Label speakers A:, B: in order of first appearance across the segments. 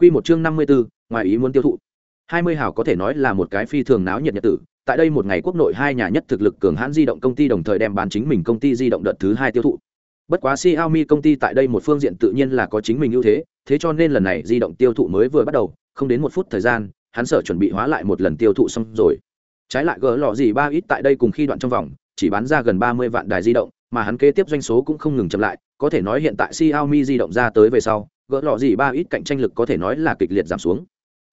A: Quy một chương năm mươi 54, ngoài ý muốn tiêu thụ. hai mươi có thể nói là một cái phi thường náo nhiệt nhật tử, tại đây một ngày quốc nội hai nhà nhất thực lực cường hãn di động công ty đồng thời đem bán chính mình công ty di động đợt thứ hai tiêu thụ. Bất quá Xiaomi công ty tại đây một phương diện tự nhiên là có chính mình ưu thế, thế cho nên lần này di động tiêu thụ mới vừa bắt đầu, không đến một phút thời gian, hắn sở chuẩn bị hóa lại một lần tiêu thụ xong rồi. Trái lại gỡ lọ gì ba ít tại đây cùng khi đoạn trong vòng, chỉ bán ra gần ba mươi vạn đài di động, mà hắn kế tiếp doanh số cũng không ngừng chậm lại, có thể nói hiện tại Xiaomi di động ra tới về sau, gỡ lọ gì ba ít cạnh tranh lực có thể nói là kịch liệt giảm xuống.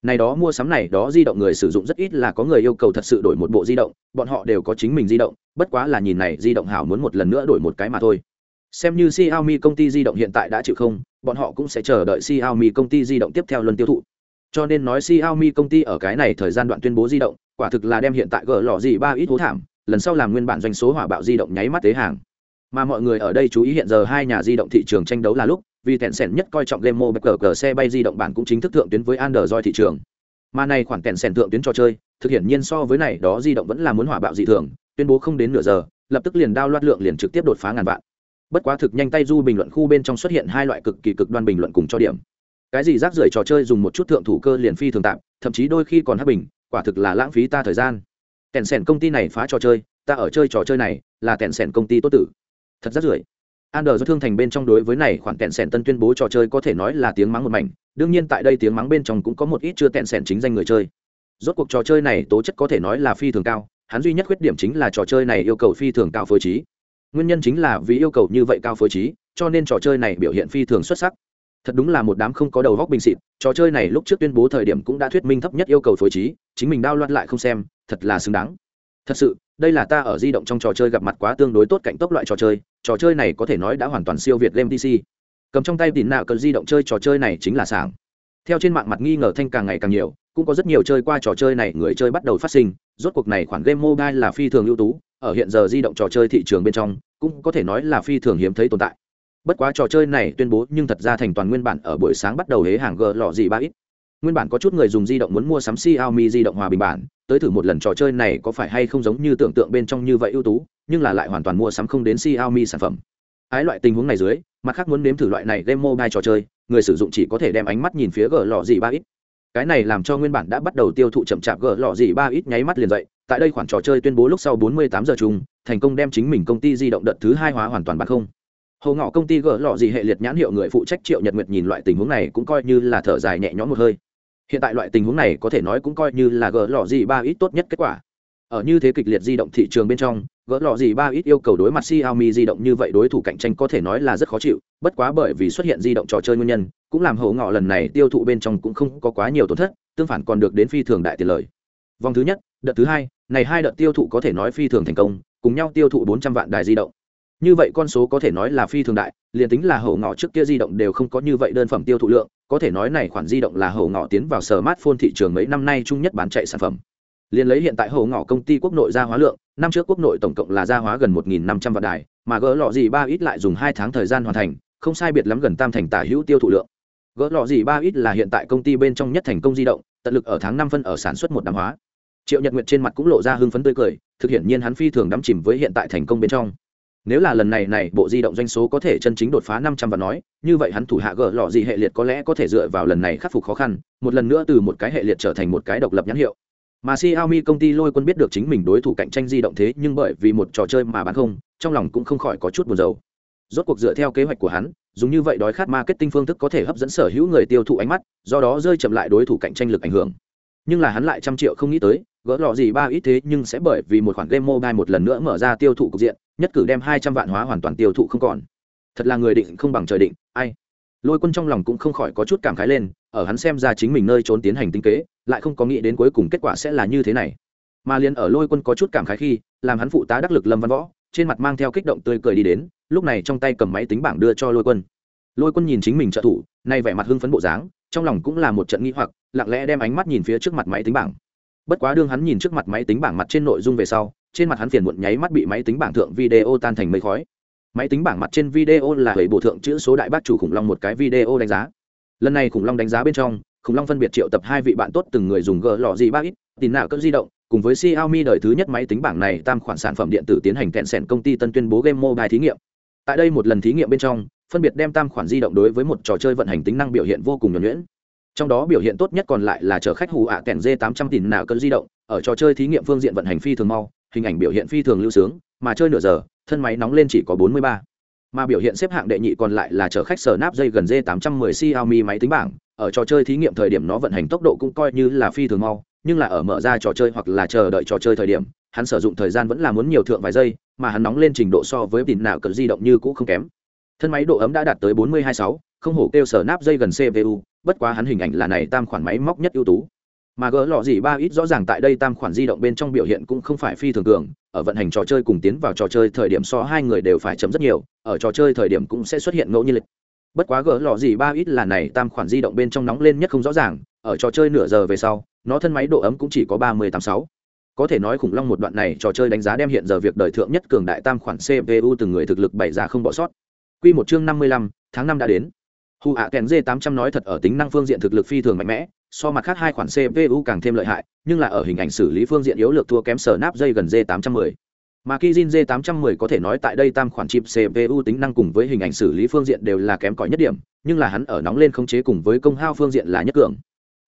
A: Này đó mua sắm này, đó di động người sử dụng rất ít là có người yêu cầu thật sự đổi một bộ di động, bọn họ đều có chính mình di động, bất quá là nhìn này, di động hảo muốn một lần nữa đổi một cái mà thôi. Xem như Xiaomi công ty di động hiện tại đã chịu không, bọn họ cũng sẽ chờ đợi Xiaomi công ty di động tiếp theo luân tiêu thụ. Cho nên nói Xiaomi công ty ở cái này thời gian đoạn tuyên bố di động, quả thực là đem hiện tại gỡ lọ gì ba ít hố thảm, lần sau làm nguyên bản doanh số hỏa bạo di động nháy mắt tế hàng. Mà mọi người ở đây chú ý hiện giờ hai nhà di động thị trường tranh đấu là lúc vì tẹn sẻn nhất coi trọng game mobile cờ xe bay di động bản cũng chính thức thượng tuyến với android thị trường. Mà này khoản tẹn sẻn thượng tuyến trò chơi, thực hiện nhiên so với này, đó di động vẫn là muốn hỏa bạo dị thường, tuyên bố không đến nửa giờ, lập tức liền đao loạt lượng liền trực tiếp đột phá ngàn vạn. Bất quá thực nhanh tay du bình luận khu bên trong xuất hiện hai loại cực kỳ cực đoan bình luận cùng cho điểm. Cái gì rác rưởi trò chơi dùng một chút thượng thủ cơ liền phi thường tạm, thậm chí đôi khi còn hấp bình, quả thực là lãng phí ta thời gian. Tẹn sẻn công ty này phá trò chơi, ta ở chơi trò chơi này, là tẹn sẻn công ty tốt tử. Thật rác rưởi. Ander do thương thành bên trong đối với này khoản tẹn sẹn tân tuyên bố trò chơi có thể nói là tiếng mắng một mảnh, đương nhiên tại đây tiếng mắng bên trong cũng có một ít chưa tẹn sẹn chính danh người chơi. Rốt cuộc trò chơi này tố chất có thể nói là phi thường cao, hắn duy nhất khuyết điểm chính là trò chơi này yêu cầu phi thường cao phối trí. Nguyên nhân chính là vì yêu cầu như vậy cao phối trí, cho nên trò chơi này biểu hiện phi thường xuất sắc. Thật đúng là một đám không có đầu góc bình xịt, trò chơi này lúc trước tuyên bố thời điểm cũng đã thuyết minh thấp nhất yêu cầu phối trí, chính mình đao loạn lại không xem, thật là xứng đáng. Thật sự, đây là ta ở di động trong trò chơi gặp mặt quá tương đối tốt cạnh tốc loại trò chơi trò chơi này có thể nói đã hoàn toàn siêu việt game DC. cầm trong tay tìm nạ cờ di động chơi trò chơi này chính là sảng. Theo trên mạng mặt nghi ngờ thanh càng ngày càng nhiều, cũng có rất nhiều chơi qua trò chơi này người chơi bắt đầu phát sinh, rốt cuộc này khoản game mobile là phi thường ưu tú, ở hiện giờ di động trò chơi thị trường bên trong, cũng có thể nói là phi thường hiếm thấy tồn tại. Bất quá trò chơi này tuyên bố nhưng thật ra thành toàn nguyên bản ở buổi sáng bắt đầu hế hàng g lọ gì ba ít nguyên bản có chút người dùng di động muốn mua sắm Xiaomi di động hòa bình bản, tới thử một lần trò chơi này có phải hay không giống như tưởng tượng bên trong như vậy ưu tú, nhưng là lại hoàn toàn mua sắm không đến Xiaomi sản phẩm. Ái loại tình huống này dưới, mặt khác muốn nếm thử loại này game mobile trò chơi, người sử dụng chỉ có thể đem ánh mắt nhìn phía g lọ gì ba ít cái này làm cho nguyên bản đã bắt đầu tiêu thụ chậm chạp g lọ gì ba ít nháy mắt liền dậy, tại đây khoản trò chơi tuyên bố lúc sau 48 giờ chung, thành công đem chính mình công ty di động đợt thứ hai hóa hoàn toàn bằng không. Hồ ngọ công ty gỡ lọ gì hệ liệt nhãn hiệu người phụ trách triệu nhật nguyệt nhìn loại tình huống này cũng coi như là thở dài nhẹ nhõm một hơi hiện tại loại tình huống này có thể nói cũng coi như là gỡ lọ gì ba ít tốt nhất kết quả. Ở như thế kịch liệt di động thị trường bên trong, gỡ lọ gì ba ít yêu cầu đối mặt Xiaomi di động như vậy đối thủ cạnh tranh có thể nói là rất khó chịu, bất quá bởi vì xuất hiện di động trò chơi nguyên nhân, cũng làm hậu ngọ lần này tiêu thụ bên trong cũng không có quá nhiều tổn thất, tương phản còn được đến phi thường đại tiền lời. Vòng thứ nhất, đợt thứ hai, này hai đợt tiêu thụ có thể nói phi thường thành công, cùng nhau tiêu thụ bốn trăm vạn đài di động như vậy con số có thể nói là phi thường đại, liền tính là hậu ngọ trước kia di động đều không có như vậy đơn phẩm tiêu thụ lượng, có thể nói này khoản di động là hậu ngọ tiến vào sở mát phôn thị trường mấy năm nay chung nhất bán chạy sản phẩm. Liền lấy hiện tại hậu ngọ công ty quốc nội gia hóa lượng, năm trước quốc nội tổng cộng là gia hóa gần một năm trăm vạn đài, mà gỡ lọ gì ba ít lại dùng hai tháng thời gian hoàn thành, không sai biệt lắm gần tam thành tả hữu tiêu thụ lượng. Gỡ lọ gì ba ít là hiện tại công ty bên trong nhất thành công di động, tận lực ở tháng năm phân ở sản xuất một đám hóa. Triệu nhật nguyệt trên mặt cũng lộ ra hưng phấn tươi cười, thực hiện nhiên hắn phi thường đắm chìm với hiện tại thành công bên trong nếu là lần này này bộ di động doanh số có thể chân chính đột phá năm trăm và nói, như vậy hắn thủ hạ gỡ lọ gì hệ liệt có lẽ có thể dựa vào lần này khắc phục khó khăn, một lần nữa từ một cái hệ liệt trở thành một cái độc lập nhãn hiệu. Mà Xiaomi công ty lôi quân biết được chính mình đối thủ cạnh tranh di động thế, nhưng bởi vì một trò chơi mà bán không, trong lòng cũng không khỏi có chút buồn rầu. Rốt cuộc dựa theo kế hoạch của hắn, dùng như vậy đói khát marketing phương thức có thể hấp dẫn sở hữu người tiêu thụ ánh mắt, do đó rơi chậm lại đối thủ cạnh tranh lực ảnh hưởng. Nhưng là hắn lại trăm triệu không nghĩ tới gỡ lọ gì ba ít thế nhưng sẽ bởi vì một khoản game mobile một lần nữa mở ra tiêu thụ cục diện, nhất cử đem hai trăm vạn hóa hoàn toàn tiêu thụ không còn. Thật là người định không bằng trời định, ai? Lôi quân trong lòng cũng không khỏi có chút cảm khái lên, ở hắn xem ra chính mình nơi trốn tiến hành tinh kế, lại không có nghĩ đến cuối cùng kết quả sẽ là như thế này. Mà liền ở lôi quân có chút cảm khái khi, làm hắn phụ tá đắc lực lâm văn võ, trên mặt mang theo kích động tươi cười đi đến, lúc này trong tay cầm máy tính bảng đưa cho lôi quân. Lôi quân nhìn chính mình trợ thủ, nay vẻ mặt hưng phấn bộ dáng, trong lòng cũng là một trận nghi hoặc, lặng lẽ đem ánh mắt nhìn phía trước mặt máy tính bảng bất quá đương hắn nhìn trước mặt máy tính bảng mặt trên nội dung về sau, trên mặt hắn phiền muộn nháy mắt bị máy tính bảng thượng video tan thành mây khói. Máy tính bảng mặt trên video là hệ bổ thượng chữ số đại bác chủ khủng long một cái video đánh giá. Lần này khủng long đánh giá bên trong, khủng long phân biệt triệu tập hai vị bạn tốt từng người dùng gỡ lọ gì bác ít tin nào cỡ di động, cùng với Xiaomi đời thứ nhất máy tính bảng này tam khoản sản phẩm điện tử tiến hành kẹn sẻn công ty tân tuyên bố game mobile thí nghiệm. Tại đây một lần thí nghiệm bên trong, phân biệt đem tam khoản di động đối với một trò chơi vận hành tính năng biểu hiện vô cùng nhuẩn nhuyễn trong đó biểu hiện tốt nhất còn lại là chở khách hù ạ kèn d 800 tỷ nào cơn di động, ở trò chơi thí nghiệm phương diện vận hành phi thường mau, hình ảnh biểu hiện phi thường lưu sướng, mà chơi nửa giờ, thân máy nóng lên chỉ có 43. mà biểu hiện xếp hạng đệ nhị còn lại là chở khách sở nắp dây gần d 810 xiaomi máy tính bảng, ở trò chơi thí nghiệm thời điểm nó vận hành tốc độ cũng coi như là phi thường mau, nhưng là ở mở ra trò chơi hoặc là chờ đợi trò chơi thời điểm, hắn sử dụng thời gian vẫn là muốn nhiều thượng vài giây, mà hắn nóng lên trình độ so với tin nào cỡ di động như cũ không kém thân máy độ ấm đã đạt tới 4026, không hổ kêu sở nắp dây gần cpu bất quá hắn hình ảnh là này tam khoản máy móc nhất ưu tú. Mà gỡ lọ gì ba ít rõ ràng tại đây tam khoản di động bên trong biểu hiện cũng không phải phi thường cường ở vận hành trò chơi cùng tiến vào trò chơi thời điểm so hai người đều phải chấm rất nhiều ở trò chơi thời điểm cũng sẽ xuất hiện ngẫu nhiên lịch. Bất quá gỡ lọ gì ba ít là này tam khoản di động bên trong nóng lên nhất không rõ ràng ở trò chơi nửa giờ về sau nó thân máy độ ấm cũng chỉ có ba mươi tám sáu. Có thể nói khủng long một đoạn này trò chơi đánh giá đem hiện giờ việc đời thượng nhất cường đại tam khoản cpu từng người thực lực bày ra không bỏ sót. Quy một chương năm mươi lăm, tháng năm đã đến. Hù ạ kèn d 800 nói thật ở tính năng phương diện thực lực phi thường mạnh mẽ, so mặt khác hai khoản cpu càng thêm lợi hại, nhưng là ở hình ảnh xử lý phương diện yếu lược thua kém sở nắp dây gần d 810 mà Kijin d 810 có thể nói tại đây tam khoản chip cpu tính năng cùng với hình ảnh xử lý phương diện đều là kém cỏi nhất điểm, nhưng là hắn ở nóng lên khống chế cùng với công hao phương diện là nhất cường.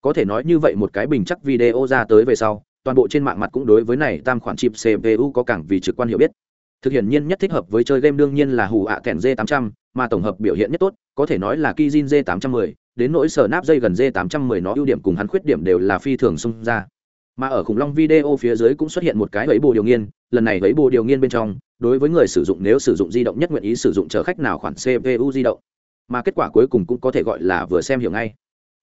A: Có thể nói như vậy một cái bình chắc video ra tới về sau, toàn bộ trên mạng mặt cũng đối với này tam khoản chip cpu có càng vì trực quan hiểu biết thực hiện nhiên nhất thích hợp với chơi game đương nhiên là hù ạ kèn d 800 mà tổng hợp biểu hiện nhất tốt, có thể nói là Kijin d 810 đến nỗi sở nắp dây gần d 810 nó ưu điểm cùng hắn khuyết điểm đều là phi thường xung ra. Mà ở khủng long video phía dưới cũng xuất hiện một cái ấy bồ điều nghiên, lần này ấy bồ điều nghiên bên trong, đối với người sử dụng nếu sử dụng di động nhất nguyện ý sử dụng chở khách nào khoản cpu di động. Mà kết quả cuối cùng cũng có thể gọi là vừa xem hiểu ngay.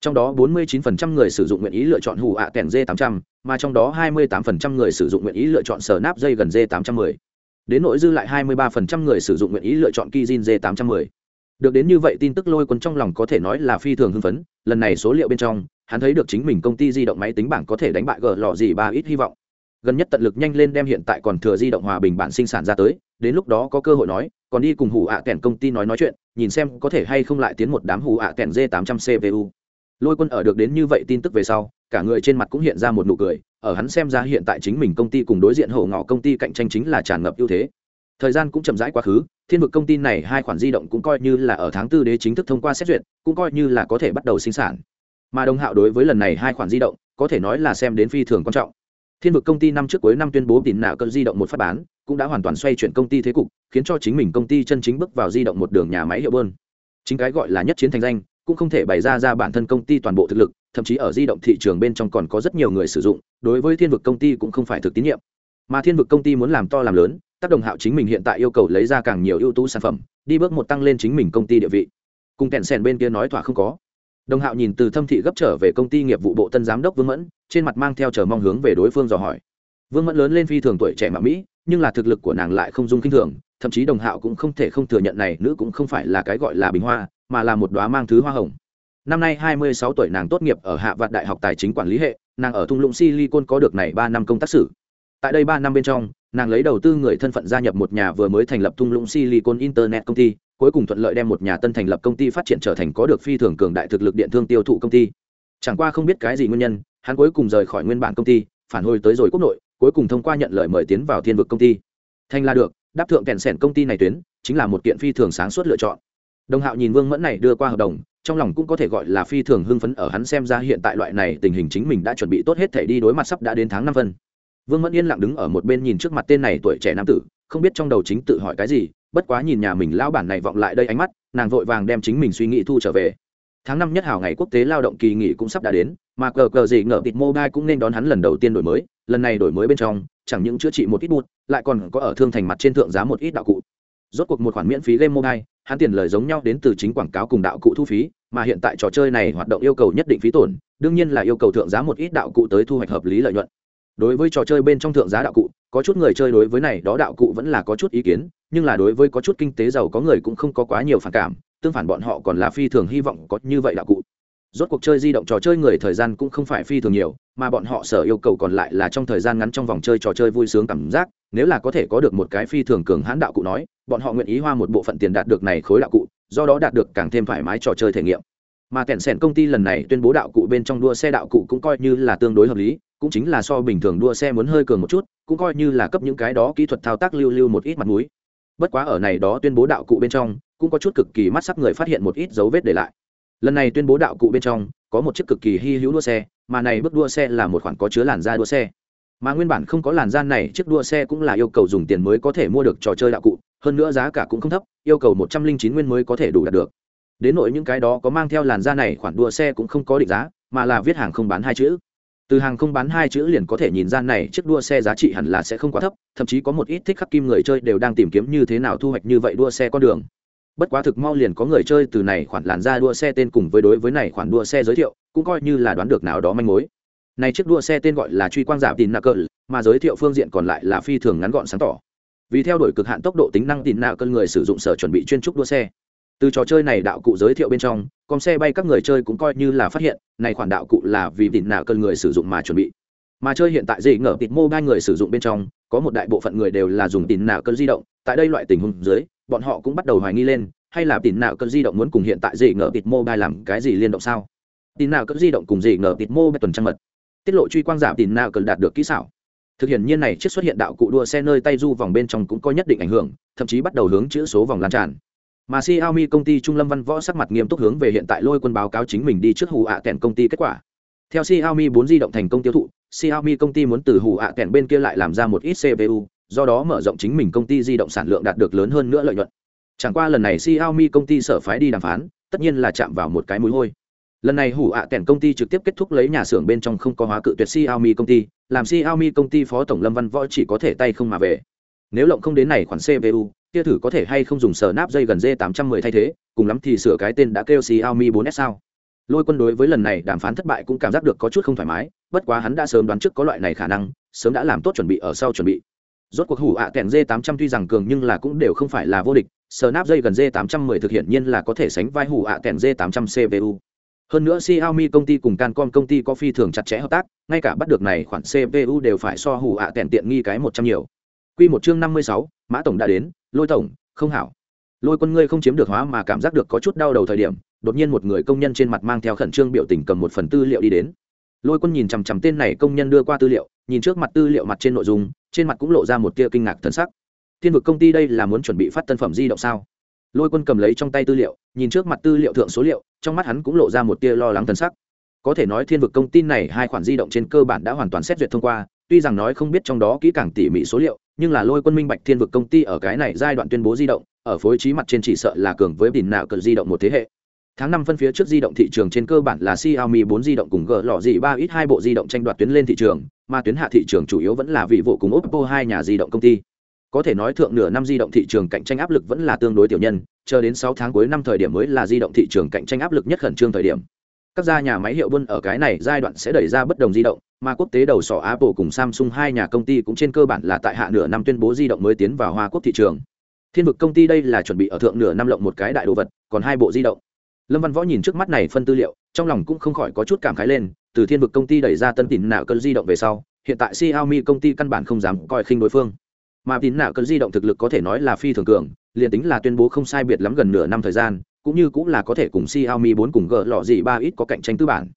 A: Trong đó 49% người sử dụng nguyện ý lựa chọn hù ạ kèn d 800 mà trong đó 28% người sử dụng nguyện ý lựa chọn sở nắp dây gần d 810 đến nội dư lại 23% người sử dụng nguyện ý lựa chọn Kijin J810. Được đến như vậy tin tức lôi quân trong lòng có thể nói là phi thường hưng phấn, lần này số liệu bên trong, hắn thấy được chính mình công ty di động máy tính bảng có thể đánh bại gờ lọ gì ba ít hy vọng. Gần nhất tận lực nhanh lên đem hiện tại còn thừa di động hòa bình bản sinh sản ra tới, đến lúc đó có cơ hội nói, còn đi cùng hủ ạ à công ty nói nói chuyện, nhìn xem có thể hay không lại tiến một đám hủ ạ à kèn J800 CPU. Lôi quân ở được đến như vậy tin tức về sau, cả người trên mặt cũng hiện ra một nụ cười, ở hắn xem ra hiện tại chính mình công ty cùng đối diện hổ ngọ công ty cạnh tranh chính là tràn ngập ưu thế. Thời gian cũng chậm rãi quá khứ thiên vực công ty này hai khoản di động cũng coi như là ở tháng tư đế chính thức thông qua xét duyệt cũng coi như là có thể bắt đầu sinh sản. Mà đồng hạo đối với lần này hai khoản di động có thể nói là xem đến phi thường quan trọng. Thiên vực công ty năm trước cuối năm tuyên bố tìm nạo cơn di động một phát bán cũng đã hoàn toàn xoay chuyển công ty thế cục khiến cho chính mình công ty chân chính bước vào di động một đường nhà máy hiệu bơn. Chính cái gọi là nhất chiến thành danh cũng không thể bày ra ra bản thân công ty toàn bộ thực lực thậm chí ở di động thị trường bên trong còn có rất nhiều người sử dụng, đối với thiên vực công ty cũng không phải thực tín nhiệm. Mà thiên vực công ty muốn làm to làm lớn, tác động hạo chính mình hiện tại yêu cầu lấy ra càng nhiều ưu tú sản phẩm, đi bước một tăng lên chính mình công ty địa vị. Cùng kẹn sèn bên kia nói thỏa không có. Đồng hạo nhìn từ thâm thị gấp trở về công ty nghiệp vụ bộ tân giám đốc vương mẫn, trên mặt mang theo chờ mong hướng về đối phương dò hỏi. Vương mẫn lớn lên phi thường tuổi trẻ mà mỹ, nhưng là thực lực của nàng lại không dung kinh thường, thậm chí đồng hạo cũng không thể không thừa nhận này, nữ cũng không phải là cái gọi là bình hoa, mà là một đoá mang thứ hoa hồng năm nay 26 tuổi nàng tốt nghiệp ở hạ vạn đại học tài chính quản lý hệ, nàng ở thung lũng silicon có được này ba năm công tác sử tại đây ba năm bên trong, nàng lấy đầu tư người thân phận gia nhập một nhà vừa mới thành lập thung lũng silicon internet công ty, cuối cùng thuận lợi đem một nhà tân thành lập công ty phát triển trở thành có được phi thường cường đại thực lực điện thương tiêu thụ công ty. Chẳng qua không biết cái gì nguyên nhân, hắn cuối cùng rời khỏi nguyên bản công ty, phản hồi tới rồi quốc nội, cuối cùng thông qua nhận lời mời tiến vào thiên vực công ty. Thành là được, đáp thượng kèn sẻn công ty này tuyến, chính là một kiện phi thường sáng suốt lựa chọn. Đồng hạo nhìn vương mẫn này đưa qua hợp đồng trong lòng cũng có thể gọi là phi thường hưng phấn ở hắn xem ra hiện tại loại này tình hình chính mình đã chuẩn bị tốt hết thể đi đối mặt sắp đã đến tháng năm phân vương mẫn yên lặng đứng ở một bên nhìn trước mặt tên này tuổi trẻ nam tử, không biết trong đầu chính tự hỏi cái gì, bất quá nhìn nhà mình lao bản này vọng lại đây ánh mắt, nàng vội vàng đem chính mình suy nghĩ thu trở về. Tháng năm nhất hảo ngày quốc tế lao động kỳ nghỉ cũng sắp đã đến, mà cờ cờ gì ngờ tịt mobile cũng nên đón hắn lần đầu tiên đổi mới, lần này đổi mới bên trong, chẳng những chữa trị một ít bút lại còn có ở thương thành mặt trên thượng giá một ít đạo cụ rốt cuộc một khoản miễn phí game mobile, hắn tiền lời giống nhau đến từ chính quảng cáo cùng đạo cụ thu phí, mà hiện tại trò chơi này hoạt động yêu cầu nhất định phí tổn, đương nhiên là yêu cầu thượng giá một ít đạo cụ tới thu hoạch hợp lý lợi nhuận. Đối với trò chơi bên trong thượng giá đạo cụ, có chút người chơi đối với này đó đạo cụ vẫn là có chút ý kiến, nhưng là đối với có chút kinh tế giàu có người cũng không có quá nhiều phản cảm, tương phản bọn họ còn là phi thường hy vọng có như vậy đạo cụ rốt cuộc chơi di động trò chơi người thời gian cũng không phải phi thường nhiều, mà bọn họ sở yêu cầu còn lại là trong thời gian ngắn trong vòng chơi trò chơi vui sướng cảm giác, nếu là có thể có được một cái phi thường cường hãn đạo cụ nói, bọn họ nguyện ý hoa một bộ phận tiền đạt được này khối đạo cụ, do đó đạt được càng thêm thoải mái trò chơi thể nghiệm. Mà kẹn sẻn công ty lần này tuyên bố đạo cụ bên trong đua xe đạo cụ cũng coi như là tương đối hợp lý, cũng chính là so bình thường đua xe muốn hơi cường một chút, cũng coi như là cấp những cái đó kỹ thuật thao tác lưu lưu một ít mặt mũi. Bất quá ở này đó tuyên bố đạo cụ bên trong, cũng có chút cực kỳ mắt sắc người phát hiện một ít dấu vết để lại lần này tuyên bố đạo cụ bên trong, có một chiếc cực kỳ hy hữu đua xe, mà này bước đua xe là một khoản có chứa làn da đua xe. Mà nguyên bản không có làn da này, chiếc đua xe cũng là yêu cầu dùng tiền mới có thể mua được trò chơi đạo cụ, hơn nữa giá cả cũng không thấp, yêu cầu một trăm linh chín nguyên mới có thể đủ đạt được. Đến nội những cái đó có mang theo làn da này khoản đua xe cũng không có định giá, mà là viết hàng không bán hai chữ. Từ hàng không bán hai chữ liền có thể nhìn ra này chiếc đua xe giá trị hẳn là sẽ không quá thấp, thậm chí có một ít thích khắc kim người chơi đều đang tìm kiếm như thế nào thu hoạch như vậy đua xe con đường bất quá thực mau liền có người chơi từ này khoản làn ra đua xe tên cùng với đối với này khoản đua xe giới thiệu, cũng coi như là đoán được nào đó manh mối. Này chiếc đua xe tên gọi là truy quang giả tin nạ cỡ mà giới thiệu phương diện còn lại là phi thường ngắn gọn sáng tỏ. Vì theo đuổi cực hạn tốc độ tính năng tin nạ cỡ người sử dụng sở chuẩn bị chuyên trúc đua xe. Từ trò chơi này đạo cụ giới thiệu bên trong con xe bay các người chơi cũng coi như là phát hiện, này khoản đạo cụ là vì tin nạ cỡ người sử dụng mà chuẩn bị. Mà chơi hiện tại gì ngờ tịt mobile người sử dụng bên trong, có một đại bộ phận người đều là dùng tin nạ cỡ di động, tại đây loại tình huống dưới bọn họ cũng bắt đầu hoài nghi lên hay là tin nào cần di động muốn cùng hiện tại gì ngờ tịt mobile làm cái gì liên động sao? Tin nào cần di động cùng gì ngờ tịt mobile tuần trăng mật. Tiết lộ truy quang giả tin nào cần đạt được kỹ xảo. Thực hiện nhiên này chiếc xuất hiện đạo cụ đua xe nơi tay du vòng bên trong cũng có nhất định ảnh hưởng thậm chí bắt đầu hướng chữ số vòng lan tràn. Mà Xiaomi công ty Trung Lâm Văn Võ sắc mặt nghiêm túc hướng về hiện tại lôi quân báo cáo chính mình đi trước hù ạ à công ty kết quả. Theo Xiaomi 4 di động thành công tiêu thụ, Xiaomi công ty muốn từ hù ạ à bên kia lại làm ra một ít CPU, do đó mở rộng chính mình công ty di động sản lượng đạt được lớn hơn nữa lợi nhuận. Chẳng qua lần này Xiaomi công ty sở phái đi đàm phán, tất nhiên là chạm vào một cái mũi hôi. Lần này hủ ạ à công ty trực tiếp kết thúc lấy nhà xưởng bên trong không có hóa cự tuyệt Xiaomi công ty, làm Xiaomi công ty phó tổng Lâm Văn Võ chỉ có thể tay không mà về. Nếu lộng không đến này khoản CPU, kia thử có thể hay không dùng sờ nắp dây gần d 810 thay thế cùng lắm thì sửa cái tên đã kêu xiaomi 4s sao lôi quân đối với lần này đàm phán thất bại cũng cảm giác được có chút không thoải mái bất quá hắn đã sớm đoán trước có loại này khả năng sớm đã làm tốt chuẩn bị ở sau chuẩn bị rốt cuộc hủ ạ à kèn d 800 tuy rằng cường nhưng là cũng đều không phải là vô địch sờ nắp dây gần d 810 thực hiện nhiên là có thể sánh vai hủ ạ à kèn d 800 cpu hơn nữa Xiaomi công ty cùng Cancom công ty có phi thường chặt chẽ hợp tác, ngay cả bắt được này khoản CPU đều phải so hủ ạ à kèn tiện nghi cái một trăm nhiều. Quy một chương năm mươi sáu, Mã tổng đã đến, lôi tổng không hảo. Lôi quân ngươi không chiếm được hóa mà cảm giác được có chút đau đầu thời điểm đột nhiên một người công nhân trên mặt mang theo khẩn trương biểu tình cầm một phần tư liệu đi đến. Lôi quân nhìn chằm chằm tên này công nhân đưa qua tư liệu nhìn trước mặt tư liệu mặt trên nội dung trên mặt cũng lộ ra một tia kinh ngạc thân sắc. Thiên vực công ty đây là muốn chuẩn bị phát tân phẩm di động sao? Lôi quân cầm lấy trong tay tư liệu, nhìn trước mặt tư liệu thượng số liệu, trong mắt hắn cũng lộ ra một tia lo lắng thân sắc. Có thể nói thiên vực công ty này hai khoản di động trên cơ bản đã hoàn toàn xét duyệt thông qua, tuy rằng nói không biết trong đó kỹ càng tỉ mỉ số liệu, nhưng là lôi quân minh bạch thiên vực công ty ở cái này giai đoạn tuyên bố di động, ở phối trí mặt trên chỉ sợ là cường với đỉnh nạo cần di động một thế hệ tháng năm phân phía trước di động thị trường trên cơ bản là Xiaomi 4 di động cùng G lọ gì 3 ít hai bộ di động tranh đoạt tuyến lên thị trường, mà tuyến hạ thị trường chủ yếu vẫn là vị vụ cùng Oppo hai nhà di động công ty. Có thể nói thượng nửa năm di động thị trường cạnh tranh áp lực vẫn là tương đối tiểu nhân, chờ đến 6 tháng cuối năm thời điểm mới là di động thị trường cạnh tranh áp lực nhất khẩn trương thời điểm. Các gia nhà máy hiệu buôn ở cái này giai đoạn sẽ đẩy ra bất đồng di động, mà quốc tế đầu sỏ Apple cùng Samsung hai nhà công ty cũng trên cơ bản là tại hạ nửa năm tuyên bố di động mới tiến vào Hoa Quốc thị trường. Thiên vực công ty đây là chuẩn bị ở thượng nửa năm lộng một cái đại đồ vật, còn hai bộ di động. Lâm Văn Võ nhìn trước mắt này phân tư liệu, trong lòng cũng không khỏi có chút cảm khái lên, từ Thiên vực công ty đẩy ra tân tín nạo cơn di động về sau, hiện tại Xiaomi công ty căn bản không dám coi khinh đối phương. Mà tín nạo cơn di động thực lực có thể nói là phi thường cường, liền tính là tuyên bố không sai biệt lắm gần nửa năm thời gian, cũng như cũng là có thể cùng Xiaomi bốn cùng gỡ lọ gì ba ít có cạnh tranh tư bản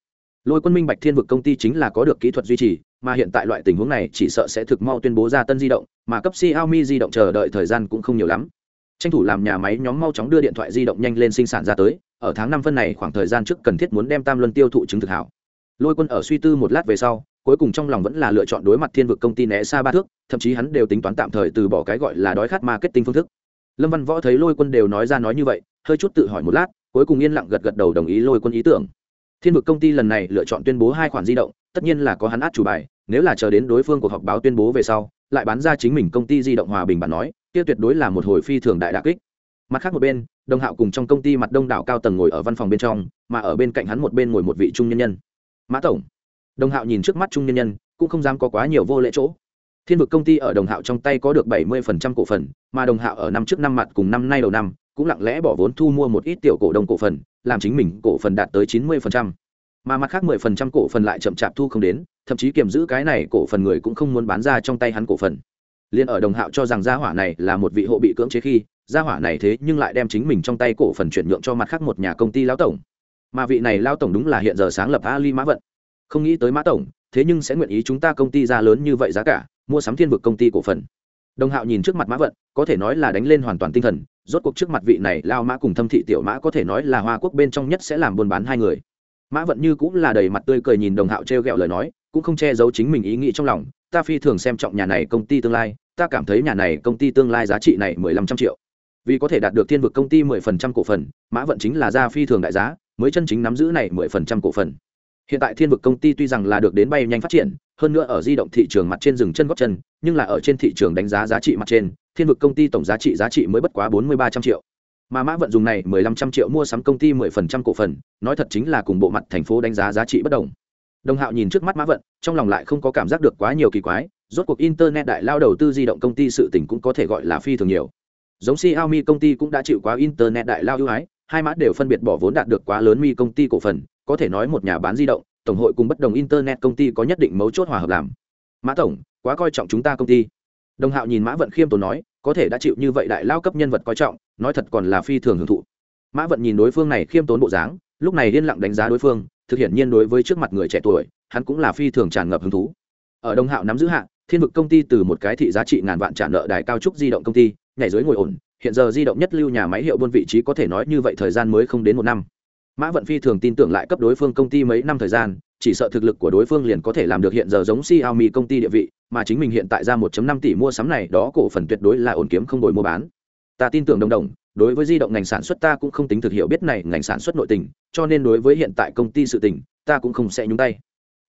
A: lôi quân minh bạch thiên vực công ty chính là có được kỹ thuật duy trì mà hiện tại loại tình huống này chỉ sợ sẽ thực mau tuyên bố ra tân di động mà cấp xiaomi di động chờ đợi thời gian cũng không nhiều lắm tranh thủ làm nhà máy nhóm mau chóng đưa điện thoại di động nhanh lên sinh sản ra tới, ở tháng năm phân này khoảng thời gian trước cần thiết muốn đem tam luân tiêu thụ chứng thực hảo. Lôi quân ở suy tư một lát về sau, cuối cùng trong lòng vẫn là lựa chọn đối mặt thiên vực công ty né xa ba thước, thậm chí hắn đều tính toán tạm thời từ bỏ cái gọi là đói khát marketing phương thức. Lâm văn võ thấy lôi quân đều nói ra nói như vậy, hơi chút tự hỏi một lát, cuối cùng yên lặng gật gật đầu đồng ý lôi quân ý tưởng. Thiên vực công ty lần này lựa chọn tuyên bố hai khoản di động, tất nhiên là có hắn át chủ bài, nếu là chờ đến đối phương cuộc họp báo tuyên bố về sau, lại bán ra chính mình công ty di động hòa bình bản nói kia tuyệt đối là một hồi phi thường đại đà kích. Mặt khác một bên, đồng hạo cùng trong công ty mặt đông đảo cao tầng ngồi ở văn phòng bên trong, mà ở bên cạnh hắn một bên ngồi một vị trung nhân nhân. Mã tổng. Đồng hạo nhìn trước mắt trung nhân nhân, cũng không dám có quá nhiều vô lễ chỗ. Thiên vực công ty ở đồng hạo trong tay có được bảy mươi cổ phần, mà đồng hạo ở năm trước năm mặt cùng năm nay đầu năm, cũng lặng lẽ bỏ vốn thu mua một ít tiểu cổ đông cổ phần, làm chính mình cổ phần đạt tới chín mươi mà mặt khác mười phần trăm cổ phần lại chậm chạp thu không đến, thậm chí kiềm giữ cái này cổ phần người cũng không muốn bán ra trong tay hắn cổ phần liên ở đồng hạo cho rằng gia hỏa này là một vị hộ bị cưỡng chế khi, gia hỏa này thế nhưng lại đem chính mình trong tay cổ phần chuyển nhượng cho mặt khác một nhà công ty lão tổng. Mà vị này lão tổng đúng là hiện giờ sáng lập ali mã vận. Không nghĩ tới mã tổng, thế nhưng sẽ nguyện ý chúng ta công ty ra lớn như vậy giá cả, mua sắm thiên vực công ty cổ phần. Đồng hạo nhìn trước mặt mã vận, có thể nói là đánh lên hoàn toàn tinh thần, rốt cuộc trước mặt vị này lao mã cùng thâm thị tiểu mã có thể nói là hoa quốc bên trong nhất sẽ làm buôn bán hai người. Mã vận như cũng là đầy mặt tươi cười nhìn đồng hạo t r e o g ẹ o lời nói, cũng không che giấu chính mình ý nghĩ trong lòng ta phi thường xem trọng nhà này công ty tương lai, ta cảm thấy nhà này công ty tương lai giá trị này mười lăm trăm triệu. Vì có thể đạt được thiên vực công ty mười phần trăm cổ phần, mã vận chính là ra phi thường đại giá, mới chân chính nắm giữ này mười phần trăm cổ phần. Hiện tại thiên vực công ty tuy rằng là được đến bay nhanh phát triển, hơn nữa ở di động thị trường mặt trên rừng chân góp chân, nhưng là ở trên thị trường đánh giá giá trị mặt trên, thiên vực công ty tổng giá trị giá trị mới bất quá bốn mươi ba trăm triệu. Mà mã vận dùng này mười lăm trăm triệu mua sắm công ty mười phần trăm cổ phần, nói thật chính là cùng bộ mặt thành phố đánh giá giá trị bất đồng đồng hạo nhìn trước mắt mã vận, trong lòng lại không có cảm giác được quá nhiều kỳ quái, rốt cuộc internet đại lao đầu tư di động công ty sự tỉnh cũng có thể gọi là phi thường nhiều. Giống xiaomi công ty cũng đã chịu quá internet đại lao ưu ái, hai mã đều phân biệt bỏ vốn đạt được quá lớn mi công ty cổ phần, có thể nói một nhà bán di động, tổng hội cùng bất đồng internet công ty có nhất định mấu chốt hòa hợp làm. Mã tổng, quá coi trọng chúng ta công ty. Đồng hạo nhìn mã vận khiêm tốn nói, có thể đã chịu như vậy đại lao cấp nhân vật coi trọng, nói thật còn là phi thường hưởng thụ. Mã vận nhìn đối phương này khiêm tốn bộ dáng lúc này yên lặng đánh giá đối phương thực hiện nhiên đối với trước mặt người trẻ tuổi hắn cũng là phi thường tràn ngập hứng thú ở đông hạo nắm giữ hạ thiên vực công ty từ một cái thị giá trị ngàn vạn trả nợ đài cao trúc di động công ty nhảy dưới ngồi ổn hiện giờ di động nhất lưu nhà máy hiệu buôn vị trí có thể nói như vậy thời gian mới không đến một năm mã vận phi thường tin tưởng lại cấp đối phương công ty mấy năm thời gian chỉ sợ thực lực của đối phương liền có thể làm được hiện giờ giống Xiaomi công ty địa vị, mà chính mình hiện tại ra 1.5 tỷ mua sắm này, đó cổ phần tuyệt đối là ổn kiếm không đổi mua bán. Ta tin tưởng đồng đồng, đối với di động ngành sản xuất ta cũng không tính thực hiểu biết này ngành sản xuất nội tình, cho nên đối với hiện tại công ty sự tình, ta cũng không sẽ nhúng tay.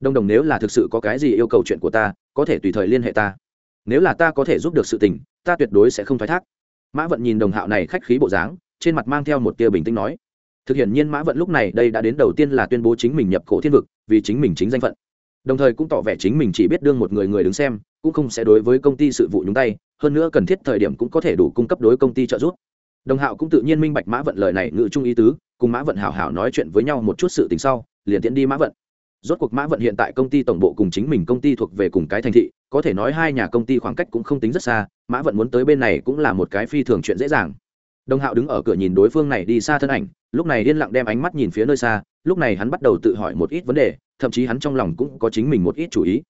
A: Đồng đồng nếu là thực sự có cái gì yêu cầu chuyện của ta, có thể tùy thời liên hệ ta. Nếu là ta có thể giúp được sự tình, ta tuyệt đối sẽ không thoái thác. Mã Vận nhìn đồng hạo này khách khí bộ dáng, trên mặt mang theo một tia bình tĩnh nói: thực hiện nhiên mã vận lúc này đây đã đến đầu tiên là tuyên bố chính mình nhập cổ thiên vực vì chính mình chính danh phận đồng thời cũng tỏ vẻ chính mình chỉ biết đương một người người đứng xem cũng không sẽ đối với công ty sự vụ nhúng tay hơn nữa cần thiết thời điểm cũng có thể đủ cung cấp đối công ty trợ giúp đồng hạo cũng tự nhiên minh bạch mã vận lời này ngự trung ý tứ, cùng mã vận hảo hảo nói chuyện với nhau một chút sự tình sau, liền tiễn đi mã vận. Rốt cuộc mã vận hiện tại công ty tổng bộ cùng chính mình công ty thuộc về cùng cái thành thị, có thể nói hai nhà công ty khoảng cách cũng không tính rất xa, mã vận muốn tới bên này cũng là một cái phi thường chuyện dễ dàng. Đồng hạo đứng ở cửa nhìn đối phương này đi xa thân ảnh, lúc này điên lặng đem ánh mắt nhìn phía nơi xa, lúc này hắn bắt đầu tự hỏi một ít vấn đề, thậm chí hắn trong lòng cũng có chính mình một ít chủ ý.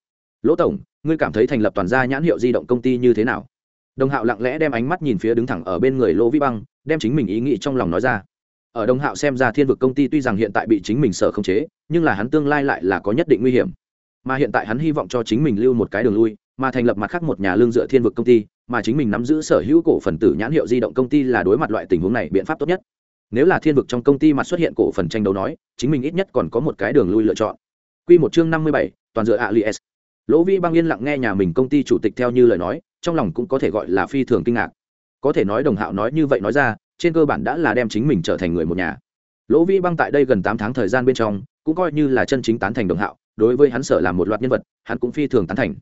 A: Lỗ tổng, ngươi cảm thấy thành lập toàn gia nhãn hiệu di động công ty như thế nào? Đồng hạo lặng lẽ đem ánh mắt nhìn phía đứng thẳng ở bên người Lô vĩ băng, đem chính mình ý nghĩ trong lòng nói ra. Ở đồng hạo xem ra thiên vực công ty tuy rằng hiện tại bị chính mình sở khống chế, nhưng là hắn tương lai lại là có nhất định nguy hiểm. Mà hiện tại hắn hy vọng cho chính mình lưu một cái đường lui, mà thành lập mặt khác một nhà lương dựa thiên vực công ty, mà chính mình nắm giữ sở hữu cổ phần tử nhãn hiệu di động công ty là đối mặt loại tình huống này biện pháp tốt nhất. Nếu là thiên vực trong công ty mặt xuất hiện cổ phần tranh đấu nói, chính mình ít nhất còn có một cái đường lui lựa chọn. Q một chương năm mươi bảy, toàn dựa alias lỗ Vi băng yên lặng nghe nhà mình công ty chủ tịch theo như lời nói trong lòng cũng có thể gọi là phi thường kinh ngạc. Có thể nói đồng hạo nói như vậy nói ra, trên cơ bản đã là đem chính mình trở thành người một nhà. Lỗ vĩ băng tại đây gần tám tháng thời gian bên trong, cũng coi như là chân chính tán thành đồng hạo, đối với hắn sở làm một loạt nhân vật, hắn cũng phi thường tán thành.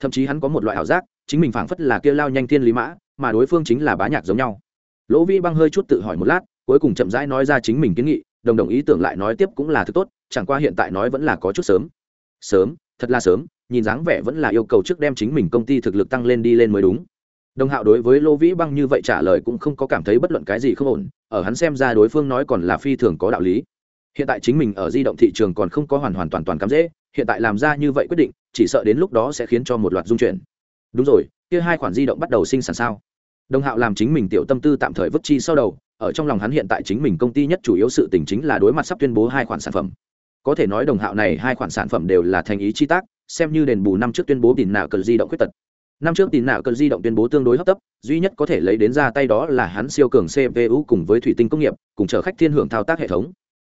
A: Thậm chí hắn có một loại ảo giác, chính mình phảng phất là kia lao nhanh thiên lý mã, mà đối phương chính là bá nhạc giống nhau. Lỗ vĩ băng hơi chút tự hỏi một lát, cuối cùng chậm rãi nói ra chính mình kiến nghị, đồng đồng ý tưởng lại nói tiếp cũng là thứ tốt, chẳng qua hiện tại nói vẫn là có chút sớm. Sớm, thật là sớm nhìn dáng vẻ vẫn là yêu cầu trước đem chính mình công ty thực lực tăng lên đi lên mới đúng. Đồng hạo đối với lô vĩ băng như vậy trả lời cũng không có cảm thấy bất luận cái gì không ổn, ở hắn xem ra đối phương nói còn là phi thường có đạo lý. Hiện tại chính mình ở di động thị trường còn không có hoàn hoàn toàn toàn cắm dễ, hiện tại làm ra như vậy quyết định, chỉ sợ đến lúc đó sẽ khiến cho một loạt dung chuyển. Đúng rồi, kia hai khoản di động bắt đầu sinh sản sao? Đồng hạo làm chính mình tiểu tâm tư tạm thời vứt chi sau đầu, ở trong lòng hắn hiện tại chính mình công ty nhất chủ yếu sự tình chính là đối mặt sắp tuyên bố hai khoản sản phẩm. Có thể nói đồng hạo này hai khoản sản phẩm đều là thành ý chi tác xem như đền bù năm trước tuyên bố tìm nạo cờ di động khuyết tật. Năm trước tìm nạo cờ di động tuyên bố tương đối hấp tấp, duy nhất có thể lấy đến ra tay đó là hắn siêu cường cpu cùng với thủy tinh công nghiệp, cùng chở khách thiên hưởng thao tác hệ thống.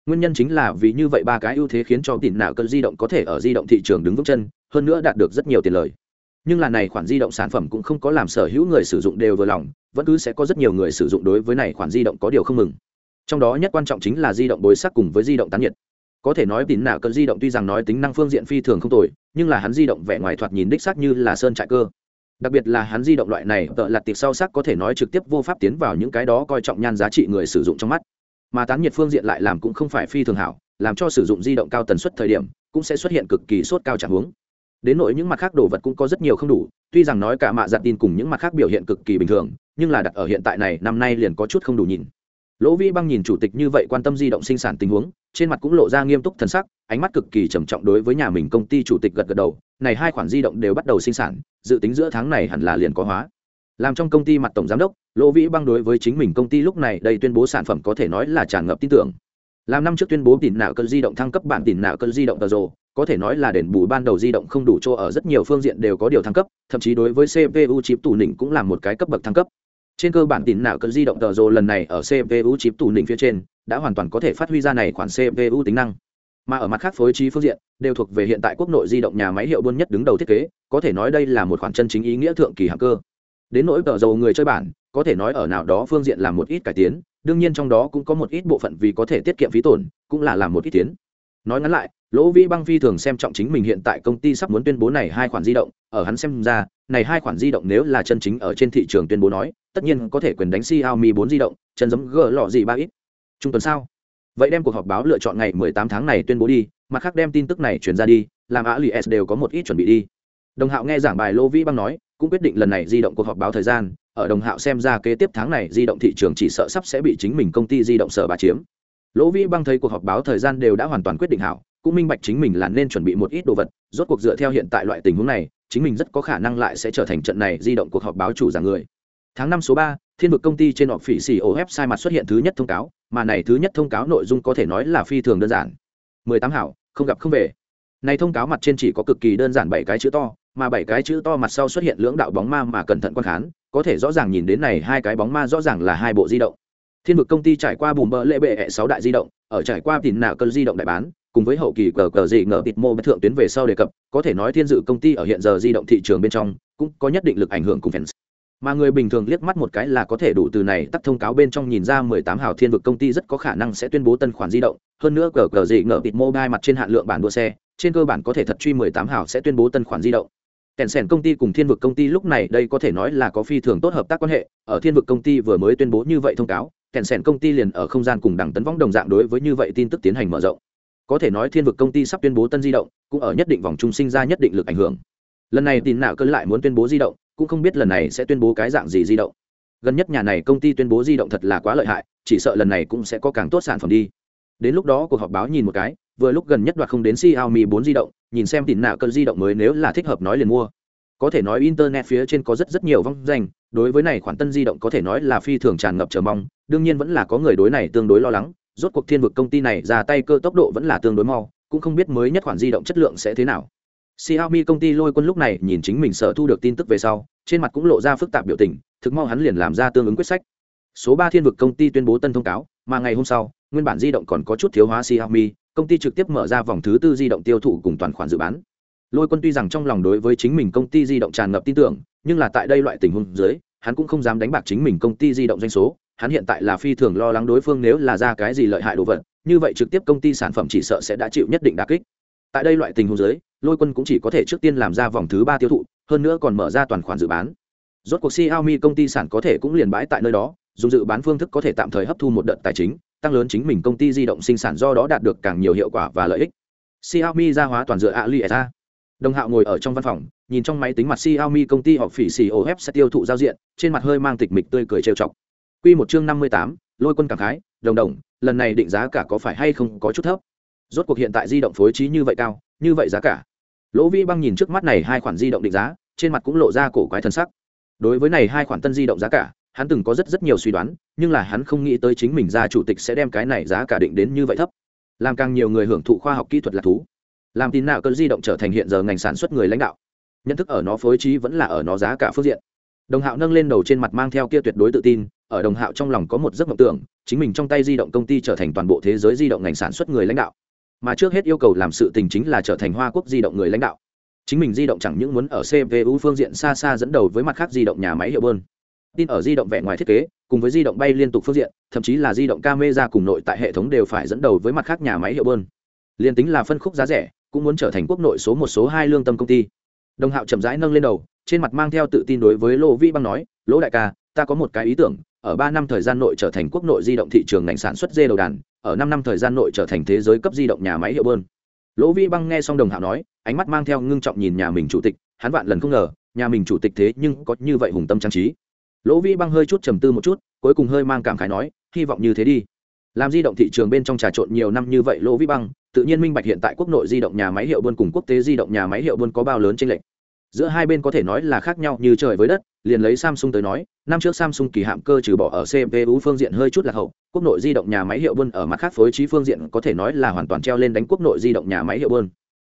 A: Nguyên nhân chính là vì như vậy ba cái ưu thế khiến cho tìm nạo cờ di động có thể ở di động thị trường đứng vững chân, hơn nữa đạt được rất nhiều tiền lời. Nhưng là này khoản di động sản phẩm cũng không có làm sở hữu người sử dụng đều vừa lòng, vẫn cứ sẽ có rất nhiều người sử dụng đối với này khoản di động có điều không mừng. Trong đó nhất quan trọng chính là di động bối sắc cùng với di động tán nhiệt có thể nói tín nào cơn di động tuy rằng nói tính năng phương diện phi thường không tồi, nhưng là hắn di động vẻ ngoài thoạt nhìn đích xác như là sơn trại cơ. Đặc biệt là hắn di động loại này, tợ lặt tiệp sau sắc có thể nói trực tiếp vô pháp tiến vào những cái đó coi trọng nhan giá trị người sử dụng trong mắt. Mà tán nhiệt phương diện lại làm cũng không phải phi thường hảo, làm cho sử dụng di động cao tần suất thời điểm, cũng sẽ xuất hiện cực kỳ sốt cao trạng hướng đến nỗi những mặt khác đồ vật cũng có rất nhiều không đủ, tuy rằng nói cả mạ giặt tin cùng những mặt khác biểu hiện cực kỳ bình thường, nhưng là đặt ở hiện tại này, năm nay liền có chút không đủ nhìn. Lỗ vĩ băng nhìn chủ tịch như vậy quan tâm di động sinh sản tình huống trên mặt cũng lộ ra nghiêm túc thần sắc, ánh mắt cực kỳ trầm trọng đối với nhà mình công ty chủ tịch gật gật đầu, này hai khoản di động đều bắt đầu sinh sản, dự tính giữa tháng này hẳn là liền có hóa. Làm trong công ty mặt tổng giám đốc, lỗ vĩ băng đối với chính mình công ty lúc này đây tuyên bố sản phẩm có thể nói là tràn ngập tin tưởng. Làm năm trước tuyên bố tiền nạo cơn di động thăng cấp bản tiền nạo cơn di động tờ rồ, có thể nói là đền bù ban đầu di động không đủ chỗ ở, rất nhiều phương diện đều có điều thăng cấp, thậm chí đối với cpu chip tủ nỉnh cũng là một cái cấp bậc thăng cấp trên cơ bản tín nạo cần di động tờ rồ lần này ở cpu chip tủ đỉnh phía trên, đã hoàn toàn có thể phát huy ra này khoản cpu tính năng. Mà ở mặt khác phối trí phương diện, đều thuộc về hiện tại quốc nội di động nhà máy hiệu buôn nhất đứng đầu thiết kế, có thể nói đây là một khoản chân chính ý nghĩa thượng kỳ hạng cơ. Đến nỗi tờ dầu người chơi bản, có thể nói ở nào đó phương diện là một ít cải tiến, đương nhiên trong đó cũng có một ít bộ phận vì có thể tiết kiệm phí tổn, cũng là làm một ít tiến. Nói ngắn lại, lỗ vĩ băng phi thường xem trọng chính mình hiện tại công ty sắp muốn tuyên bố này hai khoản di động, ở hắn xem ra này hai khoản di động nếu là chân chính ở trên thị trường tuyên bố nói, tất nhiên có thể quyền đánh Xiaomi 4 di động, chân giống g lọ gì ba ít. Trung tuần sao vậy đem cuộc họp báo lựa chọn ngày 18 tháng này tuyên bố đi, mặt khác đem tin tức này truyền ra đi, làm á lì s đều có một ít chuẩn bị đi. Đồng hạo nghe giảng bài lô vĩ băng nói, cũng quyết định lần này di động cuộc họp báo thời gian, ở đồng hạo xem ra kế tiếp tháng này di động thị trường chỉ sợ sắp sẽ bị chính mình công ty di động sở bà chiếm. Lỗ vĩ băng thấy cuộc họp báo thời gian đều đã hoàn toàn quyết định hảo, cũng minh bạch chính mình là nên chuẩn bị một ít đồ vật, rốt cuộc dựa theo hiện tại loại tình huống này chính mình rất có khả năng lại sẽ trở thành trận này di động cuộc họp báo chủ giảng người. Tháng năm số ba, thiên vực công ty trên họp phỉ xỉ ổ sai mặt xuất hiện thứ nhất thông cáo, mà này thứ nhất thông cáo nội dung có thể nói là phi thường đơn giản. Mười tám hảo, không gặp không về. Này thông cáo mặt trên chỉ có cực kỳ đơn giản bảy cái chữ to, mà bảy cái chữ to mặt sau xuất hiện lưỡng đạo bóng ma mà cẩn thận quan khán, có thể rõ ràng nhìn đến này hai cái bóng ma rõ ràng là hai bộ di động. Thiên vực công ty trải qua bùm bỡ lệ bệ hệ sáu đại di động, ở trải qua tìm nào cơn di động đại bán cùng với hậu kỳ cờ cờ gì ngờ tịt mô bất thượng tuyến về sau đề cập, có thể nói thiên dự công ty ở hiện giờ di động thị trường bên trong cũng có nhất định lực ảnh hưởng cùng fans mà người bình thường liếc mắt một cái là có thể đủ từ này tắt thông cáo bên trong nhìn ra 18 hào thiên vực công ty rất có khả năng sẽ tuyên bố tân khoản di động. Hơn nữa cờ cờ gì ngờ tịt bai mặt trên hạn lượng bản đua xe, trên cơ bản có thể thật truy 18 hào sẽ tuyên bố tân khoản di động. Kèn sèn công ty cùng thiên vực công ty lúc này đây có thể nói là có phi thường tốt hợp tác quan hệ, ở thiên vực công ty vừa mới tuyên bố như vậy thông cáo, kèn sèn công ty liền ở không gian cùng đẳng tấn võng đồng dạng đối với như vậy tin tức tiến hành mở rộng có thể nói thiên vực công ty sắp tuyên bố tân di động cũng ở nhất định vòng trung sinh ra nhất định lực ảnh hưởng. Lần này tin nạo cơ lại muốn tuyên bố di động cũng không biết lần này sẽ tuyên bố cái dạng gì di động. Gần nhất nhà này công ty tuyên bố di động thật là quá lợi hại chỉ sợ lần này cũng sẽ có càng tốt sản phẩm đi. Đến lúc đó cuộc họp báo nhìn một cái vừa lúc gần nhất đoạt không đến Xiaomi 4 di động, nhìn xem tỉn nào cơn di động mới nếu là thích hợp nói liền mua. Có thể nói internet phía trên có rất rất nhiều vong danh, đối với này khoản tân di động có thể nói là phi thường tràn ngập chờ mong, đương nhiên vẫn là có người đối này tương đối lo lắng, rốt cuộc thiên vực công ty này ra tay cơ tốc độ vẫn là tương đối mau, cũng không biết mới nhất khoản di động chất lượng sẽ thế nào. Xiaomi công ty lôi quân lúc này nhìn chính mình sở thu được tin tức về sau, trên mặt cũng lộ ra phức tạp biểu tình, thực mau hắn liền làm ra tương ứng quyết sách. Số 3 thiên vực công ty tuyên bố tân thông cáo, mà ngày hôm sau, nguyên bản di động còn có chút thiếu hóa Xiaomi, công ty trực tiếp mở ra vòng thứ tư di động tiêu thụ cùng toàn khoản dự bán lôi quân tuy rằng trong lòng đối với chính mình công ty di động tràn ngập tin tưởng nhưng là tại đây loại tình huống dưới hắn cũng không dám đánh bạc chính mình công ty di động doanh số hắn hiện tại là phi thường lo lắng đối phương nếu là ra cái gì lợi hại đồ vật, như vậy trực tiếp công ty sản phẩm chỉ sợ sẽ đã chịu nhất định đà kích. Tại đây loại tình huống dưới, lôi quân cũng chỉ có thể trước tiên làm ra vòng thứ ba tiêu thụ, hơn nữa còn mở ra toàn khoản dự bán. Rốt cuộc xiaomi công ty sản có thể cũng liền bãi tại nơi đó, dùng dự bán phương thức có thể tạm thời hấp thu một đợt tài chính, tăng lớn chính mình công ty di động sinh sản do đó đạt được càng nhiều hiệu quả và lợi ích. Xiaomi ra hóa toàn dựa aliesa đồng hạo ngồi ở trong văn phòng, nhìn trong máy tính mặt xiaomi công ty họp phỉ xì ô hép sẽ tiêu thụ giao diện, trên mặt hơi mang tịch mịch tươi cười trêu chọc. Quy một chương năm mươi tám, lôi quân cảm khái, đồng đồng, lần này định giá cả có phải hay không có chút thấp? Rốt cuộc hiện tại di động phối trí như vậy cao, như vậy giá cả. Lỗ vi băng nhìn trước mắt này hai khoản di động định giá, trên mặt cũng lộ ra cổ quái thân sắc. Đối với này hai khoản tân di động giá cả, hắn từng có rất rất nhiều suy đoán, nhưng là hắn không nghĩ tới chính mình gia chủ tịch sẽ đem cái này giá cả định đến như vậy thấp. Làm càng nhiều người hưởng thụ khoa học kỹ thuật là thú. Làm tin nào cơn di động trở thành hiện giờ ngành sản xuất người lãnh đạo. Nhận thức ở nó phối trí vẫn là ở nó giá cả phương diện đồng hạo nâng lên đầu trên mặt mang theo kia tuyệt đối tự tin, ở đồng hạo trong lòng có một giấc mộng tưởng, chính mình trong tay di động công ty trở thành toàn bộ thế giới di động ngành sản xuất người lãnh đạo. Mà trước hết yêu cầu làm sự tình chính là trở thành hoa quốc di động người lãnh đạo. Chính mình di động chẳng những muốn ở cpu phương diện xa xa dẫn đầu với mặt khác di động nhà máy hiệu bơn. Tin ở di động vẻ ngoài thiết kế, cùng với di động bay liên tục phương diện, thậm chí là di động camera cùng nội tại hệ thống đều phải dẫn đầu với mặt khác nhà máy hiệu bơn. Liên tính là phân khúc giá rẻ, cũng muốn trở thành quốc nội số một số hai lương tâm công ty. Đồng hạo chậm rãi nâng lên đầu trên mặt mang theo tự tin đối với lỗ vĩ băng nói, lỗ đại ca, ta có một cái ý tưởng, ở ba năm thời gian nội trở thành quốc nội di động thị trường ngành sản xuất dê đầu đàn, ở năm năm thời gian nội trở thành thế giới cấp di động nhà máy hiệu bơn. Lỗ vĩ băng nghe xong đồng hạo nói, ánh mắt mang theo ngưng trọng nhìn nhà mình chủ tịch, hắn vạn lần không ngờ, nhà mình chủ tịch thế nhưng có như vậy hùng tâm trang trí. Lỗ vĩ băng hơi chút trầm tư một chút, cuối cùng hơi mang cảm khái nói, hy vọng như thế đi. Làm di động thị trường bên trong trà trộn nhiều năm như vậy, lỗ vĩ băng, tự nhiên minh bạch hiện tại quốc nội di động nhà máy hiệu buôn cùng quốc tế di động nhà máy hiệu buôn có bao lớn trên lệch giữa hai bên có thể nói là khác nhau như trời với đất liền lấy samsung tới nói năm trước samsung kỳ hạm cơ trừ bỏ ở cpu phương diện hơi chút là hậu quốc nội di động nhà máy hiệu buôn ở mặt khác phối trí phương diện có thể nói là hoàn toàn treo lên đánh quốc nội di động nhà máy hiệu buôn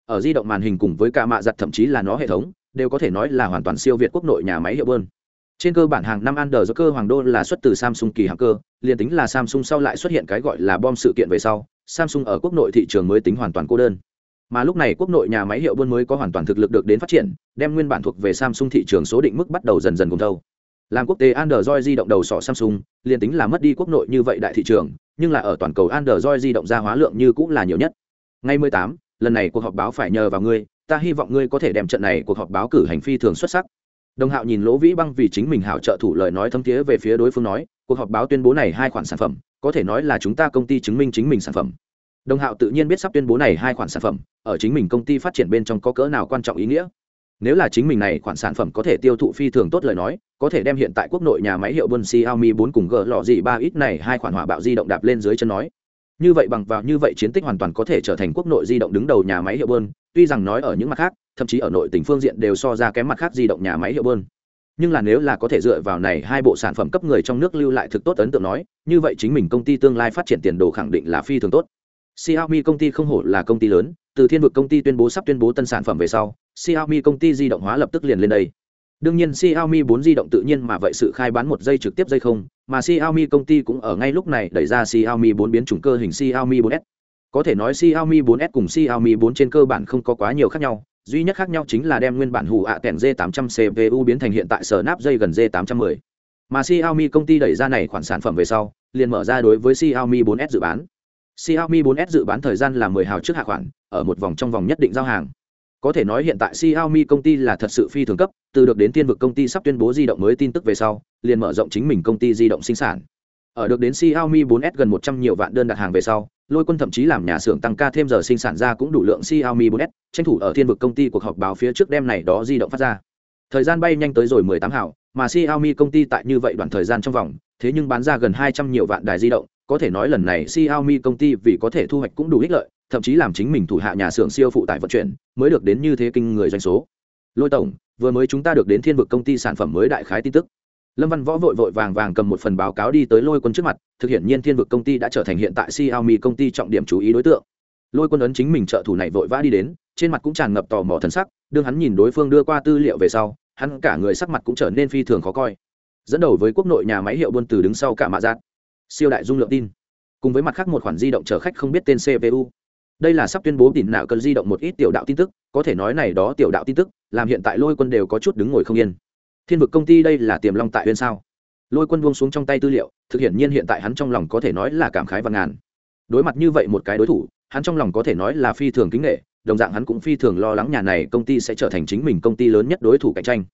A: ở di động màn hình cùng với cả mạ giặt thậm chí là nó hệ thống đều có thể nói là hoàn toàn siêu việt quốc nội nhà máy hiệu buôn trên cơ bản hàng năm Under do cơ hoàng đô là xuất từ Samsung kỳ hạng cơ, liền tính là Samsung sau lại xuất hiện cái gọi là bom sự kiện về sau, Samsung ở quốc nội thị trường mới tính hoàn toàn cô đơn. Mà lúc này quốc nội nhà máy hiệu buôn mới có hoàn toàn thực lực được đến phát triển, đem nguyên bản thuộc về Samsung thị trường số định mức bắt đầu dần dần cùng thâu. Làm quốc tế Android di động đầu sỏ Samsung, liền tính là mất đi quốc nội như vậy đại thị trường, nhưng là ở toàn cầu Android di động ra hóa lượng như cũng là nhiều nhất. Ngày 18, lần này cuộc họp báo phải nhờ vào ngươi, ta hy vọng ngươi có thể đem trận này cuộc họp báo cử hành phi thường xuất sắc đồng hạo nhìn lỗ vĩ băng vì chính mình hảo trợ thủ lời nói thâm thiế về phía đối phương nói cuộc họp báo tuyên bố này hai khoản sản phẩm có thể nói là chúng ta công ty chứng minh chính mình sản phẩm đồng hạo tự nhiên biết sắp tuyên bố này hai khoản sản phẩm ở chính mình công ty phát triển bên trong có cỡ nào quan trọng ý nghĩa? Nếu là chính mình này khoản sản phẩm có thể tiêu thụ phi thường tốt lời nói, có thể đem hiện tại quốc nội nhà máy hiệu buôn Xiaomi 4 cùng G lọ gì ba ít này hai khoản hỏa bạo di động đạp lên dưới chân nói. Như vậy bằng vào như vậy chiến tích hoàn toàn có thể trở thành quốc nội di động đứng đầu nhà máy hiệu buôn tuy rằng nói ở những mặt khác, thậm chí ở nội tỉnh phương diện đều so ra kém mặt khác di động nhà máy hiệu buôn nhưng là nếu là có thể dựa vào này hai bộ sản phẩm cấp người trong nước lưu lại thực tốt ấn tượng nói, như vậy chính mình công ty tương lai phát triển tiền đồ khẳng định là phi thường tốt. Xiaomi công ty không hổ là công ty lớn từ thiên vực công ty tuyên bố sắp tuyên bố tân sản phẩm về sau Xiaomi công ty di động hóa lập tức liền lên đây đương nhiên Xiaomi 4 di động tự nhiên mà vậy sự khai bán một giây trực tiếp dây không mà Xiaomi công ty cũng ở ngay lúc này đẩy ra Xiaomi 4 biến chủng cơ hình Xiaomi 4S có thể nói Xiaomi 4S cùng Xiaomi 4 trên cơ bản không có quá nhiều khác nhau, duy nhất khác nhau chính là đem nguyên bản hủ ạ kèn G800 CPU biến thành hiện tại sở nắp dây gần G810. Mà Xiaomi công ty đẩy ra này khoản sản phẩm về sau, liền mở ra đối với Xiaomi 4S dự bán. Xiaomi 4S dự bán thời gian là 10 hào trước hạ khoản, ở một vòng trong vòng nhất định giao hàng. Có thể nói hiện tại Xiaomi công ty là thật sự phi thường cấp, từ được đến tiên vực công ty sắp tuyên bố di động mới tin tức về sau, liền mở rộng chính mình công ty di động sinh sản. Ở được đến Xiaomi 4S gần 100 nhiều vạn đơn đặt hàng về sau, lôi quân thậm chí làm nhà xưởng tăng ca thêm giờ sinh sản ra cũng đủ lượng Xiaomi 4S, tranh thủ ở thiên vực công ty cuộc họp báo phía trước đêm này đó di động phát ra. Thời gian bay nhanh tới rồi 18 hào, mà Xiaomi công ty tại như vậy đoạn thời gian trong vòng, thế nhưng bán ra gần 200 nhiều vạn đài di động, có thể nói lần này Xiaomi công ty vì có thể thu hoạch cũng đủ ích lợi, thậm chí làm chính mình thủ hạ nhà xưởng siêu phụ tải vận chuyển, mới được đến như thế kinh người doanh số. Lôi tổng, vừa mới chúng ta được đến thiên vực công ty sản phẩm mới đại khái tin tức. Lâm văn võ vội vội vàng vàng cầm một phần báo cáo đi tới lôi quân trước mặt thực hiện nhiên thiên vực công ty đã trở thành hiện tại xiaomi công ty trọng điểm chú ý đối tượng. Lôi quân ấn chính mình trợ thủ này vội vã đi đến trên mặt cũng tràn ngập tò mò thần sắc đương hắn nhìn đối phương đưa qua tư liệu về sau hắn cả người sắc mặt cũng trở nên phi thường khó coi. Dẫn đầu với quốc nội nhà máy hiệu buôn từ đứng sau cả mạ giác siêu đại dung lượng tin. Cùng với mặt khác một khoản di động chở khách không biết tên cpu đây là sắp tuyên bố đỉnh nào cần di động một ít tiểu đạo tin tức, có thể nói này đó tiểu đạo tin tức, làm hiện tại lôi quân đều có chút đứng ngồi không yên. Thiên vực công ty đây là tiềm long tại huyên sao? Lôi quân buông xuống trong tay tư liệu, thực hiện nhiên hiện tại hắn trong lòng có thể nói là cảm khái và ngàn. Đối mặt như vậy một cái đối thủ, hắn trong lòng có thể nói là phi thường kính nghệ đồng dạng hắn cũng phi thường lo lắng nhà này công ty sẽ trở thành chính mình công ty lớn nhất đối thủ cạnh tranh.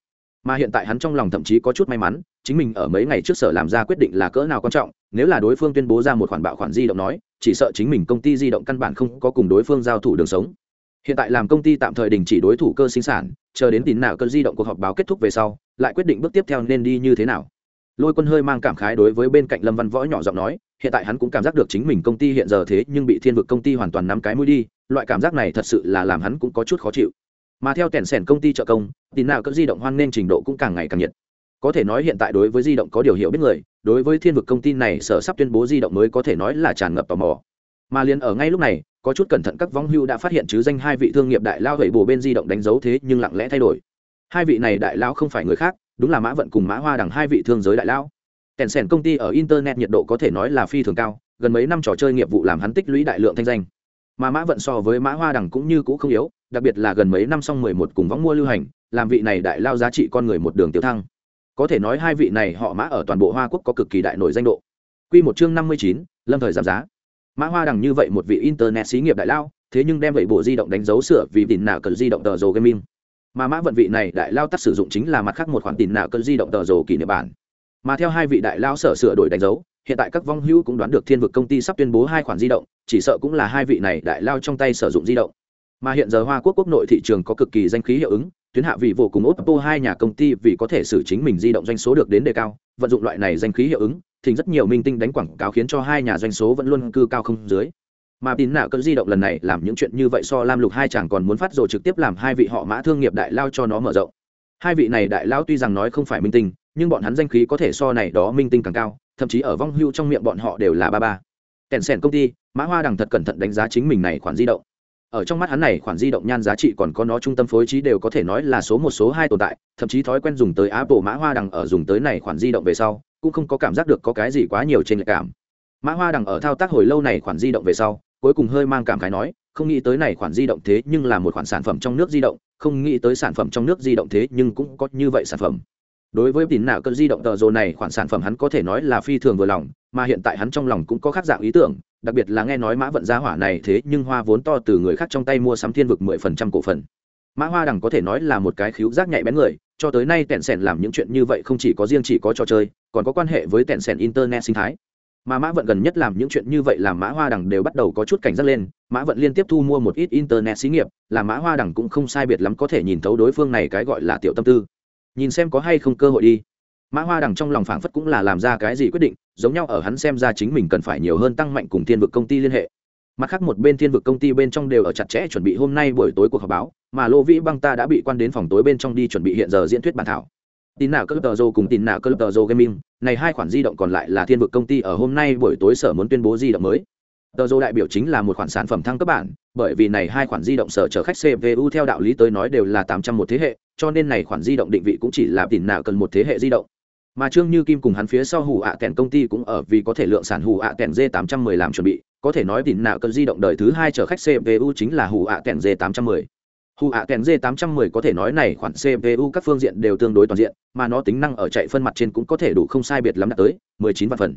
A: Mà hiện tại hắn trong lòng thậm chí có chút may mắn, chính mình ở mấy ngày trước sở làm ra quyết định là cỡ nào quan trọng nếu là đối phương tuyên bố ra một khoản bạo khoản di động nói, chỉ sợ chính mình công ty di động căn bản không có cùng đối phương giao thủ đường sống. Hiện tại làm công ty tạm thời đình chỉ đối thủ cơ sinh sản, chờ đến tín nào cơ di động cuộc họp báo kết thúc về sau, lại quyết định bước tiếp theo nên đi như thế nào. Lôi quân hơi mang cảm khái đối với bên cạnh lâm văn võ nhỏ giọng nói, hiện tại hắn cũng cảm giác được chính mình công ty hiện giờ thế nhưng bị thiên vực công ty hoàn toàn nắm cái mũi đi, loại cảm giác này thật sự là làm hắn cũng có chút khó chịu. Mà theo kẻn sẻn công ty trợ công, tín nào cơ di động hoan nên trình độ cũng càng ngày càng nhiệt có thể nói hiện tại đối với di động có điều hiểu biết người, đối với thiên vực công ty này sở sắp tuyên bố di động mới có thể nói là tràn ngập tò mò. Mà liền ở ngay lúc này, có chút cẩn thận các vong hưu đã phát hiện chứ danh hai vị thương nghiệp đại lao gậy bồ bên di động đánh dấu thế nhưng lặng lẽ thay đổi. Hai vị này đại lao không phải người khác, đúng là mã vận cùng mã hoa đằng hai vị thương giới đại lao. Kèn sèn công ty ở internet nhiệt độ có thể nói là phi thường cao, gần mấy năm trò chơi nghiệp vụ làm hắn tích lũy đại lượng thanh danh. Mà mã vận so với mã hoa đằng cũng như cũ không yếu, đặc biệt là gần mấy năm xong mười một cùng võng mua lưu hành, làm vị này đại lao giá trị con người một đường tiêu thăng có thể nói hai vị này họ mã ở toàn bộ hoa quốc có cực kỳ đại nổi danh độ. Quy một chương năm mươi chín, lâm thời giảm giá. Mã hoa đằng như vậy một vị internet xí nghiệp đại lao, thế nhưng đem vậy bộ di động đánh dấu sửa vì tiền nào cần di động tờ rồ gaming. Mà mã vận vị này đại lao tắt sử dụng chính là mặt khác một khoản tiền nào cần di động tờ rồ kỷ niệm bản. Mà theo hai vị đại lao sở sửa đổi đánh dấu, hiện tại các vong hữu cũng đoán được thiên vực công ty sắp tuyên bố hai khoản di động, chỉ sợ cũng là hai vị này đại lao trong tay sử dụng di động. Mà hiện giờ hoa quốc quốc nội thị trường có cực kỳ danh khí hiệu ứng tuyến hạ vị vô cùng oppo hai nhà công ty vì có thể xử chính mình di động doanh số được đến đề cao, vận dụng loại này danh khí hiệu ứng thì rất nhiều minh tinh đánh quảng cáo khiến cho hai nhà doanh số vẫn luôn cư cao không dưới. Mà tín nạo cơn di động lần này làm những chuyện như vậy so lam lục hai chàng còn muốn phát rồi trực tiếp làm hai vị họ mã thương nghiệp đại lao cho nó mở rộng. Hai vị này đại lao tuy rằng nói không phải minh tinh, nhưng bọn hắn danh khí có thể so này đó minh tinh càng cao, thậm chí ở vong hưu trong miệng bọn họ đều là ba ba. Kèn sèn công ty, mã hoa đằng thật cẩn thận đánh giá chính mình này khoản di động ở trong mắt hắn này khoản di động nhan giá trị còn có nó trung tâm phối trí đều có thể nói là số một số hai tồn tại, thậm chí thói quen dùng tới apple mã hoa đằng ở dùng tới này khoản di động về sau, cũng không có cảm giác được có cái gì quá nhiều trên lệ cảm. Mã hoa đằng ở thao tác hồi lâu này khoản di động về sau, cuối cùng hơi mang cảm khái nói, không nghĩ tới này khoản di động thế nhưng là một khoản sản phẩm trong nước di động, không nghĩ tới sản phẩm trong nước di động thế nhưng cũng có như vậy sản phẩm. Đối với tín nào cơn di động tờ rồ này, khoản sản phẩm hắn có thể nói là phi thường vừa lòng, mà hiện tại hắn trong lòng cũng có khác dạng ý tưởng đặc biệt là nghe nói mã vận gia hỏa này thế nhưng hoa vốn to từ người khác trong tay mua sắm thiên vực mười phần trăm cổ phần. Mã hoa đằng có thể nói là một cái khiếu giác nhạy bén người, cho tới nay tẹn sẻn làm những chuyện như vậy không chỉ có riêng chỉ có trò chơi, còn có quan hệ với tẹn sẻn internet sinh thái. Mà mã vận gần nhất làm những chuyện như vậy làm mã hoa đằng đều bắt đầu có chút cảnh giác lên, mã vận liên tiếp thu mua một ít internet xí nghiệp làm mã hoa đằng cũng không sai biệt lắm có thể nhìn thấu đối phương này cái gọi là tiểu tâm tư. Nhìn xem có hay không cơ hội đi mã hoa đằng trong lòng phảng phất cũng là làm ra cái gì quyết định, giống nhau ở hắn xem ra chính mình cần phải nhiều hơn tăng mạnh cùng thiên vực công ty liên hệ. Mặt khác một bên thiên vực công ty bên trong đều ở chặt chẽ chuẩn bị hôm nay buổi tối cuộc họp báo, mà lô vĩ băng ta đã bị quan đến phòng tối bên trong đi chuẩn bị hiện giờ diễn thuyết bản thảo. Tin nạ cơ tờ cùng tin nạ cơ tờ gaming, này hai khoản di động còn lại là thiên vực công ty ở hôm nay buổi tối sở muốn tuyên bố di động mới. Tờ đại biểu chính là một khoản sản phẩm thăng cấp bản, bởi vì này hai khoản di động sở chở khách cpu theo đạo lý tới nói đều là tám trăm một thế hệ, cho nên này khoản di động định vị cũng chỉ là tin nạ cần một thế hệ di động mà trương như kim cùng hắn phía sau hủ ạ à kèn công ty cũng ở vì có thể lượng sản hủ ạ à kèn d 810 làm chuẩn bị. Có thể nói tìm nạo cần di động đời thứ hai chở khách cpu chính là hủ ạ à kèn d 810 hủ ạ kèn d 810 có thể nói này khoản cpu các phương diện đều tương đối toàn diện, mà nó tính năng ở chạy phân mặt trên cũng có thể đủ không sai biệt lắm đạt tới 19 vạn phần.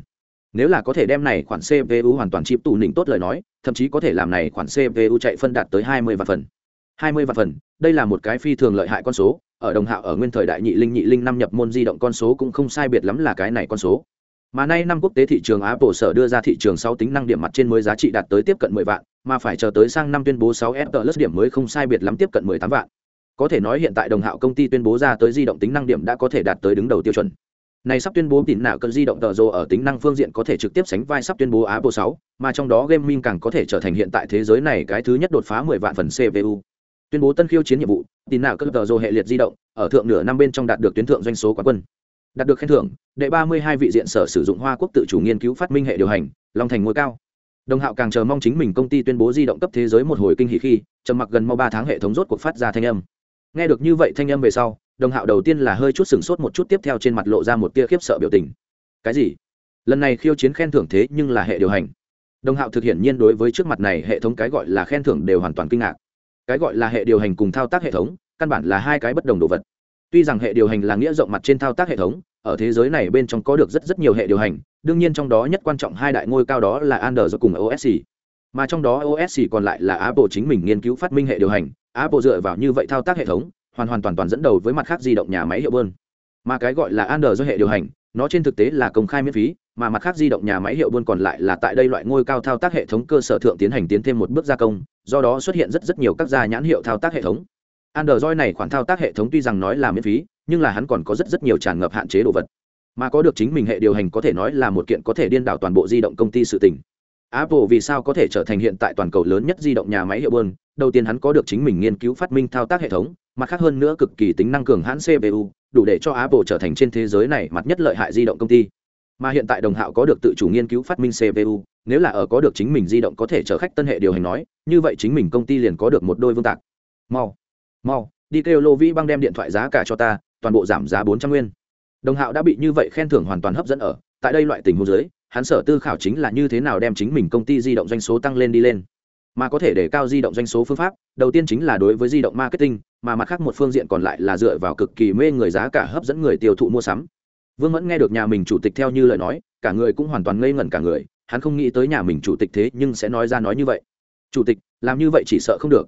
A: Nếu là có thể đem này khoản cpu hoàn toàn chip tù nỉnh tốt lời nói, thậm chí có thể làm này khoản cpu chạy phân đạt tới 20 vạn phần. 20 vạn phần đây là một cái phi thường lợi hại con số ở đồng hạo ở nguyên thời đại nhị linh nhị linh năm nhập môn di động con số cũng không sai biệt lắm là cái này con số mà nay năm quốc tế thị trường Apple sở đưa ra thị trường 6 tính năng điểm mặt trên mới giá trị đạt tới tiếp cận 10 vạn, mà phải chờ tới sang năm tuyên bố 6 S Plus điểm mới không sai biệt lắm tiếp cận 18 vạn. Có thể nói hiện tại đồng hạo công ty tuyên bố ra tới di động tính năng điểm đã có thể đạt tới đứng đầu tiêu chuẩn. Này sắp tuyên bố tín nào cần di động tờ rồ ở tính năng phương diện có thể trực tiếp sánh vai sắp tuyên bố Apple 6, mà trong đó gaming càng có thể trở thành hiện tại thế giới này cái thứ nhất đột phá 10 vạn phần CPU tuyên bố tân khiêu chiến nhiệm vụ, tin nào cơn tờ rồ hệ liệt di động, ở thượng nửa năm bên trong đạt được tuyến thượng doanh số quán quân. Đạt được khen thưởng, đệ ba mươi hai vị diện sở sử dụng hoa quốc tự chủ nghiên cứu phát minh hệ điều hành, long thành ngôi cao. Đồng hạo càng chờ mong chính mình công ty tuyên bố di động cấp thế giới một hồi kinh hỉ khi, trầm mặc gần mau ba tháng hệ thống rốt cuộc phát ra thanh âm. Nghe được như vậy thanh âm về sau, đồng hạo đầu tiên là hơi chút sừng sốt một chút tiếp theo trên mặt lộ ra một tia khiếp sợ biểu tình. Cái gì? Lần này khiêu chiến khen thưởng thế nhưng là hệ điều hành. Đồng hạo thực hiện nhiên đối với trước mặt này hệ thống cái gọi là khen thưởng đều hoàn toàn kinh ngạc cái gọi là hệ điều hành cùng thao tác hệ thống, căn bản là hai cái bất đồng đồ vật. Tuy rằng hệ điều hành là nghĩa rộng mặt trên thao tác hệ thống, ở thế giới này bên trong có được rất rất nhiều hệ điều hành, đương nhiên trong đó nhất quan trọng hai đại ngôi cao đó là android cùng osc mà trong đó osc còn lại là apple chính mình nghiên cứu phát minh hệ điều hành, apple dựa vào như vậy thao tác hệ thống, hoàn hoàn toàn toàn dẫn đầu với mặt khác di động nhà máy hiệu bơn. Mà cái gọi là android hệ điều hành nó trên thực tế là công khai miễn phí, mà mặt khác di động nhà máy hiệu buôn còn lại là tại đây loại ngôi cao thao tác hệ thống cơ sở thượng tiến hành tiến thêm một bước gia công, do đó xuất hiện rất rất nhiều các gia nhãn hiệu thao tác hệ thống. Android này khoản thao tác hệ thống tuy rằng nói là miễn phí, nhưng là hắn còn có rất rất nhiều tràn ngập hạn chế đồ vật. Mà có được chính mình hệ điều hành có thể nói là một kiện có thể điên đảo toàn bộ di động công ty sự tình. Apple vì sao có thể trở thành hiện tại toàn cầu lớn nhất di động nhà máy hiệu buôn? Đầu tiên hắn có được chính mình nghiên cứu phát minh thao tác hệ thống, mặt khác hơn nữa cực kỳ tính năng cường hãn cpu đủ để cho apple trở thành trên thế giới này mặt nhất lợi hại di động công ty. Mà hiện tại đồng hạo có được tự chủ nghiên cứu phát minh cpu nếu là ở có được chính mình di động có thể chở khách tân hệ điều hành nói, như vậy chính mình công ty liền có được một đôi vương tạc. Mau mau, đi kêu lô vĩ băng đem điện thoại giá cả cho ta, toàn bộ giảm giá bốn trăm nguyên. Đồng hạo đã bị như vậy khen thưởng hoàn toàn hấp dẫn ở, tại đây loại tình huống dưới, hắn sở tư khảo chính là như thế nào đem chính mình công ty di động doanh số tăng lên đi lên. Mà có thể để cao di động doanh số phương pháp, đầu tiên chính là đối với di động marketing mà mặt khác một phương diện còn lại là dựa vào cực kỳ mê người giá cả hấp dẫn người tiêu thụ mua sắm. Vương mẫn nghe được nhà mình chủ tịch theo như lời nói, cả người cũng hoàn toàn ngây ngẩn cả người, hắn không nghĩ tới nhà mình chủ tịch thế nhưng sẽ nói ra nói như vậy. Chủ tịch, làm như vậy chỉ sợ không được.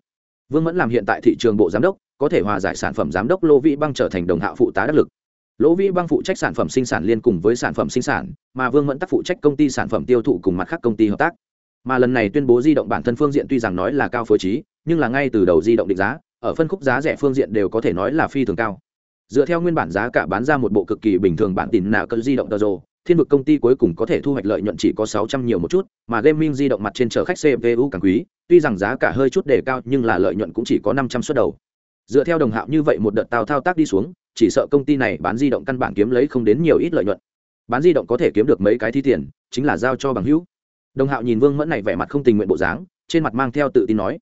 A: Vương mẫn làm hiện tại thị trường bộ giám đốc, có thể hòa giải sản phẩm giám đốc lô vĩ băng trở thành đồng hạ phụ tá đắc lực. Lỗ vĩ băng phụ trách sản phẩm sinh sản liên cùng với sản phẩm sinh sản, mà vương mẫn tác phụ trách công ty sản phẩm tiêu thụ cùng mặt khác công ty hợp tác. Mà lần này tuyên bố di động bản thân phương diện tuy rằng nói là cao phối trí, nhưng là ngay từ đầu di động định giá ở phân khúc giá rẻ phương diện đều có thể nói là phi thường cao. Dựa theo nguyên bản giá cả bán ra một bộ cực kỳ bình thường bản tin nào cỡ di động tờ rồ, thiên vực công ty cuối cùng có thể thu hoạch lợi nhuận chỉ có sáu trăm nhiều một chút, mà gaming di động mặt trên chở khách cpu càng quý, tuy rằng giá cả hơi chút đề cao nhưng là lợi nhuận cũng chỉ có năm trăm suất đầu. Dựa theo đồng hạo như vậy một đợt tao thao tác đi xuống, chỉ sợ công ty này bán di động căn bản kiếm lấy không đến nhiều ít lợi nhuận. Bán di động có thể kiếm được mấy cái thi tiền, chính là giao cho bằng hữu. Đồng hạo nhìn vương mẫn này vẻ mặt không tình nguyện bộ dáng, trên mặt mang theo tự tin nói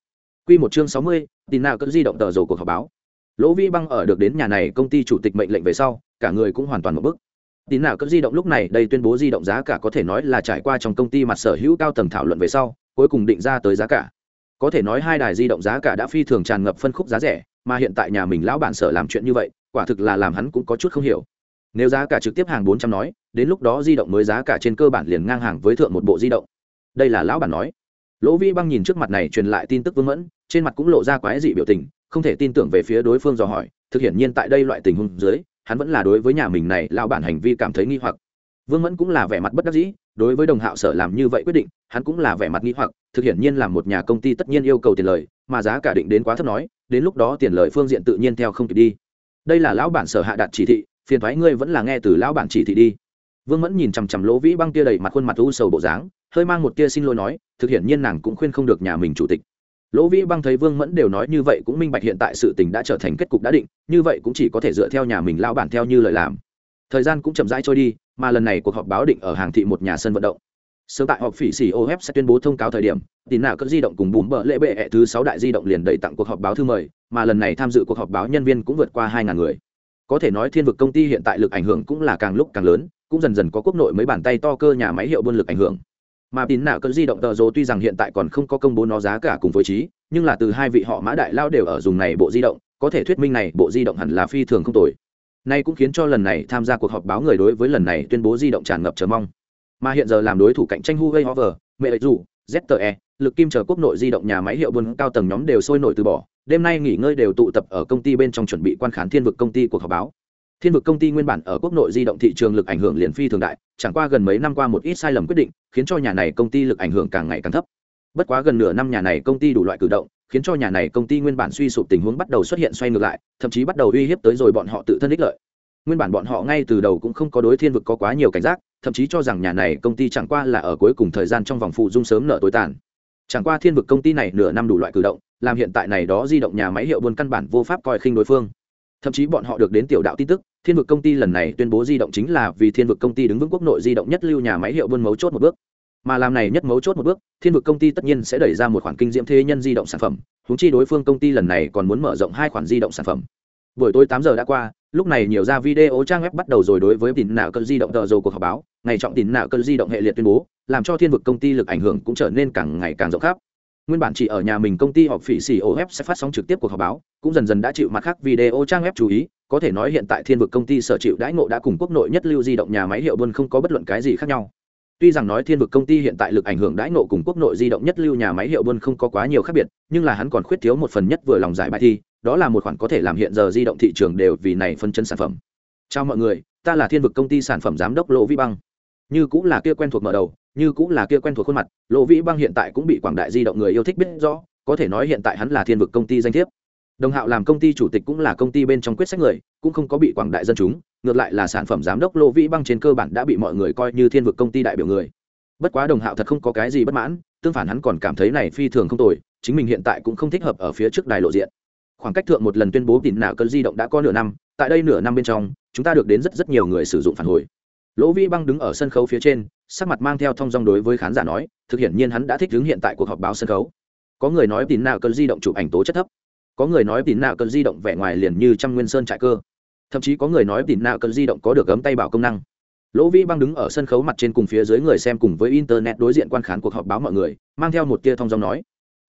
A: Quy một chương sáu mươi, tin nào cỡ di động tờ rồ cuộc họp báo. Lỗ vi băng ở được đến nhà này, công ty chủ tịch mệnh lệnh về sau, cả người cũng hoàn toàn một bức. Tin nào cỡ di động lúc này, đây tuyên bố di động giá cả có thể nói là trải qua trong công ty mặt sở hữu cao tầng thảo luận về sau, cuối cùng định ra tới giá cả. Có thể nói hai đài di động giá cả đã phi thường tràn ngập phân khúc giá rẻ, mà hiện tại nhà mình lão bản sở làm chuyện như vậy, quả thực là làm hắn cũng có chút không hiểu. Nếu giá cả trực tiếp hàng bốn trăm nói, đến lúc đó di động mới giá cả trên cơ bản liền ngang hàng với thượng một bộ di động. Đây là lão bản nói lỗ vi băng nhìn trước mặt này truyền lại tin tức vương mẫn, trên mặt cũng lộ ra quái dị biểu tình, không thể tin tưởng về phía đối phương dò hỏi, thực hiện nhiên tại đây loại tình huống dưới, hắn vẫn là đối với nhà mình này lão bản hành vi cảm thấy nghi hoặc. Vương mẫn cũng là vẻ mặt bất đắc dĩ, đối với đồng hạo sở làm như vậy quyết định, hắn cũng là vẻ mặt nghi hoặc, thực hiện nhiên là một nhà công ty tất nhiên yêu cầu tiền lời, mà giá cả định đến quá thấp nói, đến lúc đó tiền lời phương diện tự nhiên theo không kịp đi. Đây là lão bản sở hạ đạt chỉ thị, phiền thoái ngươi vẫn là nghe từ lão bản chỉ thị đi. Vương mẫn nhìn chằm chằm lỗ vĩ băng kia đầy mặt khuôn mặt u sầu bộ dáng hơi mang một tia xin lỗi nói, thực hiện nhiên nàng cũng khuyên không được nhà mình chủ tịch. Lỗ vĩ băng thấy vương mẫn đều nói như vậy cũng minh bạch hiện tại sự tình đã trở thành kết cục đã định, như vậy cũng chỉ có thể dựa theo nhà mình lão bản theo như lời làm. Thời gian cũng chậm rãi trôi đi, mà lần này cuộc họp báo định ở hàng thị một nhà sân vận động. Sớm tại họp phỉ xỉ ô sẽ tuyên bố thông cáo thời điểm, tín nào cất di động cùng bùm bợ lễ bệ thứ sáu đại di động liền đẩy tặng cuộc họp báo thư mời, mà lần này tham dự cuộc họp báo nhân viên cũng vượt qua hai ngàn người. Có thể nói thiên vực công ty hiện tại lực ảnh hưởng cũng là càng lúc càng lớn, cũng dần dần có quốc nội mấy bàn tay to cơ nhà máy hiệu buôn lực ảnh hưởng mà tín nạ cỡ di động tờ rồ tuy rằng hiện tại còn không có công bố nó giá cả cùng với trí nhưng là từ hai vị họ mã đại lao đều ở dùng này bộ di động có thể thuyết minh này bộ di động hẳn là phi thường không tồi Nay cũng khiến cho lần này tham gia cuộc họp báo người đối với lần này tuyên bố di động tràn ngập chờ mong. Mà hiện giờ làm đối thủ cạnh tranh Huawei Hover, Mate dù, ZTE, lực kim chờ quốc nội di động nhà máy hiệu buôn cao tầng nhóm đều sôi nổi từ bỏ. Đêm nay nghỉ ngơi đều tụ tập ở công ty bên trong chuẩn bị quan khán thiên vực công ty cuộc họp báo. Thiên vực công ty nguyên bản ở quốc nội di động thị trường lực ảnh hưởng liền phi thường đại, chẳng qua gần mấy năm qua một ít sai lầm quyết định, khiến cho nhà này công ty lực ảnh hưởng càng ngày càng thấp. Bất quá gần nửa năm nhà này công ty đủ loại cử động, khiến cho nhà này công ty nguyên bản suy sụp tình huống bắt đầu xuất hiện xoay ngược lại, thậm chí bắt đầu uy hiếp tới rồi bọn họ tự thân ích lợi. Nguyên bản bọn họ ngay từ đầu cũng không có đối thiên vực có quá nhiều cảnh giác thậm chí cho rằng nhà này công ty chẳng qua là ở cuối cùng thời gian trong vòng phụ dung sớm nợ tối tàn. Chẳng qua thiên vực công ty này nửa năm đủ loại cử động làm hiện tại này đó di động nhà máy hiệu buôn căn bản vô pháp coi khinh đối phương thậm chí bọn họ được đến tiểu đạo tin tức, thiên vực công ty lần này tuyên bố di động chính là vì thiên vực công ty đứng vững quốc nội di động nhất lưu nhà máy hiệu buôn mấu chốt một bước. Mà làm này nhất mấu chốt một bước, thiên vực công ty tất nhiên sẽ đẩy ra một khoản kinh diễm thế nhân di động sản phẩm húng chi đối phương công ty lần này còn muốn mở rộng hai khoản di động sản phẩm. Buổi tối tám giờ đã qua, lúc này nhiều ra video trang web bắt đầu rồi đối với tín nạo cơn di động tờ dầu cuộc họp báo, ngày trọng tín nạo cơn di động hệ liệt tuyên bố, làm cho thiên vực công ty lực ảnh hưởng cũng trở nên càng ngày càng rộng khắp nguyên bản chỉ ở nhà mình công ty họp phỉ xỉ OF sẽ phát sóng trực tiếp cuộc họp báo cũng dần dần đã chịu mặt khác video trang web chú ý có thể nói hiện tại thiên vực công ty sở chịu đãi ngộ đã cùng quốc nội nhất lưu di động nhà máy hiệu buôn không có bất luận cái gì khác nhau. Tuy rằng nói Thiên vực công ty hiện tại lực ảnh hưởng đãi ngộ cùng quốc nội di động nhất lưu nhà máy hiệu buôn không có quá nhiều khác biệt, nhưng là hắn còn khuyết thiếu một phần nhất vừa lòng giải bài thi, đó là một khoản có thể làm hiện giờ di động thị trường đều vì này phân chân sản phẩm. Chào mọi người ta là thiên vực công ty sản phẩm giám đốc lỗ Vi băng. Như cũng là kia quen thuộc mở đầu như cũng là kia quen thuộc khuôn mặt, lỗ vĩ băng hiện tại cũng bị quảng đại di động người yêu thích biết rõ, có thể nói hiện tại hắn là thiên vực công ty danh thiếp. Đồng hạo làm công ty chủ tịch cũng là công ty bên trong quyết sách người, cũng không có bị quảng đại dân chúng, ngược lại là sản phẩm giám đốc lỗ vĩ băng trên cơ bản đã bị mọi người coi như thiên vực công ty đại biểu người. Bất quá đồng hạo thật không có cái gì bất mãn, tương phản hắn còn cảm thấy này phi thường không tồi, chính mình hiện tại cũng không thích hợp ở phía trước đài lộ diện. Khoảng cách thượng một lần tuyên bố tìm nạo cơn di động đã có nửa năm, tại đây nửa năm bên trong, chúng ta được đến rất rất nhiều người sử dụng phản hồi. Lỗ vi băng đứng ở sân khấu phía trên sắc mặt mang theo thông dong đối với khán giả nói, thực hiện nhiên hắn đã thích ứng hiện tại cuộc họp báo sân khấu. Có người nói tín nào cơn di động chụp ảnh tố chất thấp. Có người nói tín nào cơn di động vẻ ngoài liền như trăm nguyên sơn trại cơ. Thậm chí có người nói tín nào cơn di động có được gấm tay bảo công năng. Lỗ vi băng đứng ở sân khấu mặt trên cùng phía dưới người xem cùng với internet đối diện quan khán cuộc họp báo mọi người, mang theo một tia thông dong nói.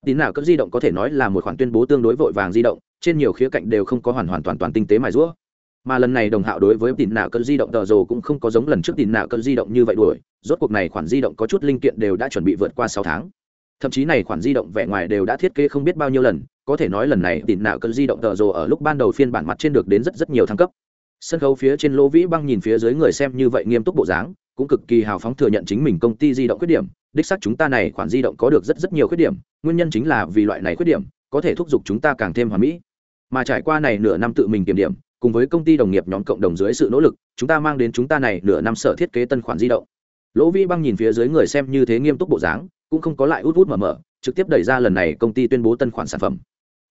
A: Tín nào cần di động có thể nói là một khoản tuyên bố tương đối vội vàng di động, trên nhiều khía cạnh đều không có hoàn hoàn toàn toàn tinh tế mài rũa mà lần này đồng hạo đối với tín nào cơn di động tờ rồ cũng không có giống lần trước tín nào cơn di động như vậy đuổi. Rốt cuộc này khoản di động có chút linh kiện đều đã chuẩn bị vượt qua sáu tháng. Thậm chí này khoản di động vẻ ngoài đều đã thiết kế không biết bao nhiêu lần. Có thể nói lần này tín nào cơn di động tờ rồ ở lúc ban đầu phiên bản mặt trên được đến rất rất nhiều thăng cấp. Sân khấu phía trên lỗ vĩ băng nhìn phía dưới người xem như vậy nghiêm túc bộ dáng, cũng cực kỳ hào phóng thừa nhận chính mình công ty di động khuyết điểm. Đích xác chúng ta này khoản di động có được rất rất nhiều khuyết điểm, nguyên nhân chính là vì loại này khuyết điểm, có thể thúc giục chúng ta càng thêm hoàn mỹ. Mà trải qua này nửa năm tự mình kiểm điểm cùng với công ty đồng nghiệp nhóm cộng đồng dưới sự nỗ lực, chúng ta mang đến chúng ta này nửa năm sở thiết kế tân khoản di động. Lỗ vi băng nhìn phía dưới người xem như thế nghiêm túc bộ dáng, cũng không có lại út út mở mở, trực tiếp đẩy ra lần này công ty tuyên bố tân khoản sản phẩm.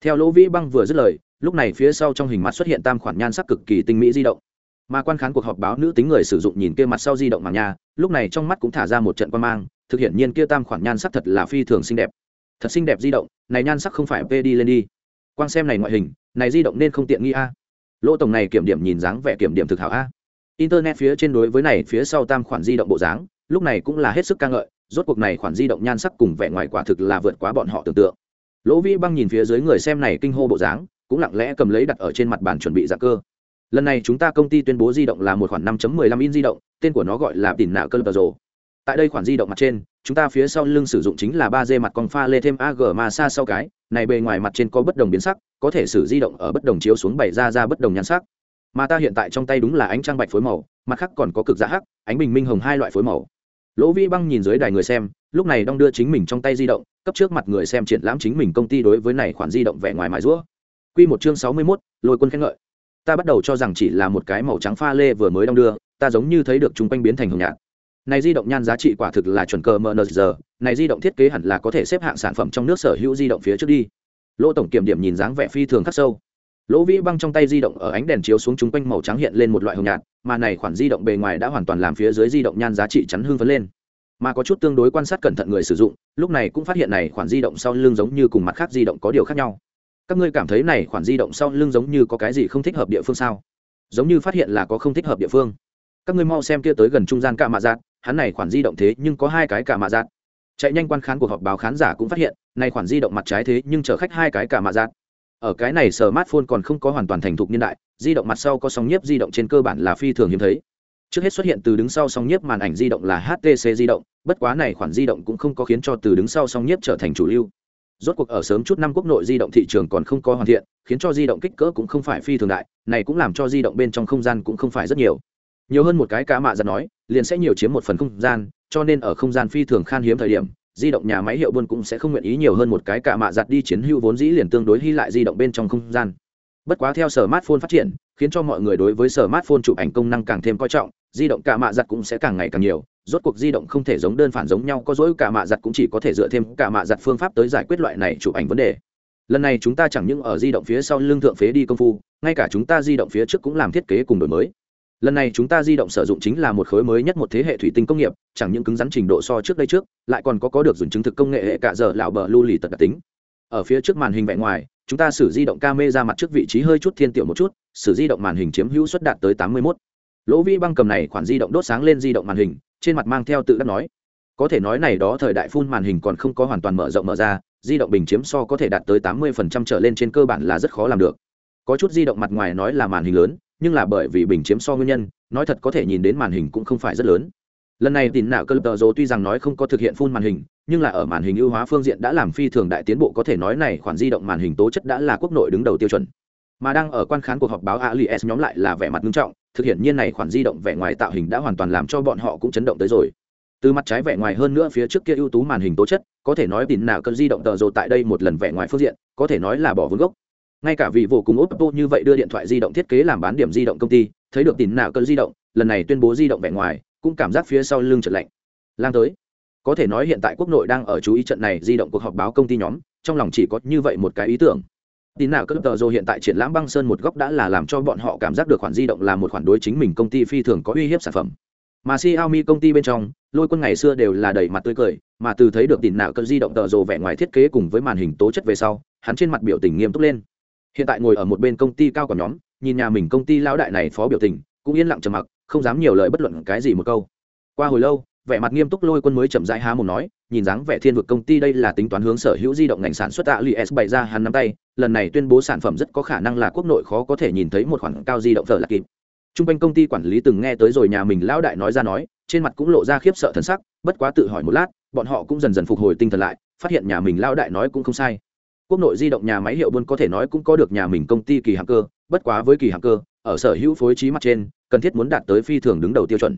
A: Theo lỗ vĩ băng vừa dứt lời, lúc này phía sau trong hình mặt xuất hiện tam khoản nhan sắc cực kỳ tinh mỹ di động. Mà quan khán cuộc họp báo nữ tính người sử dụng nhìn kia mặt sau di động mà nha lúc này trong mắt cũng thả ra một trận quan mang, thực hiện nhiên kia tam khoản nhan sắc thật là phi thường xinh đẹp. Thật xinh đẹp di động, này nhan sắc không phải p đi lên đi quan xem này ngoại hình, này di động nên không tiện nghi a lỗ tổng này kiểm điểm nhìn dáng vẻ kiểm điểm thực hảo a. Internet phía trên đối với này phía sau tam khoản di động bộ dáng, lúc này cũng là hết sức ca ngợi, rốt cuộc này khoản di động nhan sắc cùng vẻ ngoài quả thực là vượt quá bọn họ tưởng tượng. Lỗ vĩ băng nhìn phía dưới người xem này kinh hô bộ dáng, cũng lặng lẽ cầm lấy đặt ở trên mặt bàn chuẩn bị dạng cơ. Lần này chúng ta công ty tuyên bố di động là một khoản 5.15 in di động, tên của nó gọi là tỉn nạ cơn tờ rồ. Tại đây khoản di động mặt trên, chúng ta phía sau lưng sử dụng chính là ba d mặt con pha lê thêm ag ma xa sau cái này bề ngoài mặt trên có bất đồng biến sắc có thể sử di động ở bất đồng chiếu xuống bày ra ra bất đồng nhan sắc. Mà ta hiện tại trong tay đúng là ánh trăng bạch phối màu mặt khác còn có cực giá hắc ánh bình minh hồng hai loại phối màu. Lỗ vi băng nhìn dưới đài người xem lúc này đong đưa chính mình trong tay di động cấp trước mặt người xem triển lãm chính mình công ty đối với này khoản di động vẻ ngoài mài rũa quy một chương sáu mươi 61, lôi quân khen ngợi. Ta bắt đầu cho rằng chỉ là một cái màu trắng pha lê vừa mới đong đưa ta giống như thấy được chúng quanh biến thành hồng nhạt này di động nhan giá trị quả thực là chuẩn cờ giờ. Này di động thiết kế hẳn là có thể xếp hạng sản phẩm trong nước sở hữu di động phía trước đi. Lỗ tổng kiểm điểm nhìn dáng vẻ phi thường khắc sâu. Lỗ vĩ băng trong tay di động ở ánh đèn chiếu xuống chung quanh màu trắng hiện lên một loại hồng nhạt, mà này khoản di động bề ngoài đã hoàn toàn làm phía dưới di động nhan giá trị chắn hương phấn lên. Mà có chút tương đối quan sát cẩn thận người sử dụng, lúc này cũng phát hiện này khoản di động sau lưng giống như cùng mặt khác di động có điều khác nhau. Các ngươi cảm thấy này khoản di động sau lưng giống như có cái gì không thích hợp địa phương sao? Giống như phát hiện là có không thích hợp địa phương các ngươi mau xem kia tới gần trung gian cả mạ giạt, hắn này khoản di động thế nhưng có hai cái cả mạ giạt. Chạy nhanh quan khán cuộc họp báo khán giả cũng phát hiện, này khoản di động mặt trái thế nhưng chở khách hai cái cả mạ giạt. Ở cái này smartphone còn không có hoàn toàn thành thục niên đại, di động mặt sau có sóng nhiếp di động trên cơ bản là phi thường hiếm thấy. Trước hết xuất hiện từ đứng sau sóng nhiếp màn ảnh di động là htc di động, bất quá này khoản di động cũng không có khiến cho từ đứng sau sóng nhiếp trở thành chủ lưu. Rốt cuộc ở sớm chút năm quốc nội di động thị trường còn không có hoàn thiện, khiến cho di động kích cỡ cũng không phải phi thường đại, này cũng làm cho di động bên trong không gian cũng không phải rất nhiều nhiều hơn một cái cá mạ giật nói, liền sẽ nhiều chiếm một phần không gian, cho nên ở không gian phi thường khan hiếm thời điểm, di động nhà máy hiệu buôn cũng sẽ không nguyện ý nhiều hơn một cái cả mạ giặt đi chiến hữu vốn dĩ liền tương đối hy lại di động bên trong không gian. Bất quá theo smartphone phát triển, khiến cho mọi người đối với smartphone chụp ảnh công năng càng thêm coi trọng, di động cả mạ giặt cũng sẽ càng ngày càng nhiều. Rốt cuộc di động không thể giống đơn phản giống nhau, có dỗi cả mạ giặt cũng chỉ có thể dựa thêm cả mạ giặt phương pháp tới giải quyết loại này chụp ảnh vấn đề. Lần này chúng ta chẳng những ở di động phía sau lưng thượng phế đi công phu, ngay cả chúng ta di động phía trước cũng làm thiết kế cùng đổi mới lần này chúng ta di động sử dụng chính là một khối mới nhất một thế hệ thủy tinh công nghiệp, chẳng những cứng rắn trình độ so trước đây trước, lại còn có có được dùng chứng thực công nghệ hệ cả giờ lão bờ lưu lì tật đặc tính. Ở phía trước màn hình vẹn ngoài, chúng ta sử di động camera mặt trước vị trí hơi chút thiên tiểu một chút, sử di động màn hình chiếm hữu suất đạt tới tám mươi 81. lỗ vi băng cầm này khoản di động đốt sáng lên di động màn hình, trên mặt mang theo tự đắc nói. Có thể nói này đó thời đại phun màn hình còn không có hoàn toàn mở rộng mở ra, di động bình chiếm so có thể đạt tới tám mươi trở lên trên cơ bản là rất khó làm được. Có chút di động mặt ngoài nói là màn hình lớn nhưng là bởi vì bình chiếm so nguyên nhân, nói thật có thể nhìn đến màn hình cũng không phải rất lớn. Lần này tín nạo cơ tờ rồ tuy rằng nói không có thực hiện phun màn hình, nhưng là ở màn hình ưu hóa phương diện đã làm phi thường đại tiến bộ có thể nói này khoản di động màn hình tố chất đã là quốc nội đứng đầu tiêu chuẩn. Mà đang ở quan khán cuộc họp báo alias nhóm lại là vẻ mặt nghiêm trọng, thực hiện nhiên này khoản di động vẻ ngoài tạo hình đã hoàn toàn làm cho bọn họ cũng chấn động tới rồi. Từ mặt trái vẻ ngoài hơn nữa phía trước kia ưu tú màn hình tố chất, có thể nói tín nào cơn di động tờ rồ tại đây một lần vẻ ngoài phương diện, có thể nói là bỏ vốn gốc ngay cả vị vô cùng oppo như vậy đưa điện thoại di động thiết kế làm bán điểm di động công ty, thấy được tín nào cơn di động, lần này tuyên bố di động vẻ ngoài, cũng cảm giác phía sau lưng trật lạnh. Lang tới. Có thể nói hiện tại quốc nội đang ở chú ý trận này di động cuộc họp báo công ty nhóm, trong lòng chỉ có như vậy một cái ý tưởng. Tin nào cỡ tờ rồi hiện tại triển lãm băng sơn một góc đã là làm cho bọn họ cảm giác được khoản di động là một khoản đối chính mình công ty phi thường có uy hiếp sản phẩm. Mà Xiaomi công ty bên trong, lôi quân ngày xưa đều là đầy mặt tươi cười, mà từ thấy được tin nào cơn di động tờ rồ vẻ ngoài thiết kế cùng với màn hình tố chất về sau, hắn trên mặt biểu tình nghiêm túc lên hiện tại ngồi ở một bên công ty cao của nhóm nhìn nhà mình công ty lão đại này phó biểu tình cũng yên lặng trầm mặc không dám nhiều lời bất luận cái gì một câu qua hồi lâu vẻ mặt nghiêm túc lôi quân mới chậm rãi há một nói nhìn dáng vẻ thiên vực công ty đây là tính toán hướng sở hữu di động ngành sản xuất tạ li s bày ra hắn nắm tay lần này tuyên bố sản phẩm rất có khả năng là quốc nội khó có thể nhìn thấy một khoản cao di động thờ là kịp Trung quanh công ty quản lý từng nghe tới rồi nhà mình lão đại nói ra nói, trên mặt cũng lộ ra khiếp sợ thần sắc, bất quá tự hỏi một lát, bọn họ cũng dần dần phục hồi tinh thần lại, phát hiện nhà mình lão đại nói cũng không sai. Quốc nội di động nhà máy hiệu buôn có thể nói cũng có được nhà mình công ty kỳ hạng cơ, bất quá với kỳ hạng cơ, ở sở hữu phối trí mặt trên, cần thiết muốn đạt tới phi thường đứng đầu tiêu chuẩn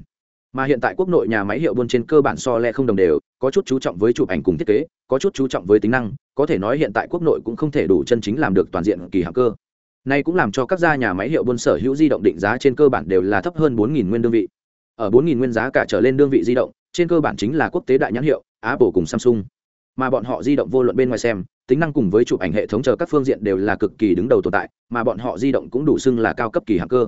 A: mà hiện tại quốc nội nhà máy hiệu buôn trên cơ bản so le không đồng đều có chút chú trọng với chụp ảnh cùng thiết kế có chút chú trọng với tính năng có thể nói hiện tại quốc nội cũng không thể đủ chân chính làm được toàn diện kỳ hạng cơ Này cũng làm cho các gia nhà máy hiệu buôn sở hữu di động định giá trên cơ bản đều là thấp hơn 4000 nguyên đơn vị. Ở 4000 nguyên giá cả trở lên đơn vị di động, trên cơ bản chính là quốc tế đại nhãn hiệu, Apple cùng Samsung. Mà bọn họ di động vô luận bên ngoài xem, tính năng cùng với chụp ảnh hệ thống chờ các phương diện đều là cực kỳ đứng đầu tồn tại, mà bọn họ di động cũng đủ xưng là cao cấp kỳ hạng cơ.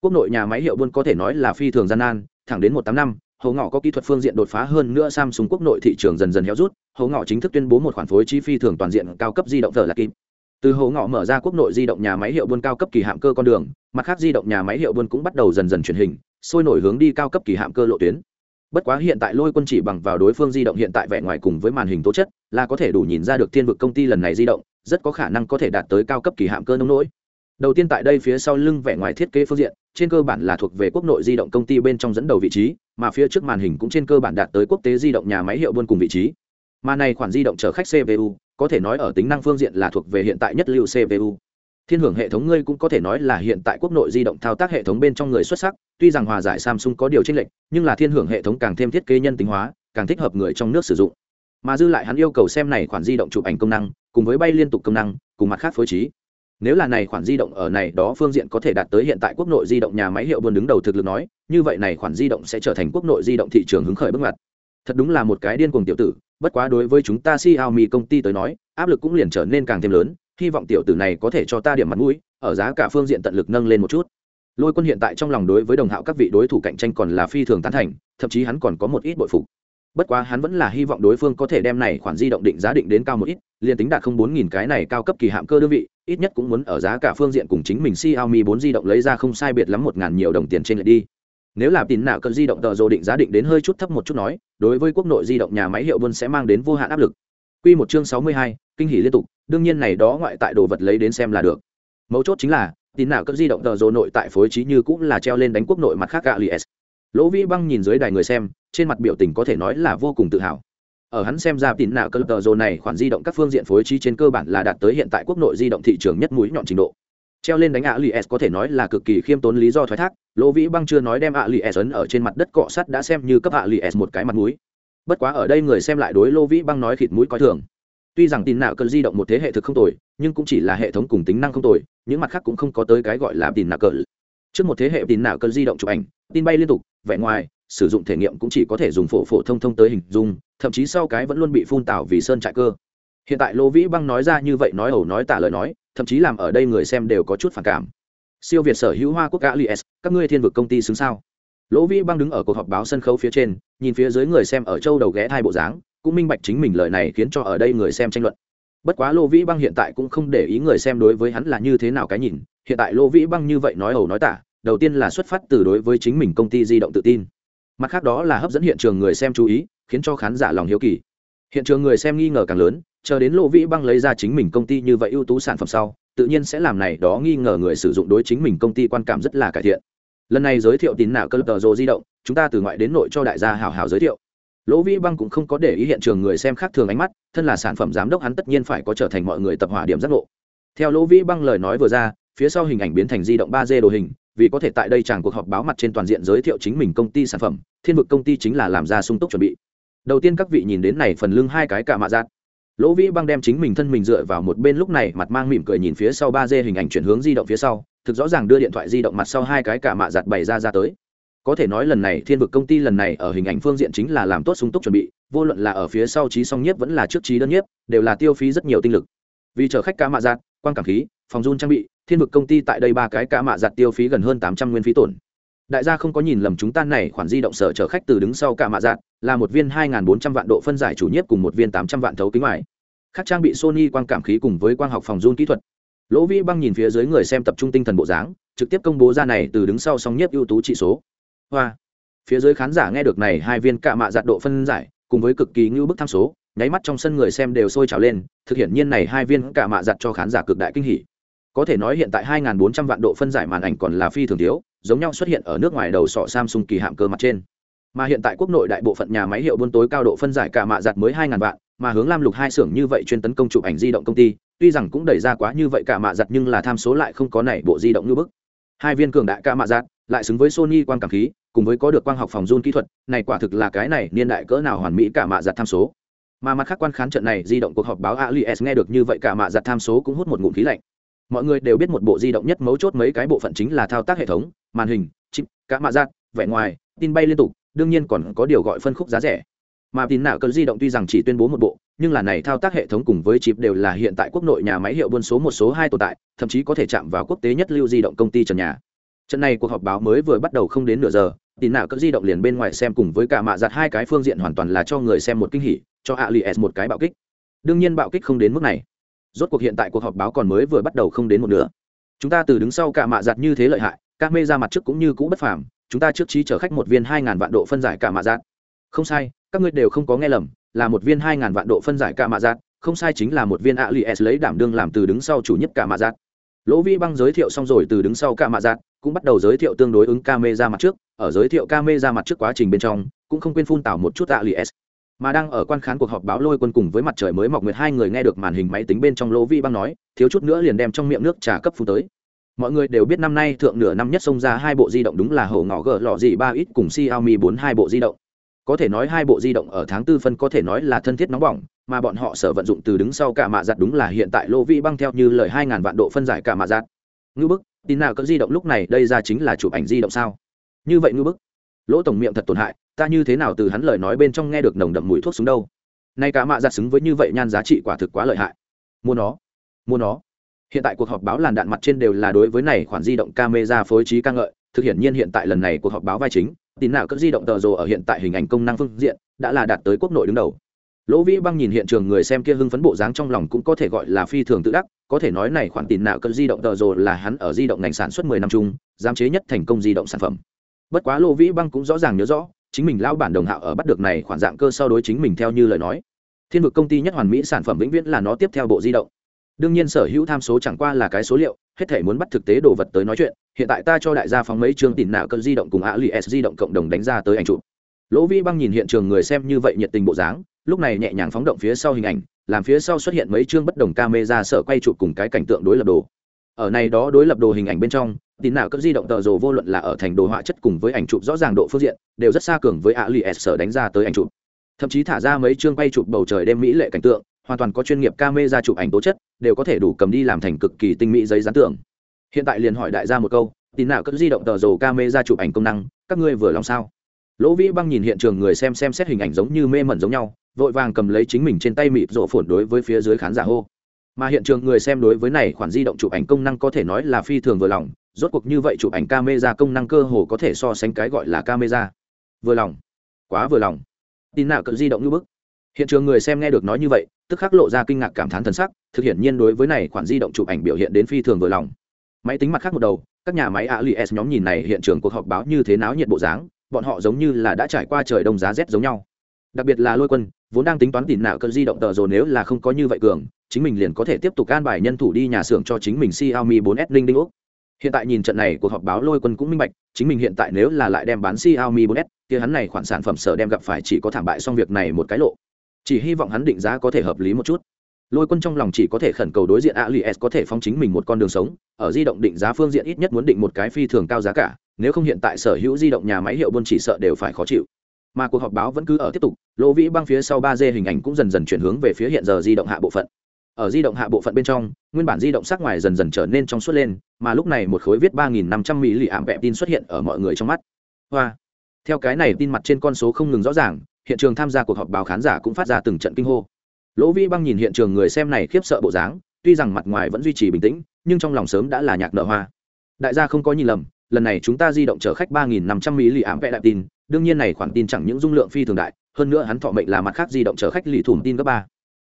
A: Quốc nội nhà máy hiệu buôn có thể nói là phi thường gian nan, thẳng đến 18 năm, Hầu Ngọ có kỹ thuật phương diện đột phá hơn nữa Samsung quốc nội thị trường dần dần héo rút, Hầu Ngọ chính thức tuyên bố một khoản phối chi phi thường toàn diện cao cấp di động thờ là kim. từ hầu ngọ mở ra quốc nội di động nhà máy hiệu buôn cao cấp kỳ hạm cơ con đường mặt khác di động nhà máy hiệu buôn cũng bắt đầu dần dần chuyển hình sôi nổi hướng đi cao cấp kỳ hạm cơ lộ tuyến bất quá hiện tại lôi quân chỉ bằng vào đối phương di động hiện tại vẻ ngoài cùng với màn hình tố chất, là có thể đủ nhìn ra được thiên vực công ty lần này di động, rất có khả năng có thể đạt tới cao cấp kỳ hạm cơ nông nỗi. Đầu tiên tại đây phía sau lưng vẻ ngoài thiết kế phương diện, trên cơ bản là thuộc về quốc nội di động công ty bên trong dẫn đầu vị trí, mà phía trước màn hình cũng trên cơ bản đạt tới quốc tế di động nhà máy hiệu buôn cùng vị trí. Mà này khoản di động chở khách cpu có thể nói ở tính năng phương diện là thuộc về hiện tại nhất lưu cpu thiên hưởng hệ thống ngươi cũng có thể nói là hiện tại quốc nội di động thao tác hệ thống bên trong người xuất sắc tuy rằng hòa giải samsung có điều chênh lệch nhưng là thiên hưởng hệ thống càng thêm thiết kế nhân tính hóa càng thích hợp người trong nước sử dụng. Mà dư lại hắn yêu cầu xem này khoản di động chụp ảnh công năng cùng với bay liên tục công năng cùng mặt khác phối trí. Nếu là này khoản di động ở này đó phương diện có thể đạt tới hiện tại quốc nội di động nhà máy hiệu buôn đứng đầu thực lực nói như vậy này khoản di động sẽ trở thành quốc nội di động thị trường hứng khởi bước ngoặt. Thật đúng là một cái điên cuồng tiểu tử bất quá đối với chúng ta Xiaomi công ty tới nói, áp lực cũng liền trở nên càng thêm lớn, hy vọng tiểu tử này có thể cho ta điểm mặt mũi, ở giá cả phương diện tận lực nâng lên một chút. Lôi Quân hiện tại trong lòng đối với đồng hạo các vị đối thủ cạnh tranh còn là phi thường tán thành, thậm chí hắn còn có một ít bội phục. Bất quá hắn vẫn là hy vọng đối phương có thể đem này khoản di động định giá định đến cao một ít, liền tính đạt không bốn nghìn cái này cao cấp kỳ hạm cơ đơn vị, ít nhất cũng muốn ở giá cả phương diện cùng chính mình Xiaomi bốn di động lấy ra không sai biệt lắm một ngàn nhiều đồng tiền trên lại đi nếu là tín nạo cần di động tờ rồ định giá định đến hơi chút thấp một chút nói đối với quốc nội di động nhà máy hiệu buôn sẽ mang đến vô hạn áp lực Quy một chương sáu mươi hai, kinh hỉ liên tục đương nhiên này đó ngoại tại đồ vật lấy đến xem là được. Mấu chốt chính là tin nào cơn di động tờ rồ nội tại phối trí như cũng là treo lên đánh quốc nội mặt khác gạ lies lỗ vĩ băng nhìn dưới đài người xem, trên mặt biểu tình có thể nói là vô cùng tự hào. Ở hắn xem ra tin nào cơ tờ rồ này khoản di động các phương diện phối trí trên cơ bản là đạt tới hiện tại quốc nội di động thị trường nhất mũi nhọn trình độ. Treo lên đánh ạ lì s có thể nói là cực kỳ khiêm tốn lý do thoái thác, lỗ vĩ băng chưa nói đem ạ lì s ấn ở trên mặt đất cọ sắt đã xem như cấp ạ lì s một cái mặt mũi. Bất quá ở đây người xem lại đối lỗ vĩ băng nói khịt mũi coi thường tuy rằng tin nạo cơn di động một thế hệ thực không tồi, nhưng cũng chỉ là hệ thống cùng tính năng không tồi, những mặt khác cũng không có tới cái gọi là tin nạo cơn trước một thế hệ tin nạo cơn di động chụp ảnh, tin bay liên tục, vẻ ngoài, sử dụng thể nghiệm cũng chỉ có thể dùng phổ phổ thông thông tới hình dung, thậm chí sau cái vẫn luôn bị phun tảo vì sơn trại cơ. Hiện tại lô vĩ băng nói ra như vậy nói ẩu nói tả lời nói, thậm chí làm ở đây người xem đều có chút phản cảm. Siêu việt sở hữu hoa quốc gã lies các ngươi thiên vực công ty xứng sao? Lỗ vĩ băng đứng ở cuộc họp báo sân khấu phía trên, nhìn phía dưới người xem ở châu đầu ghé hai bộ dáng cũng minh bạch chính mình lời này khiến cho ở đây người xem tranh luận. Bất quá lô vĩ băng hiện tại cũng không để ý người xem đối với hắn là như thế nào cái nhìn, hiện tại lô vĩ băng như vậy nói ẩu nói tả, đầu tiên là xuất phát từ đối với chính mình công ty di động tự tin. Mặt khác đó là hấp dẫn hiện trường người xem chú ý, khiến cho khán giả lòng hiếu kỳ. Hiện trường người xem nghi ngờ càng lớn, chờ đến lô vĩ băng lấy ra chính mình công ty như vậy ưu tú sản phẩm sau, tự nhiên sẽ làm này đó nghi ngờ người sử dụng đối chính mình công ty quan cảm rất là cải thiện. Lần này giới thiệu tín nào cơ tờ rồ di động, chúng ta từ ngoại đến nội cho đại gia hào hào giới thiệu lỗ vĩ băng cũng không có để ý hiện trường người xem khác thường ánh mắt, thân là sản phẩm giám đốc hắn tất nhiên phải có trở thành mọi người tập hỏa điểm giác ngộ. Theo lỗ vĩ băng lời nói vừa ra, phía sau hình ảnh biến thành di động ba d đồ hình, vì có thể tại đây chàng cuộc họp báo mặt trên toàn diện giới thiệu chính mình công ty sản phẩm, thiên vực công ty chính là làm ra sung túc chuẩn bị. Đầu tiên các vị nhìn đến này phần lưng hai cái cả mạ giác lỗ vĩ băng đem chính mình thân mình dựa vào một bên lúc này mặt mang mỉm cười nhìn phía sau ba d hình ảnh chuyển hướng di động phía sau, thực rõ ràng đưa điện thoại di động mặt sau hai cái cả mạ giặt bày ra ra tới có thể nói lần này thiên vực công ty lần này ở hình ảnh phương diện chính là làm tốt sung túc chuẩn bị, vô luận là ở phía sau trí song nhiếp vẫn là trước trí đơn nhiếp, đều là tiêu phí rất nhiều tinh lực. Vì chở khách cá mạ giạt quan cảm khí, phòng run trang bị, thiên vực công ty tại đây ba cái cá mạ giạt tiêu phí gần hơn tám trăm nguyên phí tổn. Đại gia không có nhìn lầm chúng ta này khoản di động sở chở khách từ đứng sau cả mạ dạng là một viên hai bốn trăm vạn độ phân giải chủ nhiếp cùng một viên tám trăm vạn thấu kính ngoài. Khác trang bị sony quang cảm khí cùng với quang học phòng run kỹ thuật. Lỗ vĩ băng nhìn phía dưới người xem tập trung tinh thần bộ dáng, trực tiếp công bố ra này từ đứng sau song nhiếp ưu tú trị số hoa. Phía dưới khán giả nghe được này hai viên cạ mạ giặt độ phân giải, cùng với cực kỳ ngưu bức tham số, nháy mắt trong sân người xem đều sôi trào lên, thực hiện nhiên này hai viên cạ mạ giặt cho khán giả cực đại kinh hỉ. Có thể nói hiện tại 2.400 vạn độ phân giải màn ảnh còn là phi thường thiếu, giống nhau xuất hiện ở nước ngoài đầu sọ samsung kỳ hạm cơ mặt trên. Mà hiện tại quốc nội đại bộ phận nhà máy hiệu buôn tối cao độ phân giải cả mạ giặt mới 2.000 vạn, mà hướng lam lục hai xưởng như vậy chuyên tấn công chụp ảnh di động công ty, tuy rằng cũng đẩy ra quá như vậy cả mạ giặt nhưng là tham số lại không có này bộ di động như bức. Hai viên cường đại cả mạ giặt, lại xứng với sony quang cảm khí cùng với có được quang học phòng run kỹ thuật, này quả thực là cái này niên đại cỡ nào hoàn mỹ cả mạ giặt tham số. Mà mặt khác quan khán trận này di động cuộc họp báo alias nghe được như vậy cả mạ giặt tham số cũng hút một ngụm khí lạnh. Mọi người đều biết một bộ di động nhất mấu chốt mấy cái bộ phận chính là thao tác hệ thống, màn hình, chip, cả mạ giặt, vẻ ngoài, tin bay liên tục, đương nhiên còn có điều gọi phân khúc giá rẻ. Mà tin nào cơn di động tuy rằng chỉ tuyên bố một bộ, nhưng là này thao tác hệ thống cùng với chip đều là hiện tại quốc nội nhà máy hiệu buôn số một số hai tồn tại, thậm chí có thể chạm vào quốc tế nhất lưu di động công ty trần nhà trận này cuộc họp báo mới vừa bắt đầu không đến nửa giờ tì nào cỡ di động liền bên ngoài xem cùng với cả mạ giặt hai cái phương diện hoàn toàn là cho người xem một kinh hỉ, cho alias một cái bạo kích. Đương nhiên bạo kích không đến mức này. Rốt cuộc hiện tại cuộc họp báo còn mới vừa bắt đầu không đến một nửa. Chúng ta từ đứng sau cả mạ giặt như thế lợi hại các mê ra mặt trước cũng như cũ bất phàm, chúng ta trước trí chở khách một viên hai ngàn vạn độ phân giải cả mạ giặt. Không sai, các ngươi đều không có nghe lầm, là một viên hai ngàn vạn độ phân giải cả mạ giặt, không sai chính là một viên a li s lấy đảm đương làm từ đứng sau chủ nhất cả mạ giặt. Lỗ vi băng giới thiệu xong rồi từ đứng sau cả mạ giặt cũng bắt đầu giới thiệu tương đối ứng camera ra mặt trước, ở giới thiệu camera ra mặt trước quá trình bên trong, cũng không quên phun tảo một chút tạ lì s. Mà đang ở quan khán cuộc họp báo lôi quân cùng với mặt trời mới mọc nguyệt hai người nghe được màn hình máy tính bên trong lỗ vi băng nói, thiếu chút nữa liền đem trong miệng nước trà cấp phun tới. Mọi người đều biết năm nay thượng nửa năm nhất xông ra hai bộ di động đúng là hổ ngõ gờ lọ gì ba ít cùng xiaomi bốn hai bộ di động. Có thể nói hai bộ di động ở tháng tư phân có thể nói là thân thiết nóng bỏng, mà bọn họ sở vận dụng từ đứng sau cả mạ giặt đúng là hiện tại lô vi băng theo như lời hai ngàn vạn độ phân giải cả mạ giặt. Ngư bức tin nào có di động lúc này, đây ra chính là chụp ảnh di động sao? Như vậy ngư bức. Lỗ tổng miệng thật tổn hại, ta như thế nào từ hắn lời nói bên trong nghe được nồng đậm mùi thuốc súng đâu? Nay cả mạ ra xứng với như vậy nhan giá trị quả thực quá lợi hại. Mua nó mua nó. Hiện tại cuộc họp báo làn đạn mặt trên đều là đối với này khoản di động camera phối trí ca ngợi, thực hiện nhiên hiện tại lần này cuộc họp báo vai chính. Tin nào cỡ di động tờ rồ ở hiện tại hình ảnh công năng phương diện, đã là đạt tới quốc nội đứng đầu lỗ vĩ băng nhìn hiện trường người xem kia hưng phấn bộ dáng trong lòng cũng có thể gọi là phi thường tự đắc, có thể nói này khoản tiền nào cơn di động tờ rồi là hắn ở di động ngành sản xuất 10 năm chung, giám chế nhất thành công di động sản phẩm. Bất quá lỗ vĩ băng cũng rõ ràng nhớ rõ, chính mình lao bản đồng hạo ở bắt được này khoản dạng cơ so đối chính mình theo như lời nói. Thiên vực công ty nhất hoàn mỹ sản phẩm vĩnh viễn là nó tiếp theo bộ di động. Đương nhiên sở hữu tham số chẳng qua là cái số liệu, hết thể muốn bắt thực tế đồ vật tới nói chuyện, hiện tại ta cho đại gia phóng mấy chương tiền nào cơn di động cùng ali s di động cộng đồng đánh ra tới ảnh chụp. Lỗ Vĩ băng nhìn hiện trường người xem như vậy nhiệt tình bộ dáng lúc này nhẹ nhàng phóng động phía sau hình ảnh, làm phía sau xuất hiện mấy chương bất đồng camera sợ quay chụp cùng cái cảnh tượng đối lập đồ. Ở này đó đối lập đồ hình ảnh bên trong tín nào cấp di động tờ rồ vô luận là ở thành đồ họa chất cùng với ảnh chụp rõ ràng độ phương diện, đều rất xa cường với ali s sở đánh ra tới ảnh chụp. Thậm chí thả ra mấy chương quay chụp bầu trời đêm mỹ lệ cảnh tượng, hoàn toàn có chuyên nghiệp camera chụp ảnh tố chất, đều có thể đủ cầm đi làm thành cực kỳ tinh mỹ giấy dán tượng hiện tại liền hỏi đại gia một câu tín nào cấp di động tờ rồ camera chụp ảnh công năng, các ngươi vừa lòng sao? Lỗ vĩ băng nhìn hiện trường người xem xem xét hình ảnh giống như mê mẩn giống nhau, vội vàng cầm lấy chính mình trên tay mịt rộ phồn đối với phía dưới khán giả hô. Mà hiện trường người xem đối với này khoản di động chụp ảnh công năng có thể nói là phi thường vừa lòng, rốt cuộc như vậy chụp ảnh camera công năng cơ hồ có thể so sánh cái gọi là camera. Vừa lòng. Quá vừa lòng. Tin nạ cỡ di động như bức. Hiện trường người xem nghe được nói như vậy, tức khắc lộ ra kinh ngạc cảm thán thần sắc, thực hiện nhiên đối với này khoản di động chụp ảnh biểu hiện đến phi thường vừa lòng. Máy tính mặt khác một đầu, các nhà máy alias nhóm nhìn này hiện trường cuộc họp báo như thế náo nhiệt bộ dáng bọn họ giống như là đã trải qua trời đông giá rét giống nhau. Đặc biệt là lôi quân, vốn đang tính toán tìm nào cơn di động tờ rồi nếu là không có như vậy cường, chính mình liền có thể tiếp tục an bài nhân thủ đi nhà xưởng cho chính mình Xiaomi 4S linh đinh Úc. hiện tại nhìn trận này, cuộc họp báo lôi quân cũng minh bạch, chính mình hiện tại nếu là lại đem bán Xiaomi 4S thì hắn này khoản sản phẩm sở đem gặp phải chỉ có thảm bại xong việc này một cái lộ. Chỉ hy vọng hắn định giá có thể hợp lý một chút. Lôi quân trong lòng chỉ có thể khẩn cầu đối diện alias có thể phóng chính mình một con đường sống, ở di động định giá phương diện ít nhất muốn định một cái phi thường cao giá cả nếu không hiện tại sở hữu di động nhà máy hiệu buôn chỉ sợ đều phải khó chịu. Mà cuộc họp báo vẫn cứ ở tiếp tục, lỗ vĩ băng phía sau ba d hình ảnh cũng dần dần chuyển hướng về phía hiện giờ di động hạ bộ phận. Ở di động hạ bộ phận bên trong, nguyên bản di động sắc ngoài dần dần trở nên trong suốt lên, mà lúc này một khối viết ba nghìn năm trăm mỹ lì ảm vẹp tin xuất hiện ở mọi người trong mắt. Hoa! Theo cái này tin mặt trên con số không ngừng rõ ràng, hiện trường tham gia cuộc họp báo khán giả cũng phát ra từng trận kinh hô. Lỗ vĩ băng nhìn hiện trường người xem này khiếp sợ bộ dáng, tuy rằng mặt ngoài vẫn duy trì bình tĩnh, nhưng trong lòng sớm đã là nhạc nở hoa. Đại gia không có nhìn lầm lần này chúng ta di động chở khách ba nghìn năm trăm mỹ lì ảm vẽ đại tin, đương nhiên này khoản tin chẳng những dung lượng phi thường đại, hơn nữa hắn thọ mệnh là mặt khác di động chở khách lì thủng tin cấp ba.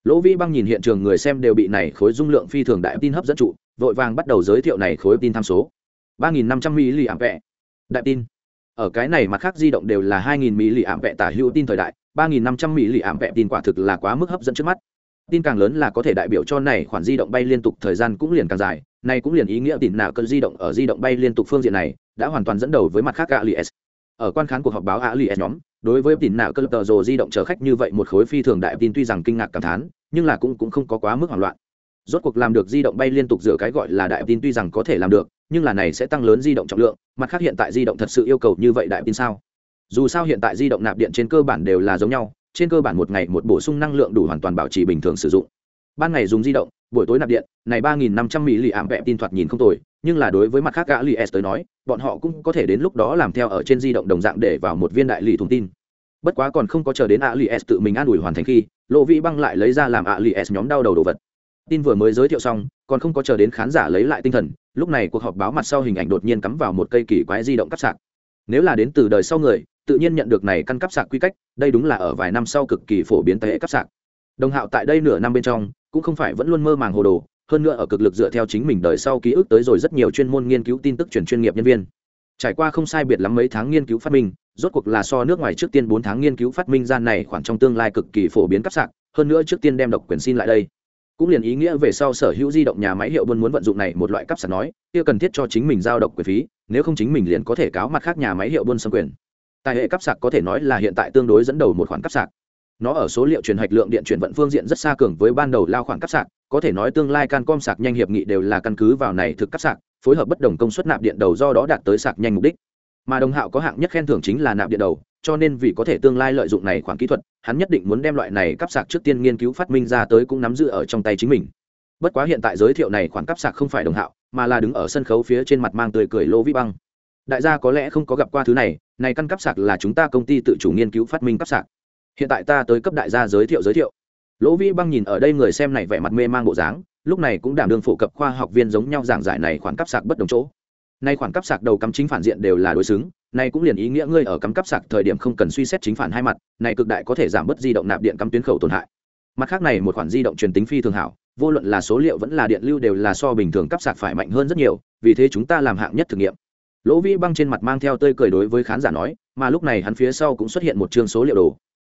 A: Lỗ Vĩ băng nhìn hiện trường người xem đều bị này khối dung lượng phi thường đại tin hấp dẫn trụ, vội vàng bắt đầu giới thiệu này khối tin tham số. ba nghìn năm trăm mỹ lì ảm vẽ đại tin. Ở cái này mặt khác di động đều là 2000 mỹ ảm vẽ tả hữu tin thời đại 3500 mỹ ảm vẽ tin quả thực là quá mức hấp dẫn trước mắt tin càng lớn là có thể đại biểu cho này khoản di động bay liên tục thời gian cũng liền càng dài này cũng liền ý nghĩa tin nào cơn di động ở di động bay liên tục phương diện này đã hoàn toàn dẫn đầu với mặt khác alias. Ở quan khán cuộc họp báo alias nhóm, đối với tin nào cơn tờ rồ di động chở khách như vậy một khối phi thường đại tin tuy rằng kinh ngạc cảm thán, nhưng là cũng cũng không có quá mức hoảng loạn. Rốt cuộc làm được di động bay liên tục dựa cái gọi là đại tin tuy rằng có thể làm được, nhưng là này sẽ tăng lớn di động trọng lượng, mặt khác hiện tại di động thật sự yêu cầu như vậy đại tin sao? Dù sao hiện tại di động nạp điện trên cơ bản đều là giống nhau trên cơ bản một ngày một bổ sung năng lượng đủ hoàn toàn bảo trì bình thường sử dụng. Ban ngày dùng di động, buổi tối nạp điện, này ba nghìn năm trăm mỹ lì ảm vẹn tin thoạt nhìn không tồi, nhưng là đối với mặt khác gã li s tới nói, bọn họ cũng có thể đến lúc đó làm theo ở trên di động đồng dạng để vào một viên đại lì thùng tin. Bất quá còn không có chờ đến a li s tự mình an ủi hoàn thành khi lộ vĩ băng lại lấy ra làm a li s nhóm đau đầu đồ vật. Tin vừa mới giới thiệu xong, còn không có chờ đến khán giả lấy lại tinh thần, lúc này cuộc họp báo mặt sau hình ảnh đột nhiên cắm vào một cây kỳ quái di động cắp sạc. Nếu là đến từ đời sau người tự nhiên nhận được này căn cắp sạc quy cách, đây đúng là ở vài năm sau cực kỳ phổ biến tại hệ cắp sạc. Đồng hạo tại đây nửa năm bên trong, cũng không phải vẫn luôn mơ màng hồ đồ, hơn nữa ở cực lực dựa theo chính mình đời sau ký ức tới rồi rất nhiều chuyên môn nghiên cứu tin tức truyền chuyên nghiệp nhân viên. Trải qua không sai biệt lắm mấy tháng nghiên cứu phát minh, rốt cuộc là so nước ngoài trước tiên bốn tháng nghiên cứu phát minh gian này khoảng trong tương lai cực kỳ phổ biến cắp sạc, hơn nữa trước tiên đem độc quyền xin lại đây. Cũng liền ý nghĩa về sau sở hữu di động nhà máy hiệu buôn muốn vận dụng này một loại cắp sạc nói, kia cần thiết cho chính mình giao độc quyền phí, nếu không chính mình liền có thể cáo mặt khác nhà máy hiệu buôn xâm quyền tài hệ cắp sạc có thể nói là hiện tại tương đối dẫn đầu một khoản cắp sạc. Nó ở số liệu truyền hạch lượng điện chuyển vận phương diện rất xa cường với ban đầu lao khoản cắp sạc, có thể nói tương lai cancom sạc nhanh hiệp nghị đều là căn cứ vào này thực cắp sạc, phối hợp bất đồng công suất nạp điện đầu do đó đạt tới sạc nhanh mục đích. Mà đồng hạo có hạng nhất khen thưởng chính là nạp điện đầu, cho nên vì có thể tương lai lợi dụng này khoản kỹ thuật, hắn nhất định muốn đem loại này cắp sạc trước tiên nghiên cứu phát minh ra tới cũng nắm giữ ở trong tay chính mình. Bất quá hiện tại giới thiệu này khoản cắp sạc không phải đồng hạo, mà là đứng ở sân khấu phía trên mặt mang tươi cười lô vĩ băng đại gia có lẽ không có gặp qua thứ này này căn cắp sạc là chúng ta công ty tự chủ nghiên cứu phát minh cắp sạc. Hiện tại ta tới cấp đại gia giới thiệu giới thiệu. Lỗ vĩ băng nhìn ở đây người xem này vẻ mặt mê mang bộ dáng, lúc này cũng đảm đương phổ cập khoa học viên giống nhau giảng giải này khoản cắp sạc bất đồng chỗ. Nay khoản cắp sạc đầu cắm chính phản diện đều là đối xứng, này cũng liền ý nghĩa ngươi ở cắm cắp sạc thời điểm không cần suy xét chính phản hai mặt, này cực đại có thể giảm bớt di động nạp điện cắm tuyến khẩu tổn hại. Mặt khác này một khoản di động truyền tính phi thường hảo, vô luận là số liệu vẫn là điện lưu đều là so bình thường cắp sạc phải mạnh hơn rất nhiều, vì thế chúng ta làm hạng nhất thử nghiệm lỗ vĩ băng trên mặt mang theo tơi cười đối với khán giả nói, mà lúc này hắn phía sau cũng xuất hiện một chương số liệu đồ.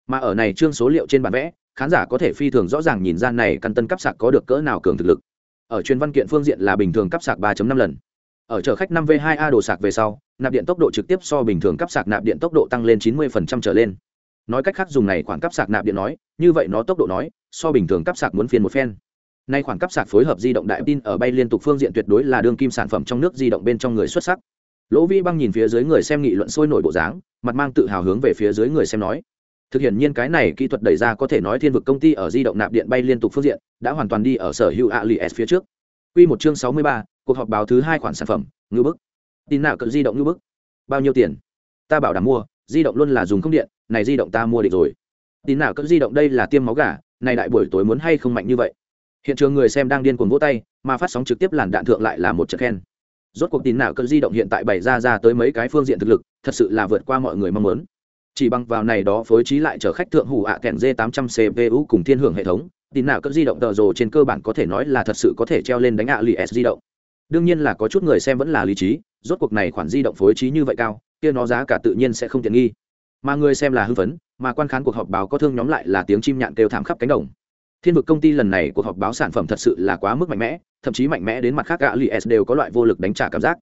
A: Mà ở này chương số liệu trên bản vẽ, khán giả có thể phi thường rõ ràng nhìn ra này căn tân cắp sạc có được cỡ nào cường thực lực. Ở chuyên văn kiện phương diện là bình thường cắp sạc 3.5 lần. Ở chở khách 5 v 2 a đồ sạc về sau, nạp điện tốc độ trực tiếp so bình thường cắp sạc nạp điện tốc độ tăng lên 90% trở lên. Nói cách khác dùng này khoảng cắp sạc nạp điện nói, như vậy nó tốc độ nói, so bình thường cắp sạc muốn phiên một phen. Nay khoảng cắp sạc phối hợp di động đại tin ở bay liên tục phương diện tuyệt đối là đương kim sản phẩm trong nước di động bên trong người xuất sắc lỗ vi băng nhìn phía dưới người xem nghị luận sôi nổi bộ dáng mặt mang tự hào hướng về phía dưới người xem nói thực hiện nhiên cái này kỹ thuật đẩy ra có thể nói thiên vực công ty ở di động nạp điện bay liên tục phương diện đã hoàn toàn đi ở sở hữu ali s phía trước. Quy một chương sáu mươi ba, cuộc họp báo thứ hai khoản sản phẩm ngư bức. Tin nào cỡ di động ngư bức. Bao nhiêu tiền? Ta bảo đảm mua di động luôn là dùng không điện này di động ta mua địch rồi. Tin nào cỡ di động đây là tiêm máu gà này đại buổi tối muốn hay không mạnh như vậy? Hiện trường người xem đang điên cuồng vỗ tay mà phát sóng trực tiếp làn đạn thượng lại là một trận khen rốt cuộc tin nào cỡ di động hiện tại bày ra ra tới mấy cái phương diện thực lực thật sự là vượt qua mọi người mong muốn. Chỉ bằng vào này đó phối trí lại chở khách thượng hủ ạ kèn d 800 cpu cùng thiên hưởng hệ thống tin nào cỡ di động tờ rồ trên cơ bản có thể nói là thật sự có thể treo lên đánh ạ lì s di động. Đương nhiên là có chút người xem vẫn là lý trí rốt cuộc này khoản di động phối trí như vậy cao kia nó giá cả tự nhiên sẽ không tiện nghi. Mà người xem là hư vấn, mà quan khán cuộc họp báo có thương nhóm lại là tiếng chim nhạn kêu thảm khắp cánh đồng thiên vực công ty lần này cuộc họp báo sản phẩm thật sự là quá mức mạnh mẽ, thậm chí mạnh mẽ đến mặt khác gã lì s đều có loại vô lực đánh trả cảm giác.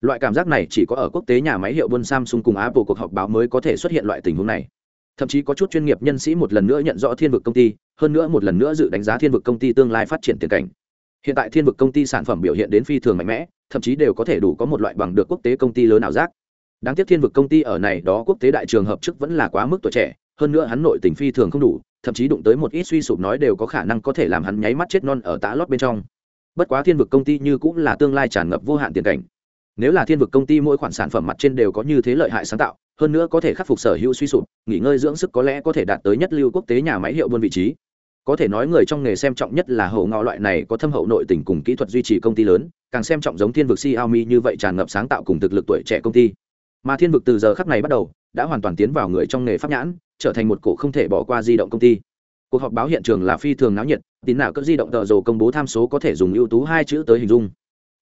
A: Loại cảm giác này chỉ có ở quốc tế nhà máy hiệu buôn samsung cùng apple cuộc họp báo mới có thể xuất hiện loại tình huống này. Thậm chí có chút chuyên nghiệp nhân sĩ một lần nữa nhận rõ thiên vực công ty, hơn nữa một lần nữa dự đánh giá thiên vực công ty tương lai phát triển tiền cảnh. Hiện tại thiên vực công ty sản phẩm biểu hiện đến phi thường mạnh mẽ, thậm chí đều có thể đủ có một loại bằng được quốc tế công ty lớn ảo giác. Đáng tiếc thiên vực công ty ở này đó quốc tế đại trường hợp chức vẫn là quá mức tuổi trẻ hơn nữa hắn nội tình phi thường không đủ, thậm chí đụng tới một ít suy sụp nói đều có khả năng có thể làm hắn nháy mắt chết non ở tã lót bên trong. Bất quá thiên vực công ty như cũng là tương lai tràn ngập vô hạn tiền cảnh. Nếu là thiên vực công ty mỗi khoản sản phẩm mặt trên đều có như thế lợi hại sáng tạo, hơn nữa có thể khắc phục sở hữu suy sụp, nghỉ ngơi dưỡng sức có lẽ có thể đạt tới nhất lưu quốc tế nhà máy hiệu buôn vị trí. Có thể nói người trong nghề xem trọng nhất là hậu ngọ loại này có thâm hậu nội tình cùng kỹ thuật duy trì công ty lớn, càng xem trọng giống thiên vực xiaomi như vậy tràn ngập sáng tạo cùng thực lực tuổi trẻ công ty. Mà thiên vực từ giờ khắc này bắt đầu, đã hoàn toàn tiến vào người trong nghề pháp nhãn trở thành một cổ không thể bỏ qua di động công ty. Cuộc họp báo hiện trường là phi thường náo nhiệt, tín nào cỡ di động tờ rồ công bố tham số có thể dùng ưu tú hai chữ tới hình dung.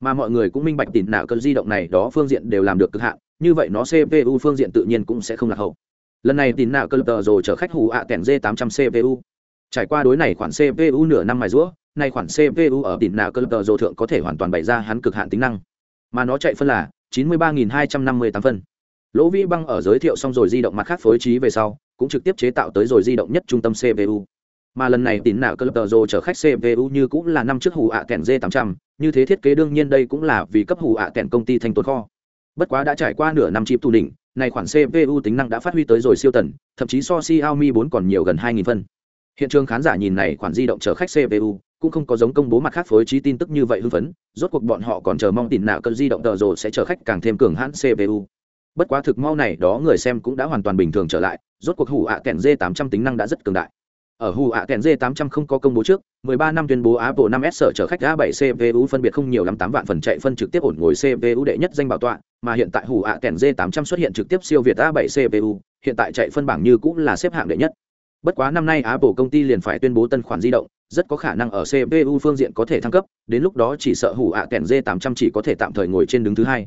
A: Mà mọi người cũng minh bạch tín nào cỡ di động này đó phương diện đều làm được cực hạn, như vậy nó cpu phương diện tự nhiên cũng sẽ không lạc hậu. Lần này tín nào cỡ tờ rồ chở khách hủ ạ kẹn d 800 cpu trải qua đối này khoản cpu nửa năm mài rũa, nay khoản cpu ở tín nào cỡ tờ rồ thượng có thể hoàn toàn bày ra hắn cực hạn tính năng. Mà nó chạy phân là 93.258 phân lỗ vĩ băng ở giới thiệu xong rồi di động mặt khác phối trí về sau, cũng trực tiếp chế tạo tới rồi di động nhất trung tâm cpu mà lần này tín nào cơ lập tờ rồ chở khách cpu như cũng là năm trước hủ ạ kèn d 800 như thế thiết kế đương nhiên đây cũng là vì cấp hủ ạ kèn công ty thành tồn kho. Bất quá đã trải qua nửa năm chip tù đỉnh, này khoản cpu tính năng đã phát huy tới rồi siêu tần, thậm chí so xiaomi 4 còn nhiều gần 2.000 phân. Hiện trường khán giả nhìn này khoản di động chở khách cpu cũng không có giống công bố mặt khác phối trí tin tức như vậy hưng phấn, rốt cuộc bọn họ còn chờ mong tin nào cơ di động tờ rồ sẽ chở khách càng thêm cường hãn cpu bất quá thực mau này đó người xem cũng đã hoàn toàn bình thường trở lại rốt cuộc hủ ạ à kèn d 800 tính năng đã rất cường đại ở hủ ạ à kèn d 800 không có công bố trước 13 năm tuyên bố Apple 5S sở chở khách A7 CPU phân biệt không nhiều lắm 8 vạn phần chạy phân trực tiếp ổn ngồi CPU đệ nhất danh bảo tọa, mà hiện tại hủ ạ à kèn D800 xuất hiện trực tiếp siêu việt A7 CPU, hiện tại chạy phân bảng như cũng là xếp hạng đệ nhất. Bất quá năm nay Apple công ty liền phải tuyên bố tân khoản di động, rất có khả năng ở CPU phương diện có thể thăng cấp, đến lúc đó chỉ sợ hủ ạ kèn D800 chỉ có thể tạm thời ngồi trên đứng thứ hai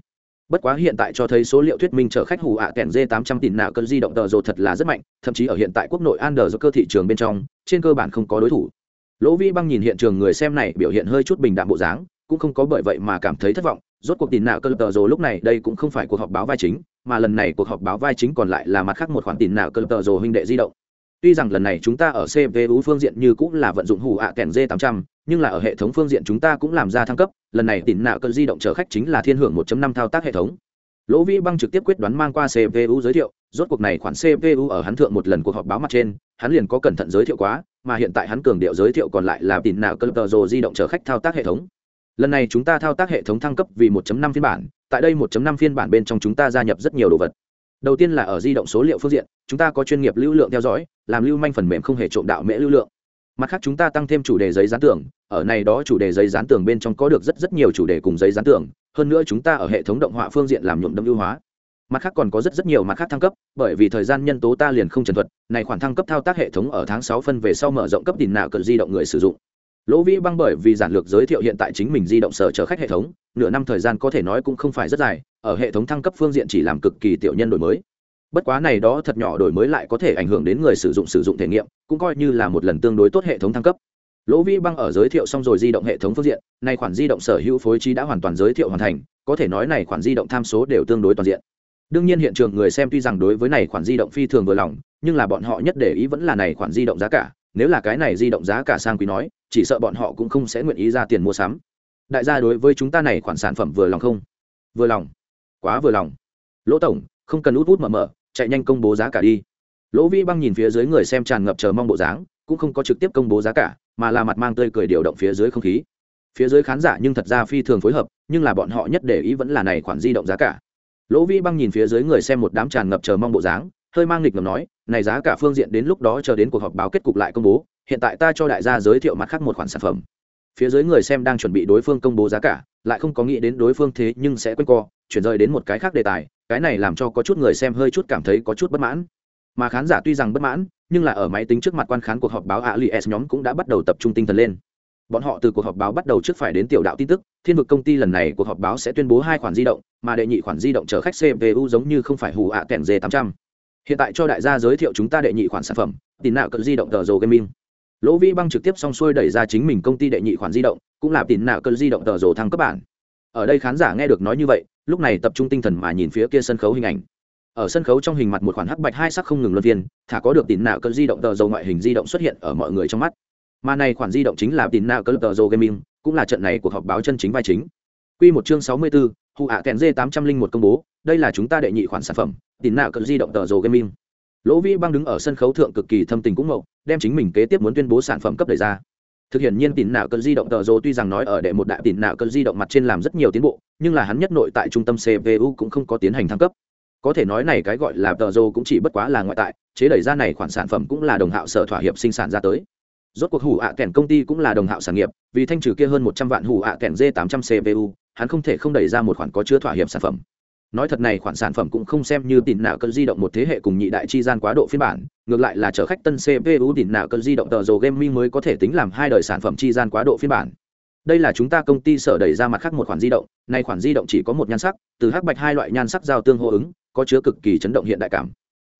A: bất quá hiện tại cho thấy số liệu thuyết minh chở khách hủ ạ kèn d 800 tỷ nạo cơn di động tờ rồ thật là rất mạnh, thậm chí ở hiện tại quốc nội an do cơ thị trường bên trong, trên cơ bản không có đối thủ. Lỗ vĩ băng nhìn hiện trường người xem này biểu hiện hơi chút bình đạm bộ dáng, cũng không có bởi vậy mà cảm thấy thất vọng, rốt cuộc tiền nạo cơn tờ rồ lúc này đây cũng không phải cuộc họp báo vai chính, mà lần này cuộc họp báo vai chính còn lại là mặt khác một khoản tiền nạo cơn tờ rồ huynh đệ di động. Tuy rằng lần này chúng ta ở cvu phương diện như cũng là vận dụng hủ ạ kèn d 800 nhưng là ở hệ thống phương diện chúng ta cũng làm ra thăng cấp, lần này tỉn nạ cơn di động chở khách chính là thiên hưởng 1.5 thao tác hệ thống. Lỗ vĩ băng trực tiếp quyết đoán mang qua cpu giới thiệu, rốt cuộc này khoản cpu ở hắn thượng một lần cuộc họp báo mặt trên, hắn liền có cẩn thận giới thiệu quá, mà hiện tại hắn cường điệu giới thiệu còn lại là tỉn nạ cơn tờ rồ di động chở khách thao tác hệ thống. Lần này chúng ta thao tác hệ thống thăng cấp vì 1.5 phiên bản, tại đây 1.5 phiên bản bên trong chúng ta gia nhập rất nhiều đồ vật. Đầu tiên là ở di động số liệu phương diện, chúng ta có chuyên nghiệp lưu lượng theo dõi, làm lưu manh phần mềm không hề trộm đạo mễ lưu lượng mặt khác chúng ta tăng thêm chủ đề giấy dán tường, ở này đó chủ đề giấy dán tường bên trong có được rất rất nhiều chủ đề cùng giấy dán tường, hơn nữa chúng ta ở hệ thống động họa phương diện làm nhuộm đâm ưu hóa. Mặt khác còn có rất rất nhiều mặt khác thăng cấp, bởi vì thời gian nhân tố ta liền không trần thuật, này khoản thăng cấp thao tác hệ thống ở tháng sáu phân về sau mở rộng cấp tiền nào cần di động người sử dụng. Lỗ vĩ băng bởi vì giản lược giới thiệu hiện tại chính mình di động sở chở khách hệ thống, nửa năm thời gian có thể nói cũng không phải rất dài, ở hệ thống thăng cấp phương diện chỉ làm cực kỳ tiểu nhân đổi mới bất quá này đó thật nhỏ đổi mới lại có thể ảnh hưởng đến người sử dụng sử dụng thể nghiệm, cũng coi như là một lần tương đối tốt hệ thống thăng cấp. Lỗ vĩ băng ở giới thiệu xong rồi di động hệ thống phương diện nay khoản di động sở hữu phối trí đã hoàn toàn giới thiệu hoàn thành, có thể nói này khoản di động tham số đều tương đối toàn diện. Đương nhiên hiện trường người xem tuy rằng đối với này khoản di động phi thường vừa lòng, nhưng là bọn họ nhất để ý vẫn là này khoản di động giá cả, nếu là cái này di động giá cả sang quý nói, chỉ sợ bọn họ cũng không sẽ nguyện ý ra tiền mua sắm. Đại gia đối với chúng ta này khoản sản phẩm vừa lòng không? Vừa lòng. Quá vừa lòng. Lỗ tổng, không cần út út mở mở chạy nhanh công bố giá cả đi. Lỗ vĩ băng nhìn phía dưới người xem tràn ngập chờ mong bộ dáng, cũng không có trực tiếp công bố giá cả, mà là mặt mang tươi cười điều động phía dưới không khí. Phía dưới khán giả nhưng thật ra phi thường phối hợp, nhưng là bọn họ nhất để ý vẫn là này khoản di động giá cả. Lỗ vĩ băng nhìn phía dưới người xem một đám tràn ngập chờ mong bộ dáng, hơi mang nghịch ngầm nói, này giá cả phương diện đến lúc đó chờ đến cuộc họp báo kết cục lại công bố, hiện tại ta cho đại gia giới thiệu mặt khác một khoản sản phẩm phía dưới người xem đang chuẩn bị đối phương công bố giá cả, lại không có nghĩ đến đối phương thế nhưng sẽ quên co, chuyển rời đến một cái khác đề tài, cái này làm cho có chút người xem hơi chút cảm thấy có chút bất mãn. Mà khán giả tuy rằng bất mãn, nhưng là ở máy tính trước mặt quan khán cuộc họp báo alias nhóm cũng đã bắt đầu tập trung tinh thần lên. Bọn họ từ cuộc họp báo bắt đầu trước phải đến tiểu đạo tin tức, thiên vực công ty lần này cuộc họp báo sẽ tuyên bố hai khoản di động, mà đệ nhị khoản di động chở khách cpu giống như không phải hù ạ kèn d 800 hiện tại cho đại gia giới thiệu chúng ta đệ nhị khoản sản phẩm tin nạo cỡ di động tờ rồ gaming lỗ vĩ băng trực tiếp xong xuôi đẩy ra chính mình công ty đệ nhị khoản di động cũng là tin nạo cỡ di động tờ rồ thăng cấp bản. Ở đây khán giả nghe được nói như vậy lúc này tập trung tinh thần mà nhìn phía kia sân khấu hình ảnh. Ở sân khấu trong hình mặt một khoản hắc bạch hai sắc không ngừng luân phiên thả có được tín nạo cỡ di động tờ rồ ngoại hình di động xuất hiện ở mọi người trong mắt. Mà này khoản di động chính là tín nạo cỡ tờ rồ gaming cũng là trận này cuộc họp báo chân chính vai chính. Quy một chương 64, hụ ạ kèn dê 801 công bố đây là chúng ta đệ nhị khoản sản phẩm tín nạo cỡ di động tờ rồ gaming lỗ vĩ băng đứng ở sân khấu thượng cực kỳ thâm tình cũng mậu đem chính mình kế tiếp muốn tuyên bố sản phẩm cấp đẩy ra. Thực hiện nhiên tín nạo cần di động tờ rồ tuy rằng nói ở đệ một đại tín nạo cần di động mặt trên làm rất nhiều tiến bộ, nhưng là hắn nhất nội tại trung tâm cpu cũng không có tiến hành thăng cấp. Có thể nói này cái gọi là tờ rô cũng chỉ bất quá là ngoại tại, chế đẩy ra này khoản sản phẩm cũng là đồng hạo sở thỏa hiệp sinh sản ra tới. Rốt cuộc hủ ạ à kèn công ty cũng là đồng hạo sản nghiệp, vì thanh trừ kia hơn một trăm vạn hủ ạ à kèn d tám trăm cpu hắn không thể không đẩy ra một khoản có chứa thỏa hiệp sản phẩm nói thật này khoản sản phẩm cũng không xem như tỉn nạo cơn di động một thế hệ cùng nhị đại chi gian quá độ phiên bản, ngược lại là chở khách tân cpu tỉn nạo cơn di động tờ rồ gaming mới có thể tính làm hai đời sản phẩm chi gian quá độ phiên bản. Đây là chúng ta công ty sở đẩy ra mặt khác một khoản di động, nay khoản di động chỉ có một nhan sắc, từ hắc bạch hai loại nhan sắc giao tương hô ứng, có chứa cực kỳ chấn động hiện đại cảm.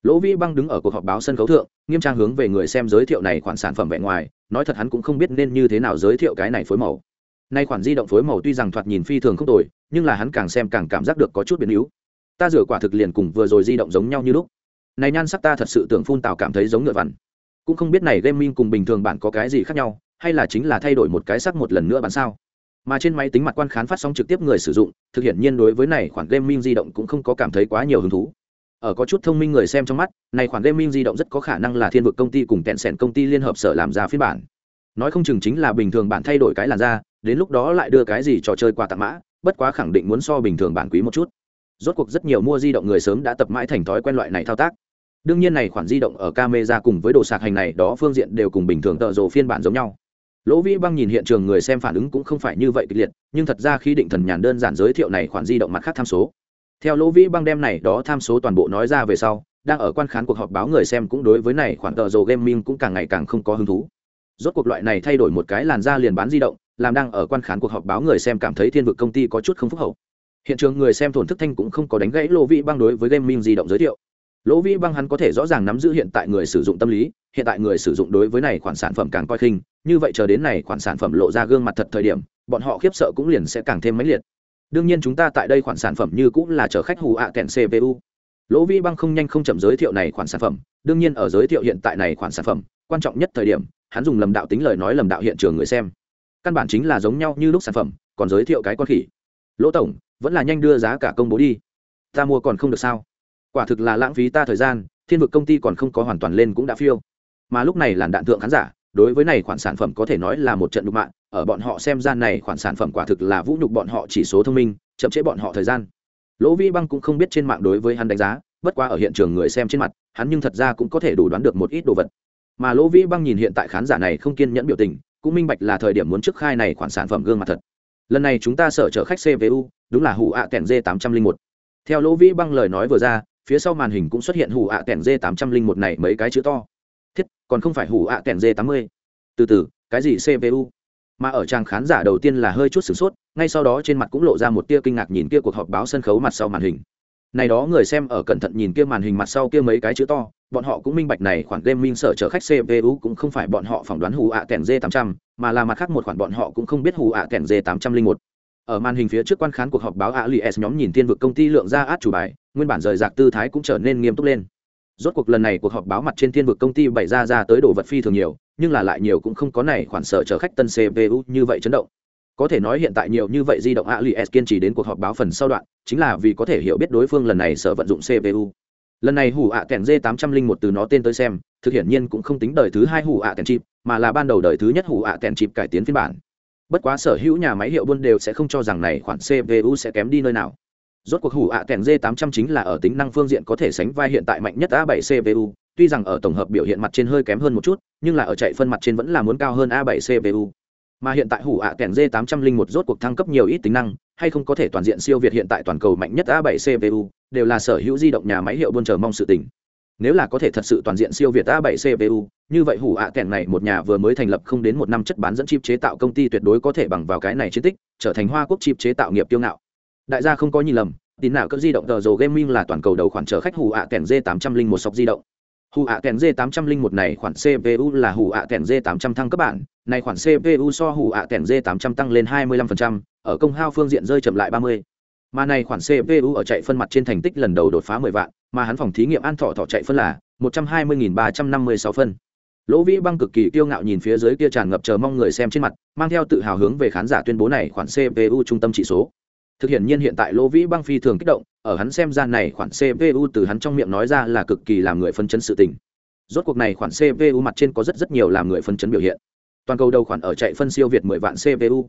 A: Lỗ vĩ băng đứng ở cuộc họp báo sân khấu thượng, nghiêm trang hướng về người xem giới thiệu này khoản sản phẩm vẻ ngoài, nói thật hắn cũng không biết nên như thế nào giới thiệu cái này phối màu. Nay khoản di động phối màu tuy rằng thoạt nhìn phi thường không tồi nhưng là hắn càng xem càng cảm giác được có chút biến yếu. Ta rửa quả thực liền cùng vừa rồi di động giống nhau như lúc. Này nhan sắc ta thật sự tưởng phun tào cảm thấy giống ngựa vằn. Cũng không biết này gaming cùng bình thường bạn có cái gì khác nhau, hay là chính là thay đổi một cái sắc một lần nữa bạn sao? Mà trên máy tính mặt quan khán phát sóng trực tiếp người sử dụng, thực hiện nhiên đối với này khoản gaming di động cũng không có cảm thấy quá nhiều hứng thú. Ở có chút thông minh người xem trong mắt, này khoản gaming di động rất có khả năng là thiên vực công ty cùng tẹn sẻn công ty liên hợp sở làm ra phiên bản. Nói không chừng chính là bình thường bạn thay đổi cái làn da, đến lúc đó lại đưa cái gì trò chơi quà tặng mã bất quá khẳng định muốn so bình thường bản quý một chút. Rốt cuộc rất nhiều mua di động người sớm đã tập mãi thành thói quen loại này thao tác. Đương nhiên này khoản di động ở camera cùng với đồ sạc hành này đó phương diện đều cùng bình thường tợ rồ phiên bản giống nhau. Lỗ vĩ băng nhìn hiện trường người xem phản ứng cũng không phải như vậy kịch liệt, nhưng thật ra khi định thần nhàn đơn giản giới thiệu này khoản di động mặt khác tham số. Theo lỗ vĩ băng đem này đó tham số toàn bộ nói ra về sau, đang ở quan khán cuộc họp báo người xem cũng đối với này khoản tờ rồ gaming cũng càng ngày càng không có hứng thú. Rốt cuộc loại này thay đổi một cái làn da liền bán di động làm đang ở quan khán cuộc họp báo người xem cảm thấy thiên vực công ty có chút không phúc hậu. Hiện trường người xem thổn thức thanh cũng không có đánh gãy lỗ vĩ băng đối với gaming di động giới thiệu. Lỗ vĩ băng hắn có thể rõ ràng nắm giữ hiện tại người sử dụng tâm lý, hiện tại người sử dụng đối với này khoản sản phẩm càng coi khinh, như vậy chờ đến này khoản sản phẩm lộ ra gương mặt thật thời điểm, bọn họ khiếp sợ cũng liền sẽ càng thêm mãnh liệt. Đương nhiên chúng ta tại đây khoản sản phẩm như cũng là chở khách hù ạ à kèn cpu lỗ vĩ băng không nhanh không chậm giới thiệu này khoản sản phẩm, đương nhiên ở giới thiệu hiện tại này khoản sản phẩm, quan trọng nhất thời điểm, hắn dùng lầm đạo tính lời nói lầm đạo hiện trường người xem căn bản chính là giống nhau như lúc sản phẩm, còn giới thiệu cái con khỉ. Lỗ tổng, vẫn là nhanh đưa giá cả công bố đi. Ta mua còn không được sao? Quả thực là lãng phí ta thời gian, thiên vực công ty còn không có hoàn toàn lên cũng đã phiêu. Mà lúc này làn đạn thượng khán giả, đối với này khoản sản phẩm có thể nói là một trận đục mạng, ở bọn họ xem gian này khoản sản phẩm quả thực là vũ nhục bọn họ chỉ số thông minh, chậm chế bọn họ thời gian. Lỗ vi băng cũng không biết trên mạng đối với hắn đánh giá, bất qua ở hiện trường người xem trên mặt, hắn nhưng thật ra cũng có thể đủ đoán được một ít đồ vật. Mà lỗ vĩ băng nhìn hiện tại khán giả này không kiên nhẫn biểu tình cũng minh bạch là thời điểm muốn trước khai này khoản sản phẩm gương mặt thật. Lần này chúng ta sở chở khách cvu đúng là hủ ạ kèn d tám trăm linh một. Theo lỗ vĩ băng lời nói vừa ra, phía sau màn hình cũng xuất hiện hủ ạ kèn d tám trăm linh một này mấy cái chữ to. Thiết, còn không phải hủ ạ kèn d tám mươi. Từ từ, cái gì cpu mà ở trang khán giả đầu tiên là hơi chút sửng sốt, ngay sau đó trên mặt cũng lộ ra một tia kinh ngạc nhìn kia cuộc họp báo sân khấu mặt sau màn hình này đó người xem ở cẩn thận nhìn kia màn hình mặt sau kia mấy cái chữ to, bọn họ cũng minh bạch này khoản game minh sở chở khách cpu cũng không phải bọn họ phỏng đoán hù ạ kèn d 800 mà là mặt khác một khoản bọn họ cũng không biết hù ạ kèn d 801 ở màn hình phía trước quan khán cuộc họp báo alias nhóm nhìn thiên vực công ty lượng ra át chủ bài, nguyên bản rời rạc tư thái cũng trở nên nghiêm túc lên. Rốt cuộc lần này cuộc họp báo mặt trên thiên vực công ty bày ra ra tới đồ vật phi thường nhiều, nhưng là lại nhiều cũng không có này khoản sở chở khách tân cpu như vậy chấn động có thể nói hiện tại nhiều như vậy di động alias kiên trì đến cuộc họp báo phần sau đoạn, chính là vì có thể hiểu biết đối phương lần này sở vận dụng cpu lần này hủ ạ kèn d tám trăm linh một từ nó tên tới xem, thực hiện nhiên cũng không tính đời thứ hai hủ ạ kèn chip, mà là ban đầu đời thứ nhất hủ ạ kèn chip cải tiến phiên bản. Bất quá sở hữu nhà máy hiệu buôn đều sẽ không cho rằng này khoản cpu sẽ kém đi nơi nào. Rốt cuộc hủ ạ kèn d tám trăm chính là ở tính năng phương diện có thể sánh vai hiện tại mạnh nhất a 7 cpu tuy rằng ở tổng hợp biểu hiện mặt trên hơi kém hơn một chút, nhưng là ở chạy phân mặt trên vẫn là muốn cao hơn a 7 cpu mà hiện tại hủ ạ kèn d 801 rốt cuộc thăng cấp nhiều ít tính năng, hay không có thể toàn diện siêu việt hiện tại toàn cầu mạnh nhất a 7 cpu đều là sở hữu di động nhà máy hiệu buôn chờ mong sự tình. Nếu là có thể thật sự toàn diện siêu việt a 7 cpu như vậy hủ ạ kèn này một nhà vừa mới thành lập không đến một năm chất bán dẫn chip chế tạo công ty tuyệt đối có thể bằng vào cái này chiến tích, trở thành hoa quốc chip chế tạo nghiệp tiêu ngạo. Đại gia không có nhìn lầm tin nào cỡ di động tờ rồ gaming là toàn cầu đầu khoản trở khách hủ ạ kèn d 801 sọc di động. Hù ạ kèn d 801 này khoản cpu là hù ạ kèn d 800 thăng cấp bản. Này khoản cpu so hù ạ kèn d 800 tăng lên 25%, ở công hao phương diện rơi chậm lại 30. mà này khoản cpu ở chạy phân mặt trên thành tích lần đầu đột phá 10 vạn mà hắn phòng thí nghiệm an thọ thọ chạy phân là 120.356 phân. Lỗ vĩ băng cực kỳ kiêu ngạo nhìn phía dưới kia tràn ngập chờ mong người xem trên mặt mang theo tự hào hướng về khán giả tuyên bố này khoản cpu trung tâm chỉ số thực hiện nhiên hiện tại lỗ vĩ băng phi thường kích động, ở hắn xem ra này khoản cpu từ hắn trong miệng nói ra là cực kỳ làm người phân chấn sự tình. Rốt cuộc này khoản cpu mặt trên có rất rất nhiều làm người phân chấn biểu hiện. Toàn cầu đầu khoản ở chạy phân siêu việt 10 vạn cpu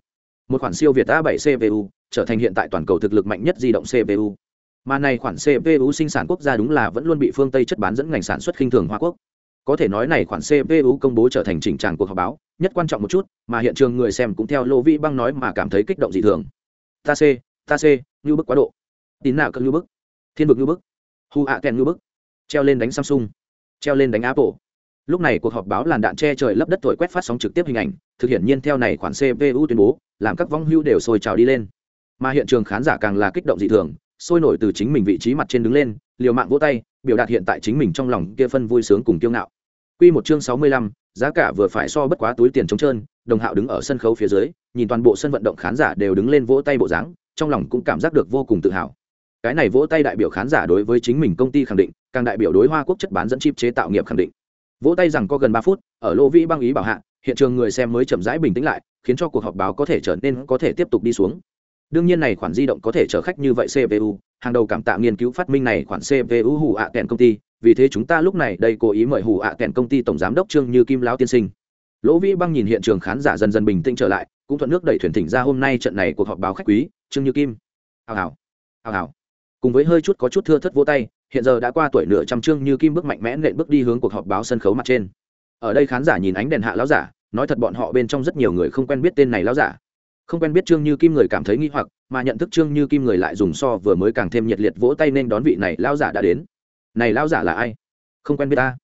A: một khoản siêu việt a 7 cpu trở thành hiện tại toàn cầu thực lực mạnh nhất di động cpu mà này khoản cpu sinh sản quốc gia đúng là vẫn luôn bị phương tây chất bán dẫn ngành sản xuất khinh thường hoa quốc. Có thể nói này khoản cpu công bố trở thành chỉnh tràng cuộc họp báo, nhất quan trọng một chút, mà hiện trường người xem cũng theo lô vĩ băng nói mà cảm thấy kích động dị thường. Ta c ta c như bức quá độ. Tín nào cơn như bức. Thiên vực như bức. Hu ạ kèn như bức. Treo lên đánh samsung. Treo lên đánh apple. Lúc này cuộc họp báo làn đạn che trời lấp đất thổi quét phát sóng trực tiếp hình ảnh thực hiện nhiên theo này khoản cpu tuyên bố làm các vong hưu đều sôi trào đi lên. Mà hiện trường khán giả càng là kích động dị thường sôi nổi từ chính mình vị trí mặt trên đứng lên liều mạng vỗ tay biểu đạt hiện tại chính mình trong lòng kia phân vui sướng cùng kiêu ngạo. Quy một chương sáu mươi lăm, giá cả vừa phải so bất quá túi tiền trống trơn, Đồng Hạo đứng ở sân khấu phía dưới, nhìn toàn bộ sân vận động khán giả đều đứng lên vỗ tay bộ dáng, trong lòng cũng cảm giác được vô cùng tự hào. Cái này vỗ tay đại biểu khán giả đối với chính mình công ty khẳng định, càng đại biểu đối Hoa Quốc chất bán dẫn chip chế tạo nghiệp khẳng định. Vỗ tay rằng có gần ba phút, ở Lô Vĩ băng ý bảo hạ, hiện trường người xem mới chậm rãi bình tĩnh lại, khiến cho cuộc họp báo có thể trở nên có thể tiếp tục đi xuống đương nhiên này khoản di động có thể chở khách như vậy cpu hàng đầu cảm tạ nghiên cứu phát minh này khoản cpu hủ ạ à kèn công ty vì thế chúng ta lúc này đây cố ý mời hủ ạ à kèn công ty tổng giám đốc trương như kim lão tiên sinh lỗ vĩ băng nhìn hiện trường khán giả dần dần bình tĩnh trở lại cũng thuận nước đẩy thuyền thỉnh ra hôm nay trận này cuộc họp báo khách quý trương như kim. Hào hào hào hào. Cùng với hơi chút có chút thưa thất vỗ tay, hiện giờ đã qua tuổi nửa trăm trương như kim bước mạnh mẽ nện bước đi hướng cuộc họp báo sân khấu mặt trên. Ở đây khán giả nhìn ánh đèn hạ lão giả, nói thật bọn họ bên trong rất nhiều người không quen biết tên này lão giả. Không quen biết trương như kim người cảm thấy nghi hoặc, mà nhận thức trương như kim người lại dùng so vừa mới càng thêm nhiệt liệt vỗ tay nên đón vị này lão giả đã đến. Này lão giả là ai? Không quen biết ta.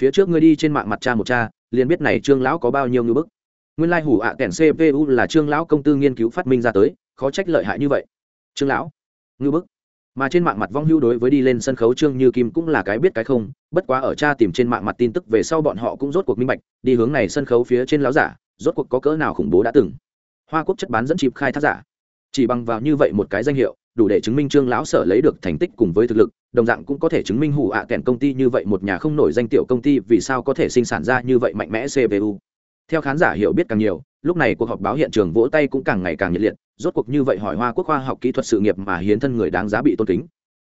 A: Phía trước ngươi đi trên mạng mặt cha một cha, liền biết này trương lão có bao nhiêu ngư bức. Nguyên lai hủ ạ à kèn cpu là trương lão công tư nghiên cứu phát minh ra tới khó trách lợi hại như vậy. Trương lão, ngư bức. Mà trên mạng mặt vong hưu đối với đi lên sân khấu trương như kim cũng là cái biết cái không, bất quá ở cha tìm trên mạng mặt tin tức về sau bọn họ cũng rốt cuộc minh bạch, đi hướng này sân khấu phía trên láo giả, rốt cuộc có cỡ nào khủng bố đã từng. Hoa quốc chất bán dẫn chịp khai thác giả. Chỉ bằng vào như vậy một cái danh hiệu, đủ để chứng minh trương lão sở lấy được thành tích cùng với thực lực, đồng dạng cũng có thể chứng minh hủ ạ à kèn công ty như vậy một nhà không nổi danh tiểu công ty vì sao có thể sinh sản ra như vậy mạnh mẽ cpu theo khán giả hiểu biết càng nhiều, lúc này cuộc họp báo hiện trường vỗ tay cũng càng ngày càng nhiệt liệt rốt cuộc như vậy hỏi hoa quốc khoa học kỹ thuật sự nghiệp mà hiến thân người đáng giá bị tôn kính.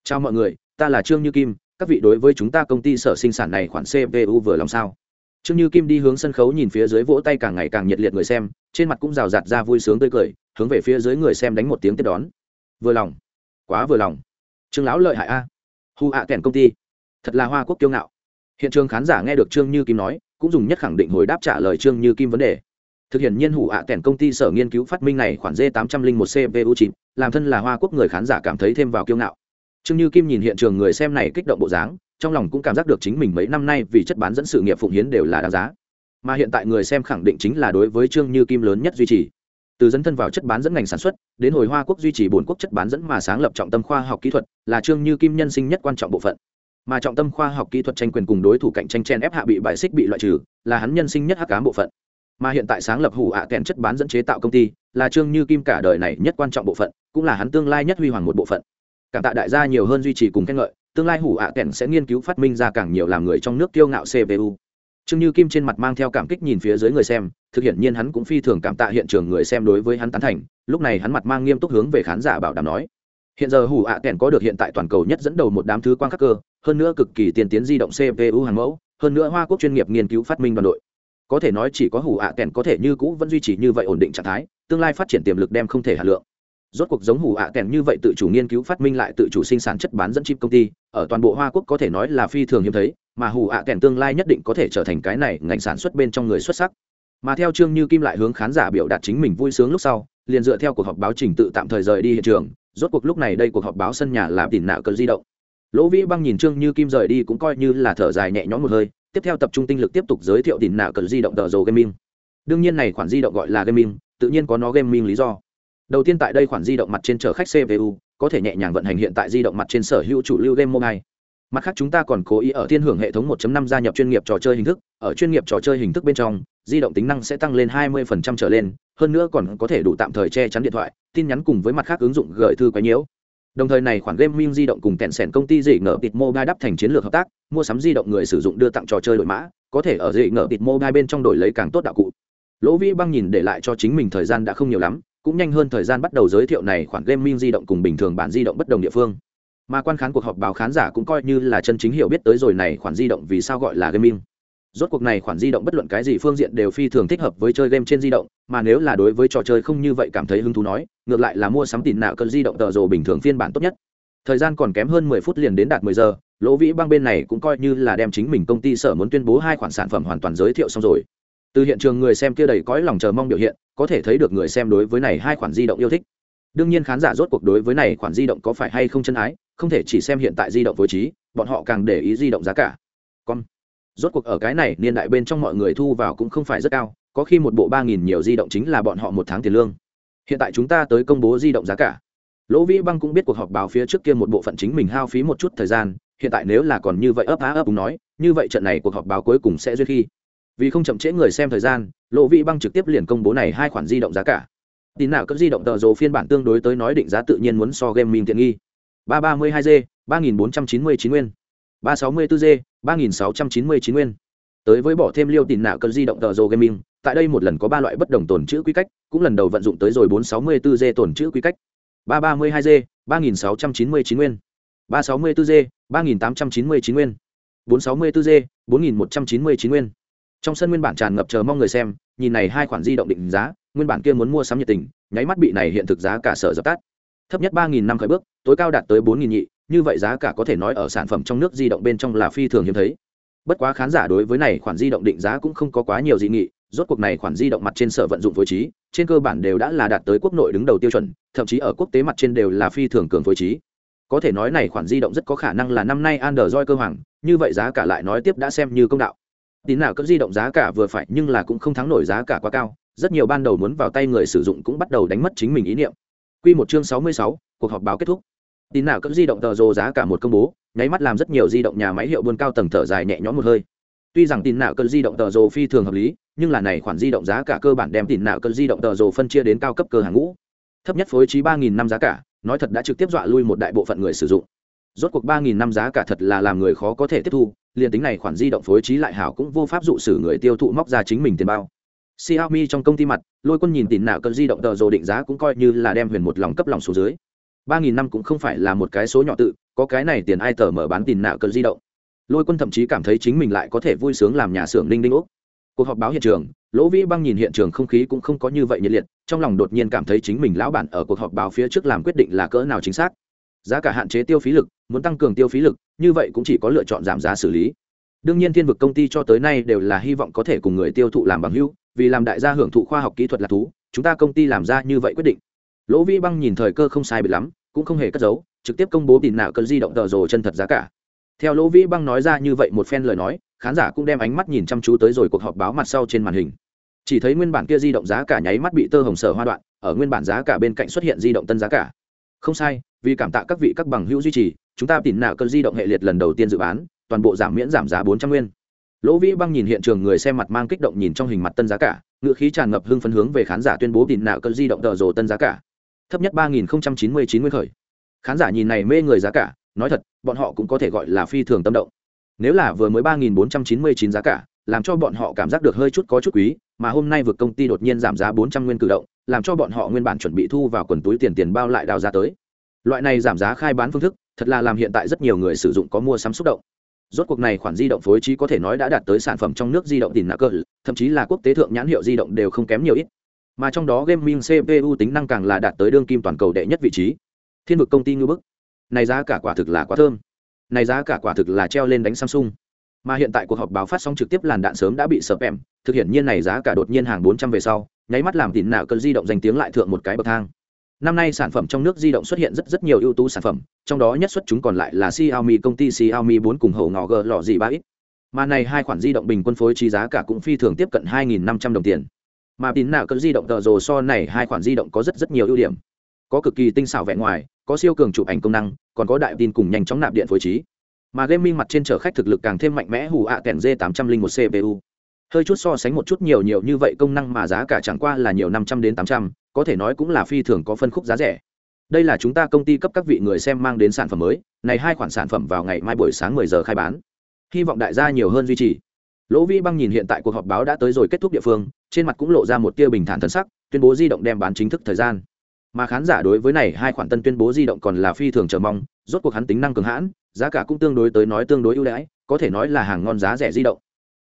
A: Chào mọi người, ta là trương như kim, các vị đối với chúng ta công ty sở sinh sản này khoản cpu vừa lòng sao? Trương như kim đi hướng sân khấu nhìn phía dưới vỗ tay càng ngày càng nhiệt liệt người xem, trên mặt cũng rào rạt ra vui sướng tươi cười, hướng về phía dưới người xem đánh một tiếng tiếp đón. Vừa lòng. Quá vừa lòng. Trương lão lợi hại a. Hu ạ kèn công ty. Thật là hoa quốc kiêu ngạo. Hiện trường khán giả nghe được trương như kim nói, cũng dùng nhất khẳng định hồi đáp trả lời trương như kim vấn đề thực hiện nhiên hủ ạ tẻn công ty sở nghiên cứu phát minh này khoản d tám trăm linh một cpu chip làm thân là hoa quốc người khán giả cảm thấy thêm vào kiêu ngạo. Trương như kim nhìn hiện trường người xem này kích động bộ dáng, trong lòng cũng cảm giác được chính mình mấy năm nay vì chất bán dẫn sự nghiệp phụng hiến đều là đáng giá. Mà hiện tại người xem khẳng định chính là đối với trương như kim lớn nhất duy trì. Từ dẫn thân vào chất bán dẫn ngành sản xuất, đến hồi hoa quốc duy trì bốn quốc chất bán dẫn mà sáng lập trọng tâm khoa học kỹ thuật, là trương như kim nhân sinh nhất quan trọng bộ phận. Mà trọng tâm khoa học kỹ thuật tranh quyền cùng đối thủ cạnh tranh chen ép hạ bị bại xích bị loại trừ, là hắn nhân sinh nhất hắc cám bộ phận mà hiện tại sáng lập hủ ạ kèn chất bán dẫn chế tạo công ty, là trương như kim cả đời này nhất quan trọng bộ phận, cũng là hắn tương lai nhất huy hoàng một bộ phận. Cảm tạ đại gia nhiều hơn duy trì cùng khen ngợi, tương lai hủ ạ kèn sẽ nghiên cứu phát minh ra càng nhiều làm người trong nước kiêu ngạo cpu trương như kim trên mặt mang theo cảm kích nhìn phía dưới người xem, thực hiện nhiên hắn cũng phi thường cảm tạ hiện trường người xem đối với hắn tán thành, lúc này hắn mặt mang nghiêm túc hướng về khán giả bảo đảm nói. Hiện giờ hủ ạ kèn có được hiện tại toàn cầu nhất dẫn đầu một đám thứ quan khắc cơ, hơn nữa cực kỳ tiên tiến di động cpu hàng mẫu, hơn nữa hoa quốc chuyên nghiệp nghiên cứu phát minh đoàn đội có thể nói chỉ có hủ ạ kèn có thể như cũ vẫn duy trì như vậy ổn định trạng thái, tương lai phát triển tiềm lực đem không thể hà lượng. Rốt cuộc giống hủ ạ kèn như vậy tự chủ nghiên cứu phát minh lại tự chủ sinh sản chất bán dẫn chip công ty, ở toàn bộ hoa quốc có thể nói là phi thường hiếm thấy, mà hủ ạ kèn tương lai nhất định có thể trở thành cái này ngành sản xuất bên trong người xuất sắc. Mà theo trương như kim lại hướng khán giả biểu đạt chính mình vui sướng lúc sau, liền dựa theo cuộc họp báo trình tự tạm thời rời đi hiện trường, rốt cuộc lúc này đây cuộc họp báo sân nhà là tìm nạo cờ di động. Lỗ vĩ băng nhìn trương như kim rời đi cũng coi như là thở dài nhẹ nhõm một hơi tiếp theo tập trung tinh lực tiếp tục giới thiệu tìm nạ cờ di động tờ rồ gaming. Đương nhiên này khoản di động gọi là gaming, tự nhiên có nó gaming lý do. Đầu tiên tại đây khoản di động mặt trên chở khách cpu có thể nhẹ nhàng vận hành hiện tại di động mặt trên sở hữu chủ lưu game mobile. Mặt khác chúng ta còn cố ý ở thiên hưởng hệ thống 1.5 gia nhập chuyên nghiệp trò chơi hình thức, ở chuyên nghiệp trò chơi hình thức bên trong, di động tính năng sẽ tăng lên 20% trở lên, hơn nữa còn có thể đủ tạm thời che chắn điện thoại, tin nhắn cùng với mặt khác ứng dụng gửi thư quấy nhiễu đồng thời này khoản game minh di động cùng kẹn sẻn công ty dị ngờ tịt mobile đắp thành chiến lược hợp tác, mua sắm di động người sử dụng đưa tặng trò chơi đổi mã, có thể ở dị ngờ tịt mobile bên trong đổi lấy càng tốt đạo cụ. Lỗ vĩ băng nhìn để lại cho chính mình thời gian đã không nhiều lắm, cũng nhanh hơn thời gian bắt đầu giới thiệu này khoản game minh di động cùng bình thường bản di động bất đồng địa phương. Mà quan khán cuộc họp báo khán giả cũng coi như là chân chính hiểu biết tới rồi này khoản di động vì sao gọi là gaming rốt cuộc này khoản di động bất luận cái gì phương diện đều phi thường thích hợp với chơi game trên di động, mà nếu là đối với trò chơi không như vậy cảm thấy hứng thú nói, ngược lại là mua sắm tỉn nạo cơn di động tờ rồ bình thường phiên bản tốt nhất. Thời gian còn kém hơn mười phút liền đến đạt mười giờ, lỗ vĩ băng bên này cũng coi như là đem chính mình công ty sở muốn tuyên bố hai khoản sản phẩm hoàn toàn giới thiệu xong rồi. Từ hiện trường người xem kia đầy cõi lòng chờ mong biểu hiện, có thể thấy được người xem đối với này hai khoản di động yêu thích. Đương nhiên khán giả rốt cuộc đối với này khoản di động có phải hay không chân ái, không thể chỉ xem hiện tại di động phối trí, bọn họ càng để ý di động giá cả. Con rốt cuộc ở cái này niên đại bên trong mọi người thu vào cũng không phải rất cao, có khi một bộ ba nghìn nhiều di động chính là bọn họ một tháng tiền lương. Hiện tại chúng ta tới công bố di động giá cả. Lỗ vĩ băng cũng biết cuộc họp báo phía trước kia một bộ phận chính mình hao phí một chút thời gian, hiện tại nếu là còn như vậy ấp á ấp úng nói, như vậy trận này cuộc họp báo cuối cùng sẽ duyên khi. Vì không chậm trễ người xem thời gian, lỗ vĩ băng trực tiếp liền công bố này hai khoản di động giá cả. Tin nào cấp di động tờ rồ phiên bản tương đối tới nói định giá tự nhiên muốn so game minh tiện nghi. Ba ba mươi hai g, ba nghìn bốn trăm chín mươi chín nguyên ba sáu mươi bốn g, ba nghìn sáu trăm chín mươi chín nguyên. Tới với bỏ thêm liêu tin nạo cân di động tờ rồ gaming, tại đây một lần có ba loại bất đồng tồn chữ quy cách, cũng lần đầu vận dụng tới rồi bốn sáu mươi bốn g tồn chữ quy cách. ba ba mươi hai g, ba nghìn sáu trăm chín mươi chín nguyên. ba sáu mươi bốn g, ba nghìn tám trăm chín mươi chín nguyên. bốn sáu mươi bốn g, bốn nghìn một trăm chín mươi chín nguyên. Trong sân nguyên bản tràn ngập chờ mong người xem, nhìn này hai khoản di động định giá, nguyên bản kia muốn mua sắm nhiệt tình, nháy mắt bị này hiện thực giá cả sở dập tắt. Thấp nhất ba nghìn năm khởi bước, tối cao đạt tới bốn nghìn nhị như vậy giá cả có thể nói ở sản phẩm trong nước di động bên trong là phi thường hiếm thấy. Bất quá khán giả đối với này khoản di động định giá cũng không có quá nhiều dị nghị rốt cuộc này khoản di động mặt trên sở vận dụng phối trí trên cơ bản đều đã là đạt tới quốc nội đứng đầu tiêu chuẩn thậm chí ở quốc tế mặt trên đều là phi thường cường phối trí. Có thể nói này khoản di động rất có khả năng là năm nay android cơ hoàng như vậy giá cả lại nói tiếp đã xem như công đạo. Tín nào cấp di động giá cả vừa phải nhưng là cũng không thắng nổi giá cả quá cao rất nhiều ban đầu muốn vào tay người sử dụng cũng bắt đầu đánh mất chính mình ý niệm. Quy một chương sáu mươi sáu, cuộc họp báo kết thúc tin nào cỡ di động tờ rồ giá cả một công bố nháy mắt làm rất nhiều di động nhà máy hiệu buôn cao tầng thở dài nhẹ nhõm một hơi. Tuy rằng tin nào cỡ di động tờ rồ phi thường hợp lý nhưng là này khoản di động giá cả cơ bản đem tin nào cỡ di động tờ rồ phân chia đến cao cấp cơ hàng ngũ. Thấp nhất phối trí ba nghìn năm giá cả nói thật đã trực tiếp dọa lui một đại bộ phận người sử dụng. Rốt cuộc ba nghìn năm giá cả thật là làm người khó có thể tiếp thu liền tính này khoản di động phối trí lại hảo cũng vô pháp dụ xử người tiêu thụ móc ra chính mình tiền bao. Xiaomi trong công ty mặt, Lôi Quân nhìn tiền nào cơn di động tờ rồ định giá cũng coi như là đem huyền một lòng cấp lòng xuống dưới. Ba nghìn năm cũng không phải là một cái số nhỏ tự, có cái này tiền ai tờ mở bán tiền nào cơn di động. Lôi Quân thậm chí cảm thấy chính mình lại có thể vui sướng làm nhà xưởng linh đinh úc. Cuộc họp báo hiện trường, Lỗ Vĩ Băng nhìn hiện trường không khí cũng không có như vậy nhiệt liệt, trong lòng đột nhiên cảm thấy chính mình lão bản ở cuộc họp báo phía trước làm quyết định là cỡ nào chính xác. Giá cả hạn chế tiêu phí lực, muốn tăng cường tiêu phí lực, như vậy cũng chỉ có lựa chọn giảm giá xử lý. Đương nhiên thiên vực công ty cho tới nay đều là hy vọng có thể cùng người tiêu thụ làm bằng hữu, vì làm đại gia hưởng thụ khoa học kỹ thuật là thú chúng ta công ty làm ra như vậy quyết định lỗ vĩ băng nhìn thời cơ không sai biệt lắm cũng không hề cất giấu, trực tiếp công bố tìm nạo cơn di động tờ rồ chân thật giá cả. Theo lỗ vĩ băng nói ra như vậy một phen lời nói, khán giả cũng đem ánh mắt nhìn chăm chú tới rồi cuộc họp báo mặt sau trên màn hình. Chỉ thấy nguyên bản kia di động giá cả nháy mắt bị tơ hồng sở hoa đoạn, ở nguyên bản giá cả bên cạnh xuất hiện di động tân giá cả. Không sai, vì cảm tạ các vị các bằng hữu duy trì, chúng ta tìm nạo cơn di động hệ liệt lần đầu tiên dự bán, toàn bộ giảm miễn giảm giá bốn trăm nguyên. Lỗ vĩ băng nhìn hiện trường người xem mặt mang kích động nhìn trong hình mặt tân giá cả, ngựa khí tràn ngập hưng phấn hướng về khán giả tuyên bố tìm nạo cơn di động tờ rồ tân giá cả thấp nhất ba nghìn chín mươi chín nguyên khởi. Khán giả nhìn này mê người giá cả, nói thật, bọn họ cũng có thể gọi là phi thường tâm động. Nếu là vừa mới ba nghìn bốn trăm chín mươi chín giá cả, làm cho bọn họ cảm giác được hơi chút có chút quý, mà hôm nay vượt công ty đột nhiên giảm giá bốn trăm nguyên cử động, làm cho bọn họ nguyên bản chuẩn bị thu vào quần túi tiền tiền bao lại đào ra tới. Loại này giảm giá khai bán phương thức, thật là làm hiện tại rất nhiều người sử dụng có mua sắm xúc động. Rốt cuộc này khoản di động phối trí có thể nói đã đạt tới sản phẩm trong nước di động tìm nạ cơ, thậm chí là quốc tế thượng nhãn hiệu di động đều không kém nhiều ít mà trong đó gaming cpu tính năng càng là đạt tới đương kim toàn cầu đệ nhất vị trí. Thiên vực công ty ngư bức. Này giá cả quả thực là quá thơm. Này giá cả quả thực là treo lên đánh samsung. Mà hiện tại cuộc họp báo phát sóng trực tiếp làn đạn sớm đã bị sập em thực hiện nhiên này giá cả đột nhiên hàng bốn trăm về sau, nháy mắt làm tỉn nạo cơn di động danh tiếng lại thượng một cái bậc thang. Năm nay sản phẩm trong nước di động xuất hiện rất rất nhiều ưu tú sản phẩm, trong đó nhất xuất chúng còn lại là xiaomi công ty xiaomi 4 cùng hậu ngò g lọ gì ba ít. Mà này hai khoản di động bình quân phối trí giá cả cũng phi thường tiếp cận 2.500 đồng tiền mà tín nào cỡ di động tờ rồ so này hai khoản di động có rất rất nhiều ưu điểm. Có cực kỳ tinh xảo vẻ ngoài, có siêu cường chụp ảnh công năng, còn có đại tin cùng nhanh chóng nạp điện phối trí. Mà game minh mặt trên chở khách thực lực càng thêm mạnh mẽ, hù ạ kèn d 801 cpu hơi chút so sánh một chút nhiều nhiều như vậy công năng mà giá cả chẳng qua là nhiều năm trăm đến tám trăm, có thể nói cũng là phi thường có phân khúc giá rẻ. Đây là chúng ta công ty cấp các vị người xem mang đến sản phẩm mới, này hai khoản sản phẩm vào ngày mai buổi sáng 10 giờ khai bán. Hy vọng đại gia nhiều hơn duy trì lỗ vĩ băng nhìn hiện tại cuộc họp báo đã tới rồi kết thúc địa phương, trên mặt cũng lộ ra một tia bình thản thân sắc, tuyên bố di động đem bán chính thức thời gian. Mà khán giả đối với này hai khoản tân tuyên bố di động còn là phi thường chờ mong, rốt cuộc hắn tính năng cường hãn, giá cả cũng tương đối tới nói tương đối ưu đãi, có thể nói là hàng ngon giá rẻ di động.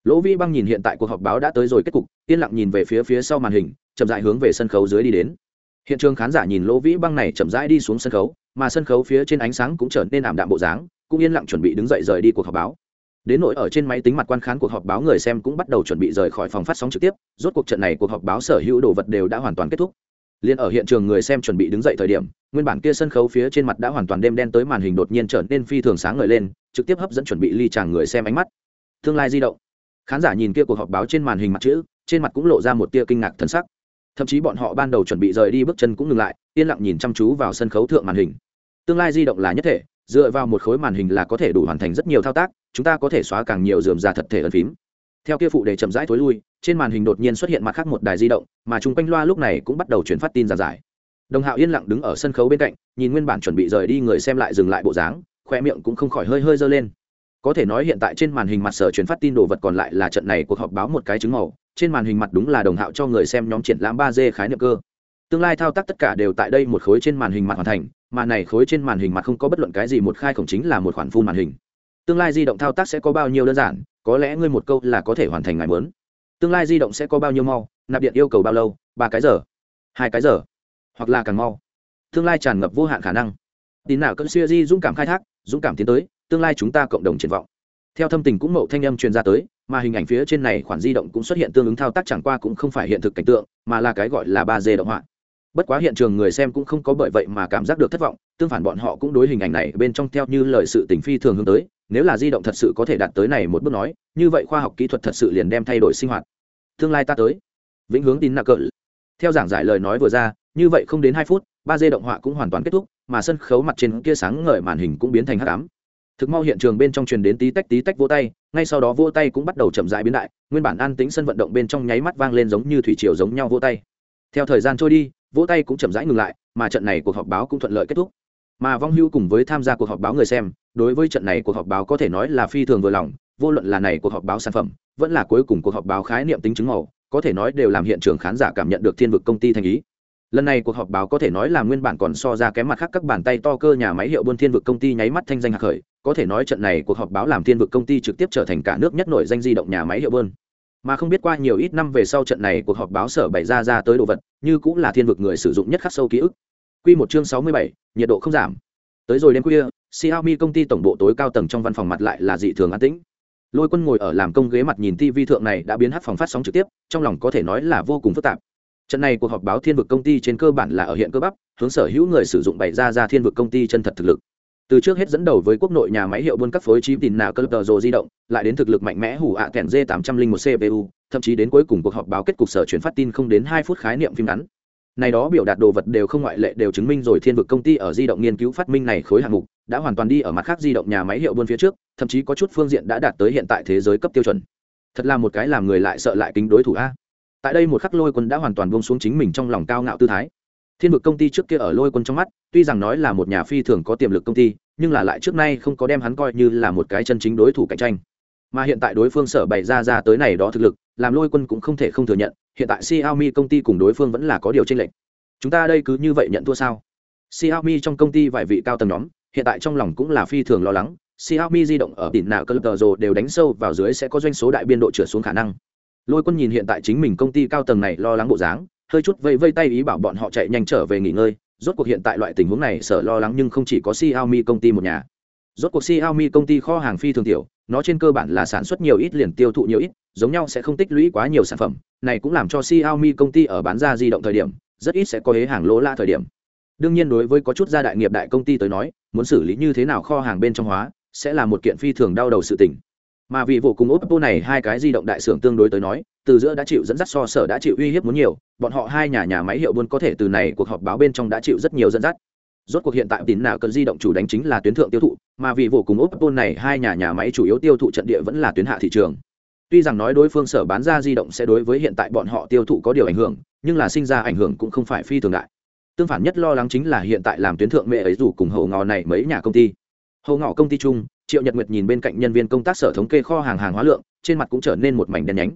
A: Lỗ vĩ băng nhìn hiện tại cuộc họp báo đã tới rồi kết cục, yên lặng nhìn về phía phía sau màn hình, chậm rãi hướng về sân khấu dưới đi đến. Hiện trường khán giả nhìn lỗ vĩ băng này chậm rãi đi xuống sân khấu, mà sân khấu phía trên ánh sáng cũng trở nên ảm đạm bộ dáng, cũng yên lặng chuẩn bị đứng dậy rời đi cuộc họp báo đến nỗi ở trên máy tính mặt quan khán cuộc họp báo người xem cũng bắt đầu chuẩn bị rời khỏi phòng phát sóng trực tiếp, rốt cuộc trận này cuộc họp báo sở hữu đồ vật đều đã hoàn toàn kết thúc. Liền ở hiện trường người xem chuẩn bị đứng dậy thời điểm, nguyên bản kia sân khấu phía trên mặt đã hoàn toàn đêm đen tới màn hình đột nhiên trở nên phi thường sáng ngời lên, trực tiếp hấp dẫn chuẩn bị ly chàng người xem ánh mắt. Tương lai di động. Khán giả nhìn kia cuộc họp báo trên màn hình mặt chữ, trên mặt cũng lộ ra một tia kinh ngạc thân sắc. Thậm chí bọn họ ban đầu chuẩn bị rời đi bước chân cũng ngừng lại, yên lặng nhìn chăm chú vào sân khấu thượng màn hình. Tương lai di động là nhất thể, dựa vào một khối màn hình là có thể đủ hoàn thành rất nhiều thao tác chúng ta có thể xóa càng nhiều dườm già thật thể ấn phím. Theo kia phụ để chậm rãi thối lui, trên màn hình đột nhiên xuất hiện mặt khác một đài di động, mà chung quanh loa lúc này cũng bắt đầu chuyển phát tin giàn giải. Đồng hạo yên lặng đứng ở sân khấu bên cạnh, nhìn nguyên bản chuẩn bị rời đi người xem lại dừng lại bộ dáng khoe miệng cũng không khỏi hơi hơi dơ lên. Có thể nói hiện tại trên màn hình mặt sở truyền phát tin đồ vật còn lại là trận này cuộc họp báo một cái chứng màu, trên màn hình mặt đúng là đồng hạo cho người xem nhóm triển lãm ba d khái niệm cơ. Tương lai thao tác tất cả đều tại đây một khối trên màn hình mặt hoàn thành, mà này khối trên màn hình mặt không có bất luận cái gì, một khai khổng chính là một khoản phun màn hình tương lai di động thao tác sẽ có bao nhiêu đơn giản, có lẽ ngươi một câu là có thể hoàn thành ngài muốn. Tương lai di động sẽ có bao nhiêu mau, nạp điện yêu cầu bao lâu, ba cái giờ, hai cái giờ, hoặc là càng mau. Tương lai tràn ngập vô hạn khả năng. Tin nào cơn siêu di dũng cảm khai thác, dũng cảm tiến tới, tương lai chúng ta cộng đồng triển vọng. Theo thâm tình cũng mậu thanh âm truyền ra tới, mà hình ảnh phía trên này khoản di động cũng xuất hiện tương ứng thao tác chẳng qua cũng không phải hiện thực cảnh tượng, mà là cái gọi là ba d động họa. Bất quá hiện trường người xem cũng không có bởi vậy mà cảm giác được thất vọng, tương phản bọn họ cũng đối hình ảnh này bên trong theo như lời sự tình phi thường hướng tới nếu là di động thật sự có thể đạt tới này một bước nói, như vậy khoa học kỹ thuật thật sự liền đem thay đổi sinh hoạt. Tương lai ta tới. Vĩnh hướng tin nạ cỡ theo giảng giải lời nói vừa ra, như vậy không đến hai phút, ba d động họa cũng hoàn toàn kết thúc, mà sân khấu mặt trên kia sáng ngời màn hình cũng biến thành hắc ám. Thực mau hiện trường bên trong truyền đến tí tách tí tách vỗ tay, ngay sau đó vỗ tay cũng bắt đầu chậm rãi biến đại, nguyên bản an tính sân vận động bên trong nháy mắt vang lên giống như thủy triều giống nhau vỗ tay. Theo thời gian trôi đi, vỗ tay cũng chậm rãi ngừng lại, mà trận này cuộc họp báo cũng thuận lợi kết thúc mà vong hưu cùng với tham gia cuộc họp báo người xem, đối với trận này cuộc họp báo có thể nói là phi thường vừa lòng, vô luận là này cuộc họp báo sản phẩm, vẫn là cuối cùng cuộc họp báo khái niệm tính chứng màu, có thể nói đều làm hiện trường khán giả cảm nhận được thiên vực công ty thành ý. Lần này cuộc họp báo có thể nói là nguyên bản còn so ra kém mặt khác các bàn tay to cơ nhà máy hiệu buôn thiên vực công ty nháy mắt thanh danh hạc khởi, có thể nói trận này cuộc họp báo làm thiên vực công ty trực tiếp trở thành cả nước nhất nổi danh di động nhà máy hiệu buôn. Mà không biết qua nhiều ít năm về sau trận này cuộc họp báo sở bày ra ra tới đồ vật, như cũng là thiên vực người sử dụng nhất khắc sâu ký ức. Quy một chương sáu mươi bảy, nhiệt độ không giảm. Tới rồi đêm khuya, Xiaomi công ty tổng bộ tối cao tầng trong văn phòng mặt lại là dị thường an tĩnh. Lôi Quân ngồi ở làm công ghế mặt nhìn TV thượng này đã biến hát phòng phát sóng trực tiếp, trong lòng có thể nói là vô cùng phức tạp trận này cuộc họp báo thiên vực công ty trên cơ bản là ở hiện cơ bắp hướng sở hữu người sử dụng bày ra ra thiên vực công ty chân thật thực lực từ trước hết dẫn đầu với quốc nội nhà máy hiệu buôn các phối chip tin nào cơ tờ rồ di động lại đến thực lực mạnh mẽ hủ ạ kèn d 801 cpu thậm chí đến cuối cùng cuộc họp báo kết cục sở chuyển phát tin không đến hai phút khái niệm phim ngắn này đó biểu đạt đồ vật đều không ngoại lệ đều chứng minh rồi thiên vực công ty ở di động nghiên cứu phát minh này khối hạng mục, đã hoàn toàn đi ở mặt khác di động nhà máy hiệu buôn phía trước, thậm chí có chút phương diện đã đạt tới hiện tại thế giới cấp tiêu chuẩn. Thật là một cái làm người lại sợ lại kính đối thủ a. Tại đây một khắc lôi quân đã hoàn toàn buông xuống chính mình trong lòng cao ngạo tư thái. Thiên vực công ty trước kia ở lôi quân trong mắt, tuy rằng nói là một nhà phi thường có tiềm lực công ty, nhưng là lại trước nay không có đem hắn coi như là một cái chân chính đối thủ cạnh tranh mà hiện tại đối phương sở bày ra ra tới này đó thực lực, làm lôi quân cũng không thể không thừa nhận, hiện tại xiaomi công ty cùng đối phương vẫn là có điều tranh lệch. Chúng ta đây cứ như vậy nhận thua sao? Xiaomi trong công ty vài vị cao tầng nhóm, hiện tại trong lòng cũng là phi thường lo lắng, xiaomi di động ở tỉnh nào cơ tờ rồ đều đánh sâu vào dưới sẽ có doanh số đại biên độ trượt xuống khả năng. Lôi quân nhìn hiện tại chính mình công ty cao tầng này lo lắng bộ dáng, hơi chút vây vây tay ý bảo bọn họ chạy nhanh trở về nghỉ ngơi, rốt cuộc hiện tại loại tình huống này sợ lo lắng nhưng không chỉ có Xiaomi công ty một nhà. Rốt cuộc Xiaomi công ty kho hàng phi thường tiểu nó trên cơ bản là sản xuất nhiều ít liền tiêu thụ nhiều ít, giống nhau sẽ không tích lũy quá nhiều sản phẩm, này cũng làm cho Xiaomi công ty ở bán ra di động thời điểm, rất ít sẽ có hế hàng lỗ la thời điểm. Đương nhiên đối với có chút gia đại nghiệp đại công ty tới nói, muốn xử lý như thế nào kho hàng bên trong hóa, sẽ là một kiện phi thường đau đầu sự tình. Mà vì vụ cùng oppo này hai cái di động đại xưởng tương đối tới nói, từ giữa đã chịu dẫn dắt so sở đã chịu uy hiếp muốn nhiều, bọn họ hai nhà nhà máy hiệu buôn có thể từ này cuộc họp báo bên trong đã chịu rất nhiều dẫn dắt rốt cuộc hiện tại tín nào cần di động chủ đánh chính là tuyến thượng tiêu thụ, mà vì vụ cùng oppo này, hai nhà nhà máy chủ yếu tiêu thụ trận địa vẫn là tuyến hạ thị trường. Tuy rằng nói đối phương sở bán ra di động sẽ đối với hiện tại bọn họ tiêu thụ có điều ảnh hưởng, nhưng là sinh ra ảnh hưởng cũng không phải phi thường đại. Tương phản nhất lo lắng chính là hiện tại làm tuyến thượng mẹ ấy rủ cùng hầu ngò này mấy nhà công ty. Hầu ngọ công ty chung, triệu nhật nguyệt nhìn bên cạnh nhân viên công tác sở thống kê kho hàng hàng hóa lượng, trên mặt cũng trở nên một mảnh đen nhánh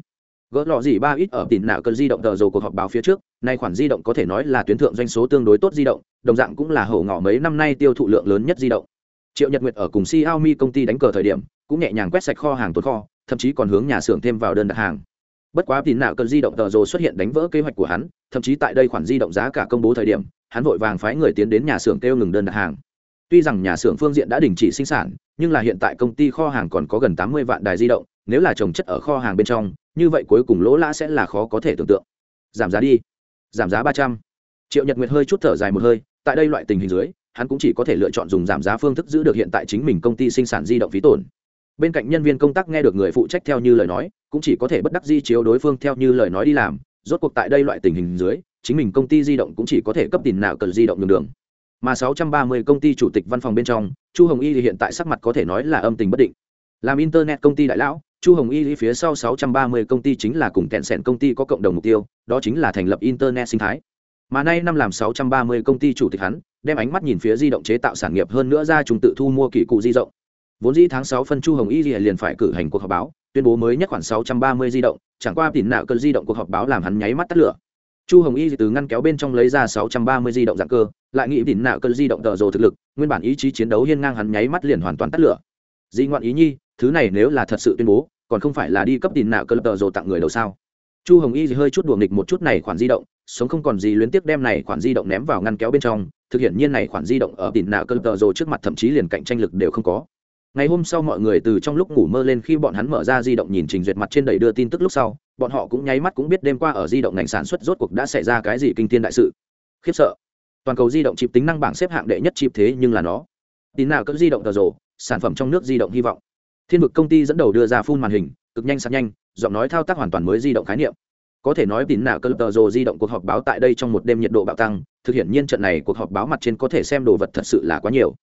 A: gỡ lọ gì ba ít ở tỉnh nạ cơn di động tờ dầu cuộc họp báo phía trước, nay khoản di động có thể nói là tuyến thượng doanh số tương đối tốt di động, đồng dạng cũng là hổ ngỏ mấy năm nay tiêu thụ lượng lớn nhất di động. Triệu nhật nguyệt ở cùng xiaomi công ty đánh cờ thời điểm, cũng nhẹ nhàng quét sạch kho hàng tồn kho, thậm chí còn hướng nhà xưởng thêm vào đơn đặt hàng. Bất quá tín nạ cơn di động tờ dầu xuất hiện đánh vỡ kế hoạch của hắn, thậm chí tại đây khoản di động giá cả công bố thời điểm, hắn vội vàng phái người tiến đến nhà xưởng kêu ngừng đơn đặt hàng. Tuy rằng nhà xưởng phương diện đã đình chỉ sinh sản, nhưng là hiện tại công ty kho hàng còn có gần tám mươi vạn đài di động nếu là trồng chất ở kho hàng bên trong, như vậy cuối cùng lỗ lã sẽ là khó có thể tưởng tượng. Giảm giá đi. Giảm giá ba trăm. Triệu nhật nguyệt hơi chút thở dài một hơi, tại đây loại tình hình dưới, hắn cũng chỉ có thể lựa chọn dùng giảm giá phương thức giữ được hiện tại chính mình công ty sinh sản di động phí tổn. Bên cạnh nhân viên công tác nghe được người phụ trách theo như lời nói, cũng chỉ có thể bất đắc di chiếu đối phương theo như lời nói đi làm. Rốt cuộc tại đây loại tình hình dưới, chính mình công ty di động cũng chỉ có thể cấp tiền nào cần di động đường đường. Mà 630 công ty chủ tịch văn phòng bên trong, chu hồng y thì hiện tại sắc mặt có thể nói là âm tình bất định. Làm internet công ty đại lão chu hồng y phía sau 630 công ty chính là cùng kẹn sẹn công ty có cộng đồng mục tiêu, đó chính là thành lập internet sinh thái. Mà nay năm làm 630 công ty chủ tịch hắn, đem ánh mắt nhìn phía di động chế tạo sản nghiệp hơn nữa ra chúng tự thu mua kỳ cụ di rộng vốn dĩ tháng 6 phân chu hồng y liền phải cử hành cuộc họp báo, tuyên bố mới nhất khoảng 630 di động, chẳng qua tỉn nạo cơn di động cuộc họp báo làm hắn nháy mắt tắt lửa. Chu hồng y từ ngăn kéo bên trong lấy ra 630 di động dạng cơ, lại nghĩ tỉn nạo cơn di động tờ rồ thực lực, nguyên bản ý chí chiến đấu hiên ngang hắn nháy mắt liền hoàn toàn tắt lửa. Di ngoạn ý nhi thứ này nếu là thật sự tuyên bố, còn không phải là đi cấp tin nạo cơ tờ rồi tặng người đầu sao? Chu hồng y hơi chút đùa nghịch một chút này khoản di động, sống không còn gì luyến tiếc đem này khoản di động ném vào ngăn kéo bên trong, thực hiện nhiên này khoản di động ở tỉn nạ lập tờ rồi trước mặt thậm chí liền cạnh tranh lực đều không có. Ngày hôm sau mọi người từ trong lúc ngủ mơ lên khi bọn hắn mở ra di động nhìn trình duyệt mặt trên đầy đưa tin tức lúc sau, bọn họ cũng nháy mắt cũng biết đêm qua ở di động ngành sản xuất rốt cuộc đã xảy ra cái gì kinh thiên đại sự. Khiếp sợ. Toàn cầu di động chịp tính năng bảng xếp hạng đệ nhất chịp thế nhưng là nó. Tin nào cỡ di động tờ rồ, sản phẩm trong nước di động hy vọng thiên vực công ty dẫn đầu đưa ra phun màn hình, cực nhanh sạc nhanh, giọng nói thao tác hoàn toàn mới di động khái niệm. Có thể nói tín nào cơ tờ rồ di động cuộc họp báo tại đây trong một đêm nhiệt độ bạo tăng, thực hiện nhiên trận này cuộc họp báo mặt trên có thể xem đồ vật thật sự là quá nhiều.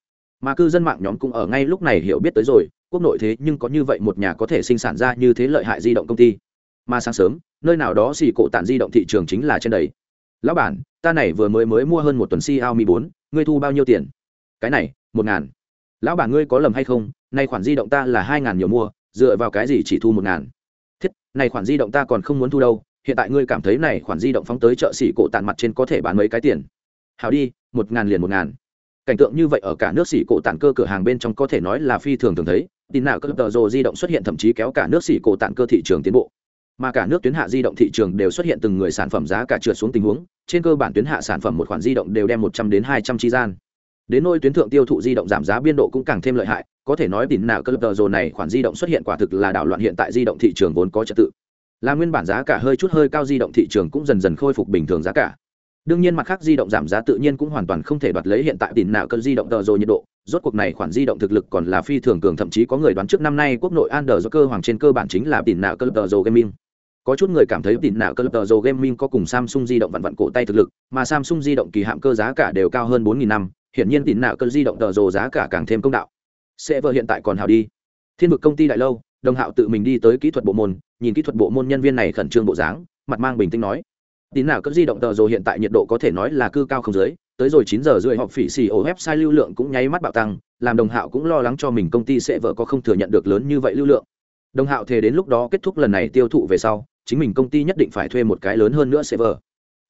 A: Mà cư dân mạng nhóm cũng ở ngay lúc này hiểu biết tới rồi, quốc nội thế nhưng có như vậy một nhà có thể sinh sản ra như thế lợi hại di động công ty. Mà sáng sớm, nơi nào đó xì cộ tản di động thị trường chính là trên đấy. Lão bản, ta này vừa mới mới mua hơn một tuần xiaomi bốn, ngươi thu bao nhiêu tiền? Cái này, một ngàn. Lão bản ngươi có lầm hay không? Nay khoản di động ta là hai ngàn nhiều mua, dựa vào cái gì chỉ thu một ngàn? Thiết, này khoản di động ta còn không muốn thu đâu, hiện tại ngươi cảm thấy này khoản di động phóng tới chợ xỉ cổ tàn mặt trên có thể bán mấy cái tiền? Hào đi, một ngàn liền một ngàn. Cảnh tượng như vậy ở cả nước xỉ cổ tản cơ cửa hàng bên trong có thể nói là phi thường thường thấy, tin nào các tờ rồ di động xuất hiện thậm chí kéo cả nước xỉ cổ tản cơ thị trường tiến bộ. Mà cả nước tuyến hạ di động thị trường đều xuất hiện từng người sản phẩm giá cả trượt xuống tình huống, trên cơ bản tuyến hạ sản phẩm một khoản di động đều đem một trăm đến hai trăm chi gian. Đến nôi tuyến thượng tiêu thụ di động giảm giá biên độ cũng càng thêm lợi hại có thể nói tin nào cơ tờ rồ này khoản di động xuất hiện quả thực là đảo loạn hiện tại di động thị trường vốn có trật tự. Là nguyên bản giá cả hơi chút hơi cao di động thị trường cũng dần dần khôi phục bình thường giá cả. Đương nhiên mặt khác di động giảm giá tự nhiên cũng hoàn toàn không thể đoạt lấy hiện tại tiền nào cơn di động tờ rồi nhiệt độ. Rốt cuộc này khoản di động thực lực còn là phi thường cường, thậm chí có người đoán trước năm nay quốc nội Android do cơ hoàng trên cơ bản chính là tiền nào cơn tờ rồi gaming. Có chút người cảm thấy tiền nào cơn tờ rồi gaming có cùng Samsung di động vặn vặn cổ tay thực lực, mà Samsung di động kỳ hạm cơ giá cả đều cao hơn 4.000 năm hiện nhiên tiền nào cơ di động tờ rồi giá cả càng thêm công đạo sẽ vợ hiện tại còn hào đi. Thiên vực công ty đại lâu, đồng hạo tự mình đi tới kỹ thuật bộ môn, nhìn kỹ thuật bộ môn nhân viên này khẩn trương bộ dáng, mặt mang bình tĩnh nói tín nào cấp di động tờ rồi hiện tại nhiệt độ có thể nói là cư cao không dưới, tới rồi chín giờ rưỡi họp phỉ xì ổ website lưu lượng cũng nháy mắt bạo tăng, làm đồng hạo cũng lo lắng cho mình công ty sẽ vợ có không thừa nhận được lớn như vậy lưu lượng. Đồng hạo thề đến lúc đó kết thúc lần này tiêu thụ về sau, chính mình công ty nhất định phải thuê một cái lớn hơn nữa sẽ vợ.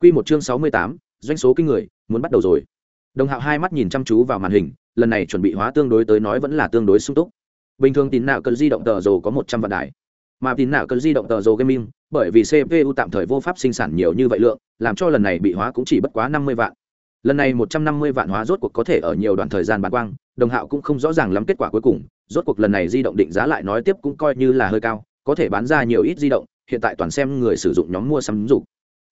A: Q một chương sáu mươi tám, doanh số kinh người, muốn bắt đầu rồi. Đồng hạo hai mắt nhìn chăm chú vào màn hình lần này chuẩn bị hóa tương đối tới nói vẫn là tương đối sung túc. Bình thường tín nào cần di động tờ rồ có một trăm vạn đài. Mà tín nào cần di động tờ rồ gaming, bởi vì cpu tạm thời vô pháp sinh sản nhiều như vậy lượng, làm cho lần này bị hóa cũng chỉ bất quá năm mươi vạn. Lần này một trăm năm mươi vạn hóa rốt cuộc có thể ở nhiều đoạn thời gian bán quang, đồng hạo cũng không rõ ràng lắm kết quả cuối cùng, rốt cuộc lần này di động định giá lại nói tiếp cũng coi như là hơi cao, có thể bán ra nhiều ít di động, hiện tại toàn xem người sử dụng nhóm mua sắm dục.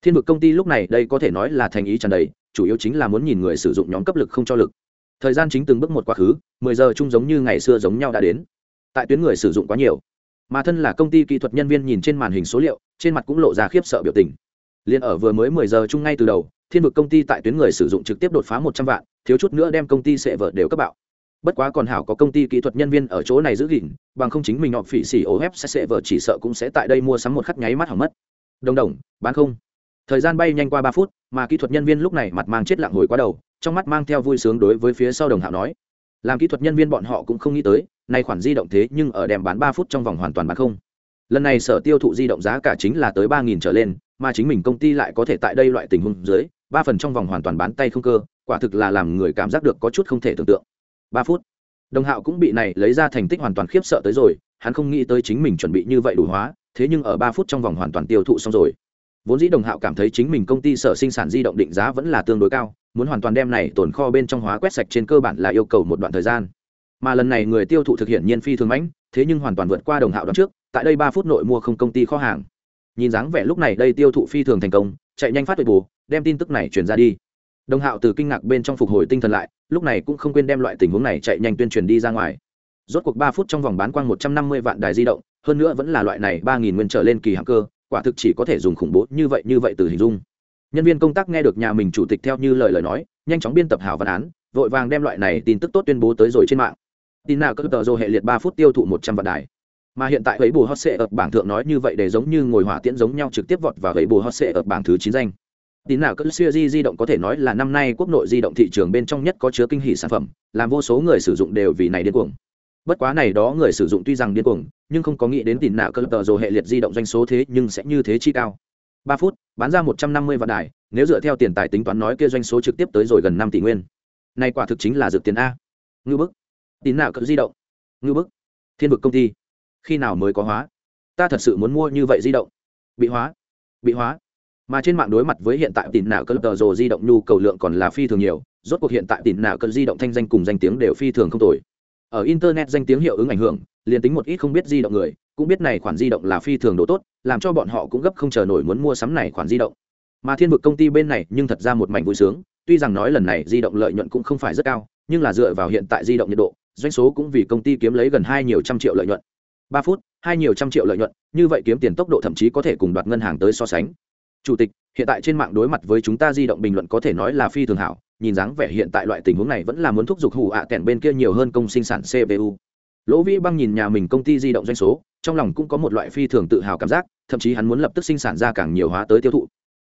A: Thiên vực công ty lúc này đây có thể nói là thành ý tràn đầy, chủ yếu chính là muốn nhìn người sử dụng nhóm cấp lực không cho lực thời gian chính từng bước một quá khứ, mười giờ chung giống như ngày xưa giống nhau đã đến. Tại tuyến người sử dụng quá nhiều, mà thân là công ty kỹ thuật nhân viên nhìn trên màn hình số liệu, trên mặt cũng lộ ra khiếp sợ biểu tình. Liền ở vừa mới mười giờ chung ngay từ đầu, thiên vực công ty tại tuyến người sử dụng trực tiếp đột phá một trăm vạn, thiếu chút nữa đem công ty sẽ vợ đều cấp bạo. Bất quá còn hảo có công ty kỹ thuật nhân viên ở chỗ này giữ gìn, bằng không chính mình họ phỉ xỉ ô hép sẽ sẽ vợ chỉ sợ cũng sẽ tại đây mua sắm một khắc nháy mắt hỏng mất. Đồng đồng, bán không. Thời gian bay nhanh qua ba phút, mà kỹ thuật nhân viên lúc này mặt mang chết lặng hồi qua đầu trong mắt mang theo vui sướng đối với phía sau đồng hạo nói, làm kỹ thuật nhân viên bọn họ cũng không nghĩ tới, nay khoản di động thế nhưng ở đèm bán ba phút trong vòng hoàn toàn bán không. Lần này sở tiêu thụ di động giá cả chính là tới ba nghìn trở lên, mà chính mình công ty lại có thể tại đây loại tình huống dưới, ba phần trong vòng hoàn toàn bán tay không cơ, quả thực là làm người cảm giác được có chút không thể tưởng tượng. Ba phút. Đồng hạo cũng bị này lấy ra thành tích hoàn toàn khiếp sợ tới rồi, hắn không nghĩ tới chính mình chuẩn bị như vậy đủ hóa, thế nhưng ở ba phút trong vòng hoàn toàn tiêu thụ xong rồi vốn dĩ đồng hạo cảm thấy chính mình công ty sở sinh sản di động định giá vẫn là tương đối cao, muốn hoàn toàn đem này tồn kho bên trong hóa quét sạch trên cơ bản là yêu cầu một đoạn thời gian. Mà lần này người tiêu thụ thực hiện nhiên phi thường mãnh thế nhưng hoàn toàn vượt qua đồng hạo đoạn trước, tại đây ba phút nội mua không công ty kho hàng. Nhìn dáng vẻ lúc này đây tiêu thụ phi thường thành công, chạy nhanh phát huệ bù đem tin tức này truyền ra đi. Đồng hạo từ kinh ngạc bên trong phục hồi tinh thần lại, lúc này cũng không quên đem loại tình huống này chạy nhanh tuyên truyền đi ra ngoài. Rốt cuộc ba phút trong vòng bán quang một trăm năm mươi vạn đài di động, hơn nữa vẫn là loại này ba nghìn nguyên trở lên kỳ hạng cơ quả thực chỉ có thể dùng khủng bố như vậy như vậy từ hình dung. Nhân viên công tác nghe được nhà mình chủ tịch theo như lời lời nói, nhanh chóng biên tập hảo văn án, vội vàng đem loại này tin tức tốt tuyên bố tới rồi trên mạng. Tin nào các tờ rô hệ liệt ba phút tiêu thụ một trăm vạn đài. Mà hiện tại ấy bù hot sệ ở bảng thượng nói như vậy để giống như ngồi hỏa tiễn giống nhau trực tiếp vọt vào ấy bù hot sệ ở bảng thứ chín danh. Tin nào các siêu di di động có thể nói là năm nay quốc nội di động thị trường bên trong nhất có chứa kinh hỷ sản phẩm, làm vô số người sử dụng đều vì này điên cuồng bất quá này đó người sử dụng tuy rằng điên cuồng, nhưng không có nghĩ đến tìm nào cơ tờ rồi hệ liệt di động doanh số thế nhưng sẽ như thế chi cao. Ba phút, bán ra một trăm năm mươi vạn đài, nếu dựa theo tiền tài tính toán nói kia doanh số trực tiếp tới rồi gần năm tỷ nguyên. Này quả thực chính là dược tiền a. Ngư bức. Tín nào cỡ di động. Ngư bức. Thiên vực công ty. Khi nào mới có hóa? Ta thật sự muốn mua như vậy di động. Bị hóa. Bị hóa. Mà trên mạng đối mặt với hiện tại tín nào cỡ tờ rồ di động nhu cầu lượng còn là phi thường nhiều, rốt cuộc hiện tại tín nào cỡ di động thanh danh cùng danh tiếng đều phi thường không tồi ở internet danh tiếng hiệu ứng ảnh hưởng, liền tính một ít không biết di động người, cũng biết này khoản di động là phi thường đồ tốt, làm cho bọn họ cũng gấp không chờ nổi muốn mua sắm này khoản di động. Mà thiên vực công ty bên này nhưng thật ra một mảnh vui sướng, tuy rằng nói lần này di động lợi nhuận cũng không phải rất cao, nhưng là dựa vào hiện tại di động nhiệt độ, doanh số cũng vì công ty kiếm lấy gần hai nhiều trăm triệu lợi nhuận. Ba phút, hai nhiều trăm triệu lợi nhuận, như vậy kiếm tiền tốc độ thậm chí có thể cùng đoạt ngân hàng tới so sánh. Chủ tịch hiện tại trên mạng đối mặt với chúng ta di động bình luận có thể nói là phi thường hảo, nhìn dáng vẻ hiện tại loại tình huống này vẫn là muốn thúc giục hủ ạ à kèn bên kia nhiều hơn công sinh sản cpu lỗ vĩ băng nhìn nhà mình công ty di động doanh số, trong lòng cũng có một loại phi thường tự hào cảm giác, thậm chí hắn muốn lập tức sinh sản ra càng nhiều hóa tới tiêu thụ.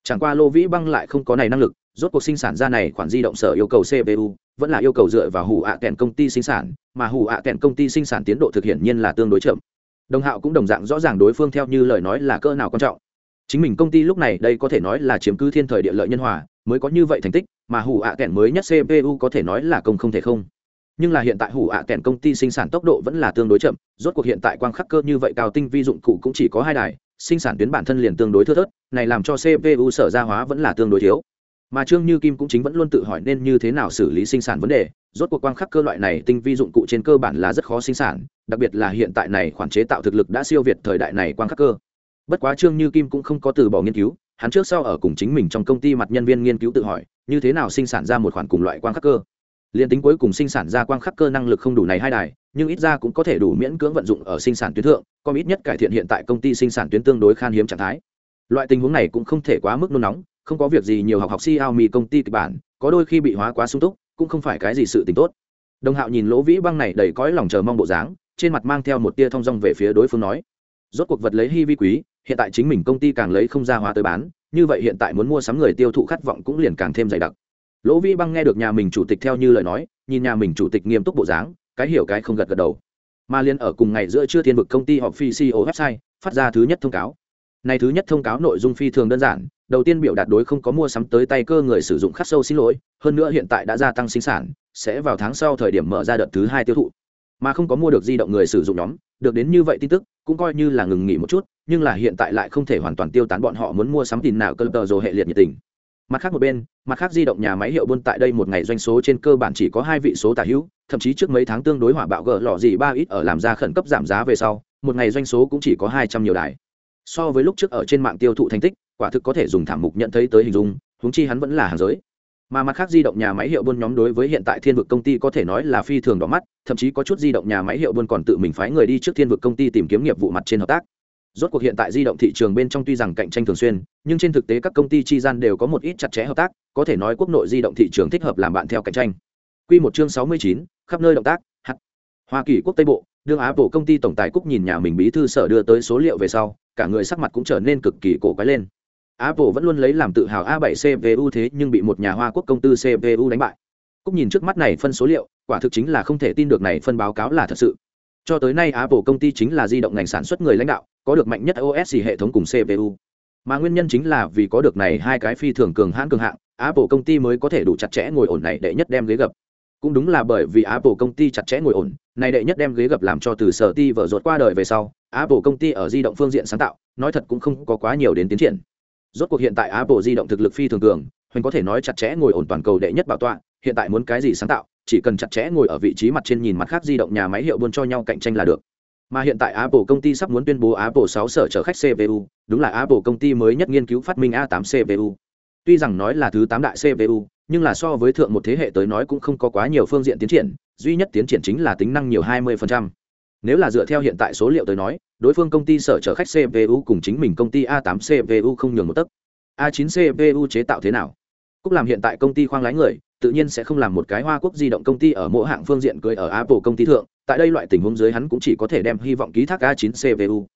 A: Chẳng qua lô vĩ băng lại không có này năng lực, rốt cuộc sinh sản ra này khoản di động sở yêu cầu cpu vẫn là yêu cầu dựa vào hủ ạ à kèn công ty sinh sản, mà hủ ạ à kèn công ty sinh sản tiến độ thực hiện nhiên là tương đối chậm. Đồng hạo cũng đồng dạng rõ ràng đối phương theo như lời nói là cỡ nào quan trọng chính mình công ty lúc này đây có thể nói là chiếm cứ thiên thời địa lợi nhân hòa, mới có như vậy thành tích, mà hủ ạ à mới nhất cpu có thể nói là công không thể không. Nhưng là hiện tại hủ ạ à công ty sinh sản tốc độ vẫn là tương đối chậm, rốt cuộc hiện tại quang khắc cơ như vậy cao tinh vi dụng cụ cũng chỉ có hai đài, sinh sản tuyến bản thân liền tương đối thưa thớt, này làm cho cpu sở ra hóa vẫn là tương đối thiếu. Mà trương như kim cũng chính vẫn luôn tự hỏi nên như thế nào xử lý sinh sản vấn đề, rốt cuộc quang khắc cơ loại này tinh vi dụng cụ trên cơ bản là rất khó sinh sản, đặc biệt là hiện tại này khoản chế tạo thực lực đã siêu việt thời đại này quang khắc cơ bất quá trương như kim cũng không có từ bỏ nghiên cứu, hắn trước sau ở cùng chính mình trong công ty mặt nhân viên nghiên cứu tự hỏi, như thế nào sinh sản ra một khoản cùng loại quang khắc cơ. Liên tính cuối cùng sinh sản ra quang khắc cơ năng lực không đủ này hai đài, nhưng ít ra cũng có thể đủ miễn cưỡng vận dụng ở sinh sản tuyến thượng, có ít nhất cải thiện hiện tại công ty sinh sản tuyến tương đối khan hiếm trạng thái. Loại tình huống này cũng không thể quá mức nôn nóng, không có việc gì nhiều học học Xiaomi công ty kịch bản, có đôi khi bị hóa quá sung túc, cũng không phải cái gì sự tình tốt. Đồng hạo nhìn lỗ vĩ băng này đầy cõi lòng chờ mong bộ dáng, trên mặt mang theo một tia thong dong về phía đối phương nói, rốt cuộc vật lấy hy vi quý hiện tại chính mình công ty càng lấy không ra hóa tới bán, như vậy hiện tại muốn mua sắm người tiêu thụ khát vọng cũng liền càng thêm dày đặc. Lỗ vĩ băng nghe được nhà mình chủ tịch theo như lời nói, nhìn nhà mình chủ tịch nghiêm túc bộ dáng, cái hiểu cái không gật gật đầu. Mà liên ở cùng ngày giữa trưa thiên vực công ty họp phi CEO website, phát ra thứ nhất thông cáo. Này thứ nhất thông cáo nội dung phi thường đơn giản, đầu tiên biểu đạt đối không có mua sắm tới tay cơ người sử dụng khắc sâu xin lỗi, hơn nữa hiện tại đã gia tăng sinh sản, sẽ vào tháng sau thời điểm mở ra đợt thứ hai tiêu thụ mà không có mua được di động người sử dụng nhóm, được đến như vậy tin tức, cũng coi như là ngừng nghỉ một chút, nhưng là hiện tại lại không thể hoàn toàn tiêu tán bọn họ muốn mua sắm tin nào cơ tờ rồi hệ liệt nhiệt tình. Mặt khác một bên, mặt khác di động nhà máy hiệu buôn tại đây một ngày doanh số trên cơ bản chỉ có hai vị số tả hữu, thậm chí trước mấy tháng tương đối hỏa bạo gỡ lọ gì ba ít ở làm ra khẩn cấp giảm giá về sau, một ngày doanh số cũng chỉ có hai trăm nhiều đài. So với lúc trước ở trên mạng tiêu thụ thành tích, quả thực có thể dùng thảm mục nhận thấy tới hình dung húng chi hắn vẫn là hàng giới mà mặt khác di động nhà máy hiệu buôn nhóm đối với hiện tại thiên vực công ty có thể nói là phi thường đỏ mắt thậm chí có chút di động nhà máy hiệu buôn còn tự mình phái người đi trước thiên vực công ty tìm kiếm nghiệp vụ mặt trên hợp tác. Rốt cuộc hiện tại di động thị trường bên trong tuy rằng cạnh tranh thường xuyên nhưng trên thực tế các công ty chi gian đều có một ít chặt chẽ hợp tác có thể nói quốc nội di động thị trường thích hợp làm bạn theo cạnh tranh. Quy một chương sáu mươi chín, khắp nơi động tác hắt hoa kỳ quốc tây bộ đương á bộ công ty tổng tài cúc nhìn nhà mình bí thư sở đưa tới số liệu về sau cả người sắc mặt cũng trở nên cực kỳ cổ quái lên apple vẫn luôn lấy làm tự hào a 7 cpu thế nhưng bị một nhà hoa quốc công tư cpu đánh bại. Cúc nhìn trước mắt này phân số liệu, quả thực chính là không thể tin được này phân báo cáo là thật sự. Cho tới nay apple công ty chính là di động ngành sản xuất người lãnh đạo, có được mạnh nhất os hệ thống cùng cpu mà nguyên nhân chính là vì có được này hai cái phi thường cường hãn cường hạng, apple công ty mới có thể đủ chặt chẽ ngồi ổn này để nhất đem ghế gập. Cũng đúng là bởi vì apple công ty chặt chẽ ngồi ổn, này đệ nhất đem ghế gập làm cho từ sở ti vợ rột qua đời về sau, apple công ty ở di động phương diện sáng tạo, nói thật cũng không có quá nhiều đến tiến triển rốt cuộc hiện tại apple di động thực lực phi thường cường hoành có thể nói chặt chẽ ngồi ổn toàn cầu đệ nhất bảo tọa, hiện tại muốn cái gì sáng tạo, chỉ cần chặt chẽ ngồi ở vị trí mặt trên nhìn mặt khác di động nhà máy hiệu buôn cho nhau cạnh tranh là được mà hiện tại apple công ty sắp muốn tuyên bố apple 6 sở chở khách cpu đúng là apple công ty mới nhất nghiên cứu phát minh a 8 cpu tuy rằng nói là thứ 8 đại cpu nhưng là so với thượng một thế hệ tới nói cũng không có quá nhiều phương diện tiến triển, duy nhất tiến triển chính là tính năng nhiều 20% nếu là dựa theo hiện tại số liệu tới nói, đối phương công ty sở chở khách cpu cùng chính mình công ty a 8 cpu không nhường một tấc. A 9 cpu chế tạo thế nào? Cúc làm hiện tại công ty khoang lái người, tự nhiên sẽ không làm một cái hoa quốc di động công ty ở mỗi hạng phương diện cười ở apple công ty thượng, tại đây loại tình huống dưới hắn cũng chỉ có thể đem hy vọng ký thác a 9 cpu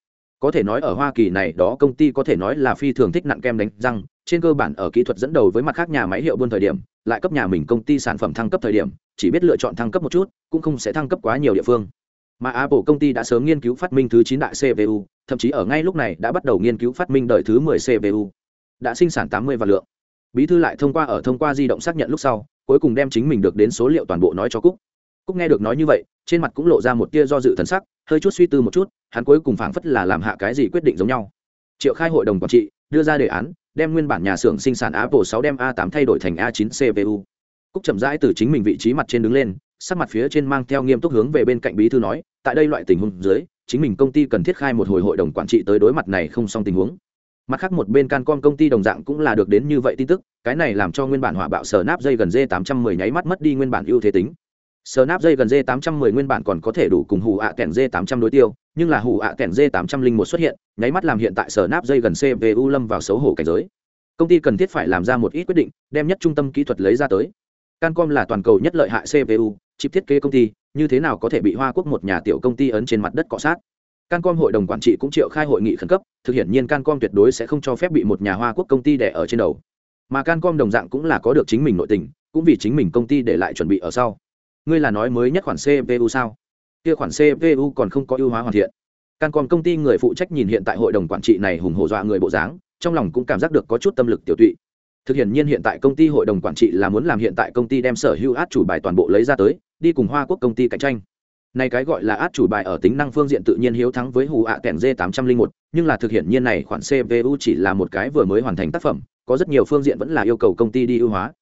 A: có thể nói ở hoa kỳ này đó công ty có thể nói là phi thường thích nặng kem đánh răng, trên cơ bản ở kỹ thuật dẫn đầu với mặt khác nhà máy hiệu buôn thời điểm, lại cấp nhà mình công ty sản phẩm thăng cấp thời điểm, chỉ biết lựa chọn thăng cấp một chút, cũng không sẽ thăng cấp quá nhiều địa phương mà apple công ty đã sớm nghiên cứu phát minh thứ chín đại cpu thậm chí ở ngay lúc này đã bắt đầu nghiên cứu phát minh đời thứ 10 cpu đã sinh sản 80 vạn lượng. Bí thư lại thông qua ở thông qua di động xác nhận lúc sau, cuối cùng đem chính mình được đến số liệu toàn bộ nói cho cúc cúc nghe được nói như vậy, trên mặt cũng lộ ra một tia do dự thần sắc, hơi chút suy tư một chút, hắn cuối cùng phảng phất là làm hạ cái gì quyết định giống nhau. Triệu khai hội đồng quản trị, đưa ra đề án, đem nguyên bản nhà xưởng sinh sản apple 6 đem a 8 thay đổi thành a 9 cpu cúc chậm rãi từ chính mình vị trí mặt trên đứng lên sắc mặt phía trên mang theo nghiêm túc hướng về bên cạnh bí thư nói, tại đây loại tình huống dưới, chính mình công ty cần thiết khai một hồi hội đồng quản trị tới đối mặt này không xong tình huống. Mặt khác một bên cancom công ty đồng dạng cũng là được đến như vậy tin tức, cái này làm cho nguyên bản hỏa bạo sờ nắp dây gần d 810 nháy mắt mất đi nguyên bản ưu thế tính. Sờ nắp dây gần d 810 nguyên bản còn có thể đủ cùng hủ ạ kèn tám 800 đối tiêu, nhưng là hủ ạ kèn linh 801 xuất hiện, nháy mắt làm hiện tại sờ nắp dây gần cpu lâm vào xấu hổ cảnh giới. Công ty cần thiết phải làm ra một ít quyết định, đem nhất trung tâm kỹ thuật lấy ra tới. Cancom là toàn cầu nhất lợi hại cpu chip thiết kế công ty, như thế nào có thể bị hoa quốc một nhà tiểu công ty ấn trên mặt đất cọ sát? Cancom hội đồng quản trị cũng triệu khai hội nghị khẩn cấp, thực hiện nhiên cancom tuyệt đối sẽ không cho phép bị một nhà hoa quốc công ty đẻ ở trên đầu. Mà cancom đồng dạng cũng là có được chính mình nội tình, cũng vì chính mình công ty để lại chuẩn bị ở sau. Ngươi là nói mới nhất khoản cpu sao? Kia khoản cpu còn không có ưu hóa hoàn thiện. Cancom công ty người phụ trách nhìn hiện tại hội đồng quản trị này hùng hổ dọa người bộ dáng, trong lòng cũng cảm giác được có chút tâm lực tiểu tụy thực hiện nhiên hiện tại công ty hội đồng quản trị là muốn làm hiện tại công ty đem sở hữu át chủ bài toàn bộ lấy ra tới, đi cùng hoa quốc công ty cạnh tranh. Này cái gọi là át chủ bài ở tính năng phương diện tự nhiên hiếu thắng với hù ạ kèn d 801 nhưng là thực hiện nhiên này khoản cpu chỉ là một cái vừa mới hoàn thành tác phẩm, có rất nhiều phương diện vẫn là yêu cầu công ty đi ưu hóa.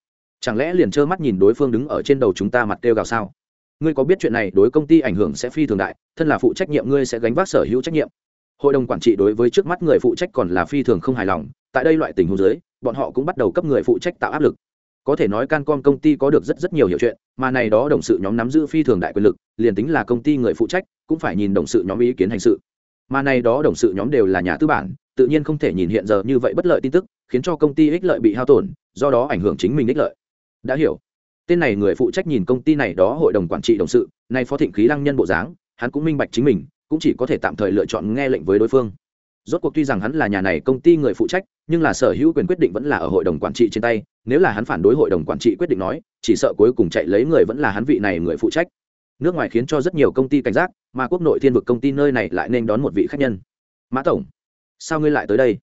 A: Chẳng lẽ liền trơ mắt nhìn đối phương đứng ở trên đầu chúng ta mặt kêu gào sao? Ngươi có biết chuyện này đối công ty ảnh hưởng sẽ phi thường đại, thân là phụ trách nhiệm ngươi sẽ gánh vác sở hữu trách nhiệm. Hội đồng quản trị đối với trước mắt người phụ trách còn là phi thường không hài lòng, tại đây loại tình huống dưới bọn họ cũng bắt đầu cấp người phụ trách tạo áp lực. Có thể nói cancom công ty có được rất rất nhiều hiểu chuyện, mà này đó đồng sự nhóm nắm giữ phi thường đại quyền lực, liền tính là công ty người phụ trách, cũng phải nhìn đồng sự nhóm ý kiến hành sự. Mà này đó đồng sự nhóm đều là nhà tư bản, tự nhiên không thể nhìn hiện giờ như vậy bất lợi tin tức, khiến cho công ty ích lợi bị hao tổn, do đó ảnh hưởng chính mình ích lợi. Đã hiểu. Tên này người phụ trách nhìn công ty này đó hội đồng quản trị đồng sự, nay phó thịnh khí lăng nhân bộ dáng, hắn cũng minh bạch chính mình, cũng chỉ có thể tạm thời lựa chọn nghe lệnh với đối phương. Rốt cuộc tuy rằng hắn là nhà này công ty người phụ trách nhưng là sở hữu quyền quyết định vẫn là ở hội đồng quản trị trên tay, nếu là hắn phản đối hội đồng quản trị quyết định nói, chỉ sợ cuối cùng chạy lấy người vẫn là hắn vị này người phụ trách. Nước ngoài khiến cho rất nhiều công ty cảnh giác, mà quốc nội thiên vực công ty nơi này lại nên đón một vị khách nhân. Mã tổng, sao ngươi lại tới đây?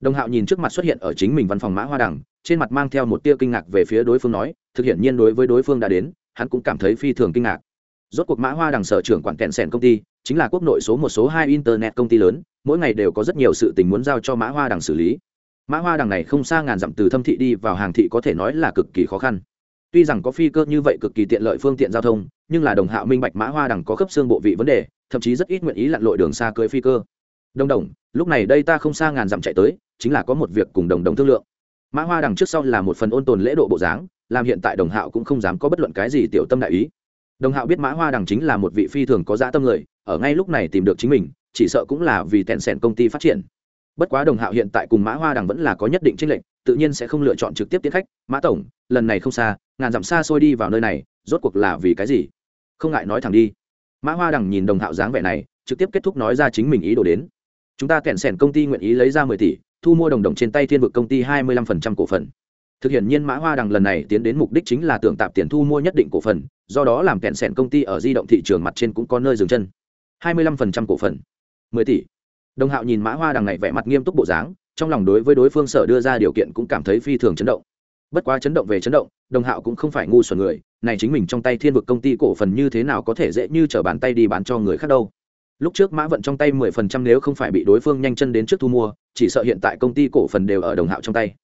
A: Đồng hạo nhìn trước mặt xuất hiện ở chính mình văn phòng mã hoa đằng, trên mặt mang theo một tia kinh ngạc về phía đối phương nói, thực hiện nhiên đối với đối phương đã đến, hắn cũng cảm thấy phi thường kinh ngạc. Rốt cuộc mã hoa đằng sở trưởng quản kẹn sẻn công ty, chính là quốc nội số một số hai internet công ty lớn, mỗi ngày đều có rất nhiều sự tình muốn giao cho mã hoa đằng xử lý mã hoa đằng này không xa ngàn dặm từ thâm thị đi vào hàng thị có thể nói là cực kỳ khó khăn. Tuy rằng có phi cơ như vậy cực kỳ tiện lợi phương tiện giao thông, nhưng là đồng hạo minh bạch mã hoa đằng có khớp xương bộ vị vấn đề, thậm chí rất ít nguyện ý lặn lội đường xa cưới phi cơ. Đồng đồng, lúc này đây ta không xa ngàn dặm chạy tới, chính là có một việc cùng đồng đồng thương lượng. Mã hoa đằng trước sau là một phần ôn tồn lễ độ bộ dáng, làm hiện tại đồng hạo cũng không dám có bất luận cái gì tiểu tâm đại ý. Đồng hạo biết mã hoa đằng chính là một vị phi thường có dã tâm người, ở ngay lúc này tìm được chính mình, chỉ sợ cũng là vì tèn sẻn công ty phát triển bất quá đồng hạo hiện tại cùng mã hoa đằng vẫn là có nhất định tranh lệch, tự nhiên sẽ không lựa chọn trực tiếp tiến khách. Mã tổng, lần này không xa, ngàn dặm xa xôi đi vào nơi này, rốt cuộc là vì cái gì? Không ngại nói thẳng đi. Mã hoa đằng nhìn đồng hạo dáng vẻ này, trực tiếp kết thúc nói ra chính mình ý đồ đến. Chúng ta kẹn sẻn công ty nguyện ý lấy ra mười tỷ, thu mua đồng đồng trên tay thiên vực công ty hai mươi lăm phần trăm cổ phần. Thực hiện nhiên mã hoa đằng lần này tiến đến mục đích chính là tưởng tạp tiền thu mua nhất định cổ phần, do đó làm kẹn sẻn công ty ở di động thị trường mặt trên cũng có nơi dừng chân. hai mươi lăm phần trăm cổ phần. mười tỷ đồng hạo nhìn mã hoa đằng này vẻ mặt nghiêm túc bộ dáng trong lòng đối với đối phương sở đưa ra điều kiện cũng cảm thấy phi thường chấn động. Bất quá chấn động về chấn động đồng hạo cũng không phải ngu xuẩn người này chính mình trong tay thiên vực công ty cổ phần như thế nào có thể dễ như t r ở bàn tay đi bán cho người khác đâu. Lúc trước mã vận trong tay mười phần trăm nếu không phải bị đối phương nhanh chân đến trước thu mua chỉ sợ hiện tại công ty cổ phần đều ở đồng hạo trong tay.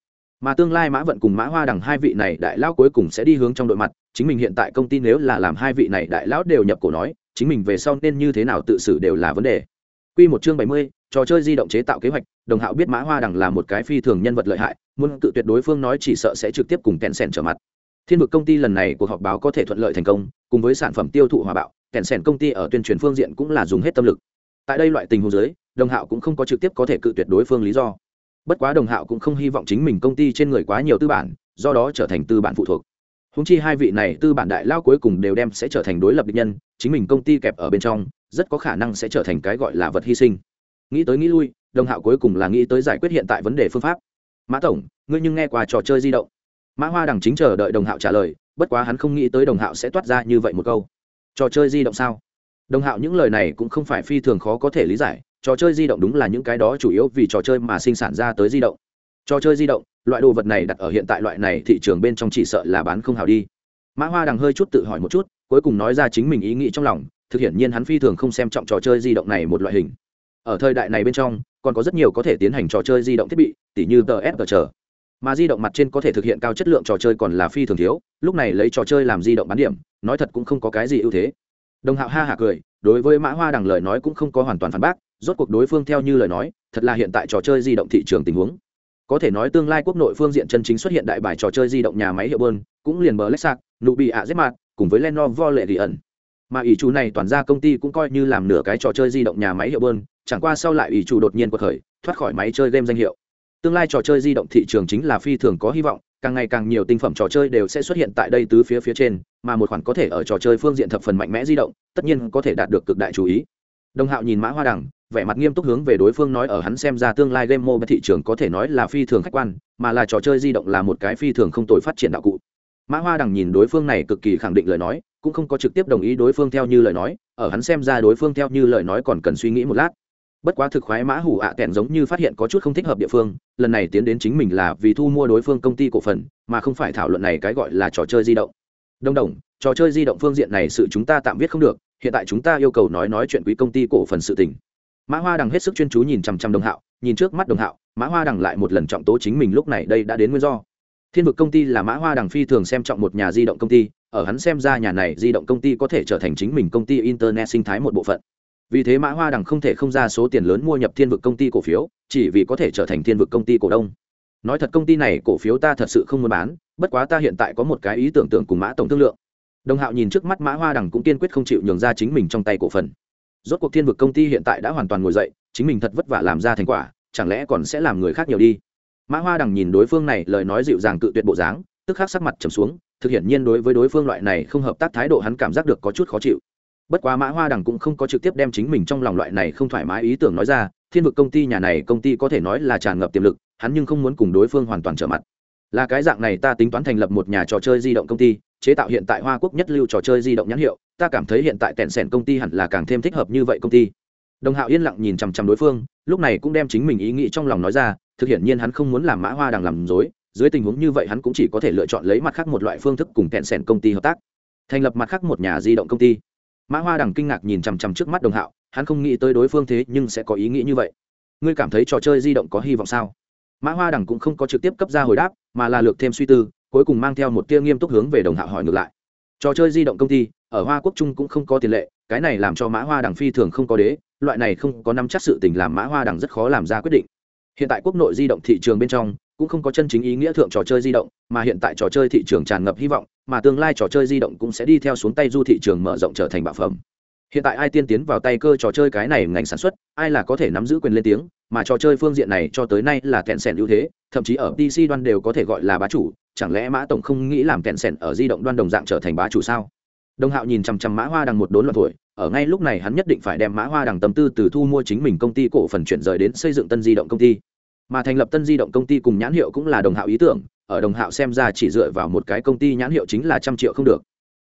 A: Mà tương lai mã vận cùng mã hoa đằng hai vị này đại lão cuối cùng sẽ đi hướng trong đội mặt chính mình hiện tại công ty nếu là làm hai vị này đại lão đều nhập cổ nói chính mình về sau nên như thế nào tự xử đều là vấn đề. Quy một chương bảy mươi, trò chơi di động chế tạo kế hoạch, Đồng Hạo biết Mã Hoa Đằng là một cái phi thường nhân vật lợi hại, muốn tự tuyệt đối phương nói chỉ sợ sẽ trực tiếp cùng kẹn sèn trở mặt. Thiên vực công ty lần này cuộc họp báo có thể thuận lợi thành công, cùng với sản phẩm tiêu thụ hòa bạo, kẹn sèn công ty ở tuyên truyền phương diện cũng là dùng hết tâm lực. Tại đây loại tình huống dưới, Đồng Hạo cũng không có trực tiếp có thể cự tuyệt đối phương lý do. Bất quá Đồng Hạo cũng không hy vọng chính mình công ty trên người quá nhiều tư bản, do đó trở thành tư bản phụ thuộc. Húng chi hai vị này tư bản đại lao cuối cùng đều đem sẽ trở thành đối lập địch nhân, chính mình công ty kẹp ở bên trong, rất có khả năng sẽ trở thành cái gọi là vật hy sinh nghĩ tới nghĩ lui, đồng hạo cuối cùng là nghĩ tới giải quyết hiện tại vấn đề phương pháp. Mã tổng, ngươi nhưng nghe qua trò chơi di động? Mã hoa đằng chính chờ đợi đồng hạo trả lời, bất quá hắn không nghĩ tới đồng hạo sẽ toát ra như vậy một câu. Trò chơi di động sao? Đồng hạo những lời này cũng không phải phi thường khó có thể lý giải, trò chơi di động đúng là những cái đó chủ yếu vì trò chơi mà sinh sản ra tới di động. Trò chơi di động, loại đồ vật này đặt ở hiện tại loại này thị trường bên trong chỉ sợ là bán không hào đi. Mã hoa đằng hơi chút tự hỏi một chút, cuối cùng nói ra chính mình ý nghĩ trong lòng, thực hiện nhiên hắn phi thường không xem trọng trò chơi di động này một loại hình ở thời đại này bên trong, còn có rất nhiều có thể tiến hành trò chơi di động thiết bị, tỉ như ts chờ mà di động mặt trên có thể thực hiện cao chất lượng trò chơi còn là phi thường thiếu, lúc này lấy trò chơi làm di động bán điểm, nói thật cũng không có cái gì ưu thế. Đồng hạo ha Hạ cười, đối với mã hoa đằng lời nói cũng không có hoàn toàn phản bác, rốt cuộc đối phương theo như lời nói, thật là hiện tại trò chơi di động thị trường tình huống. Có thể nói tương lai quốc nội phương diện chân chính xuất hiện đại bài trò chơi di động nhà máy hiệu bơn, cũng liền bờ lexac nụ bị ạ z mặt cùng với lenovo lệ thị ẩn mà ý chú này toàn ra công ty cũng coi như làm nửa cái trò chơi di động nhà máy hiệu bơn chẳng qua sau lại ủy chủ đột nhiên cuộc khởi, thoát khỏi máy chơi game danh hiệu. Tương lai trò chơi di động thị trường chính là phi thường có hy vọng, càng ngày càng nhiều tinh phẩm trò chơi đều sẽ xuất hiện tại đây tứ phía phía trên, mà một khoản có thể ở trò chơi phương diện thập phần mạnh mẽ di động, tất nhiên có thể đạt được cực đại chú ý. Đồng hạo nhìn mã hoa đẳng vẻ mặt nghiêm túc hướng về đối phương nói ở hắn xem ra tương lai game mobile thị trường có thể nói là phi thường khách quan, mà là trò chơi di động là một cái phi thường không tồi phát triển đạo cụ. Mã hoa đằng nhìn đối phương này cực kỳ khẳng định lời nói, cũng không có trực tiếp đồng ý đối phương theo như lời nói, ở hắn xem ra đối phương theo như lời nói còn cần suy nghĩ một lát bất quá thực khoái mã hủ ạ à giống như phát hiện có chút không thích hợp địa phương, lần này tiến đến chính mình là vì thu mua đối phương công ty cổ phần, mà không phải thảo luận này cái gọi là trò chơi di động. Đông đồng, trò chơi di động phương diện này sự chúng ta tạm viết không được, hiện tại chúng ta yêu cầu nói nói chuyện quý công ty cổ phần sự tình. Mã hoa đằng hết sức chuyên chú nhìn chằm chằm đồng hạo, nhìn trước mắt đồng hạo, mã hoa đằng lại một lần trọng tố chính mình lúc này đây đã đến nguyên do. Thiên vực công ty là mã hoa đằng phi thường xem trọng một nhà di động công ty, ở hắn xem ra nhà này di động công ty có thể trở thành chính mình công ty internet sinh thái một bộ phận vì thế mã hoa đằng không thể không ra số tiền lớn mua nhập thiên vực công ty cổ phiếu, chỉ vì có thể trở thành thiên vực công ty cổ đông. Nói thật công ty này cổ phiếu ta thật sự không muốn bán, bất quá ta hiện tại có một cái ý tưởng tượng cùng mã tổng thương lượng. Đồng hạo nhìn trước mắt mã hoa đằng cũng kiên quyết không chịu nhường ra chính mình trong tay cổ phần. Rốt cuộc thiên vực công ty hiện tại đã hoàn toàn ngồi dậy, chính mình thật vất vả làm ra thành quả, chẳng lẽ còn sẽ làm người khác nhiều đi? Mã hoa đằng nhìn đối phương này, lời nói dịu dàng cự tuyệt bộ dáng, tức khắc sắc mặt trầm xuống, thực hiện nhiên đối với đối phương loại này không hợp tác thái độ hắn cảm giác được có chút khó chịu bất quá mã hoa đằng cũng không có trực tiếp đem chính mình trong lòng loại này không thoải mái ý tưởng nói ra, thiên vực công ty nhà này công ty có thể nói là tràn ngập tiềm lực, hắn nhưng không muốn cùng đối phương hoàn toàn trở mặt. Là cái dạng này ta tính toán thành lập một nhà trò chơi di động công ty, chế tạo hiện tại hoa quốc nhất lưu trò chơi di động nhãn hiệu, ta cảm thấy hiện tại tẹn sẻn công ty hẳn là càng thêm thích hợp như vậy công ty. Đồng hạo yên lặng nhìn chằm chằm đối phương, lúc này cũng đem chính mình ý nghĩ trong lòng nói ra, thực hiện nhiên hắn không muốn làm mã hoa đằng làm dối dưới tình huống như vậy hắn cũng chỉ có thể lựa chọn lấy mặt khác một loại phương thức cùng tẹn sẻn công ty hợp tác. Thành lập mặt khác một nhà di động công ty mã hoa đằng kinh ngạc nhìn chằm chằm trước mắt đồng hạo, hắn không nghĩ tới đối phương thế nhưng sẽ có ý nghĩ như vậy. Ngươi cảm thấy trò chơi di động có hy vọng sao? Mã hoa đằng cũng không có trực tiếp cấp ra hồi đáp, mà là lược thêm suy tư, cuối cùng mang theo một tia nghiêm túc hướng về đồng hạo hỏi ngược lại. Trò chơi di động công ty, ở hoa quốc trung cũng không có tiền lệ, cái này làm cho mã hoa đằng phi thường không có đế, loại này không có năm chắc sự tình làm mã hoa đằng rất khó làm ra quyết định. Hiện tại quốc nội di động thị trường bên trong cũng không có chân chính ý nghĩa thượng trò chơi di động, mà hiện tại trò chơi thị trường tràn ngập hy vọng mà tương lai trò chơi di động cũng sẽ đi theo xuống tay du thị trường mở rộng trở thành bạo phẩm. Hiện tại ai tiên tiến vào tay cơ trò chơi cái này ngành sản xuất, ai là có thể nắm giữ quyền lên tiếng, mà trò chơi phương diện này cho tới nay là kẹn sẻn ưu thế, thậm chí ở pc đoan đều có thể gọi là bá chủ, chẳng lẽ mã tổng không nghĩ làm kẹn sẻn ở di động đoan đồng dạng trở thành bá chủ sao? Đồng hạo nhìn chằm chằm mã hoa đằng một đốn loạn thổi ở ngay lúc này hắn nhất định phải đem mã hoa đằng tâm tư từ thu mua chính mình công ty cổ phần chuyển rời đến xây dựng tân di động công ty mà thành lập tân di động công ty cùng nhãn hiệu cũng là đồng hạo ý tưởng, ở đồng hạo xem ra chỉ dựa vào một cái công ty nhãn hiệu chính là trăm triệu không được.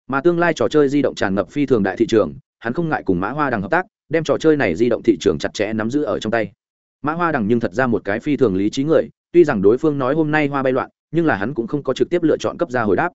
A: Mà tương lai trò chơi di động tràn ngập phi thường đại thị trường, hắn không ngại cùng mã hoa đằng hợp tác, đem trò chơi này di động thị trường chặt chẽ nắm giữ ở trong tay. Mã hoa đằng nhưng thật ra một cái phi thường lý trí người, tuy rằng đối phương nói hôm nay hoa bay loạn, nhưng là hắn cũng không có trực tiếp lựa chọn cấp ra hồi đáp.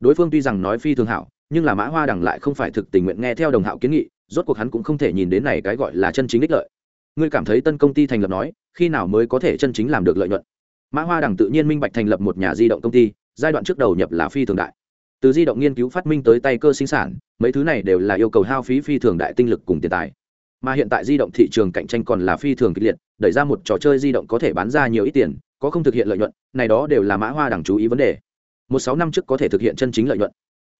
A: Đối phương tuy rằng nói phi thường hảo, nhưng là mã hoa đằng lại không phải thực tình nguyện nghe theo đồng hạo kiến nghị, rốt cuộc hắn cũng không thể nhìn đến này cái gọi là chân chính ích lợi ngươi cảm thấy tân công ty thành lập nói, khi nào mới có thể chân chính làm được lợi nhuận? Mã hoa đằng tự nhiên minh bạch thành lập một nhà di động công ty, giai đoạn trước đầu nhập là phi thường đại. Từ di động nghiên cứu phát minh tới tay cơ sinh sản, mấy thứ này đều là yêu cầu hao phí phi thường đại tinh lực cùng tiền tài. Mà hiện tại di động thị trường cạnh tranh còn là phi thường kịch liệt, đẩy ra một trò chơi di động có thể bán ra nhiều ít tiền, có không thực hiện lợi nhuận, này đó đều là mã hoa đằng chú ý vấn đề. Một sáu năm trước có thể thực hiện chân chính lợi nhuận.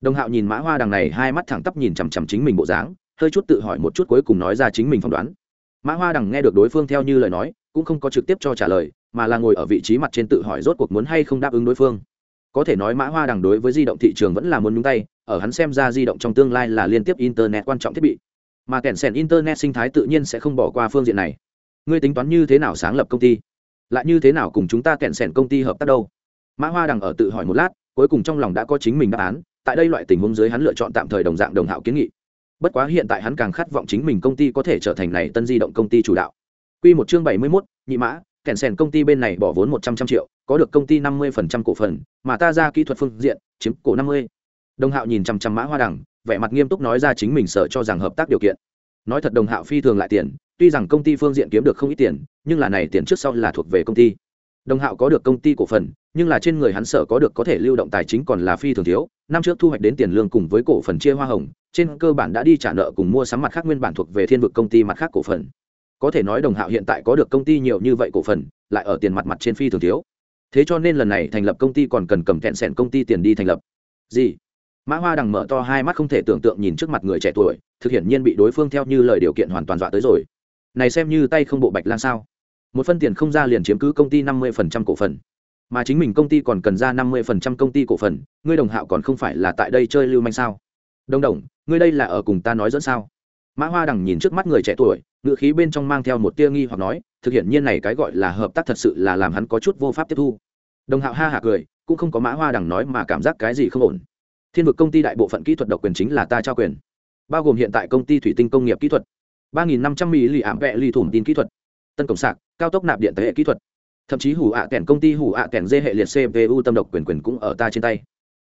A: Đồng hạo nhìn mã hoa đằng này, hai mắt thẳng tắp nhìn chằm chằm chính mình bộ dáng, hơi chút tự hỏi một chút cuối cùng nói ra chính mình phỏng đoán mã hoa đằng nghe được đối phương theo như lời nói, cũng không có trực tiếp cho trả lời, mà là ngồi ở vị trí mặt trên tự hỏi rốt cuộc muốn hay không đáp ứng đối phương. Có thể nói mã hoa đằng đối với di động thị trường vẫn là muốn nhúng tay, ở hắn xem ra di động trong tương lai là liên tiếp internet quan trọng thiết bị. Mà kẻn sẻn internet sinh thái tự nhiên sẽ không bỏ qua phương diện này. Ngươi tính toán như thế nào sáng lập công ty? Lại như thế nào cùng chúng ta kẹn sẻn công ty hợp tác đâu? Mã hoa đằng ở tự hỏi một lát, cuối cùng trong lòng đã có chính mình đáp án, tại đây loại tình huống dưới hắn lựa chọn tạm thời đồng dạng đồng hạo kiến nghị bất quá hiện tại hắn càng khát vọng chính mình công ty có thể trở thành này tân di động công ty chủ đạo Quy một chương bảy mươi 71, nhị mã, kèn sèn công ty bên này bỏ vốn một trăm trăm triệu, có được công ty năm mươi phần trăm cổ phần, mà ta ra kỹ thuật phương diện, chiếm cổ năm mươi. Đồng Hạo nhìn chằm chằm Mã Hoa Đằng, vẻ mặt nghiêm túc nói ra chính mình sợ cho rằng hợp tác điều kiện. Nói thật Đồng Hạo phi thường lại tiền, tuy rằng công ty phương diện kiếm được không ít tiền nhưng là này tiền trước sau là thuộc về công ty đồng hạo có được công ty cổ phần, nhưng là trên người hắn sở có được có thể lưu động tài chính còn là phi thường thiếu. Năm trước thu hoạch đến tiền lương cùng với cổ phần chia hoa hồng, trên cơ bản đã đi trả nợ cùng mua sắm mặt khác nguyên bản thuộc về thiên vực công ty mặt khác cổ phần. Có thể nói đồng hạo hiện tại có được công ty nhiều như vậy cổ phần, lại ở tiền mặt mặt trên phi thường thiếu. Thế cho nên lần này thành lập công ty còn cần cầm kẹn sẻn công ty tiền đi thành lập. Gì? Mã hoa đằng mở to hai mắt không thể tưởng tượng nhìn trước mặt người trẻ tuổi, thực hiện nhiên bị đối phương theo như lời điều kiện hoàn toàn dọa tới rồi. Này xem như tay không bộ bạch lan sao? Một phân tiền không ra liền chiếm cứ công ty năm mươi phần trăm cổ phần. Mà chính mình công ty còn cần ra năm mươi phần trăm công ty cổ phần, ngươi đồng hạo còn không phải là tại đây chơi lưu manh sao? Đồng đồng, ngươi đây là ở cùng ta nói dẫn sao? Mã hoa đằng nhìn trước mắt người trẻ tuổi ngự khí bên trong mang theo một tia nghi hoặc nói, thực hiện nhiên này cái gọi là hợp tác thật sự là làm hắn có chút vô pháp tiếp thu. Đồng hạo ha hạ cười, cũng không có mã hoa đằng nói mà cảm giác cái gì không ổn. Thiên vực công ty đại bộ phận kỹ thuật độc quyền chính là ta trao quyền, bao gồm hiện tại công ty thủy tinh công nghiệp kỹ thuật. ba nghìn năm trăm mỹ lì ảm vẹ lì thủng tin kỹ thuật tân cổng sạc, cao tốc nạp điện thế hệ kỹ thuật. Thậm chí hủ ạ à kèn công ty hủ ạ à kèn dê hệ liệt cpu tâm độc quyền quyền cũng ở ta trên tay.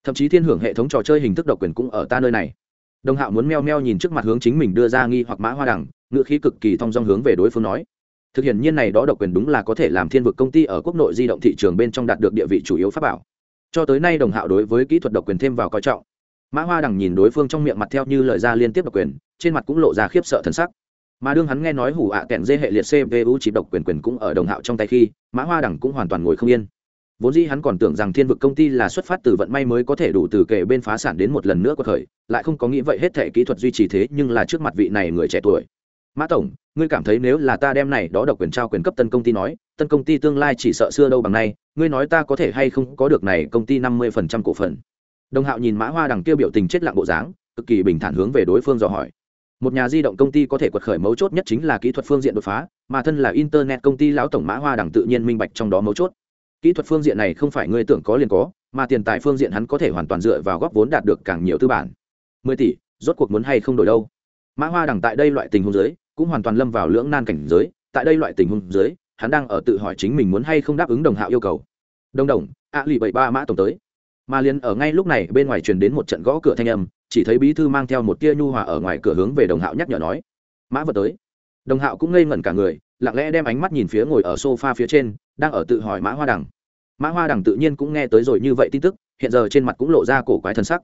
A: Thậm chí thiên hưởng hệ thống trò chơi hình thức độc quyền cũng ở ta nơi này. Đồng hạo muốn meo meo nhìn trước mặt hướng chính mình đưa ra nghi hoặc mã hoa đẳng ngựa khí cực kỳ thong dong hướng về đối phương nói. Thực hiện nhiên này đó độc quyền đúng là có thể làm thiên vực công ty ở quốc nội di động thị trường bên trong đạt được địa vị chủ yếu pháp bảo. Cho tới nay đồng hạo đối với kỹ thuật độc quyền thêm vào coi trọng. Mã hoa đằng nhìn đối phương trong miệng mặt theo như lời ra liên tiếp độc quyền, trên mặt cũng lộ ra khiếp sợ thần sắc mà đương hắn nghe nói hủ ạ à kẹn dê hệ liệt cpu chỉ độc quyền quyền cũng ở đồng hạo trong tay khi, mã hoa đẳng cũng hoàn toàn ngồi không yên. Vốn dĩ hắn còn tưởng rằng thiên vực công ty là xuất phát từ vận may mới có thể đủ từ kể bên phá sản đến một lần nữa có thời lại không có nghĩ vậy hết thể kỹ thuật duy trì thế nhưng là trước mặt vị này người trẻ tuổi. Mã tổng, ngươi cảm thấy nếu là ta đem này đó độc quyền trao quyền cấp tân công ty nói, tân công ty tương lai chỉ sợ xưa đâu bằng nay, ngươi nói ta có thể hay không có được này công ty năm mươi phần trăm cổ phần? Đồng hạo nhìn mã hoa đằng kia biểu tình chết lặng bộ dáng, cực kỳ bình thản hướng về đối phương dò hỏi một nhà di động công ty có thể quật khởi mấu chốt nhất chính là kỹ thuật phương diện đột phá, mà thân là internet công ty lão tổng mã hoa đẳng tự nhiên minh bạch trong đó mấu chốt. Kỹ thuật phương diện này không phải người tưởng có liền có, mà tiền tài phương diện hắn có thể hoàn toàn dựa vào góp vốn đạt được càng nhiều tư bản. Mười tỷ, rốt cuộc muốn hay không đổi đâu? Mã hoa đẳng tại đây loại tình huống giới cũng hoàn toàn lâm vào lưỡng nan cảnh giới, tại đây loại tình huống giới hắn đang ở tự hỏi chính mình muốn hay không đáp ứng đồng hạo yêu cầu. Đồng đồng ạ lì bảy ba mã tổng tới. Mà liền ở ngay lúc này, bên ngoài truyền đến một trận gõ cửa thanh âm chỉ thấy bí thư mang theo một tia nhu hòa ở ngoài cửa hướng về đồng hạo nhắc nhở nói, mã vật tới. Đồng hạo cũng ngây ngẩn cả người, lặng lẽ đem ánh mắt nhìn phía ngồi ở sofa phía trên, đang ở tự hỏi mã hoa đằng. Mã hoa đằng tự nhiên cũng nghe tới rồi như vậy tin tức, hiện giờ trên mặt cũng lộ ra cổ quái thân sắc.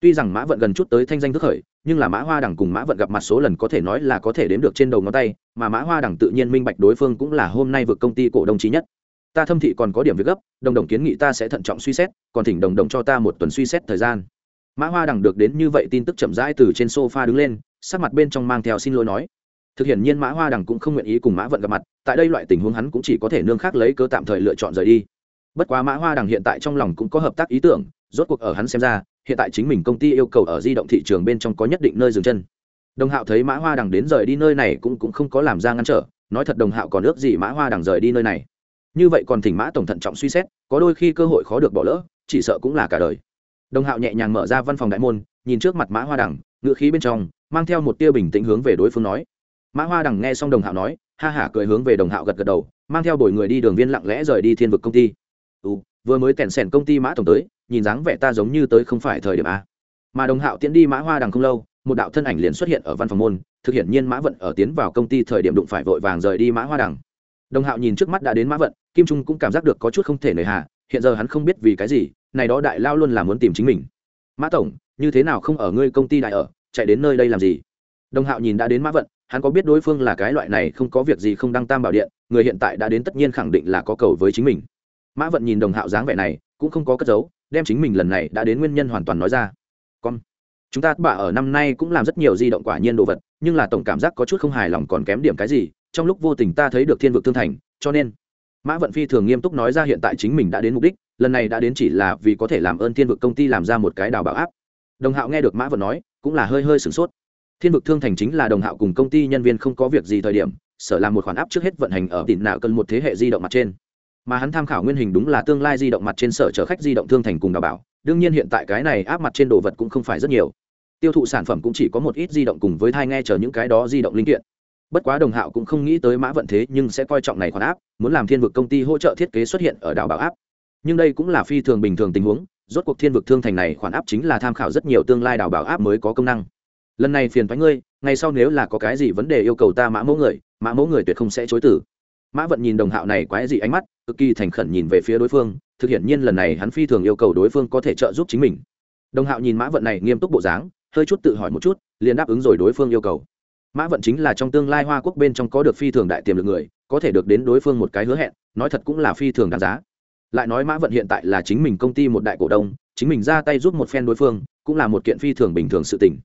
A: Tuy rằng mã vận gần chút tới thanh danh thức khởi, nhưng là mã hoa đằng cùng mã vận gặp mặt số lần có thể nói là có thể đếm được trên đầu ngón tay, mà mã hoa đằng tự nhiên minh bạch đối phương cũng là hôm nay vượt công ty cổ đông chí nhất. Ta thâm thị còn có điểm việc gấp, đồng đồng kiến nghị ta sẽ thận trọng suy xét, còn thỉnh đồng đồng cho ta một tuần suy xét thời gian mã hoa đằng được đến như vậy tin tức chậm rãi từ trên sofa đứng lên, sắc mặt bên trong mang theo xin lỗi nói. Thực hiện nhiên mã hoa đằng cũng không nguyện ý cùng mã vận gặp mặt, tại đây loại tình huống hắn cũng chỉ có thể nương khác lấy cơ tạm thời lựa chọn rời đi. Bất quá mã hoa đằng hiện tại trong lòng cũng có hợp tác ý tưởng, rốt cuộc ở hắn xem ra, hiện tại chính mình công ty yêu cầu ở di động thị trường bên trong có nhất định nơi dừng chân. Đồng hạo thấy mã hoa đằng đến rời đi nơi này cũng cũng không có làm ra ngăn trở, nói thật đồng hạo còn ước gì mã hoa đằng rời đi nơi này. Như vậy còn thỉnh mã tổng thận trọng suy xét, có đôi khi cơ hội khó được bỏ lỡ, chỉ sợ cũng là cả đời đồng hạo nhẹ nhàng mở ra văn phòng đại môn nhìn trước mặt mã hoa đằng ngự khí bên trong mang theo một tia bình tĩnh hướng về đối phương nói. Mã hoa đằng nghe xong đồng hạo nói ha hả cười hướng về đồng hạo gật gật đầu mang theo bồi người đi đường viên lặng lẽ rời đi thiên vực công ty. Ừ, vừa mới tẻn sẻn công ty mã tổng tới nhìn dáng vẻ ta giống như tới không phải thời điểm a. Mà đồng hạo tiến đi mã hoa đằng không lâu một đạo thân ảnh liền xuất hiện ở văn phòng môn thực hiện nhiên mã vận ở tiến vào công ty thời điểm đụng phải vội vàng rời đi mã hoa đằng. Đồng hạo nhìn trước mắt đã đến mã vận kim trung cũng cảm giác được có chút không thể nời hà hiện giờ hắn không biết vì cái gì, này đó đại lao luôn là muốn tìm chính mình. Mã tổng, như thế nào không ở ngươi công ty đại ở, chạy đến nơi đây làm gì? Đồng hạo nhìn đã đến mã vận, hắn có biết đối phương là cái loại này không có việc gì không đăng tam bảo điện, người hiện tại đã đến tất nhiên khẳng định là có cầu với chính mình. Mã vận nhìn đồng hạo dáng vẻ này, cũng không có cất giấu, đem chính mình lần này đã đến nguyên nhân hoàn toàn nói ra. Con, chúng ta bạ ở năm nay cũng làm rất nhiều di động quả nhiên đồ vật, nhưng là tổng cảm giác có chút không hài lòng còn kém điểm cái gì, trong lúc vô tình ta thấy được thiên vực thương thành, cho nên mã vận phi thường nghiêm túc nói ra hiện tại chính mình đã đến mục đích, lần này đã đến chỉ là vì có thể làm ơn thiên vực công ty làm ra một cái đào bảo áp. Đồng hạo nghe được mã vận nói, cũng là hơi hơi sửng sốt. Thiên vực thương thành chính là đồng hạo cùng công ty nhân viên không có việc gì thời điểm, sở làm một khoản áp trước hết vận hành ở tỉnh nào cần một thế hệ di động mặt trên. Mà hắn tham khảo nguyên hình đúng là tương lai di động mặt trên sở chở khách di động thương thành cùng đào bảo, đương nhiên hiện tại cái này áp mặt trên đồ vật cũng không phải rất nhiều. Tiêu thụ sản phẩm cũng chỉ có một ít di động cùng với thai nghe chờ những cái đó di động linh kiện bất quá đồng hạo cũng không nghĩ tới mã vận thế nhưng sẽ coi trọng này khoản áp, muốn làm thiên vực công ty hỗ trợ thiết kế xuất hiện ở đảo bảo áp. Nhưng đây cũng là phi thường bình thường tình huống, rốt cuộc thiên vực thương thành này khoản áp chính là tham khảo rất nhiều tương lai đảo bảo áp mới có công năng. Lần này phiền thoái ngươi ngay sau nếu là có cái gì vấn đề yêu cầu ta mã mẫu người, mã mẫu người tuyệt không sẽ chối tử mã vận nhìn đồng hạo này quái dị ánh mắt, cực kỳ thành khẩn nhìn về phía đối phương, thực hiện nhiên lần này hắn phi thường yêu cầu đối phương có thể trợ giúp chính mình. Đồng hạo nhìn mã vận này nghiêm túc bộ dáng, hơi chút tự hỏi một chút, liền đáp ứng rồi đối phương yêu cầu mã vận chính là trong tương lai hoa quốc bên trong có được phi thường đại tiềm lực người có thể được đến đối phương một cái hứa hẹn nói thật cũng là phi thường đáng giá lại nói mã vận hiện tại là chính mình công ty một đại cổ đông chính mình ra tay giúp một phen đối phương cũng là một kiện phi thường bình thường sự tình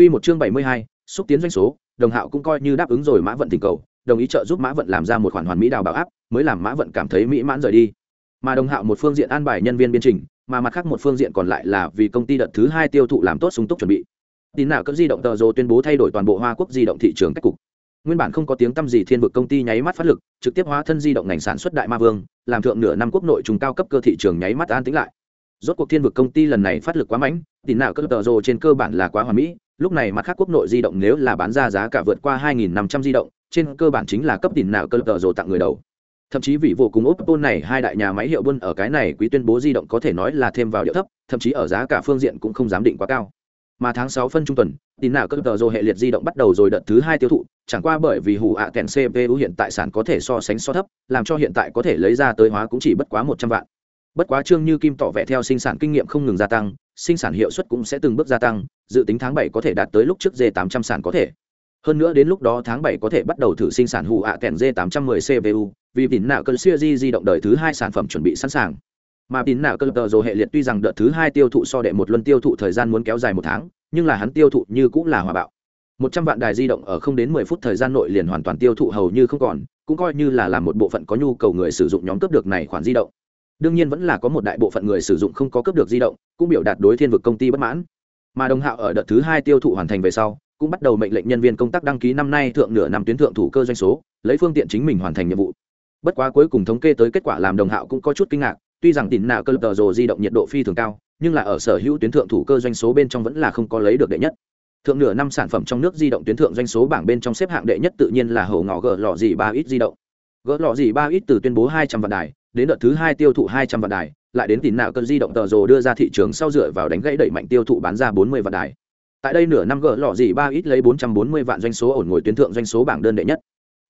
A: Quy một chương bảy mươi hai, xúc tiến doanh số, Đồng Hạo cũng coi như đáp ứng rồi Mã Vận tình cầu, đồng ý trợ giúp Mã Vận làm ra một khoản hoàn mỹ đào bảo áp, mới làm Mã Vận cảm thấy mỹ mãn rời đi. Mà Đồng Hạo một phương diện an bài nhân viên biên trình, mà mặt khác một phương diện còn lại là vì công ty đợt thứ hai tiêu thụ làm tốt sung túc chuẩn bị. Tin nào cỡ di động tờ rồ tuyên bố thay đổi toàn bộ Hoa Quốc di động thị trường cách cục. Nguyên bản không có tiếng tăm gì thiên vực công ty nháy mắt phát lực, trực tiếp hóa thân di động ngành sản xuất đại ma vương, làm thượng nửa năm quốc nội trùng cao cấp cơ thị trường nháy mắt an tĩnh lại. Rốt cuộc thiên vực công ty lần này phát lực quá mạnh, tin nào cỡ tờ rồ trên cơ bản là quá hoàn mỹ, lúc này mặt khác quốc nội di động nếu là bán ra giá cả vượt qua 2.500 di động trên cơ bản chính là cấp tiền nào cơ tờ rồ tặng người đầu thậm chí vị vô cùng oppo này hai đại nhà máy hiệu buôn ở cái này quý tuyên bố di động có thể nói là thêm vào điệu thấp thậm chí ở giá cả phương diện cũng không dám định quá cao mà tháng 6 phân trung tuần tin nào cơ tờ rồ hệ liệt di động bắt đầu rồi đợt thứ hai tiêu thụ, chẳng qua bởi vì hủ ạ à kèn cpu hiện tại sản có thể so sánh so thấp, làm cho hiện tại có thể lấy ra tới hóa cũng chỉ bất quá 100 vạn. Bất quá trương như kim tỏ vẻ theo sinh sản kinh nghiệm không ngừng gia tăng, sinh sản hiệu suất cũng sẽ từng bước gia tăng, dự tính tháng bảy có thể đạt tới lúc trước d 800 sản có thể. Hơn nữa đến lúc đó tháng bảy có thể bắt đầu thử sinh sản hủ ạ kèn d 810 cpu vì tín nạo cơn siêu di di động đời thứ hai sản phẩm chuẩn bị sẵn sàng mà tín nạ cơ tờ dồ hệ liệt tuy rằng đợt thứ hai tiêu thụ so đệ một luân tiêu thụ thời gian muốn kéo dài một tháng, nhưng là hắn tiêu thụ như cũng là hòa bạo. Một trăm vạn đài di động ở không đến mười phút thời gian nội liền hoàn toàn tiêu thụ hầu như không còn, cũng coi như là làm một bộ phận có nhu cầu người sử dụng nhóm cướp được này khoản di động. Đương nhiên vẫn là có một đại bộ phận người sử dụng không có cấp được di động, cũng biểu đạt đối thiên vực công ty bất mãn. Mà đồng hạo ở đợt thứ hai tiêu thụ hoàn thành về sau, cũng bắt đầu mệnh lệnh nhân viên công tác đăng ký năm nay thượng nửa năm tuyến thượng thủ cơ doanh số, lấy phương tiện chính mình hoàn thành nhiệm vụ. Bất quá cuối cùng thống kê tới kết quả làm đồng hạo cũng có chút kinh ngạc tuy rằng tín nạ cơ tờ rồ di động nhiệt độ phi thường cao, nhưng là ở sở hữu tuyến thượng thủ cơ doanh số bên trong vẫn là không có lấy được đệ nhất. Thượng nửa năm sản phẩm trong nước di động tuyến thượng doanh số bảng bên trong xếp hạng đệ nhất tự nhiên là hầu ngỏ gỡ lọ gì ba ít di động. Gỡ lọ gì ba ít từ tuyên bố hai trăm vạn đài, đến đợt thứ hai tiêu thụ hai trăm vạn đài, lại đến tín nạ cơ di động tờ rồ đưa ra thị trường sau dựa vào đánh gãy đẩy mạnh tiêu thụ bán ra bốn mươi vạn đài. Tại đây nửa năm gỡ lọ gì ba ít lấy bốn trăm bốn mươi vạn doanh số ổn ngồi tuyến thượng doanh số bảng đơn đệ nhất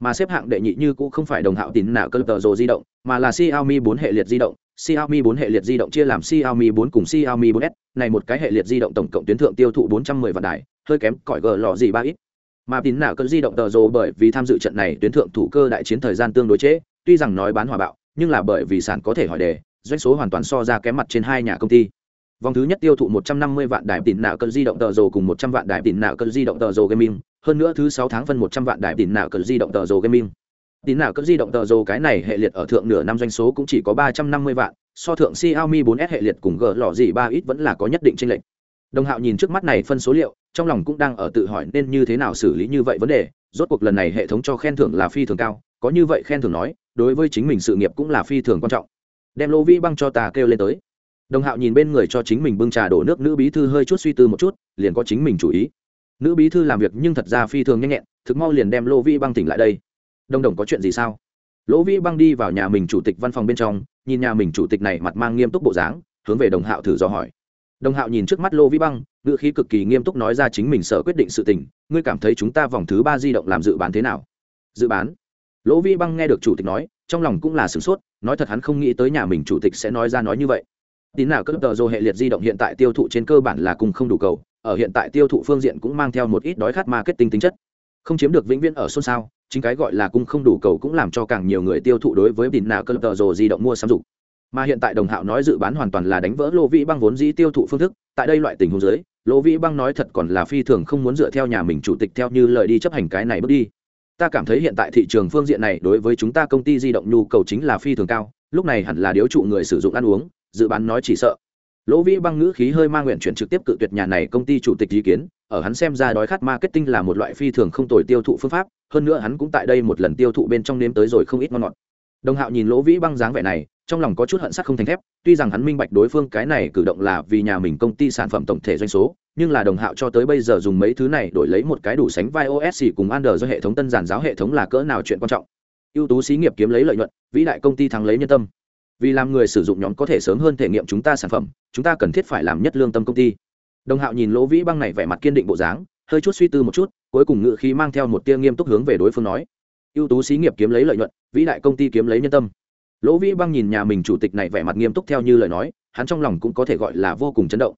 A: mà xếp hạng đệ nhị như cũng không phải đồng hạo tín nào cơ tờ rồ di động mà là Xiaomi 4 hệ liệt di động Xiaomi 4 hệ liệt di động chia làm Xiaomi 4 cùng Xiaomi 4S, này một cái hệ liệt di động tổng cộng tuyến thượng tiêu thụ 410 vạn đài, hơi kém cỏi gờ lọ gì ba ít. Mà tín nào cơ di động tờ rồ bởi vì tham dự trận này tuyến thượng thủ cơ đại chiến thời gian tương đối chế, tuy rằng nói bán hòa bạo, nhưng là bởi vì sản có thể hỏi đề doanh số hoàn toàn so ra kém mặt trên hai nhà công ty vòng thứ nhất tiêu thụ 150 vạn đài tín nạo cơn di động tờ rồ cùng 100 vạn đài tín nạo cơn di động tờ rồ gaming hơn nữa thứ sáu tháng phân 100 vạn đài tín nào cần di động tờ rồ gaming. Tín nào cần di động tờ rồ cái này hệ liệt ở thượng nửa năm doanh số cũng chỉ có 350 vạn, so thượng Xiaomi 4S hệ liệt cùng G lọ gì ba ít vẫn là có nhất định chênh lệch. Đồng hạo nhìn trước mắt này phân số liệu, trong lòng cũng đang ở tự hỏi nên như thế nào xử lý như vậy vấn đề, rốt cuộc lần này hệ thống cho khen thưởng là phi thường cao, có như vậy khen thưởng nói, đối với chính mình sự nghiệp cũng là phi thường quan trọng. Đem lô vĩ băng cho tà kêu lên tới. Đồng hạo nhìn bên người cho chính mình bưng trà đổ nước, nữ bí thư hơi chút suy tư một chút, liền có chính mình chủ ý nữ bí thư làm việc nhưng thật ra phi thường nhanh nhẹn, thực mau liền đem lô vĩ băng tỉnh lại đây. Đồng đồng có chuyện gì sao? Lỗ vĩ băng đi vào nhà mình chủ tịch văn phòng bên trong, nhìn nhà mình chủ tịch này mặt mang nghiêm túc bộ dáng, hướng về đồng hạo thử dò hỏi. Đồng hạo nhìn trước mắt lô vĩ băng, ngữ khí cực kỳ nghiêm túc nói ra chính mình sợ quyết định sự tình, ngươi cảm thấy chúng ta vòng thứ ba di động làm dự bán thế nào? Dự bán? Lỗ vĩ băng nghe được chủ tịch nói, trong lòng cũng là sửng sốt, nói thật hắn không nghĩ tới nhà mình chủ tịch sẽ nói ra nói như vậy. Tín nào cỡ tờ dô hệ liệt di động hiện tại tiêu thụ trên cơ bản là cùng không đủ cầu ở hiện tại tiêu thụ phương diện cũng mang theo một ít đói khát marketing tính chất. Không chiếm được vĩnh viễn ở xôn xao, chính cái gọi là cung không đủ cầu cũng làm cho càng nhiều người tiêu thụ đối với tín nào cơ tờ rồ di động mua sắm dục. Mà hiện tại đồng hạo nói dự bán hoàn toàn là đánh vỡ lô vĩ băng vốn dĩ tiêu thụ phương thức, tại đây loại tình huống dưới, lô vĩ băng nói thật còn là phi thường không muốn dựa theo nhà mình chủ tịch theo như lời đi chấp hành cái này bước đi. Ta cảm thấy hiện tại thị trường phương diện này đối với chúng ta công ty di động nhu cầu chính là phi thường cao, lúc này hẳn là điếu trụ người sử dụng ăn uống, dự bán nói chỉ sợ lỗ vĩ băng ngữ khí hơi mang nguyện chuyển trực tiếp cự tuyệt nhà này công ty chủ tịch ý kiến, ở hắn xem ra đói khát marketing là một loại phi thường không tồi tiêu thụ phương pháp, hơn nữa hắn cũng tại đây một lần tiêu thụ bên trong nếm tới rồi không ít ngon ngọt. Đồng hạo nhìn lỗ vĩ băng dáng vẻ này, trong lòng có chút hận sắc không thành thép, tuy rằng hắn minh bạch đối phương cái này cử động là vì nhà mình công ty sản phẩm tổng thể doanh số, nhưng là đồng hạo cho tới bây giờ dùng mấy thứ này đổi lấy một cái đủ sánh vai osc cùng Android do hệ thống tân giản giáo hệ thống là cỡ nào chuyện quan trọng. Ưu tú xí nghiệp kiếm lấy lợi nhuận, vĩ đại công ty thắng lấy nhân tâm vì làm người sử dụng nhóm có thể sớm hơn thể nghiệm chúng ta sản phẩm, chúng ta cần thiết phải làm nhất lương tâm công ty. Đồng hạo nhìn lỗ vĩ băng này vẻ mặt kiên định bộ dáng, hơi chút suy tư một chút, cuối cùng ngự khí mang theo một tia nghiêm túc hướng về đối phương nói. Ưu tú xí nghiệp kiếm lấy lợi nhuận, vĩ đại công ty kiếm lấy nhân tâm. Lỗ vĩ băng nhìn nhà mình chủ tịch này vẻ mặt nghiêm túc theo như lời nói, hắn trong lòng cũng có thể gọi là vô cùng chấn động.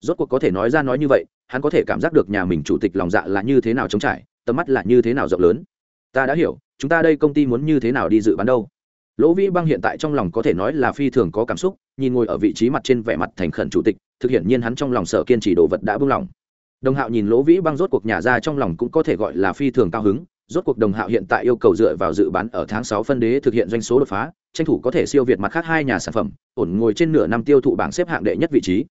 A: Rốt cuộc có thể nói ra nói như vậy, hắn có thể cảm giác được nhà mình chủ tịch lòng dạ là như thế nào trống trải, tầm mắt là như thế nào rộng lớn. Ta đã hiểu, chúng ta đây công ty muốn như thế nào đi dự bán đâu lỗ vĩ băng hiện tại trong lòng có thể nói là phi thường có cảm xúc, nhìn ngồi ở vị trí mặt trên vẻ mặt thành khẩn chủ tịch, thực hiện nhiên hắn trong lòng sở kiên trì đồ vật đã buông lỏng đồng hạo nhìn lỗ vĩ băng rốt cuộc nhà ra trong lòng cũng có thể gọi là phi thường cao hứng, rốt cuộc đồng hạo hiện tại yêu cầu dựa vào dự bán ở tháng sáu phân đế thực hiện doanh số đột phá, tranh thủ có thể siêu việt mặt khác hai nhà sản phẩm, ổn ngồi trên nửa năm tiêu thụ bảng xếp hạng đệ nhất vị trí.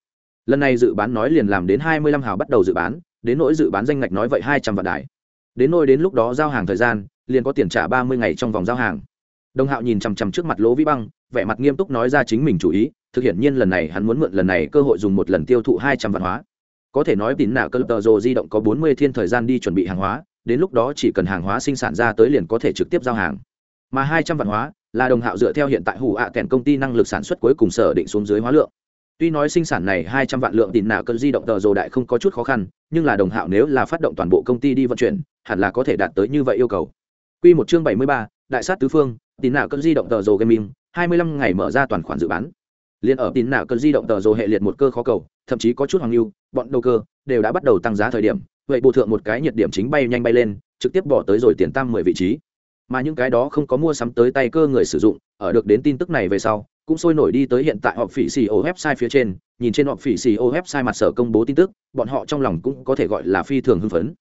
A: Lần này dự bán nói liền làm đến hai mươi lăm hào bắt đầu dự bán, đến nỗi dự bán danh ngạch nói vậy hai trăm vạn đài. Đến nỗi đến lúc đó giao hàng thời gian, liền có tiền trả ba mươi ngày trong vòng giao hàng đồng hạo nhìn chằm chằm trước mặt lỗ vĩ băng vẻ mặt nghiêm túc nói ra chính mình chủ ý thực hiện nhiên lần này hắn muốn mượn lần này cơ hội dùng một lần tiêu thụ hai trăm vạn hóa. Có thể nói tín nạ cơ tờ rồ di động có bốn mươi thiên thời gian đi chuẩn bị hàng hóa đến lúc đó chỉ cần hàng hóa sinh sản ra tới liền có thể trực tiếp giao hàng. Mà hai trăm vạn hóa là đồng hạo dựa theo hiện tại hủ ạ à kèn công ty năng lực sản xuất cuối cùng sở định xuống dưới hóa lượng. Tuy nói sinh sản này hai trăm vạn lượng tín nạ cơn di động tờ rồ đại không có chút khó khăn nhưng là đồng hạo nếu là phát động toàn bộ công ty đi vận chuyển hẳn là có thể đạt tới như vậy yêu cầu. Quy một chương bảy mươi ba, đại sát tứ phương, tín nạ cơn di động tờ rồ gaming, hai mươi lăm ngày mở ra toàn khoản dự bán. Liên ở tín nạ cơn di động tờ rồ hệ liệt một cơ khó cầu, thậm chí có chút hoàng lưu, bọn đầu cơ đều đã bắt đầu tăng giá thời điểm, vậy bộ thượng một cái nhiệt điểm chính bay nhanh bay lên, trực tiếp bỏ tới rồi tiền tam mười vị trí. Mà những cái đó không có mua sắm tới tay cơ người sử dụng, ở được đến tin tức này về sau, cũng sôi nổi đi tới hiện tại họp phỉ xì ô website phía trên nhìn trên họp phỉ xì ô website mặt sở công bố tin tức bọn họ trong lòng cũng có thể gọi là phi thường hưng phấn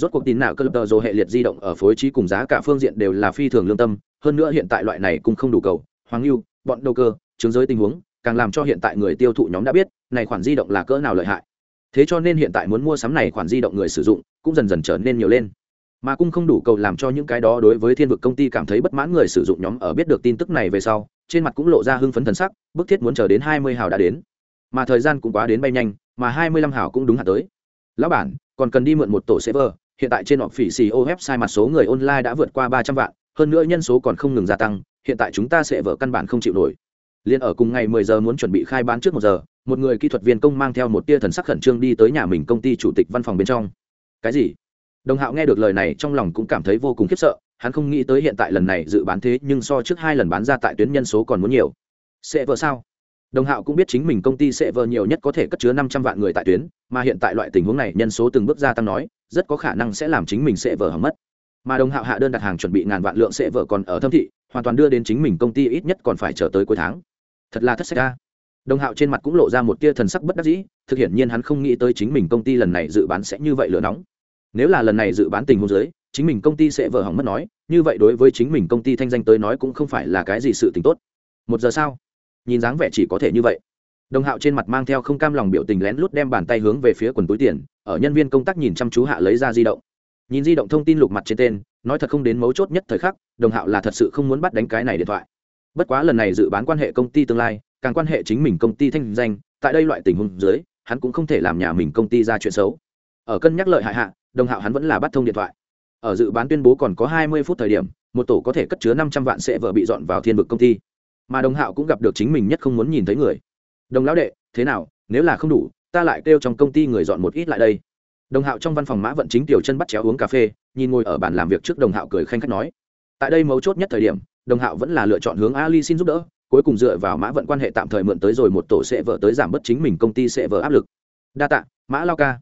A: rốt cuộc tin nào cơ tờ dồ hệ liệt di động ở phối trí cùng giá cả phương diện đều là phi thường lương tâm, hơn nữa hiện tại loại này cũng không đủ cầu. Hoàng lưu, bọn đầu cơ, chứng giới tình huống, càng làm cho hiện tại người tiêu thụ nhóm đã biết, này khoản di động là cỡ nào lợi hại. Thế cho nên hiện tại muốn mua sắm này khoản di động người sử dụng, cũng dần dần trở nên nhiều lên. Mà cũng không đủ cầu làm cho những cái đó đối với thiên vực công ty cảm thấy bất mãn người sử dụng nhóm ở biết được tin tức này về sau, trên mặt cũng lộ ra hưng phấn thần sắc, bức thiết muốn chờ đến hai mươi hào đã đến. Mà thời gian cũng quá đến bay nhanh, mà hai mươi lăm hào cũng đúng hạn tới. Lão bản, còn cần đi mượn một tổ server hiện tại trên họp phỉ xì ô website mặt số người online đã vượt qua ba trăm vạn, hơn nữa nhân số còn không ngừng gia tăng, hiện tại chúng ta sẽ vỡ căn bản không chịu nổi. Liền ở cùng ngày mười giờ muốn chuẩn bị khai bán trước một giờ, một người kỹ thuật viên công mang theo một tia thần sắc khẩn trương đi tới nhà mình công ty chủ tịch văn phòng bên trong. Cái gì? Đồng hạo nghe được lời này trong lòng cũng cảm thấy vô cùng khiếp sợ, hắn không nghĩ tới hiện tại lần này dự bán thế nhưng so trước hai lần bán ra tại tuyến nhân số còn muốn nhiều. Sẽ vợ sao? Đồng hạo cũng biết chính mình công ty sẽ vờ nhiều nhất có thể cất chứa năm trăm vạn người tại tuyến, mà hiện tại loại tình huống này, nhân số từng bước gia tăng nói, rất có khả năng sẽ làm chính mình sẽ vờ hầm mất. Mà đồng hạo hạ đơn đặt hàng chuẩn bị ngàn vạn lượng sẽ vờ còn ở thâm thị, hoàn toàn đưa đến chính mình công ty ít nhất còn phải chờ tới cuối tháng. Thật là thất sách ca đồng hạo trên mặt cũng lộ ra một tia thần sắc bất đắc dĩ, thực hiện nhiên hắn không nghĩ tới chính mình công ty lần này dự bán sẽ như vậy lửa nóng. Nếu là lần này dự bán tình huống dưới, chính mình công ty sẽ vờ hỏng mất nói, như vậy đối với chính mình công ty thanh danh tới nói cũng không phải là cái gì sự t ì n h tốt. Một giờ sau nhìn dáng vẻ chỉ có thể như vậy. Đồng hạo trên mặt mang theo không cam lòng biểu tình lén lút đem bàn tay hướng về phía quần túi tiền, ở nhân viên công tác nhìn chăm chú hạ lấy ra di động. Nhìn di động thông tin lục mặt trên tên, nói thật không đến mấu chốt nhất thời khắc, đồng hạo là thật sự không muốn bắt đánh cái này điện thoại. Bất quá lần này dự bán quan hệ công ty tương lai, càng quan hệ chính mình công ty thanh danh, tại đây loại tình huống dưới, hắn cũng không thể làm nhà mình công ty ra chuyện xấu. Ở cân nhắc lợi hại hạ, đồng hạo hắn vẫn là bắt thông điện thoại. Ở dự bán tuyên bố còn có hai mươi phút thời điểm, một tổ có thể cất chứa năm trăm vạn sẽ vợ bị dọn vào thiên vực công ty mà đồng hạo cũng gặp được chính mình nhất không muốn nhìn thấy người. Đồng lão đệ, thế nào? Nếu là không đủ, ta lại kêu trong công ty người dọn một ít lại đây. Đồng hạo trong văn phòng mã vận chính tiểu chân bắt chéo uống cà phê, nhìn ngồi ở bàn làm việc trước đồng hạo cười khanh khách nói. Tại đây mấu chốt nhất thời điểm, đồng hạo vẫn là lựa chọn hướng ali xin giúp đỡ, cuối cùng dựa vào mã vận quan hệ tạm thời mượn tới rồi một tổ sẽ vợ tới giảm bớt chính mình công ty sẽ vợ áp lực. Đa tạ, mã lao ca.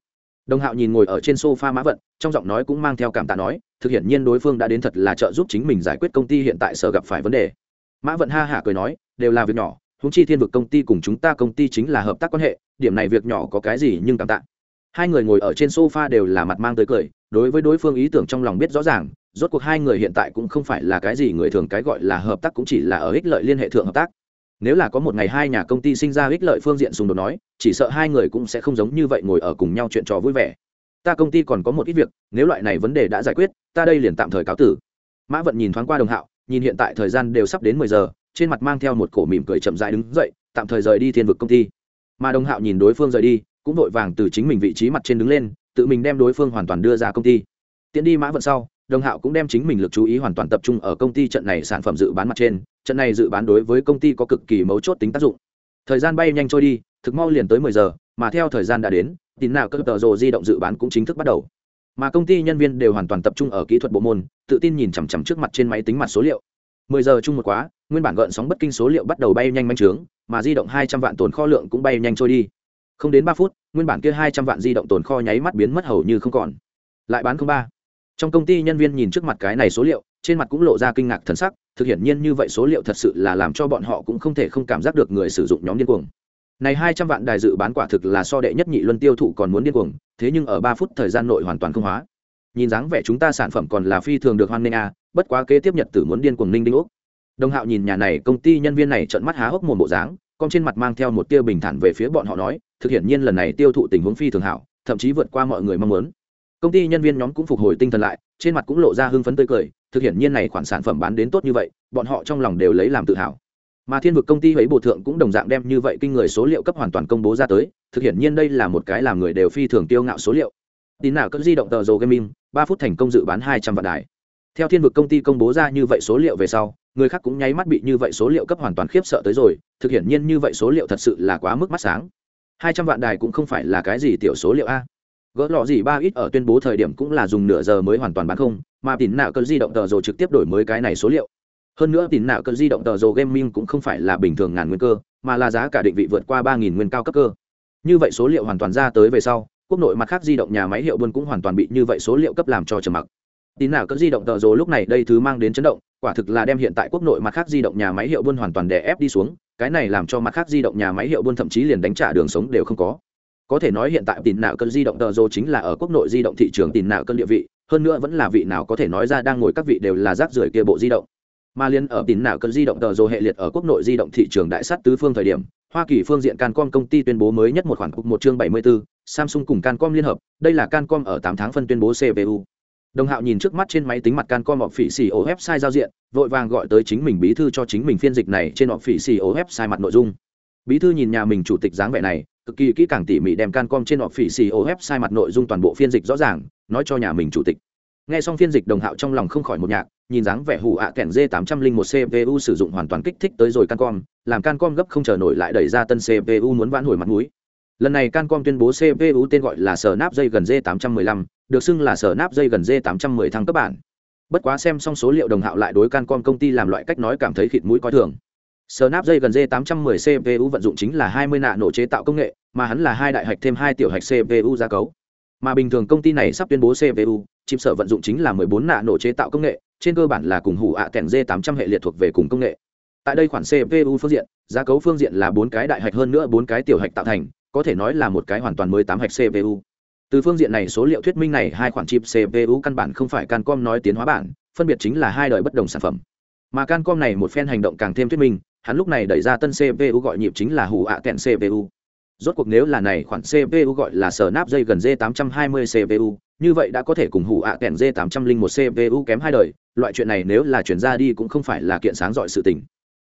A: Đồng hạo nhìn ngồi ở trên sofa mã vận, trong giọng nói cũng mang theo cảm tạ nói, thực hiện nhiên đối phương đã đến thật là trợ giúp chính mình giải quyết công ty hiện tại sở gặp phải vấn đề mã vận ha hả cười nói, đều là việc nhỏ húng chi thiên vực công ty cùng chúng ta công ty chính là hợp tác quan hệ, điểm này việc nhỏ có cái gì nhưng cảm tạ. Hai người ngồi ở trên sofa đều là mặt mang tới cười, đối với đối phương ý tưởng trong lòng biết rõ ràng, rốt cuộc hai người hiện tại cũng không phải là cái gì người thường cái gọi là hợp tác cũng chỉ là ở ích lợi liên hệ thượng hợp tác. Nếu là có một ngày hai nhà công ty sinh ra ích lợi phương diện xung đột nói, chỉ sợ hai người cũng sẽ không giống như vậy ngồi ở cùng nhau chuyện trò vui vẻ. Ta công ty còn có một ít việc, nếu loại này vấn đề đã giải quyết, ta đây liền tạm thời cáo tử. Mã vận nhìn thoáng qua đồng hạo nhìn hiện tại thời gian đều sắp đến mười giờ, trên mặt mang theo một cổ mỉm cười chậm dại đứng dậy, tạm thời rời đi thiên vực công ty. Mà đồng hạo nhìn đối phương rời đi, cũng vội vàng từ chính mình vị trí mặt trên đứng lên, tự mình đem đối phương hoàn toàn đưa ra công ty. Tiến đi mã vận sau đồng hạo cũng đem chính mình lực chú ý hoàn toàn tập trung ở công ty trận này sản phẩm dự bán mặt trên. Trận này dự bán đối với công ty có cực kỳ mấu chốt tính tác dụng. Thời gian bay nhanh trôi đi, thực mau liền tới mười giờ, mà theo thời gian đã đến tin nào các tờ rồ di động dự bán cũng chính thức bắt đầu mà công ty nhân viên đều hoàn toàn tập trung ở kỹ thuật bộ môn, tự tin nhìn chằm chằm trước mặt trên máy tính mặt số liệu. Mười giờ chung một quá, nguyên bản gợn sóng bất kinh số liệu bắt đầu bay nhanh manh trướng, mà di động hai trăm vạn tồn kho lượng cũng bay nhanh trôi đi. Không đến ba phút, nguyên bản kia hai trăm vạn di động tồn kho nháy mắt biến mất hầu như không còn. Lại bán không ba. Trong công ty nhân viên nhìn trước mặt cái này số liệu, trên mặt cũng lộ ra kinh ngạc thần sắc, thực hiện nhiên như vậy số liệu thật sự là làm cho bọn họ cũng không thể không cảm giác được người sử dụng nhóm điên cuồng. Này hai trăm vạn đài dự bán quả thực là so đệ nhất nhị luân tiêu thụ còn muốn điên cuồng thế nhưng ở ba phút thời gian nội hoàn toàn không hóa. Nhìn dáng vẻ chúng ta sản phẩm còn là phi thường được hoan nghênh a, bất quá kế tiếp nhật tử muốn điên cuồng ninh đinh úc. Đồng hạo nhìn nhà này công ty nhân viên này trợn mắt há hốc mồm bộ dáng, con trên mặt mang theo một tia bình thản về phía bọn họ nói, thực hiện nhiên lần này tiêu thụ tình huống phi thường hảo, thậm chí vượt qua mọi người mong muốn. Công ty nhân viên nhóm cũng phục hồi tinh thần lại, trên mặt cũng lộ ra hưng phấn tươi cười, thực hiện nhiên này khoản sản phẩm bán đến tốt như vậy, bọn họ trong lòng đều lấy làm tự hào mà thiên vực công ty ấy bộ thượng cũng đồng dạng đem như vậy kinh người số liệu cấp hoàn toàn công bố ra tới, thực hiện nhiên đây là một cái làm người đều phi thường tiêu ngạo số liệu. Tin nào cỡ di động tờ rồ gaming, ba phút thành công dự bán hai trăm vạn đài. Theo thiên vực công ty công bố ra như vậy số liệu về sau, người khác cũng nháy mắt bị như vậy số liệu cấp hoàn toàn khiếp sợ tới rồi, thực hiện nhiên như vậy số liệu thật sự là quá mức mắt sáng. Hai trăm vạn đài cũng không phải là cái gì tiểu số liệu a. Gỡ lọ gì ba ít ở tuyên bố thời điểm cũng là dùng nửa giờ mới hoàn toàn bán không, mà tín nạo cơn di động tờ rồ trực tiếp đổi mới cái này số liệu hơn nữa tín nạo cơn di động tờ rồ gaming cũng không phải là bình thường ngàn nguyên cơ, mà là giá cả định vị vượt qua ba nghìn nguyên cao cấp cơ. Như vậy số liệu hoàn toàn ra tới về sau, quốc nội mặt khác di động nhà máy hiệu buôn cũng hoàn toàn bị như vậy số liệu cấp làm cho trầm mặc. Tín nào cỡ di động tờ rồ lúc này đây thứ mang đến chấn động, quả thực là đem hiện tại quốc nội mặt khác di động nhà máy hiệu buôn hoàn toàn đè ép đi xuống, cái này làm cho mặt khác di động nhà máy hiệu buôn thậm chí liền đánh trả đường sống đều không có. Có thể nói hiện tại tín nào cỡ di động tờ rồ chính là ở quốc nội di động thị trường tín nào cỡ địa vị, hơn nữa vẫn là vị nào có thể nói ra đang ngồi các vị đều là rác rưởi kia bộ di động mà liên ở tín nào cần di động tờ rồ hệ liệt ở quốc nội di động thị trường đại sắt tứ phương thời điểm hoa kỳ phương diện cancom công ty tuyên bố mới nhất một khoản cục một chương 74, samsung cùng cancom liên hợp đây là cancom ở tám tháng phân tuyên bố cpu đồng hạo nhìn trước mắt trên máy tính mặt cancom họp phỉ xì ổ website giao diện vội vàng gọi tới chính mình bí thư cho chính mình phiên dịch này trên họp phỉ xì ổ website mặt nội dung. Bí thư nhìn nhà mình chủ tịch dáng vẻ này cực kỳ kỹ càng tỉ mỉ đem cancom trên họp phỉ xì ổ website mặt nội dung toàn bộ phiên dịch rõ ràng nói cho nhà mình chủ tịch nghe xong phiên dịch đồng hạo trong lòng không khỏi một nhạc, nhìn dáng vẻ hủ ạ à kèn d 801 cpu sử dụng hoàn toàn kích thích tới rồi cancom làm cancom gấp không chờ nổi lại đẩy ra tân cpu muốn vãn hồi mặt mũi. Lần này cancom tuyên bố cpu tên gọi là sở nắp dây gần d 815 được xưng là sở nắp dây gần d 810 thăng cấp bản. Bất quá xem xong số liệu đồng hạo lại đối cancom công ty làm loại cách nói cảm thấy khịt mũi coi thường. Sở nắp dây gần d 810 cpu vận dụng chính là 20 nạ nổ chế tạo công nghệ, mà hắn là hai đại hạch thêm hai tiểu hạch cpu gia cấu mà bình thường công ty này sắp tuyên bố cpu chip sở vận dụng chính là 14 nạ nổ chế tạo công nghệ, trên cơ bản là cùng hủ ạ à kèn d 800 hệ liệt thuộc về cùng công nghệ. Tại đây khoản cpu phương diện, giá cấu phương diện là bốn cái đại hạch hơn nữa bốn cái tiểu hạch tạo thành, có thể nói là một cái hoàn toàn mới tám hạch cpu từ phương diện này, số liệu thuyết minh này, hai khoản chip cpu căn bản không phải cancom nói tiến hóa bản, phân biệt chính là hai đời bất đồng sản phẩm. Mà cancom này một phen hành động càng thêm thuyết minh, hắn lúc này đẩy ra tân cpu gọi nhịp chính là hủ ạ à kèn cpu rốt cuộc nếu là này khoản cpu gọi là sở nắp dây gần d 820 cpu như vậy đã có thể cùng hủ ạ à kèn d 801 cpu kém hai đời. Loại chuyện này nếu là chuyển ra đi cũng không phải là kiện sáng dọi sự tình.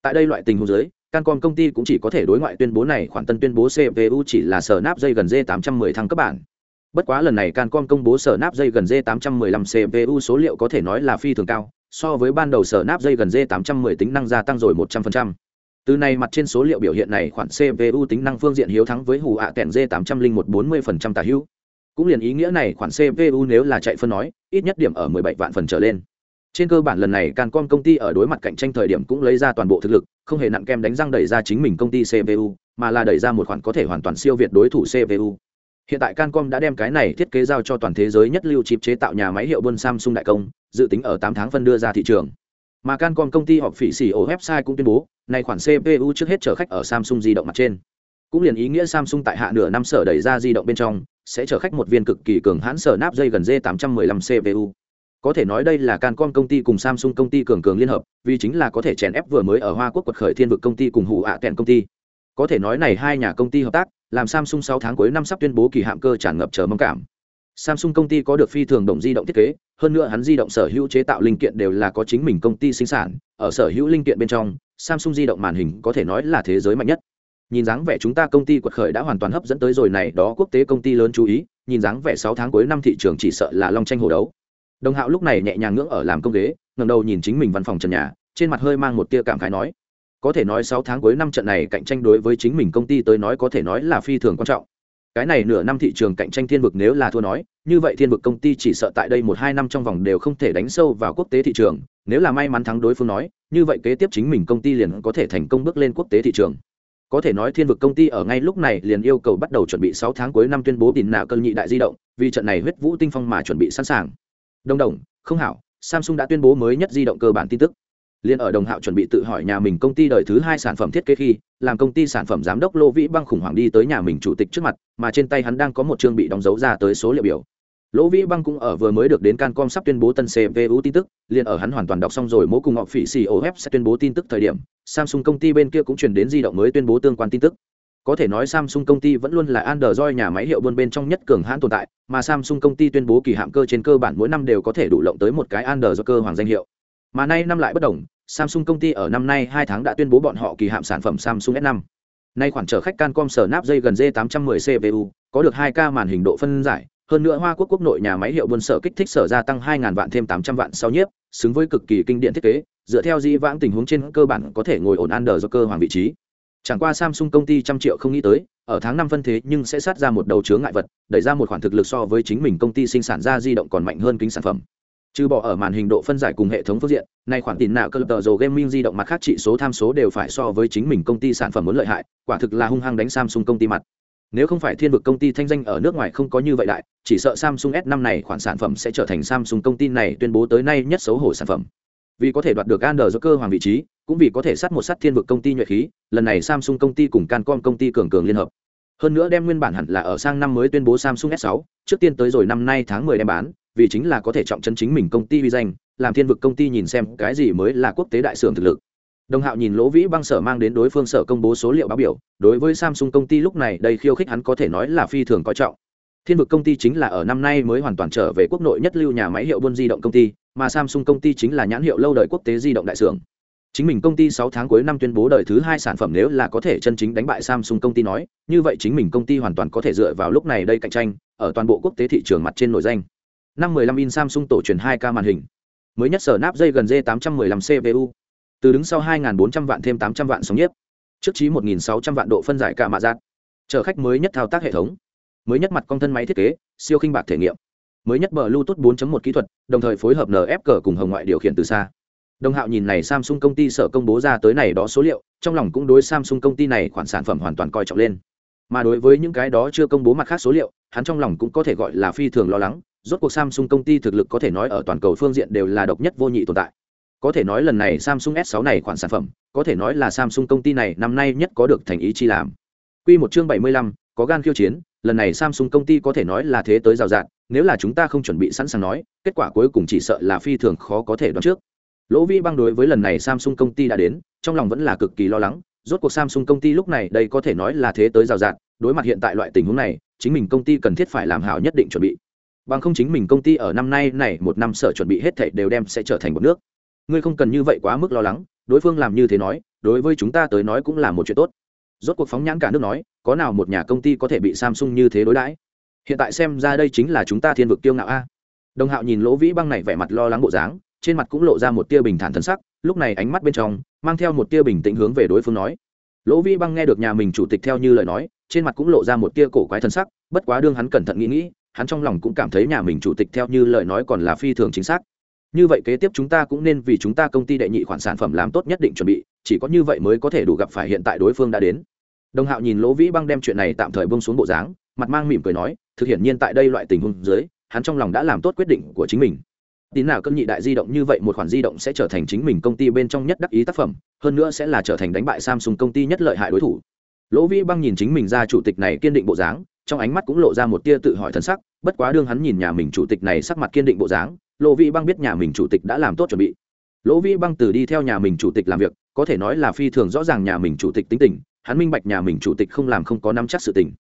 A: Tại đây loại tình huống dưới, cancom công ty cũng chỉ có thể đối ngoại tuyên bố này khoản tân tuyên bố cpu chỉ là sở nắp dây gần d 810 thăng cấp bản. Bất quá lần này cancom công bố sở nắp dây gần d 815 cpu số liệu có thể nói là phi thường cao, so với ban đầu sở nắp dây gần d 810 tính năng gia tăng rồi 100% từ này mặt trên số liệu biểu hiện này khoản cpu tính năng phương diện hiếu thắng với hủ ạ kèn d 801 40% tả hữu. Cũng liền ý nghĩa này khoản cpu nếu là chạy phân nói, ít nhất điểm ở 17 vạn phần trở lên. Trên cơ bản lần này cancom công ty ở đối mặt cạnh tranh thời điểm cũng lấy ra toàn bộ thực lực, không hề nặng kem đánh răng đẩy ra chính mình công ty cpu mà là đẩy ra một khoản có thể hoàn toàn siêu việt đối thủ cpu hiện tại cancom đã đem cái này thiết kế giao cho toàn thế giới nhất lưu chip chế tạo nhà máy hiệu buôn samsung đại công, dự tính ở tám tháng phân đưa ra thị trường mà cancom công ty họp phỉ xỉ ổ website cũng tuyên bố này khoản cpu trước hết chở khách ở samsung di động mặt trên. Cũng liền ý nghĩa samsung tại hạ nửa năm sở đẩy ra di động bên trong, sẽ chở khách một viên cực kỳ cường hãn sở nắp dây gần d 815 cpu có thể nói đây là cancom công ty cùng samsung công ty cường cường liên hợp, vì chính là có thể chèn ép vừa mới ở hoa quốc quật khởi thiên vực công ty cùng hụ ạ à công ty. Có thể nói này hai nhà công ty hợp tác, làm samsung sáu tháng cuối năm sắp tuyên bố kỳ hạm cơ tràn ngập chờ mong cảm samsung công ty có được phi thường đồng di động thiết kế, hơn nữa hắn di động sở hữu chế tạo linh kiện đều là có chính mình công ty sinh sản, ở sở hữu linh kiện bên trong, samsung di động màn hình có thể nói là thế giới mạnh nhất. Nhìn dáng vẻ chúng ta công ty quật khởi đã hoàn toàn hấp dẫn tới rồi này, đó quốc tế công ty lớn chú ý, nhìn dáng vẻ sáu tháng cuối năm thị trường chỉ sợ là long tranh hồ đấu. Đồng hạo lúc này nhẹ nhàng ngưỡng ở làm công ghế, ngẩng đầu nhìn chính mình văn phòng trần nhà, trên mặt hơi mang một tia cảm khái nói, có thể nói sáu tháng cuối năm trận này cạnh tranh đối với chính mình công ty tới nói có thể nói là phi thường quan trọng cái này nửa năm thị trường cạnh tranh thiên vực nếu là thua nói, như vậy thiên vực công ty chỉ sợ tại đây một hai năm trong vòng đều không thể đánh sâu vào quốc tế thị trường, nếu là may mắn thắng đối phương nói, như vậy kế tiếp chính mình công ty liền có thể thành công bước lên quốc tế thị trường. Có thể nói thiên vực công ty ở ngay lúc này liền yêu cầu bắt đầu chuẩn bị sáu tháng cuối năm tuyên bố tìm nạ cơn nhị đại di động, vì trận này huyết vũ tinh phong mà chuẩn bị sẵn sàng. Đồng đồng, không hảo, samsung đã tuyên bố mới nhất di động cơ bản tin tức liên ở đồng hạo chuẩn bị tự hỏi nhà mình công ty đời thứ hai sản phẩm thiết kế khi làm công ty sản phẩm giám đốc lô vĩ băng khủng hoảng đi tới nhà mình chủ tịch trước mặt mà trên tay hắn đang có một chương bị đóng dấu ra tới số liệu biểu lỗ vĩ băng cũng ở vừa mới được đến cancom sắp tuyên bố tân cpu tin tức liền ở hắn hoàn toàn đọc xong rồi mỗi cùng họ phỉ cof sẽ tuyên bố tin tức thời điểm samsung công ty bên kia cũng truyền đến di động mới tuyên bố tương quan tin tức có thể nói Samsung công ty vẫn luôn là Android nhà máy hiệu buôn bên trong nhất cường hãn tồn tại, mà Samsung công ty tuyên bố kỳ hạm cơ trên cơ bản mỗi năm đều có thể đủ lộng tới một cái Android cơ hoàng danh hiệu. Mà nay năm lại bất đồng, Samsung công ty ở năm nay hai tháng đã tuyên bố bọn họ kỳ hạm sản phẩm Samsung S5. Nay khoản trở khách Cancom sở nắp dây gần J810 CPU, có được 2K màn hình độ phân giải, hơn nữa Hoa Quốc quốc nội nhà máy hiệu buôn sở kích thích sở gia tăng 2.000 vạn thêm 800 vạn sau nhiếp, xứng với cực kỳ kinh điển thiết kế, dựa theo di vãng tình huống trên cơ bản có thể ngồi ổn Android cơ hoàng vị trí Chẳng qua Samsung công ty trăm triệu không nghĩ tới, ở tháng năm phân thế nhưng sẽ sát ra một đầu chướng ngại vật, đẩy ra một khoản thực lực so với chính mình công ty sinh sản ra di động còn mạnh hơn kính sản phẩm. Trừ bỏ ở màn hình độ phân giải cùng hệ thống phương diện, nay khoản tiền nào cơ tờ dầu gaming di động mặt khác trị số tham số đều phải so với chính mình công ty sản phẩm muốn lợi hại, quả thực là hung hăng đánh Samsung công ty mặt. Nếu không phải thiên vực công ty thanh danh ở nước ngoài không có như vậy đại, chỉ sợ Samsung S5 này khoản sản phẩm sẽ trở thành Samsung công ty này tuyên bố tới nay nhất xấu hổ sản phẩm. Vì có thể đoạt được Android cơ hoàng vị trí, cũng vì có thể sát một sát thiên vực công ty nhuệ khí lần này samsung công ty cùng cancom công ty cường cường liên hợp hơn nữa đem nguyên bản hẳn là ở sang năm mới tuyên bố samsung s 6 trước tiên tới rồi năm nay tháng 10 đem bán vì chính là có thể trọng chân chính mình công ty uy danh làm thiên vực công ty nhìn xem cái gì mới là quốc tế đại sưởng thực lực. Đồng hạo nhìn lỗ vĩ băng sở mang đến đối phương sở công bố số liệu báo biểu đối với samsung công ty lúc này đây khiêu khích hắn có thể nói là phi thường coi trọng. Thiên vực công ty chính là ở năm nay mới hoàn toàn trở về quốc nội nhất lưu nhà máy hiệu buôn di động công ty mà samsung công ty chính là nhãn hiệu lâu đời quốc tế di động đại sưởng Chính mình công ty 6 tháng cuối năm tuyên bố đời thứ hai sản phẩm nếu là có thể chân chính đánh bại Samsung công ty nói, như vậy chính mình công ty hoàn toàn có thể dựa vào lúc này đây cạnh tranh, ở toàn bộ quốc tế thị trường mặt trên nổi danh. Năm 15 in Samsung tổ truyền 2K màn hình. Mới nhất sở nắp dây gần J815 CPU. Từ đứng sau 2400 vạn thêm 800 vạn sóng nhiếp. Trước trí 1600 vạn độ phân giải cả mạ giác. Chờ khách mới nhất thao tác hệ thống. Mới nhất mặt công thân máy thiết kế, siêu khinh bạc thể nghiệm. Mới nhất Bluetooth 4.1 kỹ thuật, đồng thời phối hợp NFC cùng hồng ngoại điều khiển từ xa đồng hạo nhìn này samsung công ty sở công bố ra tới này đó số liệu trong lòng cũng đối samsung công ty này khoản sản phẩm hoàn toàn coi trọng lên mà đối với những cái đó chưa công bố mặt khác số liệu hắn trong lòng cũng có thể gọi là phi thường lo lắng rốt cuộc samsung công ty thực lực có thể nói ở toàn cầu phương diện đều là độc nhất vô nhị tồn tại. Có thể nói lần này samsung s 6 này khoản sản phẩm có thể nói là samsung công ty này năm nay nhất có được thành ý chi làm. Quy một chương 75, có gan khiêu chiến lần này samsung công ty có thể nói là thế tới rào rạt nếu là chúng ta không chuẩn bị sẵn sàng nói kết quả cuối cùng chỉ sợ là phi thường khó có thể đoán trước. Lỗ vĩ băng đối với lần này samsung công ty đã đến trong lòng vẫn là cực kỳ lo lắng rốt cuộc samsung công ty lúc này đây có thể nói là thế tới rào rạt đối mặt hiện tại loại tình huống này chính mình công ty cần thiết phải làm hảo nhất định chuẩn bị bằng không chính mình công ty ở năm nay này một năm sở chuẩn bị hết thảy đều đem sẽ trở thành một nước. Ngươi không cần như vậy quá mức lo lắng, đối phương làm như thế nói, đối với chúng ta tới nói cũng là một chuyện tốt. Rốt cuộc phóng nhãn cả nước nói, có nào một nhà công ty có thể bị samsung như thế đối đãi? Hiện tại xem ra đây chính là chúng ta thiên vực tiêu ngạo a. Đồng hạo nhìn lỗ vĩ băng này vẻ mặt lo lắng bộ dáng, trên mặt cũng lộ ra một tia bình thản thân sắc, lúc này ánh mắt bên trong, mang theo một tia bình tĩnh hướng về đối phương nói. Lỗ vĩ băng nghe được nhà mình chủ tịch theo như lời nói, trên mặt cũng lộ ra một tia cổ quái thân sắc, bất quá đương hắn cẩn thận nghĩ nghĩ hắn trong lòng cũng cảm thấy nhà mình chủ tịch theo như lời nói còn là phi thường chính xác. Như vậy kế tiếp chúng ta cũng nên vì chúng ta công ty đệ nhị khoản sản phẩm làm tốt nhất định chuẩn bị, chỉ có như vậy mới có thể đủ gặp phải hiện tại đối phương đã đến. Đồng hạo nhìn lỗ vĩ băng đem chuyện này tạm thời bông xuống bộ dáng, mặt mang mỉm cười nói, thực hiện nhiên tại đây loại tình huống dưới, hắn trong lòng đã làm tốt quyết định của chính mình. Tín nào cân nhị đại di động như vậy một khoản di động sẽ trở thành chính mình công ty bên trong nhất đắc ý tác phẩm, hơn nữa sẽ là trở thành đánh bại samsung công ty nhất lợi hại đối thủ. Lỗ vĩ băng nhìn chính mình ra chủ tịch này kiên định bộ dáng trong ánh mắt cũng lộ ra một tia tự hỏi thân sắc, bất quá đương hắn nhìn nhà mình chủ tịch này sắc mặt kiên định bộ dáng lỗ vĩ băng biết nhà mình chủ tịch đã làm tốt chuẩn bị. Lỗ vĩ băng từ đi theo nhà mình chủ tịch làm việc, có thể nói là phi thường rõ ràng nhà mình chủ tịch tính tình, hắn minh bạch nhà mình chủ tịch không làm không có nắm chắc sự tình.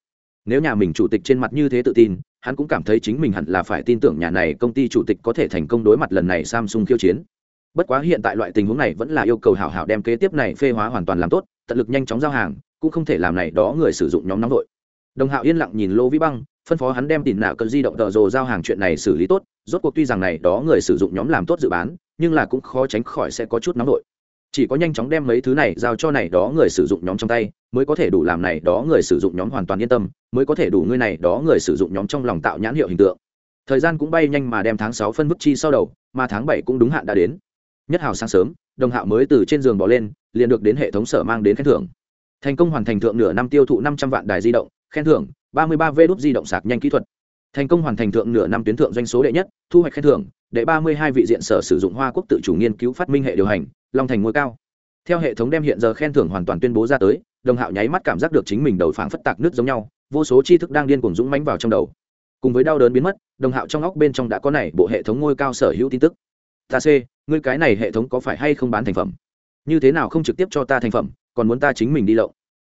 A: Nếu nhà mình chủ tịch trên mặt như thế tự tin, hắn cũng cảm thấy chính mình hẳn là phải tin tưởng nhà này công ty chủ tịch có thể thành công đối mặt lần này samsung khiêu chiến. Bất quá hiện tại loại tình huống này vẫn là yêu cầu hảo hảo đem kế tiếp này phê hóa hoàn toàn làm tốt, tận lực nhanh chóng giao hàng, cũng không thể làm này đó người sử dụng nhóm nóng vội đồng hạo yên lặng nhìn lô vĩ băng, phân phó hắn đem tìm nạo cơn di động tờ rồ giao hàng chuyện này xử lý tốt, rốt cuộc tuy rằng này đó người sử dụng nhóm làm tốt dự bán, nhưng là cũng khó tránh khỏi sẽ có chút nóng nổi chỉ có nhanh chóng đem mấy thứ này giao cho này đó người sử dụng nhóm trong tay, mới có thể đủ làm này đó người sử dụng nhóm hoàn toàn yên tâm, mới có thể đủ ngươi này đó người sử dụng nhóm trong lòng tạo nhãn hiệu hình tượng. Thời gian cũng bay nhanh mà đem tháng sáu phân bức chi sau đầu, mà tháng bảy cũng đúng hạn đã đến. Nhất hào sáng sớm, đồng hạo mới từ trên giường bỏ lên, liền được đến hệ thống sở mang đến khen thưởng. Thành công hoàn thành thượng nửa năm tiêu thụ năm trăm vạn đài di động khen thưởng, ba mươi ba v đúc di động sạc nhanh kỹ thuật. Thành công hoàn thành thượng nửa năm tuyến thượng doanh số đệ nhất, thu hoạch khen thưởng, đệ ba mươi hai vị diện sở sử dụng hoa quốc tự chủ nghiên cứu phát minh hệ điều hành, long thành ngôi cao. Theo hệ thống đem hiện giờ khen thưởng hoàn toàn tuyên bố ra tới, đồng hạo nháy mắt cảm giác được chính mình đầu phảng phất tạc nước giống nhau, vô số tri thức đang điên cuồng dũng mánh vào trong đầu. Cùng với đau đớn biến mất, đồng hạo trong óc bên trong đã có này bộ hệ thống ngôi cao sở hữu tin tức. Ta c, ngươi cái này hệ thống có phải hay không bán thành phẩm? Như thế nào không trực tiếp cho ta thành phẩm, còn muốn ta chính mình đi lậu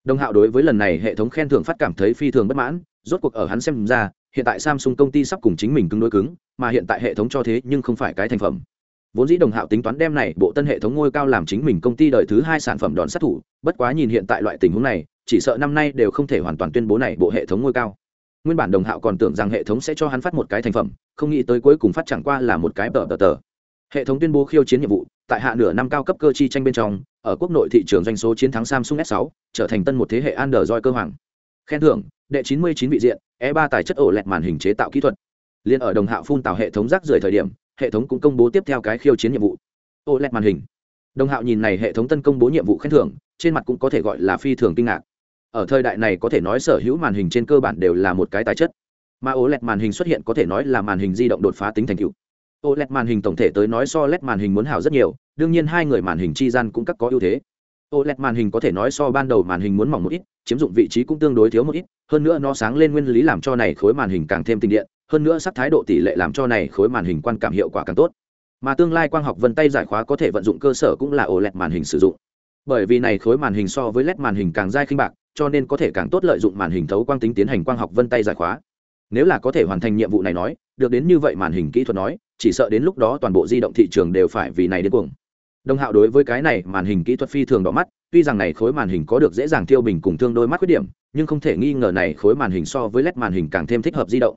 A: đồng hạo đối với lần này hệ thống khen thưởng phát cảm thấy phi thường bất mãn, rốt cuộc ở hắn xem ra, hiện tại samsung công ty sắp cùng chính mình cứng đối cứng, mà hiện tại hệ thống cho thế nhưng không phải cái thành phẩm. Vốn dĩ đồng hạo tính toán đem này bộ tân hệ thống ngôi cao làm chính mình công ty đời thứ hai sản phẩm đòn sát thủ, bất quá nhìn hiện tại loại tình huống này, chỉ sợ năm nay đều không thể hoàn toàn tuyên bố này bộ hệ thống ngôi cao. Nguyên bản đồng hạo còn tưởng rằng hệ thống sẽ cho hắn phát một cái thành phẩm, không nghĩ tới cuối cùng phát chẳng qua là một cái tờ tờ tờ hệ thống tuyên bố khiêu chiến nhiệm vụ, tại hạ nửa năm cao cấp cơ chi tranh bên trong, ở quốc nội thị trường doanh số chiến thắng samsung s 6 trở thành tân một thế hệ android cơ hoàng. Khen thưởng, đệ 99 vị diện e 3 tài chất ổ lẹt màn hình chế tạo kỹ thuật. Liên ở đồng hạo phun tạo hệ thống rác rưởi thời điểm, hệ thống cũng công bố tiếp theo cái khiêu chiến nhiệm vụ. Ổ lẹt màn hình. Đồng hạo nhìn này hệ thống tân công bố nhiệm vụ khen thưởng, trên mặt cũng có thể gọi là phi thường kinh ngạc. Ở thời đại này có thể nói sở hữu màn hình trên cơ bản đều là một cái tài chất. Mà OLED màn hình xuất hiện có thể nói là màn hình di động đột phá tính thành tựu. OLED màn hình tổng thể tới nói so LED màn hình muốn hảo rất nhiều đương nhiên hai người màn hình chi gian cũng các có ưu thế OLED màn hình có thể nói so ban đầu màn hình muốn mỏng một ít chiếm dụng vị trí cũng tương đối thiếu một ít hơn nữa nó sáng lên nguyên lý làm cho này khối màn hình càng thêm tinh điện hơn nữa sắc thái độ tỷ lệ làm cho này khối màn hình quan cảm hiệu quả càng tốt mà tương lai quang học vân tay giải khóa có thể vận dụng cơ sở cũng là OLED màn hình sử dụng bởi vì này khối màn hình so với led màn hình càng dai khinh bạc cho nên có thể càng tốt lợi dụng màn hình thấu quang tính tiến hành quang học vân tay giải khóa nếu là có thể hoàn thành nhiệm vụ này nói được đến như vậy màn hình kỹ thuật nói chỉ sợ đến lúc đó toàn bộ di động thị trường đều phải vì này đến cuồng đồng hạo đối với cái này màn hình kỹ thuật phi thường đỏ mắt tuy rằng này khối màn hình có được dễ dàng tiêu bình cùng thương đôi mắt khuyết điểm nhưng không thể nghi ngờ này khối màn hình so với led màn hình càng thêm thích hợp di động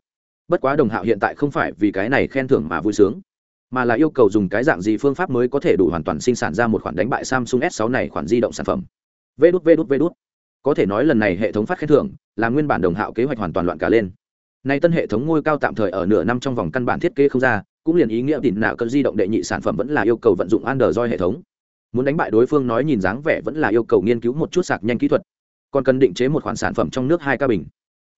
A: bất quá đồng hạo hiện tại không phải vì cái này khen thưởng mà vui sướng mà là yêu cầu dùng cái dạng gì phương pháp mới có thể đủ hoàn toàn sinh sản ra một khoản đánh bại Samsung S6 này khoản di động sản phẩm. Vê đút vê đút vê đút. Có thể nói lần này hệ thống phát khen thưởng, là nguyên bản đồng hạo kế hoạch hoàn toàn loạn cả lên. Nay tân hệ thống ngôi cao tạm thời ở nửa năm trong vòng căn bản thiết kế không ra, cũng liền ý nghĩa tỉn nạo cơn di động đệ nhị sản phẩm vẫn là yêu cầu vận dụng Android hệ thống. Muốn đánh bại đối phương nói nhìn dáng vẻ vẫn là yêu cầu nghiên cứu một chút sạc nhanh kỹ thuật. Còn cần định chế một khoản sản phẩm trong nước hai ca bình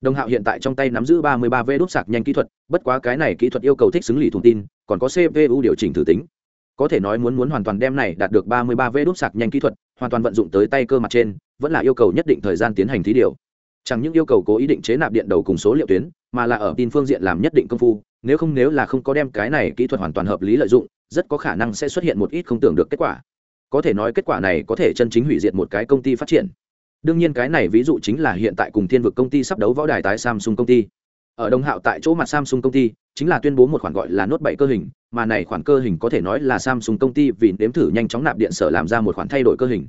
A: đồng hạo hiện tại trong tay nắm giữ 33 v đốt sạc nhanh kỹ thuật, bất quá cái này kỹ thuật yêu cầu thích xứng lì thông tin, còn có cpu điều chỉnh thử tính có thể nói muốn muốn hoàn toàn đem này đạt được 33 v đốt sạc nhanh kỹ thuật, hoàn toàn vận dụng tới tay cơ mặt trên, vẫn là yêu cầu nhất định thời gian tiến hành thí điều chẳng những yêu cầu cố ý định chế nạp điện đầu cùng số liệu tuyến mà là ở tin phương diện làm nhất định công phu, nếu không nếu là không có đem cái này kỹ thuật hoàn toàn hợp lý lợi dụng, rất có khả năng sẽ xuất hiện một ít không tưởng được kết quả. Có thể nói kết quả này có thể chân chính hủy diệt một cái công ty phát triển. Đương nhiên cái này ví dụ chính là hiện tại cùng thiên vực công ty sắp đấu võ đài tái samsung công ty. Ở đông hạo tại chỗ mặt samsung công ty, chính là tuyên bố một khoản gọi là nốt bảy cơ hình, mà này khoản cơ hình có thể nói là samsung công ty vì nếm thử nhanh chóng nạp điện sở làm ra một khoản thay đổi cơ hình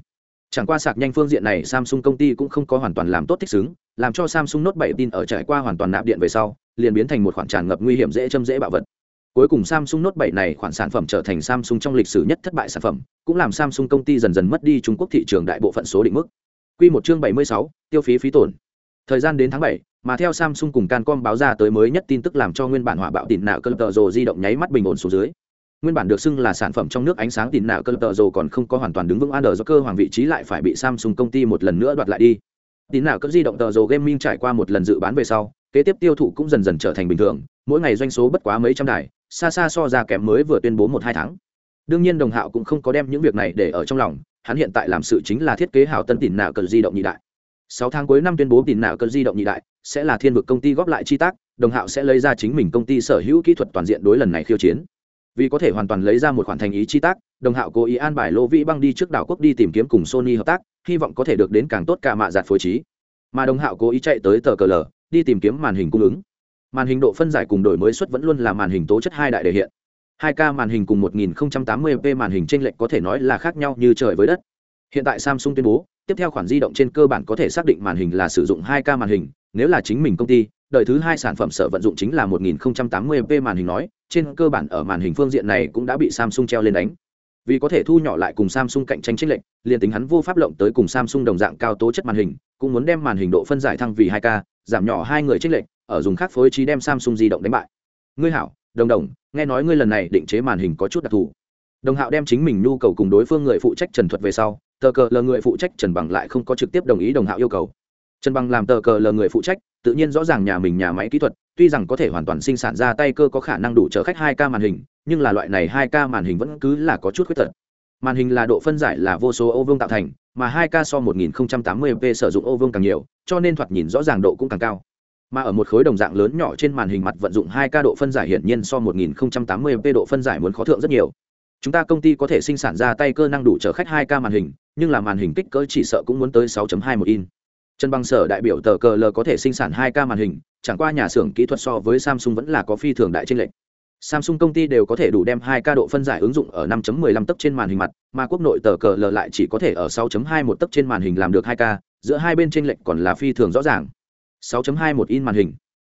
A: chẳng qua sạc nhanh phương diện này samsung công ty cũng không có hoàn toàn làm tốt thích xứng làm cho samsung nốt bảy tin ở trải qua hoàn toàn nạp điện về sau liền biến thành một khoản tràn ngập nguy hiểm dễ châm dễ bạo vật cuối cùng samsung nốt bảy này khoản sản phẩm trở thành samsung trong lịch sử nhất thất bại sản phẩm cũng làm samsung công ty dần dần mất đi trung quốc thị trường đại bộ phận số định mức Quy một chương 76, tiêu phí phí tổn. Thời gian đến tháng 7, mà theo Samsung cùng Cancom báo ra tới mới nhất tin tức làm cho nguyên bản hỏa bạo tỉn nạo cơn tờ rồ di động nháy mắt bình ổn xuống dưới. Nguyên bản được xưng là sản phẩm trong nước ánh sáng tỉn nạo cơ tờ rồ còn không có hoàn toàn đứng vững an do cơ hoàng vị trí lại phải bị Samsung công ty một lần nữa đoạt lại đi. Tỉn nạo cơ di động tờ rồ gaming trải qua một lần dự bán về sau, kế tiếp tiêu thụ cũng dần dần trở thành bình thường, mỗi ngày doanh số bất quá mấy trăm đài, xa xa so ra kém mới vừa tuyên bố một hai tháng. Đương nhiên Đồng Hạo cũng không có đem những việc này để ở trong lòng, hắn hiện tại làm sự chính là thiết kế hảo tân tỉn nạo cơ di động nhị đại sáu tháng cuối năm tuyên bố tỉn nạo cơ di động nhị đại sẽ là thiên vực công ty góp lại chi tác đồng hạo sẽ lấy ra chính mình công ty sở hữu kỹ thuật toàn diện đối lần này khiêu chiến vì có thể hoàn toàn lấy ra một khoản thành ý chi tác đồng hạo cố ý an bài lô vĩ băng đi trước đảo quốc đi tìm kiếm cùng sony hợp tác hy vọng có thể được đến càng tốt cả mạ giạt phối trí. Mà đồng hạo cố ý chạy tới tờ cờ lờ đi tìm kiếm màn hình cung ứng. Màn hình độ phân giải cùng đổi mới suất vẫn luôn là màn hình tố chất hai đại đề hiện. 2K màn hình cùng 1080p màn hình chênh lệch có thể nói là khác nhau như trời với đất. Hiện tại Samsung tuyên bố, tiếp theo khoản di động trên cơ bản có thể xác định màn hình là sử dụng 2K màn hình, nếu là chính mình công ty, đời thứ hai sản phẩm sở vận dụng chính là 1080p màn hình nói, trên cơ bản ở màn hình phương diện này cũng đã bị Samsung treo lên đánh. Vì có thể thu nhỏ lại cùng Samsung cạnh tranh chênh lệch, liền tính hắn vô pháp lộng tới cùng Samsung đồng dạng cao tố chất màn hình, cũng muốn đem màn hình độ phân giải thăng vì 2K, giảm nhỏ hai người chênh lệch, ở dùng khác phối trí đem Samsung di động đánh bại. Ngươi hảo đồng đồng nghe nói ngươi lần này định chế màn hình có chút đặc thù. Đồng hạo đem chính mình nhu cầu cùng đối phương người phụ trách trần thuật về sau tờ cờ lờ người phụ trách trần bằng lại không có trực tiếp đồng ý đồng hạo yêu cầu trần bằng làm tờ cờ lờ người phụ trách, tự nhiên rõ ràng nhà mình nhà máy kỹ thuật, tuy rằng có thể hoàn toàn sinh sản ra tay cơ có khả năng đủ chở khách hai k màn hình, nhưng là loại này hai k màn hình vẫn cứ là có chút khuyết tật. Màn hình là độ phân giải là vô số ô vương tạo thành, mà hai k so 1080p sử dụng ô vương càng nhiều, cho nên thoạt nhìn rõ ràng độ cũng càng cao. Mà ở một khối đồng dạng lớn nhỏ trên màn hình mặt vận dụng hai k độ phân giải hiển nhiên so 1080p độ phân giải muốn khó thượng rất nhiều. Chúng ta công ty có thể sinh sản ra tay cơ năng đủ chở khách hai k màn hình, nhưng là màn hình kích cỡ chỉ sợ cũng muốn tới 6.2 một in trần bằng sở đại biểu tờ cờ l có thể sinh sản 2k màn hình chẳng qua nhà xưởng kỹ thuật so với samsung vẫn là có phi thường đại trên lệnh samsung công ty đều có thể đủ đem 2k độ phân giải ứng dụng ở 5.15 tấc trên màn hình mặt mà quốc nội tờ cờ l lại chỉ có thể ở 6.21 tấc trên màn hình làm được 2k, giữa hai bên trên lệnh còn là phi thường rõ ràng. 6.21 in màn hình.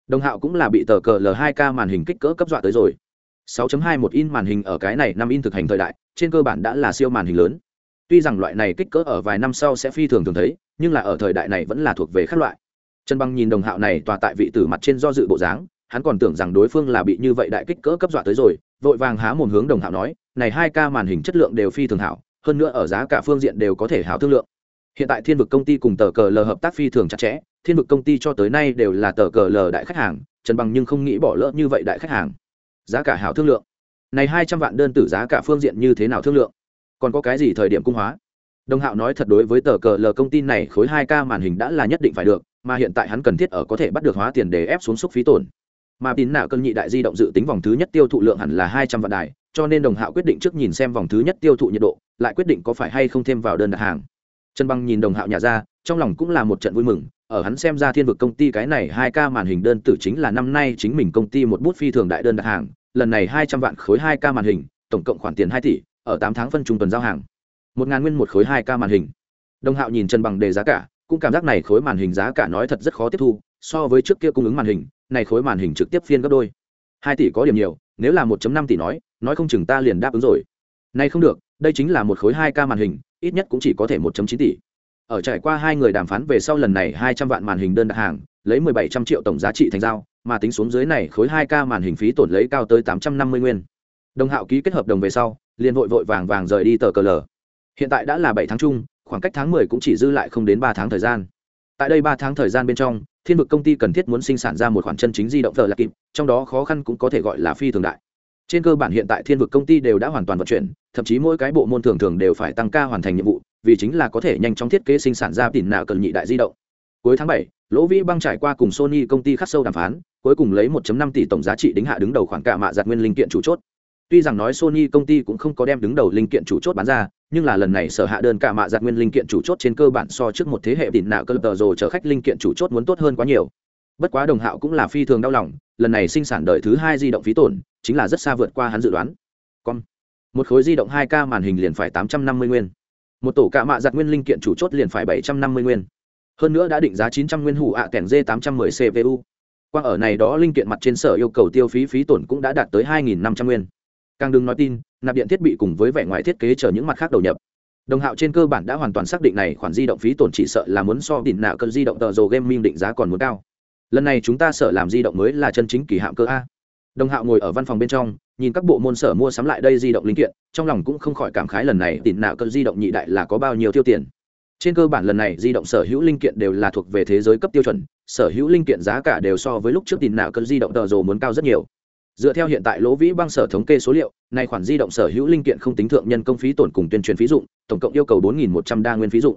A: Đồng hạo cũng là bị tờ cờ l 2 k màn hình kích cỡ cấp dọa tới rồi. 6.21 in màn hình ở cái này năm in thực hành thời đại trên cơ bản đã là siêu màn hình lớn. Tuy rằng loại này kích cỡ ở vài năm sau sẽ phi thường thường thấy nhưng là ở thời đại này vẫn là thuộc về các loại. Trần băng nhìn đồng hạo này tòa tại vị tử mặt trên do dự bộ dáng, hắn còn tưởng rằng đối phương là bị như vậy đại kích cỡ cấp dọa tới rồi, vội vàng há mồm hướng đồng hạo nói, này hai ca màn hình chất lượng đều phi thường hảo, hơn nữa ở giá cả phương diện đều có thể hảo thương lượng. Hiện tại thiên vực công ty cùng tờ cờ l hợp tác phi thường chặt chẽ, thiên vực công ty cho tới nay đều là tờ cờ l đại khách hàng, trần bằng nhưng không nghĩ bỏ lỡ như vậy đại khách hàng. Giá cả hảo thương lượng. Này hai trăm vạn đơn tử giá cả phương diện như thế nào thương lượng? Còn có cái gì thời điểm cung hóa? Đồng hạo nói thật đối với tờ cờ l công ty này, khối hai k màn hình đã là nhất định phải được, mà hiện tại hắn cần thiết ở có thể bắt được hóa tiền để ép xuống xúc phí tổn. Mà tín nạ cân nhị đại di động dự tính vòng thứ nhất tiêu thụ lượng hẳn là hai trăm vạn đài, cho nên đồng hạo quyết định trước nhìn xem vòng thứ nhất tiêu thụ nhiệt độ, lại quyết định có phải hay không thêm vào đơn đặt hàng. Trần băng nhìn đồng hạo nhà ra, trong lòng cũng là một trận vui mừng, ở hắn xem ra thiên vực công ty cái này hai k màn hình đơn tử chính là năm nay chính mình công ty một bút phi thường đại đơn đặt hàng, lần này hai trăm vạn khối hai k màn hình, tổng cộng khoản tiền hai tỷ, ở tám tháng phân trung tuần giao hàng một ngàn nguyên một khối hai k màn hình. Đồng hạo nhìn trần bằng đề giá cả, cũng cảm giác này khối màn hình giá cả nói thật rất khó tiếp thu, so với trước kia cung ứng màn hình, này khối màn hình trực tiếp phiên gấp đôi. Hai tỷ có điểm nhiều, nếu là một năm tỷ nói nói không chừng ta liền đáp ứng rồi. Nay không được, đây chính là một khối hai k màn hình, ít nhất cũng chỉ có thể một chín tỷ. Ở trải qua hai người đàm phán về sau lần này hai trăm vạn màn hình đơn đặt hàng, lấy mười bảy trăm triệu tổng giá trị thành giao, mà tính xuống dưới này khối hai k màn hình phí tổn lấy cao tới tám trăm năm mươi nguyên. Đồng hạo ký kết hợp đồng về sau, liền vội vội vàng vàng rời đi tờ cờ lờ hiện tại đã là bảy tháng chung, khoảng cách tháng mười cũng chỉ dư lại không đến ba tháng thời gian. Tại đây ba tháng thời gian bên trong, thiên vực công ty cần thiết muốn sinh sản ra một khoản chân chính di động thờ là kịp, trong đó khó khăn cũng có thể gọi là phi thường đại. Trên cơ bản hiện tại thiên vực công ty đều đã hoàn toàn vận chuyển, thậm chí mỗi cái bộ môn thường thường đều phải tăng ca hoàn thành nhiệm vụ, vì chính là có thể nhanh chóng thiết kế sinh sản ra tỉn nào cần nhị đại di động. Cuối tháng bảy, lỗ vĩ băng trải qua cùng sony công ty khắc sâu đàm phán, cuối cùng lấy 1.5 tỷ tổng giá trị đính hạ đứng đầu khoảng cả mạ giặt nguyên linh kiện chủ chốt tuy rằng nói sony công ty cũng không có đem đứng đầu linh kiện chủ chốt bán ra, nhưng là lần này sở hạ đơn cả mạ giặt nguyên linh kiện chủ chốt trên cơ bản so trước một thế hệ đỉnh nạo cơ tờ rồi chở khách linh kiện chủ chốt muốn tốt hơn quá nhiều. Bất quá đồng hạo cũng là phi thường đau lòng, lần này sinh sản đời thứ hai di động phí tổn, chính là rất xa vượt qua hắn dự đoán. Con một khối di động hai k màn hình liền phải tám trăm năm mươi nguyên. Một tổ cạ mạ giặt nguyên linh kiện chủ chốt liền phải bảy trăm năm mươi nguyên. Hơn nữa đã định giá chín trăm nguyên hủ ạ à kèn d tám trăm mười cpu qua ở này đó linh kiện mặt trên sở yêu cầu tiêu phí phí tổn cũng đã đạt tới hai nghìn năm trăm nguyên càng đừng nói tin, nạp điện thiết bị cùng với vẻ ngoài thiết kế chờ những mặt khác đầu nhập. Đồng hạo trên cơ bản đã hoàn toàn xác định này khoản di động phí tổn chỉ sợ là muốn so đỉnh nạo cơn di động tờ rồ minh định giá còn muốn cao. Lần này chúng ta sợ làm di động mới là chân chính kỳ hạm cơ a. Đồng hạo ngồi ở văn phòng bên trong, nhìn các bộ môn sở mua sắm lại đây di động linh kiện, trong lòng cũng không khỏi cảm khái lần này đỉnh nạo cơn di động nhị đại là có bao nhiêu tiêu tiền. Trên cơ bản lần này di động sở hữu linh kiện đều là thuộc về thế giới cấp tiêu chuẩn, sở hữu linh kiện giá cả đều so với lúc trước đỉnh nạo cơn di động tờ rồ muốn cao rất nhiều dựa theo hiện tại lỗ vĩ băng sở thống kê số liệu này khoản di động sở hữu linh kiện không tính thượng nhân công phí tổn cùng tuyên truyền phí dụng, tổng cộng yêu cầu 4.100 đa nguyên phí dụng.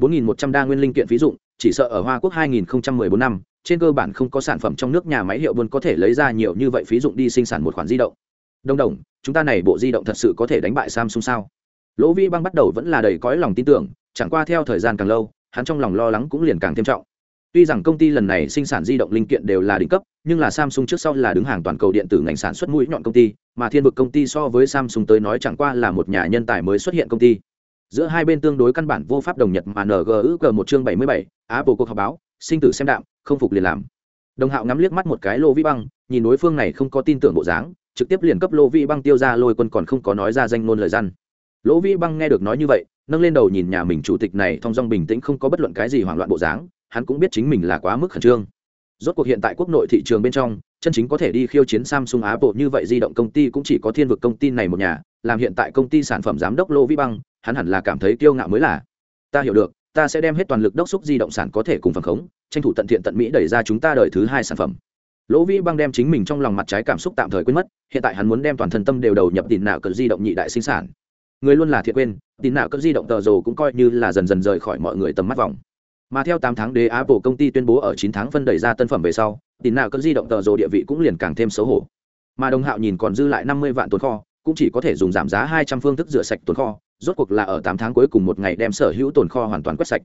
A: 4.100 đa nguyên linh kiện phí dụng, chỉ sợ ở hoa quốc 2014 năm, trên cơ bản không có sản phẩm trong nước nhà máy hiệu buôn có thể lấy ra nhiều như vậy phí dụng đi sinh sản một khoản di động. Đồng đồng, chúng ta này bộ di động thật sự có thể đánh bại samsung sao? Lỗ vĩ băng bắt đầu vẫn là đầy cõi lòng tin tưởng, chẳng qua theo thời gian càng lâu, hắn trong lòng lo lắng cũng liền càng thêm trọng tuy rằng công ty lần này sinh sản di động linh kiện đều là đỉnh cấp, nhưng là samsung trước sau là đứng hàng toàn cầu điện tử ngành sản xuất mũi nhọn công ty, mà thiên vực công ty so với samsung tới nói chẳng qua là một nhà nhân tài mới xuất hiện công ty. Giữa hai bên tương đối căn bản vô pháp đồng nhật mà NGUG một chương bảy mươi bảy, apple cuộc họp báo, sinh tử xem đạm, không phục liền làm. Đồng hạo ngắm liếc mắt một cái lô vĩ băng, nhìn đối phương này không có tin tưởng bộ dáng, trực tiếp liền cấp lô vĩ băng tiêu ra lôi quân còn không có nói ra danh ngôn lời răn. Lỗ vĩ băng nghe được nói như vậy, nâng lên đầu nhìn nhà mình chủ tịch này thong dong bình tĩnh không có bất luận cái gì hoảng loạn bộ dáng hắn cũng biết chính mình là quá mức khẩn trương. Rốt cuộc hiện tại quốc nội thị trường bên trong, chân chính có thể đi khiêu chiến samsung, apple như vậy di động công ty cũng chỉ có thiên vực công ty này một nhà, làm hiện tại công ty sản phẩm giám đốc lô vĩ băng, hắn hẳn là cảm thấy kiêu ngạo mới là. Ta hiểu được, ta sẽ đem hết toàn lực đốc xúc di động sản có thể cùng phần khống, tranh thủ tận thiện tận mỹ đẩy ra chúng ta đợi thứ hai sản phẩm. Lỗ vĩ băng đem chính mình trong lòng mặt trái cảm xúc tạm thời quên mất, hiện tại hắn muốn đem toàn thân tâm đều đầu nhập tiền nạo cỡ di động nhị đại sinh sản. Người luôn là thiệt quên tiền nạo cỡ di động tờ rồ cũng coi như là dần dần rời khỏi mọi người tầm mắt vòng mà theo tám tháng đế apple công ty tuyên bố ở chín tháng phân đẩy ra tân phẩm về sau, tin nạo cỡ di động tờ rồ địa vị cũng liền càng thêm xấu hổ. Mà đồng hạo nhìn còn dư lại năm mươi vạn tồn kho, cũng chỉ có thể dùng giảm giá hai trăm phương thức rửa sạch tồn kho, rốt cuộc là ở tám tháng cuối cùng một ngày đem sở hữu tồn kho hoàn toàn quét sạch.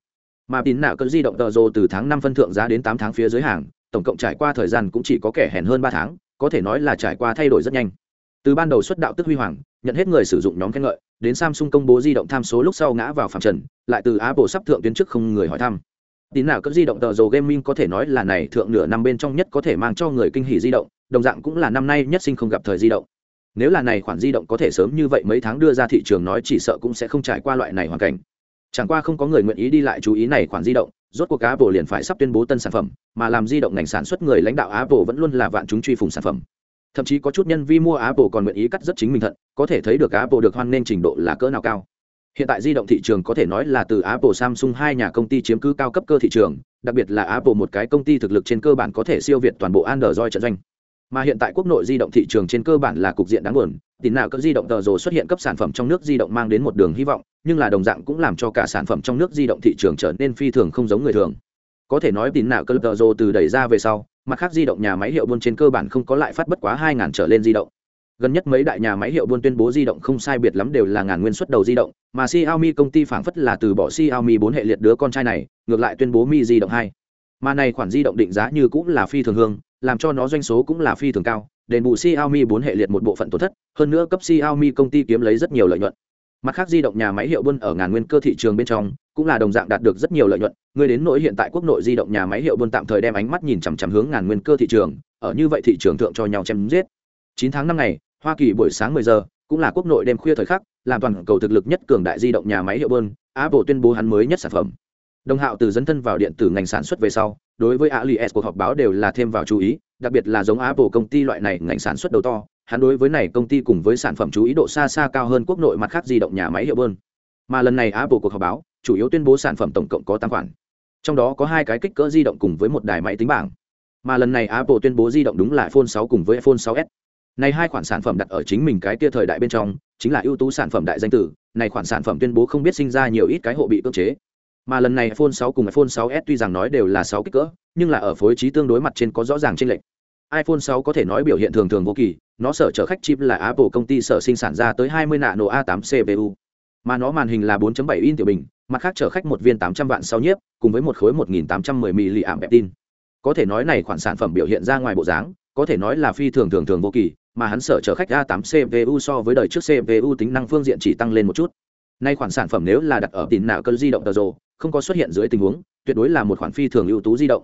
A: Mà tín nạo cỡ di động tờ rồ từ tháng năm phân thượng giá đến tám tháng phía dưới hàng, tổng cộng trải qua thời gian cũng chỉ có kẻ hèn hơn ba tháng, có thể nói là trải qua thay đổi rất nhanh. Từ ban đầu xuất đạo tức huy hoàng, nhận hết người sử dụng nhóm khen ngợi, đến samsung công bố di động tham số lúc sau ngã vào phạm trần, lại từ apple sắp thượng tuyến trước không người hỏi thăm tín nào cỡ di động tờ dầu gaming có thể nói là này thượng nửa năm bên trong nhất có thể mang cho người kinh hỉ di động, đồng dạng cũng là năm nay nhất sinh không gặp thời di động. Nếu là này khoản di động có thể sớm như vậy mấy tháng đưa ra thị trường nói chỉ sợ cũng sẽ không trải qua loại này hoàn cảnh. Chẳng qua không có người nguyện ý đi lại chú ý này khoản di động, rốt cuộc apple liền phải sắp tuyên bố tân sản phẩm, mà làm di động ngành sản xuất người lãnh đạo apple vẫn luôn là vạn chúng truy phùng sản phẩm. Thậm chí có chút nhân vi mua apple còn nguyện ý cắt rất chính mình thận, có thể thấy được apple được hoan nghênh trình độ là cỡ nào cao hiện tại di động thị trường có thể nói là từ apple, samsung hai nhà công ty chiếm cứ cao cấp cơ thị trường, đặc biệt là apple một cái công ty thực lực trên cơ bản có thể siêu việt toàn bộ android trận doanh. Mà hiện tại quốc nội di động thị trường trên cơ bản là cục diện đáng buồn tín nào cơ di động tờ rồ xuất hiện cấp sản phẩm trong nước di động mang đến một đường hy vọng, nhưng là đồng dạng cũng làm cho cả sản phẩm trong nước di động thị trường trở nên phi thường không giống người thường. Có thể nói tín nào cơ tờ rồ từ đẩy ra về sau, mặt khác di động nhà máy hiệu buôn trên cơ bản không có lại phát bất quá 2.000 trở lên di động gần nhất mấy đại nhà máy hiệu buôn tuyên bố di động không sai biệt lắm đều là ngàn nguyên xuất đầu di động, mà Xiaomi công ty phảng phất là từ bỏ Xiaomi 4 hệ liệt đứa con trai này, ngược lại tuyên bố Mi di động 2 mà này khoản di động định giá như cũng là phi thường hương, làm cho nó doanh số cũng là phi thường cao, đền bù Xiaomi 4 hệ liệt một bộ phận tổn thất, hơn nữa cấp Xiaomi công ty kiếm lấy rất nhiều lợi nhuận. Mặt khác di động nhà máy hiệu buôn ở ngàn nguyên cơ thị trường bên trong, cũng là đồng dạng đạt được rất nhiều lợi nhuận. Người đến nỗi hiện tại quốc nội di động nhà máy hiệu buôn tạm thời đem ánh mắt nhìn chằm chằm hướng ngàn nguyên cơ thị trường, ở như vậy thị trường thượng cho nhau chém giết. 9 tháng năm ngày hoa kỳ buổi sáng 10 giờ, cũng là quốc nội đêm khuya thời khắc, làm toàn cầu thực lực nhất cường đại di động nhà máy hiệu bơn, apple tuyên bố hắn mới nhất sản phẩm. Đồng hạo từ dẫn thân vào điện tử ngành sản xuất về sau, đối với alias cuộc họp báo đều là thêm vào chú ý, đặc biệt là giống apple công ty loại này ngành sản xuất đầu to, hắn đối với này công ty cùng với sản phẩm chú ý độ xa xa cao hơn quốc nội mặt khác di động nhà máy hiệu bơn. Mà lần này apple cuộc họp báo, chủ yếu tuyên bố sản phẩm tổng cộng có tám khoản. Trong đó có hai cái kích cỡ di động cùng với một đài máy tính bảng. Mà lần này apple tuyên bố di động đúng là iphone 6 cùng với iphone 6s này hai khoản sản phẩm đặt ở chính mình cái kia thời đại bên trong, chính là ưu tú sản phẩm đại danh tử, này khoản sản phẩm tuyên bố không biết sinh ra nhiều ít cái hộ bị cưỡng chế. Mà lần này iphone 6 cùng iphone 6s tuy rằng nói đều là 6 kích cỡ, nhưng là ở phối trí tương đối mặt trên có rõ ràng chênh lệch. iphone 6 có thể nói biểu hiện thường thường vô kỳ, nó sở chở khách chip là apple công ty sở sinh sản ra tới 20 nano a 8 cpu mà nó màn hình là 4.7 inch tiểu bình, mặt khác chở khách một viên 800 vạn sau nhiếp, cùng với một khối 1810 mAh tin có thể nói này khoản sản phẩm biểu hiện ra ngoài bộ dáng, có thể nói là phi thường thường thường vô kỳ mà hắn sở chở khách a 8 cpu so với đời trước cpu tính năng phương diện chỉ tăng lên một chút. Nay khoản sản phẩm nếu là đặt ở tín nào cơn di động tờ rồ, không có xuất hiện dưới tình huống, tuyệt đối là một khoản phi thường ưu tú di động.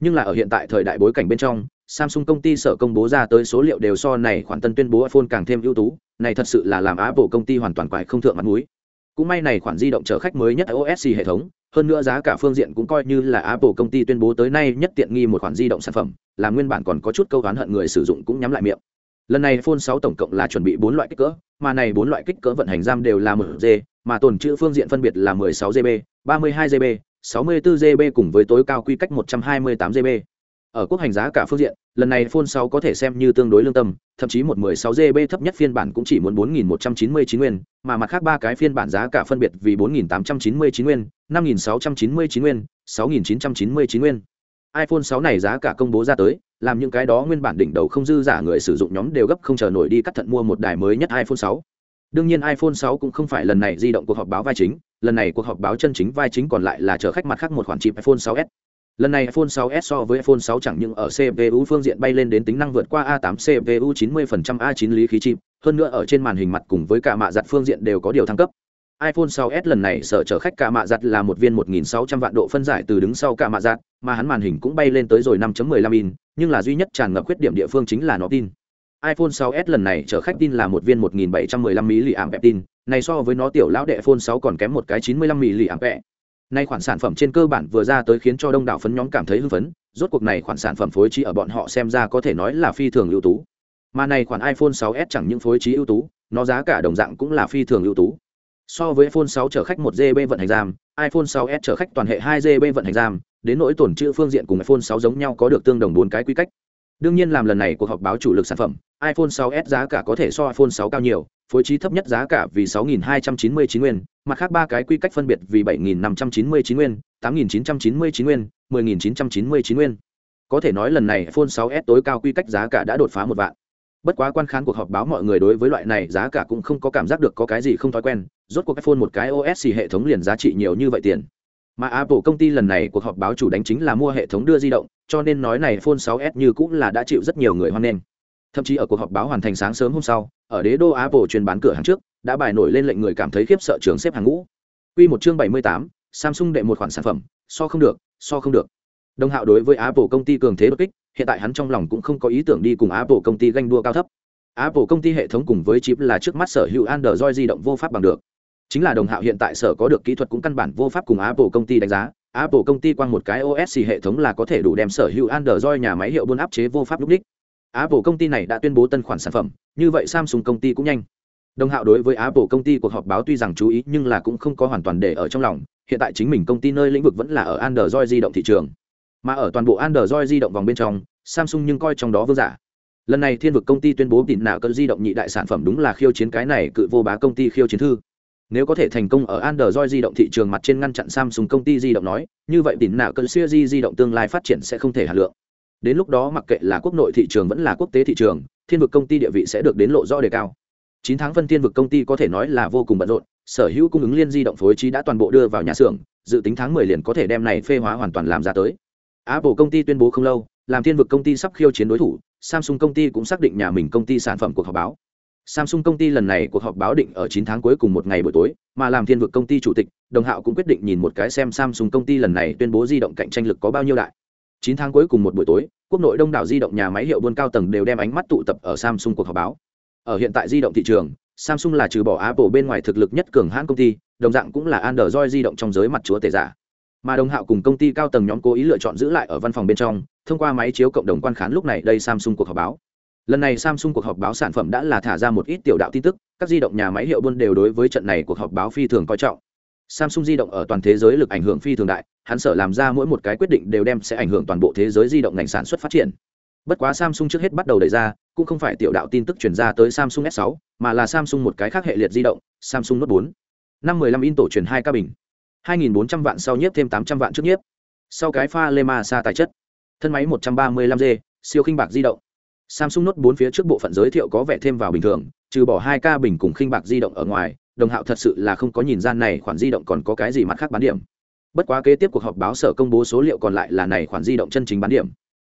A: Nhưng là ở hiện tại thời đại bối cảnh bên trong, samsung công ty sở công bố ra tới số liệu đều so này khoản tân tuyên bố iphone càng thêm ưu tú, này thật sự là làm apple công ty hoàn toàn quải không thượng mặt mũi. Cũng may này khoản di động chở khách mới nhất iOS hệ thống, hơn nữa giá cả phương diện cũng coi như là apple công ty tuyên bố tới nay nhất tiện nghi một khoản di động sản phẩm làm nguyên bản còn có chút câu oán hận người sử dụng cũng nhắm lại miệng lần này iphone 6 tổng cộng là chuẩn bị bốn loại kích cỡ, mà này bốn loại kích cỡ vận hành giam đều là 10 g, mà tồn trữ phương diện phân biệt là 16 gb 32 gb 64 gb cùng với tối cao quy cách 128 gb ở quốc hành giá cả phương diện, lần này phone 6 có thể xem như tương đối lương tâm, thậm chí một 16 gb thấp nhất phiên bản cũng chỉ muốn 4.199 nguyên, mà mặt khác ba cái phiên bản giá cả phân biệt vì 4.899 nguyên 5.699 nguyên 6.999 nguyên. iphone 6 này giá cả công bố ra tới làm những cái đó nguyên bản đỉnh đầu không dư giả người sử dụng nhóm đều gấp không chờ nổi đi cắt thận mua một đài mới nhất iphone 6 đương nhiên iphone 6 cũng không phải lần này di động cuộc họp báo vai chính, lần này cuộc họp báo chân chính vai chính còn lại là chở khách mặt khác một khoản chip iphone 6s lần này iphone 6s so với iphone 6 chẳng những ở cpu phương diện bay lên đến tính năng vượt qua a 8 cpu 90% a 9 lý khí chip, hơn nữa ở trên màn hình mặt cùng với cả mạ giặt phương diện đều có điều thăng cấp iphone 6s lần này sở chở khách cả mạ giặt là một viên 1.600 vạn độ phân giải từ đứng sau cả mạ giặt mà hắn màn hình cũng bay lên tới rồi 5.15 in nhưng là duy nhất tràn ngập khuyết điểm địa phương chính là nó tin. iPhone 6s lần này chở khách tin là một viên 1715 mAh tin, này so với nó tiểu lão đệ phone 6 còn kém một cái 95 mAh. Nay khoản sản phẩm trên cơ bản vừa ra tới khiến cho đông đảo phấn nhóm cảm thấy hưng phấn, rốt cuộc này khoản sản phẩm phối trí ở bọn họ xem ra có thể nói là phi thường ưu tú. Mà này khoản iphone 6s chẳng những phối trí ưu tú nó giá cả đồng dạng cũng là phi thường ưu tú so với iphone 6 chở khách 1 gb vận hành RAM, iphone 6s chở khách toàn hệ 2 gb vận hành RAM, đến nỗi tổn chữ phương diện cùng iphone 6 giống nhau có được tương đồng bốn cái quy cách. Đương nhiên làm lần này cuộc họp báo chủ lực sản phẩm iphone 6s giá cả có thể so iphone 6 cao nhiều phối trí thấp nhất giá cả vì 6.299 nguyên mặt khác ba cái quy cách phân biệt vì 7.599 nguyên 8.999 nguyên 10.999 nguyên. Có thể nói lần này iphone 6s tối cao quy cách giá cả đã đột phá một vạn bất quá quan khán cuộc họp báo mọi người đối với loại này giá cả cũng không có cảm giác được có cái gì không thói quen rốt cuộc iphone một cái os hệ thống liền giá trị nhiều như vậy tiền. Mà apple công ty lần này cuộc họp báo chủ đánh chính là mua hệ thống đưa di động cho nên nói này iphone 6s như cũng là đã chịu rất nhiều người hoan nghênh. Thậm chí ở cuộc họp báo hoàn thành sáng sớm hôm sau ở đế đô apple chuyên bán cửa hàng trước đã bài nổi lên lệnh người cảm thấy khiếp sợ trường xếp hàng ngũ. Quy một chương 78, Samsung đệ một khoản sản phẩm, so không được, so không được. Đồng Hạo đối với Apple công ty cường thế đột kích, hiện tại hắn trong lòng cũng không có ý tưởng đi cùng Apple công ty ganh đua cao thấp. Apple công ty hệ thống cùng với chip là trước mắt sở hữu Android di động vô pháp bằng được. Chính là Đồng Hạo hiện tại sở có được kỹ thuật cũng căn bản vô pháp cùng Apple công ty đánh giá. Apple công ty quang một cái OS hệ thống là có thể đủ đem sở hữu Android nhà máy hiệu buôn áp chế vô pháp lúc đích. Apple công ty này đã tuyên bố tân khoản sản phẩm, như vậy Samsung công ty cũng nhanh. Đồng Hạo đối với Apple công ty cuộc họp báo tuy rằng chú ý nhưng là cũng không có hoàn toàn để ở trong lòng, hiện tại chính mình công ty nơi lĩnh vực vẫn là ở Android di động thị trường. Mà ở toàn bộ Android di động vòng bên trong, Samsung nhưng coi trong đó vương giả. Lần này Thiên vực công ty tuyên bố tịnh nạo cỡ di động nhị đại sản phẩm đúng là khiêu chiến cái này cự vô bá công ty khiêu chiến thư. Nếu có thể thành công ở Android di động thị trường mặt trên ngăn chặn Samsung công ty di động nói, như vậy tịnh nạo cỡ series di động tương lai phát triển sẽ không thể hạt lượng. Đến lúc đó mặc kệ là quốc nội thị trường vẫn là quốc tế thị trường, Thiên vực công ty địa vị sẽ được đến lộ rõ đề cao chín tháng phân thiên vực công ty có thể nói là vô cùng bận rộn sở hữu cung ứng liên di động phối trí đã toàn bộ đưa vào nhà xưởng dự tính tháng mười liền có thể đem này phê hóa hoàn toàn làm ra tới apple công ty tuyên bố không lâu, làm thiên vực công ty sắp khiêu chiến đối thủ, samsung công ty cũng xác định nhà mình công ty sản phẩm cuộc họp báo. Samsung công ty lần này cuộc họp báo định ở chín tháng cuối cùng một ngày buổi tối, mà làm thiên vực công ty chủ tịch, đồng hạo cũng quyết định nhìn một cái xem samsung công ty lần này tuyên bố di động cạnh tranh lực có bao nhiêu đại. Chín tháng cuối cùng một buổi tối, quốc nội đông đảo di động nhà máy hiệu buôn cao tầng đều đem ánh mắt tụ tập ở samsung cuộc họp báo. Ở hiện tại di động thị trường, samsung là trừ bỏ apple bên ngoài thực lực nhất cường hãng công ty, đồng dạng cũng là android di động trong giới mặt chúa tể giả mà đồng hạo cùng công ty cao tầng nhóm cố ý lựa chọn giữ lại ở văn phòng bên trong, thông qua máy chiếu cộng đồng quan khán lúc này đây samsung cuộc họp báo. Lần này samsung cuộc họp báo sản phẩm đã là thả ra một ít tiểu đạo tin tức, các di động nhà máy hiệu buôn đều đối với trận này cuộc họp báo phi thường coi trọng. Samsung di động ở toàn thế giới lực ảnh hưởng phi thường đại, hắn sở làm ra mỗi một cái quyết định đều đem sẽ ảnh hưởng toàn bộ thế giới di động ngành sản xuất phát triển. Bất quá samsung trước hết bắt đầu đẩy ra, cũng không phải tiểu đạo tin tức chuyển ra tới samsung s 6 mà là samsung một cái khác hệ liệt di động, samsung note 4 năm 15 in tổ truyền hai ca bình. 2.400 vạn sau nhiếp thêm 800 vạn trước nhiếp. Sau cái pha lema xa tài chất. Thân máy 135 g siêu khinh bạc di động. Samsung note 4 phía trước bộ phận giới thiệu có vẻ thêm vào bình thường trừ bỏ hai ca bình cùng khinh bạc di động ở ngoài đồng hạo thật sự là không có nhìn gian này khoản di động còn có cái gì mặt khác bán điểm. Bất quá kế tiếp cuộc họp báo sở công bố số liệu còn lại là này khoản di động chân chính bán điểm.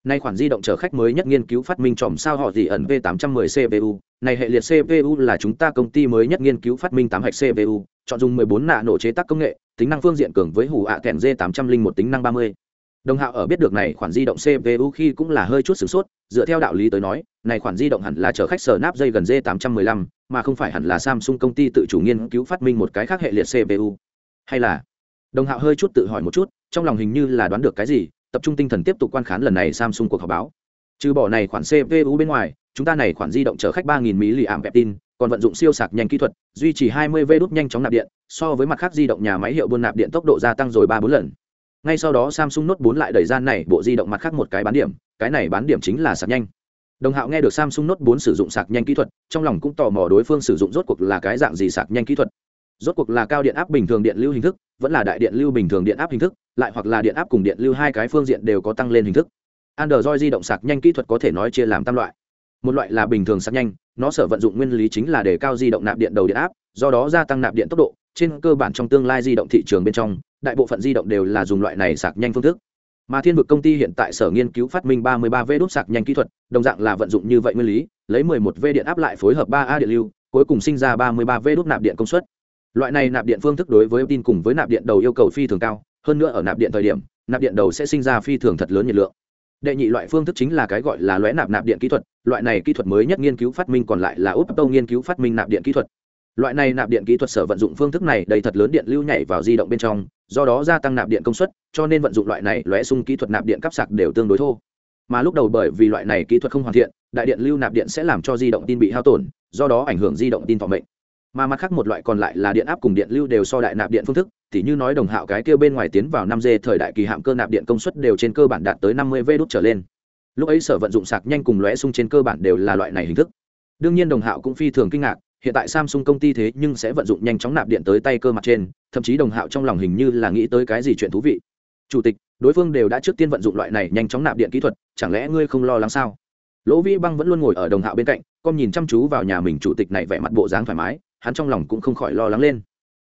A: Nay khoản di động chở khách mới nhất nghiên cứu phát minh tròm sao họ gì ẩn V810 CPU, này hệ liệt CPU là chúng ta công ty mới nhất nghiên cứu phát minh 8 hạch CPU, chọn dùng 14 nạ nổ chế tác công nghệ, tính năng phương diện cường với hủ ạ kèn D801 tính năng 30. Đồng Hạo ở biết được này khoản di động CPU khi cũng là hơi chút sử sốt, dựa theo đạo lý tới nói, này khoản di động hẳn là chở khách sở nắp dây gần D815, mà không phải hẳn là Samsung công ty tự chủ nghiên cứu phát minh một cái khác hệ liệt CPU. Hay là? Đồng Hạo hơi chút tự hỏi một chút, trong lòng hình như là đoán được cái gì, tập trung tinh thần tiếp tục quan khán lần này Samsung cuộc họp báo. Trừ bỏ này khoản CPU bên ngoài, chúng ta này khoản di động chở khách 3000 mAh tin, còn vận dụng siêu sạc nhanh kỹ thuật, duy trì 20V đút nhanh chóng nạp điện, so với mặt khác di động nhà máy hiệu buôn nạp điện tốc độ gia tăng rồi 3 4 lần. Ngay sau đó Samsung Note 4 lại đẩy ra này bộ di động mặt khác một cái bán điểm, cái này bán điểm chính là sạc nhanh. Đồng Hạo nghe được Samsung Note 4 sử dụng sạc nhanh kỹ thuật, trong lòng cũng tò mò đối phương sử dụng rốt cuộc là cái dạng gì sạc nhanh kỹ thuật. Rốt cuộc là cao điện áp bình thường điện lưu hình thức, vẫn là đại điện lưu bình thường điện áp hình thức, lại hoặc là điện áp cùng điện lưu hai cái phương diện đều có tăng lên hình thức android di động sạc nhanh kỹ thuật có thể nói chia làm tam loại một loại là bình thường sạc nhanh nó sở vận dụng nguyên lý chính là để cao di động nạp điện đầu điện áp, do đó gia tăng nạp điện tốc độ. Trên cơ bản trong tương lai di động thị trường bên trong, đại bộ phận di động đều là dùng loại này sạc nhanh phương thức. Mà thiên vực công ty hiện tại sở nghiên cứu phát minh 33 v đốt sạc nhanh kỹ thuật, đồng dạng là vận dụng như vậy nguyên lý, lấy 11 v điện áp lại phối hợp 3 a điện lưu, cuối cùng sinh ra 33 v đốt nạp điện công suất. Loại này nạp điện phương thức đối với tin cùng với nạp điện đầu yêu cầu phi thường cao, hơn nữa ở nạp điện thời điểm, nạp điện đầu sẽ sinh ra phi thường thật lớn nhiệt lượng đệ nhị loại phương thức chính là cái gọi là lóe nạp nạp điện kỹ thuật, loại này kỹ thuật mới nhất nghiên cứu phát minh còn lại là úp tâu nghiên cứu phát minh nạp điện kỹ thuật. Loại này nạp điện kỹ thuật sở vận dụng phương thức này đầy thật lớn điện lưu nhảy vào di động bên trong, do đó gia tăng nạp điện công suất, cho nên vận dụng loại này lóe sung kỹ thuật nạp điện cắp sạc đều tương đối thô. Mà lúc đầu bởi vì loại này kỹ thuật không hoàn thiện, đại điện lưu nạp điện sẽ làm cho di động tin bị hao tổn, do đó ảnh hưởng di động tin thọ mệnh mà mặt khác một loại còn lại là điện áp cùng điện lưu đều so đại nạp điện phương thức thì như nói đồng hạo cái kia bên ngoài tiến vào năm d thời đại kỳ hạm cơ nạp điện công suất đều trên cơ bản đạt tới năm mươi v đốt trở lên. Lúc ấy sở vận dụng sạc nhanh cùng lóe sung trên cơ bản đều là loại này hình thức. Đương nhiên đồng hạo cũng phi thường kinh ngạc, hiện tại samsung công ty thế nhưng sẽ vận dụng nhanh chóng nạp điện tới tay cơ mặt trên, thậm chí đồng hạo trong lòng hình như là nghĩ tới cái gì chuyện thú vị. Chủ tịch, đối phương đều đã trước tiên vận dụng loại này nhanh chóng nạp điện kỹ thuật, chẳng lẽ ngươi không lo lắng sao? Lỗ vĩ băng vẫn luôn ngồi ở đồng hạo bên cạnh, con nhìn chăm chú vào nhà mình chủ tịch này vẻ mặt bộ dáng thoải mái hắn trong lòng cũng không khỏi lo lắng lên.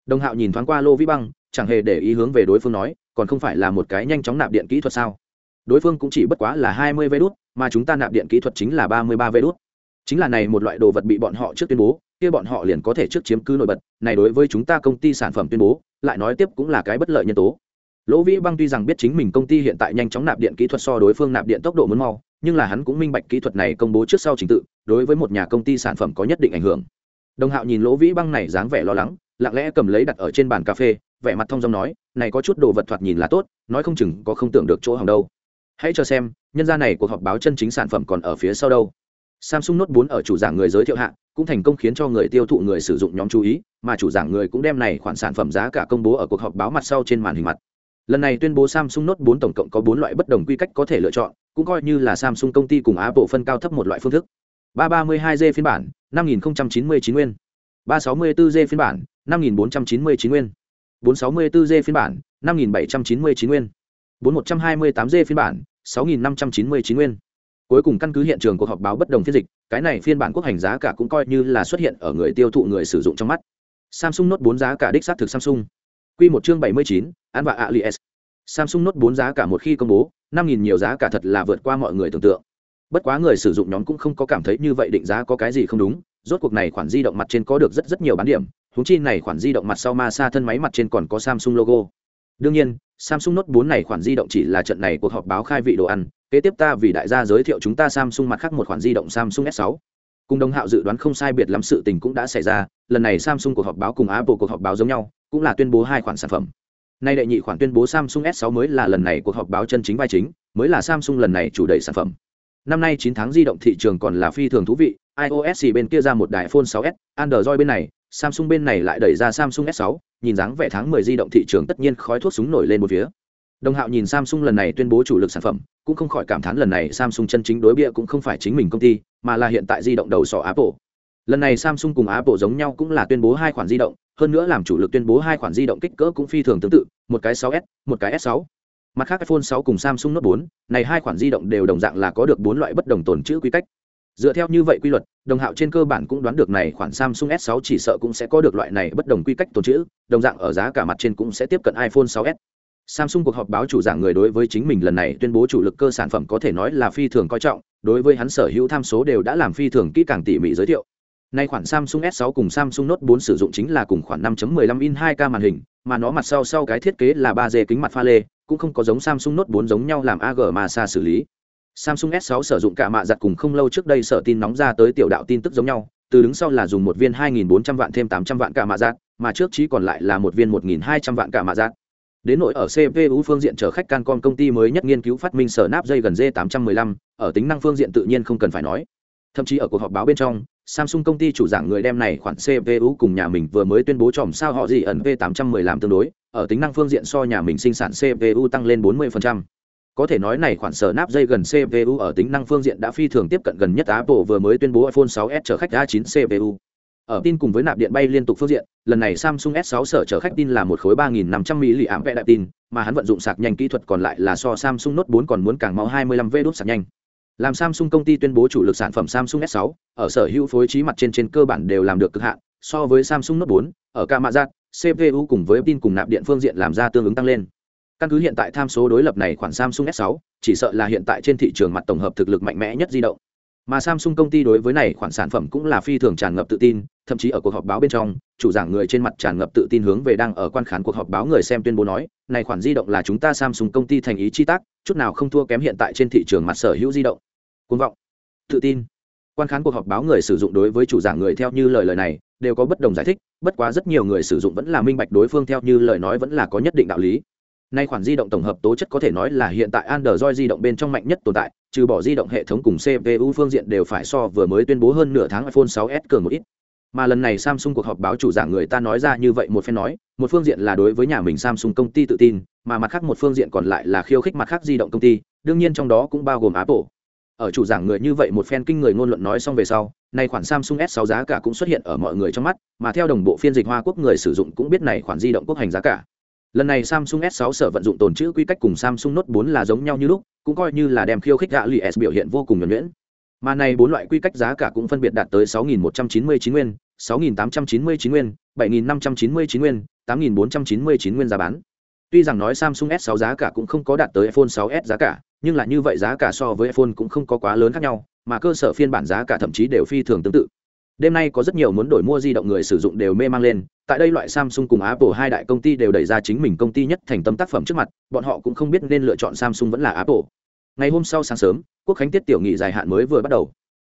A: Đồng hạo nhìn thoáng qua lô vĩ băng, chẳng hề để ý hướng về đối phương nói, còn không phải là một cái nhanh chóng nạp điện kỹ thuật sao? Đối phương cũng chỉ bất quá là hai mươi vê đốt mà chúng ta nạp điện kỹ thuật chính là ba mươi ba vê đốt chính là này một loại đồ vật bị bọn họ trước tuyên bố, kia bọn họ liền có thể trước chiếm cứ nổi bật, này đối với chúng ta công ty sản phẩm tuyên bố, lại nói tiếp cũng là cái bất lợi nhân tố. Lỗ vĩ băng tuy rằng biết chính mình công ty hiện tại nhanh chóng nạp điện kỹ thuật so đối phương nạp điện tốc độ muốn mau, nhưng là hắn cũng minh bạch kỹ thuật này công bố trước sau trình tự, đối với một nhà công ty sản phẩm có nhất định ảnh hưởng đồng hạo nhìn lỗ vĩ băng này dáng vẻ lo lắng, lặng lẽ cầm lấy đặt ở trên bàn cà phê, vẻ mặt thông dong nói, này có chút đồ vật thoạt nhìn là tốt, nói không chừng có không tưởng được chỗ hỏng đâu. Hãy cho xem, nhân gia này cuộc họp báo chân chính sản phẩm còn ở phía sau đâu. Samsung note 4 ở chủ giảng người giới thiệu hạ, cũng thành công khiến cho người tiêu thụ người sử dụng nhóm chú ý, mà chủ giảng người cũng đem này khoản sản phẩm giá cả công bố ở cuộc họp báo mặt sau trên màn hình mặt. Lần này tuyên bố samsung note 4 tổng cộng có bốn loại bất đồng quy cách có thể lựa chọn, cũng coi như là samsung công ty cùng apple phân cao thấp một loại phương thức. 332G phiên bản 5099 nguyên. 364G phiên bản 5499 nguyên. 464G phiên bản 5799 nguyên. 4128G phiên bản 6599 nguyên. Cuối cùng căn cứ hiện trường cuộc họp báo bất đồng phiên dịch cái này phiên bản quốc hành giá cả cũng coi như là xuất hiện ở người tiêu thụ người sử dụng trong mắt. Samsung note 4 giá cả đích xác thực samsung. Q một chương 79, ăn và alias. Samsung note 4 giá cả một khi công bố năm nghìn nhiều giá cả thật là vượt qua mọi người tưởng tượng bất quá người sử dụng nhóm cũng không có cảm thấy như vậy định giá có cái gì không đúng, rốt cuộc này khoản di động mặt trên có được rất rất nhiều bán điểm húng chi này khoản di động mặt sau ma xa thân máy mặt trên còn có samsung logo. Đương nhiên, samsung note 4 này khoản di động chỉ là trận này cuộc họp báo khai vị đồ ăn, kế tiếp ta vì đại gia giới thiệu chúng ta samsung mặt khác một khoản di động samsung s 6 cùng đồng hạo dự đoán không sai biệt lắm sự tình cũng đã xảy ra, lần này samsung cuộc họp báo cùng apple cuộc họp báo giống nhau, cũng là tuyên bố hai khoản sản phẩm. Nay đệ nhị khoản tuyên bố samsung s 6 mới là lần này cuộc họp báo chân chính vai chính, mới là samsung lần này chủ đẩy sản phẩm năm nay 9 tháng di động thị trường còn là phi thường thú vị, ios bên kia ra một đài iphone 6s android bên này, samsung bên này lại đẩy ra samsung s 6 nhìn dáng vẻ tháng 10 di động thị trường tất nhiên khói thuốc súng nổi lên một phía. Đồng hạo nhìn samsung lần này tuyên bố chủ lực sản phẩm, cũng không khỏi cảm thán lần này samsung chân chính đối bịa cũng không phải chính mình công ty, mà là hiện tại di động đầu sỏ apple. Lần này samsung cùng apple giống nhau cũng là tuyên bố hai khoản di động, hơn nữa làm chủ lực tuyên bố hai khoản di động kích cỡ cũng phi thường tương tự, một cái 6s một cái s 6 mặt khác iphone 6 cùng samsung note 4 này hai khoản di động đều đồng dạng là có được bốn loại bất đồng tồn chữ quy cách dựa theo như vậy quy luật đồng hạo trên cơ bản cũng đoán được này khoản samsung s 6 chỉ sợ cũng sẽ có được loại này bất đồng quy cách tồn chữ đồng dạng ở giá cả mặt trên cũng sẽ tiếp cận iphone 6s Samsung cuộc họp báo chủ giảng người đối với chính mình lần này tuyên bố chủ lực cơ sản phẩm có thể nói là phi thường coi trọng, đối với hắn sở hữu tham số đều đã làm phi thường kỹ càng tỉ mỉ giới thiệu. Nay khoản Samsung S6 cùng Samsung Note 4 sử dụng chính là cùng khoản 5.15 in 2K màn hình, mà nó mặt sau sau cái thiết kế là 3D kính mặt pha lê, cũng không có giống Samsung Note 4 giống nhau làm AG mà xa xử lý. Samsung S6 sử dụng cả mạ giặt cùng không lâu trước đây sở tin nóng ra tới tiểu đạo tin tức giống nhau, từ đứng sau là dùng một viên 2400 vạn thêm 800 vạn cả mạ giặt, mà trước chí còn lại là một viên 1200 vạn cả mạ giặt. Đến nội ở CPU phương diện chở khách Cancom công ty mới nhất nghiên cứu phát minh sở nắp dây gần J815, ở tính năng phương diện tự nhiên không cần phải nói. Thậm chí ở cuộc họp báo bên trong, Samsung công ty chủ giảng người đem này khoản CPU cùng nhà mình vừa mới tuyên bố chòm sao họ gì ẩn V810 làm tương đối, ở tính năng phương diện so nhà mình sinh sản CPU tăng lên 40%. Có thể nói này khoản sở nắp dây gần CPU ở tính năng phương diện đã phi thường tiếp cận gần nhất Apple vừa mới tuyên bố iPhone 6s chở khách A9 CPU ở tin cùng với nạp điện bay liên tục phương diện lần này samsung s 6 sở chở khách tin là một khối ba nghìn năm trăm mili ảm vẽ đại tin mà hắn vận dụng sạc nhanh kỹ thuật còn lại là so samsung note 4 còn muốn càng máu 25 v đốt sạc nhanh làm samsung công ty tuyên bố chủ lực sản phẩm samsung s 6 ở sở hữu phối trí mặt trên trên cơ bản đều làm được cực hạn, so với samsung note 4 ở ca mạ giác cpu cùng với tin cùng nạp điện phương diện làm ra tương ứng tăng lên. Căn cứ hiện tại tham số đối lập này, khoản samsung s 6 chỉ sợ là hiện tại trên thị trường mặt tổng hợp thực lực mạnh mẽ nhất di động. Mà samsung công ty đối với này, khoản sản phẩm cũng là phi thường tràn ngập tự tin, thậm chí ở cuộc họp báo bên trong, chủ giảng người trên mặt tràn ngập tự tin hướng về đang ở quan khán cuộc họp báo người xem tuyên bố nói, này khoản di động là chúng ta samsung công ty thành ý chi tác, chút nào không thua kém hiện tại trên thị trường mặt sở hữu di động côn vọng, tự tin. Quan khán cuộc họp báo người sử dụng đối với chủ giảng người theo như lời lời này đều có bất đồng giải thích, bất quá rất nhiều người sử dụng vẫn là minh bạch đối phương theo như lời nói vẫn là có nhất định đạo lý. Nay khoản di động tổng hợp tố chất có thể nói là hiện tại android di động bên trong mạnh nhất tồn tại, trừ bỏ di động hệ thống cùng cpu phương diện đều phải so vừa mới tuyên bố hơn nửa tháng iphone 6s cường một ít. Mà lần này samsung cuộc họp báo chủ giảng người ta nói ra như vậy một phen nói, một phương diện là đối với nhà mình samsung công ty tự tin, mà mặt khác một phương diện còn lại là khiêu khích mặt khác di động công ty, đương nhiên trong đó cũng bao gồm apple ở chủ giảng người như vậy một phen kinh người ngôn luận nói xong về sau này khoản samsung s 6 giá cả cũng xuất hiện ở mọi người trong mắt, mà theo đồng bộ phiên dịch hoa quốc người sử dụng cũng biết này khoản di động quốc hành giá cả. Lần này samsung s 6 sở vận dụng tồn chữ quy cách cùng samsung note 4 là giống nhau như lúc, cũng coi như là đem khiêu khích gạ lì s biểu hiện vô cùng nhuẩn nhuyễn. Mà này bốn loại quy cách giá cả cũng phân biệt đạt tới 6.199 nguyên 6.899 nguyên 7.599 nguyên 8.499 nguyên giá bán. Tuy rằng nói samsung s 6 giá cả cũng không có đạt tới iphone 6s giá cả nhưng là như vậy giá cả so với iphone cũng không có quá lớn khác nhau, mà cơ sở phiên bản giá cả thậm chí đều phi thường tương tự. Đêm nay có rất nhiều muốn đổi mua di động người sử dụng đều mê mang lên, tại đây loại samsung cùng apple hai đại công ty đều đẩy ra chính mình công ty nhất thành tâm tác phẩm trước mặt, bọn họ cũng không biết nên lựa chọn samsung vẫn là apple. Ngày hôm sau sáng sớm, quốc khánh tiết tiểu nghị dài hạn mới vừa bắt đầu.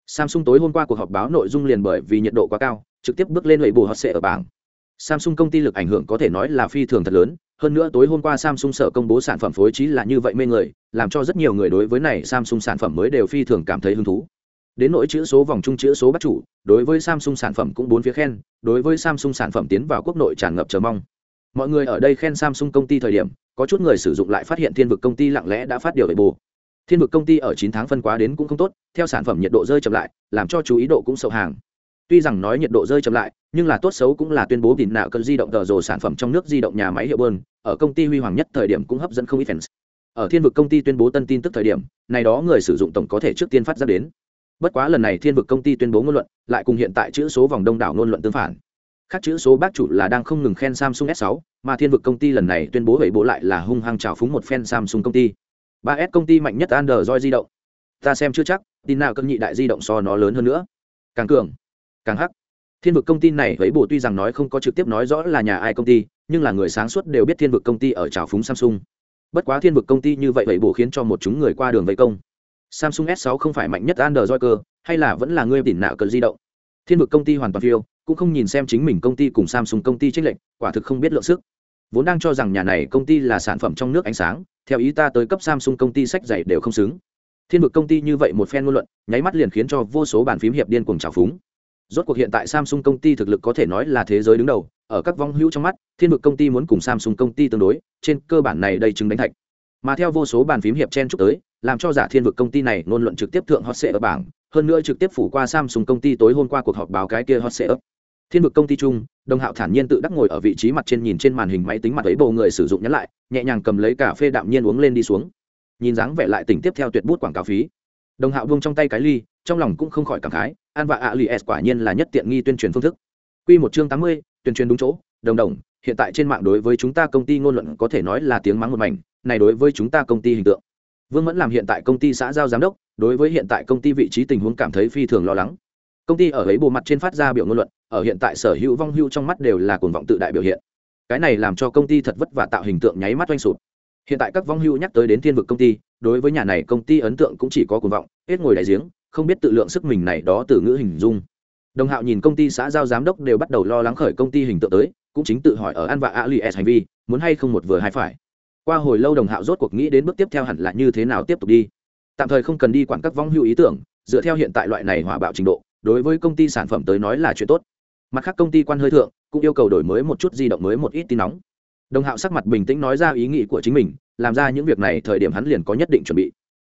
A: Samsung tối hôm qua cuộc họp báo nội dung liền bởi vì nhiệt độ quá cao, trực tiếp bước lên lệ bù hot sẽ ở bảng. Samsung công ty lực ảnh hưởng có thể nói là phi thường thật lớn hơn nữa tối hôm qua samsung sở công bố sản phẩm phối trí là như vậy mê người, làm cho rất nhiều người đối với này samsung sản phẩm mới đều phi thường cảm thấy hứng thú. Đến nỗi chữ số vòng chung chữ số bắt chủ, đối với samsung sản phẩm cũng bốn phía khen, đối với samsung sản phẩm tiến vào quốc nội tràn ngập chờ mong. Mọi người ở đây khen samsung công ty thời điểm, có chút người sử dụng lại phát hiện thiên vực công ty lặng lẽ đã phát điều về bù. Thiên vực công ty ở chín tháng phân quá đến cũng không tốt, theo sản phẩm nhiệt độ rơi chậm lại, làm cho chú ý độ cũng sậu hàng tuy rằng nói nhiệt độ rơi chậm lại, nhưng là tốt xấu cũng là tuyên bố tìm nạo cơn di động tờ rồ sản phẩm trong nước di động nhà máy hiệu bơn, ở công ty huy hoàng nhất thời điểm cũng hấp dẫn không ít fans. Ở thiên vực công ty tuyên bố tân tin tức thời điểm, này đó người sử dụng tổng có thể trước tiên phát ra đến. Bất quá lần này thiên vực công ty tuyên bố ngôn luận, lại cùng hiện tại chữ số vòng đông đảo ngôn luận tương phản. Khác chữ số bác chủ là đang không ngừng khen samsung s 6 mà thiên vực công ty lần này tuyên bố hủy bố lại là hung hăng trào phúng một fan samsung công ty. Ba s công ty mạnh nhất android di động. Ta xem chưa chắc tin nào cân nhị đại di động so nó lớn hơn nữa. Càng cường càng hắc. Thiên vực công ty này với bộ tuy rằng nói không có trực tiếp nói rõ là nhà ai công ty, nhưng là người sáng suốt đều biết thiên vực công ty ở trào phúng samsung. Bất quá thiên vực công ty như vậy vậy bổ khiến cho một chúng người qua đường vây công. Samsung s 6 không phải mạnh nhất android cơ, hay là vẫn là người tỉn nạo cờ di động. Thiên vực công ty hoàn toàn phiêu, cũng không nhìn xem chính mình công ty cùng samsung công ty trách lệnh quả thực không biết lượng sức. Vốn đang cho rằng nhà này công ty là sản phẩm trong nước ánh sáng, theo ý ta tới cấp samsung công ty sách dạy đều không xứng. Thiên vực công ty như vậy một phen ngôn luận, nháy mắt liền khiến cho vô số bàn phím hiệp điên cuồng trào phúng rốt cuộc hiện tại samsung công ty thực lực có thể nói là thế giới đứng đầu, ở các vong hữu trong mắt, thiên vực công ty muốn cùng samsung công ty tương đối, trên cơ bản này đây chứng đánh thạch. Mà theo vô số bàn phím hiệp chen chúc tới, làm cho giả thiên vực công ty này ngôn luận trực tiếp thượng hot sẽ ở bảng, hơn nữa trực tiếp phủ qua samsung công ty tối hôm qua cuộc họp báo cái kia hot sẽ ấp thiên vực công ty chung, đồng hạo thản nhiên tự đắc ngồi ở vị trí mặt trên nhìn trên màn hình máy tính mặt ấy bộ người sử dụng nhắn lại, nhẹ nhàng cầm lấy cà phê đạm nhiên uống lên đi xuống. Nhìn dáng vẻ lại tỉnh tiếp theo tuyệt bút quảng cáo phí. Đồng hạo vung trong tay cái ly, trong lòng cũng không khỏi cảm khái an và ạ lì s quả nhiên là nhất tiện nghi tuyên truyền phương thức. Q một chương tám mươi, tuyên truyền đúng chỗ, đồng đồng, hiện tại trên mạng đối với chúng ta công ty ngôn luận có thể nói là tiếng mắng một mảnh, này đối với chúng ta công ty hình tượng. Vương mẫn làm hiện tại công ty xã giao giám đốc, đối với hiện tại công ty vị trí tình huống cảm thấy phi thường lo lắng. Công ty ở ấy bộ mặt trên phát ra biểu ngôn luận, ở hiện tại sở hữu vong hưu trong mắt đều là cuồng vọng tự đại biểu hiện. Cái này làm cho công ty thật vất vả tạo hình tượng nháy mắt oanh sụp. Hiện tại các vong hưu nhắc tới đến thiên vực công ty, đối với nhà này công ty ấn tượng cũng chỉ có cuồng vọng, hết ngồi đại giếng không biết tự lượng sức mình này đó từ ngữ hình dung. Đồng hạo nhìn công ty xã giao giám đốc đều bắt đầu lo lắng khởi công ty hình tượng tới, cũng chính tự hỏi ở an và ali s hành vi, muốn hay không một vừa hai phải. Qua hồi lâu đồng hạo rốt cuộc nghĩ đến bước tiếp theo hẳn là như thế nào tiếp tục đi. Tạm thời không cần đi quản các vong hưu ý tưởng, dựa theo hiện tại loại này hỏa bạo trình độ, đối với công ty sản phẩm tới nói là chuyện tốt. Mặt khác công ty quan hơi thượng, cũng yêu cầu đổi mới một chút di động mới một ít tin nóng. Đồng hạo sắc mặt bình tĩnh nói ra ý nghĩ của chính mình, làm ra những việc này thời điểm hắn liền có nhất định chuẩn bị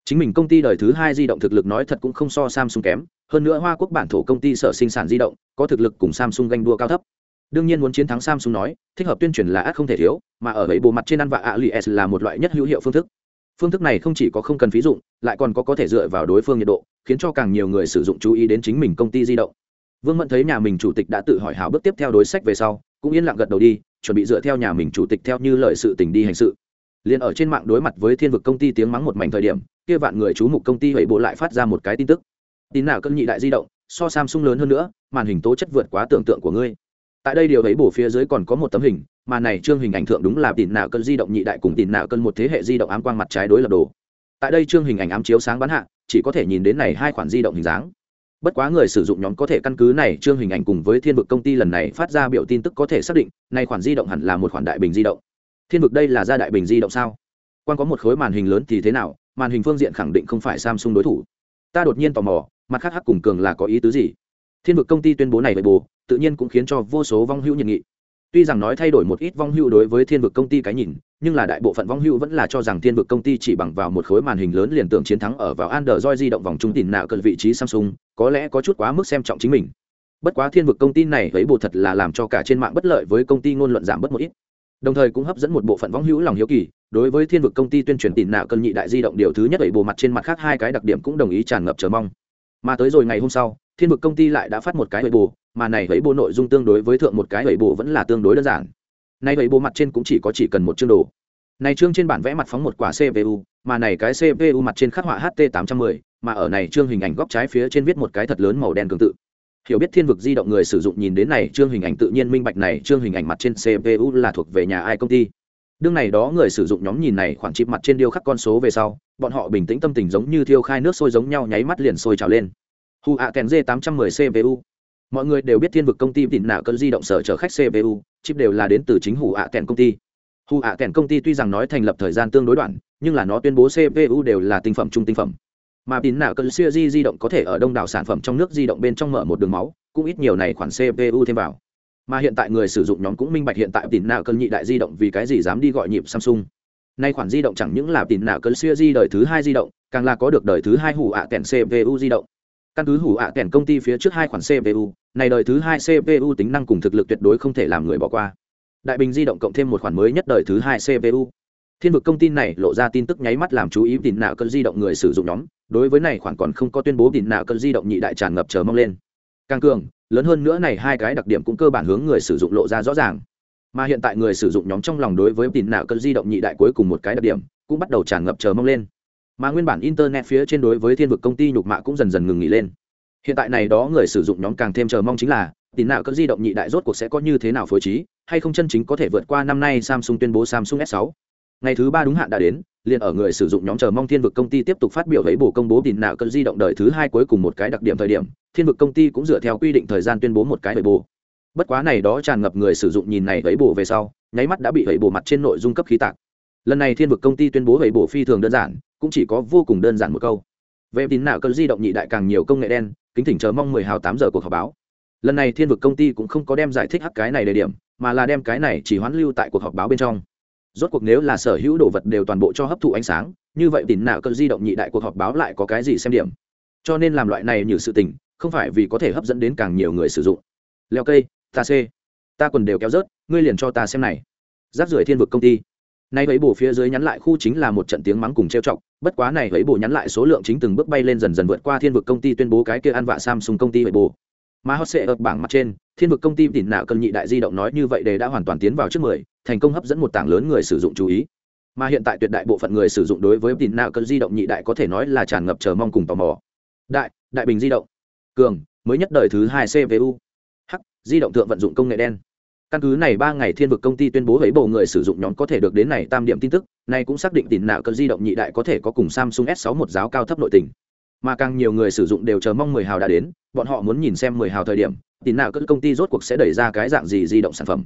A: chính mình công ty đời thứ hai di động thực lực nói thật cũng không so samsung kém, hơn nữa hoa quốc bản thổ công ty sở sinh sản di động, có thực lực cùng samsung ganh đua cao thấp. Đương nhiên muốn chiến thắng samsung nói, thích hợp tuyên truyền là ác không thể thiếu, mà ở ấy bộ mặt trên ăn và ali là một loại nhất hữu hiệu phương thức. Phương thức này không chỉ có không cần phí dụng, lại còn có có thể dựa vào đối phương nhiệt độ, khiến cho càng nhiều người sử dụng chú ý đến chính mình công ty di động. Vương mẫn thấy nhà mình chủ tịch đã tự hỏi hảo bước tiếp theo đối sách về sau, cũng yên lặng gật đầu đi, chuẩn bị dựa theo nhà mình chủ tịch theo như lời sự tình đi hành sự liền ở trên mạng đối mặt với thiên vực công ty tiếng mắng một mảnh thời điểm, kia vạn người chú mục công ty hủy bộ lại phát ra một cái tin tức. Tin nào cân nhị đại di động, so samsung lớn hơn nữa, màn hình tố chất vượt quá tưởng tượng của ngươi. Tại đây điều ấy bổ phía dưới còn có một tấm hình, mà này trương hình ảnh thượng đúng là tin nào cân di động nhị đại cùng tin nào cân một thế hệ di động ám quang mặt trái đối lập đồ. Tại đây trương hình ảnh ám chiếu sáng bắn hạ, chỉ có thể nhìn đến này hai khoản di động hình dáng. Bất quá người sử dụng nhóm có thể căn cứ này trương hình ảnh cùng với thiên vực công ty lần này phát ra biểu tin tức có thể xác định, này khoản di động hẳn là một khoản đại bình di động thiên vực đây là gia đại bình di động sao? Quan có một khối màn hình lớn thì thế nào? Màn hình phương diện khẳng định không phải samsung đối thủ. Ta đột nhiên tò mò, mặt khác hắc cùng cường là có ý tứ gì? Thiên vực công ty tuyên bố này về bồ tự nhiên cũng khiến cho vô số vong hữu nhiệt nghị. Tuy rằng nói thay đổi một ít vong hữu đối với thiên vực công ty cái nhìn, nhưng là đại bộ phận vong hữu vẫn là cho rằng thiên vực công ty chỉ bằng vào một khối màn hình lớn liền tưởng chiến thắng ở vào android di động vòng trung tìm nạo cận vị trí samsung, có lẽ có chút quá mức xem trọng chính mình. Bất quá thiên vực công ty này thấy bộ thật là làm cho cả trên mạng bất lợi với công ty ngôn luận giảm bất một ít đồng thời cũng hấp dẫn một bộ phận võng hữu lòng hiếu kỳ, đối với thiên vực công ty tuyên truyền tìm nạo cân nhị đại di động điều thứ nhất bảy bộ mặt trên mặt khác hai cái đặc điểm cũng đồng ý tràn ngập chờ mong. Mà tới rồi ngày hôm sau, thiên vực công ty lại đã phát một cái bảy bộ mà này bảy bộ nội dung tương đối với thượng một cái bảy bộ vẫn là tương đối đơn giản. Nay bảy bộ mặt trên cũng chỉ có chỉ cần một chương đồ. Này chương trên bản vẽ mặt phóng một quả cpu mà này cái cpu mặt trên khắc họa ht 810 mà ở này chương hình ảnh góc trái phía trên viết một cái thật lớn màu đen tương tự hiểu biết thiên vực di động người sử dụng nhìn đến này, chương hình ảnh tự nhiên minh bạch này, chương hình ảnh mặt trên cpu là thuộc về nhà ai công ty. Đương này đó người sử dụng nhóm nhìn này, khoảng chip mặt trên điêu khắc con số về sau, bọn họ bình tĩnh tâm tình giống như thiêu khai nước sôi giống nhau, nháy mắt liền sôi trào lên. Hu a kèn d 810 cpu mọi người đều biết thiên vực công ty tịnh nạ cơn di động sở chở khách cpu chip đều là đến từ chính hủ ạ kèn công ty. Hủ ạ kèn công ty tuy rằng nói thành lập thời gian tương đối đoạn, nhưng là nó tuyên bố cpu đều là tinh phẩm trung tinh phẩm mà tín nạo cơn siêu di di động có thể ở đông đảo sản phẩm trong nước di động bên trong mở một đường máu, cũng ít nhiều này khoản cpu thêm vào. Mà hiện tại người sử dụng nhóm cũng minh bạch hiện tại tín nạo cơn nhị đại di động vì cái gì dám đi gọi nhịp samsung. Nay khoản di động chẳng những là tín nạo cơn siêu di đời thứ hai di động, càng là có được đời thứ hai hủ ạ kèn cpu di động. Căn cứ hủ ạ kèn công ty phía trước hai khoản cpu này đời thứ hai cpu tính năng cùng thực lực tuyệt đối không thể làm người bỏ qua. Đại bình di động cộng thêm một khoản mới nhất đời thứ hai cpu thiên vực công ty này lộ ra tin tức nháy mắt làm chú ý tín nạo cơn di động người sử dụng nhóm đối với này khoản còn không có tuyên bố đỉnh nạo cơn di động nhị đại tràn ngập chờ mong lên. Càng cường, lớn hơn nữa này hai cái đặc điểm cũng cơ bản hướng người sử dụng lộ ra rõ ràng. Mà hiện tại người sử dụng nhóm trong lòng đối với đỉnh nạo cơn di động nhị đại cuối cùng một cái đặc điểm, cũng bắt đầu tràn ngập chờ mong lên. Mà nguyên bản internet phía trên đối với thiên vực công ty nhục mạ cũng dần dần ngừng nghỉ lên. Hiện tại này đó người sử dụng nhóm càng thêm chờ mong chính là tín nào cỡ di động nhị đại rốt cuộc sẽ có như thế nào phối trí, hay không chân chính có thể vượt qua năm nay samsung tuyên bố samsung s 6 ngày thứ ba đúng hạn đã đến, liền ở người sử dụng nhóm chờ mong thiên vực công ty tiếp tục phát biểu lấy bổ công bố tin nào cỡ di động đời thứ hai cuối cùng một cái đặc điểm thời điểm, thiên vực công ty cũng dựa theo quy định thời gian tuyên bố một cái lấy bổ. Bất quá này đó tràn ngập người sử dụng nhìn này lấy bổ về sau, nháy mắt đã bị lấy bổ mặt trên nội dung cấp khí tạc. Lần này thiên vực công ty tuyên bố lấy bổ phi thường đơn giản, cũng chỉ có vô cùng đơn giản một câu. Về tín nào cỡ di động nhị đại càng nhiều công nghệ đen, kính thỉnh chờ mong mười hào tám giờ cuộc họp báo. Lần này thiên vực công ty cũng không có đem giải thích hắc cái này đề điểm, mà là đem cái này chỉ hoán lưu tại cuộc họp báo bên trong rốt cuộc nếu là sở hữu đồ vật đều toàn bộ cho hấp thụ ánh sáng như vậy tín nào cơn di động nhị đại cuộc họp báo lại có cái gì xem điểm? Cho nên làm loại này như sự tình không phải vì có thể hấp dẫn đến càng nhiều người sử dụng. Leo cây ta c ta quần đều kéo rớt ngươi liền cho ta xem này. Rác rưởi thiên vực công ty. Nay vậy bổ phía dưới nhắn lại khu chính là một trận tiếng mắng cùng trêu chọc, bất quá này vậy bổ nhắn lại số lượng chính từng bước bay lên dần dần vượt qua Thiên vực công ty tuyên bố cái kia ăn vạ Samsung công ty vậy bổ. Mà hot sẽ ở bảng mặt trên, Thiên vực công ty tỉn nạo cân nhị đại di động nói như vậy đề đã hoàn toàn tiến vào trước 10, thành công hấp dẫn một tảng lớn người sử dụng chú ý. Mà hiện tại tuyệt đại bộ phận người sử dụng đối với tỉn nạo cân di động nhị đại có thể nói là tràn ngập chờ mong cùng tò mò. Đại, đại bình di động. Cường, mới nhất đời thứ hai cvu h di động thượng vận dụng công nghệ đen căn cứ này ba ngày thiên vực công ty tuyên bố với bộ người sử dụng nhóm có thể được đến này tam điểm tin tức này cũng xác định tỉn nạo cân di động nhị đại có thể có cùng samsung s 6 một giáo cao thấp nội tình mà càng nhiều người sử dụng đều chờ mong 10 hào đã đến, bọn họ muốn nhìn xem 10 hào thời điểm tin nào các công ty rốt cuộc sẽ đẩy ra cái dạng gì di động sản phẩm.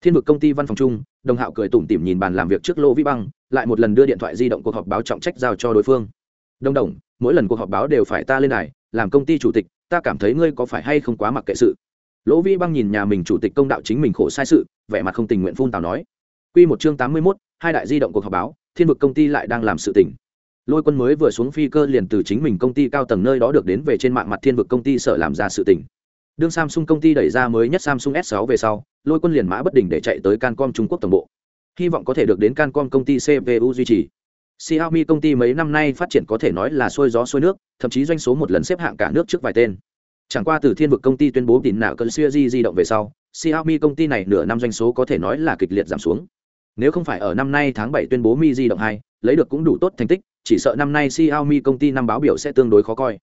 A: Thiên vực công ty văn phòng chung, đồng hạo cười tủm tỉm nhìn bàn làm việc trước lô vĩ băng, lại một lần đưa điện thoại di động cuộc họp báo trọng trách giao cho đối phương. Đồng đồng, mỗi lần cuộc họp báo đều phải ta lên này làm công ty chủ tịch, ta cảm thấy ngươi có phải hay không quá mặc kệ sự. Lỗ vĩ băng nhìn nhà mình chủ tịch công đạo chính mình khổ sai sự, vẻ mặt không tình nguyện phun tào nói. Q một chương tám mươi mốt, hai đại di động cuộc họp báo, thiên vực công ty lại đang làm sự tỉnh lôi quân mới vừa xuống phi cơ liền từ chính mình công ty cao tầng nơi đó được đến về trên mạng mặt thiên vực công ty sở làm ra sự tình. đương samsung công ty đẩy ra mới nhất samsung s 6 về sau lôi quân liền mã bất đình để chạy tới cancom trung quốc tổng bộ hy vọng có thể được đến cancom công ty cpu duy trì xiaomi công ty mấy năm nay phát triển có thể nói là xuôi gió xuôi nước thậm chí doanh số một lần xếp hạng cả nước trước vài tên Chẳng qua từ Thiên vực công ty tuyên bố tín nạo cơn siêu di di động về sau, Xiaomi công ty này nửa năm doanh số có thể nói là kịch liệt giảm xuống. Nếu không phải ở năm nay tháng 7 tuyên bố Mi di động 2, lấy được cũng đủ tốt thành tích, chỉ sợ năm nay Xiaomi công ty năm báo biểu sẽ tương đối khó coi.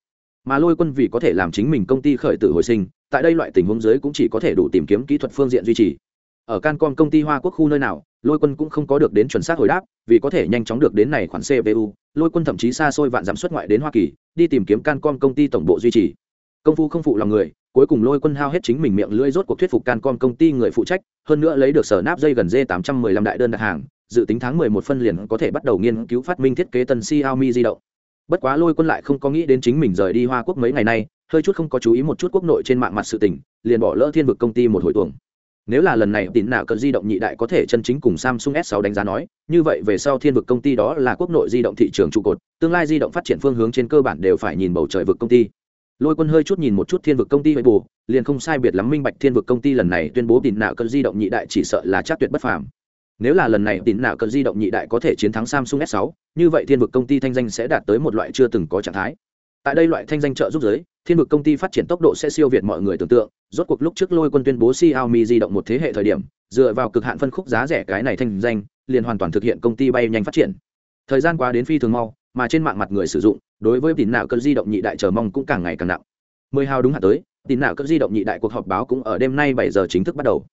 A: Mà Lôi Quân vì có thể làm chính mình công ty khởi tử hồi sinh, tại đây loại tình huống dưới cũng chỉ có thể đủ tìm kiếm kỹ thuật phương diện duy trì. Ở Cancom công ty Hoa Quốc khu nơi nào, Lôi Quân cũng không có được đến chuẩn xác hồi đáp, vì có thể nhanh chóng được đến này khoản CPU, Lôi Quân thậm chí xa xôi vạn giảm xuất ngoại đến Hoa Kỳ, đi tìm kiếm Cancom công ty tổng bộ duy trì công phu không phụ lòng người cuối cùng lôi quân hao hết chính mình miệng lưỡi rốt cuộc thuyết phục cancom công ty người phụ trách hơn nữa lấy được sở náp dây gần d 815 đại đơn đặt hàng dự tính tháng 11 phân liền có thể bắt đầu nghiên cứu phát minh thiết kế tân xiaomi di động. Bất quá lôi quân lại không có nghĩ đến chính mình rời đi hoa quốc mấy ngày nay, hơi chút không có chú ý một chút quốc nội trên mạng mặt sự tình, liền bỏ lỡ thiên vực công ty một hồi tuồng. Nếu là lần này tín nào cần di động nhị đại có thể chân chính cùng samsung s 6 đánh giá nói, như vậy về sau thiên vực công ty đó là quốc nội di động thị trường trụ cột, tương lai di động phát triển phương hướng trên cơ bản đều phải nhìn bầu trời vực công ty. Lôi quân hơi chút nhìn một chút thiên vực công ty bù liền không sai biệt lắm minh bạch thiên vực công ty lần này tuyên bố tín nào cần di động nhị đại chỉ sợ là chắc tuyệt bất phàm nếu là lần này tín nạ cơn di động nhị đại có thể chiến thắng samsung s 6 như vậy thiên vực công ty thanh danh sẽ đạt tới một loại chưa từng có trạng thái. Tại đây loại thanh danh trợ giúp giới, thiên vực công ty phát triển tốc độ sẽ siêu việt mọi người tưởng tượng. Rốt cuộc lúc trước lôi quân tuyên bố xiaomi di động một thế hệ thời điểm, dựa vào cực hạn phân khúc giá rẻ cái này thanh danh, liền hoàn toàn thực hiện công ty bay nhanh phát triển. Thời gian qua đến phi thường mau, mà trên mạng mặt người sử dụng, đối với tín nạo cơn di động nhị đại chờ mong cũng càng ngày càng nặng. Mười hào đúng hạn tới, tín nạo cơn di động nhị đại cuộc họp báo cũng ở đêm nay bảy giờ chính thức bắt đầu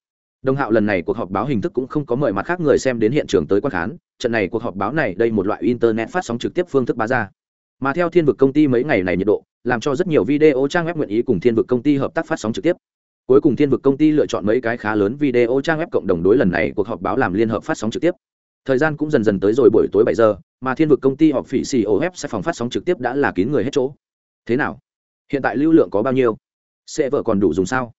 A: đồng hạo lần này cuộc họp báo hình thức cũng không có mời mặt khác người xem đến hiện trường tới quan khán. Trận này cuộc họp báo này đây một loại internet phát sóng trực tiếp phương thức bá ra. Mà theo thiên vực công ty mấy ngày này nhiệt độ, làm cho rất nhiều video trang web nguyện ý cùng thiên vực công ty hợp tác phát sóng trực tiếp. Cuối cùng thiên vực công ty lựa chọn mấy cái khá lớn video trang web cộng đồng đối lần này cuộc họp báo làm liên hợp phát sóng trực tiếp. Thời gian cũng dần dần tới rồi buổi tối bảy giờ, mà thiên vực công ty họp phỉ xì web sẽ phòng phát sóng trực tiếp đã là kín người hết chỗ. Thế nào? Hiện tại lưu lượng có bao nhiêu? Sẽ vợ còn đủ dùng sao?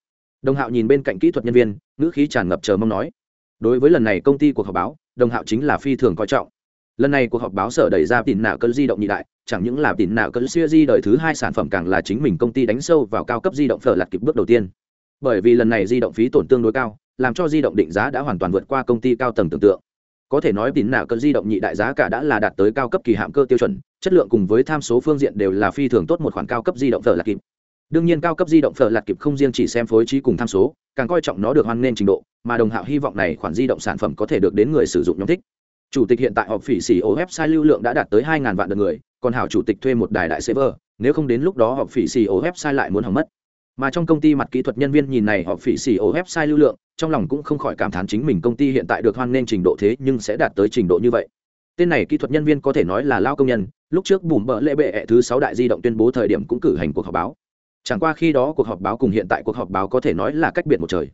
A: Đồng hạo nhìn bên cạnh kỹ thuật nhân viên, ngữ khí tràn ngập chờ mong nói, đối với lần này công ty cuộc họp báo, đồng hạo chính là phi thường coi trọng. Lần này cuộc họp báo sở đẩy ra tìm nạo cơn di động nhị đại, chẳng những là tìm nạo cơn siêu di đời thứ hai sản phẩm càng là chính mình công ty đánh sâu vào cao cấp di động phở lặt kịp bước đầu tiên. Bởi vì lần này di động phí tổn tương đối cao, làm cho di động định giá đã hoàn toàn vượt qua công ty cao tầng tưởng tượng. Có thể nói tín nạo cơn di động nhị đại giá cả đã là đạt tới cao cấp kỳ hạm cơ tiêu chuẩn, chất lượng cùng với tham số phương diện đều là phi thường tốt một khoản cao cấp di động phở là kịp đương nhiên cao cấp di động phở lạt kịp không riêng chỉ xem phối trí cùng tham số, càng coi trọng nó được hoan nghênh trình độ, mà đồng hạo hy vọng này khoản di động sản phẩm có thể được đến người sử dụng nhóm thích. Chủ tịch hiện tại họp phỉ xỉ ô website lưu lượng đã đạt tới hai vạn lượt người, còn hảo chủ tịch thuê một đài đại server, nếu không đến lúc đó họp phỉ xỉ ô website lại muốn hỏng mất. Mà trong công ty mặt kỹ thuật nhân viên nhìn này họp phỉ xỉ ô website lưu lượng, trong lòng cũng không khỏi cảm thán chính mình công ty hiện tại được hoan nghênh trình độ thế nhưng sẽ đạt tới trình độ như vậy. Tên này kỹ thuật nhân viên có thể nói là lao công nhân, lúc trước bùm bợ lễ bệ thứ sáu đại di động tuyên bố thời điểm cũng cử hành cuộc họp báo chẳng qua khi đó cuộc họp báo cùng hiện tại cuộc họp báo có thể nói là cách biệt một trời.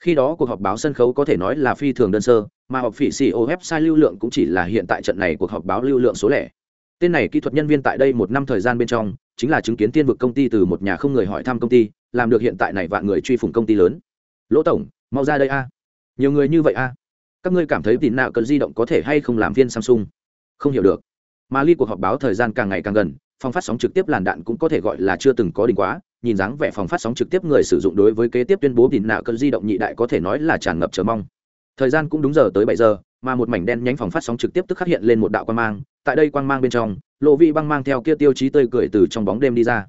A: Khi đó cuộc họp báo sân khấu có thể nói là phi thường đơn sơ, mà họp phỉ xì ô website lưu lượng cũng chỉ là hiện tại trận này cuộc họp báo lưu lượng số lẻ. Tên này kỹ thuật nhân viên tại đây một năm thời gian bên trong, chính là chứng kiến tiên vực công ty từ một nhà không người hỏi thăm công ty, làm được hiện tại này vạn người truy phủng công ty lớn. Lỗ tổng, mau ra đây a. Nhiều người như vậy a. Các ngươi cảm thấy tín nào cần di động có thể hay không làm viên samsung? Không hiểu được. Mà ly cuộc họp báo thời gian càng ngày càng gần phòng phát sóng trực tiếp làn đạn cũng có thể gọi là chưa từng có đỉnh quá nhìn dáng vẻ phòng phát sóng trực tiếp người sử dụng đối với kế tiếp tuyên bố tín nạo cơn di động nhị đại có thể nói là tràn ngập chờ mong. Thời gian cũng đúng giờ tới bảy giờ, mà một mảnh đen nhánh phòng phát sóng trực tiếp tức khắc hiện lên một đạo quang mang, tại đây quang mang bên trong, lộ vi băng mang theo kia tiêu chí tươi cười từ trong bóng đêm đi ra.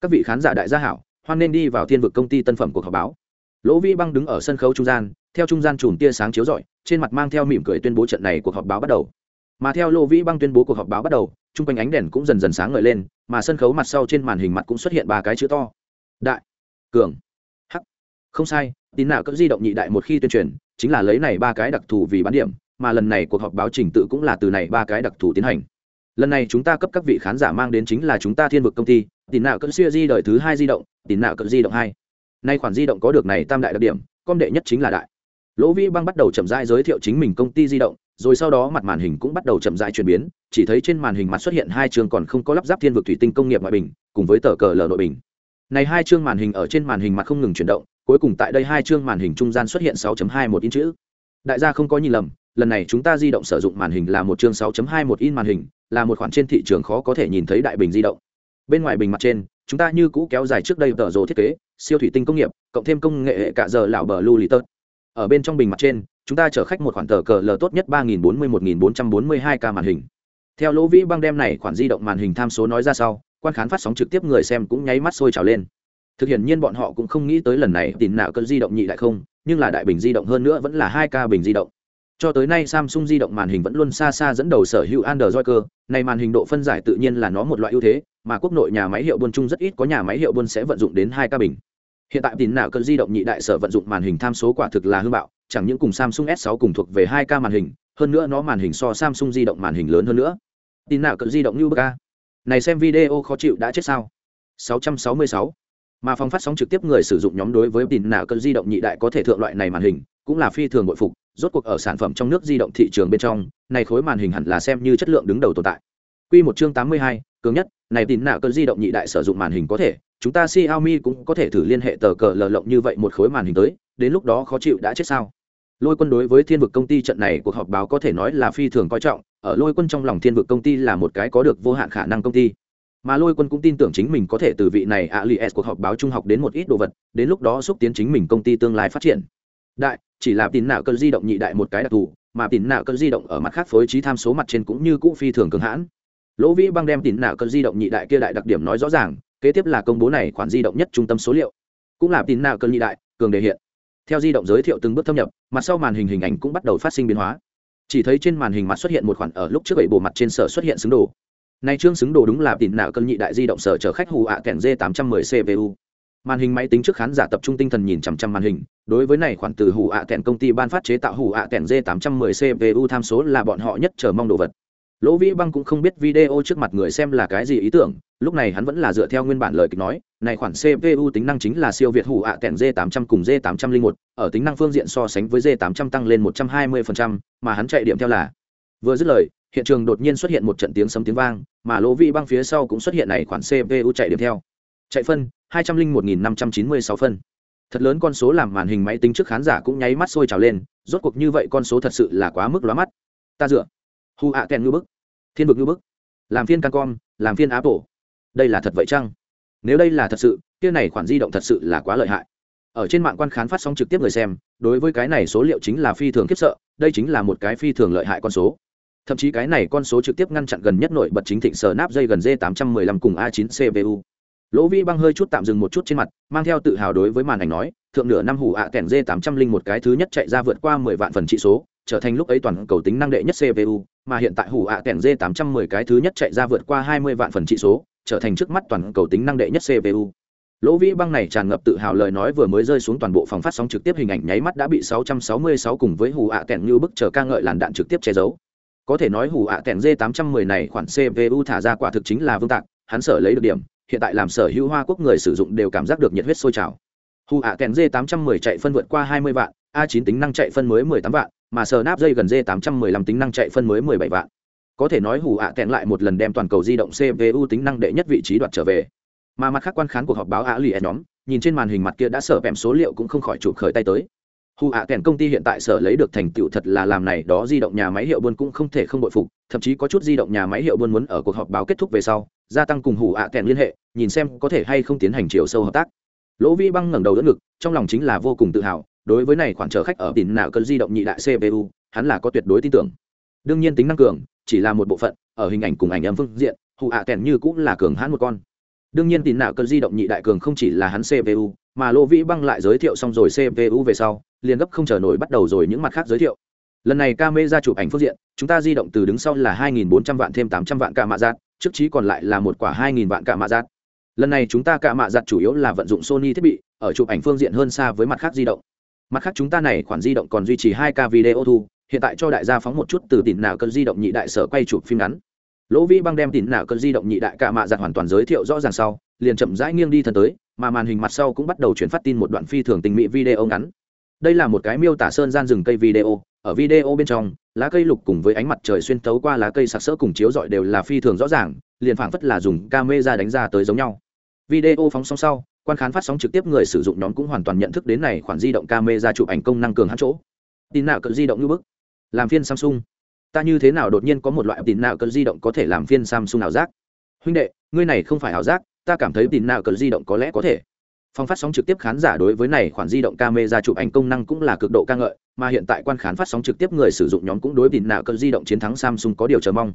A: Các vị khán giả đại gia hảo, hoan nên đi vào thiên vực công ty tân phẩm cuộc họp báo. Lỗ vĩ băng đứng ở sân khấu trung gian, theo trung gian chùm tia sáng chiếu rọi, trên mặt mang theo mỉm cười tuyên bố trận này cuộc họp báo bắt đầu mà theo lô vĩ băng tuyên bố cuộc họp báo bắt đầu, chung quanh ánh đèn cũng dần dần sáng ngời lên, mà sân khấu mặt sau trên màn hình mặt cũng xuất hiện ba cái chữ to. Đại, cường, hắc. Không sai, tín nào cỡ di động nhị đại một khi tuyên truyền, chính là lấy này ba cái đặc thù vì bán điểm, mà lần này cuộc họp báo trình tự cũng là từ này ba cái đặc thù tiến hành. Lần này chúng ta cấp các vị khán giả mang đến chính là chúng ta thiên vực công ty, tín nào cỡ siêu di đời thứ hai di động, tín nào cỡ di động hai. Nay khoản di động có được này tam đại đặc điểm con đệ nhất chính là đại. Lỗ vĩ băng bắt đầu chậm rãi giới thiệu chính mình công ty di động rồi sau đó mặt màn hình cũng bắt đầu chậm rãi chuyển biến, chỉ thấy trên màn hình mặt xuất hiện hai trường còn không có lắp ráp thiên vực thủy tinh công nghiệp ngoại bình, cùng với tờ cờ lờ nội bình. Này hai chương màn hình ở trên màn hình mặt không ngừng chuyển động, cuối cùng tại đây hai chương màn hình trung gian xuất hiện 6.21 in chữ. Đại gia không có nhìn lầm, lần này chúng ta di động sử dụng màn hình là một chương 6.21 in màn hình, là một khoản trên thị trường khó có thể nhìn thấy đại bình di động. Bên ngoài bình mặt trên, chúng ta như cũ kéo dài trước đây tờ rồ thiết kế, siêu thủy tinh công nghiệp, cộng thêm công nghệ hệ cả giờ lão bờ lưu lý tớt. Ở bên trong bình mặt trên chúng ta chở khách một khoản tờ cờ l tốt nhất ba nghìn bốn mươi một nghìn bốn trăm bốn mươi hai k màn hình. Theo lỗ vĩ băng đem này khoản di động màn hình tham số nói ra sau, quan khán phát sóng trực tiếp người xem cũng nháy mắt sôi trào lên. Thực hiện nhiên bọn họ cũng không nghĩ tới lần này tìm nạo cơn di động nhị đại không, nhưng là đại bình di động hơn nữa vẫn là hai k bình di động. Cho tới nay samsung di động màn hình vẫn luôn xa xa dẫn đầu sở hữu android cơ, này màn hình độ phân giải tự nhiên là nó một loại ưu thế, mà quốc nội nhà máy hiệu buôn chung rất ít có nhà máy hiệu buôn sẽ vận dụng đến hai k bình hiện tại tín nào cơn di động nhị đại sở vận dụng màn hình tham số quả thực là hư bạo chẳng những cùng samsung s 6 cùng thuộc về hai k màn hình hơn nữa nó màn hình so samsung di động màn hình lớn hơn nữa. Tin nào cận di động như bậc này xem video khó chịu đã chết sao? 666 mà phòng phát sóng trực tiếp người sử dụng nhóm đối với tin nào cơn di động nhị đại có thể thượng loại này màn hình cũng là phi thường bội phục rốt cuộc ở sản phẩm trong nước di động thị trường bên trong này khối màn hình hẳn là xem như chất lượng đứng đầu tồn tại. Quy một chương 82, cường nhất, này tin nạ cơn di động nhị đại sử dụng màn hình có thể, chúng ta Xiaomi cũng có thể thử liên hệ tờ cờ lờ lộng như vậy một khối màn hình tới, đến lúc đó khó chịu đã chết sao? Lôi Quân đối với Thiên vực công ty trận này cuộc họp báo có thể nói là phi thường coi trọng, ở Lôi Quân trong lòng Thiên vực công ty là một cái có được vô hạn khả năng công ty. Mà Lôi Quân cũng tin tưởng chính mình có thể từ vị này Alias cuộc họp báo trung học đến một ít đồ vật, đến lúc đó xúc tiến chính mình công ty tương lai phát triển. Đại, chỉ là tín nạo cơn di động nhị đại một cái đặc thù, mà tín nạo cơn di động ở mặt khác phối trí tham số mặt trên cũng như cũ phi thường cường hãn lỗ vĩ băng đem tín nạ cơn di động nhị đại kia đại đặc điểm nói rõ ràng, kế tiếp là công bố này khoản di động nhất trung tâm số liệu. Cũng là tín nạ cơn nhị đại, cường đề hiện. Theo di động giới thiệu từng bước thâm nhập, mặt sau màn hình hình ảnh cũng bắt đầu phát sinh biến hóa. Chỉ thấy trên màn hình mặt xuất hiện một khoản ở lúc trước bảy bộ mặt trên sở xuất hiện xứng đồ. Này trương xứng đồ đúng là tín nạ cơn nhị đại di động sở chở khách hù ạ kèn d 810 cpu màn hình máy tính trước khán giả tập trung tinh thần nhìn chằm chằm màn hình, đối với này khoản từ hù ạ kèn công ty ban phát chế tạo hù ạ kèn d 810 cpu tham số là bọn họ nhất chờ mong đồ vật lỗ vĩ băng cũng không biết video trước mặt người xem là cái gì ý tưởng lúc này hắn vẫn là dựa theo nguyên bản lời kịch nói này khoản cpu tính năng chính là siêu việt hủ ạ kèn d 800 cùng d 801 ở tính năng phương diện so sánh với d 800 tăng lên 120%, mà hắn chạy điểm theo là vừa dứt lời hiện trường đột nhiên xuất hiện một trận tiếng sấm tiếng vang mà lỗ vĩ băng phía sau cũng xuất hiện này khoản cpu chạy điểm theo. Chạy phân 201.596 phân. Thật lớn con số làm màn hình máy tính trước khán giả cũng nháy mắt sôi trào lên rốt cuộc như vậy con số thật sự là quá mức lóa mắt. Ta dựa hu ạ kèn ngư bức. Thiên vực ngư bức. Làm phiên cancom làm phiên apple đây là thật vậy chăng? Nếu đây là thật sự, kia này khoản di động thật sự là quá lợi hại. Ở trên mạng quan khán phát sóng trực tiếp người xem, đối với cái này số liệu chính là phi thường khiếp sợ, đây chính là một cái phi thường lợi hại con số. Thậm chí cái này con số trực tiếp ngăn chặn gần nhất nổi bật chính thịnh sờ nắp dây gần d 815 cùng a 9 cpu lỗ vi băng hơi chút tạm dừng một chút trên mặt, mang theo tự hào đối với màn ảnh nói, thượng nửa năm hủ ạ à kèn d 800 một cái thứ nhất chạy ra vượt qua 10 vạn phần trị số trở thành lúc ấy toàn cầu tính năng đệ nhất cpu mà hiện tại hủ ạ kèn d 810 cái thứ nhất chạy ra vượt qua 20 vạn phần trị số, trở thành trước mắt toàn cầu tính năng đệ nhất cpu lỗ vĩ băng này tràn ngập tự hào lời nói vừa mới rơi xuống toàn bộ phòng phát sóng trực tiếp hình ảnh nháy mắt đã bị 666 cùng với hủ ạ kèn như bức chờ ca ngợi làn đạn trực tiếp che giấu. Có thể nói hủ ạ kèn d 810 này khoản cpu thả ra quả thực chính là vương tạc, hắn sở lấy được điểm, hiện tại làm sở hữu hoa quốc người sử dụng đều cảm giác được nhiệt huyết sôi trào. Hủ ạ kèn d 810 chạy phân vượt qua 20 vạn, a 9 tính năng chạy phân mới 18 vạn mà sờ nắp dây gần dê 815 tính năng chạy phân mới 17 vạn. Có thể nói hủ ạ à lại một lần đem toàn cầu di động cpu tính năng đệ nhất vị trí đoạt trở về. Mà mặt khác quan khán cuộc họp báo ạ lì e nhóm, nhìn trên màn hình mặt kia đã sở vẹm số liệu cũng không khỏi chụp khởi tay tới. Hù ạ kèn công ty hiện tại sở lấy được thành tựu thật là làm này, đó di động nhà máy hiệu buôn cũng không thể không bội phục, thậm chí có chút di động nhà máy hiệu buôn muốn ở cuộc họp báo kết thúc về sau, gia tăng cùng hù ạ kèn liên hệ, nhìn xem có thể hay không tiến hành chiều sâu hợp tác. Lỗ vi băng ngẩng đầu đỡ ngực, trong lòng chính là vô cùng tự hào đối với này khoản chở khách ở tỉnh nào cơn di động nhị đại cpu hắn là có tuyệt đối tin tưởng. Đương nhiên tính năng cường, chỉ là một bộ phận, ở hình ảnh cùng ảnh âm phương diện hụ ạ kèn như cũng là cường hãn một con. Đương nhiên tín nào cơn di động nhị đại cường không chỉ là hắn cpu mà lô vĩ băng lại giới thiệu xong rồi cpu về sau, liền gấp không chờ nổi bắt đầu rồi những mặt khác giới thiệu. Lần này camera chụp ảnh phương diện, chúng ta di động từ đứng sau là 2.400 vạn thêm 800 vạn cả mạ giác trước trí còn lại là một quả 2.000 vạn cả mạ giác lần này chúng ta cả mạ giác chủ yếu là vận dụng sony thiết bị, ở chụp ảnh phương diện hơn xa với mặt khác di động mặt khác chúng ta này khoản di động còn duy trì hai k video thu, hiện tại cho đại gia phóng một chút từ tỉn nào cơn di động nhị đại sở quay chụp phim ngắn. Lỗ vĩ băng đem tỉn nào cơn di động nhị đại cả mạ giặt hoàn toàn giới thiệu rõ ràng sau, liền chậm rãi nghiêng đi thân tới, mà màn hình mặt sau cũng bắt đầu chuyển phát tin một đoạn phi thường tình mỹ video ngắn. Đây là một cái miêu tả sơn gian rừng cây video, ở video bên trong, lá cây lục cùng với ánh mặt trời xuyên tấu qua lá cây sặc sỡ cùng chiếu rọi đều là phi thường rõ ràng, liền phảng phất là dùng camera đánh ra tới giống nhau. Video phóng xong sau quan khán phát sóng trực tiếp người sử dụng nhóm cũng hoàn toàn nhận thức đến này khoản di động camera chụp ảnh công năng cường hắn chỗ. Tin nào cỡ di động như bức. Làm phiên samsung. Ta như thế nào đột nhiên có một loại tin nào cỡ di động có thể làm phiên samsung ảo giác? Huynh đệ, ngươi này không phải ảo giác, ta cảm thấy tin nào cỡ di động có lẽ có thể. Phòng phát sóng trực tiếp khán giả đối với này khoản di động camera chụp ảnh công năng cũng là cực độ ca ngợi, mà hiện tại quan khán phát sóng trực tiếp người sử dụng nhóm cũng đối tin nào cỡ di động chiến thắng samsung có điều chờ mong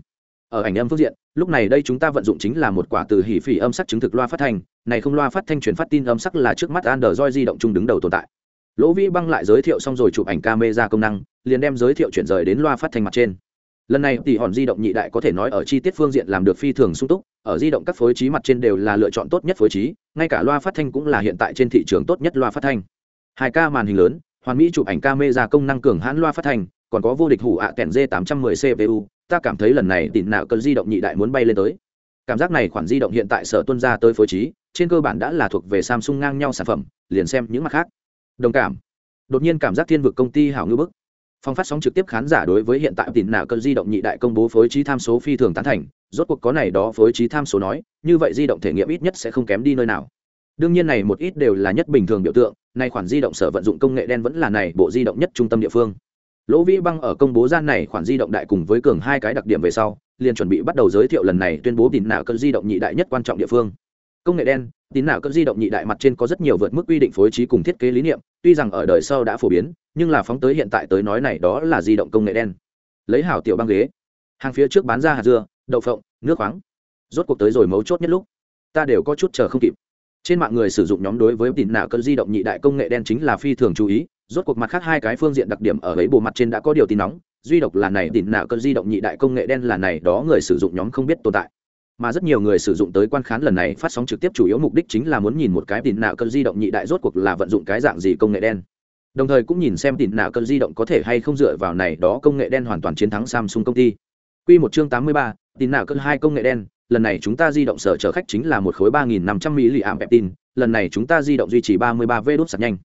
A: ở ảnh âm phương diện, lúc này đây chúng ta vận dụng chính là một quả từ hỉ phỉ âm sắc chứng thực loa phát thanh, này không loa phát thanh truyền phát tin âm sắc là trước mắt android di động chung đứng đầu tồn tại. Lỗ vĩ băng lại giới thiệu xong rồi chụp ảnh camera công năng, liền đem giới thiệu chuyển rời đến loa phát thanh mặt trên. Lần này tỷ hòn di động nhị đại có thể nói ở chi tiết phương diện làm được phi thường sung túc, ở di động các phối trí mặt trên đều là lựa chọn tốt nhất phối trí, ngay cả loa phát thanh cũng là hiện tại trên thị trường tốt nhất loa phát thanh. Hai ca màn hình lớn, hoàn mỹ chụp ảnh camera công năng cường hãn loa phát thanh, còn có vô địch hủ ạ kèn d 810 cpu ta cảm thấy lần này tịn nạo cơn di động nhị đại muốn bay lên tới. Cảm giác này khoản di động hiện tại sở tuân ra tới phối trí, trên cơ bản đã là thuộc về samsung ngang nhau sản phẩm, liền xem những mặt khác. Đồng cảm. Đột nhiên cảm giác thiên vực công ty hảo ngư bức. Phong phát sóng trực tiếp khán giả đối với hiện tại tịn nạo cơn di động nhị đại công bố phối trí tham số phi thường tán thành, rốt cuộc có này đó phối trí tham số nói, như vậy di động thể nghiệm ít nhất sẽ không kém đi nơi nào. Đương nhiên này một ít đều là nhất bình thường biểu tượng, nay khoản di động sở vận dụng công nghệ đen vẫn là này bộ di động nhất trung tâm địa phương lỗ vĩ băng ở công bố gian này khoản di động đại cùng với cường hai cái đặc điểm về sau, liền chuẩn bị bắt đầu giới thiệu lần này tuyên bố tín nào cơn di động nhị đại nhất quan trọng địa phương. Công nghệ đen, tín nào cơn di động nhị đại mặt trên có rất nhiều vượt mức quy định phối trí cùng thiết kế lý niệm, tuy rằng ở đời sau đã phổ biến, nhưng là phóng tới hiện tại tới nói này đó là di động công nghệ đen. Lấy hảo tiểu băng ghế, hàng phía trước bán ra hạt dưa, đậu phộng, nước khoáng. Rốt cuộc tới rồi mấu chốt nhất lúc, ta đều có chút chờ không kịp. Trên mạng người sử dụng nhóm đối với tín nào cơn di động nhị đại công nghệ đen chính là phi thường chú ý rốt cuộc mặt khác hai cái phương diện đặc điểm ở ấy bộ mặt trên đã có điều tin nóng duy độc là này tín nào cơn di động nhị đại công nghệ đen là này đó người sử dụng nhóm không biết tồn tại. Mà rất nhiều người sử dụng tới quan khán lần này phát sóng trực tiếp chủ yếu mục đích chính là muốn nhìn một cái tín nào cơn di động nhị đại rốt cuộc là vận dụng cái dạng gì công nghệ đen. Đồng thời cũng nhìn xem tín nào cơn di động có thể hay không dựa vào này đó công nghệ đen hoàn toàn chiến thắng samsung công ty. Quy một chương tám mươi ba, nào cơn hai công nghệ đen lần này chúng ta di động sở chở khách chính là một khối ba nghìn năm trăm mili ảm lần này chúng ta di động duy trì ba mươi ba v đốt sạc nhanh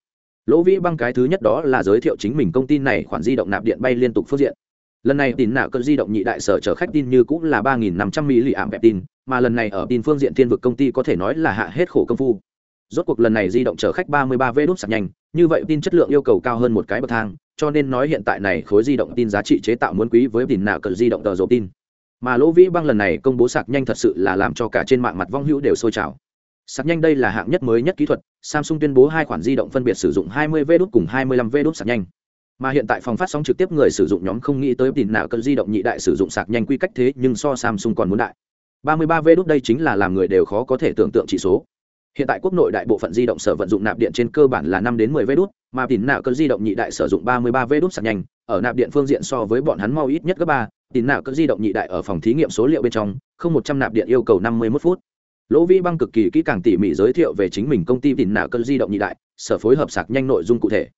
A: lỗ vĩ băng cái thứ nhất đó là giới thiệu chính mình công ty này khoản di động nạp điện bay liên tục phương diện. Lần này tin nạo cơn di động nhị đại sở chở khách tin như cũng là ba nghìn năm trăm mili ảm bẹp tin, mà lần này ở tin phương diện thiên vực công ty có thể nói là hạ hết khổ công phu. Rốt cuộc lần này di động chở khách ba mươi ba v đốt sạc nhanh như vậy tin chất lượng yêu cầu cao hơn một cái bậc thang cho nên nói hiện tại này khối di động tin giá trị chế tạo muốn quý với tin nạo cơn di động tờ dầu tin. Mà lỗ vĩ băng lần này công bố sạc nhanh thật sự là làm cho cả trên mạng mặt vong hữu đều sôi trào sạc nhanh đây là hạng nhất mới nhất kỹ thuật, samsung tuyên bố hai khoản di động phân biệt sử dụng 20 v đốt cùng 25 v đốt sạc nhanh. Mà hiện tại phòng phát sóng trực tiếp người sử dụng nhóm không nghĩ tới tìm nào cơn di động nhị đại sử dụng sạc nhanh quy cách thế nhưng so samsung còn muốn đại. 33 v đốt đây chính là làm người đều khó có thể tưởng tượng chỉ số. Hiện tại quốc nội đại bộ phận di động sở vận dụng nạp điện trên cơ bản là 5 đến 10 v đốt, mà tìm nào cơn di động nhị đại sử dụng 33 v đốt sạc nhanh, ở nạp điện phương diện so với bọn hắn mau ít nhất gấp ba tìm nào cơn di động nhị đại ở phòng thí nghiệm số liệu bên trong, không một trăm nạp điện yêu cầu 51 phút lỗ vĩ băng cực kỳ kỹ càng tỉ mỉ giới thiệu về chính mình công ty tin nạ cơn di động nhị đại sở phối hợp sạc nhanh nội dung cụ thể.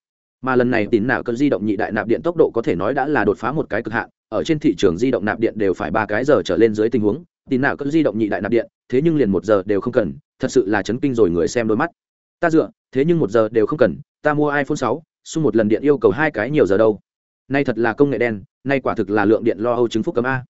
A: Mà lần này tín nạ cơn di động nhị đại nạp điện tốc độ có thể nói đã là đột phá một cái cực hạn ở trên thị trường di động nạp điện đều phải ba cái giờ trở lên dưới tình huống tín nạ cơn di động nhị đại nạp điện thế nhưng liền một giờ đều không cần thật sự là chấn kinh rồi người xem đôi mắt. Ta dựa thế nhưng một giờ đều không cần ta mua iphone 6, xung một lần điện yêu cầu hai cái nhiều giờ đâu. Nay thật là công nghệ đen nay quả thực là lượng điện lo âu chứng phúc cấm a.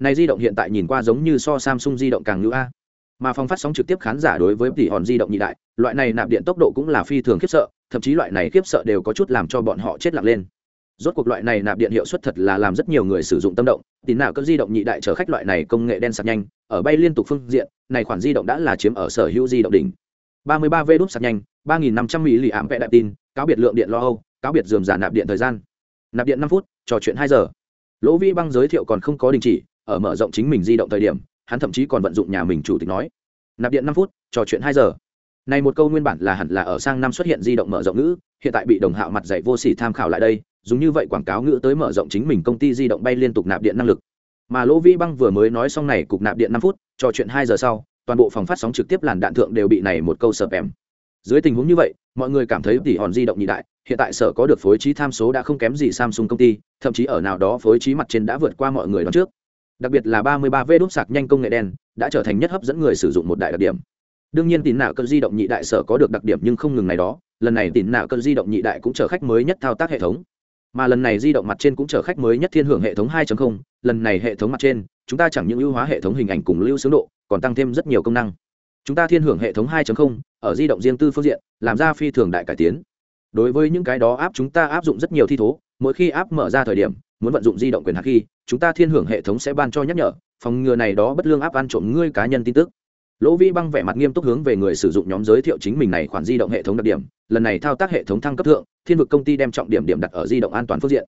A: Này di động hiện tại nhìn qua giống như so samsung di động càng ngữ a mà phong phát sóng trực tiếp khán giả đối với tỷ hòn di động nhị đại, loại này nạp điện tốc độ cũng là phi thường khiếp sợ, thậm chí loại này khiếp sợ đều có chút làm cho bọn họ chết lặng lên. Rốt cuộc loại này nạp điện hiệu suất thật là làm rất nhiều người sử dụng tâm động tín nào cơn di động nhị đại chở khách loại này công nghệ đen sạc nhanh, ở bay liên tục phương diện, này khoản di động đã là chiếm ở sở hữu di động đỉnh. 33 v đút sạc nhanh 3.500 lì ảm vẽ đại tin, cáo biệt lượng điện lo âu, cáo biệt dườm giả nạp điện thời gian. Nạp điện 5 phút, trò chuyện 2 giờ. Lỗ vi băng giới thiệu còn không có đình chỉ, ở mở rộng chính mình di động thời điểm hắn thậm chí còn vận dụng nhà mình chủ tịch nói. Nạp điện 5 phút, trò chuyện 2 giờ. Này một câu nguyên bản là hẳn là ở sang năm xuất hiện di động mở rộng ngữ, hiện tại bị đồng hạo mặt dạy vô sỉ tham khảo lại đây, dùng như vậy quảng cáo ngữ tới mở rộng chính mình công ty di động bay liên tục nạp điện năng lực. Mà lỗ vĩ băng vừa mới nói xong này cục nạp điện năm phút, trò chuyện hai giờ sau, toàn bộ phòng phát sóng trực tiếp làn đạn thượng đều bị này một câu sợp em. Dưới tình huống như vậy, mọi người cảm thấy tỷ hòn di động nhị đại, hiện tại sở có được phối trí tham số đã không kém gì samsung công ty, thậm chí ở nào đó phối trí mặt trên đã vượt qua mọi người đón trước đặc biệt là 33 v đốt sạc nhanh công nghệ đen đã trở thành nhất hấp dẫn người sử dụng một đại đặc điểm. Đương nhiên tín nạo cơn di động nhị đại sở có được đặc điểm nhưng không ngừng này đó lần này tín nạo cơn di động nhị đại cũng chở khách mới nhất thao tác hệ thống. Mà lần này di động mặt trên cũng chở khách mới nhất thiên hưởng hệ thống 2.0, lần này hệ thống mặt trên chúng ta chẳng những ưu hóa hệ thống hình ảnh cùng lưu sướng độ còn tăng thêm rất nhiều công năng. Chúng ta thiên hưởng hệ thống 2.0 ở di động riêng tư phương diện làm ra phi thường đại cải tiến. Đối với những cái đó áp chúng ta áp dụng rất nhiều thi thố mỗi khi áp mở ra thời điểm muốn vận dụng di động quyền hạt khi chúng ta thiên hưởng hệ thống sẽ ban cho nhắc nhở, phòng ngừa này đó bất lương áp ăn trộm ngươi cá nhân tin tức. Lỗ vi băng vẻ mặt nghiêm túc hướng về người sử dụng nhóm giới thiệu chính mình này khoản di động hệ thống đặc điểm, lần này thao tác hệ thống thăng cấp thượng, thiên vực công ty đem trọng điểm điểm đặt ở di động an toàn phương diện.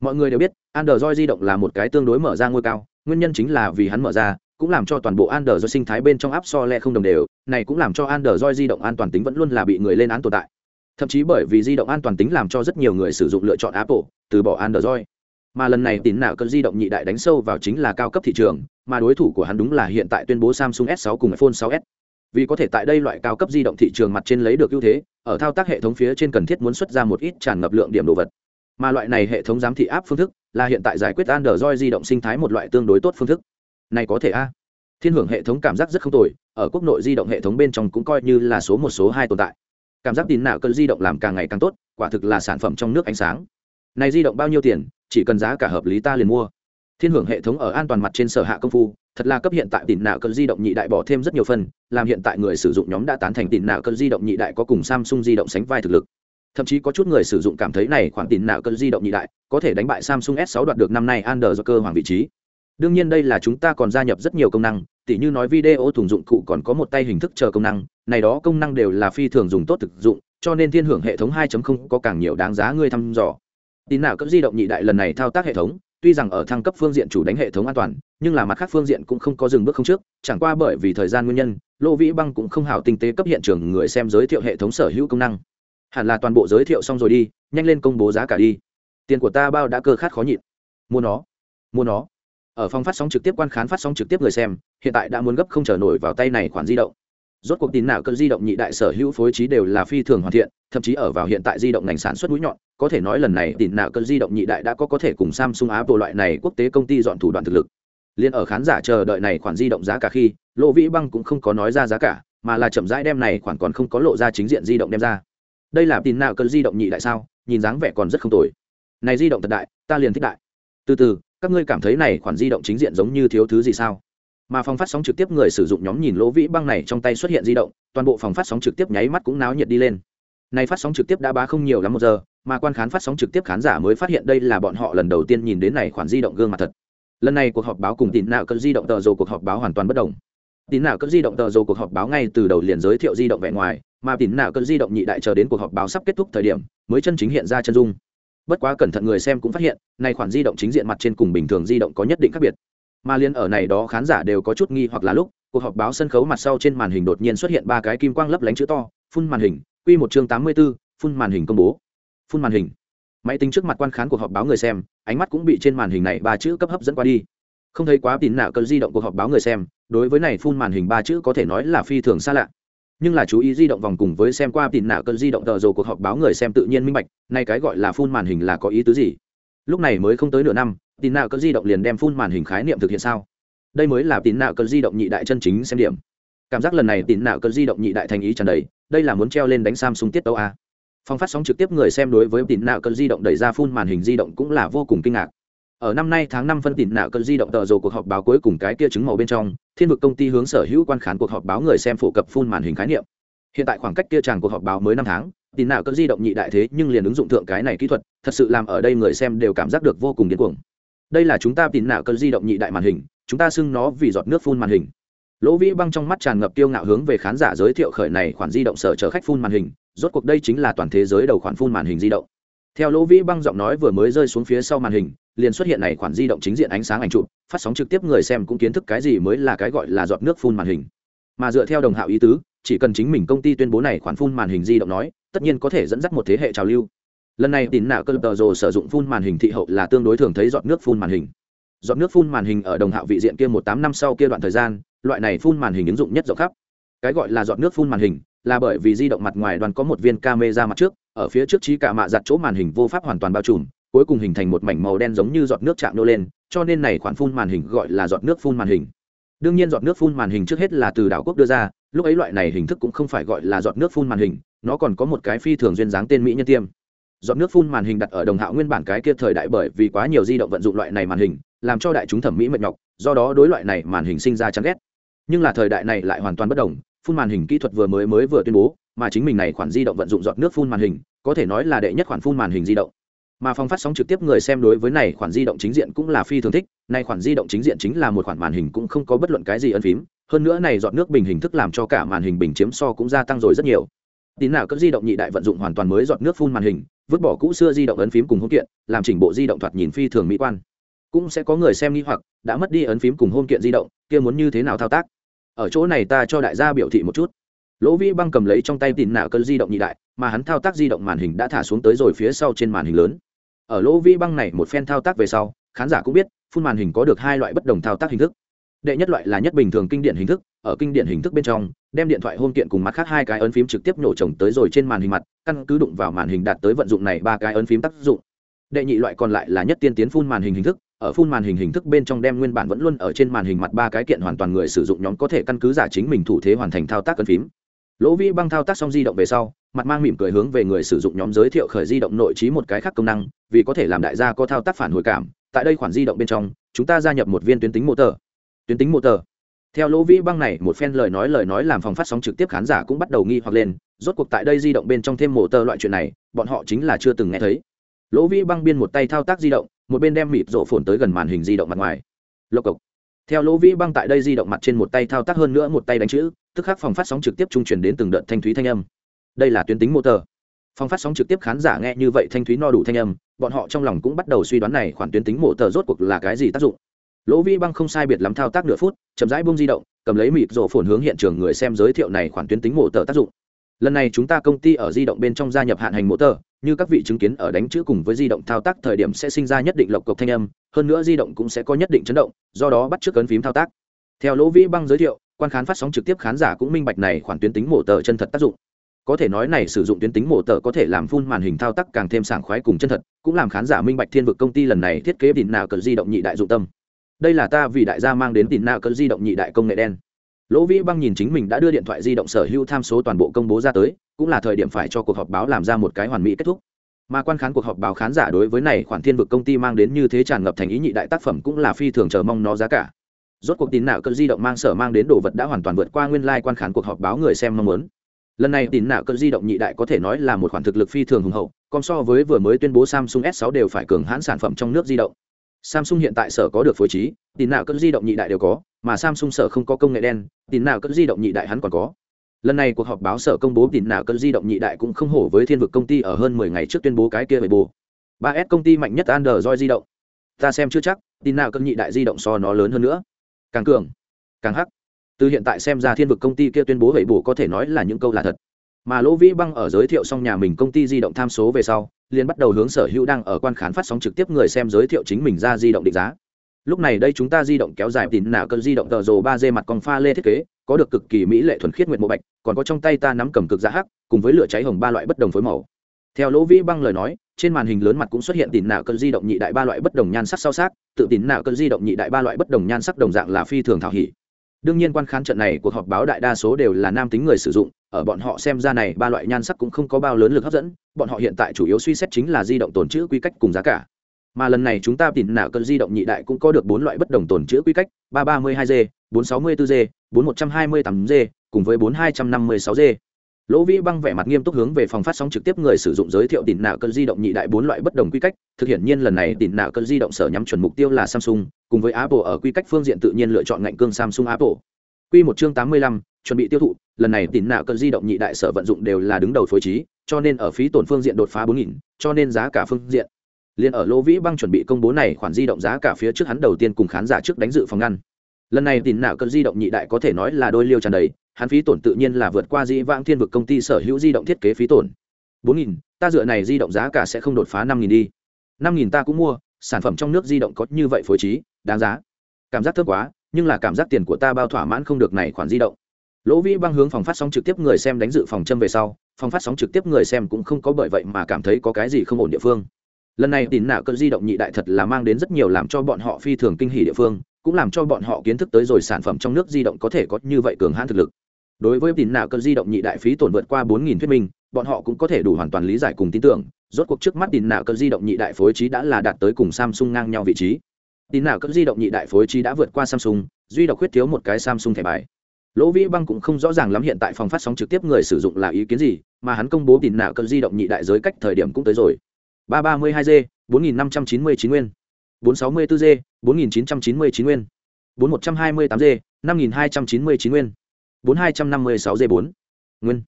A: Mọi người đều biết, android di động là một cái tương đối mở ra ngôi cao, nguyên nhân chính là vì hắn mở ra, cũng làm cho toàn bộ android sinh thái bên trong app so le không đồng đều, này cũng làm cho android di động an toàn tính vẫn luôn là bị người lên án tồn tại. Thậm chí bởi vì di động an toàn tính làm cho rất nhiều người sử dụng lựa chọn apple, từ bỏ android mà lần này tín nào cơn di động nhị đại đánh sâu vào chính là cao cấp thị trường, mà đối thủ của hắn đúng là hiện tại tuyên bố samsung s 6 cùng iphone 6s vì có thể tại đây loại cao cấp di động thị trường mặt trên lấy được ưu thế, ở thao tác hệ thống phía trên cần thiết muốn xuất ra một ít tràn ngập lượng điểm đồ vật. Mà loại này hệ thống giám thị áp phương thức là hiện tại giải quyết android di động sinh thái một loại tương đối tốt phương thức. Này có thể a? Thiên hưởng hệ thống cảm giác rất không tồi, ở quốc nội di động hệ thống bên trong cũng coi như là số một, số hai tồn tại. Cảm giác tin nạo cơn di động làm càng ngày càng tốt, quả thực là sản phẩm trong nước ánh sáng. Này di động bao nhiêu tiền chỉ cần giá cả hợp lý ta liền mua. Thiên hưởng hệ thống ở an toàn mặt trên sở hạ công phu, thật là cấp hiện tại tin nạo cơn di động nhị đại bỏ thêm rất nhiều phần, làm hiện tại người sử dụng nhóm đã tán thành tin nạo cơn di động nhị đại có cùng samsung di động sánh vai thực lực. Thậm chí có chút người sử dụng cảm thấy này khoản tin nạo cơn di động nhị đại có thể đánh bại samsung s 6 đoạt được năm nay android do cơ hoàng vị trí. Đương nhiên đây là chúng ta còn gia nhập rất nhiều công năng, tỉ như nói video thùng dụng cụ còn có một tay hình thức chờ công năng, này đó công năng đều là phi thường dùng tốt thực dụng, cho nên thiên hưởng hệ thống 2.0 có càng nhiều đáng giá ngươi thăm dò tin nào cấp di động nhị đại lần này thao tác hệ thống, tuy rằng ở thăng cấp phương diện chủ đánh hệ thống an toàn, nhưng là mặt khác phương diện cũng không có dừng bước không trước, chẳng qua bởi vì thời gian nguyên nhân, lô vĩ băng cũng không hảo tinh tế cấp hiện trường người xem giới thiệu hệ thống sở hữu công năng. Hẳn là toàn bộ giới thiệu xong rồi đi, nhanh lên công bố giá cả đi. Tiền của ta bao đã cơ khát khó nhịn. Mua nó. Mua nó. Ở phòng phát sóng trực tiếp quan khán phát sóng trực tiếp người xem, hiện tại đã muốn gấp không chờ nổi vào tay này khoản di động rốt cuộc tin nào cơ di động nhị đại sở hữu phối trí đều là phi thường hoàn thiện, thậm chí ở vào hiện tại di động ngành sản xuất mũi nhọn, có thể nói lần này tin nào cơ di động nhị đại đã có có thể cùng samsung, apple loại này quốc tế công ty dọn thủ đoạn thực lực. Liên ở khán giả chờ đợi này khoản di động giá cả khi lộ vĩ băng cũng không có nói ra giá cả, mà là chậm rãi đem này khoản còn không có lộ ra chính diện di động đem ra. Đây là tin nào cơn di động nhị đại sao? Nhìn dáng vẻ còn rất không tồi. Này di động thật đại, ta liền thích đại. Từ từ, các ngươi cảm thấy này khoản di động chính diện giống như thiếu thứ gì sao? Mà phòng phát sóng trực tiếp người sử dụng nhóm nhìn lỗ vĩ băng này trong tay xuất hiện di động, toàn bộ phòng phát sóng trực tiếp nháy mắt cũng náo nhiệt đi lên. Này phát sóng trực tiếp đã bá không nhiều lắm một giờ, mà quan khán phát sóng trực tiếp khán giả mới phát hiện đây là bọn họ lần đầu tiên nhìn đến này khoản di động gương mặt thật. Lần này cuộc họp báo cùng tín nào cỡ di động tờ rồ cuộc họp báo hoàn toàn bất đồng. Tín nào cỡ di động tờ rồ cuộc họp báo ngay từ đầu liền giới thiệu di động vẻ ngoài, mà tín nào cỡ di động nhị đại chờ đến cuộc họp báo sắp kết thúc thời điểm, mới chân chính hiện ra chân dung. Bất quá cẩn thận người xem cũng phát hiện, này khoản di động chính diện mặt trên cùng bình thường di động có nhất định khác biệt mà liên ở này đó khán giả đều có chút nghi hoặc là lúc cuộc họp báo sân khấu mặt sau trên màn hình đột nhiên xuất hiện ba cái kim quang lấp lánh chữ to phun màn hình quy một chương tám mươi 84, phun màn hình công bố. Phun màn hình. Máy tính trước mặt quan khán cuộc họp báo người xem ánh mắt cũng bị trên màn hình này ba chữ cấp hấp dẫn qua đi. Không thấy quá tín nạo cơn di động cuộc họp báo người xem đối với này phun màn hình ba chữ có thể nói là phi thường xa lạ. Nhưng là chú ý di động vòng cùng với xem qua tin nạo cơn di động tờ rồ cuộc họp báo người xem tự nhiên minh bạch nay cái gọi là phun màn hình là có ý tứ gì? Lúc này mới không tới nửa năm tin nạo cơn di động liền đem phun màn hình khái niệm thực hiện sao? Đây mới là tin nạo cơn di động nhị đại chân chính xem điểm. Cảm giác lần này tin nạo cơn di động nhị đại thành ý tràn đầy, đây là muốn treo lên đánh samsung tiết tấu a. Phong phát sóng trực tiếp người xem đối với tin nạo cơn di động đẩy ra phun màn hình di động cũng là vô cùng kinh ngạc. Ở năm nay tháng năm phân tin nạo cơn di động tờ rồ cuộc họp báo cuối cùng cái kia chứng màu bên trong, thiên vực công ty hướng sở hữu quan khán cuộc họp báo người xem phổ cập phun màn hình khái niệm. Hiện tại khoảng cách kia tràng cuộc họp báo mới năm tháng, tin nạo cơn di động nhị đại thế nhưng liền ứng dụng thượng cái này kỹ thuật, thật sự làm ở đây người xem đều cảm giác được vô cùng điên cuồng đây là chúng ta tìm nạo cơn di động nhị đại màn hình, chúng ta xưng nó vì giọt nước phun màn hình. Lỗ vĩ băng trong mắt tràn ngập tiêu ngạo hướng về khán giả giới thiệu khởi này khoản di động sở chở khách phun màn hình, rốt cuộc đây chính là toàn thế giới đầu khoản phun màn hình di động. Theo lỗ vĩ băng giọng nói vừa mới rơi xuống phía sau màn hình, liền xuất hiện này khoản di động chính diện ánh sáng ảnh chụp, phát sóng trực tiếp người xem cũng kiến thức cái gì mới là cái gọi là giọt nước phun màn hình. Mà dựa theo đồng hạo ý tứ, chỉ cần chính mình công ty tuyên bố này khoản phun màn hình di động nói, tất nhiên có thể dẫn dắt một thế hệ trào lưu lần này tín nạ cơ tờ rồ sử dụng phun màn hình thị hậu là tương đối thường thấy giọt nước phun màn hình. Giọt nước phun màn hình ở đồng hạo vị diện kia một tám năm sau kia đoạn thời gian, loại này phun màn hình ứng dụng nhất rộng khắp. Cái gọi là giọt nước phun màn hình là bởi vì di động mặt ngoài đoàn có một viên camera mặt trước, ở phía trước trí cả mạ giặt chỗ màn hình vô pháp hoàn toàn bao trùm, cuối cùng hình thành một mảnh màu đen giống như giọt nước chạm nô lên, cho nên này khoản phun màn hình gọi là giọt nước phun màn hình. Đương nhiên giọt nước phun màn hình trước hết là từ đảo quốc đưa ra, lúc ấy loại này hình thức cũng không phải gọi là giọt nước phun màn hình, nó còn có một cái phi thường duyên dáng tên mỹ nhân tiêm giọt nước phun màn hình đặt ở đồng hạo nguyên bản cái kia thời đại bởi vì quá nhiều di động vận dụng loại này màn hình, làm cho đại chúng thẩm mỹ mệt nhọc, do đó đối loại này màn hình sinh ra chán ghét. Nhưng là thời đại này lại hoàn toàn bất đồng, phun màn hình kỹ thuật vừa mới mới vừa tuyên bố, mà chính mình này khoản di động vận dụng giọt nước phun màn hình, có thể nói là đệ nhất khoản phun màn hình di động. Mà phòng phát sóng trực tiếp người xem đối với này khoản di động chính diện cũng là phi thường thích, này khoản di động chính diện chính là một khoản màn hình cũng không có bất luận cái gì ân phím, hơn nữa này dọn nước bình hình thức làm cho cả màn hình bình chiếm so cũng gia tăng rồi rất nhiều. Tín nào cấp di động nhị đại vận dụng hoàn toàn mới dọn nước phun màn hình vứt bỏ cũ xưa di động ấn phím cùng hôn kiện, làm chỉnh bộ di động thoạt nhìn phi thường mỹ quan. Cũng sẽ có người xem nghi hoặc, đã mất đi ấn phím cùng hôn kiện di động, kia muốn như thế nào thao tác? Ở chỗ này ta cho đại gia biểu thị một chút. Lỗ vĩ băng cầm lấy trong tay tìm nạo cơn di động nhị đại, mà hắn thao tác di động màn hình đã thả xuống tới rồi phía sau trên màn hình lớn. Ở lỗ vĩ băng này một phen thao tác về sau, khán giả cũng biết, phun màn hình có được hai loại bất đồng thao tác hình thức. Đệ nhất loại là nhất bình thường kinh điển hình thức, ở kinh điển hình thức bên trong đem điện thoại hôn kiện cùng mặt khác hai cái ấn phím trực tiếp nổ trồng tới rồi trên màn hình mặt, căn cứ đụng vào màn hình đạt tới vận dụng này ba cái ấn phím tác dụng. Đệ nhị loại còn lại là nhất tiên tiến phun màn hình hình thức, ở phun màn hình hình thức bên trong đem nguyên bản vẫn luôn ở trên màn hình mặt ba cái kiện hoàn toàn người sử dụng nhóm có thể căn cứ giả chính mình thủ thế hoàn thành thao tác ấn phím. Lỗ vĩ băng thao tác xong di động về sau, mặt mang mỉm cười hướng về người sử dụng nhóm giới thiệu khởi di động nội trí một cái khác công năng, vì có thể làm đại gia có thao tác phản hồi cảm, tại đây khoản di động bên trong, chúng ta gia nhập một viên tuyến tính motor tuyến tính motor theo lỗ vĩ băng này, một phen lời nói lời nói làm phòng phát sóng trực tiếp khán giả cũng bắt đầu nghi hoặc lên, rốt cuộc tại đây di động bên trong thêm motor loại chuyện này, bọn họ chính là chưa từng nghe thấy. Lỗ vĩ băng biên một tay thao tác di động, một bên đem mịt rổ phồn tới gần màn hình di động mặt ngoài. Lộc cộc. Theo lỗ vĩ băng tại đây di động mặt trên một tay thao tác hơn nữa một tay đánh chữ, tức khắc phòng phát sóng trực tiếp trung chuyển đến từng đợt thanh thúy thanh âm. Đây là tuyến tính mô tờ. phòng phát sóng trực tiếp khán giả nghe như vậy thanh thúy no đủ thanh âm, bọn họ trong lòng cũng bắt đầu suy đoán này khoản tuyến tính mô tờ rốt cuộc là cái gì tác dụng lỗ Vi băng không sai biệt lắm thao tác nửa phút, chậm rãi bung di động, cầm lấy mịt rổ phồn hướng hiện trường người xem giới thiệu này khoản tuyến tính mổ tờ tác dụng. Lần này chúng ta công ty ở di động bên trong gia nhập hạn hành mổ tờ, như các vị chứng kiến ở đánh chữ cùng với di động thao tác thời điểm sẽ sinh ra nhất định lộc cộc thanh âm, hơn nữa di động cũng sẽ có nhất định chấn động, do đó bắt trước cấn ấn phím thao tác. Theo lỗ vĩ băng giới thiệu, quan khán phát sóng trực tiếp khán giả cũng minh bạch này khoản tuyến tính mổ tờ chân thật tác dụng. Có thể nói này sử dụng tuyến tính mổ tờ có thể làm phun màn hình thao tác càng thêm sảng khoái cùng chân thật, cũng làm khán giả minh bạch thiên vực công ty lần này thiết kế đỉnh nào cần di động nhị đại dụng tâm đây là ta vì đại gia mang đến tin nào cơn di động nhị đại công nghệ đen. Lỗ vĩ băng nhìn chính mình đã đưa điện thoại di động sở hữu tham số toàn bộ công bố ra tới, cũng là thời điểm phải cho cuộc họp báo làm ra một cái hoàn mỹ kết thúc. Mà quan khán cuộc họp báo khán giả đối với này khoản thiên vực công ty mang đến như thế tràn ngập thành ý nhị đại tác phẩm cũng là phi thường chờ mong nó giá cả. Rốt cuộc tín nạo cơn di động mang sở mang đến đồ vật đã hoàn toàn vượt qua nguyên lai quan khán cuộc họp báo người xem mong muốn. Lần này tín nạo cơn di động nhị đại có thể nói là một khoản thực lực phi thường hùng hậu, còn so với vừa mới tuyên bố samsung s 6 đều phải cường hãn sản phẩm trong nước di động samsung hiện tại sở có được phối trí tín nào cỡ di động nhị đại đều có, mà samsung sở không có công nghệ đen tín nào cỡ di động nhị đại hắn còn có. Lần này cuộc họp báo sở công bố tin nào cỡ di động nhị đại cũng không hổ với thiên vực công ty ở hơn mười ngày trước tuyên bố cái kia về bù. ba s công ty mạnh nhất android di động. Ta xem chưa chắc tin nào cỡ nhị đại di động so nó lớn hơn nữa. Càng cường, càng hắc. Từ hiện tại xem ra thiên vực công ty kia tuyên bố vậy bù có thể nói là những câu là thật. Mà lỗ vĩ băng ở giới thiệu xong nhà mình công ty di động tham số về sau liền bắt đầu hướng sở hữu đang ở quan khán phát sóng trực tiếp người xem giới thiệu chính mình ra di động định giá. Lúc này đây chúng ta di động kéo dài tín nào cơn di động tờ rồ ba d mặt còn pha lê thiết kế có được cực kỳ mỹ lệ thuần khiết nguyệt mộ bạch còn có trong tay ta nắm cầm cực giá hắc cùng với lửa cháy hồng ba loại bất đồng phối màu. Theo lỗ vĩ băng lời nói trên màn hình lớn mặt cũng xuất hiện tín nào cơn di động nhị đại ba loại bất đồng nhan sắc sau sắc, tự tín nào cơn di động nhị đại ba loại bất đồng nhan sắc đồng dạng là phi thường thảo hỉ. Đương nhiên quan khán trận này cuộc họp báo đại đa số đều là nam tính người sử dụng ở bọn họ xem ra này ba loại nhan sắc cũng không có bao lớn lực hấp dẫn bọn họ hiện tại chủ yếu suy xét chính là di động tồn chữ quy cách cùng giá cả. Mà lần này chúng ta tìm nào cơn di động nhị đại cũng có được bốn loại bất đồng tồn chữ quy cách ba ba mươi hai g bốn sáu mươi bốn g bốn một trăm hai mươi tám g cùng với bốn hai trăm năm mươi sáu g. Lỗ vĩ băng vẻ mặt nghiêm túc hướng về phòng phát sóng trực tiếp người sử dụng giới thiệu tìm nào cơn di động nhị đại bốn loại bất đồng quy cách thực hiện nhiên lần này tìm nào cơn di động sở nhắm chuẩn mục tiêu là samsung cùng với apple ở quy cách phương diện tự nhiên lựa chọn ngạnh cương samsung apple. Quy một chương tám mươi lăm, chuẩn bị tiêu thụ, lần này tín nạo cơn di động nhị đại sở vận dụng đều là đứng đầu phối trí, cho nên ở phí tổn phương diện đột phá 4000, cho nên giá cả phương diện. Liền ở lô vĩ băng chuẩn bị công bố này khoản di động giá cả phía trước hắn đầu tiên cùng khán giả trước đánh dự phòng ngăn. Lần này tín nào cơn di động nhị đại có thể nói là đôi liêu tràn đầy hắn phí tổn tự nhiên là vượt qua di vãng thiên vực công ty sở hữu di động thiết kế phí tổn. bốn nghìn ta dựa này di động giá cả sẽ không đột phá năm nghìn đi. năm nghìn ta cũng mua sản phẩm trong nước di động có như vậy phối trí đáng giá. Cảm giác thơm quá nhưng là cảm giác tiền của ta bao thỏa mãn không được này khoản di động lỗ vĩ băng hướng phòng phát sóng trực tiếp người xem đánh dự phòng châm về sau, phòng phát sóng trực tiếp người xem cũng không có bởi vậy mà cảm thấy có cái gì không ổn địa phương. Lần này tín nạo cơn di động nhị đại thật là mang đến rất nhiều làm cho bọn họ phi thường kinh hỉ địa phương, cũng làm cho bọn họ kiến thức tới rồi sản phẩm trong nước di động có thể có như vậy cường hãn thực lực. Đối với tín nạo cơn di động nhị đại phí tổn vượt qua bốn nghìn thuyết minh, bọn họ cũng có thể đủ hoàn toàn lý giải cùng tin tưởng, rốt cuộc trước mắt tín nạo cơn di động nhị đại phối trí đã là đạt tới cùng samsung ngang nhau vị trí. Tín nạo cơn di động nhị đại phối trí đã vượt qua samsung, duy độc khuyết thiếu một cái samsung thẻ bài lỗ vĩ băng cũng không rõ ràng lắm hiện tại phòng phát sóng trực tiếp người sử dụng là ý kiến gì, mà hắn công bố tin nạo cơn di động nhị đại giới cách thời điểm cũng tới rồi. ba ba mươi hai g, bốn nghìn năm trăm chín mươi chín nguyên. bốn sáu mươi bốn g, bốn nghìn chín trăm chín mươi chín nguyên. bốn một trăm hai mươi tám g, năm nghìn hai trăm chín mươi chín nguyên. bốn hai trăm năm mươi sáu g bốn nguyên.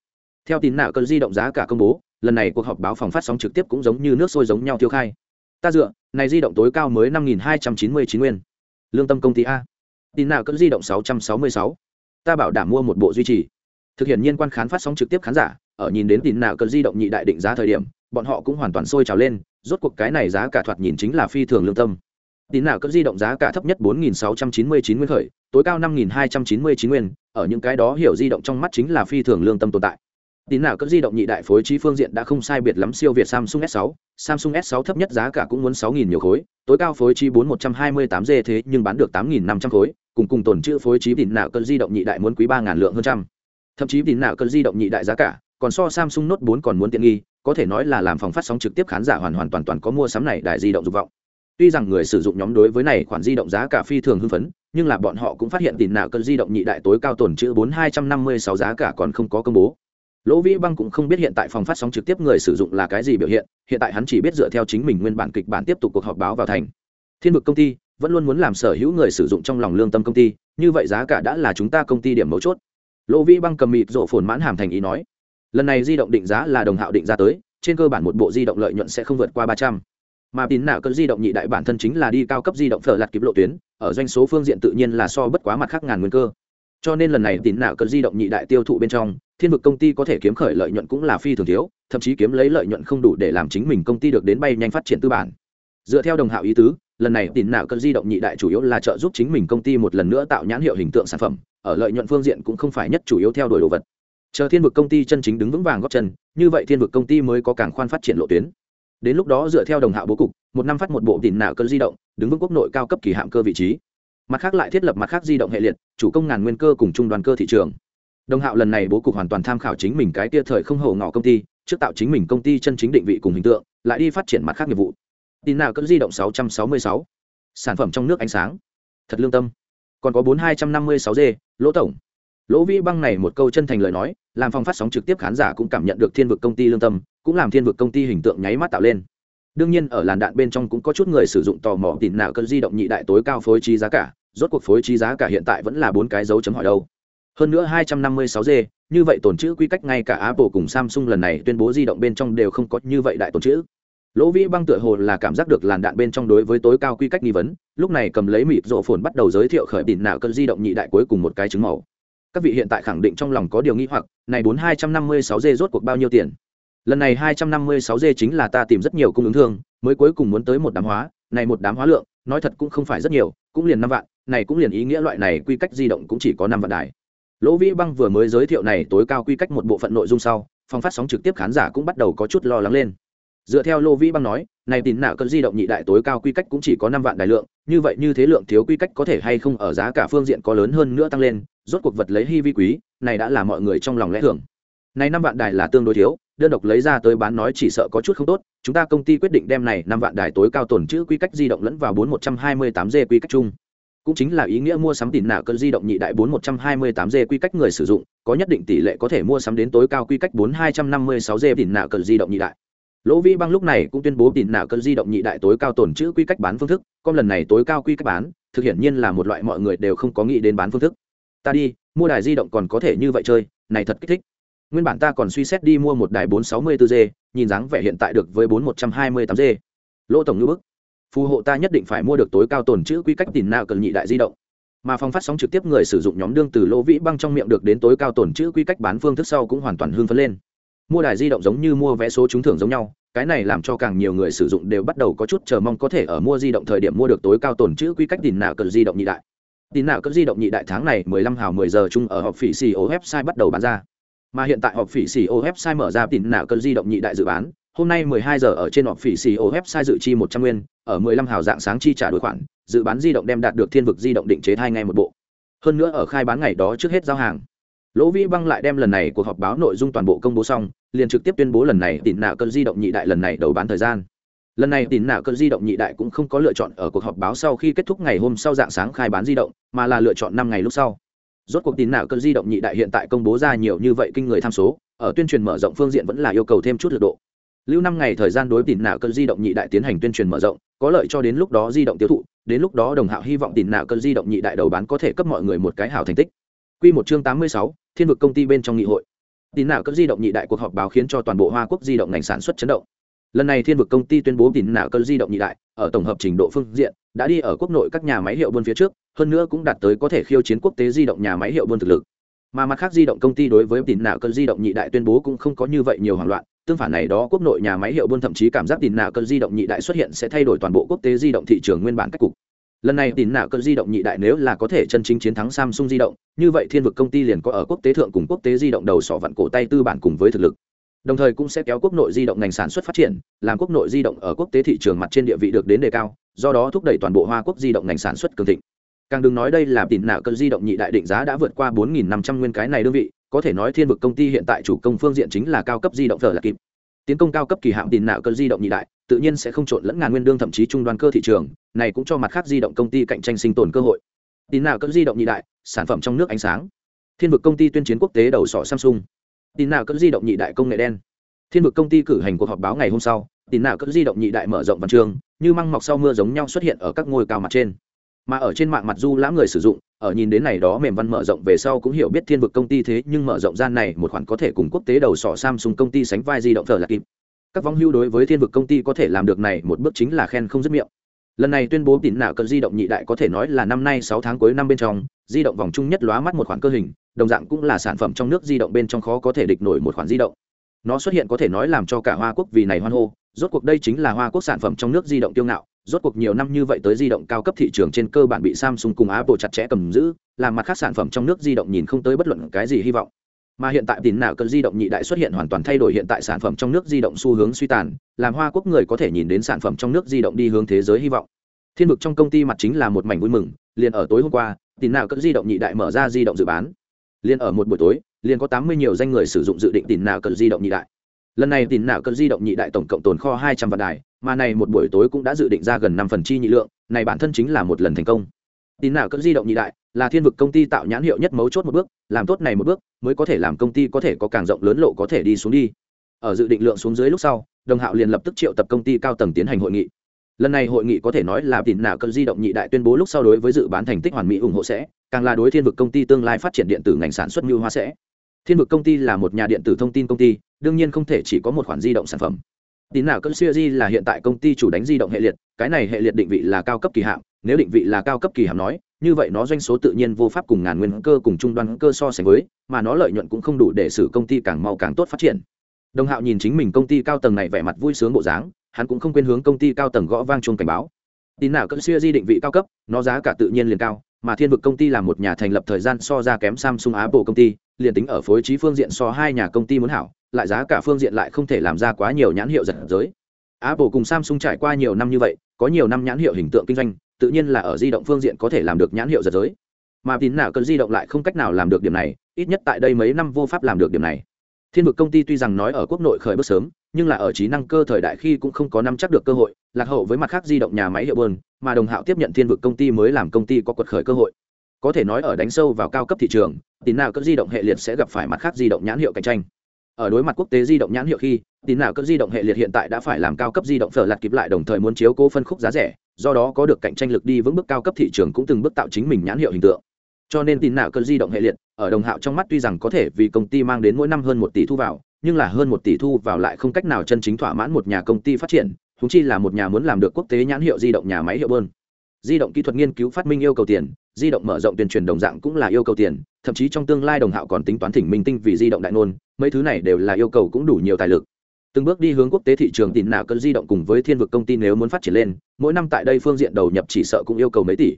A: Theo tin nạo cơn di động giá cả công bố, lần này cuộc họp báo phòng phát sóng trực tiếp cũng giống như nước sôi giống nhau tiêu khai. Ta dựa, này di động tối cao mới năm nghìn hai trăm chín mươi chín nguyên. Lương tâm công ty a. Tin nạo cơn di động sáu trăm sáu mươi sáu ta bảo đảm mua một bộ duy trì. Thực hiện nhiên quan khán phát sóng trực tiếp khán giả, ở nhìn đến tín nào cần di động nhị đại định giá thời điểm, bọn họ cũng hoàn toàn sôi trào lên, rốt cuộc cái này giá cả thoạt nhìn chính là phi thường lương tâm. Tín nào cấp di động giá cả thấp nhất 4.699 nguyên khởi, tối cao 5.299 nguyên, ở những cái đó hiểu di động trong mắt chính là phi thường lương tâm tồn tại. Tín nào cỡ di động nhị đại phối trí phương diện đã không sai biệt lắm siêu việt samsung s 6 samsung s 6 thấp nhất giá cả cũng muốn 6.000 nhiều khối, tối cao phối trí 4128 g thế nhưng bán được 8.500 khối cùng cùng tồn chữ phối trí tín nạo cơn di động nhị đại muốn quý ba ngàn lượng hơn trăm. Thậm chí tín nạo cơn di động nhị đại giá cả, còn so samsung note 4 còn muốn tiện nghi, có thể nói là làm phòng phát sóng trực tiếp khán giả hoàn hoàn toàn toàn có mua sắm này đại di động dục vọng. Tuy rằng người sử dụng nhóm đối với này khoản di động giá cả phi thường hưng phấn, nhưng là bọn họ cũng phát hiện tín nạo cơn di động nhị đại tối cao tồn chữ 4256 giá cả còn không có công bố. Lỗ vĩ băng cũng không biết hiện tại phòng phát sóng trực tiếp người sử dụng là cái gì biểu hiện hiện tại hắn chỉ biết dựa theo chính mình nguyên bản kịch bản tiếp tục cuộc họp báo vào thành. Thiên vực công ty vẫn luôn muốn làm sở hữu người sử dụng trong lòng lương tâm công ty, như vậy giá cả đã là chúng ta công ty điểm mấu chốt. Lỗ vĩ băng cầm mịt rộ phồn mãn hàm thành ý nói, lần này di động định giá là đồng hạo định ra tới, trên cơ bản một bộ di động lợi nhuận sẽ không vượt qua ba trăm. Mà tín nạo cơn di động nhị đại bản thân chính là đi cao cấp di động phở lạt kịp lộ tuyến, ở doanh số phương diện tự nhiên là so bất quá mặt khác ngàn nguyên cơ. Cho nên lần này tín nạo cơn di động nhị đại tiêu thụ bên trong, thiên vực công ty có thể kiếm khởi lợi nhuận cũng là phi thường thiếu, thậm chí kiếm lấy lợi nhuận không đủ để làm chính mình công ty được đến bay nhanh phát triển tư bản. Dựa theo đồng hạo ý tứ lần này tín nào cơn di động nhị đại chủ yếu là trợ giúp chính mình công ty một lần nữa tạo nhãn hiệu hình tượng sản phẩm, ở lợi nhuận phương diện cũng không phải nhất chủ yếu theo đuổi đồ vật. Chờ thiên vực công ty chân chính đứng vững vàng góp chân, như vậy thiên vực công ty mới có càng khoan phát triển lộ tuyến. Đến lúc đó dựa theo đồng hạo bố cục, một năm phát một bộ tín nào cơn di động, đứng vững quốc nội cao cấp kỳ hạm cơ vị trí. Mặt khác lại thiết lập mặt khác di động hệ liệt, chủ công ngàn nguyên cơ cùng trung đoàn cơ thị trường. Đồng hạo lần này bố cục hoàn toàn tham khảo chính mình cái tia thời không hầu ngỏ công ty, trước tạo chính mình công ty chân chính định vị cùng hình tượng, lại đi phát triển mặt khác nghiệp vụ tin nào cỡ di động 666. sản phẩm trong nước ánh sáng. Thật lương tâm. Còn có 4256g lỗ tổng. Lỗ vĩ băng này một câu chân thành lời nói, làm phòng phát sóng trực tiếp khán giả cũng cảm nhận được thiên vực công ty lương tâm, cũng làm thiên vực công ty hình tượng nháy mắt tạo lên. Đương nhiên, ở làn đạn bên trong cũng có chút người sử dụng tò mò tin nào cỡ di động nhị đại tối cao phối trí giá cả, rốt cuộc phối trí giá cả hiện tại vẫn là bốn cái dấu chấm hỏi đâu. Hơn nữa 256 g như vậy tồn chữ quy cách ngay cả apple cùng samsung lần này tuyên bố di động bên trong đều không có như vậy đại tồn chữ lỗ vĩ băng tựa hồ là cảm giác được làn đạn bên trong đối với tối cao quy cách nghi vấn, lúc này cầm lấy mịt rộ phồn bắt đầu giới thiệu khởi đỉnh nạo cân di động nhị đại cuối cùng một cái chứng màu. Các vị hiện tại khẳng định trong lòng có điều nghi hoặc, này bốn hai trăm năm mươi sáu g rốt cuộc bao nhiêu tiền? Lần này hai trăm năm mươi sáu g chính là ta tìm rất nhiều cung ứng thương, mới cuối cùng muốn tới một đám hóa, này một đám hóa lượng, nói thật cũng không phải rất nhiều, cũng liền năm vạn, này cũng liền ý nghĩa loại này quy cách di động cũng chỉ có năm vạn đài. Lỗ vĩ băng vừa mới giới thiệu này tối cao quy cách một bộ phận nội dung sau, phòng phát sóng trực tiếp khán giả cũng bắt đầu có chút lo lắng lên dựa theo lô vĩ băng nói, này tín nạo cơn di động nhị đại tối cao quy cách cũng chỉ có năm vạn đại lượng, như vậy như thế lượng thiếu quy cách có thể hay không ở giá cả phương diện có lớn hơn nữa tăng lên, rốt cuộc vật lấy hy vi quý, này đã là mọi người trong lòng lẽ thường. Này năm vạn đài là tương đối thiếu, đơn độc lấy ra tới bán nói chỉ sợ có chút không tốt, chúng ta công ty quyết định đem này năm vạn đài tối cao tồn chữ quy cách di động lẫn vào bốn một trăm hai mươi tám g quy cách chung. Cũng chính là ý nghĩa mua sắm tiền nạo cơn di động nhị đại bốn một trăm hai mươi tám g quy cách người sử dụng, có nhất định tỷ lệ có thể mua sắm đến tối cao quy cách bốn hai trăm năm mươi sáu g tiền nạo cơn di động nhị đại lỗ vĩ băng lúc này cũng tuyên bố tiền nạo cơn di động nhị đại tối cao tổn chữ quy cách bán phương thức con lần này tối cao quy cách bán, thực hiện nhiên là một loại mọi người đều không có nghĩ đến bán phương thức. Ta đi, mua đài di động còn có thể như vậy chơi, này thật kích thích. Nguyên bản ta còn suy xét đi mua một đài bốn sáu mươi bốn g, nhìn dáng vẻ hiện tại được với bốn một trăm hai mươi tám g. Lỗ tổng như bức. Phù hộ ta nhất định phải mua được tối cao tồn chữ quy cách tiền nào cần nhị đại di động. Mà phòng phát sóng trực tiếp người sử dụng nhóm đương từ lỗ vĩ băng trong miệng được đến tối cao tồn chữ quy cách bán phương thức sau cũng hoàn toàn hưng phấn lên mua đài di động giống như mua vé số trúng thưởng giống nhau, cái này làm cho càng nhiều người sử dụng đều bắt đầu có chút chờ mong có thể ở mua di động thời điểm mua được tối cao tồn chữ quy cách tìm nào cần di động nhị đại. Tin nào cần di động nhị đại tháng này 15 hào 10 giờ chung ở họp phỉ xì ô website bắt đầu bán ra. Mà hiện tại họp phỉ xì ô website mở ra tin nào cần di động nhị đại dự bán, hôm nay 12 giờ ở trên họp phỉ xì ô website dự chi 100 nguyên, ở 15 hào dạng sáng chi trả đối khoản, dự bán di động đem đạt được thiên vực di động định chế hai ngày một bộ. Hơn nữa ở khai bán ngày đó trước hết giao hàng lỗ vĩ băng lại đem lần này cuộc họp báo nội dung toàn bộ công bố xong, liền trực tiếp tuyên bố lần này Tỉnh Nạo Cơn di động nhị đại lần này đầu bán thời gian. Lần này Tỉnh nạo cơn di động nhị đại cũng không có lựa chọn ở cuộc họp báo sau khi kết thúc ngày hôm sau dạng sáng khai bán di động, mà là lựa chọn năm ngày lúc sau. Rốt cuộc Tỉnh nạo cơn di động nhị đại hiện tại công bố ra nhiều như vậy kinh người tham số, ở tuyên truyền mở rộng phương diện vẫn là yêu cầu thêm chút lực độ. Lưu năm ngày thời gian đối Tỉnh nạo cơn di động nhị đại tiến hành tuyên truyền mở rộng, có lợi cho đến lúc đó di động tiêu thụ, đến lúc đó đồng hạo hy vọng Tỉnh nạo cơn di động nhị đại đầu bán có thể cấp mọi người một cái hảo thành tích. Quy một chương tám mươi sáu, Thiên vực công ty bên trong nghị hội. Tín nạo cấp di động nhị đại cuộc họp báo khiến cho toàn bộ Hoa Quốc di động ngành sản xuất chấn động. Lần này thiên vực công ty tuyên bố tín nạo cấp di động nhị đại ở tổng hợp trình độ phương diện đã đi ở quốc nội các nhà máy hiệu buôn phía trước hơn nữa cũng đạt tới có thể khiêu chiến quốc tế di động nhà máy hiệu buôn thực lực. Mà mặt khác di động công ty đối với tín nạo cấp di động nhị đại tuyên bố cũng không có như vậy nhiều hoảng loạn tương phản này đó quốc nội nhà máy hiệu buôn thậm chí cảm giác tín nạo cấp di động nhị đại xuất hiện sẽ thay đổi toàn bộ quốc tế di động thị trường nguyên bản cách cục lần này tín nạo cỡ di động nhị đại nếu là có thể chân chính chiến thắng samsung di động, như vậy thiên vực công ty liền có ở quốc tế thượng cùng quốc tế di động đầu sỏ vặn cổ tay tư bản cùng với thực lực. Đồng thời cũng sẽ kéo quốc nội di động ngành sản xuất phát triển, làm quốc nội di động ở quốc tế thị trường mặt trên địa vị được đến đề cao, do đó thúc đẩy toàn bộ hoa quốc di động ngành sản xuất cường thịnh. Càng đừng nói đây là tín nạo cỡ di động nhị đại định giá đã vượt qua 4.500 nguyên cái này đơn vị, có thể nói thiên vực công ty hiện tại chủ công phương diện chính là cao cấp di động thờ là kịp. Tiến công cao cấp kỳ hạm tín nạo cỡ di động nhị đại, tự nhiên sẽ không trộn lẫn ngàn nguyên đương thậm chí trung đoàn cơ thị trường này cũng cho mặt khác di động công ty cạnh tranh sinh tồn cơ hội. Tín nào cỡ di động nhị đại, sản phẩm trong nước ánh sáng. Thiên vực công ty tuyên chiến quốc tế đầu sỏ samsung. Tín nào cỡ di động nhị đại công nghệ đen. Thiên vực công ty cử hành cuộc họp báo ngày hôm sau, tín nào cỡ di động nhị đại mở rộng văn trường như măng mọc sau mưa giống nhau xuất hiện ở các ngôi cao mặt trên. Mà ở trên mạng mặt du lãm người sử dụng, ở nhìn đến này đó mềm văn mở rộng về sau cũng hiểu biết thiên vực công ty thế nhưng mở rộng gian này một khoản có thể cùng quốc tế đầu sỏ samsung công ty sánh vai di động thờ là kịp. Các vong hưu đối với thiên vực công ty có thể làm được này một bước chính là khen không dứt miệng lần này tuyên bố tín nạo cỡ di động nhị đại có thể nói là năm nay sáu tháng cuối năm bên trong, di động vòng chung nhất lóa mắt một khoản cơ hình, đồng dạng cũng là sản phẩm trong nước di động bên trong khó có thể địch nổi một khoản di động. Nó xuất hiện có thể nói làm cho cả hoa quốc vì này hoan hô, rốt cuộc đây chính là hoa quốc sản phẩm trong nước di động tiêu ngạo, rốt cuộc nhiều năm như vậy tới di động cao cấp thị trường trên cơ bản bị samsung cùng apple chặt chẽ cầm giữ, làm mặt khác sản phẩm trong nước di động nhìn không tới bất luận cái gì hy vọng mà hiện tại tín nào cần di động nhị đại xuất hiện hoàn toàn thay đổi hiện tại sản phẩm trong nước di động xu hướng suy tàn, làm hoa quốc người có thể nhìn đến sản phẩm trong nước di động đi hướng thế giới hy vọng. Thiên vực trong công ty mặt chính là một mảnh vui mừng, liền ở tối hôm qua, tín nào cần di động nhị đại mở ra di động dự bán. Liền ở một buổi tối, liền có tám mươi nhiều danh người sử dụng dự định tín nào cần di động nhị đại. Lần này tín nào cần di động nhị đại tổng cộng tồn kho hai trăm vạn đài, mà này một buổi tối cũng đã dự định ra gần năm phần chi nhị lượng, này bản thân chính là một lần thành công. Tín nào cần di động nhị đại là thiên vực công ty tạo nhãn hiệu nhất mấu chốt một bước, làm tốt này một bước, mới có thể làm công ty có thể có càng rộng lớn lộ có thể đi xuống đi. Ở dự định lượng xuống dưới lúc sau, đồng hạo liền lập tức triệu tập công ty cao tầng tiến hành hội nghị. Lần này hội nghị có thể nói là tín nào cơn di động nhị đại tuyên bố lúc sau đối với dự bán thành tích hoàn mỹ ủng hộ sẽ, càng là đối thiên vực công ty tương lai phát triển điện tử ngành sản xuất như hoa sẽ. Thiên vực công ty là một nhà điện tử thông tin công ty, đương nhiên không thể chỉ có một khoản di động sản phẩm. Tín nào cơn siêu di là hiện tại công ty chủ đánh di động hệ liệt, cái này hệ liệt định vị là cao cấp kỳ hạm nếu định vị là cao cấp kỳ hạm nói như vậy nó doanh số tự nhiên vô pháp cùng ngàn nguyên cơ cùng trung đoan cơ so sánh với, mà nó lợi nhuận cũng không đủ để xử công ty càng mau càng tốt phát triển. Đồng hạo nhìn chính mình công ty cao tầng này vẻ mặt vui sướng bộ dáng, hắn cũng không quên hướng công ty cao tầng gõ vang chuông cảnh báo. Tin nào cỡ xưa di định vị cao cấp, nó giá cả tự nhiên liền cao, mà thiên vực công ty là một nhà thành lập thời gian so ra kém samsung apple công ty, liền tính ở phối trí phương diện so hai nhà công ty muốn hảo, lại giá cả phương diện lại không thể làm ra quá nhiều nhãn hiệu giật giới. Apple cùng samsung trải qua nhiều năm như vậy, có nhiều năm nhãn hiệu hình tượng kinh doanh tự nhiên là ở di động phương diện có thể làm được nhãn hiệu giật giới. Mà tín nào cần di động lại không cách nào làm được điểm này, ít nhất tại đây mấy năm vô pháp làm được điểm này. Thiên vực công ty tuy rằng nói ở quốc nội khởi bước sớm, nhưng là ở trí năng cơ thời đại khi cũng không có năm chắc được cơ hội, lạc hậu với mặt khác di động nhà máy hiệu bơn, mà đồng hạo tiếp nhận thiên vực công ty mới làm công ty có quật khởi cơ hội. Có thể nói ở đánh sâu vào cao cấp thị trường, tín nào cần di động hệ liệt sẽ gặp phải mặt khác di động nhãn hiệu cạnh tranh. Ở đối mặt quốc tế di động nhãn hiệu khi tín nào cấp di động hệ liệt hiện tại đã phải làm cao cấp di động phở lạt kịp lại đồng thời muốn chiếu cố phân khúc giá rẻ, do đó có được cạnh tranh lực đi vững bước cao cấp thị trường cũng từng bước tạo chính mình nhãn hiệu hình tượng. Cho nên tín nào cỡ di động hệ liệt, ở đồng hạo trong mắt tuy rằng có thể vì công ty mang đến mỗi năm hơn một tỷ thu vào, nhưng là hơn một tỷ thu vào lại không cách nào chân chính thỏa mãn một nhà công ty phát triển thúng chi là một nhà muốn làm được quốc tế nhãn hiệu di động nhà máy hiệu bơn. Di động kỹ thuật nghiên cứu phát minh yêu cầu tiền, di động mở rộng tuyên truyền đồng dạng cũng là yêu cầu tiền, thậm chí trong tương lai đồng hạo còn tính toán thỉnh minh tinh vì di động đại ngôn, mấy thứ này đều là yêu cầu cũng đủ nhiều tài lực từng bước đi hướng quốc tế thị trường tìm nào cơn di động cùng với thiên vực công ty nếu muốn phát triển lên, mỗi năm tại đây phương diện đầu nhập chỉ sợ cũng yêu cầu mấy tỷ.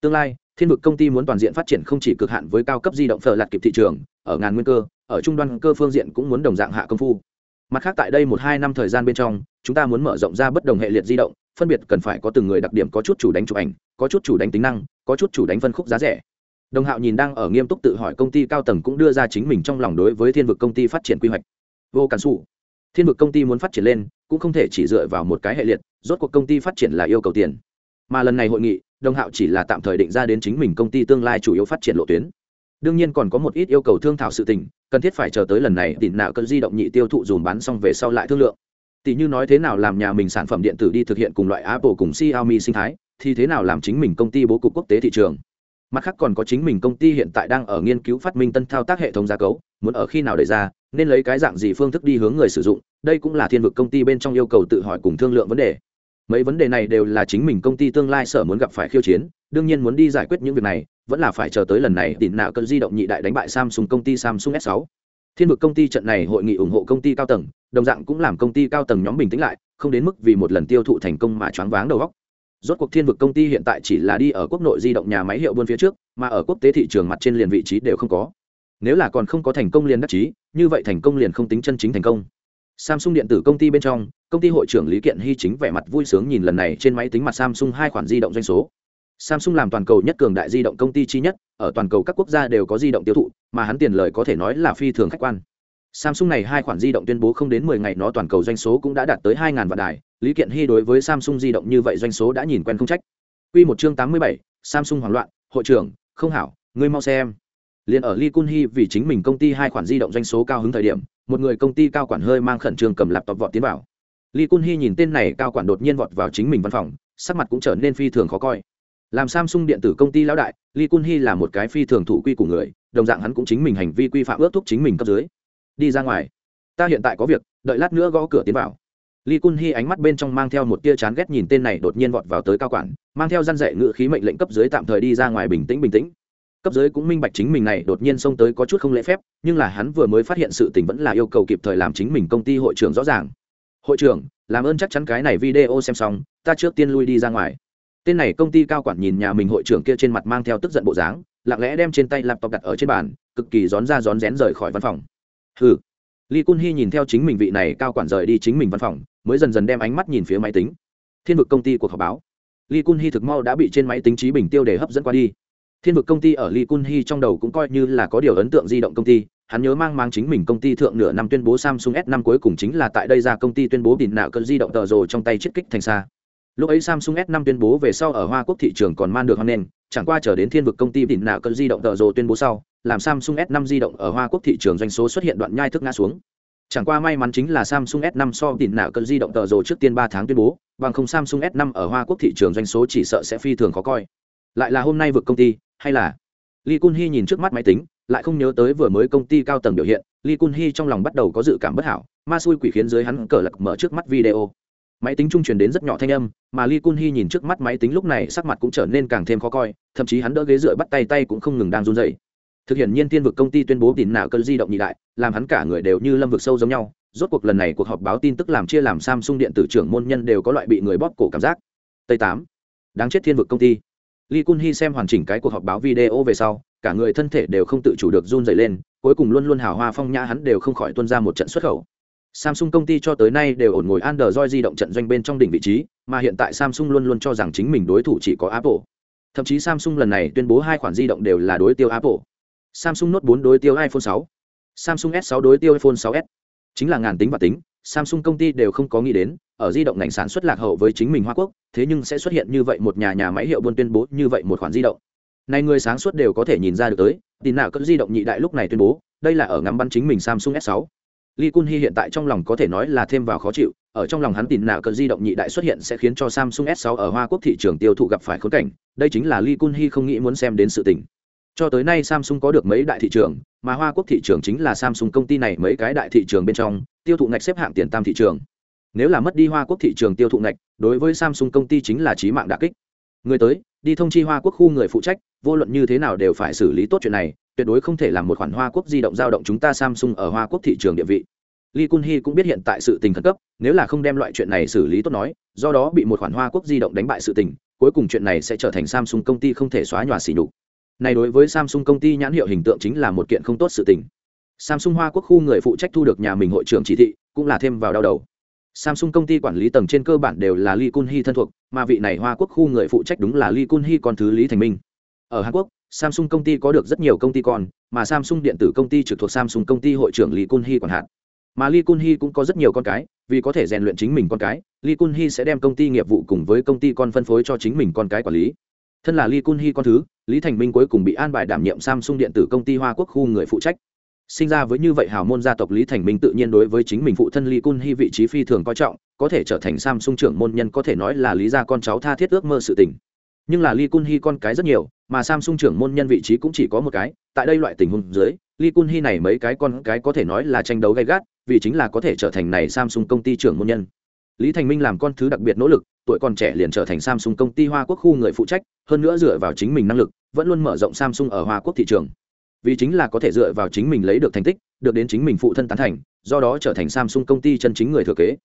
A: Tương lai, thiên vực công ty muốn toàn diện phát triển không chỉ cực hạn với cao cấp di động phở lạt kịp thị trường, ở ngàn nguyên cơ, ở trung đoan cơ phương diện cũng muốn đồng dạng hạ công phu. Mặt khác tại đây một hai năm thời gian bên trong, chúng ta muốn mở rộng ra bất đồng hệ liệt di động, phân biệt cần phải có từng người đặc điểm có chút chủ đánh chụp ảnh, có chút chủ đánh tính năng, có chút chủ đánh phân khúc giá rẻ. Đồng hạo nhìn đang ở nghiêm túc tự hỏi công ty cao tầng cũng đưa ra chính mình trong lòng đối với thiên vực công ty phát triển quy hoạch. Vô cản xù thiên vực công ty muốn phát triển lên, cũng không thể chỉ dựa vào một cái hệ liệt, rốt cuộc công ty phát triển là yêu cầu tiền. Mà lần này hội nghị đồng hạo chỉ là tạm thời định ra đến chính mình công ty tương lai chủ yếu phát triển lộ tuyến. Đương nhiên còn có một ít yêu cầu thương thảo sự tình, cần thiết phải chờ tới lần này, tỉ nạo cơn di động nhị tiêu thụ dùm bán xong về sau lại thương lượng. Tỷ như nói thế nào làm nhà mình sản phẩm điện tử đi thực hiện cùng loại apple cùng xiaomi sinh thái, thì thế nào làm chính mình công ty bố cục quốc tế thị trường. Mặt khác còn có chính mình công ty hiện tại đang ở nghiên cứu phát minh tân thao tác hệ thống gia cấu, muốn ở khi nào để ra nên lấy cái dạng gì phương thức đi hướng người sử dụng, đây cũng là thiên vực công ty bên trong yêu cầu tự hỏi cùng thương lượng vấn đề. Mấy vấn đề này đều là chính mình công ty tương lai sở muốn gặp phải khiêu chiến, đương nhiên muốn đi giải quyết những việc này, vẫn là phải chờ tới lần này tìm nạo cơn di động nhị đại đánh bại samsung công ty samsung s 6 thiên vực công ty trận này hội nghị ủng hộ công ty cao tầng, đồng dạng cũng làm công ty cao tầng nhóm bình tĩnh lại, không đến mức vì một lần tiêu thụ thành công mà choáng váng đầu góc rốt cuộc thiên vực công ty hiện tại chỉ là đi ở quốc nội di động nhà máy hiệu buôn phía trước, mà ở quốc tế thị trường mặt trên liền vị trí đều không có nếu là còn không có thành công liền đắc chí như vậy thành công liền không tính chân chính thành công. Samsung điện tử công ty bên trong công ty hội trưởng lý kiện hy chính vẻ mặt vui sướng nhìn lần này trên máy tính mặt samsung hai khoản di động doanh số. Samsung làm toàn cầu nhất cường đại di động công ty chi nhất ở toàn cầu các quốc gia đều có di động tiêu thụ mà hắn tiền lời có thể nói là phi thường khách quan. Samsung này hai khoản di động tuyên bố không đến 10 ngày nó toàn cầu doanh số cũng đã đạt tới 2.000 vạn đài lý kiện hy đối với samsung di động như vậy doanh số đã nhìn quen không trách. Quy một chương 87, samsung hoảng loạn hội trưởng không hảo ngươi mau xem liền ở Lee Kun Hee vì chính mình công ty hai khoản di động doanh số cao hứng thời điểm, một người công ty cao quản hơi mang khẩn trương cầm laptop vọt tiến vào. Lee Kun Hee nhìn tên này cao quản đột nhiên vọt vào chính mình văn phòng, sắc mặt cũng trở nên phi thường khó coi. Làm Samsung điện tử công ty lão đại, Lee Kun Hee là một cái phi thường thủ quy của người, đồng dạng hắn cũng chính mình hành vi quy phạm ước thúc chính mình cấp dưới. Đi ra ngoài. Ta hiện tại có việc, đợi lát nữa gõ cửa tiến vào. Lee Kun Hee ánh mắt bên trong mang theo một tia chán ghét nhìn tên này đột nhiên vọt vào tới cao quản, mang theo răn dạy ngữ khí mệnh lệnh cấp dưới tạm thời đi ra ngoài bình tĩnh bình tĩnh cấp dưới cũng minh bạch chính mình này đột nhiên xông tới có chút không lễ phép, nhưng là hắn vừa mới phát hiện sự tình vẫn là yêu cầu kịp thời làm chính mình công ty hội trưởng rõ ràng. Hội trưởng, làm ơn chắc chắn cái này video xem xong, ta trước tiên lui đi ra ngoài. Tên này công ty cao quản nhìn nhà mình hội trưởng kia trên mặt mang theo tức giận bộ dáng, lặng lẽ đem trên tay laptop đặt ở trên bàn, cực kỳ rón ra rón rén rời khỏi văn phòng. Hừ. Lee kun hy nhìn theo chính mình vị này cao quản rời đi chính mình văn phòng, mới dần dần đem ánh mắt nhìn phía máy tính. Thiên vực công ty cuộc họp báo. Lee kun hy thực mau đã bị trên máy tính trí bình tiêu đề hấp dẫn qua đi thiên vực công ty ở lee kun Hee trong đầu cũng coi như là có điều ấn tượng di động công ty. Hắn nhớ mang mang chính mình công ty thượng nửa năm tuyên bố samsung s 5 cuối cùng chính là tại đây ra công ty tuyên bố đỉnh nạo cơn di động tờ rồ trong tay chiết kích thành xa. Lúc ấy samsung s 5 tuyên bố về sau ở hoa quốc thị trường còn man được hoan nền chẳng qua chờ đến thiên vực công ty đỉnh nạo cơn di động tờ rồ tuyên bố sau, làm samsung s 5 di động ở hoa quốc thị trường doanh số xuất hiện đoạn nhai thức ngã xuống. Chẳng qua may mắn chính là samsung s 5 so đỉnh nạo cơn di động tờ rồ trước tiên ba tháng tuyên bố, bằng không samsung s 5 ở hoa quốc thị trường doanh số chỉ sợ sẽ phi thường khó coi. Lại là hôm nay vực công ty hay là Lee Kun Hee nhìn trước mắt máy tính, lại không nhớ tới vừa mới công ty cao tầng biểu hiện, Lee Kun Hee trong lòng bắt đầu có dự cảm bất hảo, ma xui quỷ khiến dưới hắn cờ lật mở trước mắt video. Máy tính trung truyền đến rất nhỏ thanh âm, mà Lee Kun Hee nhìn trước mắt máy tính lúc này sắc mặt cũng trở nên càng thêm khó coi, thậm chí hắn đỡ ghế dựa bắt tay tay cũng không ngừng đang run rẩy. Thực hiện nhiên tiên vực công ty tuyên bố tìm nào cơn di động nhị đại, làm hắn cả người đều như lâm vực sâu giống nhau. Rốt cuộc lần này cuộc họp báo tin tức làm chia làm Samsung điện tử trưởng môn nhân đều có loại bị người bóp cổ cảm giác. Tây tám, đáng chết thiên vực công ty. Lee Kun Hee xem hoàn chỉnh cái cuộc họp báo video về sau, cả người thân thể đều không tự chủ được run rẩy lên, cuối cùng luôn luôn hào hoa phong nhã hắn đều không khỏi tuôn ra một trận xuất khẩu. Samsung công ty cho tới nay đều ổn ngồi Android di động trận doanh bên trong đỉnh vị trí, mà hiện tại Samsung luôn luôn cho rằng chính mình đối thủ chỉ có Apple. Thậm chí Samsung lần này tuyên bố hai khoản di động đều là đối tiêu Apple. Samsung Note 4 đối tiêu iPhone 6, Samsung S6 đối tiêu iPhone 6s. Chính là ngàn tính và tính, Samsung công ty đều không có nghĩ đến, ở di động ngành sản xuất lạc hậu với chính mình Hoa Quốc, thế nhưng sẽ xuất hiện như vậy một nhà nhà máy hiệu buôn tuyên bố như vậy một khoản di động. Này người sáng suốt đều có thể nhìn ra được tới, tin nào cỡ di động nhị đại lúc này tuyên bố, đây là ở ngắm bắn chính mình Samsung S6. Lee Kun Hee hiện tại trong lòng có thể nói là thêm vào khó chịu, ở trong lòng hắn tin nào cỡ di động nhị đại xuất hiện sẽ khiến cho Samsung S6 ở Hoa Quốc thị trường tiêu thụ gặp phải khốn cảnh, đây chính là Lee Kun Hee không nghĩ muốn xem đến sự tình. Cho tới nay Samsung có được mấy đại thị trường, mà Hoa Quốc thị trường chính là Samsung công ty này mấy cái đại thị trường bên trong, tiêu thụ ngạch xếp hạng tiền tam thị trường. Nếu là mất đi hoa quốc thị trường tiêu thụ ngạch đối với samsung công ty chính là trí mạng đà kích. Người tới đi thông chi hoa quốc khu người phụ trách vô luận như thế nào đều phải xử lý tốt chuyện này tuyệt đối không thể làm một khoản hoa quốc di động giao động chúng ta samsung ở hoa quốc thị trường địa vị. Lee Kun Hee cũng biết hiện tại sự tình khẩn cấp, nếu là không đem loại chuyện này xử lý tốt nói, do đó bị một khoản Hoa Quốc di động đánh bại sự tình, cuối cùng chuyện này sẽ trở thành Samsung công ty không thể xóa nhòa xỉ nhục. Này đối với Samsung công ty nhãn hiệu hình tượng chính là một kiện không tốt sự tình. Samsung Hoa Quốc khu người phụ trách thu được nhà mình hội trưởng chỉ thị, cũng là thêm vào đau đầu. Samsung công ty quản lý tầng trên cơ bản đều là Lee Kun Hee thân thuộc, mà vị này Hoa Quốc khu người phụ trách đúng là Lee Kun Hee con thứ Lý Thành Minh. Ở Hàn Quốc, Samsung công ty có được rất nhiều công ty con, mà Samsung điện tử công ty trực thuộc Samsung công ty hội trưởng Lee Kun Hee quản hạt. Mà Lee Kun Hee cũng có rất nhiều con cái, vì có thể rèn luyện chính mình con cái, Lee Kun Hee sẽ đem công ty nghiệp vụ cùng với công ty con phân phối cho chính mình con cái quản lý. Thân là Lee Kun Hee con thứ, Lý Thành Minh cuối cùng bị an bài đảm nhiệm Samsung điện tử công ty Hoa Quốc khu người phụ trách. Sinh ra với như vậy hào môn gia tộc lý thành minh tự nhiên đối với chính mình phụ thân lý kun hy vị trí phi thường coi trọng có thể trở thành samsung trưởng môn nhân có thể nói là lý gia con cháu tha thiết ước mơ sự tình. Nhưng là lý kun hy con cái rất nhiều mà samsung trưởng môn nhân vị trí cũng chỉ có một cái tại đây loại tình huống dưới lý kun hy này mấy cái con cái có thể nói là tranh đấu gay gắt vì chính là có thể trở thành này samsung công ty trưởng môn nhân lý thành minh làm con thứ đặc biệt nỗ lực, tuổi còn trẻ liền trở thành samsung công ty hoa quốc khu người phụ trách, hơn nữa dựa vào chính mình năng lực, vẫn luôn mở rộng samsung ở hoa quốc thị trường. Vì chính là có thể dựa vào chính mình lấy được thành tích, được đến chính mình phụ thân tán thành, do đó trở thành samsung công ty chân chính người thừa kế.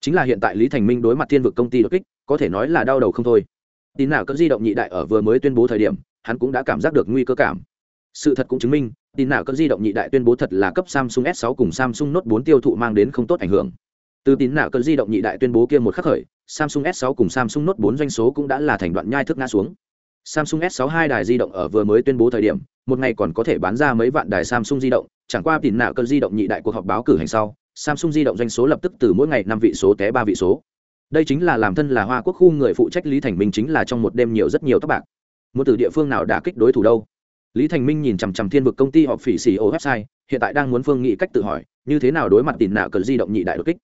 A: Chính là hiện tại lý thành minh đối mặt thiên vực công ty đột kích, có thể nói là đau đầu không thôi. Tín nào cỡ di động nhị đại ở vừa mới tuyên bố thời điểm, hắn cũng đã cảm giác được nguy cơ cảm. Sự thật cũng chứng minh tin nào cỡ di động nhị đại tuyên bố thật là cấp samsung s 6 cùng samsung note 4 tiêu thụ mang đến không tốt ảnh hưởng từ tín nạo cơn di động nhị đại tuyên bố kia một khắc khởi, samsung s 6 cùng samsung note 4 doanh số cũng đã là thành đoạn nhai thức ngã xuống. Samsung s 6 hai đài di động ở vừa mới tuyên bố thời điểm, một ngày còn có thể bán ra mấy vạn đài samsung di động, chẳng qua tín nạo cơn di động nhị đại cuộc họp báo cử hành sau, samsung di động doanh số lập tức từ mỗi ngày năm vị số té ba vị số. Đây chính là làm thân là hoa quốc khu người phụ trách lý thành minh chính là trong một đêm nhiều rất nhiều tóc bạc. Muốn từ địa phương nào đã kích đối thủ đâu? Lý thành minh nhìn chằm chằm thiên vực công ty họp phỉ xì ô website, hiện tại đang muốn phương nghị cách tự hỏi, như thế nào đối mặt tìm nạo cờ di động nhị đại đột kích?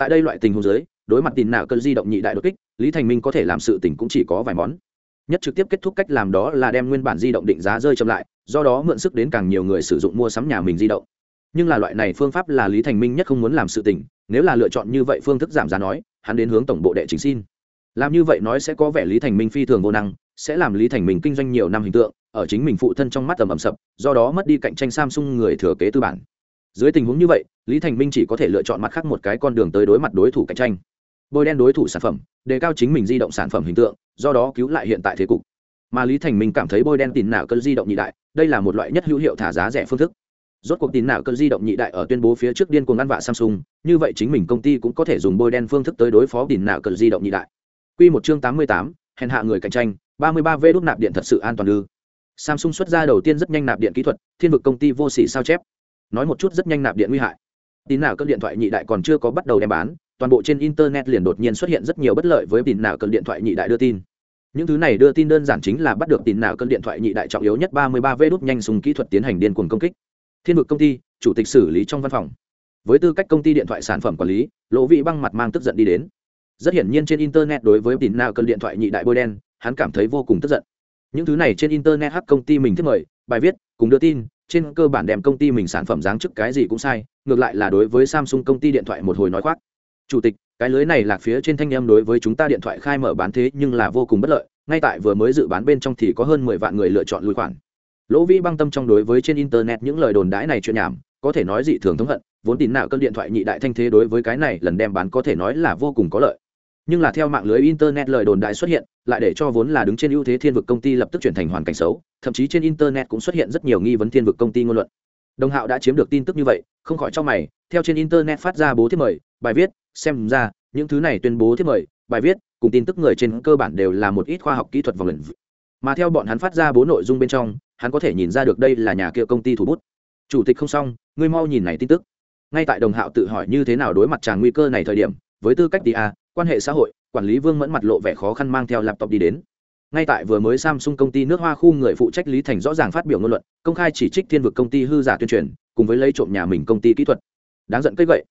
A: Tại đây loại tình huống giới đối mặt tìm nạ cơn di động nhị đại đột kích, lý thành minh có thể làm sự tình cũng chỉ có vài món. Nhất trực tiếp kết thúc cách làm đó là đem nguyên bản di động định giá rơi chậm lại, do đó mượn sức đến càng nhiều người sử dụng mua sắm nhà mình di động. Nhưng là loại này phương pháp là lý thành minh nhất không muốn làm sự tình, nếu là lựa chọn như vậy phương thức giảm giá nói, hắn đến hướng tổng bộ đệ chính xin. Làm như vậy nói sẽ có vẻ lý thành minh phi thường vô năng, sẽ làm lý thành minh kinh doanh nhiều năm hình tượng, ở chính mình phụ thân trong mắt tầm ẩm sập, do đó mất đi cạnh tranh samsung người thừa kế tư bản dưới tình huống như vậy lý thành minh chỉ có thể lựa chọn mặt khác một cái con đường tới đối mặt đối thủ cạnh tranh. Bôi đen đối thủ sản phẩm đề cao chính mình di động sản phẩm hình tượng do đó cứu lại hiện tại thế cục. Mà lý thành minh cảm thấy bôi đen tìm nào cơn di động nhị đại đây là một loại nhất hữu hiệu thả giá rẻ phương thức. Rốt cuộc tin nào cơn di động nhị đại ở tuyên bố phía trước điên cuồng ăn vạ samsung như vậy chính mình công ty cũng có thể dùng bôi đen phương thức tới đối phó tin nào cơn di động nhị đại. Quy một chương tám mươi tám, hèn hạ người cạnh tranh ba mươi ba v đốt nạp điện thật sự an toàn ư. Samsung xuất ra đầu tiên rất nhanh nạp điện kỹ thuật thiên vực công ty vô sỉ sao chép nói một chút rất nhanh nạp điện nguy hại. Tin nào cơn điện thoại nhị đại còn chưa có bắt đầu đem bán, toàn bộ trên internet liền đột nhiên xuất hiện rất nhiều bất lợi với tin nào cơn điện thoại nhị đại đưa tin. Những thứ này đưa tin đơn giản chính là bắt được tin nào cơn điện thoại nhị đại trọng yếu nhất ba mươi ba v đốt nhanh dùng kỹ thuật tiến hành điên cuồng công kích. Thiên vực công ty, chủ tịch xử lý trong văn phòng. Với tư cách công ty điện thoại sản phẩm quản lý, lỗ vị băng mặt mang tức giận đi đến. Rất hiển nhiên trên internet đối với tin nào cơn điện thoại nhị đại bôi đen, hắn cảm thấy vô cùng tức giận. Những thứ này trên internet hắc công ty mình thiết mời, bài viết, cùng đưa tin trên cơ bản đem công ty mình sản phẩm dáng chức cái gì cũng sai, ngược lại là đối với samsung công ty điện thoại một hồi nói khoác. Chủ tịch, cái lưới này lạc phía trên thanh em đối với chúng ta điện thoại khai mở bán thế nhưng là vô cùng bất lợi, ngay tại vừa mới dự bán bên trong thì có hơn mười vạn người lựa chọn lùi khoản. Lỗ vĩ băng tâm trong đối với trên internet những lời đồn đãi này chuyện nhảm, có thể nói dị thường thống hận, vốn tin nào cơn điện thoại nhị đại thanh thế đối với cái này lần đem bán có thể nói là vô cùng có lợi nhưng là theo mạng lưới internet lời đồn đại xuất hiện, lại để cho vốn là đứng trên ưu thế thiên vực công ty lập tức chuyển thành hoàn cảnh xấu, thậm chí trên internet cũng xuất hiện rất nhiều nghi vấn thiên vực công ty ngôn luận. Đồng hạo đã chiếm được tin tức như vậy, không khỏi cho mày, theo trên internet phát ra bố thiết mời, bài viết, xem ra, những thứ này tuyên bố thiết mời, bài viết, cùng tin tức người trên cơ bản đều là một ít khoa học kỹ thuật vòng lần mà theo bọn hắn phát ra bố nội dung bên trong, hắn có thể nhìn ra được đây là nhà kia công ty thủ bút. Chủ tịch không xong, ngươi mau nhìn này tin tức. Ngay tại đồng hạo tự hỏi như thế nào đối mặt tràng nguy cơ này thời điểm, với tư cách tia quan hệ xã hội, quản lý vương mẫn mặt lộ vẻ khó khăn mang theo laptop đi đến. Ngay tại vừa mới samsung công ty nước hoa khu người phụ trách lý thành rõ ràng phát biểu ngôn luận, công khai chỉ trích thiên vực công ty hư giả tuyên truyền, cùng với lấy trộm nhà mình công ty kỹ thuật. Đáng giận cây vậy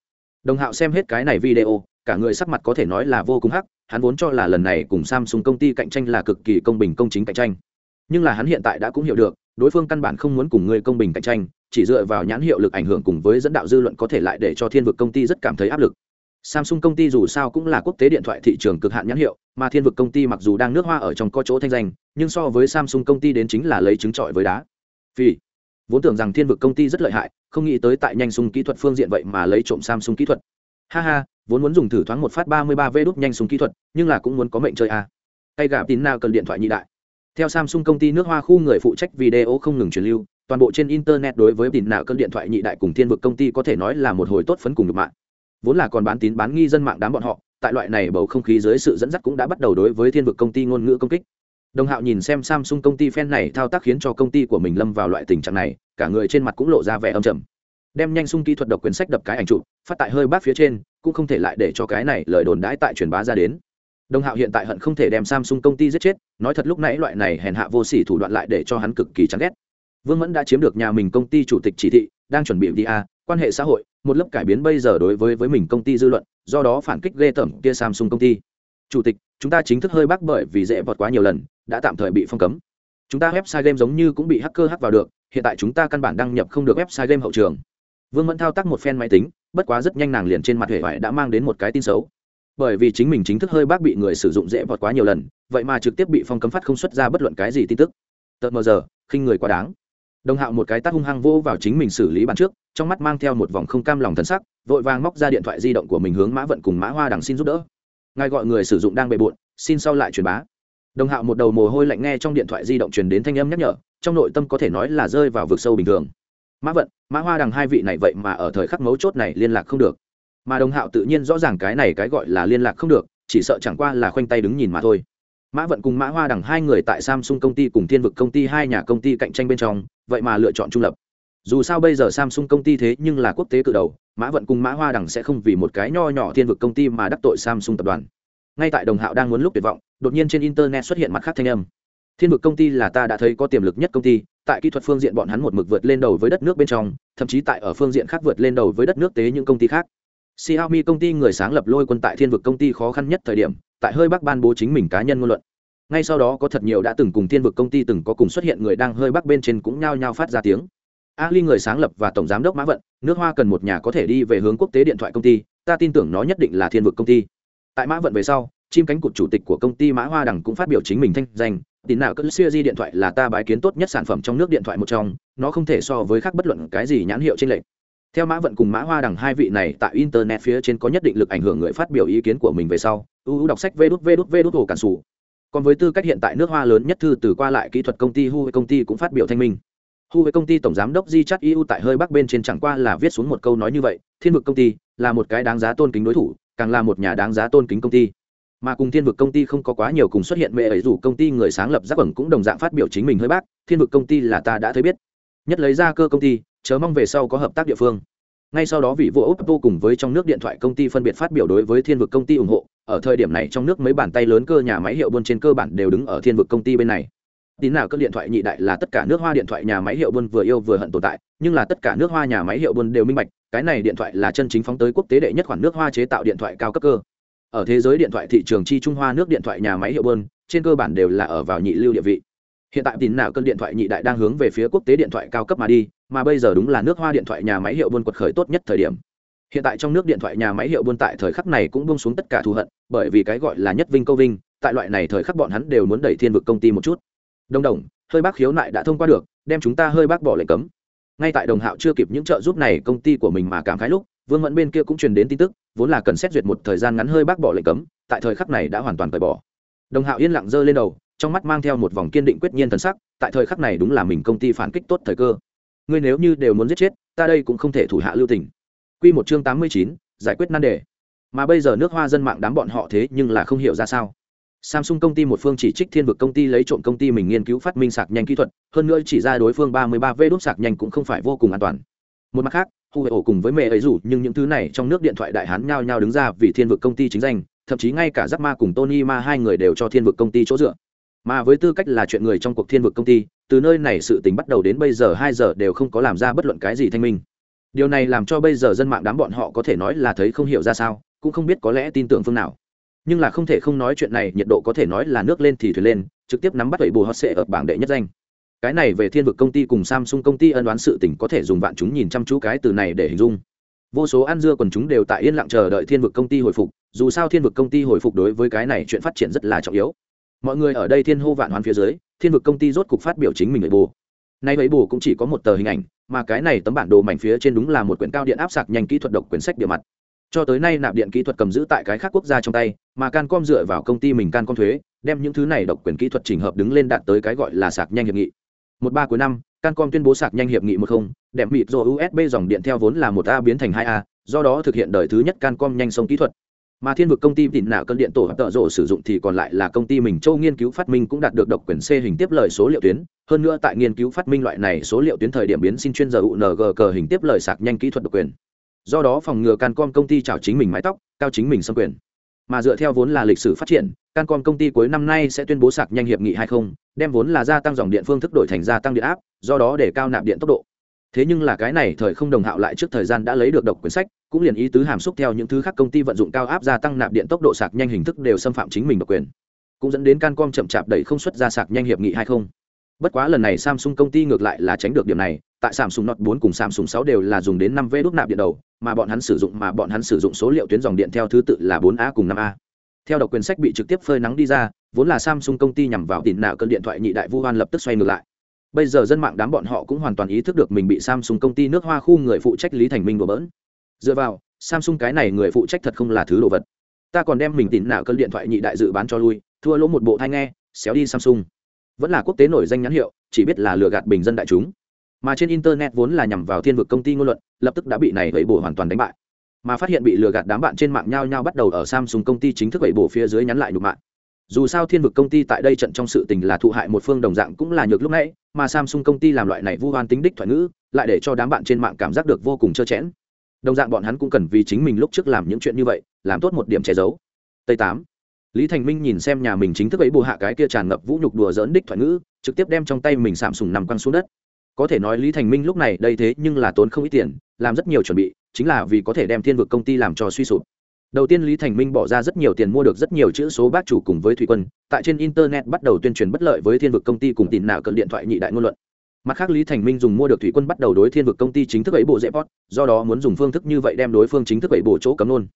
A: đồng hạo xem hết cái này video, cả người sắc mặt có thể nói là vô cùng hắc, hắn vốn cho là lần này cùng samsung công ty cạnh tranh là cực kỳ công bình công chính cạnh tranh. Nhưng là hắn hiện tại đã cũng hiểu được, đối phương căn bản không muốn cùng người công bình cạnh tranh, chỉ dựa vào nhãn hiệu lực ảnh hưởng cùng với dẫn đạo dư luận có thể lại để cho thiên vực công ty rất cảm thấy áp lực. Samsung công ty dù sao cũng là quốc tế điện thoại thị trường cực hạn nhãn hiệu, mà Thiên vực công ty mặc dù đang nước hoa ở trong có chỗ thanh danh, nhưng so với Samsung công ty đến chính là lấy trứng trọi với đá. Vì vốn tưởng rằng Thiên vực công ty rất lợi hại, không nghĩ tới tại nhanh xung kỹ thuật phương diện vậy mà lấy trộm Samsung kỹ thuật. Ha ha, vốn muốn dùng thử thoáng một phát 33V đúc nhanh xung kỹ thuật, nhưng là cũng muốn có mệnh chơi. À. Tay gạ tín nào cần điện thoại nhị đại. Theo Samsung công ty nước hoa khu người phụ trách video không ngừng truyền lưu, toàn bộ trên internet đối với tín nào cần điện thoại nhị đại cùng Thiên vực công ty có thể nói là một hồi tốt phấn cùng được mạng vốn là còn bán tín bán nghi dân mạng đám bọn họ, tại loại này bầu không khí dưới sự dẫn dắt cũng đã bắt đầu đối với thiên vực công ty ngôn ngữ công kích. Đồng hạo nhìn xem samsung công ty fan này, thao tác khiến cho công ty của mình lâm vào loại tình trạng này, cả người trên mặt cũng lộ ra vẻ âm trầm. Đem nhanh sung kỹ thuật độc quyền sách đập cái ảnh chụp, phát tại hơi bát phía trên, cũng không thể lại để cho cái này lời đồn đãi tại truyền bá ra đến. Đồng hạo hiện tại hận không thể đem samsung công ty giết chết, nói thật lúc nãy loại này hèn hạ vô sỉ thủ đoạn lại để cho hắn cực kỳ chán ghét. Vương mẫn đã chiếm được nhà mình công ty chủ tịch chỉ thị, đang chuẩn bị đi a quan hệ xã hội một lớp cải biến bây giờ đối với với mình công ty dư luận, do đó phản kích ghê tởm kia samsung công ty. Chủ tịch, chúng ta chính thức hơi bác bởi vì dễ vọt quá nhiều lần, đã tạm thời bị phong cấm. Chúng ta website game giống như cũng bị hacker hack vào được, hiện tại chúng ta căn bản đăng nhập không được website game hậu trường. Vương mẫn thao tác một phen máy tính, bất quá rất nhanh nàng liền trên mặt hệ vải đã mang đến một cái tin xấu. Bởi vì chính mình chính thức hơi bác bị người sử dụng dễ vọt quá nhiều lần, vậy mà trực tiếp bị phong cấm phát không xuất ra bất luận cái gì tin tức. Tợt mờ giờ, khinh người quá đáng đồng hạo một cái tát hung hăng vô vào chính mình xử lý bàn trước, trong mắt mang theo một vòng không cam lòng thân sắc, vội vàng móc ra điện thoại di động của mình hướng mã vận cùng mã hoa đằng xin giúp đỡ. Ngài gọi người sử dụng đang bề bộn, xin sau lại truyền bá. Đồng hạo một đầu mồ hôi lạnh nghe trong điện thoại di động truyền đến thanh âm nhắc nhở, trong nội tâm có thể nói là rơi vào vực sâu bình thường. Mã vận, mã hoa đằng hai vị này vậy mà ở thời khắc mấu chốt này liên lạc không được. Mà đồng hạo tự nhiên rõ ràng cái này cái gọi là liên lạc không được, chỉ sợ chẳng qua là khoanh tay đứng nhìn mà thôi mã vận cùng mã hoa đằng hai người tại samsung công ty cùng thiên vực công ty hai nhà công ty cạnh tranh bên trong, vậy mà lựa chọn trung lập. Dù sao bây giờ samsung công ty thế nhưng là quốc tế cự đầu, mã vận cùng mã hoa đằng sẽ không vì một cái nho nhỏ thiên vực công ty mà đắc tội samsung tập đoàn. Ngay tại đồng hạo đang muốn lúc tuyệt vọng, đột nhiên trên internet xuất hiện mặt khác thanh âm. Thiên vực công ty là ta đã thấy có tiềm lực nhất công ty, tại kỹ thuật phương diện bọn hắn một mực vượt lên đầu với đất nước bên trong, thậm chí tại ở phương diện khác vượt lên đầu với đất nước tế những công ty khác. Xiaomi công ty người sáng lập lôi quân tại thiên vực công ty khó khăn nhất thời điểm tại hơi bắc ban bố chính mình cá nhân ngôn luận. Ngay sau đó có thật nhiều đã từng cùng thiên vực công ty từng có cùng xuất hiện người đang hơi bắc bên trên cũng nhao nhao phát ra tiếng. Ali người sáng lập và tổng giám đốc mã vận, nước hoa cần một nhà có thể đi về hướng quốc tế điện thoại công ty, ta tin tưởng nó nhất định là thiên vực công ty. Tại mã vận về sau, chim cánh cụt chủ tịch của công ty mã hoa đằng cũng phát biểu chính mình thanh danh, tín nào cỡ siêu di điện thoại là ta bái kiến tốt nhất sản phẩm trong nước điện thoại một trong, nó không thể so với khác bất luận cái gì nhãn hiệu trên lệnh theo mã vận cùng mã hoa đằng hai vị này, tại internet phía trên có nhất định lực ảnh hưởng người phát biểu ý kiến của mình về sau ưu đọc sách vê đút vê đút vê đút hồ cản sủ. Còn với tư cách hiện tại nước hoa lớn nhất thư từ qua lại kỹ thuật công ty hu công ty cũng phát biểu thanh minh. Hu với công ty tổng giám đốc di chắt eu tại hơi bắc bên trên chẳng qua là viết xuống một câu nói như vậy, thiên vực công ty là một cái đáng giá tôn kính đối thủ, càng là một nhà đáng giá tôn kính công ty. Mà cùng thiên vực công ty không có quá nhiều cùng xuất hiện mẹ ấy dù công ty người sáng lập giác ẩn cũng đồng dạng phát biểu chính mình hơi bác, thiên vực công ty là ta đã thấy biết. Nhất lấy ra cơ công ty chớ mong về sau có hợp tác địa phương. Ngay sau đó vị vô oppo cùng với trong nước điện thoại công ty phân biệt phát biểu đối với thiên vực công ty ủng hộ, ở thời điểm này trong nước mấy bàn tay lớn cơ nhà máy hiệu buôn trên cơ bản đều đứng ở thiên vực công ty bên này. Tín nào cơn điện thoại nhị đại là tất cả nước hoa điện thoại nhà máy hiệu buôn vừa yêu vừa hận tồn tại, nhưng là tất cả nước hoa nhà máy hiệu buôn đều minh bạch, cái này điện thoại là chân chính phóng tới quốc tế đệ nhất khoản nước hoa chế tạo điện thoại cao cấp cơ. Ở thế giới điện thoại thị trường chi trung hoa nước điện thoại nhà máy hiệu buôn, trên cơ bản đều là ở vào nhị lưu địa vị hiện tại tín nào cơn điện thoại nhị đại đang hướng về phía quốc tế điện thoại cao cấp mà đi, mà bây giờ đúng là nước hoa điện thoại nhà máy hiệu buôn quật khởi tốt nhất thời điểm. Hiện tại trong nước điện thoại nhà máy hiệu buôn tại thời khắc này cũng bông xuống tất cả thù hận, bởi vì cái gọi là nhất vinh câu vinh, tại loại này thời khắc bọn hắn đều muốn đẩy thiên vực công ty một chút. Đồng đồng, hơi bác khiếu nại đã thông qua được, đem chúng ta hơi bác bỏ lệnh cấm. Ngay tại đồng hạo chưa kịp những trợ giúp này, công ty của mình mà cảm khái lúc, vương mẫn bên kia cũng truyền đến tin tức, vốn là cần xét duyệt một thời gian ngắn hơi bác bỏ lệnh cấm, tại thời khắc này đã hoàn toàn cởi bỏ. Đồng hạo yên lặng giơ lên đầu trong mắt mang theo một vòng kiên định quyết nhiên thần sắc tại thời khắc này đúng là mình công ty phản kích tốt thời cơ ngươi nếu như đều muốn giết chết ta đây cũng không thể thủ hạ lưu tình Quy một chương tám mươi chín giải quyết nan đề mà bây giờ nước hoa dân mạng đám bọn họ thế nhưng là không hiểu ra sao Samsung công ty một phương chỉ trích Thiên vực công ty lấy trộm công ty mình nghiên cứu phát minh sạc nhanh kỹ thuật, hơn nữa chỉ ra đối phương 33V đốt sạc nhanh cũng không phải vô cùng an toàn. Một mặt khác, Huawei cùng với mẹ ấy rủ, nhưng những thứ này trong nước điện thoại đại hán nhao nhao đứng ra vì Thiên vực công ty chính danh, thậm chí ngay cả giáp Ma cùng Tony Ma hai người đều cho Thiên vực công ty chỗ dựa. Mà với tư cách là chuyện người trong cuộc Thiên vực công ty, từ nơi này sự tình bắt đầu đến bây giờ hai giờ đều không có làm ra bất luận cái gì thanh minh. Điều này làm cho bây giờ dân mạng đám bọn họ có thể nói là thấy không hiểu ra sao, cũng không biết có lẽ tin tưởng phương nào. Nhưng là không thể không nói chuyện này nhiệt độ có thể nói là nước lên thì thuyền lên trực tiếp nắm bắt vậy bù hot sệ ở bảng đệ nhất danh. Cái này về thiên vực công ty cùng samsung công ty ân đoán sự tình có thể dùng vạn chúng nhìn chăm chú cái từ này để hình dung. Vô số ăn dưa còn chúng đều tại yên lặng chờ đợi thiên vực công ty hồi phục dù sao thiên vực công ty hồi phục đối với cái này chuyện phát triển rất là trọng yếu mọi người ở đây thiên hô vạn hoán phía dưới, thiên vực công ty rốt cục phát biểu chính mình ấy bù. Nay ấy bù cũng chỉ có một tờ hình ảnh, mà cái này tấm bản đồ mảnh phía trên đúng là một quyển cao điện áp sạc nhanh kỹ thuật độc quyển sách địa mặt. Cho tới nay nạp điện kỹ thuật cầm giữ tại cái khác quốc gia trong tay, mà cancom dựa vào công ty mình cancom thuế, đem những thứ này độc quyền kỹ thuật trình hợp đứng lên đạt tới cái gọi là sạc nhanh hiệp nghị. Một ba cuối năm, cancom tuyên bố sạc nhanh hiệp nghị một không, đẹp mịt do usb dòng điện theo vốn là một a biến thành hai a, do đó thực hiện đời thứ nhất cancom nhanh sông kỹ thuật mà thiên vực công ty tịn nạo cân điện tổ hợp tợ rộ sử dụng thì còn lại là công ty mình châu nghiên cứu phát minh cũng đạt được độc quyền c hình tiếp lời số liệu tuyến. Hơn nữa tại nghiên cứu phát minh loại này, số liệu tuyến thời điểm biến xin chuyên giờ ung cờ hình tiếp lời sạc nhanh kỹ thuật độc quyền. Do đó phòng ngừa cancom công ty chảo chính mình mái tóc, cao chính mình xâm quyền. Mà dựa theo vốn là lịch sử phát triển, cancom công ty cuối năm nay sẽ tuyên bố sạc nhanh hiệp nghị hay không, đem vốn là gia tăng dòng điện phương thức đổi thành gia tăng điện áp, do đó để cao nạp điện tốc độ. Thế nhưng là cái này thời không đồng hạo lại trước thời gian đã lấy được độc quyển sách cũng liền ý tứ hàm xúc theo những thứ khác công ty vận dụng cao áp gia tăng nạp điện tốc độ sạc nhanh hình thức đều xâm phạm chính mình độc quyền cũng dẫn đến cancom chậm chạp đẩy không xuất ra sạc nhanh hiệp nghị hay không bất quá lần này samsung công ty ngược lại là tránh được điểm này tại samsung note 4 cùng samsung 6 đều là dùng đến 5 v đúc nạp điện đầu mà bọn hắn sử dụng mà bọn hắn sử dụng số liệu tuyến dòng điện theo thứ tự là 4A cùng 5A. Theo độc quyền sách bị trực tiếp phơi nắng đi ra, vốn là Samsung công ty nhằm vào tiền nạo cơn điện thoại nhị đại Vu Hoan lập tức xoay ngược lại. Bây giờ dân mạng đám bọn họ cũng hoàn toàn ý thức được mình bị Samsung công ty nước Hoa khu người phụ trách Lý Thành Minh đùa bỡn. Dựa vào, Samsung cái này người phụ trách thật không là thứ đồ vật. Ta còn đem mình tìm nạo cơn điện thoại nhị đại dự bán cho lui, thua lỗ một bộ thai nghe, xéo đi samsung. Vẫn là quốc tế nổi danh nhãn hiệu chỉ biết là lừa gạt bình dân đại chúng. Mà trên internet vốn là nhằm vào thiên vực công ty ngôn luận lập tức đã bị này vẫy bổ hoàn toàn đánh bại. Mà phát hiện bị lừa gạt đám bạn trên mạng nhau nhau bắt đầu ở samsung công ty chính thức vẫy bổ phía dưới nhắn lại nhục mạng dù sao thiên vực công ty tại đây trận trong sự tình là thụ hại một phương đồng dạng cũng là nhược lúc nãy mà samsung công ty làm loại này vu hoan tính đích thoại ngữ lại để cho đám bạn trên mạng cảm giác được vô cùng trơ chẽn đồng dạng bọn hắn cũng cần vì chính mình lúc trước làm những chuyện như vậy, làm tốt một điểm che giấu. Tây tám. Lý thành minh nhìn xem nhà mình chính thức ấy bù hạ cái kia tràn ngập vũ nhục đùa dỡn đích thoại ngữ, trực tiếp đem trong tay mình sạm sùng nằm quăng xuống đất. Có thể nói lý thành minh lúc này đây thế nhưng là tốn không ít tiền, làm rất nhiều chuẩn bị, chính là vì có thể đem thiên vực công ty làm cho suy sụp. Đầu tiên lý thành minh bỏ ra rất nhiều tiền mua được rất nhiều chữ số bác chủ cùng với thủy quân, tại trên internet bắt đầu tuyên truyền bất lợi với thiên vực công ty cùng tìm nạo cận điện thoại nhị đại ngôn luận mặt khác lý thành minh dùng mua được thủy quân bắt đầu đối thiên vực công ty chính thức ấy bộ dễ pot do đó muốn dùng phương thức như vậy đem đối phương chính thức ấy bộ chỗ cấm luôn.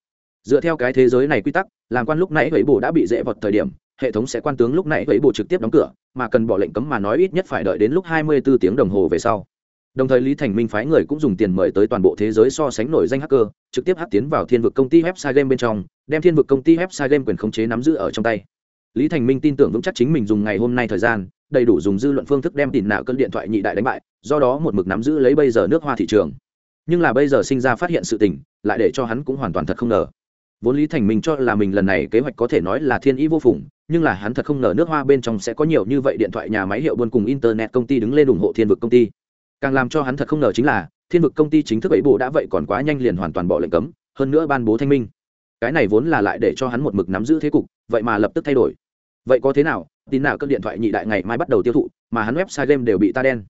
A: Dựa theo cái thế giới này quy tắc, làm quan lúc nãy ấy bộ đã bị dễ vọt thời điểm, hệ thống sẽ quan tướng lúc nãy ấy bộ trực tiếp đóng cửa, mà cần bỏ lệnh cấm mà nói ít nhất phải đợi đến lúc 24 tiếng đồng hồ về sau. Đồng thời lý thành minh phái người cũng dùng tiền mời tới toàn bộ thế giới so sánh nổi danh hacker, trực tiếp hát tiến vào thiên vực công ty website game bên trong, đem thiên vực công ty website game quyền khống chế nắm giữ ở trong tay lý thành minh tin tưởng vững chắc chính mình dùng ngày hôm nay thời gian, đầy đủ dùng dư luận phương thức đem tiền nạo cân điện thoại nhị đại đánh bại, do đó một mực nắm giữ lấy bây giờ nước hoa thị trường. Nhưng là bây giờ sinh ra phát hiện sự tình, lại để cho hắn cũng hoàn toàn thật không ngờ. Vốn lý thành minh cho là mình lần này kế hoạch có thể nói là thiên ý vô phùng, nhưng là hắn thật không ngờ nước hoa bên trong sẽ có nhiều như vậy điện thoại nhà máy hiệu buôn cùng internet công ty đứng lên ủng hộ thiên vực công ty. Càng làm cho hắn thật không ngờ chính là, thiên vực công ty chính thức ấy bộ đã vậy còn quá nhanh liền hoàn toàn bỏ lệnh cấm, hơn nữa ban bố thanh minh. Cái này vốn là lại để cho hắn một mực nắm giữ thế cục, vậy mà lập tức thay đổi vậy có thế nào? Tin nào các điện thoại nhị đại ngày mai bắt đầu tiêu thụ, mà hắn website game đều bị ta đen.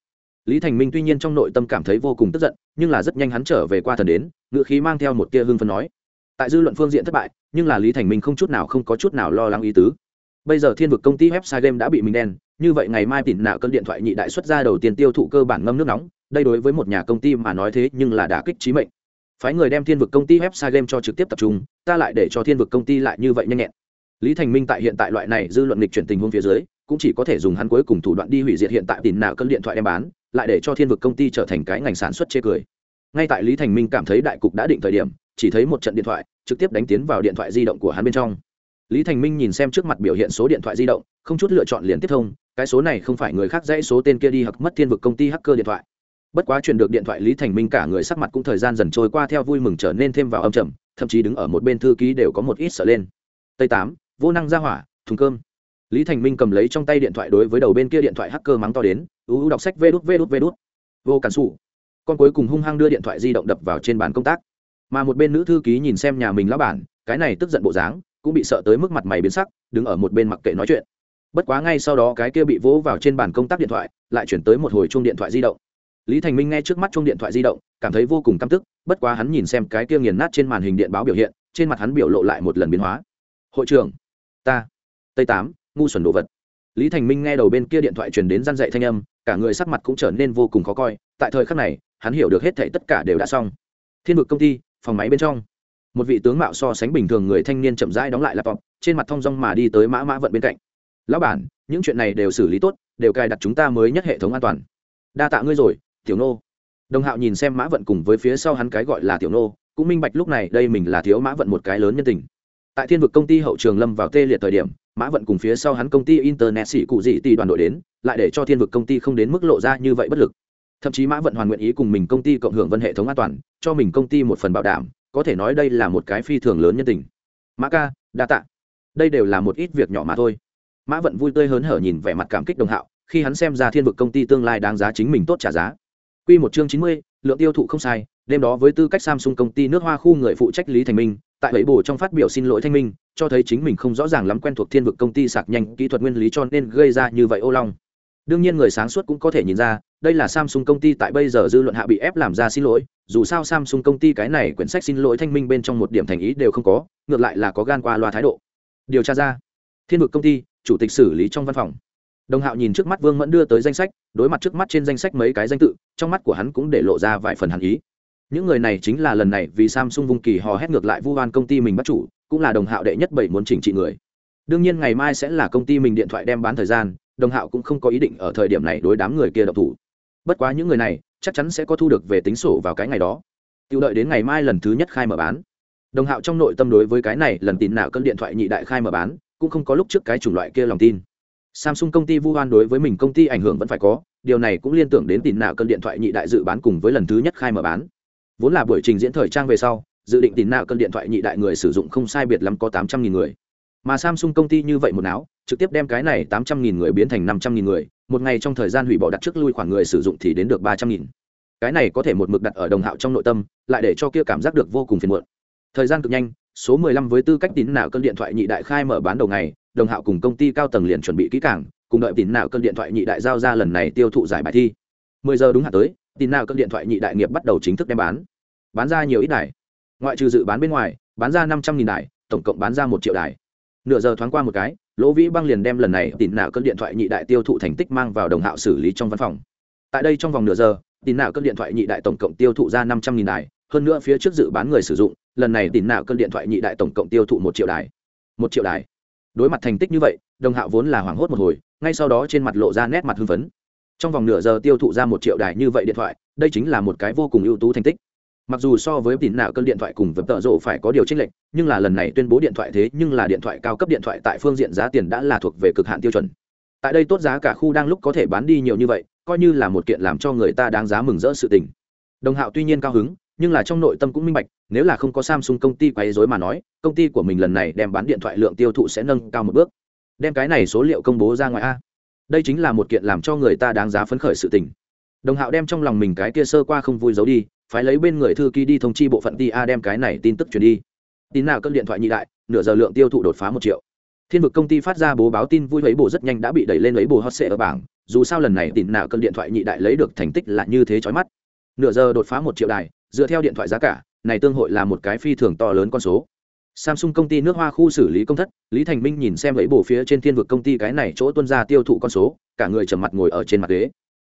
A: Lý thành minh tuy nhiên trong nội tâm cảm thấy vô cùng tức giận, nhưng là rất nhanh hắn trở về qua thần đến ngự khí mang theo một tia hưng phấn nói. Tại dư luận phương diện thất bại, nhưng là lý thành minh không chút nào không có chút nào lo lắng ý tứ. Bây giờ thiên vực công ty website game đã bị mình đen, như vậy ngày mai tỉn nạo cơn điện thoại nhị đại xuất ra đầu tiên tiêu thụ cơ bản ngâm nước nóng, đây đối với một nhà công ty mà nói thế nhưng là đả kích trí mệnh. Phái người đem thiên vực công ty website game cho trực tiếp tập trung, ta lại để cho thiên vực công ty lại như vậy nhanh nhẹn lý thành minh tại hiện tại loại này dư luận lịch chuyển tình huống phía dưới, cũng chỉ có thể dùng hắn cuối cùng thủ đoạn đi hủy diệt hiện tại tìm nào cân điện thoại đem bán, lại để cho thiên vực công ty trở thành cái ngành sản xuất chê cười. Ngay tại lý thành minh cảm thấy đại cục đã định thời điểm, chỉ thấy một trận điện thoại, trực tiếp đánh tiến vào điện thoại di động của hắn bên trong. Lý thành minh nhìn xem trước mặt biểu hiện số điện thoại di động, không chút lựa chọn liền tiếp thông, cái số này không phải người khác dãy số tên kia đi hoặc mất thiên vực công ty hacker điện thoại. Bất quá chuyển được điện thoại lý thành minh cả người sắc mặt cũng thời gian dần trôi qua theo vui mừng trở nên thêm vào âm trầm, thậm chí đứng ở một bên thư ký đều có một ít sợ lên. Tây tám vô năng ra hỏa, thùng cơm. Lý thành minh cầm lấy trong tay điện thoại đối với đầu bên kia điện thoại hacker mắng to đến uu đọc sách vê đút vê đút vê đút. Vô cản xù con cuối cùng hung hăng đưa điện thoại di động đập vào trên bàn công tác. Mà một bên nữ thư ký nhìn xem nhà mình lão bản, cái này tức giận bộ dáng, cũng bị sợ tới mức mặt mày biến sắc, đứng ở một bên mặc kệ nói chuyện. Bất quá ngay sau đó cái kia bị vỗ vào trên bàn công tác điện thoại, lại chuyển tới một hồi chuông điện thoại di động. Lý thành minh nghe trước mắt chuông điện thoại di động, cảm thấy vô cùng căm tức, bất quá hắn nhìn xem cái kia nghiền nát trên màn hình điện báo biểu hiện, trên mặt hắn biểu lộ lại một lần biến hóa. Hội trưởng ta, tây tám, ngu xuẩn đồ vật. Lý thành minh nghe đầu bên kia điện thoại truyền đến răn dạy thanh âm, cả người sắc mặt cũng trở nên vô cùng khó coi. Tại thời khắc này, hắn hiểu được hết thảy tất cả đều đã xong. Thiên vực công ty, phòng máy bên trong. Một vị tướng mạo so sánh bình thường người thanh niên chậm rãi đóng lại laptop, trên mặt thong dong mà đi tới mã mã vận bên cạnh. Lão bản, những chuyện này đều xử lý tốt, đều cài đặt chúng ta mới nhất hệ thống an toàn. Đa tạ ngươi rồi, tiểu nô. Đồng hạo nhìn xem mã vận cùng với phía sau hắn cái gọi là tiểu nô, cũng minh bạch lúc này đây mình là thiếu mã vận một cái lớn nhân tình tại thiên vực công ty hậu trường lâm vào tê liệt thời điểm, mã vận cùng phía sau hắn công ty internet xỉ cụ dị tỷ đoàn đội đến, lại để cho thiên vực công ty không đến mức lộ ra như vậy bất lực. Thậm chí mã vận hoàn nguyện ý cùng mình công ty cộng hưởng vân hệ thống an toàn, cho mình công ty một phần bảo đảm, có thể nói đây là một cái phi thường lớn nhân tình. Mã ca, đa tạ. Đây đều là một ít việc nhỏ mà thôi. Mã vận vui tươi hớn hở nhìn vẻ mặt cảm kích đồng hạo, khi hắn xem ra thiên vực công ty tương lai đáng giá chính mình tốt trả giá. Q một chương chín mươi, lượng tiêu thụ không sai, đêm đó với tư cách samsung công ty nước hoa khu người phụ trách lý thành minh tại bảy bổ trong phát biểu xin lỗi thanh minh, cho thấy chính mình không rõ ràng lắm quen thuộc thiên vực công ty sạc nhanh kỹ thuật nguyên lý cho nên gây ra như vậy ô long. Đương nhiên người sáng suốt cũng có thể nhìn ra, đây là samsung công ty tại bây giờ dư luận hạ bị ép làm ra xin lỗi, dù sao samsung công ty cái này quyển sách xin lỗi thanh minh bên trong một điểm thành ý đều không có, ngược lại là có gan qua loa thái độ. Điều tra ra, thiên vực công ty, chủ tịch xử lý trong văn phòng. Đồng hạo nhìn trước mắt vương mẫn đưa tới danh sách, đối mặt trước mắt trên danh sách mấy cái danh tự, trong mắt của hắn cũng để lộ ra vài phần hàn ý những người này chính là lần này vì samsung vung kỳ hò hét ngược lại vu oan công ty mình bắt chủ, cũng là đồng hạo đệ nhất bảy muốn chỉnh trị người. Đương nhiên ngày mai sẽ là công ty mình điện thoại đem bán thời gian, đồng hạo cũng không có ý định ở thời điểm này đối đám người kia độc thủ. Bất quá những người này chắc chắn sẽ có thu được về tính sổ vào cái ngày đó. Tiêu đợi đến ngày mai lần thứ nhất khai mở bán. Đồng hạo trong nội tâm đối với cái này lần tin nào cân điện thoại nhị đại khai mở bán, cũng không có lúc trước cái chủng loại kia lòng tin. Samsung công ty vu oan đối với mình công ty ảnh hưởng vẫn phải có, điều này cũng liên tưởng đến tìm nào cân điện thoại nhị đại dự bán cùng với lần thứ nhất khai mở bán vốn là buổi trình diễn thời trang về sau dự định tìm nạo cân điện thoại nhị đại người sử dụng không sai biệt lắm có tám trăm nghìn người. Mà samsung công ty như vậy một áo, trực tiếp đem cái này tám trăm nghìn người biến thành năm trăm nghìn người một ngày trong thời gian hủy bỏ đặt trước lui khoảng người sử dụng thì đến được ba trăm nghìn. Cái này có thể một mực đặt ở đồng hạo trong nội tâm lại để cho kia cảm giác được vô cùng phiền muộn. Thời gian cực nhanh số 15 với tư cách tín nạo cân điện thoại nhị đại khai mở bán đầu ngày đồng hạo cùng công ty cao tầng liền chuẩn bị kỹ càng cùng đợi tín nạo cân điện thoại nhị đại giao ra lần này tiêu thụ giải bài thi. 10 giờ đúng hạn tới tín nạo cân điện thoại nhị đại nghiệp bắt đầu chính thức đem bán bán ra nhiều ít đài. Ngoại trừ dự bán bên ngoài, bán ra 500.000 đài, tổng cộng bán ra một triệu đài. Nửa giờ thoáng qua một cái, lỗ vĩ băng liền đem lần này tìm nào cơn điện thoại nhị đại tiêu thụ thành tích mang vào đồng hạo xử lý trong văn phòng. Tại đây trong vòng nửa giờ tìm nào cơn điện thoại nhị đại tổng cộng tiêu thụ ra 500.000 đài, hơn nữa phía trước dự bán người sử dụng, lần này tìm nào cơn điện thoại nhị đại tổng cộng tiêu thụ một triệu đài. Một triệu đài. Đối mặt thành tích như vậy, đồng hạo vốn là hoảng hốt một hồi, ngay sau đó trên mặt lộ ra nét mặt hưng phấn. Trong vòng nửa giờ tiêu thụ ra một triệu đài như vậy điện thoại, đây chính là một cái vô cùng ưu tú thành tích mặc dù so với tín nào cơn điện thoại cùng với tợ rộ phải có điều chênh lệch, nhưng là lần này tuyên bố điện thoại thế nhưng là điện thoại cao cấp điện thoại tại phương diện giá tiền đã là thuộc về cực hạn tiêu chuẩn. Tại đây tốt giá cả khu đang lúc có thể bán đi nhiều như vậy, coi như là một kiện làm cho người ta đáng giá mừng rỡ sự tình. Đồng hạo tuy nhiên cao hứng, nhưng là trong nội tâm cũng minh bạch, nếu là không có samsung công ty quấy dối mà nói, công ty của mình lần này đem bán điện thoại lượng tiêu thụ sẽ nâng cao một bước. Đem cái này số liệu công bố ra ngoài a. Đây chính là một kiện làm cho người ta đáng giá phấn khởi sự tình. Đồng hạo đem trong lòng mình cái kia sơ qua không vui giấu đi phải lấy bên người thư ký đi thông chi bộ phận ti a đem cái này tin tức truyền đi. Tin nào cơn điện thoại nhị đại, nửa giờ lượng tiêu thụ đột phá một triệu. Thiên vực công ty phát ra bố báo tin vui lấy bộ rất nhanh đã bị đẩy lên lấy bộ hot sệ ở bảng, dù sao lần này tin nào cơn điện thoại nhị đại lấy được thành tích là như thế chói mắt. Nửa giờ đột phá một triệu đài, dựa theo điện thoại giá cả, này tương hội là một cái phi thường to lớn con số. Samsung công ty nước hoa khu xử lý công thất, lý thành minh nhìn xem lấy bộ phía trên thiên vực công ty cái này chỗ tuân ra tiêu thụ con số, cả người trầm mặt ngồi ở trên mặt ghế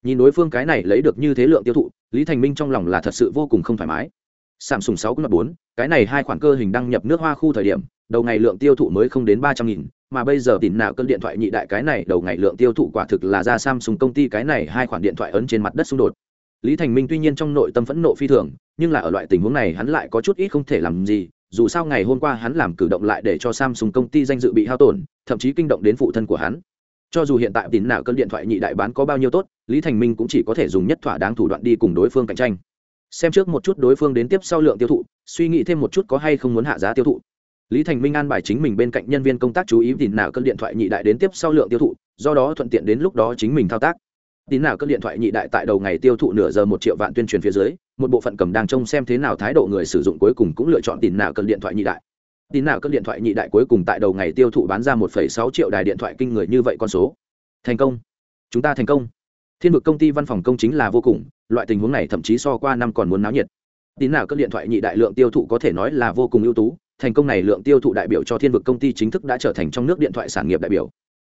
A: nhìn đối phương cái này lấy được như thế lượng tiêu thụ, lý thành minh trong lòng là thật sự vô cùng không thoải mái. Samsung sáu cũng bốn, cái này hai khoản cơ hình đăng nhập nước hoa khu thời điểm, đầu ngày lượng tiêu thụ mới không đến ba trăm nghìn, mà bây giờ tìm nào cơn điện thoại nhị đại cái này đầu ngày lượng tiêu thụ quả thực là ra samsung công ty cái này hai khoản điện thoại ấn trên mặt đất xung đột. Lý thành minh tuy nhiên trong nội tâm phẫn nộ phi thường, nhưng là ở loại tình huống này hắn lại có chút ít không thể làm gì, dù sao ngày hôm qua hắn làm cử động lại để cho samsung công ty danh dự bị hao tổn, thậm chí kinh động đến phụ thân của hắn cho dù hiện tại tín nào cơn điện thoại nhị đại bán có bao nhiêu tốt, lý thành minh cũng chỉ có thể dùng nhất thỏa đáng thủ đoạn đi cùng đối phương cạnh tranh. Xem trước một chút đối phương đến tiếp sau lượng tiêu thụ, suy nghĩ thêm một chút có hay không muốn hạ giá tiêu thụ. Lý thành minh an bài chính mình bên cạnh nhân viên công tác chú ý tín nào cơn điện thoại nhị đại đến tiếp sau lượng tiêu thụ, do đó thuận tiện đến lúc đó chính mình thao tác. Tín nào cơn điện thoại nhị đại tại đầu ngày tiêu thụ nửa giờ một triệu vạn tuyên truyền phía dưới, một bộ phận cầm đang trông xem thế nào thái độ người sử dụng cuối cùng cũng lựa chọn tín nào cơn điện thoại nhị đại tin nào cơn điện thoại nhị đại cuối cùng tại đầu ngày tiêu thụ bán ra một sáu triệu đài điện thoại kinh người như vậy con số. Thành công. Chúng ta thành công. Thiên vực công ty văn phòng công chính là vô cùng, loại tình huống này thậm chí so qua năm còn muốn náo nhiệt. Tin nào cơn điện thoại nhị đại lượng tiêu thụ có thể nói là vô cùng ưu tú, thành công này lượng tiêu thụ đại biểu cho thiên vực công ty chính thức đã trở thành trong nước điện thoại sản nghiệp đại biểu.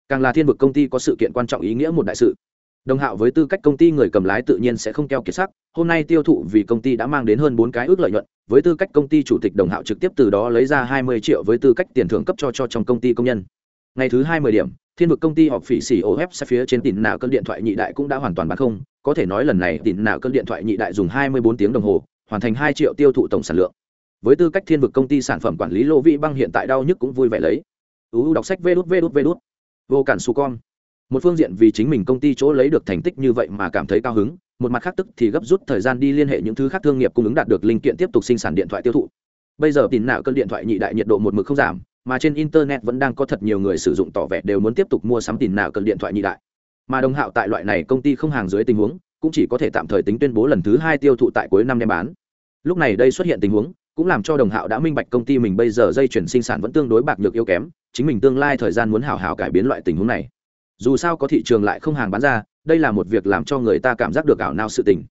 A: Càng là thiên vực công ty có sự kiện quan trọng ý nghĩa một đại sự đồng hạo với tư cách công ty người cầm lái tự nhiên sẽ không keo kiệt sắc, hôm nay tiêu thụ vì công ty đã mang đến hơn bốn cái ước lợi nhuận, với tư cách công ty chủ tịch đồng hạo trực tiếp từ đó lấy ra hai mươi triệu với tư cách tiền thưởng cấp cho cho trong công ty công nhân. Ngày thứ hai mươi điểm, thiên vực công ty họp phỉ xỉ ô hép sẽ phía trên tỉnh nào cơn điện thoại nhị đại cũng đã hoàn toàn bán không, có thể nói lần này tỉnh nào cơn điện thoại nhị đại dùng hai mươi bốn tiếng đồng hồ, hoàn thành hai triệu tiêu thụ tổng sản lượng. Với tư cách thiên vực công ty sản phẩm quản lý lô vị băng hiện tại đau nhức cũng vui vẻ lấy. Uu đọc sách vê đút vê đút vê đút. Vô cản su con một phương diện vì chính mình công ty chỗ lấy được thành tích như vậy mà cảm thấy cao hứng, một mặt khác tức thì gấp rút thời gian đi liên hệ những thứ khác thương nghiệp cung ứng đạt được linh kiện tiếp tục sinh sản điện thoại tiêu thụ. Bây giờ tin nạo cơn điện thoại nhị đại nhiệt độ một mực không giảm, mà trên internet vẫn đang có thật nhiều người sử dụng tỏ vẻ đều muốn tiếp tục mua sắm tin nạo cơn điện thoại nhị đại. Mà đồng hạo tại loại này công ty không hàng dưới tình huống, cũng chỉ có thể tạm thời tính tuyên bố lần thứ hai tiêu thụ tại cuối năm đem bán. Lúc này đây xuất hiện tình huống, cũng làm cho đồng hạo đã minh bạch công ty mình bây giờ dây chuyển sinh sản vẫn tương đối bạc nhược yếu kém, chính mình tương lai thời gian muốn hảo hảo cải biến loại tình huống này dù sao có thị trường lại không hàng bán ra, đây là một việc làm cho người ta cảm giác được ảo nao sự tình.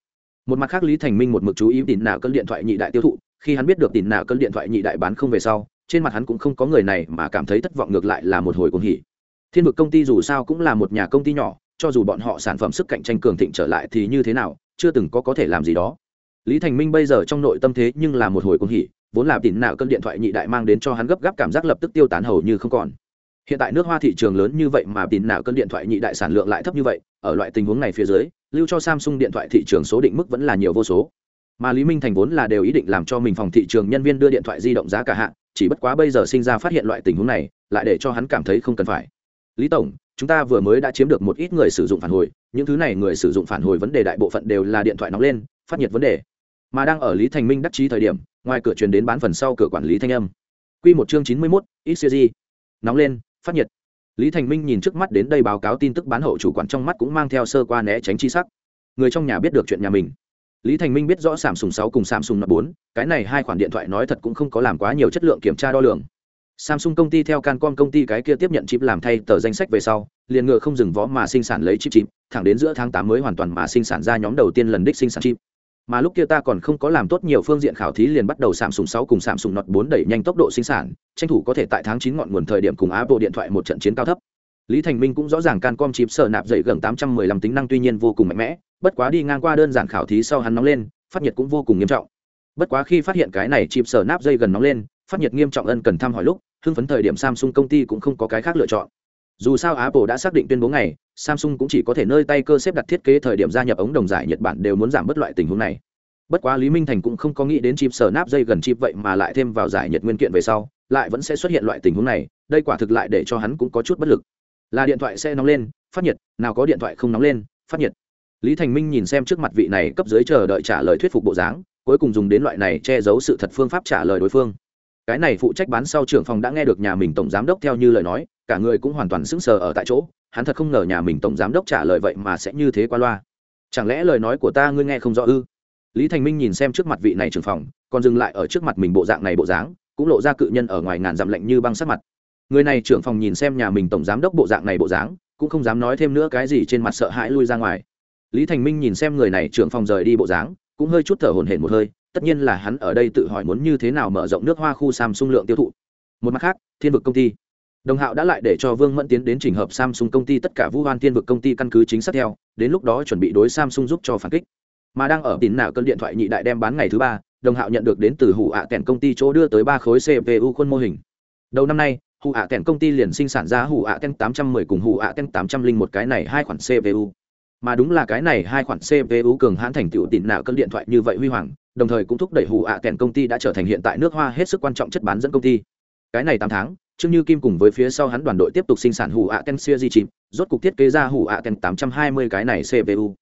A: Một mặt khác, lý thành minh một mực chú ý tìm nào cân điện thoại nhị đại tiêu thụ, khi hắn biết được tìm nào cân điện thoại nhị đại bán không về sau, trên mặt hắn cũng không có người này mà cảm thấy thất vọng ngược lại là một hồi cuồng hỉ. Thiên vực công ty dù sao cũng là một nhà công ty nhỏ, cho dù bọn họ sản phẩm sức cạnh tranh cường thịnh trở lại thì như thế nào, chưa từng có có thể làm gì đó. Lý thành minh bây giờ trong nội tâm thế nhưng là một hồi cuồng hỉ, vốn là tìm nào cân điện thoại nhị đại mang đến cho hắn gấp gáp cảm giác lập tức tiêu tán hầu như không còn hiện tại nước hoa thị trường lớn như vậy mà tin nào cân điện thoại nhị đại sản lượng lại thấp như vậy, ở loại tình huống này phía dưới, lưu cho samsung điện thoại thị trường số định mức vẫn là nhiều vô số. Mà lý minh thành vốn là đều ý định làm cho mình phòng thị trường nhân viên đưa điện thoại di động giá cả hạn chỉ bất quá bây giờ sinh ra phát hiện loại tình huống này, lại để cho hắn cảm thấy không cần phải. Lý tổng, chúng ta vừa mới đã chiếm được một ít người sử dụng phản hồi, những thứ này người sử dụng phản hồi vấn đề đại bộ phận đều là điện thoại nóng lên, phát nhiệt vấn đề. Mà đang ở lý thành minh đắc chí thời điểm, ngoài cửa truyền đến bán phần sau cửa quản lý thanh âm. Q một chương chín mươi mốt xcg nóng lên phát nhiệt. Lý thành minh nhìn trước mắt đến đây báo cáo tin tức bán hậu chủ quản trong mắt cũng mang theo sơ qua né tránh chi sắc. Người trong nhà biết được chuyện nhà mình. Lý thành minh biết rõ samsung sáu cùng samsung n bốn, cái này hai khoản điện thoại nói thật cũng không có làm quá nhiều chất lượng kiểm tra đo lường. Samsung công ty theo cancom công ty cái kia tiếp nhận chip làm thay tờ danh sách về sau, liền ngựa không dừng vó mà sinh sản lấy chip chip thẳng đến giữa tháng tám mới hoàn toàn mà sinh sản ra nhóm đầu tiên lần đích sinh sản chip mà lúc kia ta còn không có làm tốt nhiều phương diện khảo thí liền bắt đầu sạm sùng 6 cùng sạm sùng nọt 4 đẩy nhanh tốc độ sinh sản, tranh thủ có thể tại tháng 9 ngọn nguồn thời điểm cùng Apple điện thoại một trận chiến cao thấp. Lý Thành Minh cũng rõ ràng can com chip sở nạp dậy gần 815 tính năng tuy nhiên vô cùng mạnh mẽ, bất quá đi ngang qua đơn giản khảo thí sau hắn nóng lên, phát nhiệt cũng vô cùng nghiêm trọng. Bất quá khi phát hiện cái này chip sở nạp dây gần nóng lên, phát nhiệt nghiêm trọng ân cần thăm hỏi lúc, hưng phấn thời điểm Samsung công ty cũng không có cái khác lựa chọn. Dù sao Apple đã xác định tuyên bố ngày, Samsung cũng chỉ có thể nơi tay cơ xếp đặt thiết kế thời điểm gia nhập ống đồng giải Nhật Bản đều muốn giảm bớt loại tình huống này. Bất quá lý minh thành cũng không có nghĩ đến chip sở nắp dây gần chip vậy mà lại thêm vào giải nhiệt nguyên kiện về sau, lại vẫn sẽ xuất hiện loại tình huống này, đây quả thực lại để cho hắn cũng có chút bất lực. Là điện thoại sẽ nóng lên, phát nhiệt, nào có điện thoại không nóng lên, phát nhiệt. Lý thành minh nhìn xem trước mặt vị này cấp dưới chờ đợi trả lời thuyết phục bộ dáng, cuối cùng dùng đến loại này che giấu sự thật phương pháp trả lời đối phương. Cái này phụ trách bán sau trưởng phòng đã nghe được nhà mình tổng giám đốc theo như lời nói cả người cũng hoàn toàn sững sờ ở tại chỗ, hắn thật không ngờ nhà mình tổng giám đốc trả lời vậy mà sẽ như thế qua loa. Chẳng lẽ lời nói của ta ngươi nghe không rõ ư? Lý thành minh nhìn xem trước mặt vị này trưởng phòng, còn dừng lại ở trước mặt mình bộ dạng này bộ dáng, cũng lộ ra cự nhân ở ngoài ngàn dặm lạnh như băng sát mặt. Người này trưởng phòng nhìn xem nhà mình tổng giám đốc bộ dạng này bộ dáng, cũng không dám nói thêm nữa cái gì trên mặt sợ hãi lui ra ngoài. Lý thành minh nhìn xem người này trưởng phòng rời đi bộ dáng, cũng hơi chút thở hổn hển một hơi, tất nhiên là hắn ở đây tự hỏi muốn như thế nào mở rộng nước hoa khu samsung lượng tiêu thụ. Một mặt khác, thiên vực công ty đồng hạo đã lại để cho vương mẫn tiến đến trình hợp samsung công ty tất cả vũ hoan thiên vực công ty căn cứ chính xác theo, đến lúc đó chuẩn bị đối samsung giúp cho phản kích. Mà đang ở tín nạo cơn điện thoại nhị đại đem bán ngày thứ ba, đồng hạo nhận được đến từ hủ ạ à kèn công ty chỗ đưa tới ba khối cpu khuôn mô hình. Đầu năm nay, hủ ạ à kèn công ty liền sinh sản ra hủ ạ kèn tám trăm mười cùng hủ ạ kèn tám trăm linh một cái này hai khoản cpu mà đúng là cái này hai khoản cpu cường hãn thành tựu tín nạo cơn điện thoại như vậy huy hoàng, đồng thời cũng thúc đẩy hủ ạ kèn công ty đã trở thành hiện tại nước hoa hết sức quan trọng chất bán dẫn công ty. Cái này tám tháng Trương Như Kim cùng với phía sau hắn đoàn đội tiếp tục sinh sản hủ ạ Ken Series chip, rốt cục thiết kế ra hủ ạ Ken 820 cái này CPU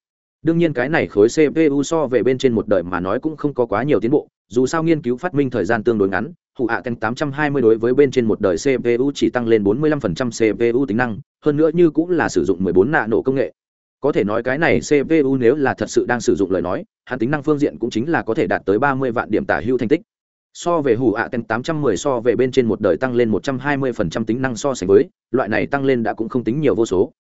A: đương nhiên cái này khối cpu so về bên trên một đời mà nói cũng không có quá nhiều tiến bộ dù sao nghiên cứu phát minh thời gian tương đối ngắn hủ ạ ten 820 đối với bên trên một đời cpu chỉ tăng lên 45% cpu tính năng hơn nữa như cũng là sử dụng 14 nano nổ công nghệ. Có thể nói cái này cpu nếu là thật sự đang sử dụng lời nói hắn tính năng phương diện cũng chính là có thể đạt tới 30 vạn điểm tả hưu thành tích so về hủ ạ, tên 810 so về bên trên một đời tăng lên 120% tính năng so sánh với, loại này tăng lên đã cũng không tính nhiều vô số.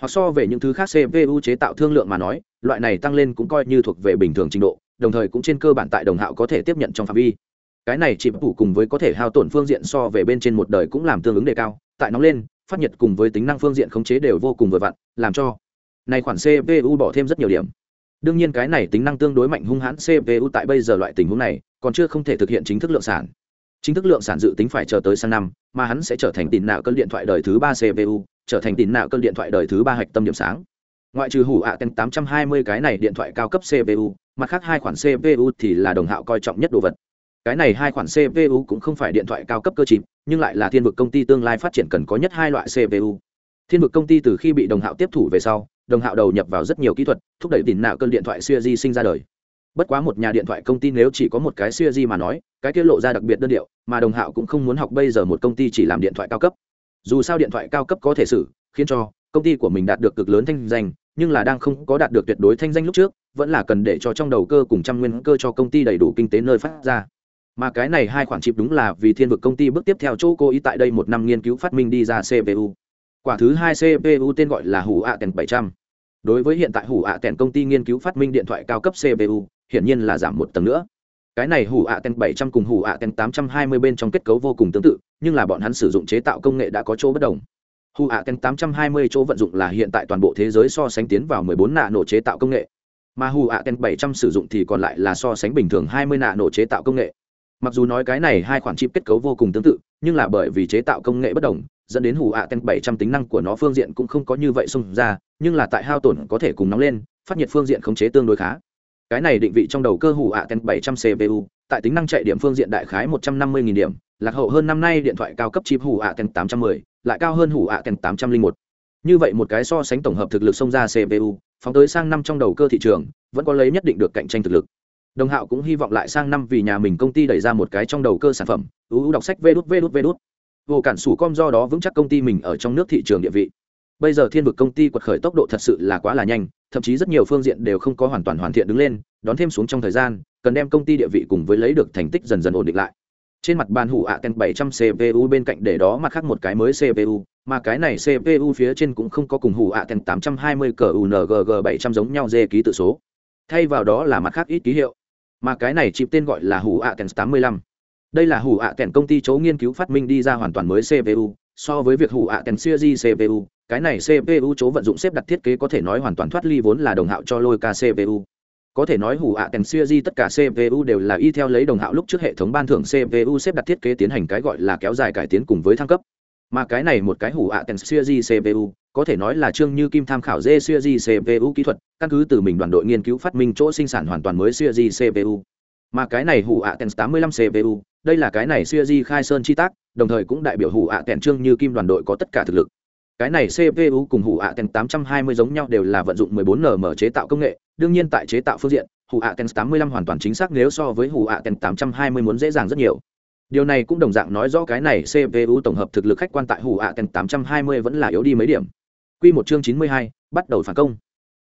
A: Hoặc so về những thứ khác cpu chế tạo thương lượng mà nói, loại này tăng lên cũng coi như thuộc về bình thường trình độ, đồng thời cũng trên cơ bản tại đồng hạo có thể tiếp nhận trong phạm vi. Cái này chỉ phủ cùng với có thể hao tổn phương diện so về bên trên một đời cũng làm tương ứng đề cao, tại nóng lên, phát nhiệt cùng với tính năng phương diện khống chế đều vô cùng vừa vặn, làm cho này khoản cpu bỏ thêm rất nhiều điểm. Đương nhiên cái này tính năng tương đối mạnh hung hãn cpu tại bây giờ loại tình huống này còn chưa không thể thực hiện chính thức lượng sản. Chính thức lượng sản dự tính phải chờ tới sang năm, mà hắn sẽ trở thành tín nạo cân điện thoại đời thứ ba cpu trở thành tín nạo cân điện thoại đời thứ ba hạch tâm điểm sáng. Ngoại trừ hủ ạ tên 820 cái này điện thoại cao cấp cpu mặt khác hai khoản cpu thì là đồng hạo coi trọng nhất đồ vật. Cái này hai khoản cpu cũng không phải điện thoại cao cấp cơ chìm, nhưng lại là thiên vực công ty tương lai phát triển cần có nhất hai loại cpu thiên vực công ty từ khi bị đồng hạo tiếp thủ về sau, đồng hạo đầu nhập vào rất nhiều kỹ thuật, thúc đẩy tín nạo cân điện thoại siêu di sinh ra đời bất quá một nhà điện thoại công ty nếu chỉ có một cái siêu di mà nói, cái tiết lộ ra đặc biệt đơn điệu, mà đồng hạo cũng không muốn học bây giờ một công ty chỉ làm điện thoại cao cấp. Dù sao điện thoại cao cấp có thể xử, khiến cho công ty của mình đạt được cực lớn thanh danh, nhưng là đang không có đạt được tuyệt đối thanh danh lúc trước, vẫn là cần để cho trong đầu cơ cùng trăm nguyên cơ cho công ty đầy đủ kinh tế nơi phát ra. Mà cái này hai khoản chip đúng là vì thiên vực công ty bước tiếp theo chỗ cô ý tại đây một năm nghiên cứu phát minh đi ra cpu quả thứ hai cpu tên gọi là hủ ạ kèn bảy trăm đối với hiện tại hủ ạ tèn công ty nghiên cứu phát minh điện thoại cao cấp cpu hiển nhiên là giảm một tầng nữa. Cái này hủ ạ tèn 700 cùng hủ ạ tèn 820 bên trong kết cấu vô cùng tương tự, nhưng là bọn hắn sử dụng chế tạo công nghệ đã có chỗ bất đồng. Hủ ạ tèn 820 chỗ vận dụng là hiện tại toàn bộ thế giới so sánh tiến vào mười bốn nạ nổ chế tạo công nghệ. Mà hủ ạ tèn 700 sử dụng thì còn lại là so sánh bình thường hai mươi nạ nổ chế tạo công nghệ. Mặc dù nói cái này hai khoản chip kết cấu vô cùng tương tự, nhưng là bởi vì chế tạo công nghệ bất đồng dẫn đến hủ ạ ten bảy trăm tính năng của nó phương diện cũng không có như vậy xung ra, nhưng là tại hao tổn có thể cùng nóng lên, phát nhiệt phương diện khống chế tương đối khá. Cái này định vị trong đầu cơ hủ ạ ten 700 cpu tại tính năng chạy điểm phương diện đại khái 150.000 điểm, lạc hậu hơn năm nay điện thoại cao cấp chip hủ ạ ten 810 lại cao hơn hủ ạ ten 801 như vậy một cái so sánh tổng hợp thực lực xông ra cpu phóng tới sang năm trong đầu cơ thị trường, vẫn có lấy nhất định được cạnh tranh thực lực. Đồng hạo cũng hy vọng lại sang năm vì nhà mình công ty đẩy ra một cái trong đầu cơ sản phẩm ưu đọc sách vê đút vê đút vê đút vô cản sủ com do đó vững chắc công ty mình ở trong nước thị trường địa vị. Bây giờ thiên vực công ty quật khởi tốc độ thật sự là quá là nhanh, thậm chí rất nhiều phương diện đều không có hoàn toàn hoàn thiện đứng lên, đón thêm xuống trong thời gian, cần đem công ty địa vị cùng với lấy được thành tích dần dần ổn định lại. Trên mặt bàn hủ ạ ten 700 cpu bên cạnh để đó mặt khác một cái mới cpu mà cái này cpu phía trên cũng không có cùng hủ ạ ten 820 cờ ungg 700 giống nhau dê ký tự số. Thay vào đó là mặt khác ít ký hiệu, mà cái này chip tên gọi là hủ ạ ten 85 đây là hủ ạ kèn công ty chỗ nghiên cứu phát minh đi ra hoàn toàn mới cpu so với việc hủ ạ ten di cpu cái này cpu chỗ vận dụng xếp đặt thiết kế có thể nói hoàn toàn thoát ly vốn là đồng hạo cho lôi ca cpu có thể nói hủ ạ kèn siêu di tất cả cpu đều là y theo lấy đồng hạo lúc trước hệ thống ban thưởng cpu xếp đặt thiết kế tiến hành cái gọi là kéo dài cải tiến cùng với thăng cấp. Mà cái này một cái hủ ạ kèn siêu di cpu có thể nói là trương như kim tham khảo dê siêu di cpu kỹ thuật, căn cứ từ mình đoàn đội nghiên cứu phát minh chỗ sinh sản hoàn toàn mới siêu di cpu mà cái này hủ ạ kèn 85 cpu đây là cái này siêu di khai sơn chi tác đồng thời cũng đại biểu hủ ạ tèn trương như kim đoàn đội có tất cả thực lực. Cái này cpu cùng hủ ạ ten 820 giống nhau đều là vận dụng 14 nm chế tạo công nghệ đương nhiên tại chế tạo phương diện hủ ạ ten 85 hoàn toàn chính xác nếu so với hủ ạ ten 820 muốn dễ dàng rất nhiều. Điều này cũng đồng dạng nói rõ cái này cpu tổng hợp thực lực khách quan tại hủ ạ ten 820 vẫn là yếu đi mấy điểm. Quy một chương 92, bắt đầu phản công.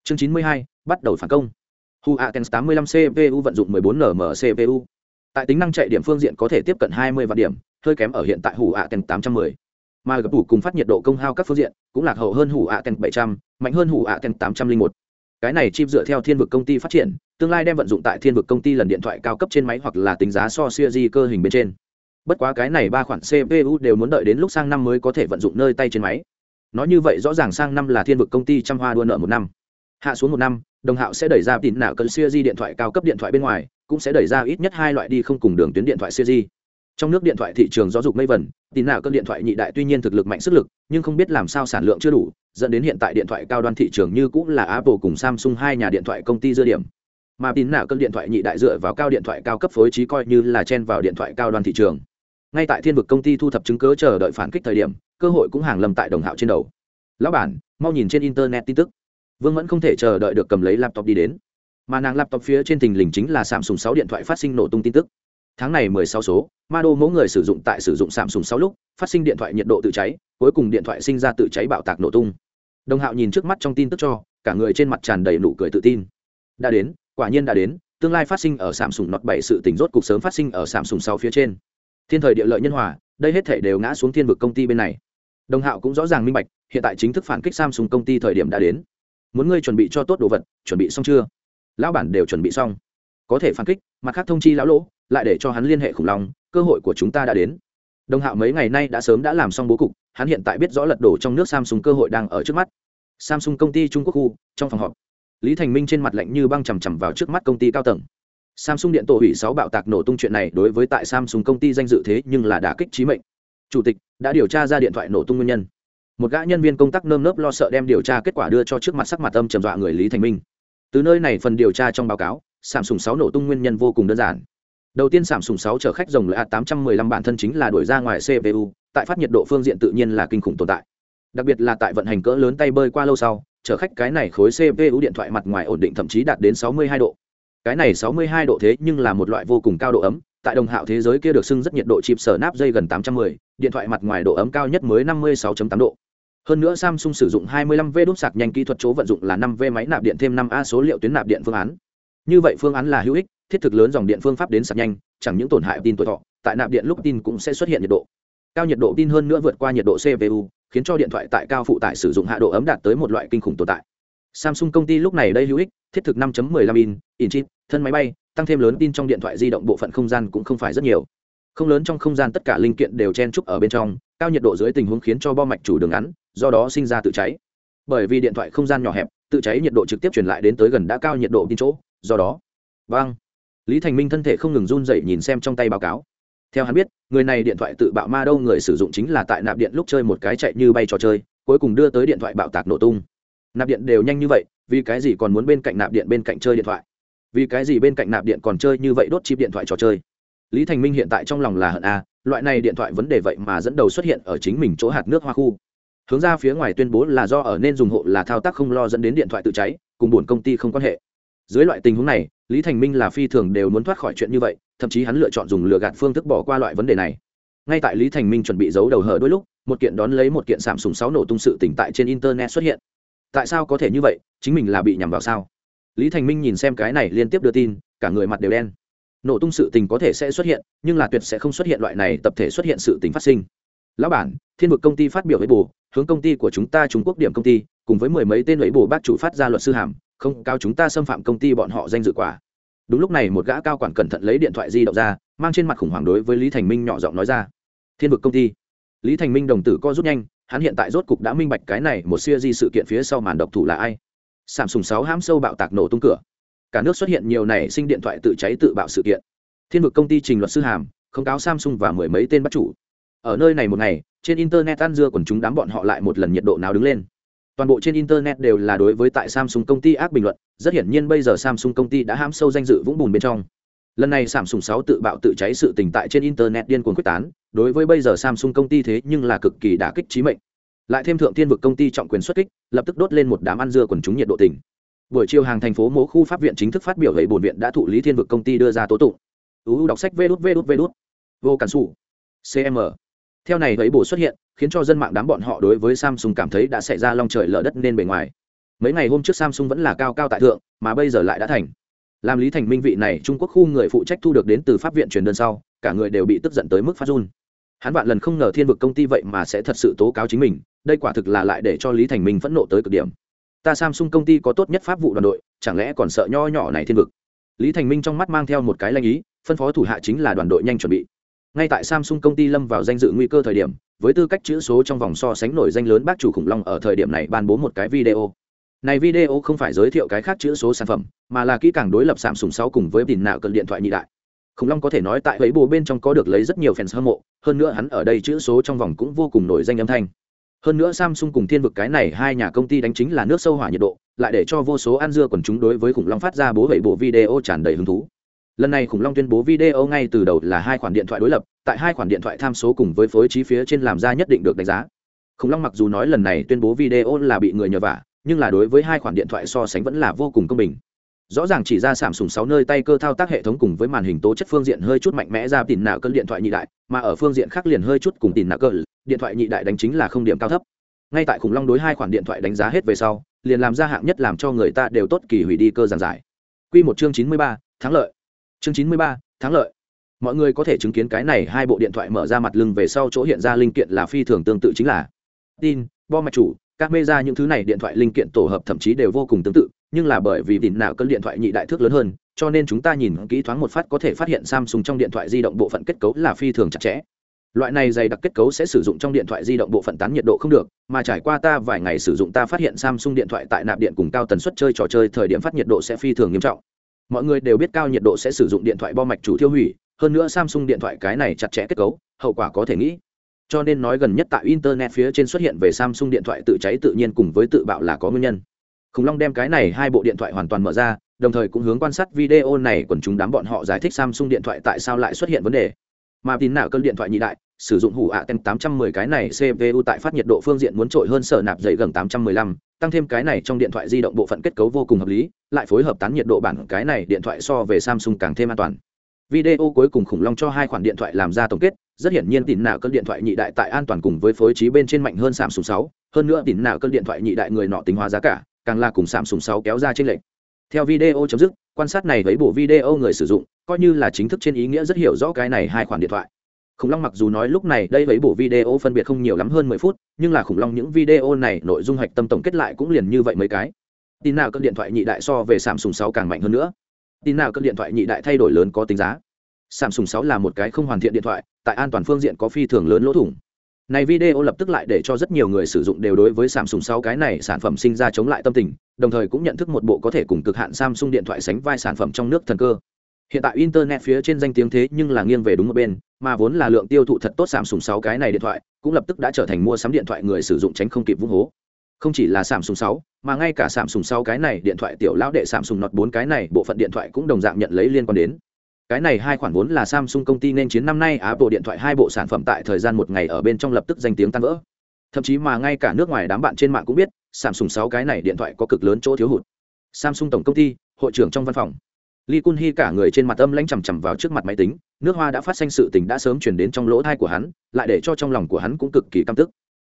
A: Chương 92, bắt đầu phản công. Hu Aten 85 cpu vận dụng 14 nm cpu tại tính năng chạy điểm phương diện có thể tiếp cận 20 vạn điểm, hơi kém ở hiện tại hủ Aten 810 mà gặp đủ cùng phát nhiệt độ công hao các phương diện, cũng lạc hậu hơn hủ ạ ten bảy trăm, mạnh hơn hủ ạ ten tám trăm linh một. Cái này chip dựa theo thiên vực công ty phát triển, tương lai đem vận dụng tại thiên vực công ty lần điện thoại cao cấp trên máy hoặc là tính giá so siêu di cơ hình bên trên. Bất quá cái này ba khoản cpu đều muốn đợi đến lúc sang năm mới có thể vận dụng nơi tay trên máy. Nói như vậy rõ ràng sang năm là thiên vực công ty trăm hoa đua nợ một năm. Hạ xuống một năm đồng hạo sẽ đẩy ra tín nào cần siêu di điện thoại cao cấp điện thoại bên ngoài cũng sẽ đẩy ra ít nhất hai loại đi không cùng đường tuyến điện thoại siêu di trong nước điện thoại thị trường giáo dục mây vẩn tin nào cần điện thoại nhị đại tuy nhiên thực lực mạnh sức lực nhưng không biết làm sao sản lượng chưa đủ dẫn đến hiện tại điện thoại cao đoan thị trường như cũng là apple cùng samsung hai nhà điện thoại công ty dưa điểm mà tin nào cần điện thoại nhị đại dựa vào cao điện thoại cao cấp phối trí coi như là chen vào điện thoại cao đoan thị trường ngay tại thiên vực công ty thu thập chứng cứ chờ đợi phản kích thời điểm cơ hội cũng hàng lầm tại đồng hạo trên đầu lão bản mau nhìn trên internet tin tức vương Mẫn không thể chờ đợi được cầm lấy laptop đi đến mà nàng laptop phía trên thình lình chính là samsung sáu điện thoại phát sinh nổ tung tin tức tháng này mười sáu số Mado mẫu người sử dụng tại sử dụng Samsung 6 lúc, phát sinh điện thoại nhiệt độ tự cháy, cuối cùng điện thoại sinh ra tự cháy bạo tạc nổ tung. Đồng Hạo nhìn trước mắt trong tin tức cho, cả người trên mặt tràn đầy nụ cười tự tin. Đã đến, quả nhiên đã đến, tương lai phát sinh ở Samsung Note 7 sự tình rốt cục sớm phát sinh ở Samsung 6 phía trên. Thiên thời địa lợi nhân hòa, đây hết thảy đều ngã xuống thiên vực công ty bên này. Đồng Hạo cũng rõ ràng minh bạch, hiện tại chính thức phản kích Samsung công ty thời điểm đã đến. Muốn ngươi chuẩn bị cho tốt đồ vật, chuẩn bị xong chưa? Lão bản đều chuẩn bị xong. Có thể phản kích, mặt khác thông chi lão lỗ, lại để cho hắn liên hệ khủng long, cơ hội của chúng ta đã đến. Đồng hạo mấy ngày nay đã sớm đã làm xong bố cục hắn hiện tại biết rõ lật đổ trong nước samsung cơ hội đang ở trước mắt. Samsung công ty trung quốc khu trong phòng họp. Lý thành minh trên mặt lạnh như băng chằm chằm vào trước mắt công ty cao tầng. Samsung điện tổ hủy sáu bạo tạc nổ tung chuyện này đối với tại samsung công ty danh dự thế nhưng là đả kích trí mệnh. Chủ tịch đã điều tra ra điện thoại nổ tung nguyên nhân một gã nhân viên công tác nơm nớp lo sợ đem điều tra kết quả đưa cho trước mặt sắc mặt âm trầm dọa người lý thành minh. Từ nơi này phần điều tra trong báo cáo samsung sáu nổ tung nguyên nhân vô cùng đơn giản. Đầu tiên sản sùng sáu chở khách rồng lợi a tám trăm mười lăm bản thân chính là đổi ra ngoài cpu tại phát nhiệt độ phương diện tự nhiên là kinh khủng tồn tại. Đặc biệt là tại vận hành cỡ lớn tay bơi qua lâu sau, chở khách cái này khối cpu điện thoại mặt ngoài ổn định thậm chí đạt đến sáu mươi hai độ. Cái này sáu mươi hai độ thế nhưng là một loại vô cùng cao độ ấm, tại đồng hạo thế giới kia được xưng rất nhiệt độ chịp sở nắp dây gần tám trăm mười, điện thoại mặt ngoài độ ấm cao nhất mới năm mươi sáu tám độ hơn nữa samsung sử dụng 25 v đốt sạc nhanh kỹ thuật chỗ vận dụng là 5 v máy nạp điện thêm 5 a số liệu tuyến nạp điện phương án. Như vậy phương án là hữu ích, thiết thực lớn dòng điện phương pháp đến sạc nhanh, chẳng những tổn hại tin tuổi thọ, tại nạp điện lúc tin cũng sẽ xuất hiện nhiệt độ. Cao nhiệt độ tin hơn nữa vượt qua nhiệt độ cpu khiến cho điện thoại tại cao phụ tải sử dụng hạ độ ấm đạt tới một loại kinh khủng tồn tại. Samsung công ty lúc này đây hữu ích, thiết thực 5.15 in in chip, thân máy bay, tăng thêm lớn tin trong điện thoại di động bộ phận không gian cũng không phải rất nhiều. Không lớn trong không gian tất cả linh kiện đều chen trúc ở bên trong, cao nhiệt độ dưới tình huống khiến cho bo mạch chủ đường ngắn do đó sinh ra tự cháy. Bởi vì điện thoại không gian nhỏ hẹp, tự cháy nhiệt độ trực tiếp truyền lại đến tới gần đã cao nhiệt độ tin chỗ, do đó, vang. Lý thành minh thân thể không ngừng run dậy nhìn xem trong tay báo cáo. Theo hắn biết, người này điện thoại tự bạo ma đâu người sử dụng chính là tại nạp điện lúc chơi một cái chạy như bay trò chơi, cuối cùng đưa tới điện thoại bạo tạc nổ tung. Nạp điện đều nhanh như vậy, vì cái gì còn muốn bên cạnh nạp điện bên cạnh chơi điện thoại? Vì cái gì bên cạnh nạp điện còn chơi như vậy đốt chip điện thoại trò chơi? Lý thành minh hiện tại trong lòng là hận a, loại này điện thoại vấn đề vậy mà dẫn đầu xuất hiện ở chính mình chỗ hạt nước hoa khu hướng ra phía ngoài tuyên bố là do ở nên dùng hộ là thao tác không lo dẫn đến điện thoại tự cháy, cùng buồn công ty không quan hệ. Dưới loại tình huống này, lý thành minh là phi thường đều muốn thoát khỏi chuyện như vậy, thậm chí hắn lựa chọn dùng lừa gạt phương thức bỏ qua loại vấn đề này. Ngay tại lý thành minh chuẩn bị giấu đầu hở đôi lúc, một kiện đón lấy một kiện sạm sùng sáu nổ tung sự tỉnh tại trên internet xuất hiện. Tại sao có thể như vậy? Chính mình là bị nhằm vào sao? Lý thành minh nhìn xem cái này liên tiếp đưa tin, cả người mặt đều đen. Nổ tung sự tình có thể sẽ xuất hiện, nhưng là tuyệt sẽ không xuất hiện loại này, tập thể xuất hiện sự tình phát sinh lão bản, thiên vực công ty phát biểu với bù, hướng công ty của chúng ta trung quốc điểm công ty, cùng với mười mấy tên lưỡi bù bác chủ phát ra luật sư hàm, không cao chúng ta xâm phạm công ty bọn họ danh dự quả. Đúng lúc này một gã cao quản cẩn thận lấy điện thoại di động ra, mang trên mặt khủng hoảng đối với lý thành minh nhỏ giọng nói ra. Thiên vực công ty. Lý thành minh đồng tử co rút nhanh, hắn hiện tại rốt cục đã minh bạch cái này một siêu di sự kiện phía sau màn độc thủ là ai. Sảm sùng sáu hãm sâu bạo tạc nổ tung cửa. Cả nước xuất hiện nhiều nảy sinh điện thoại tự cháy tự bạo sự kiện. Thiên vực công ty trình luật sư hàm, không cáo samsung và mười mấy tên bắt chủ ở nơi này một ngày, trên internet ăn dưa quần chúng đám bọn họ lại một lần nhiệt độ nào đứng lên. Toàn bộ trên internet đều là đối với tại samsung công ty ác bình luận, rất hiển nhiên bây giờ samsung công ty đã hãm sâu danh dự vũng bùn bên trong. Lần này samsung 6 tự bạo tự cháy sự tình tại trên internet điên cuồng quyết tán, đối với bây giờ samsung công ty thế nhưng là cực kỳ đả kích trí mệnh. Lại thêm thượng thiên vực công ty trọng quyền xuất kích, lập tức đốt lên một đám ăn dưa quần chúng nhiệt độ tỉnh buổi chiều hàng thành phố mố khu pháp viện chính thức phát biểu lấy bổn viện đã thụ lý thiên vực công ty đưa ra tố tụng. Uu đọc sách vê đút vê đút vê đút. Vô cản sủ. Cm theo này ấy bổ xuất hiện, khiến cho dân mạng đám bọn họ đối với samsung cảm thấy đã xảy ra long trời lở đất nên bề ngoài. Mấy ngày hôm trước samsung vẫn là cao cao tại thượng, mà bây giờ lại đã thành. Làm lý thành minh vị này trung quốc khu người phụ trách thu được đến từ pháp viện truyền đơn sau, cả người đều bị tức giận tới mức phát run. Hắn vạn lần không ngờ thiên vực công ty vậy mà sẽ thật sự tố cáo chính mình, đây quả thực là lại để cho lý thành minh phẫn nộ tới cực điểm. Ta samsung công ty có tốt nhất pháp vụ đoàn đội, chẳng lẽ còn sợ nho nhỏ này thiên vực? Lý thành minh trong mắt mang theo một cái lanh ý, phân phó thủ hạ chính là đoàn đội nhanh chuẩn bị ngay tại samsung công ty lâm vào danh dự nguy cơ thời điểm, với tư cách chữ số trong vòng so sánh nổi danh lớn bác chủ khủng long ở thời điểm này ban bố một cái video. Này video không phải giới thiệu cái khác chữ số sản phẩm, mà là kỹ càng đối lập samsung sáu cùng với tin nạo cận điện thoại nhị đại. Khủng long có thể nói tại ấy bồ bên trong có được lấy rất nhiều fans hâm mộ, hơn nữa hắn ở đây chữ số trong vòng cũng vô cùng nổi danh âm thanh. Hơn nữa samsung cùng thiên vực cái này hai nhà công ty đánh chính là nước sâu hỏa nhiệt độ, lại để cho vô số ăn dưa còn chúng đối với khủng long phát ra bố vậy bộ video tràn đầy hứng thú lần này khủng long tuyên bố video ngay từ đầu là hai khoản điện thoại đối lập, tại hai khoản điện thoại tham số cùng với phối trí phía trên làm ra nhất định được đánh giá. Khủng long mặc dù nói lần này tuyên bố video là bị người nhờ vả, nhưng là đối với hai khoản điện thoại so sánh vẫn là vô cùng công bình. Rõ ràng chỉ ra sảm sùng sáu nơi tay cơ thao tác hệ thống cùng với màn hình tố chất phương diện hơi chút mạnh mẽ ra tìm nạo cơn điện thoại nhị đại, mà ở phương diện khác liền hơi chút cùng tìm nạo cơn điện thoại nhị đại đánh chính là không điểm cao thấp. Ngay tại khủng long đối hai khoản điện thoại đánh giá hết về sau, liền làm ra hạng nhất làm cho người ta đều tốt kỳ hủy đi cơ giàn giải. Quy một chương chín mươi ba, thắng lợi chương chín mươi ba, thắng lợi. Mọi người có thể chứng kiến cái này hai bộ điện thoại mở ra mặt lưng về sau chỗ hiện ra linh kiện là phi thường tương tự chính là tin, bo mạch chủ, các mê ra những thứ này điện thoại linh kiện tổ hợp thậm chí đều vô cùng tương tự, nhưng là bởi vì tin nào cân điện thoại nhị đại thước lớn hơn, cho nên chúng ta nhìn kỹ thoáng một phát có thể phát hiện samsung trong điện thoại di động bộ phận kết cấu là phi thường chặt chẽ. Loại này dày đặc kết cấu sẽ sử dụng trong điện thoại di động bộ phận tán nhiệt độ không được, mà trải qua ta vài ngày sử dụng ta phát hiện samsung điện thoại tại nạp điện cùng cao tần suất chơi trò chơi thời điểm phát nhiệt độ sẽ phi thường nghiêm trọng mọi người đều biết cao nhiệt độ sẽ sử dụng điện thoại bo mạch chủ tiêu hủy, hơn nữa samsung điện thoại cái này chặt chẽ kết cấu, hậu quả có thể nghĩ. Cho nên nói gần nhất tại internet phía trên xuất hiện về samsung điện thoại tự cháy tự nhiên cùng với tự bạo là có nguyên nhân. Khủng long đem cái này hai bộ điện thoại hoàn toàn mở ra, đồng thời cũng hướng quan sát video này quần chúng đám bọn họ giải thích samsung điện thoại tại sao lại xuất hiện vấn đề. Mà tin nào cơn điện thoại nhị đại sử dụng hủ ạ tem 810 cái này CPU tại phát nhiệt độ phương diện muốn trội hơn sở nạp dày gần 815, tăng thêm cái này trong điện thoại di động bộ phận kết cấu vô cùng hợp lý, lại phối hợp tán nhiệt độ bản cái này điện thoại so về Samsung càng thêm an toàn. Video cuối cùng khủng long cho hai khoản điện thoại làm ra tổng kết, rất hiển nhiên tỉnh nào cơn điện thoại nhị đại tại an toàn cùng với phối trí bên trên mạnh hơn Samsung 6, hơn nữa tỉnh nào cơn điện thoại nhị đại người nọ tính hóa giá cả, càng là cùng Samsung 6 kéo ra trên lệnh. Theo video chấm dứt, quan sát này với bộ video người sử dụng, coi như là chính thức trên ý nghĩa rất hiểu rõ cái này hai khoản điện thoại khủng long mặc dù nói lúc này đây với bộ video phân biệt không nhiều lắm hơn mười phút nhưng là khủng long những video này nội dung hạch tâm tổng kết lại cũng liền như vậy mấy cái. Tin nào cơn điện thoại nhị đại so về samsung sáu càng mạnh hơn nữa. Tin nào cơn điện thoại nhị đại thay đổi lớn có tính giá. Samsung sáu là một cái không hoàn thiện điện thoại tại an toàn phương diện có phi thường lớn lỗ thủng. Này video lập tức lại để cho rất nhiều người sử dụng đều đối với Samsung 6 cái này sản phẩm sinh ra chống lại tâm tình, đồng thời cũng nhận thức một bộ có thể cùng cực hạn Samsung điện thoại sánh vai sản phẩm trong nước thần cơ hiện tại internet phía trên danh tiếng thế nhưng là nghiêng về đúng một bên, mà vốn là lượng tiêu thụ thật tốt sảm sùng sáu cái này điện thoại, cũng lập tức đã trở thành mua sắm điện thoại người sử dụng tránh không kịp vung hố. Không chỉ là sảm sùng sáu, mà ngay cả sảm sùng sáu cái này điện thoại tiểu lão đệ Samsung Note 4 cái này, bộ phận điện thoại cũng đồng dạng nhận lấy liên quan đến. Cái này hai khoản vốn là Samsung công ty nên chiến năm nay, Apple điện thoại hai bộ sản phẩm tại thời gian một ngày ở bên trong lập tức danh tiếng tan vỡ. Thậm chí mà ngay cả nước ngoài đám bạn trên mạng cũng biết, samsung sáu cái này điện thoại có cực lớn chỗ thiếu hụt. Samsung tổng công ty, hội trưởng trong văn phòng. Lee Kun Hee cả người trên mặt âm lãnh chằm chằm vào trước mặt máy tính, nước hoa đã phát sinh sự tình đã sớm truyền đến trong lỗ tai của hắn, lại để cho trong lòng của hắn cũng cực kỳ căm tức.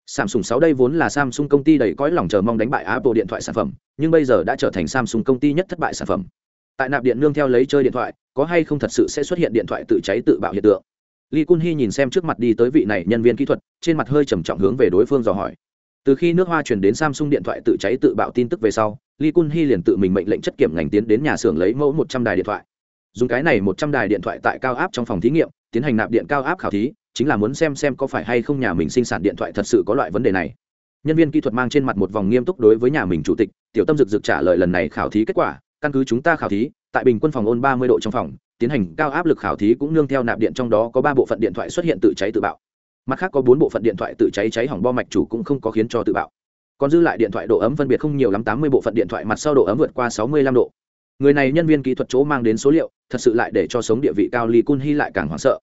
A: Samsung 6 đây vốn là Samsung công ty đầy cõi lòng chờ mong đánh bại Apple điện thoại sản phẩm, nhưng bây giờ đã trở thành Samsung công ty nhất thất bại sản phẩm. Tại nạp điện nương theo lấy chơi điện thoại, có hay không thật sự sẽ xuất hiện điện thoại tự cháy tự bạo hiện tượng. Lee Kun Hee nhìn xem trước mặt đi tới vị này nhân viên kỹ thuật, trên mặt hơi trầm trọng hướng về đối phương dò hỏi. Từ khi nước hoa truyền đến Samsung điện thoại tự cháy tự bạo tin tức về sau, Lee Kun hy liền tự mình mệnh lệnh chất kiểm ngành tiến đến nhà xưởng lấy mẫu 100 đài điện thoại. Dùng cái này một trăm đài điện thoại tại cao áp trong phòng thí nghiệm tiến hành nạp điện cao áp khảo thí chính là muốn xem xem có phải hay không nhà mình sinh sản điện thoại thật sự có loại vấn đề này. Nhân viên kỹ thuật mang trên mặt một vòng nghiêm túc đối với nhà mình chủ tịch tiểu tâm rực rực trả lời lần này khảo thí kết quả căn cứ chúng ta khảo thí tại bình quân phòng ôn ba mươi độ trong phòng tiến hành cao áp lực khảo thí cũng nương theo nạp điện trong đó có ba bộ phận điện thoại xuất hiện tự cháy tự bạo mặt khác có bốn bộ phận điện thoại tự cháy cháy hỏng bo mạch chủ cũng không có khiến cho tự bạo. Còn dư lại điện thoại độ ấm phân biệt không nhiều lắm, tám mươi bộ phận điện thoại mặt sau độ ấm vượt qua sáu mươi lăm độ. Người này nhân viên kỹ thuật chỗ mang đến số liệu, thật sự lại để cho sống địa vị cao Lee cun hy lại càng hoảng sợ.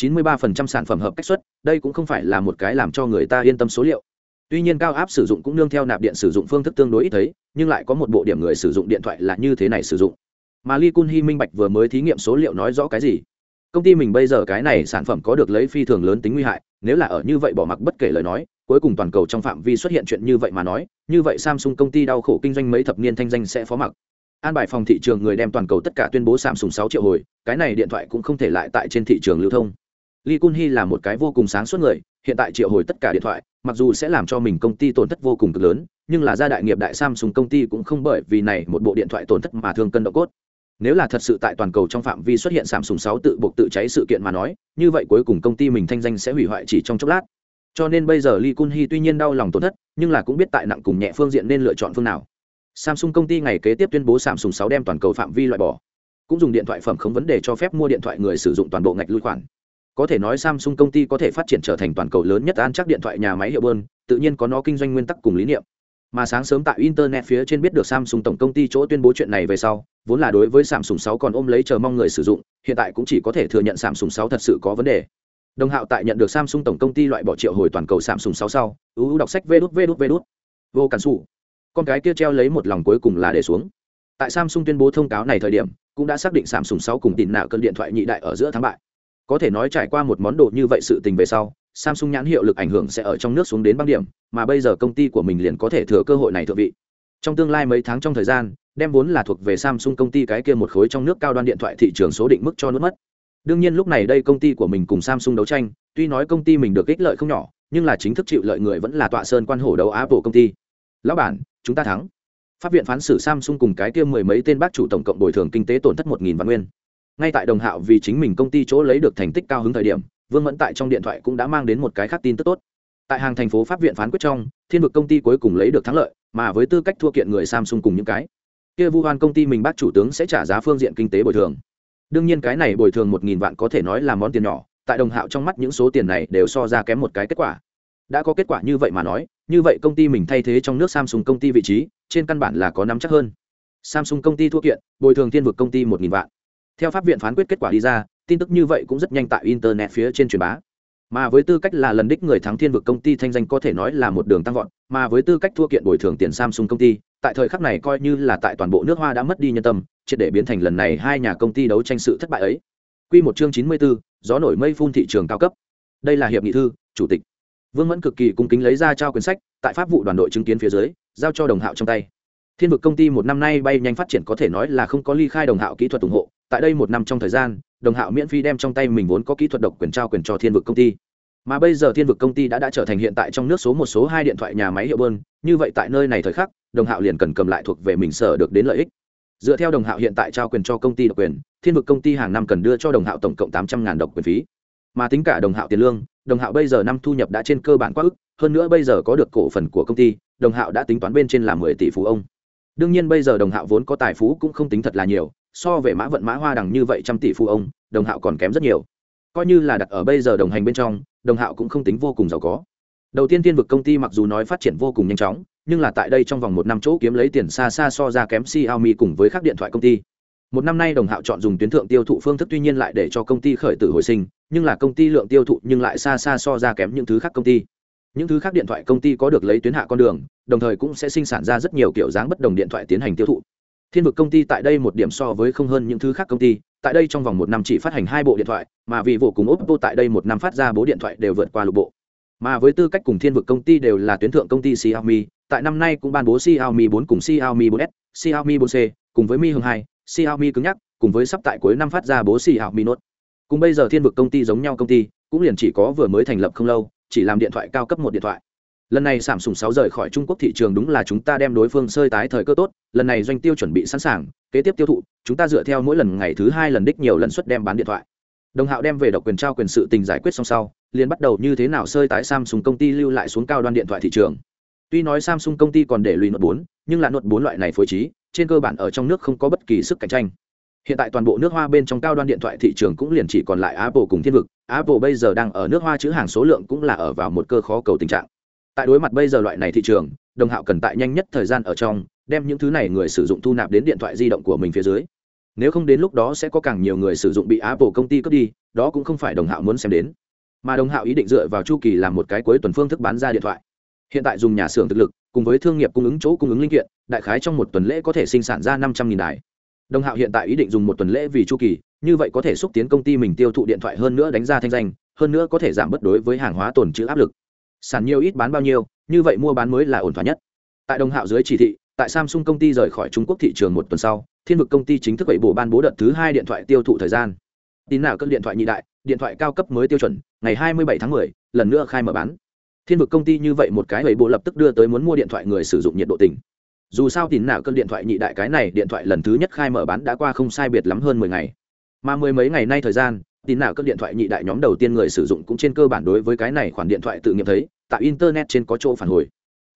A: 93% sản phẩm hợp cách xuất, đây cũng không phải là một cái làm cho người ta yên tâm số liệu. Tuy nhiên cao áp sử dụng cũng nương theo nạp điện sử dụng phương thức tương đối ít thấy, nhưng lại có một bộ điểm người sử dụng điện thoại là như thế này sử dụng. Mà lee kun hy minh bạch vừa mới thí nghiệm số liệu nói rõ cái gì. Công ty mình bây giờ cái này sản phẩm có được lấy phi thường lớn tính nguy hại nếu là ở như vậy bỏ mặc bất kể lời nói cuối cùng toàn cầu trong phạm vi xuất hiện chuyện như vậy mà nói như vậy samsung công ty đau khổ kinh doanh mấy thập niên thanh danh sẽ phó mặc an bài phòng thị trường người đem toàn cầu tất cả tuyên bố samsung sáu triệu hồi cái này điện thoại cũng không thể lại tại trên thị trường lưu thông Lee Kun Hee là một cái vô cùng sáng suốt người, hiện tại triệu hồi tất cả điện thoại, mặc dù sẽ làm cho mình công ty tổn thất vô cùng cực lớn, nhưng là gia đại nghiệp đại Samsung công ty cũng không bởi vì này một bộ điện thoại tổn thất mà thương cân độ cốt. Nếu là thật sự tại toàn cầu trong phạm vi xuất hiện Samsung 6 tự buộc tự cháy sự kiện mà nói, như vậy cuối cùng công ty mình thanh danh sẽ hủy hoại chỉ trong chốc lát. Cho nên bây giờ Lee Kun Hee tuy nhiên đau lòng tổn thất, nhưng là cũng biết tại nặng cùng nhẹ phương diện nên lựa chọn phương nào. Samsung công ty ngày kế tiếp tuyên bố Samsung 6 đem toàn cầu phạm vi loại bỏ. Cũng dùng điện thoại phẩm không vấn đề cho phép mua điện thoại người sử dụng toàn bộ ngạch lui khoản. Có thể nói Samsung công ty có thể phát triển trở thành toàn cầu lớn nhất an chắc điện thoại nhà máy hiệu bơn, tự nhiên có nó kinh doanh nguyên tắc cùng lý niệm. Mà sáng sớm tại internet phía trên biết được Samsung tổng công ty chỗ tuyên bố chuyện này về sau, vốn là đối với Samsung 6 còn ôm lấy chờ mong người sử dụng, hiện tại cũng chỉ có thể thừa nhận Samsung 6 thật sự có vấn đề. Đồng Hạo tại nhận được Samsung tổng công ty loại bỏ triệu hồi toàn cầu Samsung 6 sau, uu đọc sách vút vút vút. Vô cản sủ con cái kia treo lấy một lòng cuối cùng là để xuống tại samsung tuyên bố thông cáo này thời điểm cũng đã xác định samsung sáu cùng tìm nạo cơn điện thoại nhị đại ở giữa thắng bại có thể nói trải qua một món đồ như vậy sự tình về sau samsung nhãn hiệu lực ảnh hưởng sẽ ở trong nước xuống đến băng điểm, mà bây giờ công ty của mình liền có thể thừa cơ hội này thượng vị. Trong tương lai mấy tháng trong thời gian, đem vốn là thuộc về samsung công ty cái kia một khối trong nước cao đoan điện thoại thị trường số định mức cho nuốt mất. Đương nhiên lúc này đây công ty của mình cùng samsung đấu tranh, tuy nói công ty mình được ích lợi không nhỏ, nhưng là chính thức chịu lợi người vẫn là tọa sơn quan hổ đấu apple công ty. Lão bản, chúng ta thắng. Pháp viện phán xử samsung cùng cái kia mười mấy tên bác chủ tổng cộng bồi thường kinh tế tổn thất một nghìn vạn nguyên. Ngay tại đồng hạo vì chính mình công ty chỗ lấy được thành tích cao hứng thời điểm vương mẫn tại trong điện thoại cũng đã mang đến một cái khác tin tức tốt. Tại hàng thành phố pháp viện phán quyết trong, thiên vực công ty cuối cùng lấy được thắng lợi, mà với tư cách thua kiện người samsung cùng những cái kia vu hoan công ty mình bác chủ tướng sẽ trả giá phương diện kinh tế bồi thường. Đương nhiên cái này bồi thường một nghìn vạn có thể nói là món tiền nhỏ, tại đồng hạo trong mắt những số tiền này đều so ra kém một cái kết quả. Đã có kết quả như vậy mà nói, như vậy công ty mình thay thế trong nước samsung công ty vị trí, trên căn bản là có nắm chắc hơn. Samsung công ty thua kiện, bồi thường thiên vực công ty một nghìn vạn. Theo pháp viện phán quyết kết quả đi ra tin tức như vậy cũng rất nhanh tại internet phía trên truyền bá. Mà với tư cách là lần đích người thắng thiên vực công ty thanh danh có thể nói là một đường tăng vọt mà với tư cách thua kiện bồi thường tiền samsung công ty tại thời khắc này coi như là tại toàn bộ nước hoa đã mất đi nhân tâm triệt để biến thành lần này hai nhà công ty đấu tranh sự thất bại ấy. Quy một chương chín mươi 94, gió nổi mây phun thị trường cao cấp. Đây là hiệp nghị thư chủ tịch. Vương mẫn cực kỳ cung kính lấy ra trao quyển sách tại pháp vụ đoàn đội chứng kiến phía dưới giao cho đồng hạo trong tay. Thiên vực công ty một năm nay bay nhanh phát triển có thể nói là không có ly khai đồng hạo kỹ thuật ủng hộ tại đây một năm trong thời gian đồng hạo miễn phí đem trong tay mình vốn có kỹ thuật độc quyền trao quyền cho thiên vực công ty. Mà bây giờ thiên vực công ty đã đã trở thành hiện tại trong nước số một số hai điện thoại nhà máy hiệu bơn. Như vậy tại nơi này thời khắc, đồng hạo liền cần cầm lại thuộc về mình sở được đến lợi ích. Dựa theo đồng hạo hiện tại trao quyền cho công ty độc quyền, thiên vực công ty hàng năm cần đưa cho đồng hạo tổng cộng tám trăm ngàn độc quyền phí. Mà tính cả đồng hạo tiền lương, đồng hạo bây giờ năm thu nhập đã trên cơ bản quá ức, hơn nữa bây giờ có được cổ phần của công ty, đồng hạo đã tính toán bên trên là mười tỷ phú ông. Đương nhiên bây giờ đồng hạo vốn có tài phú cũng không tính thật là nhiều so về mã vận mã hoa đằng như vậy trăm tỷ phụ ông, đồng hạo còn kém rất nhiều. Coi như là đặt ở bây giờ đồng hành bên trong, đồng hạo cũng không tính vô cùng giàu có. Đầu tiên tiên vực công ty mặc dù nói phát triển vô cùng nhanh chóng, nhưng là tại đây trong vòng một năm chỗ kiếm lấy tiền xa xa so ra kém xiaomi cùng với các điện thoại công ty. Một năm nay đồng hạo chọn dùng tuyến thượng tiêu thụ phương thức tuy nhiên lại để cho công ty khởi tử hồi sinh, nhưng là công ty lượng tiêu thụ nhưng lại xa xa so ra kém những thứ khác công ty. Những thứ khác điện thoại công ty có được lấy tuyến hạ con đường, đồng thời cũng sẽ sinh sản ra rất nhiều kiểu dáng bất đồng điện thoại tiến hành tiêu thụ thiên vực công ty tại đây một điểm so với không hơn những thứ khác công ty, tại đây trong vòng một năm chỉ phát hành hai bộ điện thoại, mà vì vụ cùng oppo tại đây một năm phát ra bố điện thoại đều vượt qua lục bộ. Mà với tư cách cùng thiên vực công ty đều là tuyến thượng công ty xiaomi, tại năm nay cũng ban bố xiaomi 4 cùng xiaomi 4s xiaomi 4c cùng với mi hương 2 xiaomi cứng nhắc, cùng với sắp tại cuối năm phát ra bố xiaomi note. Cùng bây giờ thiên vực công ty giống nhau công ty, cũng liền chỉ có vừa mới thành lập không lâu, chỉ làm điện thoại cao cấp một điện thoại lần này sản sùng sáu rời khỏi trung quốc thị trường đúng là chúng ta đem đối phương sơi tái thời cơ tốt, lần này doanh tiêu chuẩn bị sẵn sàng, kế tiếp tiêu thụ, chúng ta dựa theo mỗi lần ngày thứ hai lần đích nhiều lần suất đem bán điện thoại. Đồng hạo đem về độc quyền trao quyền sự tình giải quyết xong sau, liền bắt đầu như thế nào sơi tái samsung công ty lưu lại xuống cao đoan điện thoại thị trường. Tuy nói samsung công ty còn để lùi nốt bốn, nhưng là nốt bốn loại này phối trí, trên cơ bản ở trong nước không có bất kỳ sức cạnh tranh. Hiện tại toàn bộ nước hoa bên trong cao đoan điện thoại thị trường cũng liền chỉ còn lại apple cùng thiên vực. Apple bây giờ đang ở nước hoa chữ hàng số lượng cũng là ở vào một cơ khó cầu tình trạng tại đối mặt bây giờ loại này thị trường, đồng hạo cần tại nhanh nhất thời gian ở trong, đem những thứ này người sử dụng thu nạp đến điện thoại di động của mình phía dưới. Nếu không đến lúc đó sẽ có càng nhiều người sử dụng bị apple công ty cướp đi, đó cũng không phải đồng hạo muốn xem đến. Mà đồng hạo ý định dựa vào chu kỳ làm một cái cuối tuần phương thức bán ra điện thoại. Hiện tại dùng nhà xưởng thực lực, cùng với thương nghiệp cung ứng chỗ cung ứng linh kiện, đại khái trong một tuần lễ có thể sinh sản ra năm trăm nghìn đài. Đồng hạo hiện tại ý định dùng một tuần lễ vì chu kỳ, như vậy có thể xúc tiến công ty mình tiêu thụ điện thoại hơn nữa đánh ra thanh danh, hơn nữa có thể giảm bất đối với hàng hóa tồn chữ áp lực sản nhiều ít bán bao nhiêu như vậy mua bán mới là ổn thỏa nhất. Tại đồng hạo dưới chỉ thị tại samsung công ty rời khỏi trung quốc thị trường một tuần sau thiên vực công ty chính thức vậy bộ ban bố đợt thứ hai điện thoại tiêu thụ thời gian. Tin nào cân điện thoại nhị đại điện thoại cao cấp mới tiêu chuẩn ngày 27 tháng 10, lần nữa khai mở bán. Thiên vực công ty như vậy một cái bảy bộ lập tức đưa tới muốn mua điện thoại người sử dụng nhiệt độ tỉnh dù sao tin nào cân điện thoại nhị đại cái này điện thoại lần thứ nhất khai mở bán đã qua không sai biệt lắm hơn 10 ngày. Mà mười mấy ngày nay thời gian tin nào các điện thoại nhị đại nhóm đầu tiên người sử dụng cũng trên cơ bản đối với cái này khoản điện thoại tự nghiệm thấy, tại internet trên có chỗ phản hồi.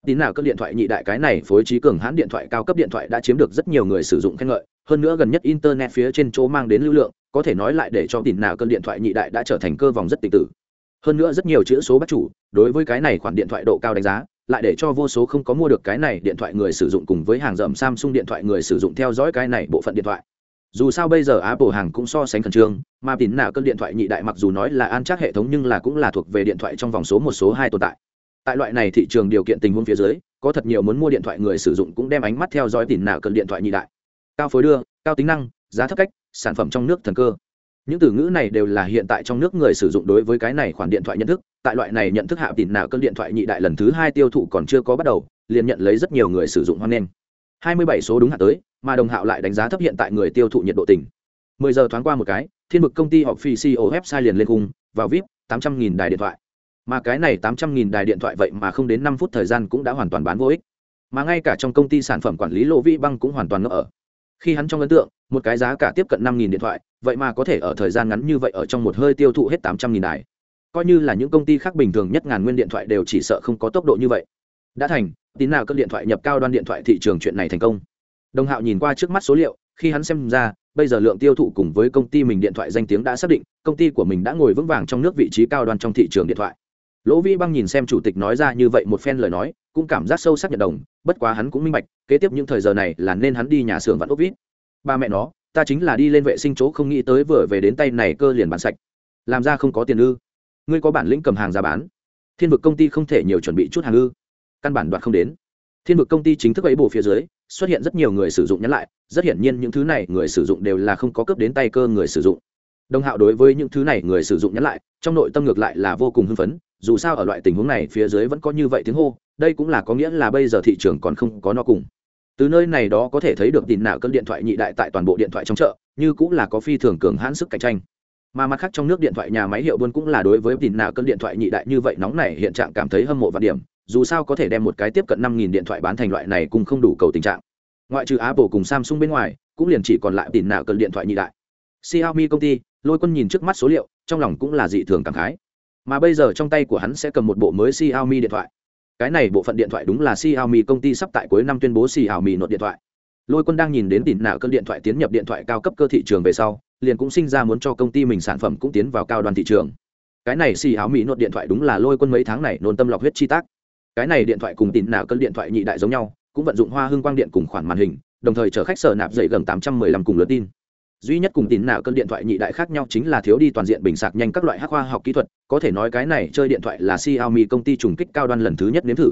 A: Tin nào các điện thoại nhị đại cái này phối trí cường hãn điện thoại cao cấp điện thoại đã chiếm được rất nhiều người sử dụng khen ngợi, hơn nữa gần nhất internet phía trên chỗ mang đến lưu lượng, có thể nói lại để cho tin nào cân điện thoại nhị đại đã trở thành cơ vòng rất tịch tử. Hơn nữa rất nhiều chữ số bắt chủ, đối với cái này khoản điện thoại độ cao đánh giá, lại để cho vô số không có mua được cái này điện thoại người sử dụng cùng với hàng rậm samsung điện thoại người sử dụng theo dõi cái này bộ phận điện thoại dù sao bây giờ apple hàng cũng so sánh khẩn trương, mà tín nào cơn điện thoại nhị đại mặc dù nói là an chắc hệ thống nhưng là cũng là thuộc về điện thoại trong vòng số một số hai tồn tại. Tại loại này thị trường điều kiện tình huống phía dưới, có thật nhiều muốn mua điện thoại người sử dụng cũng đem ánh mắt theo dõi tín nào cơn điện thoại nhị đại. Cao phối đưa, cao tính năng, giá thấp cách, sản phẩm trong nước thần cơ. Những từ ngữ này đều là hiện tại trong nước người sử dụng đối với cái này khoản điện thoại nhận thức. Tại loại này nhận thức hạ tín nào cơn điện thoại nhị đại lần thứ hai tiêu thụ còn chưa có bắt đầu, liền nhận lấy rất nhiều người sử dụng hoan nghênh. 27 số đúng hạ tới mà đồng hạo lại đánh giá thấp hiện tại người tiêu thụ nhiệt độ tỉnh 10 giờ thoáng qua một cái, thiên vực công ty họp phi co website liền lên cùng vào vip 800.000 đài điện thoại. Mà cái này 800.000 đài điện thoại vậy mà không đến 5 phút thời gian cũng đã hoàn toàn bán vô ích. Mà ngay cả trong công ty sản phẩm quản lý lỗ vĩ băng cũng hoàn toàn ngỡ ở. Khi hắn trong ấn tượng, một cái giá cả tiếp cận 5.000 điện thoại, vậy mà có thể ở thời gian ngắn như vậy ở trong một hơi tiêu thụ hết 800.000 đài. Coi như là những công ty khác bình thường nhất ngàn nguyên điện thoại đều chỉ sợ không có tốc độ như vậy. Đã thành tín nào cơn điện thoại nhập cao đoan điện thoại thị trường chuyện này thành công đồng hạo nhìn qua trước mắt số liệu, khi hắn xem ra, bây giờ lượng tiêu thụ cùng với công ty mình điện thoại danh tiếng đã xác định, công ty của mình đã ngồi vững vàng trong nước vị trí cao đoan trong thị trường điện thoại. Lỗ vi băng nhìn xem chủ tịch nói ra như vậy một phen lời nói, cũng cảm giác sâu sắc nhận đồng, bất quá hắn cũng minh bạch, kế tiếp những thời giờ này là nên hắn đi nhà xưởng vạn ốc vít. Ba mẹ nó, ta chính là đi lên vệ sinh chỗ không nghĩ tới vừa về đến tay này cơ liền bán sạch. Làm ra không có tiền ư? Ngươi có bản lĩnh cầm hàng ra bán. Thiên vực công ty không thể nhiều chuẩn bị chút hàng ư? Căn bản đoạt không đến. Thiên vực công ty chính thức ấy bộ phía dưới xuất hiện rất nhiều người sử dụng nhắn lại, rất hiển nhiên những thứ này người sử dụng đều là không có cấp đến tay cơ người sử dụng. Đồng hạo đối với những thứ này người sử dụng nhắn lại, trong nội tâm ngược lại là vô cùng hưng phấn, dù sao ở loại tình huống này phía dưới vẫn có như vậy tiếng hô, đây cũng là có nghĩa là bây giờ thị trường còn không có nó cùng. Từ nơi này đó có thể thấy được tin nào cân điện thoại nhị đại tại toàn bộ điện thoại trong chợ, như cũng là có phi thường cường hãn sức cạnh tranh. Mà mặt khác trong nước điện thoại nhà máy hiệu buôn cũng là đối với tin nào cân điện thoại nhị đại như vậy nóng này hiện trạng cảm thấy hâm mộ và điểm dù sao có thể đem một cái tiếp cận năm nghìn điện thoại bán thành loại này cũng không đủ cầu tình trạng. Ngoại trừ apple cùng samsung bên ngoài, cũng liền chỉ còn lại tiền nào cần điện thoại nhị đại. Xiaomi công ty, lôi quân nhìn trước mắt số liệu, trong lòng cũng là dị thường cảm khái. Mà bây giờ trong tay của hắn sẽ cầm một bộ mới xiaomi điện thoại. Cái này bộ phận điện thoại đúng là xiaomi công ty sắp tại cuối năm tuyên bố xiaomi nốt điện thoại. Lôi quân đang nhìn đến tỉn nạo cơn điện thoại tiến nhập điện thoại cao cấp cơ thị trường về sau, liền cũng sinh ra muốn cho công ty mình sản phẩm cũng tiến vào cao đoàn thị trường. Cái này xiaomi nốt điện thoại đúng là lôi quân mấy tháng này nôn tâm lọc huyết chi tác cái này điện thoại cùng tin nạo cơn điện thoại nhị đại giống nhau cũng vận dụng hoa hương quang điện cùng khoản màn hình đồng thời chở khách sở nạp dậy gần tám trăm mười lăm cùng lượt tin. Duy nhất cùng tín nào cơn điện thoại nhị đại khác nhau chính là thiếu đi toàn diện bình sạc nhanh các loại hắc khoa học kỹ thuật có thể nói cái này chơi điện thoại là xiaomi công ty trùng kích cao đoan lần thứ nhất nếm thử.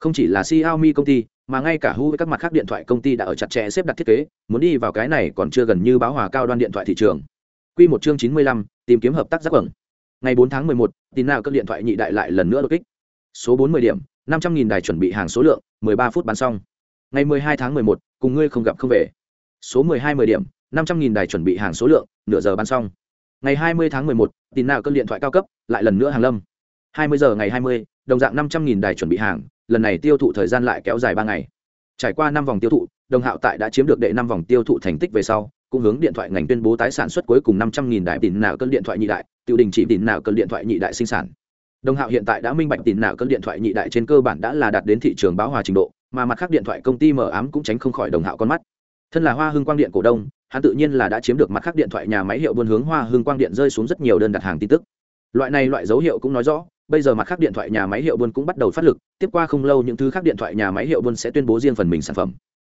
A: Không chỉ là xiaomi công ty mà ngay cả hu với các mặt khác điện thoại công ty đã ở chặt chẽ xếp đặt thiết kế muốn đi vào cái này còn chưa gần như báo hòa cao đoan điện thoại thị trường. Quy một chương chín mươi lăm, tìm kiếm hợp tác giác quẩn. Ngày bốn tháng mười một, tin nào cơn điện thoại nhị đại lại lần nữa đột kích. Số bốn mươi điểm năm trăm nghìn đài chuẩn bị hàng số lượng mười ba phút bán xong. Ngày mười hai tháng mười một, cùng ngươi không gặp không về. Số mười hai mười điểm năm trăm nghìn đài chuẩn bị hàng số lượng nửa giờ bán xong. Ngày hai mươi tháng mười một, tin nào cơn điện thoại cao cấp lại lần nữa hàng lâm. hai mươi giờ ngày hai mươi, đồng dạng năm trăm nghìn đài chuẩn bị hàng lần này tiêu thụ thời gian lại kéo dài ba ngày. Trải qua năm vòng tiêu thụ đồng hạo tại đã chiếm được đệ năm vòng tiêu thụ thành tích về sau cũng hướng điện thoại ngành tuyên bố tái sản xuất cuối cùng năm trăm nghìn đại tín nào cơn điện thoại nhị đại tiêu đình chỉ tin nào cơn điện thoại nhị đại sinh sản đồng hạo hiện tại đã minh bạch tín nào cân điện thoại nhị đại trên cơ bản đã là đạt đến thị trường báo hòa trình độ, mà mặt khác điện thoại công ty mở ám cũng tránh không khỏi đồng hạo con mắt. Thân là hoa hưng quang điện cổ đông, hắn tự nhiên là đã chiếm được mặt khác điện thoại nhà máy hiệu buôn hướng hoa hưng quang điện rơi xuống rất nhiều đơn đặt hàng tin tức. Loại này loại dấu hiệu cũng nói rõ, bây giờ mặt khác điện thoại nhà máy hiệu buôn cũng bắt đầu phát lực, tiếp qua không lâu những thứ khác điện thoại nhà máy hiệu buôn sẽ tuyên bố riêng phần mình sản phẩm.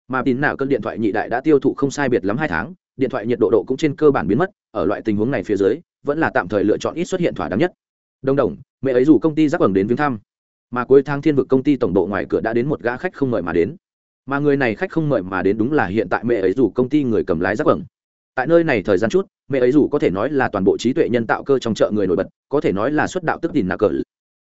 A: Mà tín nào cân điện thoại nhị đại đã tiêu thụ không sai biệt lắm hai tháng, điện thoại nhiệt độ độ cũng trên cơ bản biến mất, ở loại tình huống này phía dưới, vẫn là tạm thời lựa chọn ít xuất hiện thỏa đáng nhất đồng đồng, mẹ ấy dù công ty giáp ẩn đến viếng thăm. Mà cuối tháng thiên vực công ty tổng độ ngoài cửa đã đến một gã khách không mời mà đến. Mà người này khách không mời mà đến đúng là hiện tại mẹ ấy dù công ty người cầm lái giáp ẩn tại nơi này thời gian chút, mẹ ấy dù có thể nói là toàn bộ trí tuệ nhân tạo cơ trong chợ người nổi bật, có thể nói là xuất đạo tức tìm nạc cờ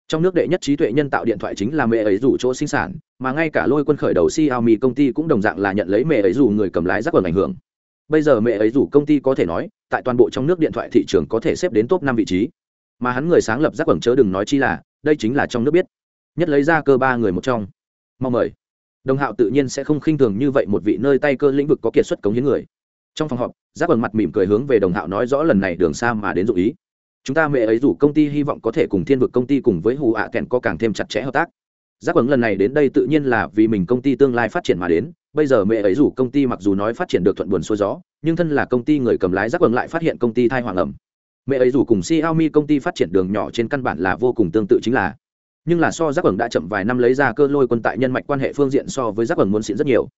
A: trong nước đệ nhất trí tuệ nhân tạo điện thoại chính là mẹ ấy dù chỗ sinh sản, mà ngay cả lôi quân khởi đầu Xiaomi công ty cũng đồng dạng là nhận lấy mẹ ấy dù người cầm lái rắc quần ảnh hưởng. Bây giờ mẹ ấy dù công ty có thể nói, tại toàn bộ trong nước điện thoại thị trường có thể xếp đến top năm vị trí mà hắn người sáng lập giác quần chớ đừng nói chi là, đây chính là trong nước biết. Nhất lấy ra cơ ba người một trong. Mong mời. Đồng hạo tự nhiên sẽ không khinh thường như vậy một vị nơi tay cơ lĩnh vực có kiệt xuất cống hiến người. Trong phòng họp giáp ẩn mặt mỉm cười hướng về đồng hạo nói rõ lần này đường xa mà đến dụ ý. Chúng ta mẹ ấy rủ công ty hy vọng có thể cùng thiên vực công ty cùng với hù ạ à kèn có càng thêm chặt chẽ hợp tác. Giáp ẩn lần này đến đây tự nhiên là vì mình công ty tương lai phát triển mà đến. Bây giờ mẹ ấy rủ công ty mặc dù nói phát triển được thuận buồn xuôi gió, nhưng thân là công ty người cầm lái giáp ẩn lại phát hiện công ty thai hoàng ẩm mẹ ấy rủ cùng xiaomi công ty phát triển đường nhỏ trên căn bản là vô cùng tương tự chính là, nhưng là so giác ẩn đã chậm vài năm lấy ra cơ lôi quân tại nhân mạch quan hệ phương diện so với giác ẩn muốn xịn rất nhiều.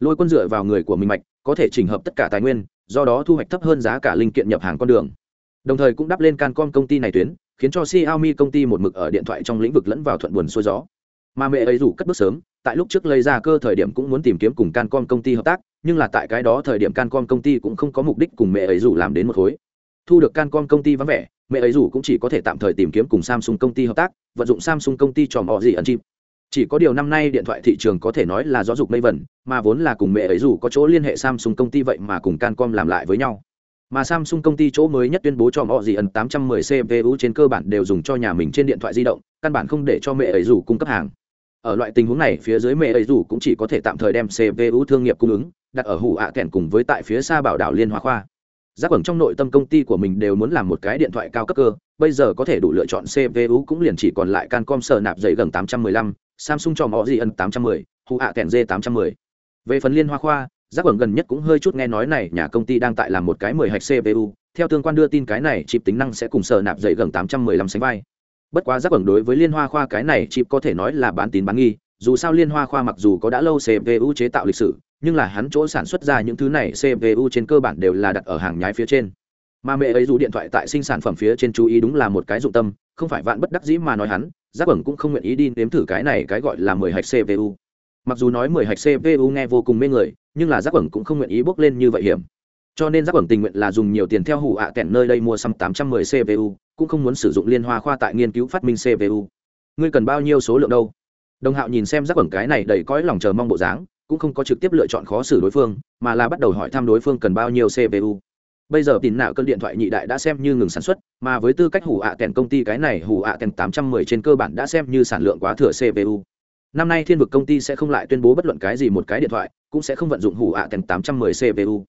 A: Lôi quân dựa vào người của mình mạch, có thể chỉnh hợp tất cả tài nguyên, do đó thu hoạch thấp hơn giá cả linh kiện nhập hàng con đường. Đồng thời cũng đắp lên cancom công ty này tuyến, khiến cho xiaomi công ty một mực ở điện thoại trong lĩnh vực lẫn vào thuận buồn xuôi gió. Mà mẹ ấy dù cất bước sớm, tại lúc trước lấy ra cơ thời điểm cũng muốn tìm kiếm cùng cancom công ty hợp tác, nhưng là tại cái đó thời điểm cancom công ty cũng không có mục đích cùng mẹ ấy dù làm đến một khối thu được cancom công ty vắng vẻ mẹ ấy dù cũng chỉ có thể tạm thời tìm kiếm cùng samsung công ty hợp tác vận dụng samsung công ty tròm họ gì ẩn chip chỉ có điều năm nay điện thoại thị trường có thể nói là gió dục mây vẩn mà vốn là cùng mẹ ấy dù có chỗ liên hệ samsung công ty vậy mà cùng cancom làm lại với nhau mà Samsung công ty chỗ mới nhất tuyên bố cho mọi gì ẩn 810 CPU trên cơ bản đều dùng cho nhà mình trên điện thoại di động, căn bản không để cho mẹ ấy rủ cung cấp hàng. Ở loại tình huống này, phía dưới mẹ ấy rủ cũng chỉ có thể tạm thời đem CPU thương nghiệp cung ứng, đặt ở hủ ạ kèn cùng với tại phía xa bảo đảo liên hoa khoa. Giác ẩn trong nội tâm công ty của mình đều muốn làm một cái điện thoại cao cấp cơ, bây giờ có thể đủ lựa chọn CPU cũng liền chỉ còn lại Cancom sở nạp dày gần 815, Samsung cho mọi gì ân 810, hụ ạ kèn dê 810. Về phần liên hoa khoa, giác ẩn gần nhất cũng hơi chút nghe nói này nhà công ty đang tại làm một cái mười hạch cpu theo tương quan đưa tin cái này chip tính năng sẽ cùng sở nạp dậy gần tám trăm mười lăm sánh vai bất quá giác ẩn đối với liên hoa khoa cái này chip có thể nói là bán tín bán nghi dù sao liên hoa khoa mặc dù có đã lâu cpu chế tạo lịch sử nhưng là hắn chỗ sản xuất ra những thứ này cpu trên cơ bản đều là đặt ở hàng nhái phía trên. Mà mẹ ấy dù điện thoại tại sinh sản phẩm phía trên chú ý đúng là một cái dụng tâm, không phải vạn bất đắc dĩ mà nói hắn, giác ẩn cũng không nguyện ý đi nếm thử cái này cái gọi là mười hạch cpu mặc dù nói mười hạch cpu nghe vô cùng mê người, nhưng là giác ẩn cũng không nguyện ý bước lên như vậy hiểm. Cho nên giác ẩn tình nguyện là dùng nhiều tiền theo hủ ạ à kẹn nơi đây mua xăm tám trăm mười cpu cũng không muốn sử dụng liên hoa khoa tại nghiên cứu phát minh cpu ngươi cần bao nhiêu số lượng đâu? Đồng hạo nhìn xem giác ẩn cái này đầy cõi lòng chờ mong bộ dáng cũng không có trực tiếp lựa chọn khó xử đối phương, mà là bắt đầu hỏi thăm đối phương cần bao nhiêu cpu bây giờ tin nạo cơn điện thoại nhị đại đã xem như ngừng sản xuất, mà với tư cách hủ ạ à kèn công ty cái này, hủ ạ à kèn tám trăm mười trên cơ bản đã xem như sản lượng quá thừa cpu năm nay thiên vực công ty sẽ không lại tuyên bố bất luận cái gì một cái điện thoại, cũng sẽ không vận dụng hủ ạ tèn 810 cpu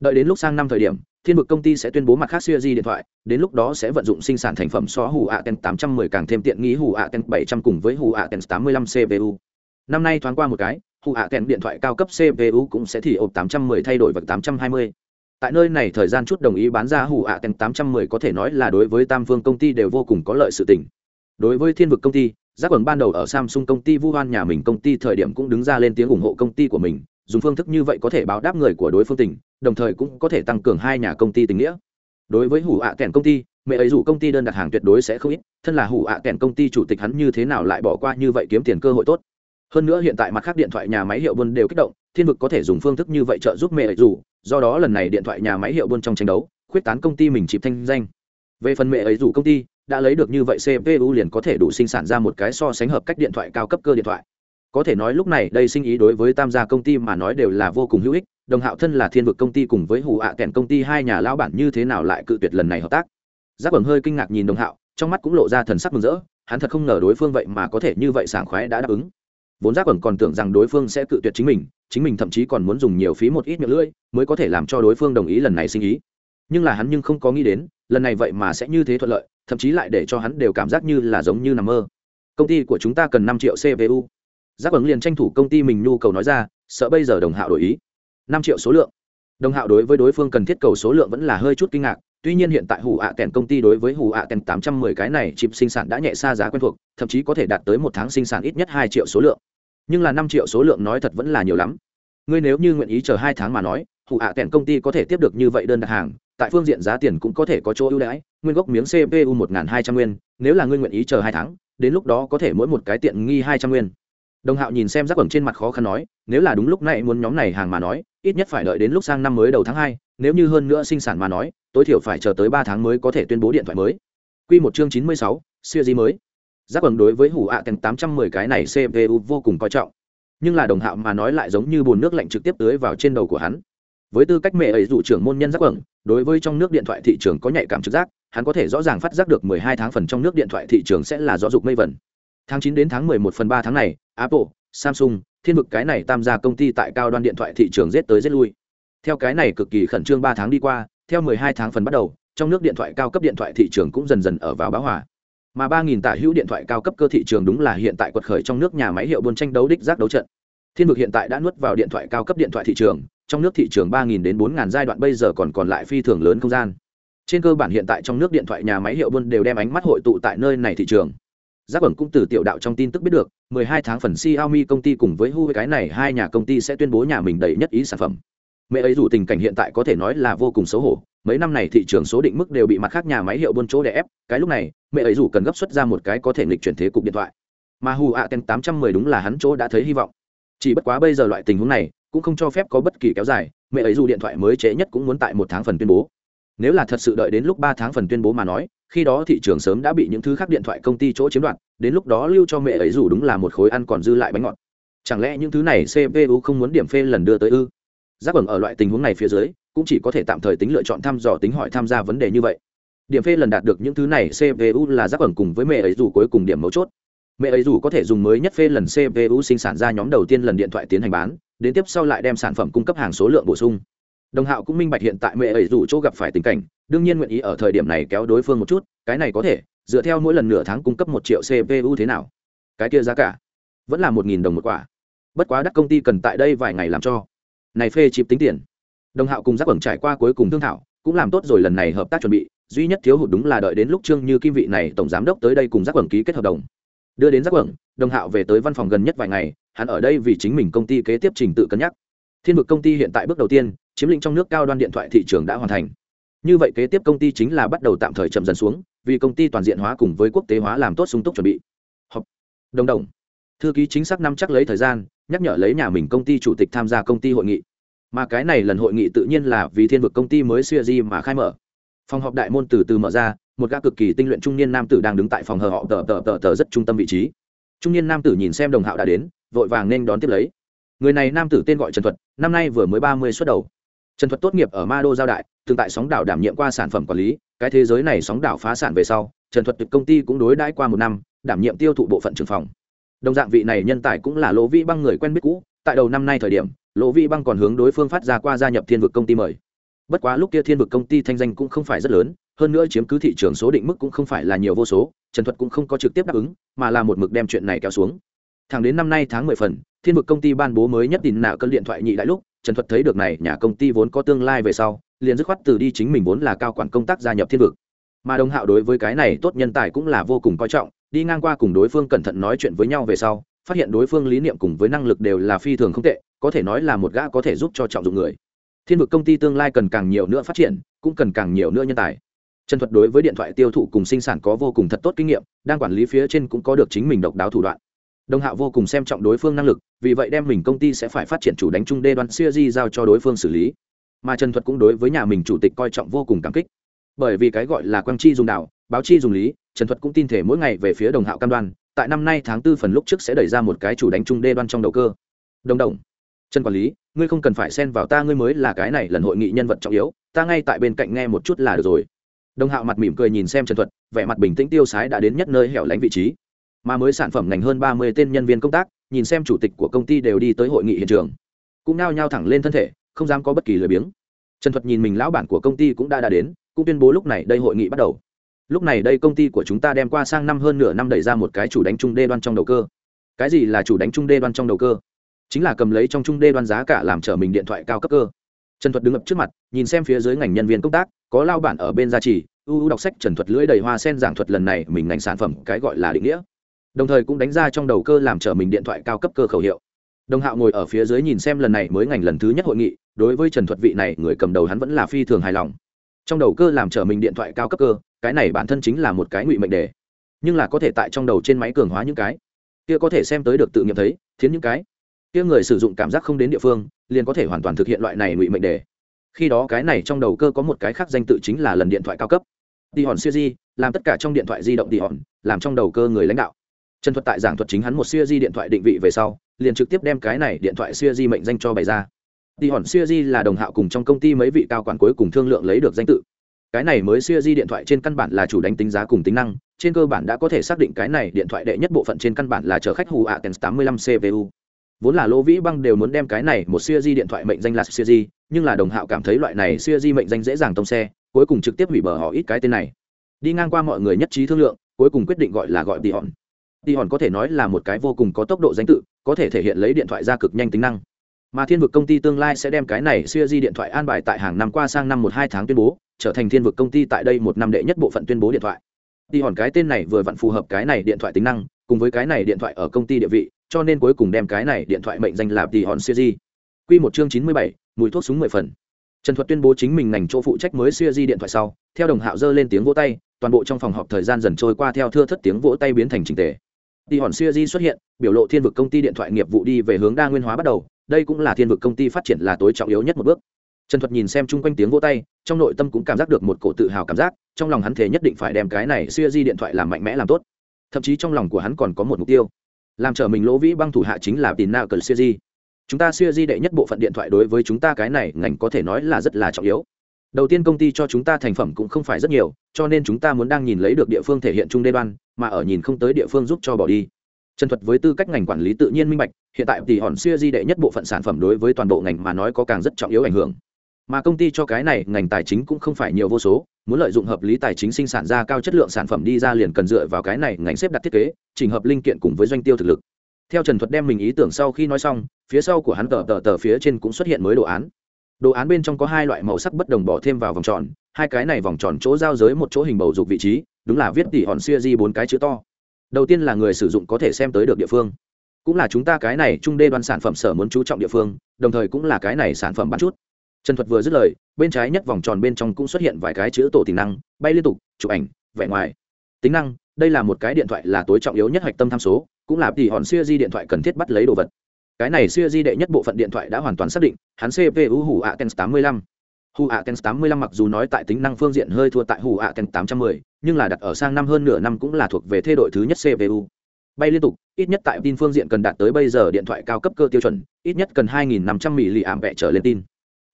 A: đợi đến lúc sang năm thời điểm, thiên vực công ty sẽ tuyên bố mặt khác siêu di điện thoại, đến lúc đó sẽ vận dụng sinh sản thành phẩm xóa hủ ạ tèn 810 càng thêm tiện nghi hủ ạ tèn 700 cùng với hủ ạ tèn 85 cpu năm nay thoáng qua một cái hụ ạ kèn điện thoại cao cấp cpu cũng sẽ thì ộp 810 thay đổi vật 820 tại nơi này thời gian chút đồng ý bán ra hủ ạ tèn 810 có thể nói là đối với tam phương công ty đều vô cùng có lợi sự tình. Đối với thiên vực công ty, giác quẩn ban đầu ở samsung công ty vu hoan nhà mình công ty thời điểm cũng đứng ra lên tiếng ủng hộ công ty của mình, dùng phương thức như vậy có thể báo đáp người của đối phương tỉnh đồng thời cũng có thể tăng cường hai nhà công ty tình nghĩa. Đối với hủ ạ kèn công ty, mẹ ấy dù công ty đơn đặt hàng tuyệt đối sẽ không ít, thân là hủ ạ kèn công ty chủ tịch hắn như thế nào lại bỏ qua như vậy kiếm tiền cơ hội tốt hơn nữa hiện tại mặt khác điện thoại nhà máy hiệu buôn đều kích động, thiên vực có thể dùng phương thức như vậy trợ giúp mẹ ấy dù, do đó lần này điện thoại nhà máy hiệu buôn trong tranh đấu, khuyết tán công ty mình chịp thanh danh. Về phần mẹ ấy dù công ty, đã lấy được như vậy cpu liền có thể đủ sinh sản ra một cái so sánh hợp cách điện thoại cao cấp cơ điện thoại. Có thể nói lúc này đây sinh ý đối với tam gia công ty mà nói đều là vô cùng hữu ích, đồng hạo thân là thiên vực công ty cùng với hù ạ à kèn công ty hai nhà lão bản như thế nào lại cự tuyệt lần này hợp tác? Giáp bẩm hơi kinh ngạc nhìn đồng hạo, trong mắt cũng lộ ra thần sắc mừng rỡ, hắn thật không ngờ đối phương vậy mà có thể như vậy sảng khoái đã đáp ứng vốn giác ẩn còn tưởng rằng đối phương sẽ cự tuyệt chính mình chính mình thậm chí còn muốn dùng nhiều phí một ít miệng lưỡi mới có thể làm cho đối phương đồng ý lần này sinh ý. Nhưng là hắn nhưng không có nghĩ đến, lần này vậy mà sẽ như thế thuận lợi, thậm chí lại để cho hắn đều cảm giác như là giống như nằm mơ. Công ty của chúng ta cần năm triệu cpu giác ẩn liền tranh thủ công ty mình nhu cầu nói ra, sợ bây giờ đồng hạo đổi ý. Năm triệu số lượng. Đồng hạo đối với đối phương cần thiết cầu số lượng vẫn là hơi chút kinh ngạc, tuy nhiên hiện tại hủ ạ kèn công ty đối với hủ ạ kèn tám trăm mười cái này chip sinh sản đã nhẹ xa giá quen thuộc, thậm chí có thể đạt tới một tháng sinh sản ít nhất hai triệu số lượng nhưng là năm triệu số lượng nói thật vẫn là nhiều lắm. Ngươi nếu như nguyện ý chờ hai tháng mà nói hụ ạ kèn công ty có thể tiếp được như vậy đơn đặt hàng, tại phương diện giá tiền cũng có thể có chỗ ưu đãi, nguyên gốc miếng cpu một hai trăm nguyên, nếu là ngươi nguyện ý chờ hai tháng, đến lúc đó có thể mỗi một cái tiện nghi hai trăm nguyên. Đồng hạo nhìn xem rác ẩm trên mặt khó khăn nói, nếu là đúng lúc này muốn nhóm này hàng mà nói, ít nhất phải đợi đến lúc sang năm mới đầu tháng hai, nếu như hơn nữa sinh sản mà nói, tối thiểu phải chờ tới ba tháng mới có thể tuyên bố điện thoại mới. Q một chương chín mươi sáu, siêu di mới giáp ẩm đối với hủ ạ tầng tám trăm mười cái này cpu vô cùng coi trọng. Nhưng là đồng hạo mà nói lại giống như bồn nước lạnh trực tiếp tưới vào trên đầu của hắn. Với tư cách mẹ ấy dụ trưởng môn nhân giáp ẩm đối với trong nước điện thoại thị trường có nhạy cảm trực giác, hắn có thể rõ ràng phát giác được mười hai tháng phần trong nước điện thoại thị trường sẽ là rõ dục mây vẩn. Tháng chín đến tháng mười một phần ba tháng này, apple, samsung, thiên vực cái này tam gia công ty tại cao đoan điện thoại thị trường rét tới rét lui. Theo cái này cực kỳ khẩn trương ba tháng đi qua, theo mười hai tháng phần bắt đầu, trong nước điện thoại cao cấp điện thoại thị trường cũng dần dần ở vào báo hòa mà ba nghìn tả hữu điện thoại cao cấp cơ thị trường đúng là hiện tại quật khởi trong nước nhà máy hiệu buôn tranh đấu đích giác đấu trận. Thiên vực hiện tại đã nuốt vào điện thoại cao cấp điện thoại thị trường trong nước thị trường ba nghìn đến bốn giai đoạn bây giờ còn còn lại phi thường lớn không gian. Trên cơ bản hiện tại trong nước điện thoại nhà máy hiệu buôn đều đem ánh mắt hội tụ tại nơi này thị trường. Giác bẩn cũng từ tiểu đạo trong tin tức biết được, 12 tháng phần Xiaomi công ty cùng với Huawei cái này hai nhà công ty sẽ tuyên bố nhà mình đầy nhất ý sản phẩm. Mẹ ấy dù tình cảnh hiện tại có thể nói là vô cùng xấu hổ, mấy năm này thị trường số định mức đều bị mặt khác nhà máy hiệu buôn chỗ đè ép, cái lúc này, mẹ ấy dù cần gấp xuất ra một cái có thể nghịch chuyển thế cục điện thoại. Mà Hu Aten 810 đúng là hắn chỗ đã thấy hy vọng. Chỉ bất quá bây giờ loại tình huống này, cũng không cho phép có bất kỳ kéo dài, mẹ ấy dù điện thoại mới chế nhất cũng muốn tại một tháng phần tuyên bố. Nếu là thật sự đợi đến lúc ba tháng phần tuyên bố mà nói, khi đó thị trường sớm đã bị những thứ khác điện thoại công ty chỗ chiếm đoạt đến lúc đó lưu cho mẹ ấy dù đúng là một khối ăn còn dư lại bánh ngọt chẳng lẽ những thứ này cpu không muốn điểm phê lần đưa tới ư giáp ẩn ở loại tình huống này phía dưới cũng chỉ có thể tạm thời tính lựa chọn thăm dò tính hỏi tham gia vấn đề như vậy điểm phê lần đạt được những thứ này cpu là giáp ẩn cùng với mẹ ấy dù cuối cùng điểm mấu chốt. Mẹ ấy dù có thể dùng mới nhất phê lần cpu sinh sản ra nhóm đầu tiên lần điện thoại tiến hành bán, đến tiếp sau lại đem sản phẩm cung cấp hàng số lượng bổ sung. Đồng hạo cũng minh bạch hiện tại mẹ ấy dù chỗ gặp phải tình cảnh, đương nhiên nguyện ý ở thời điểm này kéo đối phương một chút, cái này có thể, dựa theo mỗi lần nửa tháng cung cấp một triệu cpu thế nào? Cái kia giá cả, vẫn là một nghìn đồng một quả. Bất quá đắt công ty cần tại đây vài ngày làm cho. Này phê chịp tính tiền. Đồng hạo cùng giáp ẩn trải qua cuối cùng thương thảo, cũng làm tốt rồi lần này hợp tác chuẩn bị duy nhất thiếu hụt đúng là đợi đến lúc trương như kim vị này tổng giám đốc tới đây cùng giác quẩn ký kết hợp đồng. Đưa đến giác quẩn, đồng hạo về tới văn phòng gần nhất vài ngày, hắn ở đây vì chính mình công ty kế tiếp trình tự cân nhắc. Thiên vực công ty hiện tại bước đầu tiên, chiếm lĩnh trong nước cao đoan điện thoại thị trường đã hoàn thành. Như vậy kế tiếp công ty chính là bắt đầu tạm thời chậm dần xuống, vì công ty toàn diện hóa cùng với quốc tế hóa làm tốt sung túc chuẩn bị. Học đồng đồng. Thư ký chính xác năm chắc lấy thời gian, nhắc nhở lấy nhà mình công ty chủ tịch tham gia công ty hội nghị. Mà cái này lần hội nghị tự nhiên là vì thiên vực công ty mới xuya di mà khai mở phòng họp đại môn từ từ mở ra, một gã cực kỳ tinh luyện trung niên nam tử đang đứng tại phòng hờ họ tờ tờ tờ tờ rất trung tâm vị trí. Trung niên nam tử nhìn xem đồng hạo đã đến, vội vàng nên đón tiếp lấy. Người này nam tử tên gọi trần thuật, năm nay vừa mới ba mươi xuất đầu. Trần thuật tốt nghiệp ở ma đô giao đại, từng tại sóng đảo đảm nhiệm qua sản phẩm quản lý, cái thế giới này sóng đảo phá sản về sau, trần thuật công ty cũng đối đãi qua một năm, đảm nhiệm tiêu thụ bộ phận trường phòng. Đồng dạng vị này nhân tài cũng là lỗ vĩ băng người quen biết cũ, tại đầu năm nay thời điểm, lỗ vĩ băng còn hướng đối phương phát ra qua gia nhập thiên vực công ty mời bất quá lúc kia thiên vực công ty thanh danh cũng không phải rất lớn, hơn nữa chiếm cứ thị trường số định mức cũng không phải là nhiều vô số, trần thuật cũng không có trực tiếp đáp ứng, mà là một mực đem chuyện này kéo xuống. Thẳng đến năm nay tháng mười phần, thiên vực công ty ban bố mới nhất tin nạ cân điện thoại nhị đại lúc, trần thuật thấy được này nhà công ty vốn có tương lai về sau, liền dứt khoát từ đi chính mình vốn là cao quản công tác gia nhập thiên vực. Mà đồng hạo đối với cái này tốt nhân tài cũng là vô cùng coi trọng, đi ngang qua cùng đối phương cẩn thận nói chuyện với nhau về sau, phát hiện đối phương lý niệm cùng với năng lực đều là phi thường không tệ, có thể nói là một gã có thể giúp cho trọng dụng người thiên vực công ty tương lai cần càng nhiều nữa phát triển, cũng cần càng nhiều nữa nhân tài. Trần thuật đối với điện thoại tiêu thụ cùng sinh sản có vô cùng thật tốt kinh nghiệm, đang quản lý phía trên cũng có được chính mình độc đáo thủ đoạn. Đồng hạo vô cùng xem trọng đối phương năng lực, vì vậy đem mình công ty sẽ phải phát triển chủ đánh chung đê đoan siêu di giao cho đối phương xử lý. Mà trần thuật cũng đối với nhà mình chủ tịch coi trọng vô cùng cảm kích. Bởi vì cái gọi là quang chi dùng đạo, báo chi dùng lý, trần thuật cũng tin thể mỗi ngày về phía đồng hạo cam đoan, tại năm nay tháng tư phần lúc trước sẽ đẩy ra một cái chủ đánh chung đê đoan trong đầu cơ. Đồng đồng trần quản lý, ngươi không cần phải xen vào ta, ngươi mới là cái này lần hội nghị nhân vật trọng yếu, ta ngay tại bên cạnh nghe một chút là được rồi. Đồng hạo mặt mỉm cười nhìn xem trần thuật, vẻ mặt bình tĩnh tiêu sái đã đến nhất nơi hẻo lánh vị trí. Mà mới sản phẩm ngành hơn ba mươi tên nhân viên công tác, nhìn xem chủ tịch của công ty đều đi tới hội nghị hiện trường. Cũng nao nhao thẳng lên thân thể, không dám có bất kỳ lời biếng. Trần thuật nhìn mình lão bản của công ty cũng đã đã đến, cũng tuyên bố lúc này đây hội nghị bắt đầu. Lúc này đây công ty của chúng ta đem qua sang năm hơn nửa năm đẩy ra một cái chủ đánh chung đê đoan trong đầu cơ. Cái gì là chủ đánh chung đê đoan trong đầu cơ? Chính là cầm lấy trong trung đê đoan giá cả làm trở mình điện thoại cao cấp cơ. Trần thuật đứng ngập trước mặt, nhìn xem phía dưới ngành nhân viên công tác, có lao bản ở bên gia trì ưu ưu đọc sách trần thuật lưỡi đầy hoa sen giảng thuật lần này mình ngành sản phẩm cái gọi là định nghĩa. Đồng thời cũng đánh ra trong đầu cơ làm trở mình điện thoại cao cấp cơ khẩu hiệu. Đồng hạo ngồi ở phía dưới nhìn xem lần này mới ngành lần thứ nhất hội nghị, đối với trần thuật vị này, người cầm đầu hắn vẫn là phi thường hài lòng. Trong đầu cơ làm trở mình điện thoại cao cấp cơ, cái này bản thân chính là một cái ngụy mệnh đề. Nhưng là có thể tại trong đầu trên máy cường hóa những cái, kia có thể xem tới được tự nghiệm thấy, thiến những cái kia người sử dụng cảm giác không đến địa phương, liền có thể hoàn toàn thực hiện loại này ngụy mệnh đề. Khi đó cái này trong đầu cơ có một cái khác danh tự chính là lần điện thoại cao cấp. Đi hòn siêu di, làm tất cả trong điện thoại di động đi hòn làm trong đầu cơ người lãnh đạo. Trần thuật tại giảng thuật chính hắn một siêu di điện thoại định vị về sau, liền trực tiếp đem cái này điện thoại siêu di mệnh danh cho bày ra. Đi hòn siêu di là đồng hạo cùng trong công ty mấy vị cao quản cuối cùng thương lượng lấy được danh tự. Cái này mới siêu di điện thoại trên căn bản là chủ đánh tính giá cùng tính năng, trên cơ bản đã có thể xác định cái này điện thoại đệ nhất bộ phận trên căn bản là chở khách hù Athens 85 CVU vốn là lô vĩ băng đều muốn đem cái này một siêu di điện thoại mệnh danh là siêu di nhưng là đồng hạo cảm thấy loại này siêu di mệnh danh dễ dàng tông xe, cuối cùng trực tiếp hủy bờ họ ít cái tên này. Đi ngang qua mọi người nhất trí thương lượng, cuối cùng quyết định gọi là gọi tỷ hòn tỷ hòn có thể nói là một cái vô cùng có tốc độ danh tự, có thể thể hiện lấy điện thoại ra cực nhanh tính năng. Mà thiên vực công ty tương lai sẽ đem cái này siêu di điện thoại an bài tại hàng năm qua sang năm một hai tháng tuyên bố, trở thành thiên vực công ty tại đây một năm đệ nhất bộ phận tuyên bố điện thoại. Tỷ hòn cái tên này vừa vặn phù hợp cái này điện thoại tính năng, cùng với cái này điện thoại ở công ty địa vị cho nên cuối cùng đem cái này điện thoại mệnh danh là tỷ hòn siêu di q một chương chín mươi bảy, mùi thuốc súng mười phần. Trần thuật tuyên bố chính mình ngành chỗ phụ trách mới siêu di điện thoại sau, theo đồng hạo dơ lên tiếng vỗ tay, toàn bộ trong phòng họp thời gian dần trôi qua theo thưa thất tiếng vỗ tay biến thành trình tề. Tỷ hòn siêu di xuất hiện, biểu lộ thiên vực công ty điện thoại nghiệp vụ đi về hướng đa nguyên hóa bắt đầu, đây cũng là thiên vực công ty phát triển là tối trọng yếu nhất một bước. Trần thuật nhìn xem chung quanh tiếng vỗ tay, trong nội tâm cũng cảm giác được một cổ tự hào cảm giác, trong lòng hắn thể nhất định phải đem cái này siêu di điện thoại làm mạnh mẽ làm tốt. Thậm chí trong lòng của hắn còn có một mục tiêu làm trở mình lỗ vĩ băng thủ hạ chính là tin na cờ siêu di chúng ta siêu di đệ nhất bộ phận điện thoại đối với chúng ta cái này ngành có thể nói là rất là trọng yếu. Đầu tiên công ty cho chúng ta thành phẩm cũng không phải rất nhiều, cho nên chúng ta muốn đang nhìn lấy được địa phương thể hiện chung đê đoan, mà ở nhìn không tới địa phương giúp cho bỏ đi. Trần thuật với tư cách ngành quản lý tự nhiên minh bạch, hiện tại tỷ hòn siêu di đệ nhất bộ phận sản phẩm đối với toàn bộ ngành mà nói có càng rất trọng yếu ảnh hưởng mà công ty cho cái này ngành tài chính cũng không phải nhiều vô số, muốn lợi dụng hợp lý tài chính sinh sản ra cao chất lượng sản phẩm đi ra liền cần dựa vào cái này ngành xếp đặt thiết kế trình hợp linh kiện cùng với doanh tiêu thực lực. Theo trần thuật đem mình ý tưởng sau khi nói xong, phía sau của hắn tờ tờ tờ phía trên cũng xuất hiện mới đồ án. Đồ án bên trong có hai loại màu sắc bất đồng bỏ thêm vào vòng tròn, hai cái này vòng tròn chỗ giao giới một chỗ hình bầu dục vị trí, đúng là viết tỉ hòn xuya di bốn cái chữ to. Đầu tiên là người sử dụng có thể xem tới được địa phương. Cũng là chúng ta cái này trung đê đoan sản phẩm sở muốn chú trọng địa phương, đồng thời cũng là cái này sản phẩm bán chút trần thuật vừa dứt lời, bên trái nhất vòng tròn bên trong cũng xuất hiện vài cái chữ tổ tính năng, bay liên tục, chụp ảnh, vẻ ngoài. Tính năng, đây là một cái điện thoại là tối trọng yếu nhất hạch tâm tham số, cũng là tỷ hòn siêu di điện thoại cần thiết bắt lấy đồ vật. Cái này siêu di đệ nhất bộ phận điện thoại đã hoàn toàn xác định, hắn cpu hủ atens 85 hủ atens 85 mặc dù nói tại tính năng phương diện hơi thua tại hủ atens 810 nhưng là đặt ở sang năm hơn nửa năm cũng là thuộc về thay đội thứ nhất cpu bay liên tục, ít nhất tại tin phương diện cần đạt tới bây giờ điện thoại cao cấp cơ tiêu chuẩn, ít nhất cần 2.500 vẹ trở lên tin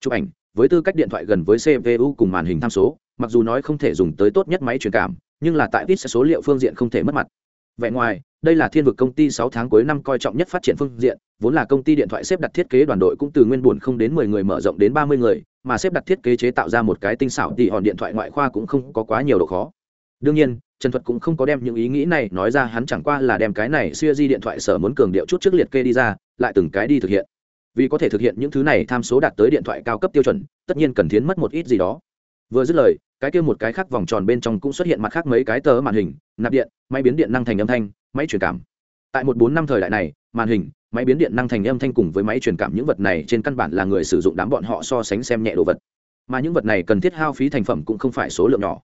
A: chụp ảnh, với tư cách điện thoại gần với cpu cùng màn hình tham số, mặc dù nói không thể dùng tới tốt nhất máy truyền cảm, nhưng là tại ít số liệu phương diện không thể mất mặt. Vẻ ngoài, đây là thiên vực công ty sáu tháng cuối năm coi trọng nhất phát triển phương diện, vốn là công ty điện thoại xếp đặt thiết kế đoàn đội cũng từ nguyên buồn không đến mười người mở rộng đến ba mươi người, mà xếp đặt thiết kế chế tạo ra một cái tinh xảo thì hòn điện thoại ngoại khoa cũng không có quá nhiều độ khó. Đương nhiên, trần thuật cũng không có đem những ý nghĩ này nói ra, hắn chẳng qua là đem cái này xuya di điện thoại sở muốn cường điệu chút trước liệt kê đi ra, lại từng cái đi thực hiện vì có thể thực hiện những thứ này tham số đạt tới điện thoại cao cấp tiêu chuẩn, tất nhiên cần thiến mất một ít gì đó. Vừa dứt lời, cái kia một cái khác vòng tròn bên trong cũng xuất hiện mặt khác mấy cái tờ màn hình, nạp điện, máy biến điện năng thành âm thanh, máy truyền cảm. Tại một bốn năm thời đại này, màn hình, máy biến điện năng thành âm thanh cùng với máy truyền cảm những vật này trên căn bản là người sử dụng đám bọn họ so sánh xem nhẹ đồ vật. Mà những vật này cần thiết hao phí thành phẩm cũng không phải số lượng nhỏ.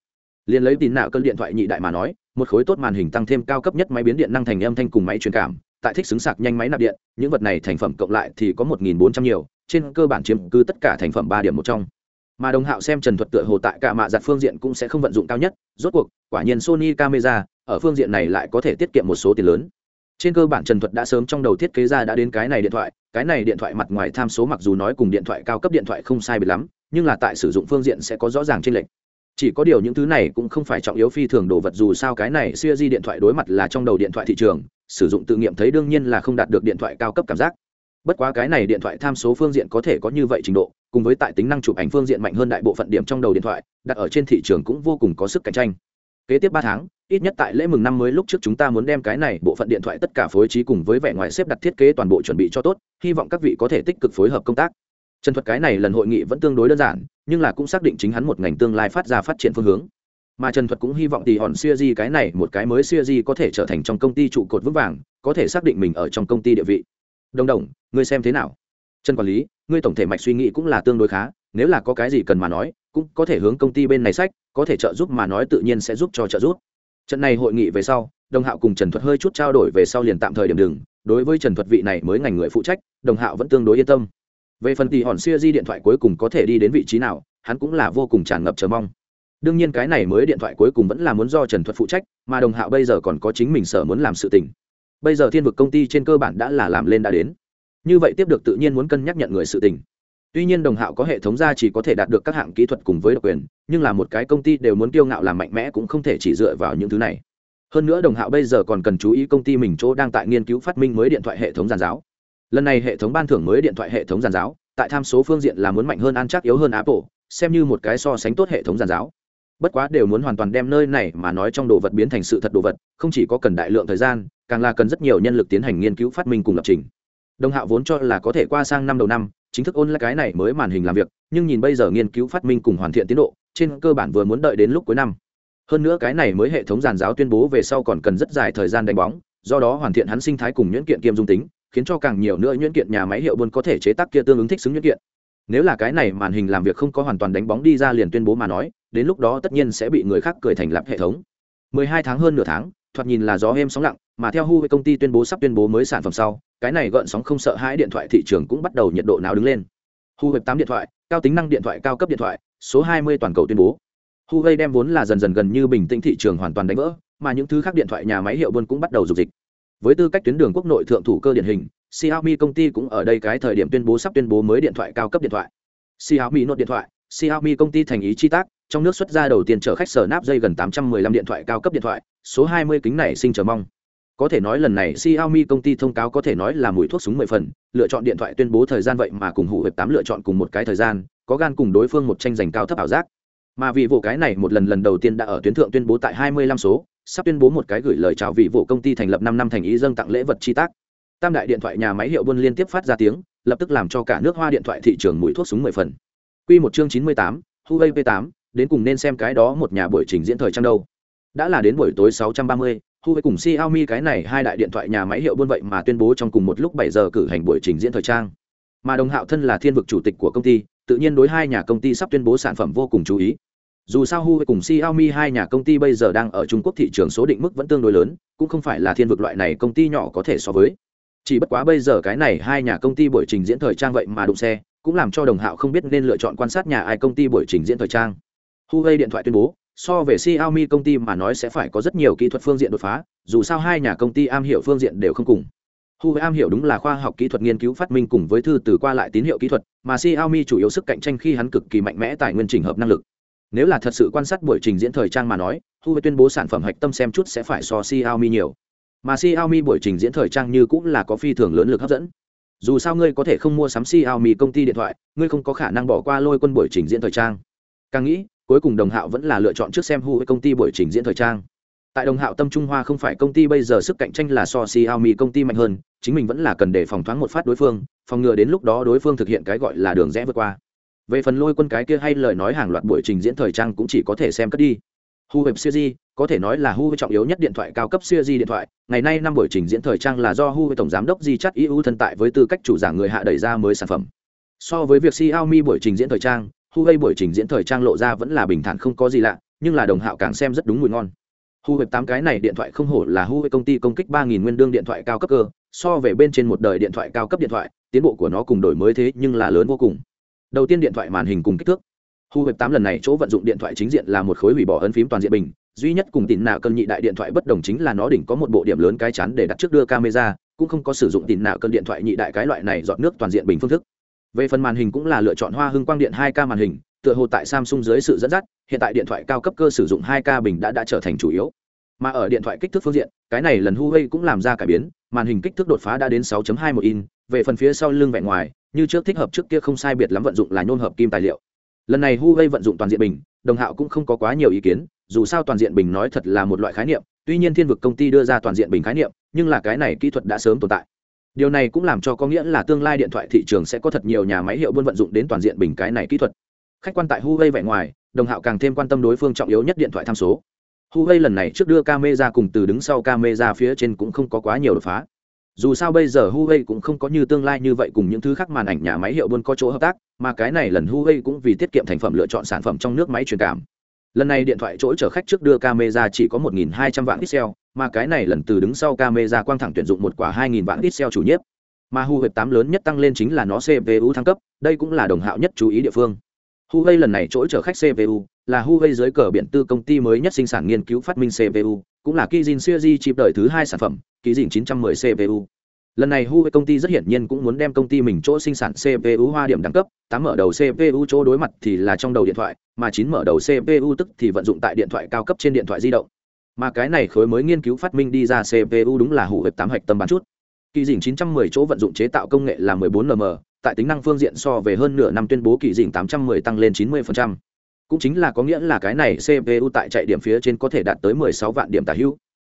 A: Liền lấy tín nạo cơn điện thoại nhị đại mà nói, một khối tốt màn hình tăng thêm cao cấp nhất máy biến điện năng thành âm thanh cùng máy truyền cảm tại thích xứng sạc nhanh máy nạp điện, những vật này thành phẩm cộng lại thì có một nghìn bốn trăm nhiều, trên cơ bản chiếm cứ tất cả thành phẩm ba điểm một trong. Mà đồng hạo xem trần thuật tựa hồ tại cả mạ giặt phương diện cũng sẽ không vận dụng cao nhất, rốt cuộc, quả nhiên sony camera, ở phương diện này lại có thể tiết kiệm một số tiền lớn. Trên cơ bản trần thuật đã sớm trong đầu thiết kế ra đã đến cái này điện thoại, cái này điện thoại mặt ngoài tham số mặc dù nói cùng điện thoại cao cấp điện thoại không sai biệt lắm, nhưng là tại sử dụng phương diện sẽ có rõ ràng chi lệch chỉ có điều những thứ này cũng không phải trọng yếu phi thường đồ vật dù sao cái này siêu di điện thoại đối mặt là trong đầu điện thoại thị trường, sử dụng tự nghiệm thấy đương nhiên là không đạt được điện thoại cao cấp cảm giác. Bất quá cái này điện thoại tham số phương diện có thể có như vậy trình độ, cùng với tại tính năng chụp ảnh phương diện mạnh hơn đại bộ phận điểm trong đầu điện thoại, đặt ở trên thị trường cũng vô cùng có sức cạnh tranh. Kế tiếp ba tháng, ít nhất tại lễ mừng năm mới lúc trước chúng ta muốn đem cái này bộ phận điện thoại tất cả phối trí cùng với vẻ ngoài xếp đặt thiết kế toàn bộ chuẩn bị cho tốt, hy vọng các vị có thể tích cực phối hợp công tác trần thuật cái này lần hội nghị vẫn tương đối đơn giản, nhưng là cũng xác định chính hắn một ngành tương lai phát ra phát triển phương hướng. Mà trần thuật cũng hy vọng tỷ hòn siêu di cái này một cái mới siêu di có thể trở thành trong công ty trụ cột vững vàng, có thể xác định mình ở trong công ty địa vị. Đồng đồng, ngươi xem thế nào? Trần quản lý, ngươi tổng thể mạch suy nghĩ cũng là tương đối khá, nếu là có cái gì cần mà nói, cũng có thể hướng công ty bên này sách, có thể trợ giúp mà nói tự nhiên sẽ giúp cho trợ giúp. Trận này hội nghị về sau, đồng hạo cùng trần thuật hơi chút trao đổi về sau liền tạm thời điểm đừng đối với trần thuật vị này mới ngành người phụ trách, đồng hạo vẫn tương đối yên tâm về phần tỷ hòn siêu di điện thoại cuối cùng có thể đi đến vị trí nào, hắn cũng là vô cùng tràn ngập chờ mong. Đương nhiên cái này mới điện thoại cuối cùng vẫn là muốn do trần thuật phụ trách, mà đồng hạo bây giờ còn có chính mình sở muốn làm sự tình. Bây giờ thiên vực công ty trên cơ bản đã là làm lên đã đến. Như vậy tiếp được tự nhiên muốn cân nhắc nhận người sự tình. Tuy nhiên đồng hạo có hệ thống ra chỉ có thể đạt được các hạng kỹ thuật cùng với độc quyền, nhưng là một cái công ty đều muốn kiêu ngạo làm mạnh mẽ cũng không thể chỉ dựa vào những thứ này. Hơn nữa đồng hạo bây giờ còn cần chú ý công ty mình chỗ đang tại nghiên cứu phát minh mới điện thoại hệ thống giàn giáo lần này hệ thống ban thưởng mới điện thoại hệ thống giàn giáo, tại tham số phương diện là muốn mạnh hơn ăn chắc yếu hơn apple, xem như một cái so sánh tốt hệ thống giàn giáo. Bất quá đều muốn hoàn toàn đem nơi này mà nói trong đồ vật biến thành sự thật đồ vật, không chỉ có cần đại lượng thời gian, càng là cần rất nhiều nhân lực tiến hành nghiên cứu phát minh cùng lập trình. Đồng hạo vốn cho là có thể qua sang năm đầu năm, chính thức ôn lại cái này mới màn hình làm việc, nhưng nhìn bây giờ nghiên cứu phát minh cùng hoàn thiện tiến độ, trên cơ bản vừa muốn đợi đến lúc cuối năm. Hơn nữa cái này mới hệ thống giàn giáo tuyên bố về sau còn cần rất dài thời gian đánh bóng, do đó hoàn thiện hắn sinh thái cùng nhuyễn kiện kiêm dung tính khiến cho càng nhiều nữa nhuyễn kiện nhà máy hiệu buôn có thể chế tác kia tương ứng thích xứng nhuyễn kiện. Nếu là cái này màn hình làm việc không có hoàn toàn đánh bóng đi ra liền tuyên bố mà nói, đến lúc đó tất nhiên sẽ bị người khác cười thành lập hệ thống. 12 tháng hơn nửa tháng, thoạt nhìn là gió êm sóng lặng, mà theo Huawei công ty tuyên bố sắp tuyên bố mới sản phẩm sau, cái này gợn sóng không sợ hãi điện thoại thị trường cũng bắt đầu nhiệt độ nào đứng lên. Huawei 8 điện thoại, cao tính năng điện thoại cao cấp điện thoại, số 20 toàn cầu tuyên bố. Huawei đem vốn là dần dần gần như bình tĩnh thị trường hoàn toàn đánh vỡ, mà những thứ khác điện thoại nhà máy hiệu buôn cũng bắt đầu dục dịch với tư cách tuyến đường quốc nội thượng thủ cơ điển hình Xiaomi công ty cũng ở đây cái thời điểm tuyên bố sắp tuyên bố mới điện thoại cao cấp điện thoại. Xiaomi Note điện thoại. Xiaomi công ty thành ý chi tác trong nước xuất ra đầu tiên chở khách sở nắp dây gần 815 điện thoại cao cấp điện thoại số 20 kính này sinh chờ mong. Có thể nói lần này Xiaomi công ty thông cáo có thể nói là mùi thuốc súng 10 phần, lựa chọn điện thoại tuyên bố thời gian vậy mà cùng hủ hiệp 8 lựa chọn cùng một cái thời gian, có gan cùng đối phương một tranh giành cao thấp ảo giác. Mà vì vụ cái này một lần lần đầu tiên đã ở tuyến thượng tuyên bố tại 25 số, sắp tuyên bố một cái gửi lời chào vị vụ công ty thành lập 5 năm thành ý dâng tặng lễ vật chi tác. Tam đại điện thoại nhà máy hiệu buôn liên tiếp phát ra tiếng, lập tức làm cho cả nước hoa điện thoại thị trường mùi thuốc súng 10 phần. Quy một chương 98, Huawei P8, đến cùng nên xem cái đó một nhà buổi trình diễn thời trang đâu. Đã là đến buổi tối 630, Huawei cùng Xiaomi cái này hai đại điện thoại nhà máy hiệu buôn vậy mà tuyên bố trong cùng một lúc 7 giờ cử hành buổi trình diễn thời trang. Mà Đồng Hạo thân là thiên vực chủ tịch của công ty, tự nhiên đối hai nhà công ty sắp tuyên bố sản phẩm vô cùng chú ý. Dù sao Huawei cùng Xiaomi hai nhà công ty bây giờ đang ở Trung Quốc thị trường số định mức vẫn tương đối lớn, cũng không phải là thiên vực loại này công ty nhỏ có thể so với. Chỉ bất quá bây giờ cái này hai nhà công ty buổi trình diễn thời trang vậy mà đụng xe, cũng làm cho Đồng Hạo không biết nên lựa chọn quan sát nhà ai công ty buổi trình diễn thời trang. Huawei điện thoại tuyên bố, so về Xiaomi công ty mà nói sẽ phải có rất nhiều kỹ thuật phương diện đột phá, dù sao hai nhà công ty am hiểu phương diện đều không cùng. Huawei am hiểu đúng là khoa học kỹ thuật nghiên cứu phát minh cùng với thư từ qua lại tín hiệu kỹ thuật, mà Xiaomi chủ yếu sức cạnh tranh khi hắn cực kỳ mạnh mẽ tài nguyên trình hợp năng lực. Nếu là thật sự quan sát buổi trình diễn thời trang mà nói, Huawei tuyên bố sản phẩm hạch tâm xem chút sẽ phải so Xiaomi nhiều. Mà Xiaomi buổi trình diễn thời trang như cũng là có phi thường lớn lực hấp dẫn. Dù sao ngươi có thể không mua sắm Xiaomi công ty điện thoại, ngươi không có khả năng bỏ qua lôi quân buổi trình diễn thời trang. Càng nghĩ, cuối cùng đồng hạo vẫn là lựa chọn trước xem hu với công ty buổi trình diễn thời trang tại đồng hạo tâm trung hoa không phải công ty bây giờ sức cạnh tranh là so xiaomi công ty mạnh hơn chính mình vẫn là cần để phòng thoáng một phát đối phương phòng ngừa đến lúc đó đối phương thực hiện cái gọi là đường rẽ vượt qua về phần lôi quân cái kia hay lời nói hàng loạt buổi trình diễn thời trang cũng chỉ có thể xem cất đi. Hu web di, có thể nói là hu trọng yếu nhất điện thoại, cao cấp siêu di điện thoại. Ngày nay năm buổi trình diễn thời trang là do hu tổng giám đốc di chắt ưu thân tại với tư cách chủ giảng người hạ đẩy ra mới sản phẩm. So với việc xiaomi buổi trình diễn thời trang, hu gây buổi trình diễn thời trang lộ ra vẫn là bình thản không có gì lạ, nhưng là đồng hạo càng xem rất đúng mùi ngon. Hu Huawei tám cái này điện thoại không hổ là Huawei công ty công kích ba nghìn nguyên đương điện thoại cao cấp cơ, so về bên trên một đời điện thoại cao cấp điện thoại, tiến bộ của nó cùng đổi mới thế nhưng là lớn vô cùng đầu tiên điện thoại màn hình cùng kích thước. Huawei tám lần này chỗ vận dụng điện thoại chính diện là một khối hủy bỏ ấn phím toàn diện bình, duy nhất cùng tìm nạ cân nhị đại điện thoại bất đồng chính là nó đỉnh có một bộ điểm lớn cái chắn để đặt trước đưa camera, cũng không có sử dụng tìm nạ cân điện thoại nhị đại cái loại này dọn nước toàn diện bình phương thức. Về phần màn hình cũng là lựa chọn hoa hưng quang điện 2 k màn hình, tựa hồ tại samsung dưới sự dẫn dắt, hiện tại điện thoại cao cấp cơ sử dụng 2 k bình đã đã trở thành chủ yếu. Mà ở điện thoại kích thước phương diện, cái này lần huawei cũng làm ra cải biến, màn hình kích thước đột phá đã đến 6.21 in về phần phía sau lưng vẻ ngoài như trước thích hợp trước kia không sai biệt lắm vận dụng là nhôm hợp kim tài liệu. Lần này huawei vận dụng toàn diện bình, đồng hạo cũng không có quá nhiều ý kiến, dù sao toàn diện bình nói thật là một loại khái niệm, tuy nhiên thiên vực công ty đưa ra toàn diện bình khái niệm, nhưng là cái này kỹ thuật đã sớm tồn tại. Điều này cũng làm cho có nghĩa là tương lai điện thoại thị trường sẽ có thật nhiều nhà máy hiệu buôn vận dụng đến toàn diện bình cái này kỹ thuật. Khách quan tại huawei vẻ ngoài, đồng hạo càng thêm quan tâm đối phương trọng yếu nhất điện thoại tham số. Huawei lần này trước đưa camera cùng từ đứng sau camera phía trên cũng không có quá nhiều đột phá dù sao bây giờ Huawei cũng không có như tương lai như vậy cùng những thứ khác màn ảnh nhà máy hiệu buôn có chỗ hợp tác, mà cái này lần Huawei cũng vì tiết kiệm thành phẩm lựa chọn sản phẩm trong nước máy truyền cảm. Lần này điện thoại chỗ chở khách trước đưa camera chỉ có 1.200 vạn pixel, mà cái này lần từ đứng sau camera quang thẳng tuyển dụng một quả 2.000 vạn pixel chủ nhiếp. Mà Huawei 8 lớn nhất tăng lên chính là nó CPU thăng cấp, đây cũng là đồng hạo nhất chú ý địa phương. Huawei lần này chỗ chở khách CPU là Huawei dưới cờ biển tư công ty mới nhất sinh sản nghiên cứu phát minh CPU, cũng là Kijin Series chip đời thứ hai sản phẩm, Kijin 910 CPU. Lần này Huawei công ty rất hiển nhiên cũng muốn đem công ty mình chỗ sinh sản CPU hoa điểm đẳng cấp, 8 mở đầu CPU chỗ đối mặt thì là trong đầu điện thoại, mà 9 mở đầu CPU tức thì vận dụng tại điện thoại cao cấp trên điện thoại di động. Mà cái này khối mới nghiên cứu phát minh đi ra CPU đúng là Huawei 8 hạch tâm bán chút. Kỳ dỉnh 910 chỗ vận dụng chế tạo công nghệ là 14nm, tại tính năng phương diện so về hơn nửa năm tuyên bố kỳ dỉnh 810 tăng lên 90% cũng chính là có nghĩa là cái này cpu tại chạy điểm phía trên có thể đạt tới 16 vạn điểm tả hữu.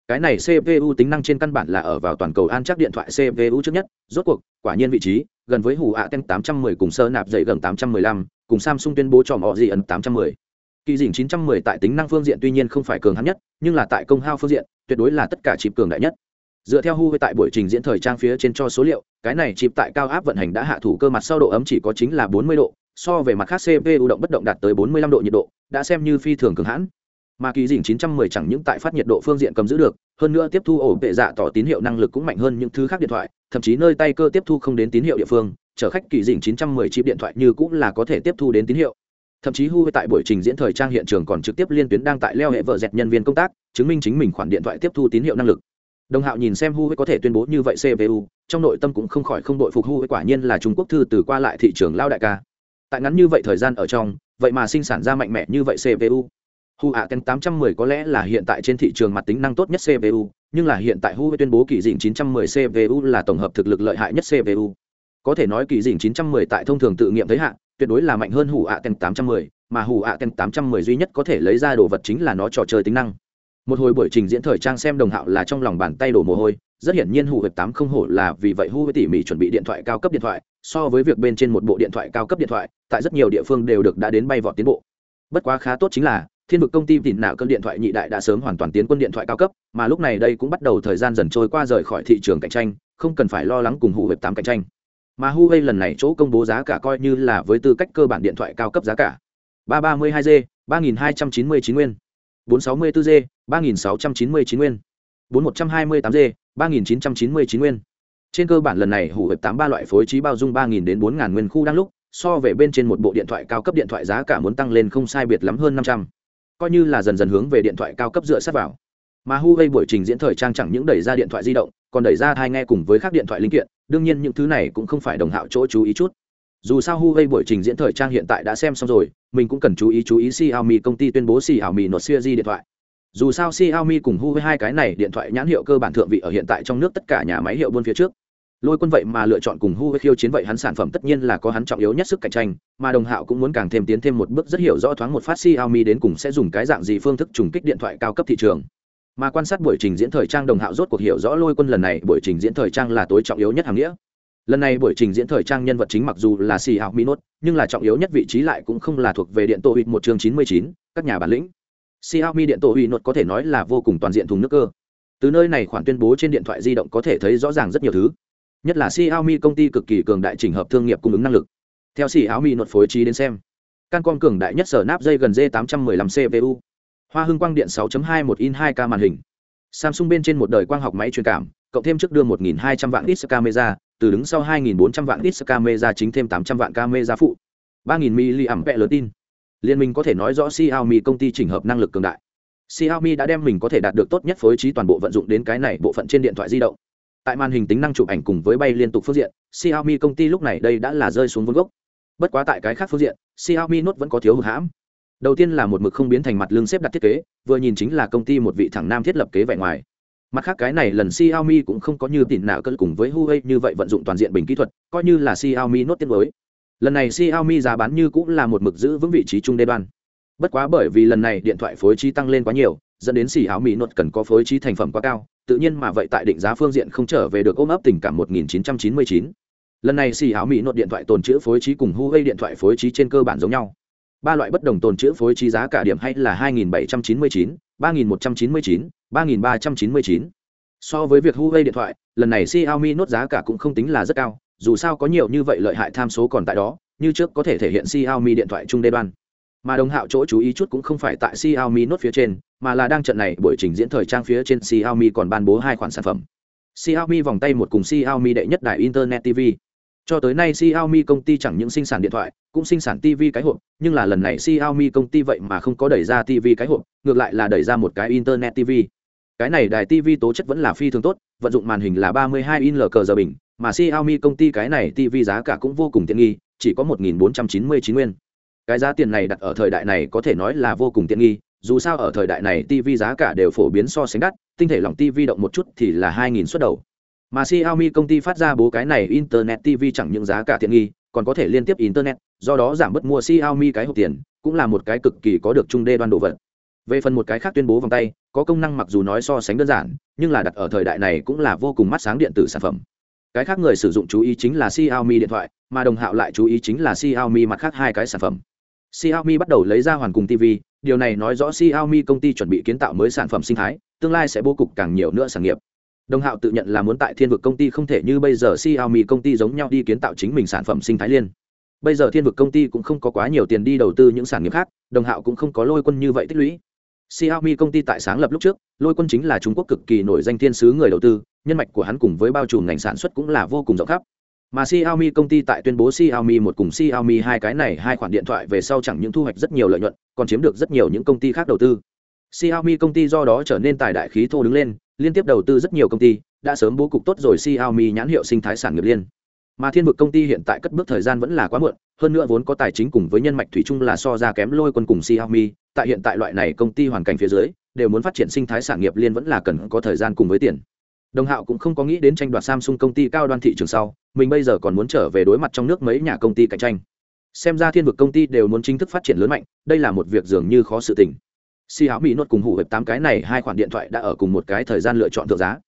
A: Cái này cpu tính năng trên căn bản là ở vào toàn cầu an chắc điện thoại cpu trước nhất. Rốt cuộc, quả nhiên vị trí, gần với hủ ạ tem 810 cùng sơ nạp dậy gần 815 cùng samsung tuyên bố tròm mọ gì ẩn 810 kỳ dỉnh 910 tại tính năng phương diện tuy nhiên không phải cường hắn nhất, nhưng là tại công hao phương diện, tuyệt đối là tất cả chip cường đại nhất. Dựa theo Huawei tại buổi trình diễn thời trang phía trên cho số liệu cái này chịp tại cao áp vận hành đã hạ thủ cơ mặt sau độ ấm chỉ có chính là 40 độ, so về mặt khác cpu động bất động đạt tới 45 độ nhiệt độ, đã xem như phi thường cường hãn. Mà kỳ dỉnh 910 chẳng những tại phát nhiệt độ phương diện cầm giữ được, hơn nữa tiếp thu ổ vệ dạ tỏ tín hiệu năng lực cũng mạnh hơn những thứ khác điện thoại, thậm chí nơi tay cơ tiếp thu không đến tín hiệu địa phương, chở khách kỳ dỉnh 910 chip điện thoại như cũng là có thể tiếp thu đến tín hiệu. Thậm chí Huawei tại buổi trình diễn thời trang hiện trường còn trực tiếp liên tuyến đang tại leo hệ vợ dẹt nhân viên công tác, chứng minh chính mình khoản điện thoại tiếp thu tín hiệu năng lực đồng hạo nhìn xem Huawei có thể tuyên bố như vậy cpu trong nội tâm cũng không khỏi không đội phục Huawei quả nhiên là trung quốc thư từ qua lại thị trường lao đại ca. Tại ngắn như vậy thời gian ở trong, vậy mà sinh sản ra mạnh mẽ như vậy cpu hu ạ ken 810 có lẽ là hiện tại trên thị trường mặt tính năng tốt nhất cpu nhưng là hiện tại hu tuyên bố kỳ dình 910 cpu là tổng hợp thực lực lợi hại nhất cpu có thể nói kỳ dình 910 tại thông thường tự nghiệm thấy hạn tuyệt đối là mạnh hơn hủ ạ ken 810 mà hủ ạ ken 810 duy nhất có thể lấy ra đồ vật chính là nó trò chơi tính năng một hồi buổi trình diễn thời trang xem đồng hạo là trong lòng bàn tay đổ mồ hôi, rất hiển nhiên hủ huyệt tám không hổ là vì vậy hu tỉ mỉ chuẩn bị điện thoại cao cấp điện thoại, so với việc bên trên một bộ điện thoại cao cấp điện thoại, tại rất nhiều địa phương đều được đã đến bay vọt tiến bộ. Bất quá khá tốt chính là, thiên vực công ty tìm nạo cơn điện thoại nhị đại đã sớm hoàn toàn tiến quân điện thoại cao cấp, mà lúc này đây cũng bắt đầu thời gian dần trôi qua rời khỏi thị trường cạnh tranh, không cần phải lo lắng cùng hủ huyệt tám cạnh tranh. Mà huawei lần này chỗ công bố giá cả coi như là với tư cách cơ bản điện thoại cao cấp giá cả. Ba ba mươi hai g, ba nghìn hai trăm chín mươi chín nguyên bốn sáu mươi bốn g, ba nghìn sáu trăm chín mươi chín nguyên. bốn một trăm hai mươi tám g, ba nghìn chín trăm chín mươi chín nguyên. Trên cơ bản lần này hủ hệp tám ba loại phối trí bao dung 3000 đến 4000 nguyên khu đang lúc, so về bên trên một bộ điện thoại cao cấp điện thoại giá cả muốn tăng lên không sai biệt lắm hơn năm trăm. Coi như là dần dần hướng về điện thoại cao cấp dựa sát vào. Mà Huawei buổi trình diễn thời trang chẳng những đẩy ra điện thoại di động, còn đẩy ra thai nghe cùng với các điện thoại linh kiện, đương nhiên những thứ này cũng không phải đồng hạo chỗ chú ý chút dù sao Huawei buổi trình diễn thời trang hiện tại đã xem xong rồi, mình cũng cần chú ý chú ý Xiaomi công ty tuyên bố Xiaomi Note Series điện thoại. Dù sao Xiaomi cùng Huawei hai cái này điện thoại nhãn hiệu cơ bản thượng vị ở hiện tại trong nước tất cả nhà máy hiệu buôn phía trước. Lôi quân vậy mà lựa chọn cùng Huawei khiêu chiến vậy hắn sản phẩm tất nhiên là có hắn trọng yếu nhất sức cạnh tranh, mà đồng hạo cũng muốn càng thêm tiến thêm một bước rất hiểu rõ thoáng một phát Xiaomi đến cùng sẽ dùng cái dạng gì phương thức trùng kích điện thoại cao cấp thị trường. Mà quan sát buổi trình diễn thời trang đồng hạo rốt cuộc hiểu rõ lôi quân lần này buổi trình diễn thời trang là tối trọng yếu nhất hàng nghĩa lần này buổi trình diễn thời trang nhân vật chính mặc dù là xì Xiaomi Note nhưng là trọng yếu nhất vị trí lại cũng không là thuộc về điện tổ hụt một chương chín mươi chín, các nhà bản lĩnh. Xiaomi điện tổ uy có thể nói là vô cùng toàn diện thùng nước cơ. Từ nơi này khoản tuyên bố trên điện thoại di động có thể thấy rõ ràng rất nhiều thứ. Nhất là xiaomi công ty cực kỳ cường đại chỉnh hợp thương nghiệp cung ứng năng lực. Theo xiaomi nốt phối trí đến xem, cancom cường đại nhất sở nắp dây gần d 815 cpu hoa hưng quang điện 6.2 1 in 2k màn hình. Samsung bên trên một đời quang học máy truyền cảm, cộng thêm trước đưa 1200 vạn ít camera từ đứng sau 2.400 vạn ít camera chính thêm 800 vạn camera phụ. 3.000 mAh lớn tin. Liên minh có thể nói rõ xiaomi công ty chỉnh hợp năng lực cường đại. Xiaomi đã đem mình có thể đạt được tốt nhất phối trí toàn bộ vận dụng đến cái này bộ phận trên điện thoại di động. Tại màn hình tính năng chụp ảnh cùng với bay liên tục phương diện, xiaomi công ty lúc này đây đã là rơi xuống vốn gốc. Bất quá tại cái khác phương diện, xiaomi note vẫn có thiếu hụt hãm. Đầu tiên là một mực không biến thành mặt lưng xếp đặt thiết kế, vừa nhìn chính là công ty một vị thẳng nam thiết lập kế vẻ ngoài mặt khác cái này lần Xiaomi cũng không có như tỉn nào cân cùng với Huawei như vậy vận dụng toàn diện bình kỹ thuật coi như là Xiaomi nốt tiên mới. Lần này Xiaomi giá bán như cũng là một mực giữ vững vị trí trung đê đoan. Bất quá bởi vì lần này điện thoại phối trí tăng lên quá nhiều dẫn đến Xiaomi nốt cần có phối trí thành phẩm quá cao tự nhiên mà vậy tại định giá phương diện không trở về được ôm ấp tình cảm 1999 lần này Xiaomi nốt điện thoại tồn chữ phối trí cùng Huawei điện thoại phối trí trên cơ bản giống nhau. Ba loại bất đồng tồn chữ phối trí giá cả điểm hay là 2799, 3199, 3399. So với việc Huawei điện thoại, lần này Xiaomi nốt giá cả cũng không tính là rất cao, dù sao có nhiều như vậy lợi hại tham số còn tại đó, như trước có thể thể hiện Xiaomi điện thoại trung đê đoan. Mà đồng hạo chỗ chú ý chút cũng không phải tại Xiaomi nốt phía trên, mà là đang trận này buổi trình diễn thời trang phía trên Xiaomi còn ban bố hai khoản sản phẩm. Xiaomi vòng tay một cùng Xiaomi đệ nhất đài Internet TV. Cho tới nay Xiaomi công ty chẳng những sinh sản điện thoại, cũng sinh sản TV cái hộp, nhưng là lần này Xiaomi công ty vậy mà không có đẩy ra TV cái hộp, ngược lại là đẩy ra một cái Internet TV. Cái này đài TV tố chất vẫn là phi thường tốt, vận dụng màn hình là 32 inch LCD bình, mà Xiaomi công ty cái này TV giá cả cũng vô cùng tiện nghi, chỉ có 1499 nguyên. Cái giá tiền này đặt ở thời đại này có thể nói là vô cùng tiện nghi, dù sao ở thời đại này TV giá cả đều phổ biến so sánh đắt, tinh thể lỏng TV động một chút thì là 2000 xuất đầu. Mà Xiaomi công ty phát ra bố cái này internet TV chẳng những giá cả tiện nghi, còn có thể liên tiếp internet, do đó giảm bớt mua Xiaomi cái hộp tiền, cũng là một cái cực kỳ có được trung đê đoan đồ vật. Về phần một cái khác tuyên bố vòng tay, có công năng mặc dù nói so sánh đơn giản, nhưng là đặt ở thời đại này cũng là vô cùng mắt sáng điện tử sản phẩm. Cái khác người sử dụng chú ý chính là Xiaomi điện thoại, mà đồng hạo lại chú ý chính là Xiaomi mặt khác hai cái sản phẩm. Xiaomi bắt đầu lấy ra hoàn cùng TV, điều này nói rõ Xiaomi công ty chuẩn bị kiến tạo mới sản phẩm sinh thái, tương lai sẽ bố cục càng nhiều nữa sản nghiệp. Đồng Hạo tự nhận là muốn tại Thiên vực công ty không thể như bây giờ Xiaomi công ty giống nhau đi kiến tạo chính mình sản phẩm sinh thái liên. Bây giờ Thiên vực công ty cũng không có quá nhiều tiền đi đầu tư những sản nghiệp khác, Đồng Hạo cũng không có lôi quân như vậy tích lũy. Xiaomi công ty tại sáng lập lúc trước, lôi quân chính là Trung Quốc cực kỳ nổi danh thiên sứ người đầu tư, nhân mạch của hắn cùng với bao trùm ngành sản xuất cũng là vô cùng rộng khắp. Mà Xiaomi công ty tại tuyên bố Xiaomi một cùng Xiaomi hai cái này hai khoản điện thoại về sau chẳng những thu hoạch rất nhiều lợi nhuận, còn chiếm được rất nhiều những công ty khác đầu tư. Xiaomi công ty do đó trở nên tài đại khí thô đứng lên, liên tiếp đầu tư rất nhiều công ty, đã sớm bố cục tốt rồi Xiaomi nhãn hiệu sinh thái sản nghiệp liên. Mà Thiên vực công ty hiện tại cất bước thời gian vẫn là quá muộn, hơn nữa vốn có tài chính cùng với nhân mạch thủy chung là so ra kém lôi quân cùng Xiaomi, tại hiện tại loại này công ty hoàn cảnh phía dưới, đều muốn phát triển sinh thái sản nghiệp liên vẫn là cần có thời gian cùng với tiền. Đồng Hạo cũng không có nghĩ đến tranh đoạt Samsung công ty cao đoan thị trường sau, mình bây giờ còn muốn trở về đối mặt trong nước mấy nhà công ty cạnh tranh. Xem ra thiên vực công ty đều muốn chính thức phát triển lớn mạnh, đây là một việc dường như khó sự tình. Xiaomi nốt cùng hủ hệp tám cái này hai khoản điện thoại đã ở cùng một cái thời gian lựa chọn thượng giá.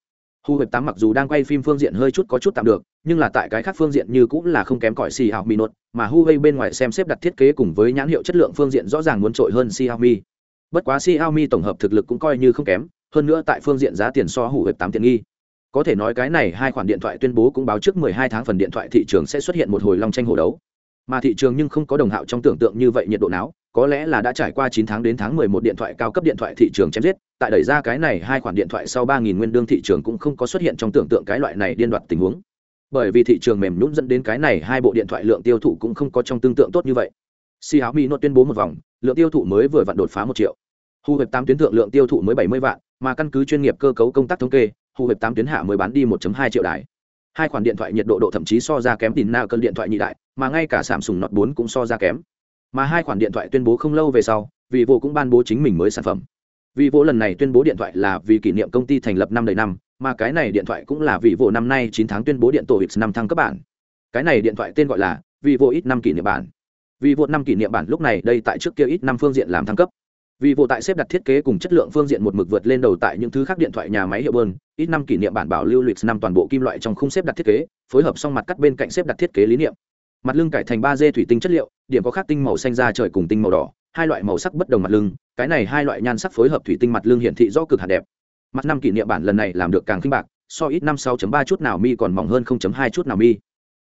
A: Hủ hệp tám mặc dù đang quay phim phương diện hơi chút có chút tạm được, nhưng là tại cái khác phương diện như cũng là không kém cỏi Xiaomi nốt, mà Huawei bên ngoài xem xếp đặt thiết kế cùng với nhãn hiệu chất lượng phương diện rõ ràng muốn trội hơn Xiaomi. Bất quá Xiaomi tổng hợp thực lực cũng coi như không kém, hơn nữa tại phương diện giá tiền so hủ hệp tám tiện nghi có thể nói cái này hai khoản điện thoại tuyên bố cũng báo trước 12 tháng phần điện thoại thị trường sẽ xuất hiện một hồi long tranh hổ đấu mà thị trường nhưng không có đồng hạo trong tưởng tượng như vậy nhiệt độ não có lẽ là đã trải qua 9 tháng đến tháng 11 điện thoại cao cấp điện thoại thị trường chém giết tại đẩy ra cái này hai khoản điện thoại sau 3000 nguyên đương thị trường cũng không có xuất hiện trong tưởng tượng cái loại này điên đoạt tình huống bởi vì thị trường mềm nhũn dẫn đến cái này hai bộ điện thoại lượng tiêu thụ cũng không có trong tương tượng tốt như vậy Xiaomi Note tuyên bố một vòng lượng tiêu thụ mới vừa vặn đột phá một triệu Hu Web 8 tuyến thượng lượng tiêu thụ mới 70 vạn, mà căn cứ chuyên nghiệp cơ cấu công tác thống kê, Hu Web 8 tuyến hạ mới bán đi 1.2 triệu đài. Hai khoản điện thoại nhiệt độ độ thậm chí so ra kém tin nào cân điện thoại nhị đại, mà ngay cả Samsung Note 4 cũng so ra kém. Mà hai khoản điện thoại tuyên bố không lâu về sau, Vivo cũng ban bố chính mình mới sản phẩm. Vivo lần này tuyên bố điện thoại là vì kỷ niệm công ty thành lập năm đầy năm, mà cái này điện thoại cũng là Vivo năm nay chín tháng tuyên bố điện tổ x năm thăng cấp bản. Cái này điện thoại tên gọi là Vivo X5 kỷ niệm bản. Vivo năm kỷ niệm bản lúc này đây tại trước kia ít năm phương diện làm thăng cấp vì vô tại xếp đặt thiết kế cùng chất lượng phương diện một mực vượt lên đầu tại những thứ khác điện thoại nhà máy hiệu bơn ít năm kỷ niệm bản bảo lưu lịch năm toàn bộ kim loại trong khung xếp đặt thiết kế phối hợp xong mặt cắt bên cạnh xếp đặt thiết kế lý niệm mặt lưng cải thành ba d thủy tinh chất liệu, điểm có khác tinh màu xanh da trời cùng tinh màu đỏ, hai loại màu sắc bất đồng mặt lưng, cái này hai loại nhan sắc phối hợp thủy tinh mặt lưng hiển thị do cực hạt đẹp. Mặt năm kỷ niệm bản lần này làm được càng khinh bạc, so ít năm sáu ba chút nào mi còn mỏng hơn hai chút nào mi.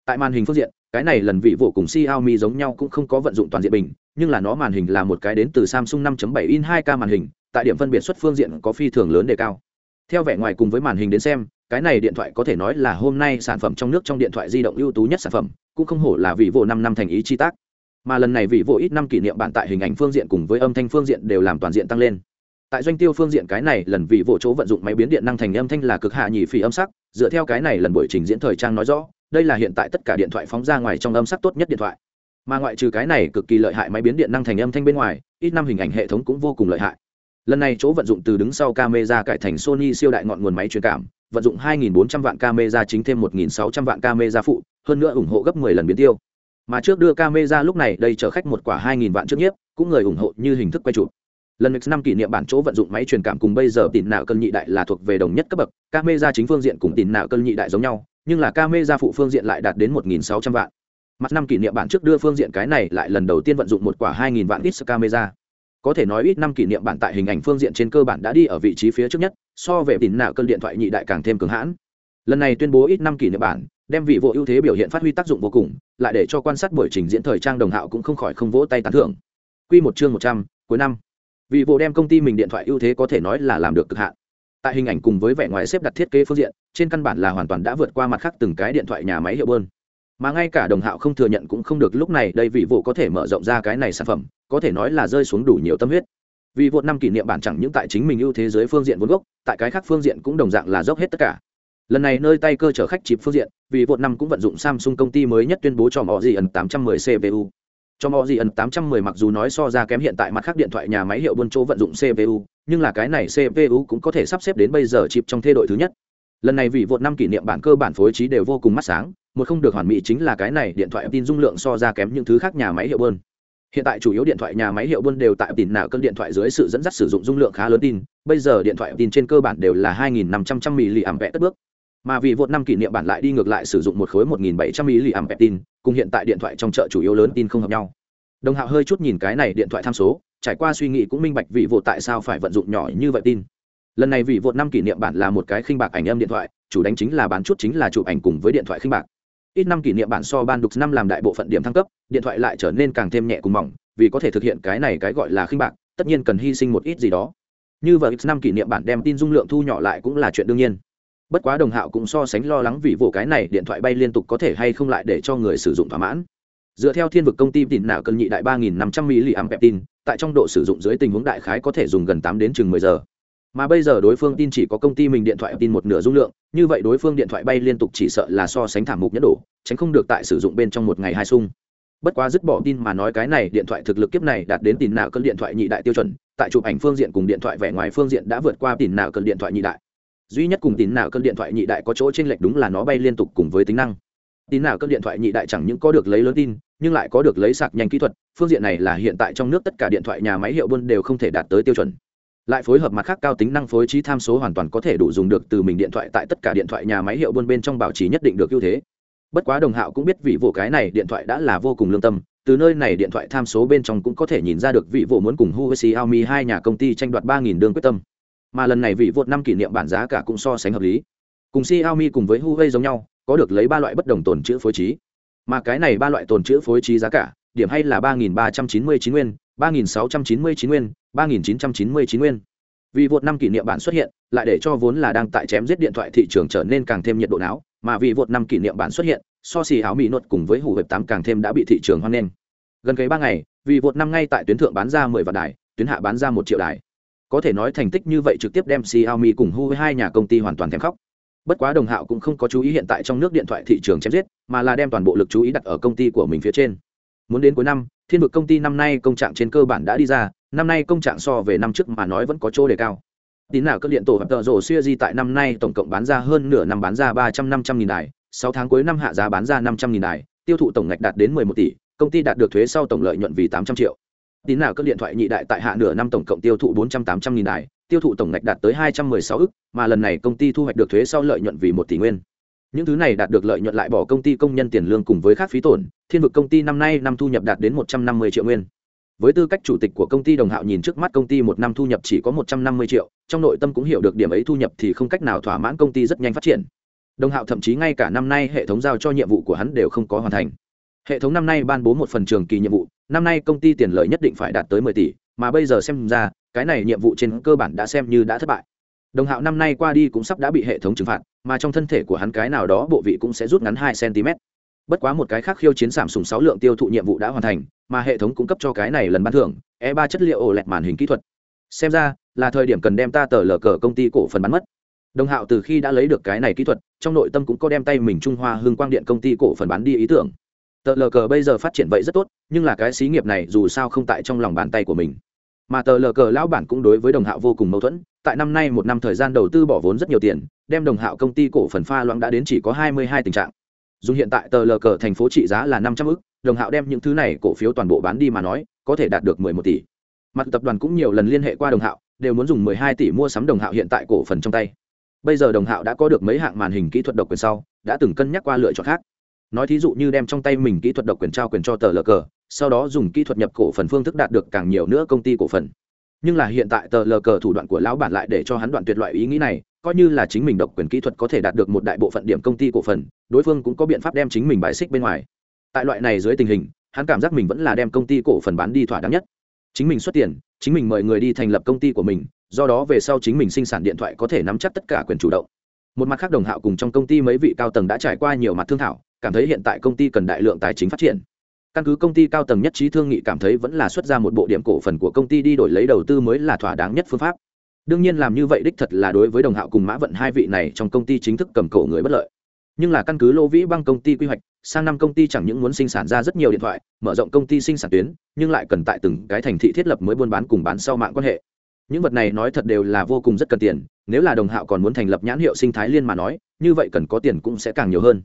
A: Tại màn hình phương diện, cái này lần vị vụ cùng Xiaomi giống nhau cũng không có vận dụng toàn diện bình, nhưng là nó màn hình là một cái đến từ Samsung 5.7 in 2K màn hình, tại điểm phân biệt xuất phương diện có phi thường lớn đề cao. Theo vẻ ngoài cùng với màn hình đến xem cái này điện thoại có thể nói là hôm nay sản phẩm trong nước trong điện thoại di động ưu tú nhất sản phẩm, cũng không hổ là vị vô năm năm thành ý chi tác. Mà lần này vị vô ít năm kỷ niệm bạn tại hình ảnh phương diện cùng với âm thanh phương diện đều làm toàn diện tăng lên. Tại doanh tiêu phương diện cái này, lần vị vô chỗ vận dụng máy biến điện năng thành âm thanh là cực hạ nhì phỉ âm sắc, dựa theo cái này lần buổi trình diễn thời trang nói rõ, đây là hiện tại tất cả điện thoại phóng ra ngoài trong âm sắc tốt nhất điện thoại. Mà ngoại trừ cái này cực kỳ lợi hại máy biến điện năng thành âm thanh bên ngoài, ít năm hình ảnh hệ thống cũng vô cùng lợi hại. Lần này chỗ vận dụng từ đứng sau camera cải thành sony siêu đại ngọn nguồn máy truyền cảm vận dụng 2.400 vạn camera chính thêm 1.600 vạn camera phụ, hơn nữa ủng hộ gấp 10 lần biến tiêu. Mà trước đưa camera lúc này, đây chở khách một quả 2.000 vạn trước nhiếp, cũng người ủng hộ như hình thức quay chụp. Lần x năm kỷ niệm bản chỗ vận dụng máy truyền cảm cùng bây giờ tỉnh nạo cân nhị đại là thuộc về đồng nhất cấp bậc, camera chính phương diện cùng tỉnh nạo cân nhị đại giống nhau, nhưng là camera phụ phương diện lại đạt đến 1.600 vạn. Mặt năm kỷ niệm bản trước đưa phương diện cái này lại lần đầu tiên vận dụng một quả 2.000 vạn ít camera có thể nói ít năm kỷ niệm bản tại hình ảnh phương diện trên cơ bản đã đi ở vị trí phía trước nhất, so về tỉn nạo cơn điện thoại nhị đại càng thêm cường hãn. Lần này tuyên bố ít năm kỷ niệm bản, đem vị vụ ưu thế biểu hiện phát huy tác dụng vô cùng, lại để cho quan sát buổi trình diễn thời trang đồng hạo cũng không khỏi không vỗ tay tán thưởng. Quy một chương một trăm, cuối năm. Vị vụ đem công ty mình điện thoại ưu thế có thể nói là làm được cực hạn. Tại hình ảnh cùng với vẻ ngoài xếp đặt thiết kế phương diện, trên căn bản là hoàn toàn đã vượt qua mặt khác từng cái điện thoại nhà máy hiệu bơn mà ngay cả đồng hạo không thừa nhận cũng không được, lúc này đây vị vụ có thể mở rộng ra cái này sản phẩm, có thể nói là rơi xuống đủ nhiều tâm huyết. Vì vụ năm kỷ niệm bản chẳng những tại chính mình ưu thế giới phương diện vốn gốc, tại cái khác phương diện cũng đồng dạng là dốc hết tất cả. Lần này nơi tay cơ chở khách chịp phương diện vì vụ năm cũng vận dụng samsung công ty mới nhất tuyên bố cho mọi gì ẩn 810 cpu cho mọi gì ẩn 810 mặc dù nói so ra kém hiện tại mặt khác điện thoại nhà máy hiệu buôn chỗ vận dụng cpu nhưng là cái này cpu cũng có thể sắp xếp đến bây giờ chịp trong thế đội thứ nhất. Lần này vì vụ năm kỷ niệm bản cơ bản phối trí đều vô cùng mắt sáng một không được hoàn mỹ chính là cái này, điện thoại tin dung lượng so ra kém những thứ khác nhà máy hiệu bơn. Hiện tại chủ yếu điện thoại nhà máy hiệu bơn đều tại tin nào cân điện thoại dưới sự dẫn dắt sử dụng dung lượng khá lớn tin, bây giờ điện thoại tin trên cơ bản đều là 2.500 mAh cất bước. Mà vì vượt năm kỷ niệm bản lại đi ngược lại sử dụng một khối 1.700 mAh tin, cùng hiện tại điện thoại trong chợ chủ yếu lớn tin không hợp nhau. Đồng hạo hơi chút nhìn cái này điện thoại tham số, trải qua suy nghĩ cũng minh bạch vị vượt tại sao phải vận dụng nhỏ như vậy tin. Lần này vị vượt năm kỷ niệm bản là một cái khinh bạc ảnh âm điện thoại, chủ đánh chính là bán chút chính là chụp ảnh cùng với điện thoại khinh bạc ít năm kỷ niệm bản so ban đục năm làm đại bộ phận điểm thăng cấp, điện thoại lại trở nên càng thêm nhẹ cùng mỏng, vì có thể thực hiện cái này cái gọi là khinh bạc, tất nhiên cần hy sinh một ít gì đó. Như vậy x năm kỷ niệm bản đem tin dung lượng thu nhỏ lại cũng là chuyện đương nhiên. Bất quá đồng hạo cũng so sánh lo lắng vì vụ cái này điện thoại bay liên tục có thể hay không lại để cho người sử dụng thỏa mãn. Dựa theo thiên vực công ty tin nào cân nhị đại ba nghìn năm trăm mAh tin, tại trong độ sử dụng dưới tình huống đại khái có thể dùng gần tám đến chừng mười giờ mà bây giờ đối phương tin chỉ có công ty mình điện thoại tin một nửa dung lượng, như vậy đối phương điện thoại bay liên tục chỉ sợ là so sánh thảm mục nhất đổ tránh không được tại sử dụng bên trong một ngày hai sung bất quá dứt bỏ tin mà nói cái này điện thoại thực lực kiếp này đạt đến tìm nào cân điện thoại nhị đại tiêu chuẩn, tại chụp ảnh phương diện cùng điện thoại vẻ ngoài phương diện đã vượt qua tìm nào cân điện thoại nhị đại. Duy nhất cùng tin nào cân điện thoại nhị đại có chỗ t r ê n lệch đúng là nó bay liên tục cùng với tính năng. Tin nào cân điện thoại nhị đại chẳng những có được lấy lớn tin, nhưng lại có được lấy sạc nhanh kỹ thuật, phương diện này là hiện tại trong nước tất cả điện thoại nhà máy hiệu buôn đều không thể đạt tới tiêu chuẩn lại phối hợp mặt khác cao tính năng phối trí tham số hoàn toàn có thể đủ dùng được từ mình điện thoại tại tất cả điện thoại nhà máy hiệu buôn bên trong bảo trì nhất định được ưu thế. Bất quá đồng hạo cũng biết vị vụ cái này điện thoại đã là vô cùng lương tâm, từ nơi này điện thoại tham số bên trong cũng có thể nhìn ra được vị vụ muốn cùng Huawei Xiaomi hai nhà công ty tranh đoạt ba nghìn đương quyết tâm. Mà lần này vị vụ năm kỷ niệm bản giá cả cũng so sánh hợp lý. Cùng Xiaomi cùng với Huawei giống nhau, có được lấy ba loại bất đồng tồn chữ phối trí. Mà cái này ba loại tồn chữ phối trí giá cả, điểm hay là ba nghìn ba trăm chín mươi chín nguyên ba nghìn sáu trăm chín mươi chín nguyên ba nghìn chín trăm chín mươi chín nguyên vì vượt năm kỷ niệm bản xuất hiện lại để cho vốn là đang tại chém giết điện thoại thị trường trở nên càng thêm nhiệt độ não mà vì vượt năm kỷ niệm bản xuất hiện so xì áo mỹ nốt cùng với hủ hệp tám càng thêm đã bị thị trường hoan nghênh gần cái ba ngày vì vượt năm ngay tại tuyến thượng bán ra mười vạn đài tuyến hạ bán ra một triệu đài có thể nói thành tích như vậy trực tiếp đem Xiaomi cùng Huawei hai nhà công ty hoàn toàn thèm khóc. Bất quá Đồng Hạo cũng không có chú ý hiện tại trong nước điện thoại thị trường chém giết, mà là đem toàn bộ lực chú ý đặt ở công ty của mình phía trên. Muốn đến cuối năm, Thiên vực công ty năm nay công trạng trên cơ bản đã đi ra, năm nay công trạng so về năm trước mà nói vẫn có chỗ đề cao. Tín nào các điện tổ hợp tợ rổ xuya di tại năm nay tổng cộng bán ra hơn nửa năm bán ra ba trăm năm trăm nghìn đài sáu tháng cuối năm hạ giá bán ra năm trăm nghìn đài tiêu thụ tổng ngạch đạt đến mười một tỷ công ty đạt được thuế sau tổng lợi nhuận vì tám trăm triệu. Tín nào các điện thoại nhị đại tại hạ nửa năm tổng cộng tiêu thụ bốn trăm tám trăm nghìn đài tiêu thụ tổng ngạch đạt tới hai trăm mười sáu ức mà lần này công ty thu hoạch được thuế sau lợi nhuận vì một tỷ nguyên những thứ này đạt được lợi nhuận lại bỏ công ty công nhân tiền lương cùng với khác phí tổn, thiên vực công ty năm nay năm thu nhập đạt đến một trăm năm mươi triệu nguyên. Với tư cách chủ tịch của công ty đồng hạo nhìn trước mắt công ty một năm thu nhập chỉ có một trăm năm mươi triệu, trong nội tâm cũng hiểu được điểm ấy thu nhập thì không cách nào thỏa mãn công ty rất nhanh phát triển. Đồng hạo thậm chí ngay cả năm nay hệ thống giao cho nhiệm vụ của hắn đều không có hoàn thành. Hệ thống năm nay ban bố một phần trường kỳ nhiệm vụ, năm nay công ty tiền lợi nhất định phải đạt tới mười tỷ, mà bây giờ xem ra, cái này nhiệm vụ trên cơ bản đã xem như đã thất bại đồng hạo năm nay qua đi cũng sắp đã bị hệ thống trừng phạt, mà trong thân thể của hắn cái nào đó bộ vị cũng sẽ rút ngắn hai cm bất quá một cái khác khiêu chiến giảm sùng sáu lượng tiêu thụ nhiệm vụ đã hoàn thành, mà hệ thống cung cấp cho cái này lần ban thưởng e ba chất liệu ổ lẹt màn hình kỹ thuật. Xem ra, là thời điểm cần đem ta tờ lờ cờ công ty cổ phần bán mất. Đồng hạo từ khi đã lấy được cái này kỹ thuật, trong nội tâm cũng có đem tay mình trung hoa hương quang điện công ty cổ phần bán đi ý tưởng. Tờ lờ cờ bây giờ phát triển vậy rất tốt, nhưng là cái xí nghiệp này dù sao không tại trong lòng bàn tay của mình mà tờ lờ cờ lão bản cũng đối với đồng hạo vô cùng mâu thuẫn. Tại năm nay một năm thời gian đầu tư bỏ vốn rất nhiều tiền, đem đồng hạo công ty cổ phần pha loãng đã đến chỉ có hai mươi hai tình trạng. Dùng hiện tại tờ lờ cờ thành phố trị giá là năm trăm ư đồng hạo đem những thứ này cổ phiếu toàn bộ bán đi mà nói, có thể đạt được mười một tỷ. Mặt tập đoàn cũng nhiều lần liên hệ qua đồng hạo, đều muốn dùng mười hai tỷ mua sắm đồng hạo hiện tại cổ phần trong tay. Bây giờ đồng hạo đã có được mấy hạng màn hình kỹ thuật độc quyền sau, đã từng cân nhắc qua lựa chọn khác nói thí dụ như đem trong tay mình kỹ thuật độc quyền trao quyền cho tờ lờ cờ, sau đó dùng kỹ thuật nhập cổ phần phương thức đạt được càng nhiều nữa công ty cổ phần. Nhưng là hiện tại tờ lờ cờ thủ đoạn của lão bản lại để cho hắn đoạn tuyệt loại ý nghĩ này, coi như là chính mình độc quyền kỹ thuật có thể đạt được một đại bộ phận điểm công ty cổ phần, đối phương cũng có biện pháp đem chính mình bài xích bên ngoài. Tại loại này dưới tình hình, hắn cảm giác mình vẫn là đem công ty cổ phần bán đi thỏa đáng nhất. Chính mình xuất tiền, chính mình mời người đi thành lập công ty của mình, do đó về sau chính mình sinh sản điện thoại có thể nắm chắc tất cả quyền chủ động. Một mặt khác đồng hạo cùng trong công ty mấy vị cao tầng đã trải qua nhiều mặt thương thảo cảm thấy hiện tại công ty cần đại lượng tài chính phát triển. Căn cứ công ty cao tầng nhất trí thương nghị cảm thấy vẫn là xuất ra một bộ điểm cổ phần của công ty đi đổi lấy đầu tư mới là thỏa đáng nhất phương pháp. Đương nhiên làm như vậy đích thật là đối với đồng hạo cùng mã vận hai vị này trong công ty chính thức cầm cổ người bất lợi. Nhưng là căn cứ lô vĩ băng công ty quy hoạch, sang năm công ty chẳng những muốn sinh sản ra rất nhiều điện thoại, mở rộng công ty sinh sản tuyến, nhưng lại cần tại từng cái thành thị thiết lập mới buôn bán cùng bán sau mạng quan hệ. Những vật này nói thật đều là vô cùng rất cần tiền, nếu là đồng hạo còn muốn thành lập nhãn hiệu sinh thái liên mà nói, như vậy cần có tiền cũng sẽ càng nhiều hơn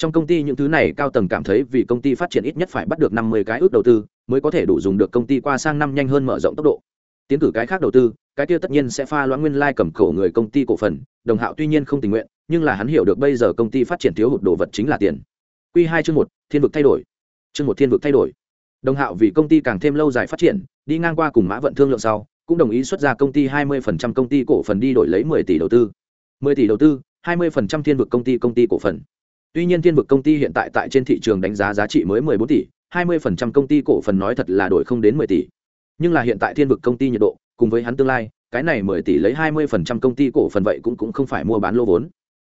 A: trong công ty những thứ này cao tầng cảm thấy vì công ty phát triển ít nhất phải bắt được năm mươi cái ước đầu tư mới có thể đủ dùng được công ty qua sang năm nhanh hơn mở rộng tốc độ tiến cử cái khác đầu tư cái kia tất nhiên sẽ pha loãng nguyên lai cầm cổ người công ty cổ phần đồng hạo tuy nhiên không tình nguyện nhưng là hắn hiểu được bây giờ công ty phát triển thiếu hụt đồ vật chính là tiền q hai chương một thiên vực thay đổi chương một thiên vực thay đổi đồng hạo vì công ty càng thêm lâu dài phát triển đi ngang qua cùng mã vận thương lượng sau cũng đồng ý xuất ra công ty hai mươi công ty cổ phần đi đổi lấy mười tỷ đầu tư mười tỷ đầu tư hai mươi thiên vực công ty công ty cổ phần tuy nhiên thiên vực công ty hiện tại tại trên thị trường đánh giá giá trị mới mười bốn tỷ hai mươi công ty cổ phần nói thật là đổi không đến mười tỷ nhưng là hiện tại thiên vực công ty nhiệt độ cùng với hắn tương lai cái này mười tỷ lấy hai mươi phần trăm công ty cổ phần vậy cũng cũng không phải mua bán lô vốn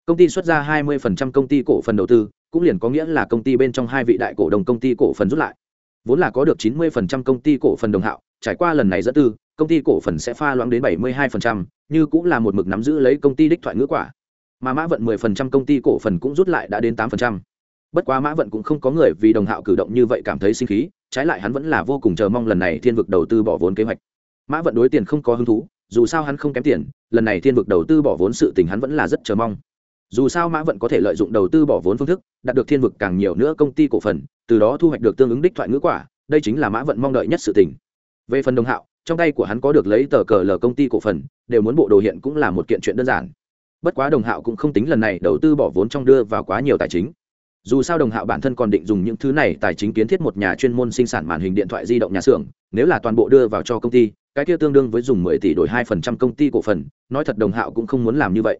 A: công ty xuất ra hai mươi phần trăm công ty cổ phần đầu tư cũng liền có nghĩa là công ty bên trong hai vị đại cổ đồng công ty cổ phần rút lại vốn là có được chín mươi phần trăm công ty cổ phần đồng hạo trải qua lần này dẫn tư công ty cổ phần sẽ pha loãng đến bảy mươi hai phần trăm như cũng là một mực nắm giữ lấy công ty đích thoại ngữ quả mà mã vận mười phần trăm công ty cổ phần cũng rút lại đã đến tám phần trăm. Bất quá mã vận cũng không có người vì đồng hạo cử động như vậy cảm thấy sinh khí, trái lại hắn vẫn là vô cùng chờ mong lần này thiên vực đầu tư bỏ vốn kế hoạch. Mã vận đối tiền không có hứng thú, dù sao hắn không kém tiền, lần này thiên vực đầu tư bỏ vốn sự tình hắn vẫn là rất chờ mong. Dù sao mã vận có thể lợi dụng đầu tư bỏ vốn phương thức, đạt được thiên vực càng nhiều nữa công ty cổ phần, từ đó thu hoạch được tương ứng đích thoại ngữ quả, đây chính là mã vận mong đợi nhất sự tình. Về phần đồng hạo, trong tay của hắn có được lấy tờ cờ lờ công ty cổ phần, đều muốn bộ đồ hiện cũng là một kiện chuyện đơn giản bất quá đồng hạo cũng không tính lần này đầu tư bỏ vốn trong đưa vào quá nhiều tài chính. Dù sao đồng hạo bản thân còn định dùng những thứ này tài chính kiến thiết một nhà chuyên môn sinh sản màn hình điện thoại di động nhà xưởng, nếu là toàn bộ đưa vào cho công ty, cái kia tương đương với dùng mười tỷ đổi hai phần trăm công ty cổ phần, nói thật đồng hạo cũng không muốn làm như vậy.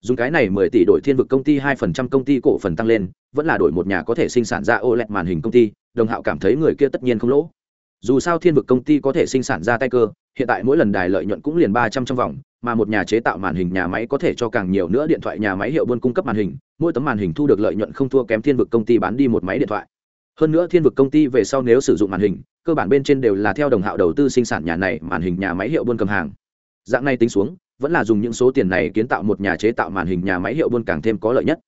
A: Dùng cái này mười tỷ đổi thiên vực công ty hai phần trăm công ty cổ phần tăng lên, vẫn là đổi một nhà có thể sinh sản ra ô lẹt màn hình công ty, đồng hạo cảm thấy người kia tất nhiên không lỗ. Dù sao thiên vực công ty có thể sinh sản ra tay cơ hiện tại mỗi lần đài lợi nhuận cũng liền ba trăm trong vòng, mà một nhà chế tạo màn hình nhà máy có thể cho càng nhiều nữa điện thoại nhà máy hiệu buôn cung cấp màn hình, mỗi tấm màn hình thu được lợi nhuận không thua kém thiên vực công ty bán đi một máy điện thoại. Hơn nữa thiên vực công ty về sau nếu sử dụng màn hình, cơ bản bên trên đều là theo đồng hạo đầu tư sinh sản nhà này màn hình nhà máy hiệu buôn cầm hàng. Dạng này tính xuống, vẫn là dùng những số tiền này kiến tạo một nhà chế tạo màn hình nhà máy hiệu buôn càng thêm có lợi nhất.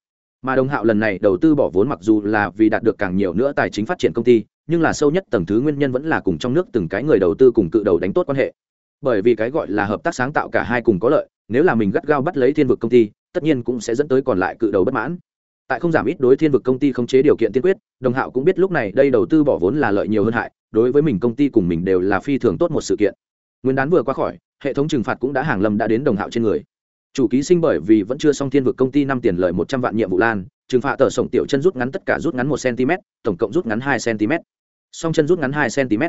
A: Mà đồng hạo lần này đầu tư bỏ vốn mặc dù là vì đạt được càng nhiều nữa tài chính phát triển công ty nhưng là sâu nhất tầng thứ nguyên nhân vẫn là cùng trong nước từng cái người đầu tư cùng cự đầu đánh tốt quan hệ. Bởi vì cái gọi là hợp tác sáng tạo cả hai cùng có lợi, nếu là mình gắt gao bắt lấy thiên vực công ty, tất nhiên cũng sẽ dẫn tới còn lại cự đầu bất mãn. Tại không giảm ít đối thiên vực công ty không chế điều kiện tiên quyết, đồng hạo cũng biết lúc này đây đầu tư bỏ vốn là lợi nhiều hơn hại, đối với mình công ty cùng mình đều là phi thường tốt một sự kiện. Nguyên đán vừa qua khỏi, hệ thống trừng phạt cũng đã hàng lâm đã đến đồng hạo trên người. Chủ ký sinh bởi vì vẫn chưa xong thiên vực công ty năm tiền lợi một trăm vạn nhiệm vụ lan trừng phạt tờ sổng tiểu chân rút ngắn tất cả rút ngắn một cm tổng cộng rút ngắn hai cm song chân rút ngắn hai cm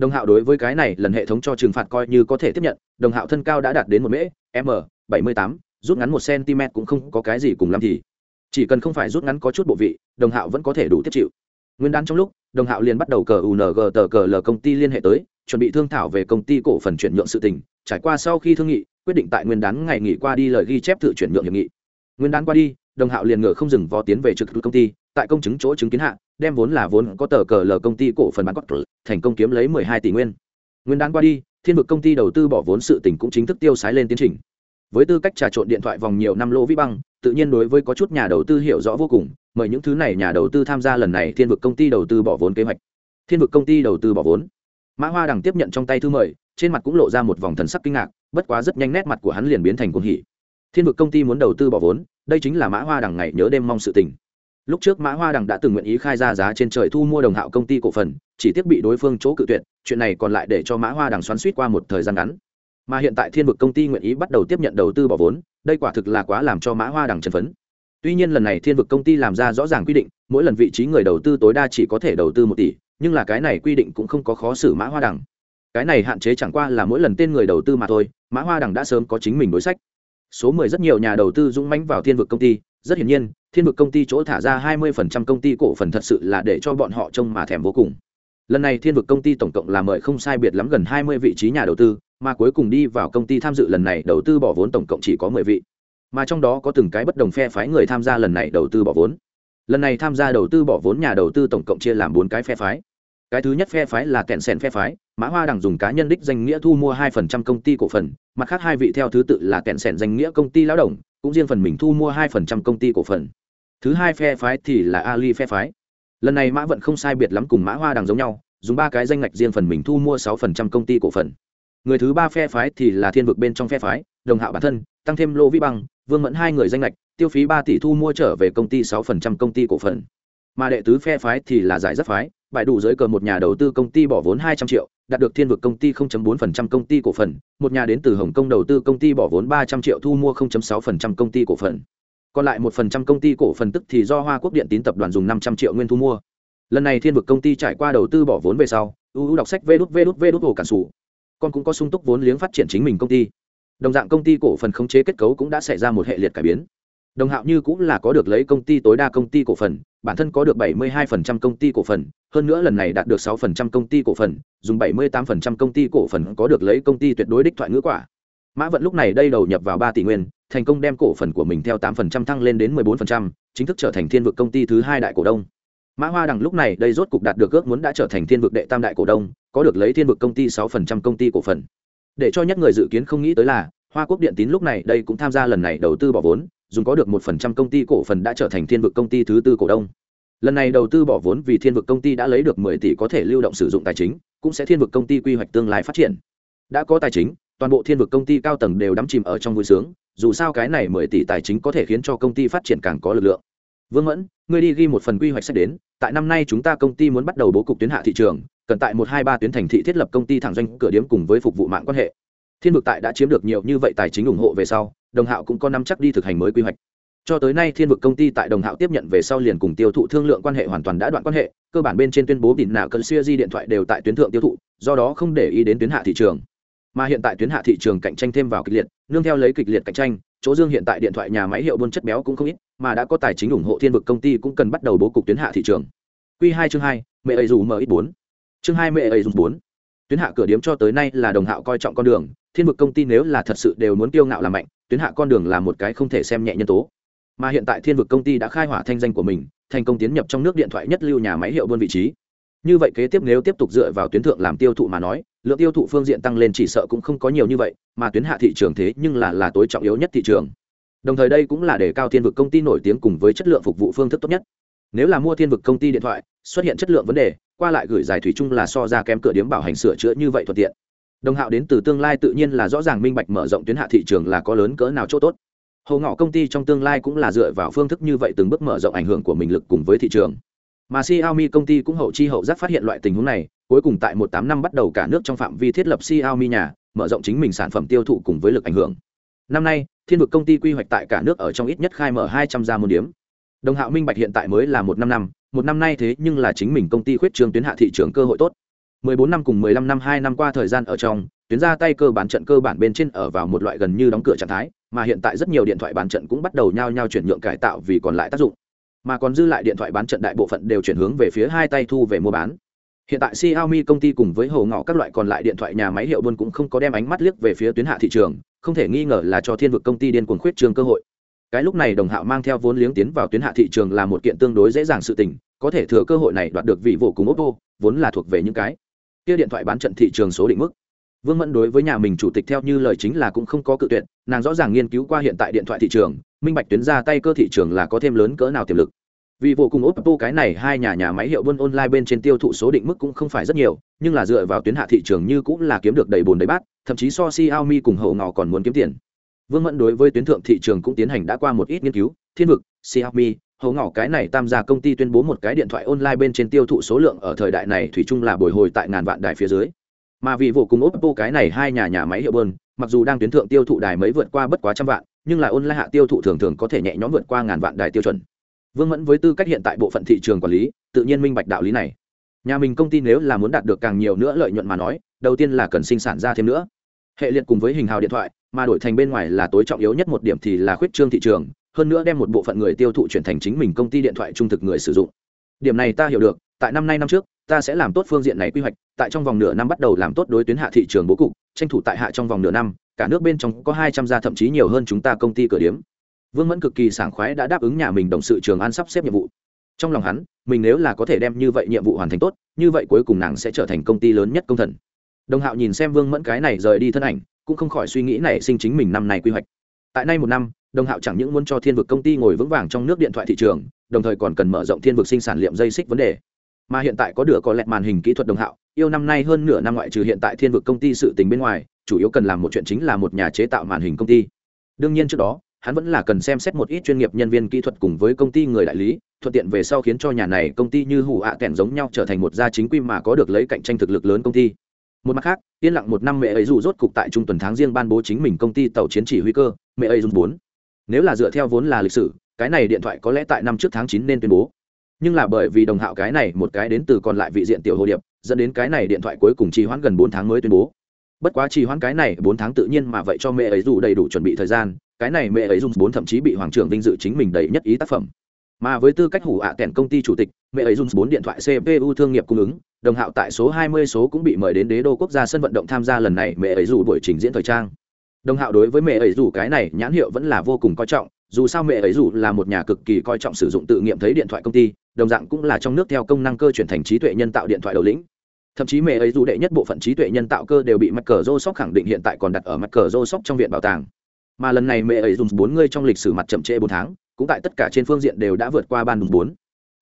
A: đồng hạo đối với cái này lần hệ thống cho trừng phạt coi như có thể tiếp nhận, đồng hạo thân cao đã đạt đến một mễ, m, bảy mươi tám, rút ngắn một cm cũng không có cái gì cùng làm thì. Chỉ cần không phải rút ngắn có chút bộ vị, đồng hạo vẫn có thể đủ tiếp chịu. Nguyên đán trong lúc, đồng hạo liền bắt đầu cờ ung tờ cờ l công ty liên hệ tới, chuẩn bị thương thảo về công ty cổ phần chuyển nhượng sự tình. Trải qua sau khi thương nghị, quyết định tại nguyên đán ngày nghỉ qua đi lời ghi chép tự chuyển nhượng hiệp nghị. Nguyên đán qua đi đồng hạo liền ngựa không dừng vó tiến về trực công ty, tại công chứng chỗ chứng kiến hạ, đem vốn là vốn có tờ cờ lờ công ty cổ phần bán cốt thành công kiếm lấy mười hai tỷ nguyên. Nguyên đán qua đi, thiên vực công ty đầu tư bỏ vốn sự tỉnh cũng chính thức tiêu sái lên tiến trình. Với tư cách trà trộn điện thoại vòng nhiều năm lỗ vĩ băng, tự nhiên đối với có chút nhà đầu tư hiểu rõ vô cùng, mời những thứ này nhà đầu tư tham gia lần này thiên vực công ty đầu tư bỏ vốn kế hoạch. Thiên vực công ty đầu tư bỏ vốn. Mã hoa đằng tiếp nhận trong tay thư mời, trên mặt cũng lộ ra một vòng thần sắc kinh ngạc, bất quá rất nhanh nét mặt của hắn liền biến thành cuồng hỉ thiên vực công ty muốn đầu tư bỏ vốn, đây chính là mã hoa đằng ngày nhớ đêm mong sự tình. Lúc trước mã hoa đằng đã từng nguyện ý khai ra giá trên trời thu mua đồng hạo công ty cổ phần, chỉ tiếc bị đối phương chỗ cự tuyệt, chuyện này còn lại để cho mã hoa đằng xoắn suýt qua một thời gian ngắn. Mà hiện tại thiên vực công ty nguyện ý bắt đầu tiếp nhận đầu tư bỏ vốn, đây quả thực là quá làm cho mã hoa đằng chấn phấn. Tuy nhiên lần này thiên vực công ty làm ra rõ ràng quy định, mỗi lần vị trí người đầu tư tối đa chỉ có thể đầu tư một tỷ, nhưng là cái này quy định cũng không có khó xử mã hoa đằng. Cái này hạn chế chẳng qua là mỗi lần tên người đầu tư mà thôi, mã hoa đằng đã sớm có chính mình đối sách số mười rất nhiều nhà đầu tư dũng mãnh vào thiên vực công ty, rất hiển nhiên, thiên vực công ty chỗ thả ra hai mươi phần trăm công ty cổ phần thật sự là để cho bọn họ trông mà thèm vô cùng. Lần này thiên vực công ty tổng cộng là mời không sai biệt lắm gần hai mươi vị trí nhà đầu tư, mà cuối cùng đi vào công ty tham dự lần này đầu tư bỏ vốn tổng cộng chỉ có mười vị. Mà trong đó có từng cái bất đồng phe phái người tham gia lần này đầu tư bỏ vốn. Lần này tham gia đầu tư bỏ vốn nhà đầu tư tổng cộng chia làm bốn cái phe phái cái thứ nhất phe phái là kẹn sẻn phe phái, mã hoa đằng dùng cá nhân đích danh nghĩa thu mua hai phần trăm công ty cổ phần, mặt khác hai vị theo thứ tự là kẹn sẻn danh nghĩa công ty lao động cũng riêng phần mình thu mua hai phần trăm công ty cổ phần. Thứ hai phe phái thì là ali phe phái. Lần này mã vận không sai biệt lắm cùng mã hoa đằng giống nhau, dùng ba cái danh ngạch riêng phần mình thu mua sáu phần trăm công ty cổ phần. Người thứ ba phe phái thì là thiên vực bên trong phe phái, đồng hạo bản thân, tăng thêm lô vĩ băng vương mẫn hai người danh lệch tiêu phí ba tỷ thu mua trở về công ty sáu phần trăm công ty cổ phần. Mà đệ tứ phe phái thì là giải rất phái bãi đủ giới cờ một nhà đầu tư công ty bỏ vốn hai trăm triệu, đạt được thiên vực công ty 0.4% công ty cổ phần. Một nhà đến từ hồng kông đầu tư công ty bỏ vốn ba trăm triệu, thu mua 0.6% công ty cổ phần. Còn lại 1% công ty cổ phần tức thì do hoa quốc điện tín tập đoàn dùng năm trăm triệu nguyên thu mua. Lần này thiên vực công ty trải qua đầu tư bỏ vốn về sau uu đọc sách vút vút vút cổ hồ cản sủ. Con cũng có sung túc vốn liếng phát triển chính mình công ty. Đồng dạng công ty cổ phần khống chế kết cấu cũng đã xảy ra một hệ liệt cải biến đồng hạo như cũng là có được lấy công ty tối đa công ty cổ phần bản thân có được 72% công ty cổ phần hơn nữa lần này đạt được 6% công ty cổ phần dùng 78% công ty cổ phần có được lấy công ty tuyệt đối đích thoại ngữ quả. Mã vận lúc này đây đầu nhập vào ba tỷ nguyên thành công đem cổ phần của mình theo 8% thăng lên đến 14%, chính thức trở thành thiên vực công ty thứ hai đại cổ đông. Mã hoa đằng lúc này đây rốt cục đạt được ước muốn đã trở thành thiên vực đệ tam đại cổ đông có được lấy thiên vực công ty 6% công ty cổ phần. Để cho nhất người dự kiến không nghĩ tới là hoa quốc điện tín lúc này đây cũng tham gia lần này đầu tư bỏ vốn dùng có được một phần trăm công ty cổ phần đã trở thành thiên vực công ty thứ tư cổ đông. Lần này đầu tư bỏ vốn vì thiên vực công ty đã lấy được mười tỷ có thể lưu động sử dụng tài chính, cũng sẽ thiên vực công ty quy hoạch tương lai phát triển. Đã có tài chính, toàn bộ thiên vực công ty cao tầng đều đắm chìm ở trong vui sướng, dù sao cái này mười tỷ tài chính có thể khiến cho công ty phát triển càng có lực lượng. Vương mẫn, ngươi đi ghi một phần quy hoạch sách đến, tại năm nay chúng ta công ty muốn bắt đầu bố cục tuyến hạ thị trường, cần tại một hai ba tuyến thành thị thiết lập công ty thẳng doanh cửa điếm cùng với phục vụ mạng quan hệ. Thiên vực tại đã chiếm được nhiều như vậy tài chính ủng hộ về sau đồng hạo cũng có năm chắc đi thực hành mới quy hoạch. Cho tới nay thiên vực công ty tại đồng hạo tiếp nhận về sau liền cùng tiêu thụ thương lượng quan hệ hoàn toàn đã đoạn quan hệ, cơ bản bên trên tuyên bố đỉnh nạo cần xuya di điện thoại đều tại tuyến thượng tiêu thụ, do đó không để ý đến tuyến hạ thị trường. Mà hiện tại tuyến hạ thị trường cạnh tranh thêm vào kịch liệt, nương theo lấy kịch liệt cạnh tranh, chỗ dương hiện tại điện thoại nhà máy hiệu buôn chất béo cũng không ít, mà đã có tài chính ủng hộ thiên vực công ty cũng cần bắt đầu bố cục tuyến hạ thị trường. Q hai chương hai, mẹ ấy dù mx bốn. Chương hai, mẹ ấy dùng bốn. Tuyến hạ cửa điếm cho tới nay là đồng hạo coi trọng con đường, thiên vực công ty nếu là thật sự đều muốn tiêu ngạo làm mạnh tuyến hạ con đường là một cái không thể xem nhẹ nhân tố. Mà hiện tại thiên vực công ty đã khai hỏa thanh danh của mình, thành công tiến nhập trong nước điện thoại nhất lưu nhà máy hiệu buôn vị trí. Như vậy kế tiếp nếu tiếp tục dựa vào tuyến thượng làm tiêu thụ mà nói, lượng tiêu thụ phương diện tăng lên chỉ sợ cũng không có nhiều như vậy, mà tuyến hạ thị trường thế nhưng là là tối trọng yếu nhất thị trường. Đồng thời đây cũng là để cao thiên vực công ty nổi tiếng cùng với chất lượng phục vụ phương thức tốt nhất. Nếu là mua thiên vực công ty điện thoại, xuất hiện chất lượng vấn đề, qua lại gửi giải thủy chung là so ra kém cửa điếm bảo hành sửa chữa như vậy thuận tiện đồng hạo đến từ tương lai tự nhiên là rõ ràng minh bạch mở rộng tuyến hạ thị trường là có lớn cỡ nào chỗ tốt. Hồ ngọ công ty trong tương lai cũng là dựa vào phương thức như vậy từng bước mở rộng ảnh hưởng của mình lực cùng với thị trường. Mà Xiaomi công ty cũng hậu chi hậu giác phát hiện loại tình huống này, cuối cùng tại một tám năm bắt đầu cả nước trong phạm vi thiết lập Xiaomi nhà, mở rộng chính mình sản phẩm tiêu thụ cùng với lực ảnh hưởng. Năm nay, thiên vực công ty quy hoạch tại cả nước ở trong ít nhất khai mở hai trăm gia môn điếm. Đồng hạo minh bạch hiện tại mới là một năm năm, một năm nay thế nhưng là chính mình công ty khuyết trương tuyến hạ thị trường cơ hội tốt. 14 năm cùng 15 năm, hai năm qua thời gian ở trong, tuyến ra tay cơ bản trận cơ bản bên trên ở vào một loại gần như đóng cửa trạng thái, mà hiện tại rất nhiều điện thoại bán trận cũng bắt đầu nhao nhao chuyển nhượng cải tạo vì còn lại tác dụng. Mà còn dư lại điện thoại bán trận đại bộ phận đều chuyển hướng về phía hai tay thu về mua bán. Hiện tại Xiaomi công ty cùng với hồ ngọ các loại còn lại điện thoại nhà máy hiệu buôn cũng không có đem ánh mắt liếc về phía tuyến hạ thị trường, không thể nghi ngờ là cho thiên vực công ty điên cuồng khuyết trường cơ hội. Cái lúc này đồng hạo mang theo vốn liếng tiến vào tuyến hạ thị trường là một kiện tương đối dễ dàng sự tình, có thể thừa cơ hội này đoạt được vị vụ cùng oppo, vốn là thuộc về những cái kia điện thoại bán trận thị trường số định mức. Vương mẫn đối với nhà mình chủ tịch theo như lời chính là cũng không có cự tuyệt, nàng rõ ràng nghiên cứu qua hiện tại điện thoại thị trường, minh bạch tuyến ra tay cơ thị trường là có thêm lớn cỡ nào tiềm lực. Vì vô cùng oppo cái này, hai nhà nhà máy hiệu buôn online bên trên tiêu thụ số định mức cũng không phải rất nhiều, nhưng là dựa vào tuyến hạ thị trường như cũng là kiếm được đầy bồn đầy bát, thậm chí so xiaomi cùng hậu ngò còn muốn kiếm tiền. Vương mẫn đối với tuyến thượng thị trường cũng tiến hành đã qua một ít nghiên cứu, thiên vực, xiaomi hầu ngỏ cái này tam gia công ty tuyên bố một cái điện thoại online bên trên tiêu thụ số lượng ở thời đại này thủy chung là bồi hồi tại ngàn vạn đài phía dưới. Mà vì vô cùng oppo cái này hai nhà nhà máy hiệu bơn, mặc dù đang tuyến thượng tiêu thụ đài mới vượt qua bất quá trăm vạn, nhưng là online hạ tiêu thụ thường thường có thể nhẹ nhõm vượt qua ngàn vạn đài tiêu chuẩn. Vương mẫn với tư cách hiện tại bộ phận thị trường quản lý, tự nhiên minh bạch đạo lý này. Nhà mình công ty nếu là muốn đạt được càng nhiều nữa lợi nhuận mà nói, đầu tiên là cần sinh sản ra thêm nữa. Hệ liệt cùng với hình hào điện thoại, mà đổi thành bên ngoài là tối trọng yếu nhất một điểm thì là khuyết trương thị trường hơn nữa đem một bộ phận người tiêu thụ chuyển thành chính mình công ty điện thoại trung thực người sử dụng. Điểm này ta hiểu được, tại năm nay năm trước, ta sẽ làm tốt phương diện này quy hoạch, tại trong vòng nửa năm bắt đầu làm tốt đối tuyến hạ thị trường bố cục, tranh thủ tại hạ trong vòng nửa năm, cả nước bên trong có hai trăm gia thậm chí nhiều hơn chúng ta công ty cửa điếm. Vương mẫn cực kỳ sảng khoái đã đáp ứng nhà mình đồng sự trường an sắp xếp nhiệm vụ. Trong lòng hắn, mình nếu là có thể đem như vậy nhiệm vụ hoàn thành tốt, như vậy cuối cùng nàng sẽ trở thành công ty lớn nhất công thần. Đồng hạo nhìn xem vương mẫn cái này rời đi thân ảnh, cũng không khỏi suy nghĩ nảy sinh chính mình năm này quy hoạch. Tại nay một năm đồng hạo chẳng những muốn cho thiên vực công ty ngồi vững vàng trong nước điện thoại thị trường, đồng thời còn cần mở rộng thiên vực sinh sản liệm dây xích vấn đề. Mà hiện tại có được có lẹt màn hình kỹ thuật đồng hạo, yêu năm nay hơn nửa năm ngoại trừ hiện tại thiên vực công ty sự tình bên ngoài, chủ yếu cần làm một chuyện chính là một nhà chế tạo màn hình công ty. Đương nhiên trước đó, hắn vẫn là cần xem xét một ít chuyên nghiệp nhân viên kỹ thuật cùng với công ty người đại lý, thuận tiện về sau khiến cho nhà này công ty như hủ ạ à kèn giống nhau trở thành một gia chính quy mà có được lấy cạnh tranh thực lực lớn công ty. Một mặt khác, yên lặng một năm mẹ ấy dù rốt cục tại trung tuần tháng riêng ban bố chính mình công ty tàu chiến chỉ huy cơ, mẹ ấy dùng bốn nếu là dựa theo vốn là lịch sử, cái này điện thoại có lẽ tại năm trước tháng chín nên tuyên bố. Nhưng là bởi vì đồng hạo cái này một cái đến từ còn lại vị diện tiểu hồ điệp, dẫn đến cái này điện thoại cuối cùng trì hoãn gần bốn tháng mới tuyên bố. Bất quá trì hoãn cái này bốn tháng tự nhiên mà vậy cho mẹ ấy dù đầy đủ chuẩn bị thời gian, cái này mẹ ấy dùng bốn thậm chí bị hoàng trưởng vinh dự chính mình đầy nhất ý tác phẩm. Mà với tư cách hủ ạ à công ty chủ tịch, mẹ ấy dùng bốn điện thoại cpu thương nghiệp cung ứng, đồng hạo tại số 20 số cũng bị mời đến đế đô quốc gia sân vận động tham gia lần này mẹ ấy dù buổi trình diễn thời trang đồng hạo đối với mẹ ấy dù cái này nhãn hiệu vẫn là vô cùng coi trọng, dù sao mẹ ấy dù là một nhà cực kỳ coi trọng sử dụng tự nghiệm thấy điện thoại công ty, đồng dạng cũng là trong nước theo công năng cơ chuyển thành trí tuệ nhân tạo điện thoại đầu lĩnh. Thậm chí mẹ ấy dù đệ nhất bộ phận trí tuệ nhân tạo cơ đều bị mặt cờ rô sóc khẳng định hiện tại còn đặt ở mặt cờ rô sóc trong viện bảo tàng. Mà lần này mẹ ấy dùng bốn người trong lịch sử mặt chậm trễ bốn tháng, cũng tại tất cả trên phương diện đều đã vượt qua ban bốn.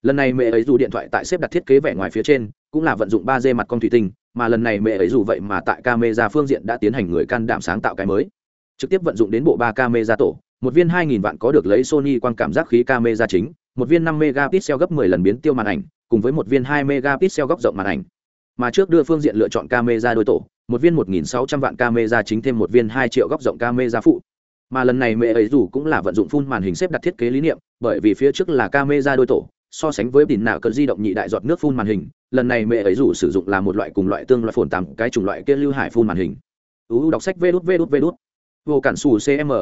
A: Lần này mẹ ấy dù điện thoại tại xếp đặt thiết kế vẻ ngoài phía trên, cũng là vận dụng ba d mặt con thủy tinh mà lần này mẹ ấy dù vậy mà tại camera phương diện đã tiến hành người can đảm sáng tạo cái mới trực tiếp vận dụng đến bộ ba camera tổ một viên 2000 vạn có được lấy Sony quang cảm giác khí camera chính, một viên 5 megapixel gấp 10 lần biến tiêu màn ảnh, cùng với một viên 2 megapixel góc rộng màn ảnh. Mà trước đưa phương diện lựa chọn camera đôi tổ, một viên 1600 vạn camera chính thêm một viên 2 triệu góc rộng camera phụ. Mà lần này mẹ ấy dù cũng là vận dụng phun màn hình xếp đặt thiết kế lý niệm, bởi vì phía trước là camera đôi tổ, so sánh với đỉnh nào cỡ di động nhị đại giọt nước phun màn hình, lần này mẹ ấy dù sử dụng là một loại cùng loại tương loại phồn tặng cái chủng loại kia lưu hải phun màn hình. U đọc sách vê đút vê đút vê đút. Vô cản xù CM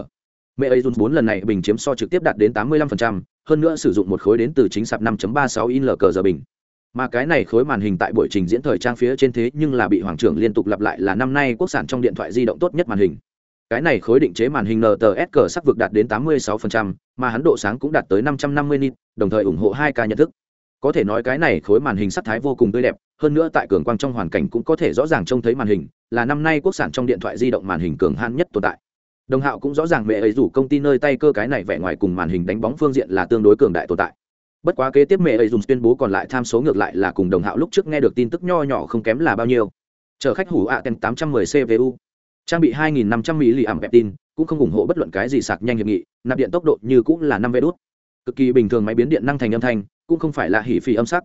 A: mẹ ấy dùng bốn lần này bình chiếm so trực tiếp đạt đến tám mươi 85%, hơn nữa sử dụng một khối đến từ chính sạp 5.36 in lờ cờ giờ bình mà cái này khối màn hình tại buổi trình diễn thời trang phía trên thế nhưng là bị hoàng trưởng liên tục lặp lại là năm nay quốc sản trong điện thoại di động tốt nhất màn hình cái này khối định chế màn hình nts cờ sắc vực đạt đến 86%, mà hắn độ sáng cũng đạt tới 550 nit đồng thời ủng hộ hai ca nhận thức có thể nói cái này khối màn hình sắc thái vô cùng tươi đẹp, hơn nữa tại cường quang trong hoàn cảnh cũng có thể rõ ràng trông thấy màn hình, là năm nay quốc sản trong điện thoại di động màn hình cường hãn nhất tồn tại. Đồng hạo cũng rõ ràng mẹ ấy rủ công ty nơi tay cơ cái này vẻ ngoài cùng màn hình đánh bóng phương diện là tương đối cường đại tồn tại. Bất quá kế tiếp mẹ ấy dùng tuyên bố còn lại tham số ngược lại là cùng đồng hạo lúc trước nghe được tin tức nho nhỏ không kém là bao nhiêu. Chở khách hủ ạ trăm 810 cvu trang bị 2.500 lì ảm peptin cũng không ủng hộ bất luận cái gì sạc nhanh hiệp nghị, nạp điện tốc độ như cũng là năm vê đốt cực kỳ bình thường máy biến điện năng thành âm thanh, cũng không phải là hỉ phi âm sắc.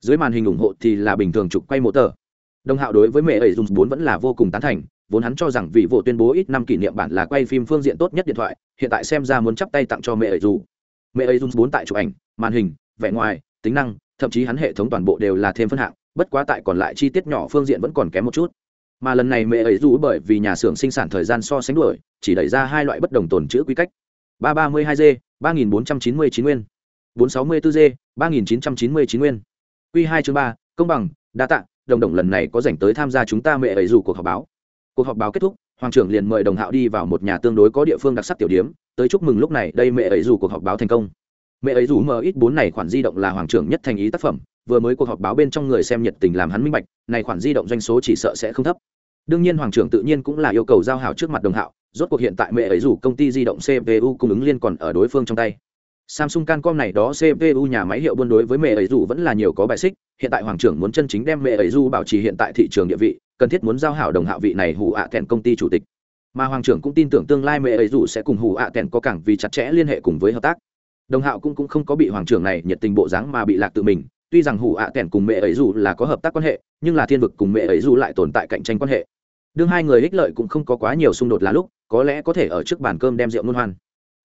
A: Dưới màn hình ủng hộ thì là bình thường trục quay motor đồng hạo đối với mẹ ấy dùng bốn vẫn là vô cùng tán thành, vốn hắn cho rằng vị vụ tuyên bố ít năm kỷ niệm bản là quay phim phương diện tốt nhất điện thoại, hiện tại xem ra muốn chắp tay tặng cho mẹ ấy dù. Mẹ ấy dùng bốn tại chụp ảnh, màn hình, vẻ ngoài, tính năng, thậm chí hắn hệ thống toàn bộ đều là thêm phân hạng, bất quá tại còn lại chi tiết nhỏ phương diện vẫn còn kém một chút. Mà lần này mẹ ấy dù bởi vì nhà xưởng sinh sản thời gian so sánh đuổi, chỉ đẩy ra hai loại bất đồng tồn chữ quy cách. Ba ba mươi hai g ba nghìn bốn trăm chín mươi chín nguyên. bốn sáu mươi bốn g, ba nghìn chín trăm chín mươi chín nguyên. Q hai chương ba, công bằng, đa tạ, đồng đồng lần này có dành tới tham gia chúng ta mẹ ấy dù cuộc họp báo. Cuộc họp báo kết thúc, hoàng trưởng liền mời đồng hạo đi vào một nhà tương đối có địa phương đặc sắc tiểu điếm, tới chúc mừng lúc này đây mẹ ấy dù cuộc họp báo thành công. Mẹ ấy dù mờ ít bốn này khoản di động là hoàng trưởng nhất thành ý tác phẩm, vừa mới cuộc họp báo bên trong người xem nhiệt tình làm hắn minh bạch, này khoản di động doanh số chỉ sợ sẽ không thấp. Đương nhiên hoàng trưởng tự nhiên cũng là yêu cầu giao hảo trước mặt đồng hạo rốt cuộc hiện tại mẹ ấy dù công ty di động cpu cung ứng liên còn ở đối phương trong tay. Samsung cancom này đó cpu nhà máy hiệu buôn đối với mẹ ấy dù vẫn là nhiều có bài xích. Hiện tại hoàng trưởng muốn chân chính đem mẹ ấy dù bảo trì hiện tại thị trường địa vị cần thiết muốn giao hảo đồng hạo vị này hủ ạ à công ty chủ tịch. Mà hoàng trưởng cũng tin tưởng tương lai mẹ ấy dù sẽ cùng hủ ạ à có cảng vì chặt chẽ liên hệ cùng với hợp tác. Đồng hạo cũng, cũng không có bị hoàng trưởng này nhiệt tình bộ dáng mà bị lạc tự mình. Tuy rằng hủ ạ à cùng mẹ ấy dù là có hợp tác quan hệ nhưng là thiên vực cùng mẹ ấy dù lại tồn tại cạnh tranh quan hệ đương hai người ích lợi cũng không có quá nhiều xung đột là lúc, có lẽ có thể ở trước bàn cơm đem rượu nôn hoan.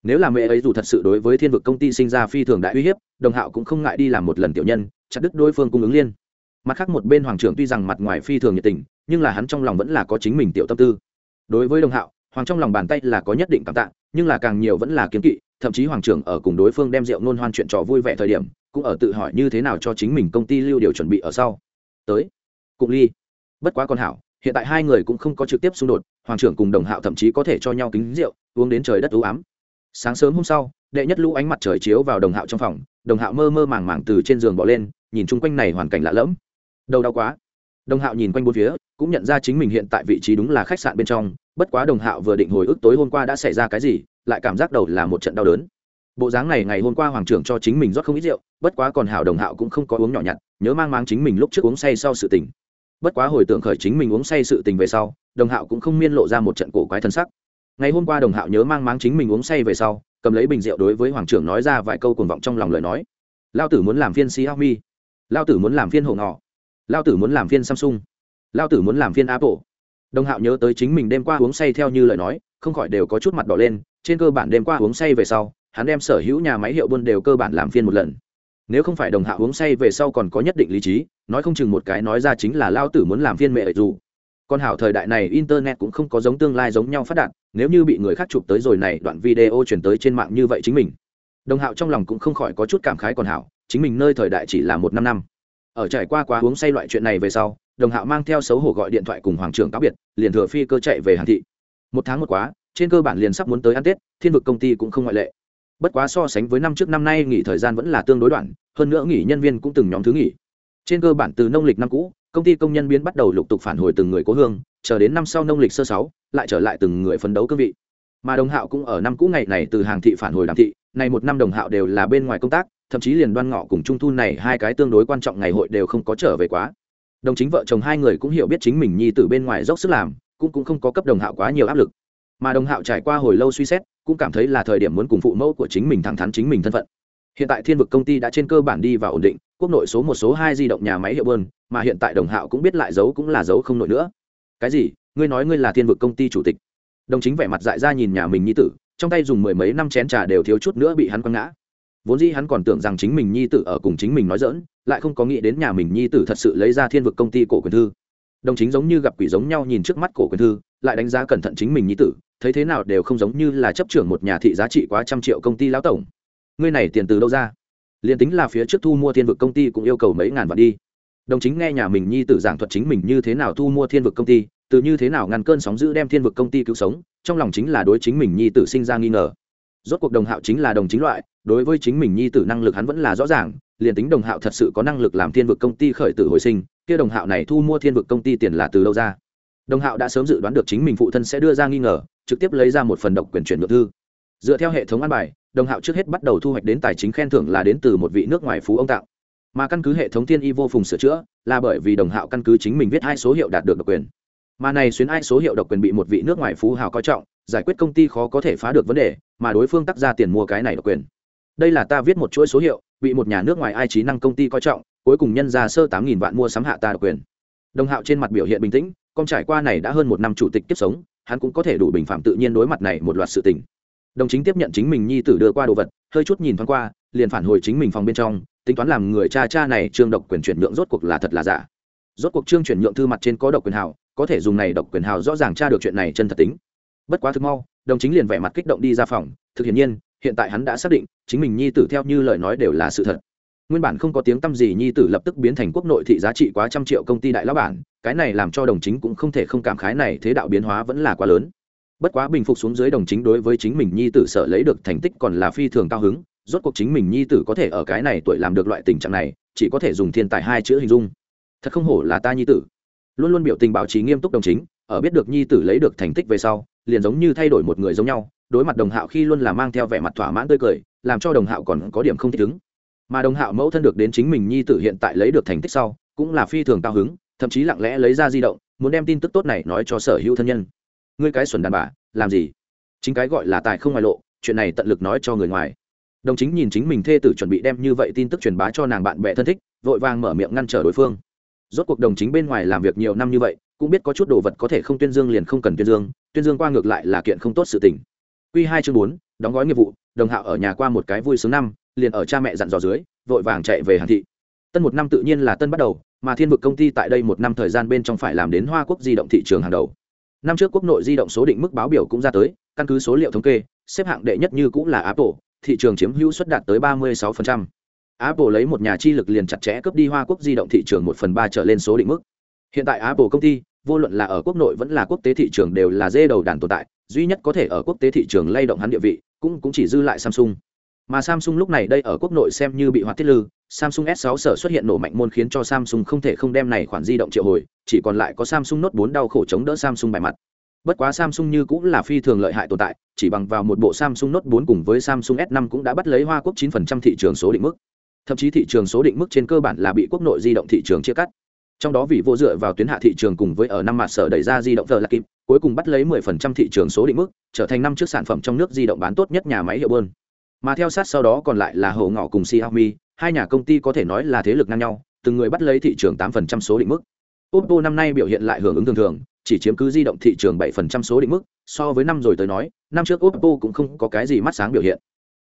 A: Nếu là mẹ ấy dù thật sự đối với thiên vực công ty sinh ra phi thường đại uy hiếp, đồng hạo cũng không ngại đi làm một lần tiểu nhân, chặt đứt đối phương cung ứng liên. Mặt khác một bên hoàng trưởng tuy rằng mặt ngoài phi thường nhiệt tình, nhưng là hắn trong lòng vẫn là có chính mình tiểu tâm tư. Đối với đồng hạo, hoàng trong lòng bàn tay là có nhất định cảm tạ, nhưng là càng nhiều vẫn là kiếm kỵ, thậm chí hoàng trưởng ở cùng đối phương đem rượu nôn hoan chuyện trò vui vẻ thời điểm, cũng ở tự hỏi như thế nào cho chính mình công ty lưu điều chuẩn bị ở sau. Tới, cụng ly. Bất quá con hảo hiện tại hai người cũng không có trực tiếp xung đột, hoàng trưởng cùng đồng hạo thậm chí có thể cho nhau kính rượu, uống đến trời đất ưu ám. Sáng sớm hôm sau, đệ nhất lũ ánh mặt trời chiếu vào đồng hạo trong phòng, đồng hạo mơ mơ màng màng từ trên giường bỏ lên, nhìn chung quanh này hoàn cảnh lạ lẫm. Đầu đau quá. Đồng hạo nhìn quanh bốn phía, cũng nhận ra chính mình hiện tại vị trí đúng là khách sạn bên trong, bất quá đồng hạo vừa định hồi ức tối hôm qua đã xảy ra cái gì, lại cảm giác đầu là một trận đau đớn. Bộ dáng này ngày hôm qua hoàng trưởng cho chính mình rót không ít rượu, bất quá còn hảo đồng hạo cũng không có uống nhỏ nhặt, nhớ mang mang chính mình lúc trước uống say sau sự tình bất quá hồi tưởng khởi chính mình uống say sự tình về sau, đồng hạo cũng không miên lộ ra một trận cổ quái thân sắc. Ngày hôm qua đồng hạo nhớ mang máng chính mình uống say về sau, cầm lấy bình rượu đối với hoàng trưởng nói ra vài câu cuồng vọng trong lòng lời nói. Lao tử muốn làm phiên xiaomi. Lao tử muốn làm phiên hồ ngọ. Lao tử muốn làm phiên samsung. Lao tử muốn làm phiên apple. Đồng hạo nhớ tới chính mình đêm qua uống say theo như lời nói, không khỏi đều có chút mặt đỏ lên. Trên cơ bản đêm qua uống say về sau, hắn đem sở hữu nhà máy hiệu buôn đều cơ bản làm phiên một lần nếu không phải đồng hạ uống say về sau còn có nhất định lý trí, nói không chừng một cái nói ra chính là lao tử muốn làm phiên mẹ ấy dù. Còn hảo thời đại này internet cũng không có giống tương lai giống nhau phát đạt, nếu như bị người khác chụp tới rồi này, đoạn video chuyển tới trên mạng như vậy chính mình. Đồng hạo trong lòng cũng không khỏi có chút cảm khái còn hảo, chính mình nơi thời đại chỉ là một năm năm. Ở trải qua quá uống say loại chuyện này về sau, đồng hạo mang theo xấu hổ gọi điện thoại cùng hoàng trưởng cáo biệt, liền thừa phi cơ chạy về hàn thị. Một tháng một quá, trên cơ bản liền sắp muốn tới ăn tết, thiên vực công ty cũng không ngoại lệ bất quá so sánh với năm trước năm nay nghỉ thời gian vẫn là tương đối đoạn, hơn nữa nghỉ nhân viên cũng từng nhóm thứ nghỉ. Trên cơ bản từ nông lịch năm cũ, công ty công nhân biến bắt đầu lục tục phản hồi từng người cố hương, chờ đến năm sau nông lịch sơ sáu, lại trở lại từng người phấn đấu cương vị. Mà đồng hạo cũng ở năm cũ ngày này từ hàng thị phản hồi đàm thị này một năm đồng hạo đều là bên ngoài công tác, thậm chí liền đoan ngọ cùng trung thu này hai cái tương đối quan trọng ngày hội đều không có trở về quá. Đồng chính vợ chồng hai người cũng hiểu biết chính mình nhi từ bên ngoài dốc sức làm, cũng cũng không có cấp đồng hạo quá nhiều áp lực. Mà đồng hạo trải qua hồi lâu suy xét cũng cảm thấy là thời điểm muốn cùng phụ mẫu của chính mình thẳng thắn chính mình thân phận. Hiện tại thiên vực công ty đã trên cơ bản đi vào ổn định, quốc nội số một số hai di động nhà máy hiệu bơn, mà hiện tại đồng hạo cũng biết lại giấu cũng là giấu không nổi nữa. Cái gì? Ngươi nói ngươi là thiên vực công ty chủ tịch? Đồng chính vẻ mặt dại ra nhìn nhà mình nhi tử, trong tay dùng mười mấy năm chén trà đều thiếu chút nữa bị hắn quăng ngã. Vốn dĩ hắn còn tưởng rằng chính mình nhi tử ở cùng chính mình nói dỡn lại không có nghĩ đến nhà mình nhi tử thật sự lấy ra thiên vực công ty cổ quyền thư. Đồng chính giống như gặp quỷ giống nhau nhìn trước mắt cổ quyền thư, lại đánh giá cẩn thận chính mình nhi tử thấy thế nào đều không giống như là chấp trưởng một nhà thị giá trị quá trăm triệu công ty lão tổng. Ngươi này tiền từ đâu ra? Liền tính là phía trước thu mua thiên vực công ty cũng yêu cầu mấy ngàn vạn đi. Đồng chính nghe nhà mình nhi tử giảng thuật chính mình như thế nào thu mua thiên vực công ty, từ như thế nào ngăn cơn sóng giữ đem thiên vực công ty cứu sống, trong lòng chính là đối chính mình nhi tử sinh ra nghi ngờ. Rốt cuộc đồng hạo chính là đồng chính loại, đối với chính mình nhi tử năng lực hắn vẫn là rõ ràng, liền tính đồng hạo thật sự có năng lực làm thiên vực công ty khởi tử hồi sinh, kia đồng hạo này thu mua thiên vực công ty tiền là từ đâu ra? Đồng hạo đã sớm dự đoán được chính mình phụ thân sẽ đưa ra nghi ngờ trực tiếp lấy ra một phần độc quyền chuyển nhượng thư. Dựa theo hệ thống an bài, đồng hạo trước hết bắt đầu thu hoạch đến tài chính khen thưởng là đến từ một vị nước ngoài phú ông tạo. Mà căn cứ hệ thống tiên y vô phùng sửa chữa, là bởi vì đồng hạo căn cứ chính mình viết hai số hiệu đạt được độc quyền. Mà này xuyến ai số hiệu độc quyền bị một vị nước ngoài phú hào coi trọng, giải quyết công ty khó có thể phá được vấn đề, mà đối phương tắc ra tiền mua cái này độc quyền. Đây là ta viết một chuỗi số hiệu, bị một nhà nước ngoài ai trí năng công ty coi trọng, cuối cùng nhân ra sơ tám nghìn vạn mua sắm hạ ta độc quyền. Đồng hạo trên mặt biểu hiện bình tĩnh, con trải qua này đã hơn một năm chủ tịch tiếp sống hắn cũng có thể đủ bình phạm tự nhiên đối mặt này một loạt sự tình. Đồng chính tiếp nhận chính mình nhi tử đưa qua đồ vật, hơi chút nhìn thoáng qua, liền phản hồi chính mình phòng bên trong, tính toán làm người cha cha này trương độc quyền chuyển nhượng rốt cuộc là thật là giả. Rốt cuộc trương chuyển nhượng thư mặt trên có độc quyền hào có thể dùng này độc quyền hào rõ ràng tra được chuyện này chân thật tính. Bất quá thực mau, đồng chính liền vẻ mặt kích động đi ra phòng, thực hiện nhiên, hiện tại hắn đã xác định, chính mình nhi tử theo như lời nói đều là sự thật. Nguyên bản không có tiếng tăm gì, nhi tử lập tức biến thành quốc nội thị giá trị quá trăm triệu công ty đại lão bản cái này làm cho đồng chính cũng không thể không cảm khái này thế đạo biến hóa vẫn là quá lớn. Bất quá bình phục xuống dưới đồng chính đối với chính mình nhi tử sợ lấy được thành tích còn là phi thường cao hứng, rốt cuộc chính mình nhi tử có thể ở cái này tuổi làm được loại tình trạng này, chỉ có thể dùng thiên tài hai chữ hình dung. Thật không hổ là ta nhi tử. Luôn luôn biểu tình báo chí nghiêm túc đồng chính, ở biết được nhi tử lấy được thành tích về sau, liền giống như thay đổi một người giống nhau, đối mặt đồng hạo khi luôn là mang theo vẻ mặt thỏa mãn tươi cười, làm cho đồng hạo còn có điểm không thích ứng. Mà đồng hạo mẫu thân được đến chính mình nhi tử hiện tại lấy được thành tích sau, cũng là phi thường cao hứng thậm chí lặng lẽ lấy ra di động, muốn đem tin tức tốt này nói cho sở hữu thân nhân. Ngươi cái xuẩn đàn bà, làm gì? Chính cái gọi là tài không ngoài lộ, chuyện này tận lực nói cho người ngoài. Đồng chính nhìn chính mình thê tử chuẩn bị đem như vậy tin tức truyền bá cho nàng bạn bè thân thích, vội vàng mở miệng ngăn trở đối phương. Rốt cuộc đồng chính bên ngoài làm việc nhiều năm như vậy, cũng biết có chút đồ vật có thể không tuyên dương liền không cần tuyên dương tuyên dương qua ngược lại là kiện không tốt sự tình. Quy hai chương bốn, đóng gói nghiệp vụ, đồng hạo ở nhà qua một cái vui sướng năm, liền ở cha mẹ dặn dò dưới, vội vàng chạy về hàn thị. Tân một năm tự nhiên là tân bắt đầu mà thiên vực công ty tại đây một năm thời gian bên trong phải làm đến hoa quốc di động thị trường hàng đầu. Năm trước quốc nội di động số định mức báo biểu cũng ra tới, căn cứ số liệu thống kê, xếp hạng đệ nhất như cũng là apple, thị trường chiếm hữu suất đạt tới 36%. apple lấy một nhà chi lực liền chặt chẽ cướp đi hoa quốc di động thị trường một phần ba trở lên số định mức. Hiện tại apple công ty, vô luận là ở quốc nội vẫn là quốc tế thị trường đều là dê đầu đàn tồn tại, duy nhất có thể ở quốc tế thị trường lay động hắn địa vị, cũng cũng chỉ dư lại samsung mà samsung lúc này đây ở quốc nội xem như bị hoạt tiết lư, samsung s 6 sở xuất hiện nổ mạnh môn khiến cho samsung không thể không đem này khoản di động triệu hồi, chỉ còn lại có samsung note 4 đau khổ chống đỡ samsung bài mặt. Bất quá samsung như cũng là phi thường lợi hại tồn tại, chỉ bằng vào một bộ samsung note 4 cùng với samsung s 5 cũng đã bắt lấy hoa quốc 9% thị trường số định mức. Thậm chí thị trường số định mức trên cơ bản là bị quốc nội di động thị trường chia cắt. Trong đó vị vô dựa vào tuyến hạ thị trường cùng với ở năm mặt sở đẩy ra di động giờ là kịp, cuối cùng bắt lấy 10% thị trường số định mức, trở thành năm trước sản phẩm trong nước di động bán tốt nhất nhà máy hiệu bơn mà theo sát sau đó còn lại là hầu ngọ cùng xiaomi, hai nhà công ty có thể nói là thế lực ngang nhau, từng người bắt lấy thị trường 8% số định mức. Oppo năm nay biểu hiện lại hưởng ứng thường thường, chỉ chiếm cứ di động thị trường 7% số định mức, so với năm rồi tới nói, năm trước oppo cũng không có cái gì mắt sáng biểu hiện.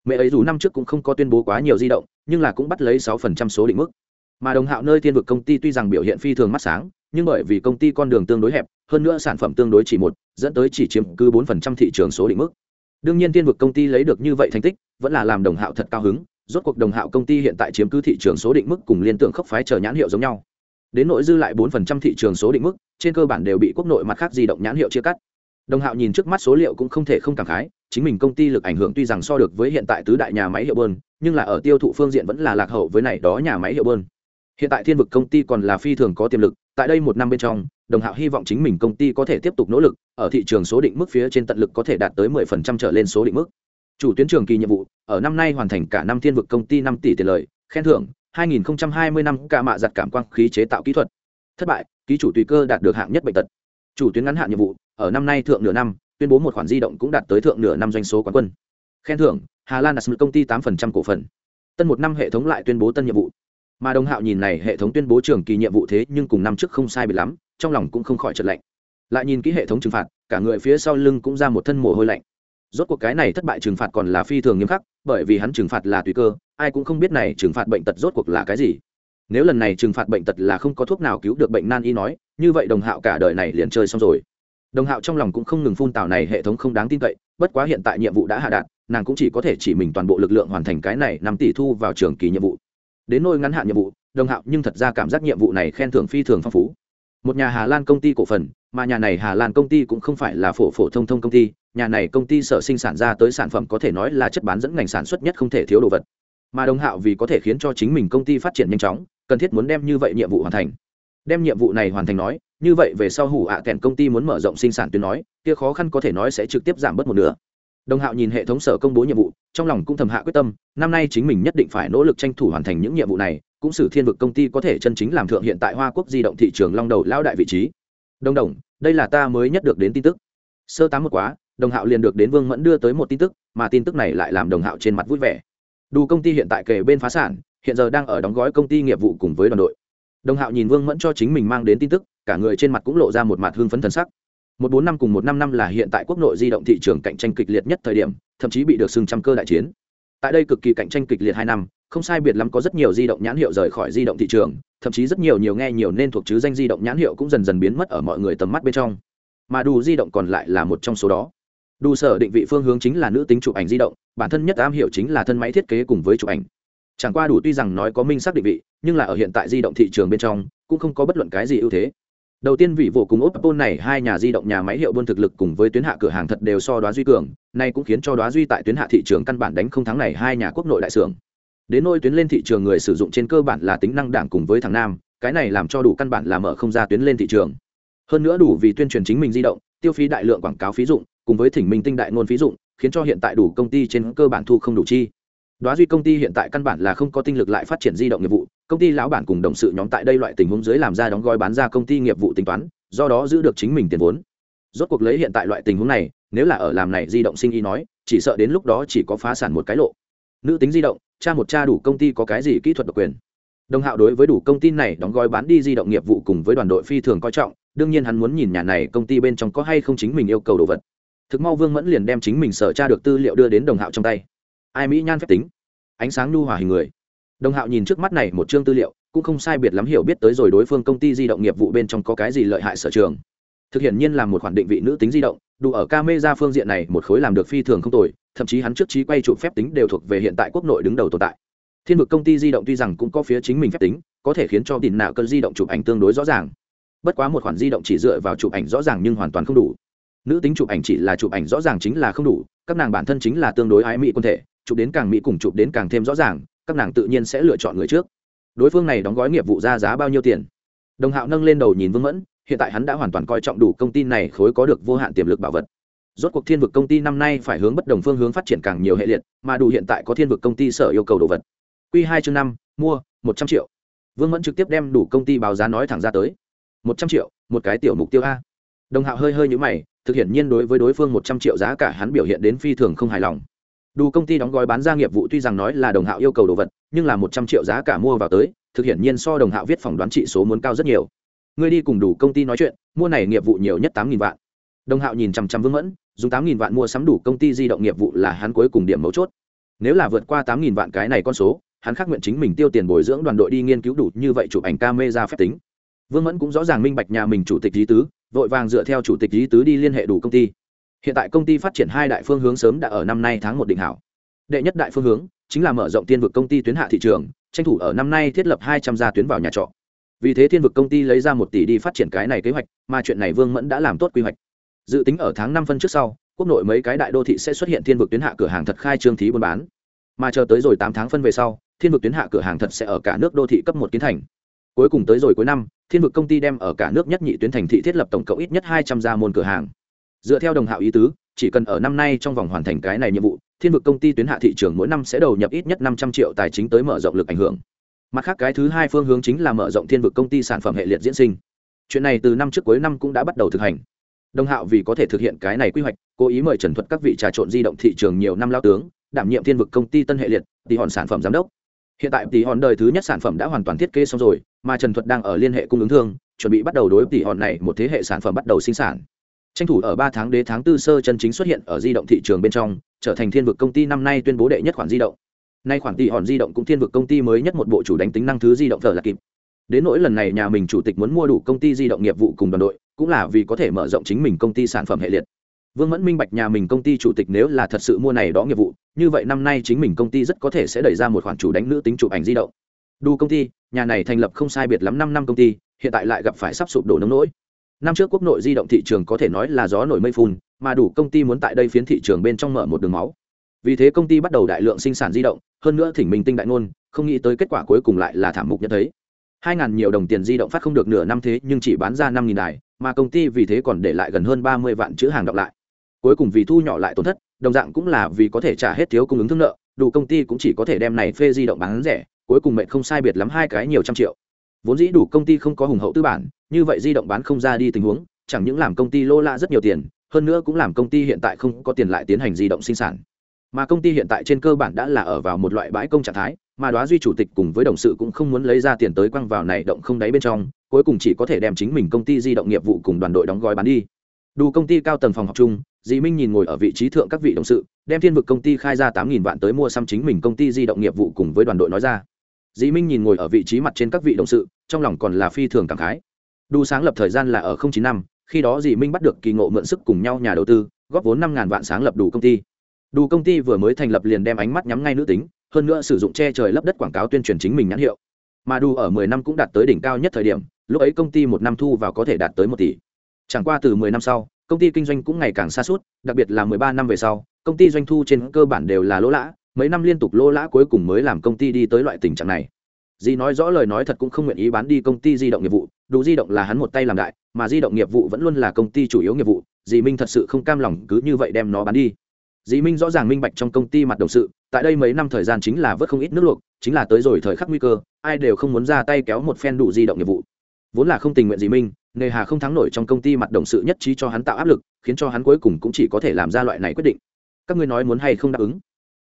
A: Mẹ ấy dù năm trước cũng không có tuyên bố quá nhiều di động, nhưng là cũng bắt lấy 6% số định mức. Mà đồng hạo nơi thiên vực công ty tuy rằng biểu hiện phi thường mắt sáng, nhưng bởi vì công ty con đường tương đối hẹp, hơn nữa sản phẩm tương đối chỉ một, dẫn tới chỉ chiếm cứ 4% thị trường số định mức đương nhiên thiên vực công ty lấy được như vậy thành tích, vẫn là làm đồng hạo thật cao hứng, rốt cuộc đồng hạo công ty hiện tại chiếm cứ thị trường số định mức cùng liên tưởng khốc phái chờ nhãn hiệu giống nhau. Đến nội dư lại 4% thị trường số định mức, trên cơ bản đều bị quốc nội mặt khác di động nhãn hiệu chia cắt. Đồng hạo nhìn trước mắt số liệu cũng không thể không cảm khái, chính mình công ty lực ảnh hưởng tuy rằng so được với hiện tại tứ đại nhà máy hiệu bơn, nhưng là ở tiêu thụ phương diện vẫn là lạc hậu với này đó nhà máy hiệu bơn. Hiện tại thiên vực công ty còn là phi thường có tiềm lực, tại đây một năm bên trong đồng hạo hy vọng chính mình công ty có thể tiếp tục nỗ lực, ở thị trường số định mức phía trên tận lực có thể đạt tới 10% trở lên số định mức. Chủ tuyến trường kỳ nhiệm vụ, ở năm nay hoàn thành cả năm thiên vực công ty năm tỷ tiền lợi khen thưởng 2020 năm ca mạ giặt cảm quang khí chế tạo kỹ thuật. Thất bại, ký chủ tùy cơ đạt được hạng nhất bệnh tật. Chủ tuyến ngắn hạn nhiệm vụ, ở năm nay thượng nửa năm, tuyên bố một khoản di động cũng đạt tới thượng nửa năm doanh số quán quân. Khen thưởng, hà lan đặt công ty 8% cổ phần. Tân một năm hệ thống lại tuyên bố tân nhiệm vụ. Mà đồng hạo nhìn này hệ thống tuyên bố trường kỳ nhiệm vụ thế nhưng cùng năm trước không sai bị lắm trong lòng cũng không khỏi trật lạnh. Lại nhìn kỹ hệ thống trừng phạt, cả người phía sau lưng cũng ra một thân mồ hôi lạnh. Rốt cuộc cái này thất bại trừng phạt còn là phi thường nghiêm khắc, bởi vì hắn trừng phạt là tùy cơ, ai cũng không biết này trừng phạt bệnh tật rốt cuộc là cái gì. Nếu lần này trừng phạt bệnh tật là không có thuốc nào cứu được bệnh nan y nói, như vậy đồng hạo cả đời này liền chơi xong rồi. Đồng hạo trong lòng cũng không ngừng phun tào này hệ thống không đáng tin cậy, bất quá hiện tại nhiệm vụ đã hạ đạt, nàng cũng chỉ có thể chỉ mình toàn bộ lực lượng hoàn thành cái này năm tỷ thu vào trường kỳ nhiệm vụ. Đến nôi ngắn hạn nhiệm vụ, đồng hạo nhưng thật ra cảm giác nhiệm vụ này khen thưởng phi thường phong phú một nhà hà lan công ty cổ phần, mà nhà này hà lan công ty cũng không phải là phổ phổ thông thông công ty, nhà này công ty sở sinh sản ra tới sản phẩm có thể nói là chất bán dẫn ngành sản xuất nhất không thể thiếu đồ vật. Mà đồng hạo vì có thể khiến cho chính mình công ty phát triển nhanh chóng, cần thiết muốn đem như vậy nhiệm vụ hoàn thành. Đem nhiệm vụ này hoàn thành nói, như vậy về sau hủ ạ à kèn công ty muốn mở rộng sinh sản tuyến nói, kia khó khăn có thể nói sẽ trực tiếp giảm bớt một nửa. Đồng hạo nhìn hệ thống sở công bố nhiệm vụ, trong lòng cũng thầm hạ quyết tâm, năm nay chính mình nhất định phải nỗ lực tranh thủ hoàn thành những nhiệm vụ này cũng xử thiên vực công ty có thể chân chính làm thượng hiện tại hoa quốc di động thị trường long đầu lao đại vị trí. Đồng đồng, đây là ta mới nhất được đến tin tức. Sơ tám một quá, đồng hạo liền được đến vương mẫn đưa tới một tin tức, mà tin tức này lại làm đồng hạo trên mặt vui vẻ. Đủ công ty hiện tại kể bên phá sản, hiện giờ đang ở đóng gói công ty nghiệp vụ cùng với đoàn đội. Đồng hạo nhìn vương mẫn cho chính mình mang đến tin tức, cả người trên mặt cũng lộ ra một mặt hương phấn thần sắc. Một bốn năm cùng một năm năm là hiện tại quốc nội di động thị trường cạnh tranh kịch liệt nhất thời điểm, thậm chí bị được xưng trăm cơ đại chiến. Tại đây cực kỳ cạnh tranh kịch liệt hai năm không sai biệt lắm có rất nhiều di động nhãn hiệu rời khỏi di động thị trường, thậm chí rất nhiều nhiều nghe nhiều nên thuộc chứ danh di động nhãn hiệu cũng dần dần biến mất ở mọi người tầm mắt bên trong. Mà đủ di động còn lại là một trong số đó. Đủ sở định vị phương hướng chính là nữ tính chụp ảnh di động, bản thân nhất am hiểu chính là thân máy thiết kế cùng với chụp ảnh. Chẳng qua đủ tuy rằng nói có minh xác định vị, nhưng là ở hiện tại di động thị trường bên trong, cũng không có bất luận cái gì ưu thế. Đầu tiên vị vụ cùng oppo này hai nhà di động nhà máy hiệu buôn thực lực cùng với tuyến hạ cửa hàng thật đều so đoá duy cường, nay cũng khiến cho đoá duy tại tuyến hạ thị trường căn bản đánh không thắng này hai nhà quốc nội đại xưởng đến nôi tuyến lên thị trường người sử dụng trên cơ bản là tính năng đảng cùng với thằng nam, cái này làm cho đủ căn bản là mở không ra tuyến lên thị trường. Hơn nữa đủ vì tuyên truyền chính mình di động, tiêu phí đại lượng quảng cáo phí dụng, cùng với thỉnh minh tinh đại ngôn phí dụng, khiến cho hiện tại đủ công ty trên cơ bản thu không đủ chi. Đoá duy công ty hiện tại căn bản là không có tinh lực lại phát triển di động nghiệp vụ, công ty lão bản cùng đồng sự nhóm tại đây loại tình huống dưới làm ra đóng gói bán ra công ty nghiệp vụ tính toán, do đó giữ được chính mình tiền vốn. Rốt cuộc lấy hiện tại loại tình huống này, nếu là ở làm này di động sinh y nói, chỉ sợ đến lúc đó chỉ có phá sản một cái lộ. Nữ tính di động cha một cha đủ công ty có cái gì kỹ thuật độc quyền. Đồng hạo đối với đủ công ty này đóng gói bán đi di động nghiệp vụ cùng với đoàn đội phi thường coi trọng, đương nhiên hắn muốn nhìn nhà này công ty bên trong có hay không chính mình yêu cầu đồ vật. Thực mau vương mẫn liền đem chính mình sở tra được tư liệu đưa đến đồng hạo trong tay. Ai mỹ nhan phép tính, ánh sáng nhu hòa hình người. Đồng hạo nhìn trước mắt này một chương tư liệu, cũng không sai biệt lắm hiểu biết tới rồi đối phương công ty di động nghiệp vụ bên trong có cái gì lợi hại sở trường thực hiện nhiên là một khoản định vị nữ tính di động, đủ ở camera phương diện này một khối làm được phi thường không tồi, thậm chí hắn trước trí quay chụp phép tính đều thuộc về hiện tại quốc nội đứng đầu tồn tại. Thiên vực công ty di động tuy rằng cũng có phía chính mình phép tính, có thể khiến cho tiền nạo cơn di động chụp ảnh tương đối rõ ràng. Bất quá một khoản di động chỉ dựa vào chụp ảnh rõ ràng nhưng hoàn toàn không đủ. Nữ tính chụp ảnh chỉ là chụp ảnh rõ ràng chính là không đủ, các nàng bản thân chính là tương đối ái mỹ quân thể, chụp đến càng mỹ cùng chụp đến càng thêm rõ ràng, các nàng tự nhiên sẽ lựa chọn người trước. Đối phương này đóng gói nghiệp vụ ra giá bao nhiêu tiền? Đồng hạo nâng lên đầu nhìn vương mẫn hiện tại hắn đã hoàn toàn coi trọng đủ công ty này khối có được vô hạn tiềm lực bảo vật. Rốt cuộc thiên vực công ty năm nay phải hướng bất đồng phương hướng phát triển càng nhiều hệ liệt, mà đủ hiện tại có thiên vực công ty sở yêu cầu đồ vật. Q hai chương năm, mua, một trăm triệu. Vương mẫn trực tiếp đem đủ công ty báo giá nói thẳng ra tới. Một trăm triệu, một cái tiểu mục tiêu a. Đồng hạo hơi hơi nhũ mày, thực hiện nhiên đối với đối phương một trăm triệu giá cả hắn biểu hiện đến phi thường không hài lòng. Đủ công ty đóng gói bán ra nghiệp vụ tuy rằng nói là đồng hạo yêu cầu đồ vật, nhưng là một trăm triệu giá cả mua vào tới, thực hiện nhiên so đồng hạo viết phỏng đoán trị số muốn cao rất nhiều ngươi đi cùng đủ công ty nói chuyện, mua này nghiệp vụ nhiều nhất tám nghìn vạn. Đồng hạo nhìn chằm chằm vương mẫn, dùng tám nghìn vạn mua sắm đủ công ty di động nghiệp vụ là hắn cuối cùng điểm mấu chốt. Nếu là vượt qua tám nghìn vạn cái này con số, hắn khắc nguyện chính mình tiêu tiền bồi dưỡng đoàn đội đi nghiên cứu đủ như vậy chụp ảnh ca mê ra phép tính. Vương mẫn cũng rõ ràng minh bạch nhà mình chủ tịch lý tứ, vội vàng dựa theo chủ tịch lý tứ đi liên hệ đủ công ty. Hiện tại công ty phát triển hai đại phương hướng sớm đã ở năm nay tháng một định hảo. Đệ nhất đại phương hướng chính là mở rộng tiên vực công ty tuyến hạ thị trường, tranh thủ ở năm nay thiết lập hai trăm gia tuyến vào nhà trọ vì thế thiên vực công ty lấy ra một tỷ đi phát triển cái này kế hoạch, mà chuyện này vương mẫn đã làm tốt quy hoạch. Dự tính ở tháng năm phân trước sau, quốc nội mấy cái đại đô thị sẽ xuất hiện thiên vực tuyến hạ cửa hàng thật khai trương thí buôn bán. Mà chờ tới rồi tám tháng phân về sau, thiên vực tuyến hạ cửa hàng thật sẽ ở cả nước đô thị cấp một kiến thành. Cuối cùng tới rồi cuối năm, thiên vực công ty đem ở cả nước nhất nhị tuyến thành thị thiết lập tổng cộng ít nhất hai trăm gia môn cửa hàng. Dựa theo đồng hạo ý tứ, chỉ cần ở năm nay trong vòng hoàn thành cái này nhiệm vụ, thiên vực công ty tuyến hạ thị trường mỗi năm sẽ đầu nhập ít nhất năm trăm triệu tài chính tới mở rộng lực ảnh hưởng mặt khác cái thứ hai phương hướng chính là mở rộng thiên vực công ty sản phẩm hệ liệt diễn sinh. Chuyện này từ năm trước cuối năm cũng đã bắt đầu thực hành. Đồng hạo vì có thể thực hiện cái này quy hoạch, cố ý mời trần thuật các vị trà trộn di động thị trường nhiều năm lao tướng, đảm nhiệm thiên vực công ty tân hệ liệt, tỷ hòn sản phẩm giám đốc. Hiện tại tỷ hòn đời thứ nhất sản phẩm đã hoàn toàn thiết kế xong rồi, mà trần thuật đang ở liên hệ cung ứng thương, chuẩn bị bắt đầu đối tỷ hòn này một thế hệ sản phẩm bắt đầu sinh sản. Tranh thủ ở ba tháng đế tháng tư sơ chân chính xuất hiện ở di động thị trường bên trong, trở thành thiên vực công ty năm nay tuyên bố đệ nhất khoản di động nay khoản tỷ hòn di động cũng thiên vực công ty mới nhất một bộ chủ đánh tính năng thứ di động thờ là kịp. Đến nỗi lần này nhà mình chủ tịch muốn mua đủ công ty di động nghiệp vụ cùng đoàn đội, cũng là vì có thể mở rộng chính mình công ty sản phẩm hệ liệt. Vương mẫn minh bạch nhà mình công ty chủ tịch nếu là thật sự mua này đó nghiệp vụ, như vậy năm nay chính mình công ty rất có thể sẽ đẩy ra một khoản chủ đánh nữ tính chụp ảnh di động. Đủ công ty, nhà này thành lập không sai biệt lắm năm năm công ty, hiện tại lại gặp phải sắp sụp đổ nông nỗi. Năm trước quốc nội di động thị trường có thể nói là gió nổi mây phun mà đủ công ty muốn tại đây phiến thị trường bên trong mở một đường máu vì thế công ty bắt đầu đại lượng sinh sản di động, hơn nữa thỉnh minh tinh đại ngôn, không nghĩ tới kết quả cuối cùng lại là thảm mục nhận thấy. Hai ngàn nhiều đồng tiền di động phát không được nửa năm thế, nhưng chỉ bán ra năm nghìn đài, mà công ty vì thế còn để lại gần hơn ba mươi vạn chữ hàng đọc lại. Cuối cùng vì thu nhỏ lại tổn thất, đồng dạng cũng là vì có thể trả hết thiếu cung ứng thương nợ, đủ công ty cũng chỉ có thể đem này phê di động bán rẻ, cuối cùng mệnh không sai biệt lắm hai cái nhiều trăm triệu. Vốn dĩ đủ công ty không có hùng hậu tư bản, như vậy di động bán không ra đi tình huống, chẳng những làm công ty lô la rất nhiều tiền, hơn nữa cũng làm công ty hiện tại không có tiền lại tiến hành di động sinh sản mà công ty hiện tại trên cơ bản đã là ở vào một loại bãi công trạng thái, mà đoá duy chủ tịch cùng với đồng sự cũng không muốn lấy ra tiền tới quăng vào này động không đáy bên trong, cuối cùng chỉ có thể đem chính mình công ty di động nghiệp vụ cùng đoàn đội đóng gói bán đi. Đủ công ty cao tầng phòng học chung dì minh nhìn ngồi ở vị trí thượng các vị đồng sự, đem thiên vực công ty khai ra tám nghìn vạn tới mua xăm chính mình công ty di động nghiệp vụ cùng với đoàn đội nói ra. Dì minh nhìn ngồi ở vị trí mặt trên các vị đồng sự, trong lòng còn là phi thường cảm khái. Đủ sáng lập thời gian là ở chín năm, khi đó dì minh bắt được kỳ ngộ mượn sức cùng nhau nhà đầu tư, góp vốn năm ngàn vạn sáng lập đủ công ty đủ công ty vừa mới thành lập liền đem ánh mắt nhắm ngay nữ tính, hơn nữa sử dụng che trời lấp đất quảng cáo tuyên truyền chính mình nhãn hiệu. Mà đủ ở mười năm cũng đạt tới đỉnh cao nhất thời điểm, lúc ấy công ty một năm thu vào có thể đạt tới một tỷ. Chẳng qua từ mười năm sau, công ty kinh doanh cũng ngày càng xa suốt đặc biệt là mười ba năm về sau, công ty doanh thu trên cơ bản đều là lỗ lã, mấy năm liên tục lỗ lã cuối cùng mới làm công ty đi tới loại tình trạng này. Dì nói rõ lời nói thật cũng không nguyện ý bán đi công ty di động nghiệp vụ đủ di động là hắn một tay làm đại, mà di động nghiệp vụ vẫn luôn là công ty chủ yếu nghiệp vụ, dì minh thật sự không cam lòng cứ như vậy đem nó bán đi dì minh rõ ràng minh bạch trong công ty mặt đồng sự, tại đây mấy năm thời gian chính là vớt không ít nước luộc, chính là tới rồi thời khắc nguy cơ, ai đều không muốn ra tay kéo một phen đủ di động nghiệp vụ. Vốn là không tình nguyện dì minh nề hà không thắng nổi trong công ty mặt đồng sự nhất trí cho hắn tạo áp lực, khiến cho hắn cuối cùng cũng chỉ có thể làm ra loại này quyết định. Các ngươi nói muốn hay không đáp ứng?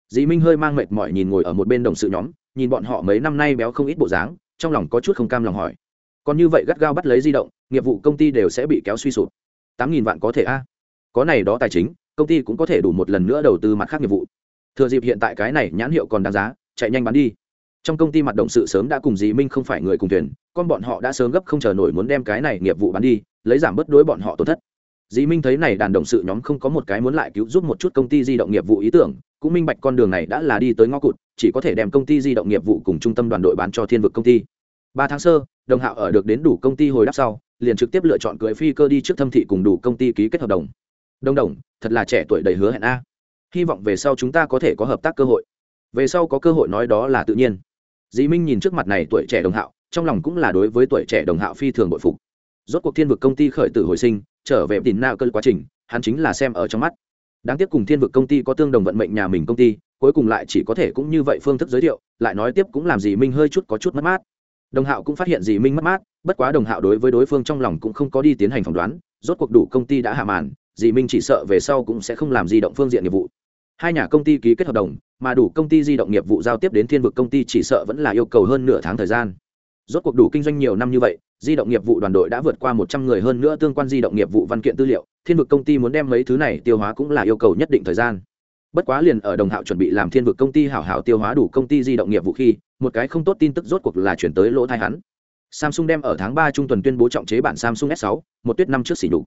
A: Dì minh hơi mang mệt mỏi nhìn ngồi ở một bên đồng sự nhóm, nhìn bọn họ mấy năm nay béo không ít bộ dáng, trong lòng có chút không cam lòng hỏi. Còn như vậy gắt gao bắt lấy di động, nghiệp vụ công ty đều sẽ bị kéo suy sụp. Tám nghìn vạn có thể a? Có này đó tài chính công ty cũng có thể đủ một lần nữa đầu tư mặt khác nghiệp vụ. Thừa dịp hiện tại cái này nhãn hiệu còn đáng giá, chạy nhanh bán đi. Trong công ty mặt động sự sớm đã cùng dì minh không phải người cùng thuyền, con bọn họ đã sớm gấp không chờ nổi muốn đem cái này nghiệp vụ bán đi, lấy giảm bớt đối bọn họ tổn thất. Dì minh thấy này đàn động sự nhóm không có một cái muốn lại cứu giúp một chút công ty di động nghiệp vụ ý tưởng, cũng minh bạch con đường này đã là đi tới ngõ cụt, chỉ có thể đem công ty di động nghiệp vụ cùng trung tâm đoàn đội bán cho thiên vực công ty. Ba tháng sơ, đồng hạo ở được đến đủ công ty hồi đáp sau, liền trực tiếp lựa chọn cưới phi cơ đi trước thâm thị cùng đủ công ty ký kết hợp đồng đồng đồng, thật là trẻ tuổi đầy hứa hẹn a. Hy vọng về sau chúng ta có thể có hợp tác cơ hội. Về sau có cơ hội nói đó là tự nhiên. Dĩ minh nhìn trước mặt này tuổi trẻ đồng hạo, trong lòng cũng là đối với tuổi trẻ đồng hạo phi thường bội phục. Rốt cuộc thiên vực công ty khởi tử hồi sinh, trở về tìm nao cơn quá trình, hắn chính là xem ở trong mắt. Đáng tiếc cùng thiên vực công ty có tương đồng vận mệnh nhà mình công ty, cuối cùng lại chỉ có thể cũng như vậy phương thức giới thiệu, lại nói tiếp cũng làm dĩ minh hơi chút có chút mất mát. Đồng hạo cũng phát hiện dĩ minh mất mát, bất quá đồng hạo đối với đối phương trong lòng cũng không có đi tiến hành phỏng đoán, rốt cuộc đủ công ty đã hạ màn dì minh chỉ sợ về sau cũng sẽ không làm di động phương diện nghiệp vụ. Hai nhà công ty ký kết hợp đồng, mà đủ công ty di động nghiệp vụ giao tiếp đến thiên vực công ty chỉ sợ vẫn là yêu cầu hơn nửa tháng thời gian. Rốt cuộc đủ kinh doanh nhiều năm như vậy, di động nghiệp vụ đoàn đội đã vượt qua một trăm người hơn nữa tương quan di động nghiệp vụ văn kiện tư liệu, thiên vực công ty muốn đem mấy thứ này tiêu hóa cũng là yêu cầu nhất định thời gian. Bất quá liền ở đồng hạo chuẩn bị làm thiên vực công ty hảo hảo tiêu hóa đủ công ty di động nghiệp vụ khi, một cái không tốt tin tức rốt cuộc là chuyển tới lỗ thai hắn. Samsung đem ở tháng ba trung tuần tuyên bố trọng chế bản samsung s 6 một tuyết năm trước xỉ nhục.